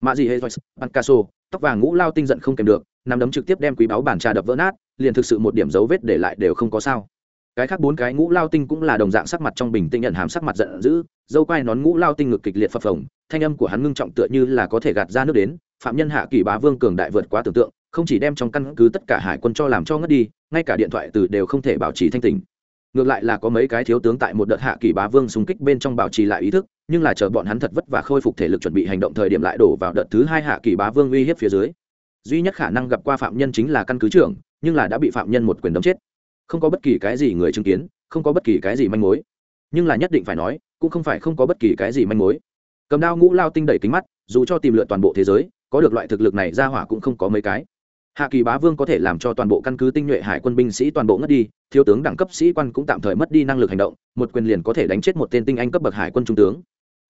Mạ gì hay pancaso tóc vàng ngũ lao tinh giận không kèm được nắm đấm trực tiếp đem quý báo bản trà đập vỡ nát, liền thực sự một điểm dấu vết để lại đều không có sao. Cái khác bốn cái ngũ lao tinh cũng là đồng dạng sắc mặt trong bình tinh nhận hàm sắc mặt giận dữ, dâu quai nón ngũ lao tinh ngực kịch liệt phập phồng, thanh âm của hắn ngưng trọng tựa như là có thể gạt ra nước đến, phạm nhân hạ kỳ bá vương cường đại vượt quá tưởng tượng, không chỉ đem trong căn cứ tất cả hải quân cho làm cho ngất đi, ngay cả điện thoại từ đều không thể bảo trì thanh tình ngược lại là có mấy cái thiếu tướng tại một đợt hạ kỳ bá vương xung kích bên trong bảo trì lại ý thức, nhưng là chờ bọn hắn thật vất và khôi phục thể lực chuẩn bị hành động thời điểm lại đổ vào đợt thứ hai hạ kỳ bá vương uy hiếp phía dưới duy nhất khả năng gặp qua phạm nhân chính là căn cứ trưởng, nhưng là đã bị phạm nhân một quyền đấm chết. Không có bất kỳ cái gì người chứng kiến, không có bất kỳ cái gì manh mối. Nhưng là nhất định phải nói, cũng không phải không có bất kỳ cái gì manh mối. Cầm đao ngũ lao tinh đẩy kính mắt, dù cho tìm lượn toàn bộ thế giới, có được loại thực lực này ra hỏa cũng không có mấy cái. Hạ kỳ bá vương có thể làm cho toàn bộ căn cứ tinh nhuệ hải quân binh sĩ toàn bộ ngất đi, thiếu tướng đẳng cấp sĩ quan cũng tạm thời mất đi năng lực hành động, một quyền liền có thể đánh chết một tên tinh anh cấp bậc hải quân trung tướng.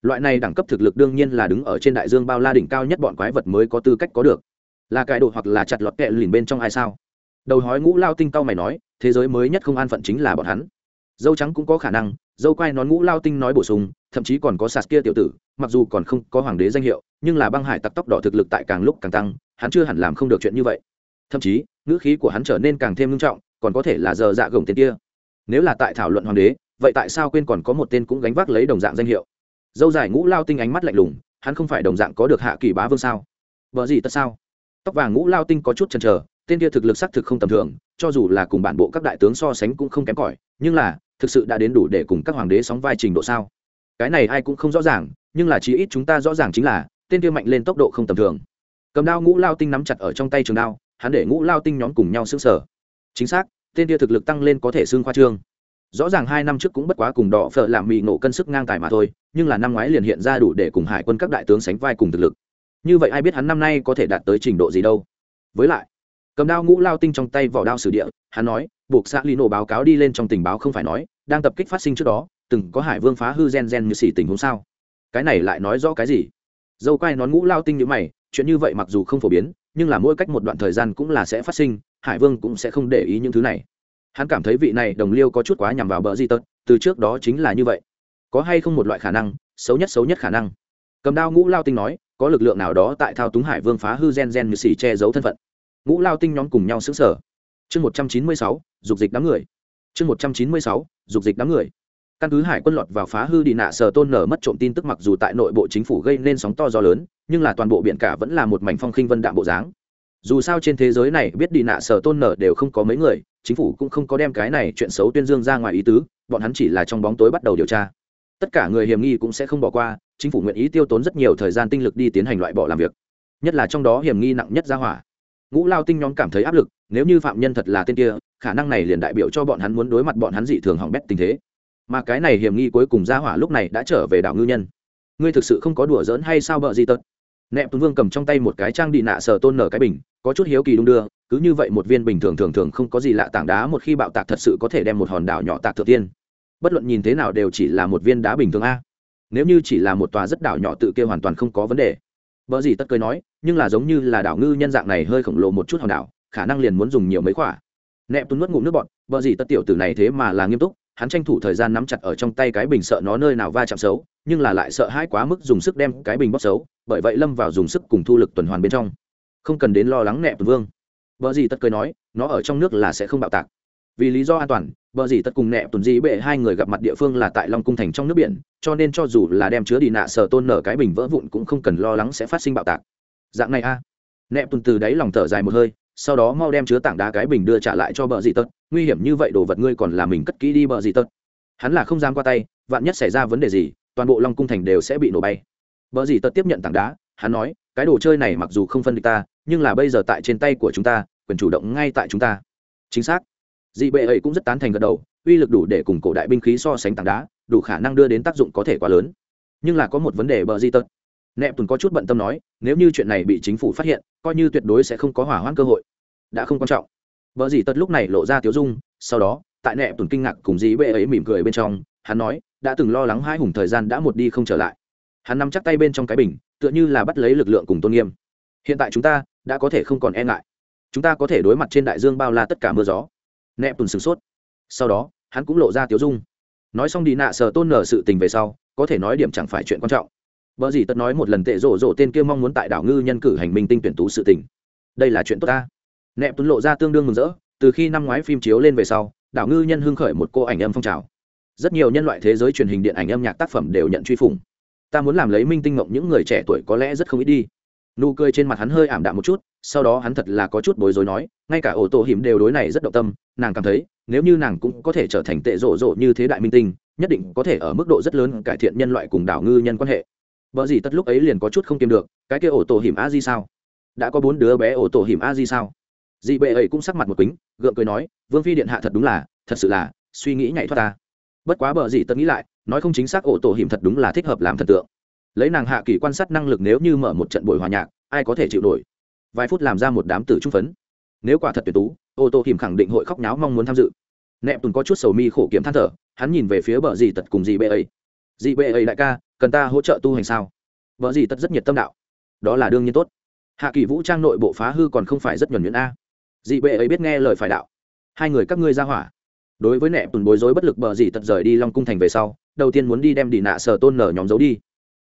Loại này đẳng cấp thực lực đương nhiên là đứng ở trên đại dương bao la đỉnh cao nhất bọn quái vật mới có tư cách có được là cải đồ hoặc là chặt lọt kẹ lìn bên trong ai sao? Đầu hói ngũ lao tinh tao mày nói, thế giới mới nhất không an phận chính là bọn hắn. Dâu trắng cũng có khả năng, dâu quai nón ngũ lao tinh nói bổ sung, thậm chí còn có sạt kia tiểu tử, mặc dù còn không có hoàng đế danh hiệu, nhưng là băng hải tặc tóc đỏ thực lực tại càng lúc càng tăng, hắn chưa hẳn làm không được chuyện như vậy. Thậm chí, ngữ khí của hắn trở nên càng thêm nghiêm trọng, còn có thể là giờ dạ gồng tên kia. Nếu là tại thảo luận hoàng đế, vậy tại sao quên còn có một tên cũng gánh vác lấy đồng dạng danh hiệu? Dâu dài ngũ lao tinh ánh mắt lạnh lùng, hắn không phải đồng dạng có được hạ kỳ bá vương sao? Vợ gì tất sao? Tóc vàng ngũ lao tinh có chút chần chờ, tên kia thực lực xác thực không tầm thường, cho dù là cùng bản bộ các đại tướng so sánh cũng không kém cỏi, nhưng là, thực sự đã đến đủ để cùng các hoàng đế sóng vai trình độ sao? Cái này ai cũng không rõ ràng, nhưng là chí ít chúng ta rõ ràng chính là, tên kia mạnh lên tốc độ không tầm thường. Cầm đao ngũ lao tinh nắm chặt ở trong tay trường đao, hắn để ngũ lao tinh nhóm cùng nhau xương sở chính xác, tên kia thực lực tăng lên có thể xương khoa trương. Rõ ràng hai năm trước cũng bất quá cùng đỏ phở làm mị nổ cân sức ngang tài mà thôi, nhưng là năm ngoái liền hiện ra đủ để cùng hải quân các đại tướng sánh vai cùng thực lực như vậy ai biết hắn năm nay có thể đạt tới trình độ gì đâu. Với lại, cầm đao ngũ lao tinh trong tay vỏ đao sử địa, hắn nói, buộc xã lino báo cáo đi lên trong tình báo không phải nói, đang tập kích phát sinh trước đó, từng có hải vương phá hư gen gen như xỉ tình huống sao? Cái này lại nói rõ cái gì? Dâu quai nón ngũ lao tinh như mày, chuyện như vậy mặc dù không phổ biến, nhưng là mỗi cách một đoạn thời gian cũng là sẽ phát sinh, hải vương cũng sẽ không để ý những thứ này. Hắn cảm thấy vị này đồng liêu có chút quá nhằm vào bờ di tật, từ trước đó chính là như vậy. Có hay không một loại khả năng, xấu nhất xấu nhất khả năng. Cầm đao ngũ lao tinh nói có lực lượng nào đó tại thao túng hải vương phá hư gen gen như xỉ che giấu thân phận. Ngũ lao tinh nhóm cùng nhau xứng sở chương một trăm chín mươi sáu, dục dịch đám người. Chương một trăm chín mươi sáu, dục dịch đám người. Căn cứ hải quân lọt vào phá hư đi nạ sờ tôn nở mất trộm tin tức mặc dù tại nội bộ chính phủ gây nên sóng to gió lớn, nhưng là toàn bộ biển cả vẫn là một mảnh phong khinh vân đạm bộ dáng. Dù sao trên thế giới này biết đi nạ sờ tôn nở đều không có mấy người, chính phủ cũng không có đem cái này chuyện xấu tuyên dương ra ngoài ý tứ, bọn hắn chỉ là trong bóng tối bắt đầu điều tra. Tất cả người hiểm nghi cũng sẽ không bỏ qua chính phủ nguyện ý tiêu tốn rất nhiều thời gian tinh lực đi tiến hành loại bỏ làm việc, nhất là trong đó hiểm nghi nặng nhất ra hỏa. Ngũ lao tinh nhóm cảm thấy áp lực, nếu như phạm nhân thật là tên kia, khả năng này liền đại biểu cho bọn hắn muốn đối mặt bọn hắn dị thường hỏng bét tình thế. Mà cái này hiểm nghi cuối cùng ra hỏa lúc này đã trở về đảo ngư nhân. Ngươi thực sự không có đùa giỡn hay sao bợ gì tật? Nẹp tuấn vương cầm trong tay một cái trang đi nạ sờ tôn nở cái bình, có chút hiếu kỳ đung đưa, cứ như vậy một viên bình thường thường thường không có gì lạ tảng đá một khi bạo tạc thật sự có thể đem một hòn đảo nhỏ tạc thượng tiên. Bất luận nhìn thế nào đều chỉ là một viên đá bình thường a nếu như chỉ là một tòa rất đảo nhỏ tự kia hoàn toàn không có vấn đề. Vợ gì tất cười nói, nhưng là giống như là đảo ngư nhân dạng này hơi khổng lồ một chút hòn đảo, khả năng liền muốn dùng nhiều mấy quả. Nẹp tuấn nuốt ngụm nước bọn vợ gì tất tiểu tử này thế mà là nghiêm túc, hắn tranh thủ thời gian nắm chặt ở trong tay cái bình sợ nó nơi nào va chạm xấu, nhưng là lại sợ hãi quá mức dùng sức đem cái bình bóp xấu, bởi vậy lâm vào dùng sức cùng thu lực tuần hoàn bên trong. Không cần đến lo lắng nẹp tuấn vương. Vợ gì tất cười nói, nó ở trong nước là sẽ không bạo tạc vì lý do an toàn vợ gì tật cùng nẹ tuần dĩ bệ hai người gặp mặt địa phương là tại long cung thành trong nước biển, cho nên cho dù là đem chứa đi nạ sờ tôn nở cái bình vỡ vụn cũng không cần lo lắng sẽ phát sinh bạo tạc. Dạng này a. Nẹ tuần từ đáy lòng thở dài một hơi, sau đó mau đem chứa tảng đá cái bình đưa trả lại cho bờ dị tật nguy hiểm như vậy đồ vật ngươi còn là mình cất kỹ đi bờ dị tật hắn là không dám qua tay, vạn nhất xảy ra vấn đề gì, toàn bộ long cung thành đều sẽ bị nổ bay. Bờ dị tật tiếp nhận tảng đá, hắn nói, cái đồ chơi này mặc dù không phân địch ta, nhưng là bây giờ tại trên tay của chúng ta, quyền chủ động ngay tại chúng ta. Chính xác dị bệ ấy cũng rất tán thành gật đầu, uy lực đủ để cùng cổ đại binh khí so sánh tảng đá, đủ khả năng đưa đến tác dụng có thể quá lớn. Nhưng là có một vấn đề bờ di tật. Nẹp tùn có chút bận tâm nói, nếu như chuyện này bị chính phủ phát hiện, coi như tuyệt đối sẽ không có hỏa hoãn cơ hội. Đã không quan trọng. Bờ di tật lúc này lộ ra tiếu dung, sau đó, tại nẹp tùn kinh ngạc cùng dị bệ ấy mỉm cười bên trong, hắn nói, đã từng lo lắng hai hùng thời gian đã một đi không trở lại. Hắn nắm chắc tay bên trong cái bình, tựa như là bắt lấy lực lượng cùng tôn nghiêm. Hiện tại chúng ta đã có thể không còn e ngại. Chúng ta có thể đối mặt trên đại dương bao la tất cả mưa gió nẹp tùn sửng sốt. Sau đó, hắn cũng lộ ra tiếu dung. Nói xong đi nạ sờ tôn nở sự tình về sau, có thể nói điểm chẳng phải chuyện quan trọng. Vợ gì tất nói một lần tệ rổ rổ tên kia mong muốn tại đảo ngư nhân cử hành minh tinh tuyển tú sự tình. Đây là chuyện tốt ta. Nẹp tuấn lộ ra tương đương mừng rỡ, từ khi năm ngoái phim chiếu lên về sau, đảo ngư nhân hưng khởi một cô ảnh âm phong trào. Rất nhiều nhân loại thế giới truyền hình điện ảnh âm nhạc tác phẩm đều nhận truy phủng. Ta muốn làm lấy minh tinh mộng những người trẻ tuổi có lẽ rất không ít đi. Nụ cười trên mặt hắn hơi ảm đạm một chút sau đó hắn thật là có chút bối rối nói, ngay cả ổ tổ hiểm đều đối này rất động tâm, nàng cảm thấy, nếu như nàng cũng có thể trở thành tệ rộ rộ như thế đại minh tinh, nhất định có thể ở mức độ rất lớn cải thiện nhân loại cùng đảo ngư nhân quan hệ. Vợ gì tất lúc ấy liền có chút không kiềm được, cái kia ổ tổ hiểm a di sao? Đã có bốn đứa bé ổ tổ hiểm a di sao? Dị bệ ấy cũng sắc mặt một kính gượng cười nói, vương phi điện hạ thật đúng là, thật sự là, suy nghĩ nhảy thoát ta. Bất quá bờ gì tất nghĩ lại, nói không chính xác ổ tổ hiểm thật đúng là thích hợp làm thần tượng. Lấy nàng hạ kỳ quan sát năng lực nếu như mở một trận buổi hòa nhạc, ai có thể chịu nổi? Vài phút làm ra một đám tử trung phấn. Nếu quả thật tuyệt tú, ô tô hiểm khẳng định hội khóc nháo mong muốn tham dự. Nẹp tùng có chút sầu mi khổ kiếm than thở, hắn nhìn về phía bờ dì tật cùng dì bệ ấy. Dì bệ ấy đại ca, cần ta hỗ trợ tu hành sao? Vợ dì tật rất nhiệt tâm đạo. Đó là đương nhiên tốt. Hạ kỳ vũ trang nội bộ phá hư còn không phải rất nhuẩn nhuyễn a. Dị bệ ấy biết nghe lời phải đạo. Hai người các ngươi ra hỏa. Đối với nẹ tùn bối rối bất lực bờ dì tật rời đi long cung thành về sau, đầu tiên muốn đi đem đi nạ sờ tôn nở nhóm giấu đi.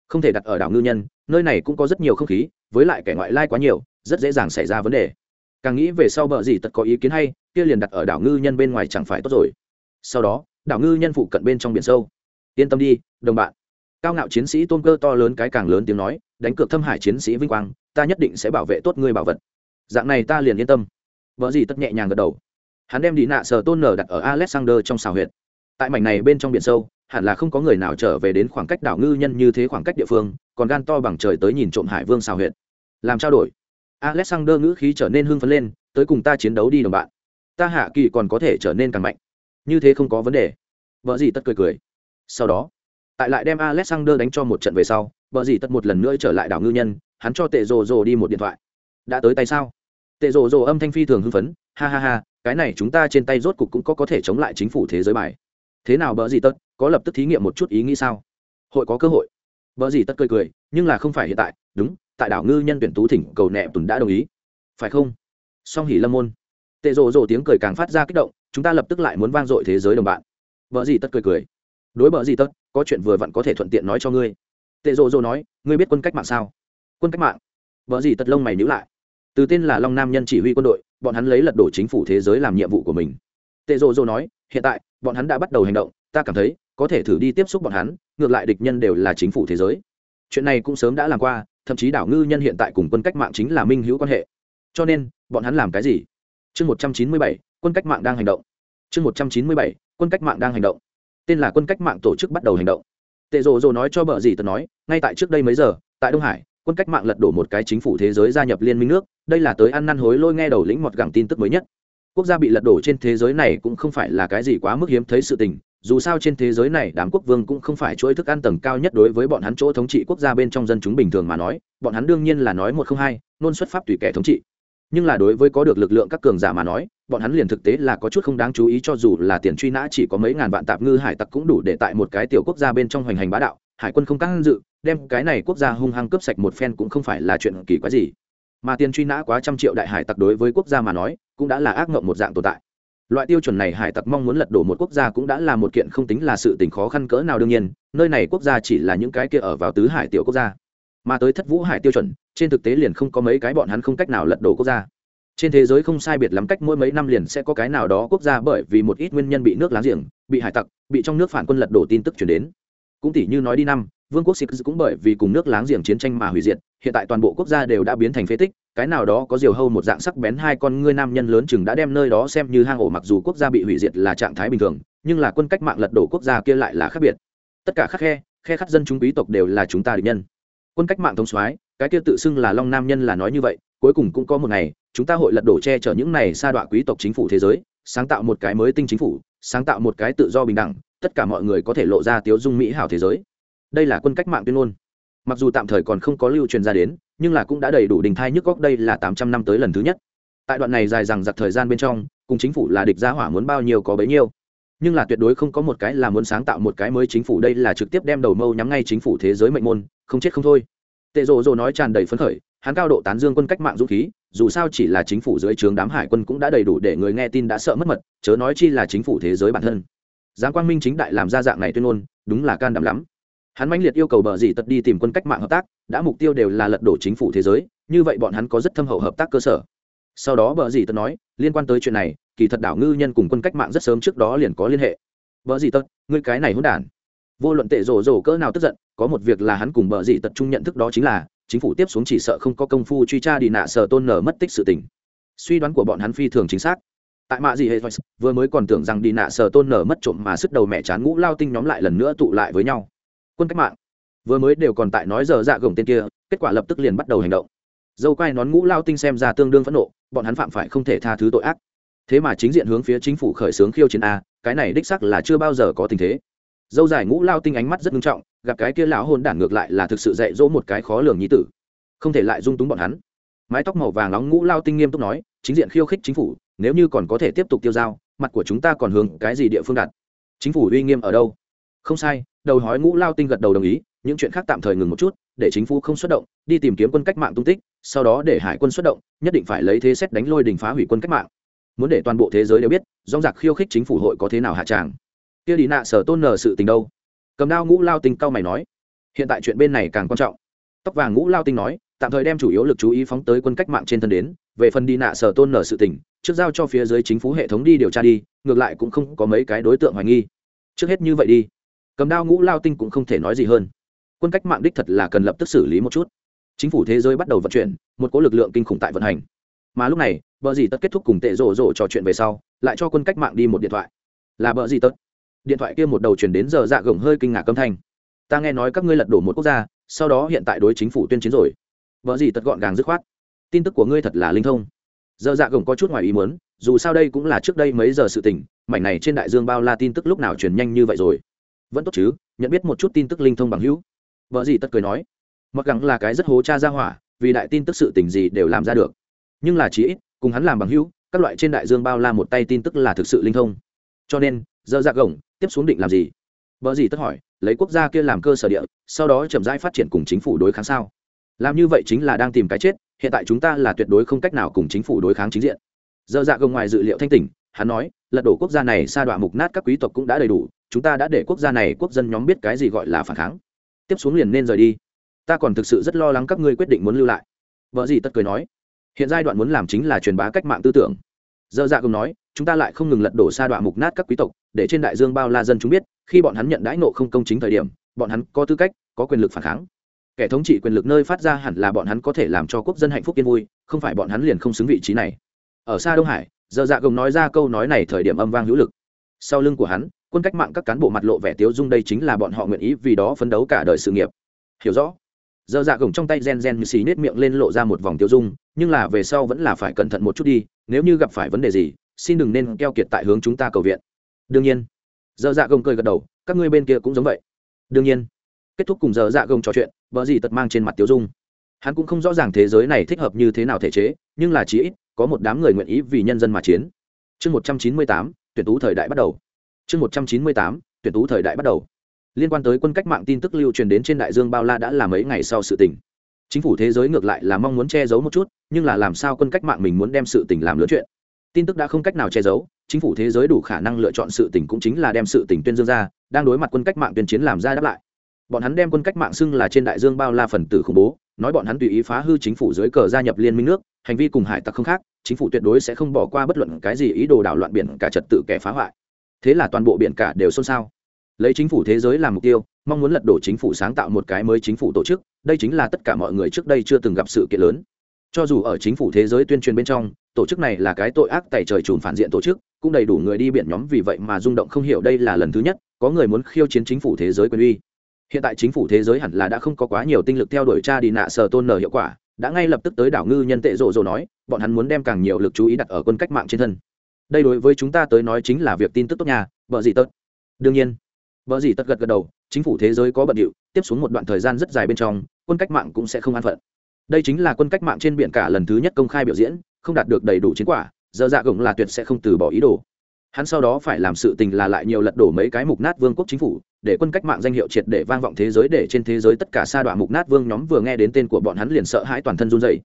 Không thể đặt ở đảo ngư nhân, nơi này cũng có rất nhiều không khí, với lại kẻ ngoại lai quá nhiều rất dễ dàng xảy ra vấn đề. Càng nghĩ về sau bờ gì tật có ý kiến hay, kia liền đặt ở đảo ngư nhân bên ngoài chẳng phải tốt rồi. Sau đó, đảo ngư nhân phụ cận bên trong biển sâu. Yên tâm đi, đồng bạn. Cao ngạo chiến sĩ tôn cơ to lớn cái càng lớn tiếng nói, đánh cược thâm hải chiến sĩ vinh quang, ta nhất định sẽ bảo vệ tốt ngươi bảo vật. Dạng này ta liền yên tâm. Vợ gì tất nhẹ nhàng gật đầu. Hắn đem đi nạ sờ tôn nở đặt ở alexander trong xào huyệt. Tại mảnh này bên trong biển sâu, hẳn là không có người nào trở về đến khoảng cách đảo ngư nhân như thế khoảng cách địa phương, còn gan to bằng trời tới nhìn trộm hải vương xào huyệt. Làm trao đổi alexander ngữ khí trở nên hưng phấn lên, tới cùng ta chiến đấu đi đồng bạn. Ta hạ kỳ còn có thể trở nên càng mạnh. Như thế không có vấn đề. Vợ gì tất cười cười. Sau đó, tại lại đem alexander đánh cho một trận về sau, vợ gì tất một lần nữa trở lại đảo ngư nhân, hắn cho tệ rồ rồ đi một điện thoại. Đã tới tay sao? Tệ rồ rồ âm thanh phi thường hưng phấn, ha ha ha, cái này chúng ta trên tay rốt cục cũng có có thể chống lại chính phủ thế giới bài. Thế nào bờ gì tất, có lập tức thí nghiệm một chút ý nghĩ sao? Hội có cơ hội. Bờ gì tất cười cười, nhưng là không phải hiện tại, đúng tại đảo ngư nhân tuyển tú thỉnh cầu nẹ tùn đã đồng ý. Phải không? Song hỉ lâm môn. Tệ rồ rồ tiếng cười càng phát ra kích động, chúng ta lập tức lại muốn vang dội thế giới đồng bạn. Vợ gì tất cười cười. Đối vợ gì tất, có chuyện vừa vặn có thể thuận tiện nói cho ngươi. Tệ rồ rồ nói, ngươi biết quân cách mạng sao? Quân cách mạng? Vợ gì tất lông mày nhữ lại. Từ tên là long nam nhân chỉ huy quân đội, bọn hắn lấy lật đổ chính phủ thế giới làm nhiệm vụ của mình. Tệ rồ rồ nói, hiện tại, bọn hắn đã bắt đầu hành động, ta cảm thấy, có thể thử đi tiếp xúc bọn hắn, ngược lại địch nhân đều là chính phủ thế giới. Chuyện này cũng sớm đã làm qua thậm chí đảo ngư nhân hiện tại cùng quân cách mạng chính là minh hữu quan hệ. Cho nên, bọn hắn làm cái gì? Chương một trăm chín mươi bảy, quân cách mạng đang hành động. Chương một trăm chín mươi bảy, quân cách mạng đang hành động. Tên là quân cách mạng tổ chức bắt đầu hành động. Tệ rồ rồ nói cho bờ gì tờ nói, ngay tại trước đây mấy giờ, tại đông hải, quân cách mạng lật đổ một cái chính phủ thế giới gia nhập liên minh nước, đây là tới ăn năn hối lôi nghe đầu lĩnh mọt gẳng tin tức mới nhất quốc gia bị lật đổ trên thế giới này cũng không phải là cái gì quá mức hiếm thấy sự tình, dù sao trên thế giới này đám quốc vương cũng không phải chuỗi thức ăn tầng cao nhất đối với bọn hắn chỗ thống trị quốc gia bên trong dân chúng bình thường mà nói, bọn hắn đương nhiên là nói một không hai, nôn xuất pháp tùy kẻ thống trị. Nhưng là đối với có được lực lượng các cường giả mà nói, bọn hắn liền thực tế là có chút không đáng chú ý cho dù là tiền truy nã chỉ có mấy ngàn vạn tạp ngư hải tặc cũng đủ để tại một cái tiểu quốc gia bên trong hoành hành bá đạo, hải quân không căng dự, đem cái này quốc gia hung hăng cướp sạch một phen cũng không phải là chuyện kỳ quái gì. Mà tiền truy nã quá trăm triệu đại hải tặc đối với quốc gia mà nói cũng đã là ác mộng một dạng tồn tại. Loại tiêu chuẩn này hải tặc mong muốn lật đổ một quốc gia cũng đã là một kiện không tính là sự tình khó khăn cỡ nào đương nhiên, nơi này quốc gia chỉ là những cái kia ở vào tứ hải tiểu quốc gia. Mà tới thất vũ hải tiêu chuẩn, trên thực tế liền không có mấy cái bọn hắn không cách nào lật đổ quốc gia. Trên thế giới không sai biệt lắm cách mỗi mấy năm liền sẽ có cái nào đó quốc gia bởi vì một ít nguyên nhân bị nước láng giềng, bị hải tặc, bị trong nước phản quân lật đổ tin tức chuyển đến. Cũng tỷ như nói đi năm, vương quốc sikh cũng bởi vì cùng nước láng giềng chiến tranh mà hủy diệt, hiện tại toàn bộ quốc gia đều đã biến thành phế tích cái nào đó có diều hâu một dạng sắc bén hai con ngươi nam nhân lớn chừng đã đem nơi đó xem như hang ổ mặc dù quốc gia bị hủy diệt là trạng thái bình thường, nhưng là quân cách mạng lật đổ quốc gia kia lại là khác biệt. Tất cả khắc khe khe khắc dân chúng quý tộc đều là chúng ta địch nhân. Quân cách mạng thống soái, cái kia tự xưng là long nam nhân là nói như vậy, cuối cùng cũng có một ngày, chúng ta hội lật đổ che chở những này sa đọa quý tộc chính phủ thế giới, sáng tạo một cái mới tinh chính phủ, sáng tạo một cái tự do bình đẳng, tất cả mọi người có thể lộ ra tiếu dung mỹ hảo thế giới. Đây là quân cách mạng tuyên ngôn. Mặc dù tạm thời còn không có lưu truyền ra đến nhưng là cũng đã đầy đủ đình thai nhức góc đây là tám trăm năm tới lần thứ nhất. Tại đoạn này dài rằng giặc thời gian bên trong, cùng chính phủ là địch gia hỏa muốn bao nhiêu có bấy nhiêu. Nhưng là tuyệt đối không có một cái là muốn sáng tạo một cái mới chính phủ đây là trực tiếp đem đầu mâu nhắm ngay chính phủ thế giới mệnh môn, không chết không thôi. Tệ rồ rồ nói tràn đầy phấn khởi, hắn cao độ tán dương quân cách mạng dũng khí, dù sao chỉ là chính phủ dưới trướng đám hải quân cũng đã đầy đủ để người nghe tin đã sợ mất mật, chớ nói chi là chính phủ thế giới bản thân. Giáng quang minh chính đại làm ra dạng này tuyên ngôn, đúng là can đảm lắm hắn mãnh liệt yêu cầu bờ dì tật đi tìm quân cách mạng hợp tác, đã mục tiêu đều là lật đổ chính phủ thế giới, như vậy bọn hắn có rất thâm hậu hợp tác cơ sở. Sau đó bờ dì tật nói, liên quan tới chuyện này, kỳ thật đảo ngư nhân cùng quân cách mạng rất sớm trước đó liền có liên hệ. Bờ dì tật, ngươi cái này hỗn đản. Vô luận tệ rổ rổ cỡ nào tức giận, có một việc là hắn cùng bờ dì tật chung nhận thức đó chính là, chính phủ tiếp xuống chỉ sợ không có công phu truy tra đi nạ sở tôn nở mất tích sự tình. Suy đoán của bọn hắn phi thường chính xác. Tại mạ gì hệ vừa mới còn tưởng rằng đi nạ sở tôn nở mất trộm mà sức đầu mẹ chán ngũ lao tinh nhóm lại lần nữa tụ lại với nhau quân cách mạng. Vừa mới đều còn tại nói giờ dạ gồng tên kia, kết quả lập tức liền bắt đầu hành động. Dâu quai nón ngũ lao tinh xem ra tương đương phẫn nộ, bọn hắn phạm phải không thể tha thứ tội ác. Thế mà chính diện hướng phía chính phủ khởi xướng khiêu chiến a, cái này đích sắc là chưa bao giờ có tình thế. Dâu dài ngũ lao tinh ánh mắt rất nghiêm trọng, gặp cái kia lão hôn đản ngược lại là thực sự dạy dỗ một cái khó lường nhí tử. Không thể lại dung túng bọn hắn. Mái tóc màu vàng nóng ngũ lao tinh nghiêm túc nói, chính diện khiêu khích chính phủ, nếu như còn có thể tiếp tục tiêu dao, mặt của chúng ta còn hướng cái gì địa phương đặt? Chính phủ uy nghiêm ở đâu? Không sai, đầu hói ngũ lao tinh gật đầu đồng ý, những chuyện khác tạm thời ngừng một chút, để chính phủ không xuất động, đi tìm kiếm quân cách mạng tung tích, sau đó để hải quân xuất động, nhất định phải lấy thế xét đánh lôi đình phá hủy quân cách mạng. Muốn để toàn bộ thế giới đều biết dong giặc khiêu khích chính phủ hội có thế nào hạ tràng. Kia đi nạ sở tôn nờ sự tình đâu? Cầm đao ngũ lao tinh cao mày nói. Hiện tại chuyện bên này càng quan trọng. Tóc vàng ngũ lao tinh nói, tạm thời đem chủ yếu lực chú ý phóng tới quân cách mạng trên thân đến, về phần đi nạ sở tôn nở sự tình, trước giao cho phía dưới chính phủ hệ thống đi điều tra đi, ngược lại cũng không có mấy cái đối tượng hoài nghi. Trước hết như vậy đi cầm đao ngũ lao tinh cũng không thể nói gì hơn. Quân cách mạng đích thật là cần lập tức xử lý một chút. Chính phủ thế giới bắt đầu vận chuyển, một cỗ lực lượng kinh khủng tại vận hành. Mà lúc này vợ dì tất kết thúc cùng tệ rổ rổ trò chuyện về sau, lại cho quân cách mạng đi một điện thoại. Là vợ dì tất? Điện thoại kia một đầu chuyển đến giờ dạ gồng hơi kinh ngạc âm thanh. Ta nghe nói các ngươi lật đổ một quốc gia, sau đó hiện tại đối chính phủ tuyên chiến rồi. Vợ dì tật gọn gàng dứt khoát. Tin tức của ngươi thật là linh thông. Giờ dạ gồng có chút ngoài ý muốn, dù sao đây cũng là trước đây mấy giờ sự tình, mảnh này trên đại dương bao la tin tức lúc nào truyền nhanh như vậy rồi vẫn tốt chứ, nhận biết một chút tin tức linh thông bằng hữu. Vợ gì tất cười nói, mặc gắng là cái rất hố cha ra hỏa, vì đại tin tức sự tình gì đều làm ra được. Nhưng là chí ít, cùng hắn làm bằng hữu, các loại trên đại dương bao la một tay tin tức là thực sự linh thông. Cho nên, giờ ra gồng, tiếp xuống định làm gì? Vợ gì tất hỏi, lấy quốc gia kia làm cơ sở địa, sau đó chậm rãi phát triển cùng chính phủ đối kháng sao? Làm như vậy chính là đang tìm cái chết, hiện tại chúng ta là tuyệt đối không cách nào cùng chính phủ đối kháng chính diện. Giờ dạ gồng ngoài dự liệu thanh tỉnh hắn nói, lật đổ quốc gia này sa đọa mục nát các quý tộc cũng đã đầy đủ, chúng ta đã để quốc gia này quốc dân nhóm biết cái gì gọi là phản kháng. Tiếp xuống liền nên rời đi. Ta còn thực sự rất lo lắng các ngươi quyết định muốn lưu lại. Vợ gì tất cười nói, hiện giai đoạn muốn làm chính là truyền bá cách mạng tư tưởng. Dơ dạ cùng nói, chúng ta lại không ngừng lật đổ sa đoạn mục nát các quý tộc, để trên đại dương bao la dân chúng biết, khi bọn hắn nhận đãi nộ không công chính thời điểm, bọn hắn có tư cách, có quyền lực phản kháng. Kẻ thống trị quyền lực nơi phát ra hẳn là bọn hắn có thể làm cho quốc dân hạnh phúc yên vui, không phải bọn hắn liền không xứng vị trí này. Ở xa đông hải Giờ dạ gồng nói ra câu nói này thời điểm âm vang hữu lực. Sau lưng của hắn, quân cách mạng các cán bộ mặt lộ vẻ tiếu dung đây chính là bọn họ nguyện ý vì đó phấn đấu cả đời sự nghiệp. Hiểu rõ. Giờ dạ gồng trong tay gen gen như xì nết miệng lên lộ ra một vòng tiêu dung, nhưng là về sau vẫn là phải cẩn thận một chút đi, nếu như gặp phải vấn đề gì, xin đừng nên keo kiệt tại hướng chúng ta cầu viện. Đương nhiên. Giờ dạ gồng cười gật đầu, các ngươi bên kia cũng giống vậy. Đương nhiên. Kết thúc cùng giờ dạ gồng trò chuyện, vợ gì tật mang trên mặt tiêu dung. Hắn cũng không rõ ràng thế giới này thích hợp như thế nào thể chế, nhưng là chí ít có một đám người nguyện ý vì nhân dân mà chiến. Chương một trăm chín mươi tám, tuyển tú thời đại bắt đầu. Chương một trăm chín mươi tám, tuyển tú thời đại bắt đầu. Liên quan tới quân cách mạng tin tức lưu truyền đến trên đại dương bao la đã là mấy ngày sau sự tình. Chính phủ thế giới ngược lại là mong muốn che giấu một chút, nhưng là làm sao quân cách mạng mình muốn đem sự tình làm lớn chuyện? Tin tức đã không cách nào che giấu, chính phủ thế giới đủ khả năng lựa chọn sự tình cũng chính là đem sự tình tuyên dương ra, đang đối mặt quân cách mạng tuyên chiến làm ra đáp lại. Bọn hắn đem quân cách mạng xưng là trên đại dương bao la phần tử khủng bố nói bọn hắn tùy ý phá hư chính phủ dưới cờ gia nhập liên minh nước, hành vi cùng hải tặc không khác, chính phủ tuyệt đối sẽ không bỏ qua bất luận cái gì ý đồ đảo loạn biển cả trật tự kẻ phá hoại. Thế là toàn bộ biển cả đều xôn xao. Lấy chính phủ thế giới làm mục tiêu, mong muốn lật đổ chính phủ sáng tạo một cái mới chính phủ tổ chức, đây chính là tất cả mọi người trước đây chưa từng gặp sự kiện lớn. Cho dù ở chính phủ thế giới tuyên truyền bên trong, tổ chức này là cái tội ác tại trời trùn phản diện tổ chức, cũng đầy đủ người đi biển nhóm vì vậy mà rung động không hiểu đây là lần thứ nhất, có người muốn khiêu chiến chính phủ thế giới quyền uy hiện tại chính phủ thế giới hẳn là đã không có quá nhiều tinh lực theo đuổi cha đi nạ sờ tôn nở hiệu quả, đã ngay lập tức tới đảo ngư nhân tệ rộ rộ nói, bọn hắn muốn đem càng nhiều lực chú ý đặt ở quân cách mạng trên thân. Đây đối với chúng ta tới nói chính là việc tin tức tốt nhà vợ gì tật. Đương nhiên, vợ gì tật gật gật đầu, chính phủ thế giới có bận điệu, tiếp xuống một đoạn thời gian rất dài bên trong, quân cách mạng cũng sẽ không an phận. Đây chính là quân cách mạng trên biển cả lần thứ nhất công khai biểu diễn, không đạt được đầy đủ chiến quả, giờ dạ gồng là tuyệt sẽ không từ bỏ ý đồ hắn sau đó phải làm sự tình là lại nhiều lật đổ mấy cái mục nát vương quốc chính phủ, để quân cách mạng danh hiệu triệt để vang vọng thế giới để trên thế giới tất cả sa đoạn mục nát vương nhóm vừa nghe đến tên của bọn hắn liền sợ hãi toàn thân run dày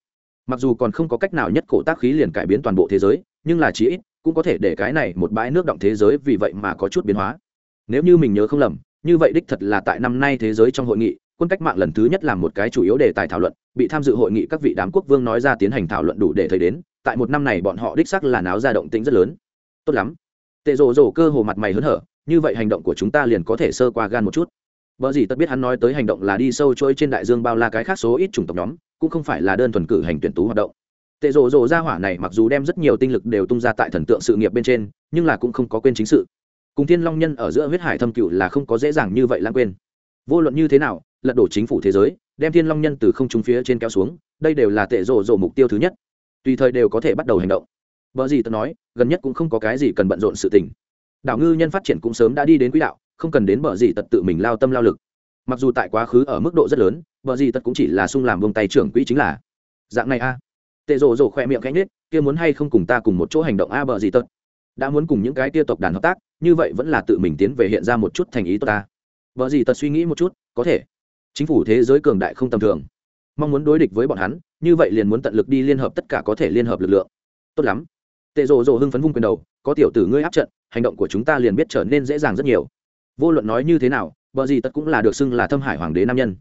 mặc dù còn không có cách nào nhất cổ tác khí liền cải biến toàn bộ thế giới, nhưng là chí ít cũng có thể để cái này một bãi nước động thế giới vì vậy mà có chút biến hóa. Nếu như mình nhớ không lầm, như vậy đích thật là tại năm nay thế giới trong hội nghị, quân cách mạng lần thứ nhất làm một cái chủ yếu đề tài thảo luận, bị tham dự hội nghị các vị đám quốc vương nói ra tiến hành thảo luận đủ để thấy đến, tại một năm này bọn họ đích sắc là náo ra động tĩnh rất lớn. Tốt lắm tệ rồ rồ cơ hồ mặt mày hớn hở, như vậy hành động của chúng ta liền có thể sơ qua gan một chút. Vợ gì tất biết hắn nói tới hành động là đi sâu trôi trên đại dương bao la cái khác số ít chủng tộc nhóm, cũng không phải là đơn thuần cử hành tuyển tú hoạt động. Tệ rồ rồ ra hỏa này mặc dù đem rất nhiều tinh lực đều tung ra tại thần tượng sự nghiệp bên trên, nhưng là cũng không có quên chính sự. Cùng thiên long nhân ở giữa huyết hải thâm cựu là không có dễ dàng như vậy lãng quên. Vô luận như thế nào, lật đổ chính phủ thế giới, đem thiên long nhân từ không trung phía trên kéo xuống, đây đều là tệ rồ rồ mục tiêu thứ nhất. Tùy thời đều có thể bắt đầu hành động. Bở gì tự nói, gần nhất cũng không có cái gì cần bận rộn sự tình. Đảo ngư nhân phát triển cũng sớm đã đi đến quỹ đạo, không cần đến bờ gì tật tự mình lao tâm lao lực. Mặc dù tại quá khứ ở mức độ rất lớn bờ gì tật cũng chỉ là sung làm vông tay trưởng quỹ chính là. Dạng này a. Tệ rồ rồ khoe miệng khẽ nết kia muốn hay không cùng ta cùng một chỗ hành động a bờ gì tật đã muốn cùng những cái tia tộc đàn hợp tác, như vậy vẫn là tự mình tiến về hiện ra một chút thành ý tốt ta. Bở gì tật suy nghĩ một chút, có thể. Chính phủ thế giới cường đại không tầm thường. Mong muốn đối địch với bọn hắn, như vậy liền muốn tận lực đi liên hợp tất cả có thể liên hợp lực lượng. Tốt lắm tệ rồ rồ hưng phấn vung quyền đầu, có tiểu tử ngươi áp trận, hành động của chúng ta liền biết trở nên dễ dàng rất nhiều. Vô luận nói như thế nào, bờ gì tất cũng là được xưng là thâm hải hoàng đế nam nhân.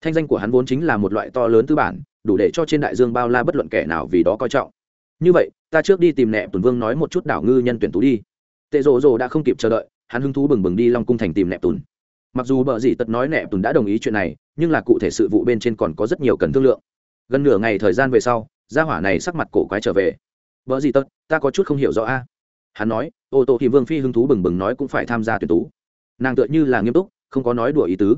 Thanh danh của hắn vốn chính là một loại to lớn tư bản, đủ để cho trên đại dương bao la bất luận kẻ nào vì đó coi trọng. Như vậy, ta trước đi tìm nẹp tuần vương nói một chút đảo ngư nhân tuyển tú đi. Tệ rồ rồ đã không kịp chờ đợi, hắn hứng thú bừng bừng đi long cung thành tìm nẹp tùn. Mặc dù bờ gì tất nói nẹp tùn đã đồng ý chuyện này, nhưng là cụ thể sự vụ bên trên còn có rất nhiều cần thương lượng. Gần nửa ngày thời gian về sau, gia hỏa này sắc mặt cổ quái trở về vợ gì tất ta có chút không hiểu rõ a. Hắn nói, ô tô thì vương phi hứng thú bừng bừng nói cũng phải tham gia tuyển tú. Nàng tựa như là nghiêm túc, không có nói đùa ý tứ.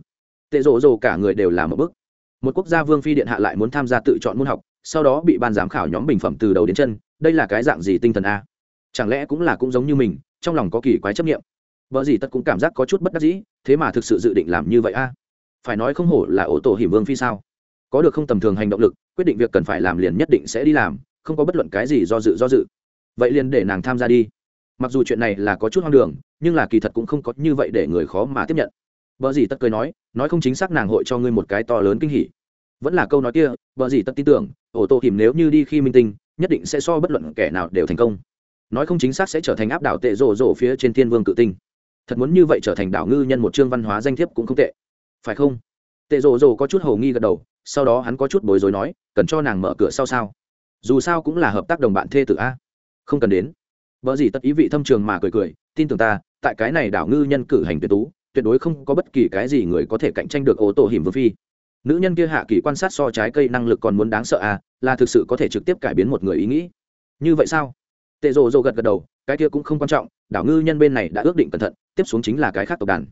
Tệ rộ rộ cả người đều là một bức một quốc gia vương phi điện hạ lại muốn tham gia tự chọn môn học, sau đó bị ban giám khảo nhóm bình phẩm từ đầu đến chân, đây là cái dạng gì tinh thần a? Chẳng lẽ cũng là cũng giống như mình, trong lòng có kỳ quái chấp nghiệm vợ gì tất cũng cảm giác có chút bất đắc dĩ, thế mà thực sự dự định làm như vậy a? Phải nói không hổ là ô tổ hiểm vương phi sao? Có được không tầm thường hành động lực, quyết định việc cần phải làm liền nhất định sẽ đi làm không có bất luận cái gì do dự do dự. Vậy liền để nàng tham gia đi. Mặc dù chuyện này là có chút hoang đường, nhưng là kỳ thật cũng không có như vậy để người khó mà tiếp nhận. Vợ gì tất cười nói nói không chính xác nàng hội cho ngươi một cái to lớn kinh hỉ. Vẫn là câu nói kia vợ gì tất tin tưởng, ổ tô hiểm nếu như đi khi minh tinh, nhất định sẽ so bất luận kẻ nào đều thành công. Nói không chính xác sẽ trở thành áp đảo tệ rộ rộ phía trên thiên vương cự tinh. Thật muốn như vậy trở thành đảo ngư nhân một chương văn hóa danh thiếp cũng không tệ. Phải không? Tệ rồ rồ có chút hầu nghi gật đầu, sau đó hắn có chút bối rối nói, cần cho nàng mở cửa sau sao? Dù sao cũng là hợp tác đồng bạn thê tử a. Không cần đến. Vợ gì tất ý vị thâm trường mà cười cười, tin tưởng ta, tại cái này đảo ngư nhân cử hành tuyệt tú, tuyệt đối không có bất kỳ cái gì người có thể cạnh tranh được ô tô hiểm vương phi. Nữ nhân kia hạ kỳ quan sát so trái cây năng lực còn muốn đáng sợ à là thực sự có thể trực tiếp cải biến một người ý nghĩ. Như vậy sao? Tệ rồ rồ gật gật đầu, cái kia cũng không quan trọng, đảo ngư nhân bên này đã ước định cẩn thận, tiếp xuống chính là cái khác tộc đàn.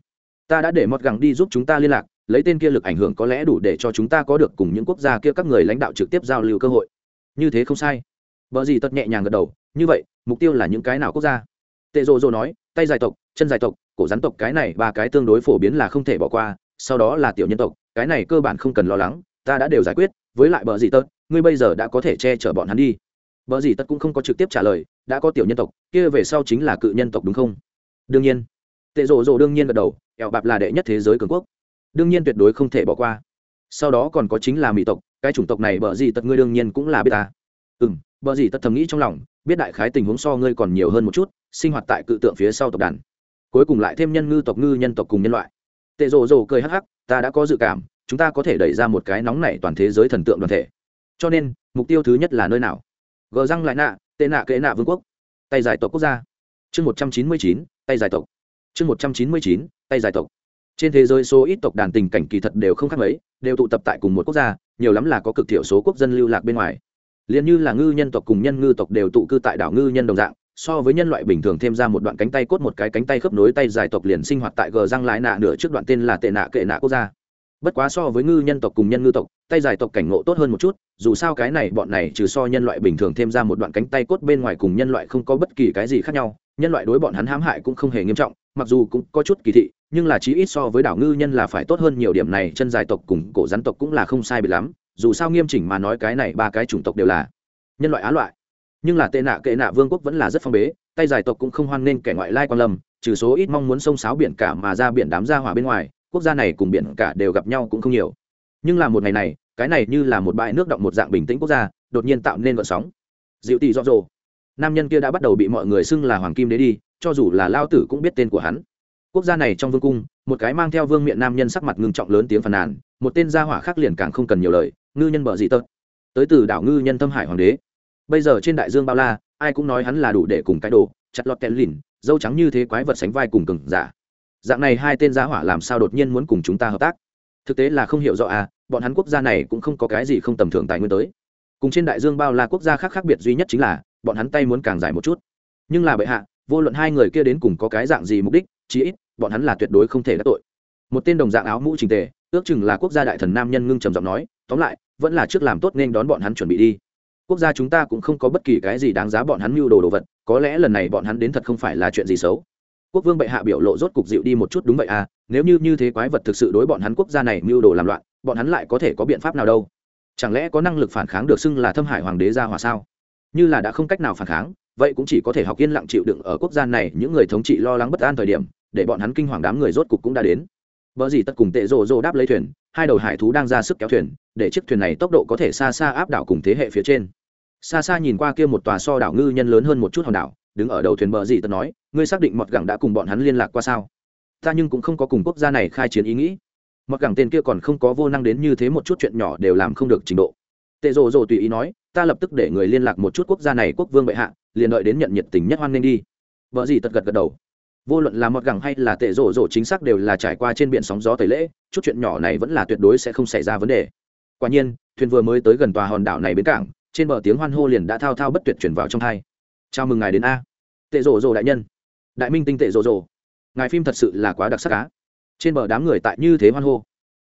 Ta đã để mọt gẳng đi giúp chúng ta liên lạc, lấy tên kia lực ảnh hưởng có lẽ đủ để cho chúng ta có được cùng những quốc gia kia các người lãnh đạo trực tiếp giao lưu cơ hội như thế không sai. Vợ gì tật nhẹ nhàng gật đầu, như vậy, mục tiêu là những cái nào quốc gia? Tệ rồ rồ nói, tay dài tộc, chân dài tộc, cổ rắn tộc cái này ba cái tương đối phổ biến là không thể bỏ qua, sau đó là tiểu nhân tộc, cái này cơ bản không cần lo lắng, ta đã đều giải quyết, với lại bờ gì tật, ngươi bây giờ đã có thể che chở bọn hắn đi. Bờ gì tật cũng không có trực tiếp trả lời, đã có tiểu nhân tộc, kia về sau chính là cự nhân tộc đúng không? Đương nhiên. Tệ rồ rồ đương nhiên gật đầu, ẻo bạp là đệ nhất thế giới cường quốc. Đương nhiên tuyệt đối không thể bỏ qua sau đó còn có chính là mỹ tộc, cái chủng tộc này bờ gì tật ngươi đương nhiên cũng là biết ta. Ừ m bờ gì tật thầm nghĩ trong lòng, biết đại khái tình huống so ngươi còn nhiều hơn một chút, sinh hoạt tại cự tượng phía sau tộc đàn. Cuối cùng lại thêm nhân ngư tộc, ngư nhân tộc cùng nhân loại. Tệ rồ rồ cười hắc hắc, ta đã có dự cảm, chúng ta có thể đẩy ra một cái nóng này toàn thế giới thần tượng đoàn thể. Cho nên, mục tiêu thứ nhất là nơi nào? Gờ răng lại nạ, tệ nạ kệ nạ vương quốc. Tay giải tộc quốc gia. Chương một trăm chín mươi chín, tay giải tộc. Chương một trăm chín mươi chín, tay giải tộc trên thế giới số ít tộc đàn tình cảnh kỳ thật đều không khác mấy, đều tụ tập tại cùng một quốc gia, nhiều lắm là có cực thiểu số quốc dân lưu lạc bên ngoài. Liền như là ngư nhân tộc cùng nhân ngư tộc đều tụ cư tại đảo ngư nhân đồng dạng, so với nhân loại bình thường thêm ra một đoạn cánh tay cốt một cái cánh tay khớp nối tay dài tộc liền sinh hoạt tại gờ răng lái nạ nửa trước đoạn tên là tệ nạ kệ nạ quốc gia bất quá so với ngư nhân tộc cùng nhân ngư tộc, tay dài tộc cảnh ngộ tốt hơn một chút, dù sao cái này bọn này trừ so nhân loại bình thường thêm ra một đoạn cánh tay cốt bên ngoài cùng nhân loại không có bất kỳ cái gì khác nhau, nhân loại đối bọn hắn hãm hại cũng không hề nghiêm trọng, mặc dù cũng có chút kỳ thị, nhưng là chí ít so với đảo ngư nhân là phải tốt hơn nhiều điểm này, chân dài tộc cùng cổ rắn tộc cũng là không sai bị lắm, dù sao nghiêm chỉnh mà nói cái này ba cái chủng tộc đều là nhân loại á loại. Nhưng là tệ nạ kệ nạ vương quốc vẫn là rất phong bế, tay dài tộc cũng không hoan nghênh kẻ ngoại lai quan lâm, trừ số ít mong muốn sông sáo biển cả mà ra biển đám ra hỏa bên ngoài quốc gia này cùng biển cả đều gặp nhau cũng không nhiều. Nhưng là một ngày này, cái này như là một bãi nước động một dạng bình tĩnh quốc gia, đột nhiên tạo nên vận sóng. Dịu tị do rồ. Nam nhân kia đã bắt đầu bị mọi người xưng là hoàng kim đế đi, cho dù là lao tử cũng biết tên của hắn. Quốc gia này trong vương cung, một cái mang theo vương miện nam nhân sắc mặt ngưng trọng lớn tiếng phàn nàn, một tên gia hỏa khác liền càng không cần nhiều lời, ngư nhân bờ dị tật tới từ đảo ngư nhân thâm hải hoàng đế. Bây giờ trên đại dương bao la, ai cũng nói hắn là đủ để cùng cái đồ, chặt lọt kẹn lìn, dâu trắng như thế quái vật sánh vai cùng cừng giả dạng này hai tên giá hỏa làm sao đột nhiên muốn cùng chúng ta hợp tác? Thực tế là không hiểu rõ à bọn hắn quốc gia này cũng không có cái gì không tầm thường tài nguyên tới. Cùng trên đại dương bao la quốc gia khác khác biệt duy nhất chính là, bọn hắn tay muốn càng dài một chút. Nhưng là bệ hạ, vô luận hai người kia đến cùng có cái dạng gì mục đích, chí ít, bọn hắn là tuyệt đối không thể đắc tội. Một tên đồng dạng áo mũ trình tề, ước chừng là quốc gia đại thần nam nhân ngưng trầm giọng nói, tóm lại, vẫn là trước làm tốt nên đón bọn hắn chuẩn bị đi. Quốc gia chúng ta cũng không có bất kỳ cái gì đáng giá bọn hắn mưu đồ đồ vật, có lẽ lần này bọn hắn đến thật không phải là chuyện gì xấu quốc vương bệ hạ biểu lộ rốt cục dịu đi một chút đúng vậy à nếu như như thế quái vật thực sự đối bọn hắn quốc gia này mưu đồ làm loạn bọn hắn lại có thể có biện pháp nào đâu? Chẳng lẽ có năng lực phản kháng được xưng là thâm hải hoàng đế gia hòa sao? Như là đã không cách nào phản kháng vậy cũng chỉ có thể học yên lặng chịu đựng ở quốc gia này những người thống trị lo lắng bất an thời điểm để bọn hắn kinh hoàng đám người rốt cục cũng đã đến. Vợ gì tất cùng tệ rồ rồ đáp lấy thuyền, hai đầu hải thú đang ra sức kéo thuyền, để chiếc thuyền này tốc độ có thể xa xa áp đảo cùng thế hệ phía trên. Xa xa nhìn qua kia một tòa so đảo ngư nhân lớn hơn một chút hòn đảo, đứng ở đầu thuyền bờ gì tật nói, ngươi xác định mọt gẳng đã cùng bọn hắn liên lạc qua sao? Ta nhưng cũng không có cùng quốc gia này khai chiến ý nghĩ. Mọt gẳng tên kia còn không có vô năng đến như thế một chút chuyện nhỏ đều làm không được trình độ. Tệ rồ rồ tùy ý nói, ta lập tức để người liên lạc một chút quốc gia này quốc vương bệ hạ, liền đợi đến nhận nhiệt tình nhất hoan nên đi. vợ gì tật gật gật đầu vô luận là mọt gẳng hay là tệ rổ rổ chính xác đều là trải qua trên biển sóng gió tẩy lễ chút chuyện nhỏ này vẫn là tuyệt đối sẽ không xảy ra vấn đề quả nhiên thuyền vừa mới tới gần tòa hòn đảo này bến cảng trên bờ tiếng hoan hô liền đã thao thao bất tuyệt chuyển vào trong hai chào mừng ngài đến a tệ rồ rồ đại nhân. Đại minh tinh tệ rồ rồ, ngài phim thật sự là quá đặc sắc cá trên bờ đám người tại như thế hoan hô.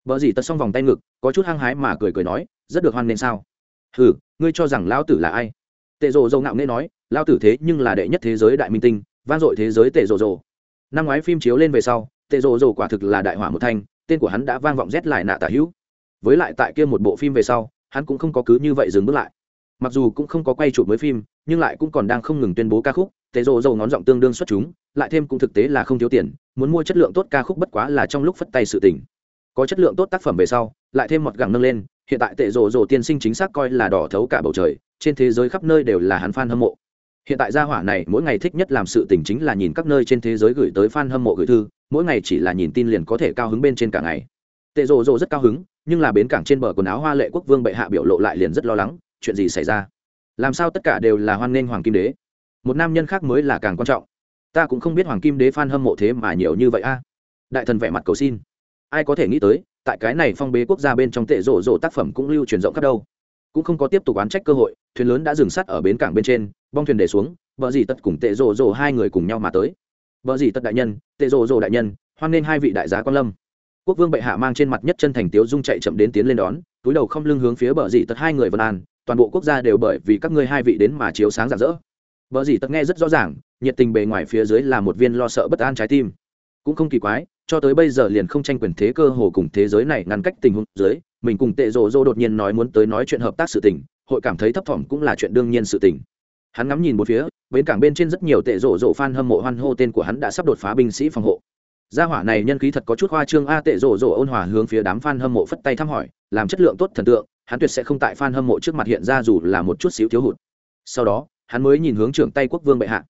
Vợ dì tật xong vòng tay ngực có chút hăng hái mà cười cười nói rất được hoan nên sao? Ừ ngươi cho rằng lão tử là ai? Tệ rồ rồ ngạo nghễ nói lão tử thế nhưng là đệ nhất thế giới đại minh tinh vang dội thế giới tệ rồ rồ. năm ngoái phim chiếu lên về sau tệ rồ rồ quả thực là đại hỏa một thanh tên của hắn đã vang vọng rét lại nạ tả hữu. Với lại tại kia một bộ phim về sau hắn cũng không có cứ như vậy dừng bước lại. Mặc dù cũng không có quay chụp mới phim nhưng lại cũng còn đang không ngừng tuyên bố ca khúc Tề rồ dầu ngón giọng tương đương xuất chúng, lại thêm cũng thực tế là không thiếu tiền, muốn mua chất lượng tốt ca khúc bất quá là trong lúc phất tay sự tình. Có chất lượng tốt tác phẩm về sau, lại thêm một gẳng nâng lên, hiện tại tệ rồ rồ tiên sinh chính xác coi là đỏ thấu cả bầu trời, trên thế giới khắp nơi đều là hắn fan hâm mộ. Hiện tại gia hỏa này mỗi ngày thích nhất làm sự tình chính là nhìn các nơi trên thế giới gửi tới fan hâm mộ gửi thư, mỗi ngày chỉ là nhìn tin liền có thể cao hứng bên trên cả ngày. Tệ rồ rồ rất cao hứng, nhưng là bến cảng trên bờ quần áo hoa lệ quốc vương bệ hạ biểu lộ lại liền rất lo lắng, chuyện gì xảy ra? Làm sao tất cả đều là hoan nghênh hoàng kim đế? Một nam nhân khác mới là càng quan trọng. Ta cũng không biết hoàng kim đế phan hâm mộ thế mà nhiều như vậy a. Đại thần vẻ mặt cầu xin. Ai có thể nghĩ tới, tại cái này phong bế quốc gia bên trong tệ rộ rộ tác phẩm cũng lưu truyền rộng khắp đâu. Cũng không có tiếp tục oán trách cơ hội, thuyền lớn đã dừng sắt ở bến cảng bên trên, bong thuyền để xuống, vợ dì tật cùng tệ rộ rộ hai người cùng nhau mà tới. Vợ dì tật đại nhân, tệ rộ rộ đại nhân, hoan nên hai vị đại giá quan lâm. Quốc vương bệ hạ mang trên mặt nhất chân thành tiếu dung chạy chậm đến tiến lên đón, túi đầu không lưng hướng phía bờ dì tật hai người vân an, toàn bộ quốc gia đều bởi vì các ngươi hai vị đến mà chiếu sáng rạng rỡ bờ gì tật nghe rất rõ ràng, nhiệt tình bề ngoài phía dưới là một viên lo sợ bất an trái tim. Cũng không kỳ quái, cho tới bây giờ liền không tranh quyền thế cơ hồ cùng thế giới này ngăn cách tình huống dưới, mình cùng tệ rồ rồ đột nhiên nói muốn tới nói chuyện hợp tác sự tình, hội cảm thấy thấp thỏm cũng là chuyện đương nhiên sự tình. Hắn ngắm nhìn một phía bến cảng bên trên rất nhiều tệ rộ rộ f hâm mộ hoan hô tên của hắn đã sắp đột phá binh sĩ phòng hộ. Gia hỏa này nhân khí thật có chút hoa trương a, tệ rộ rộ ôn hòa hướng phía đám f hâm mộ phất tay thăm hỏi, làm chất lượng tốt thần tượng, hắn tuyệt sẽ không tại f hâm mộ trước mặt hiện ra dù là một chút xíu thiếu hụt. Sau đó hắn mới nhìn hướng trưởng tay quốc vương bệ hạ.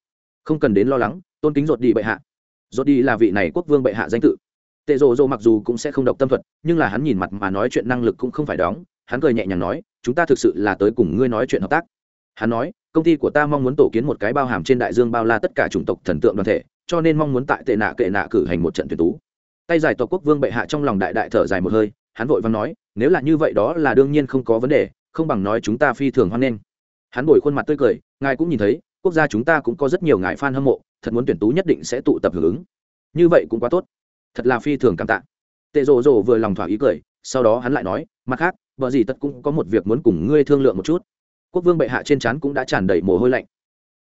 Không cần đến lo lắng, tôn kính rột đi bệ hạ. Rột đi là vị này quốc vương bệ hạ danh tự. Tệ rộ rộ mặc dù cũng sẽ không độc tâm thuật, nhưng là hắn nhìn mặt mà nói chuyện năng lực cũng không phải đóng. Hắn cười nhẹ nhàng nói, chúng ta thực sự là tới cùng ngươi nói chuyện hợp tác. Hắn nói, công ty của ta mong muốn tổ kiến một cái bao hàm trên đại dương bao la tất cả chủng tộc thần tượng đoàn thể, cho nên mong muốn tại tệ nạ kệ nạ cử hành một trận tuyển tú. Tay giải tộc quốc vương bệ hạ trong lòng đại đại thở dài một hơi, hắn vội vàng nói, nếu là như vậy đó là đương nhiên không có vấn đề, không bằng nói chúng ta phi thường hoan nghênh hắn bồi khuôn mặt tươi cười, ngài cũng nhìn thấy, quốc gia chúng ta cũng có rất nhiều ngài fan hâm mộ, thật muốn tuyển tú nhất định sẽ tụ tập hưởng ứng. Như vậy cũng quá tốt. Thật là phi thường cảm tạ. Tệ rồ rồ vừa lòng thỏa ý cười, sau đó hắn lại nói, mặt khác, vợ gì tất cũng có một việc muốn cùng ngươi thương lượng một chút. Quốc vương bệ hạ trên trán cũng đã tràn đầy mồ hôi lạnh.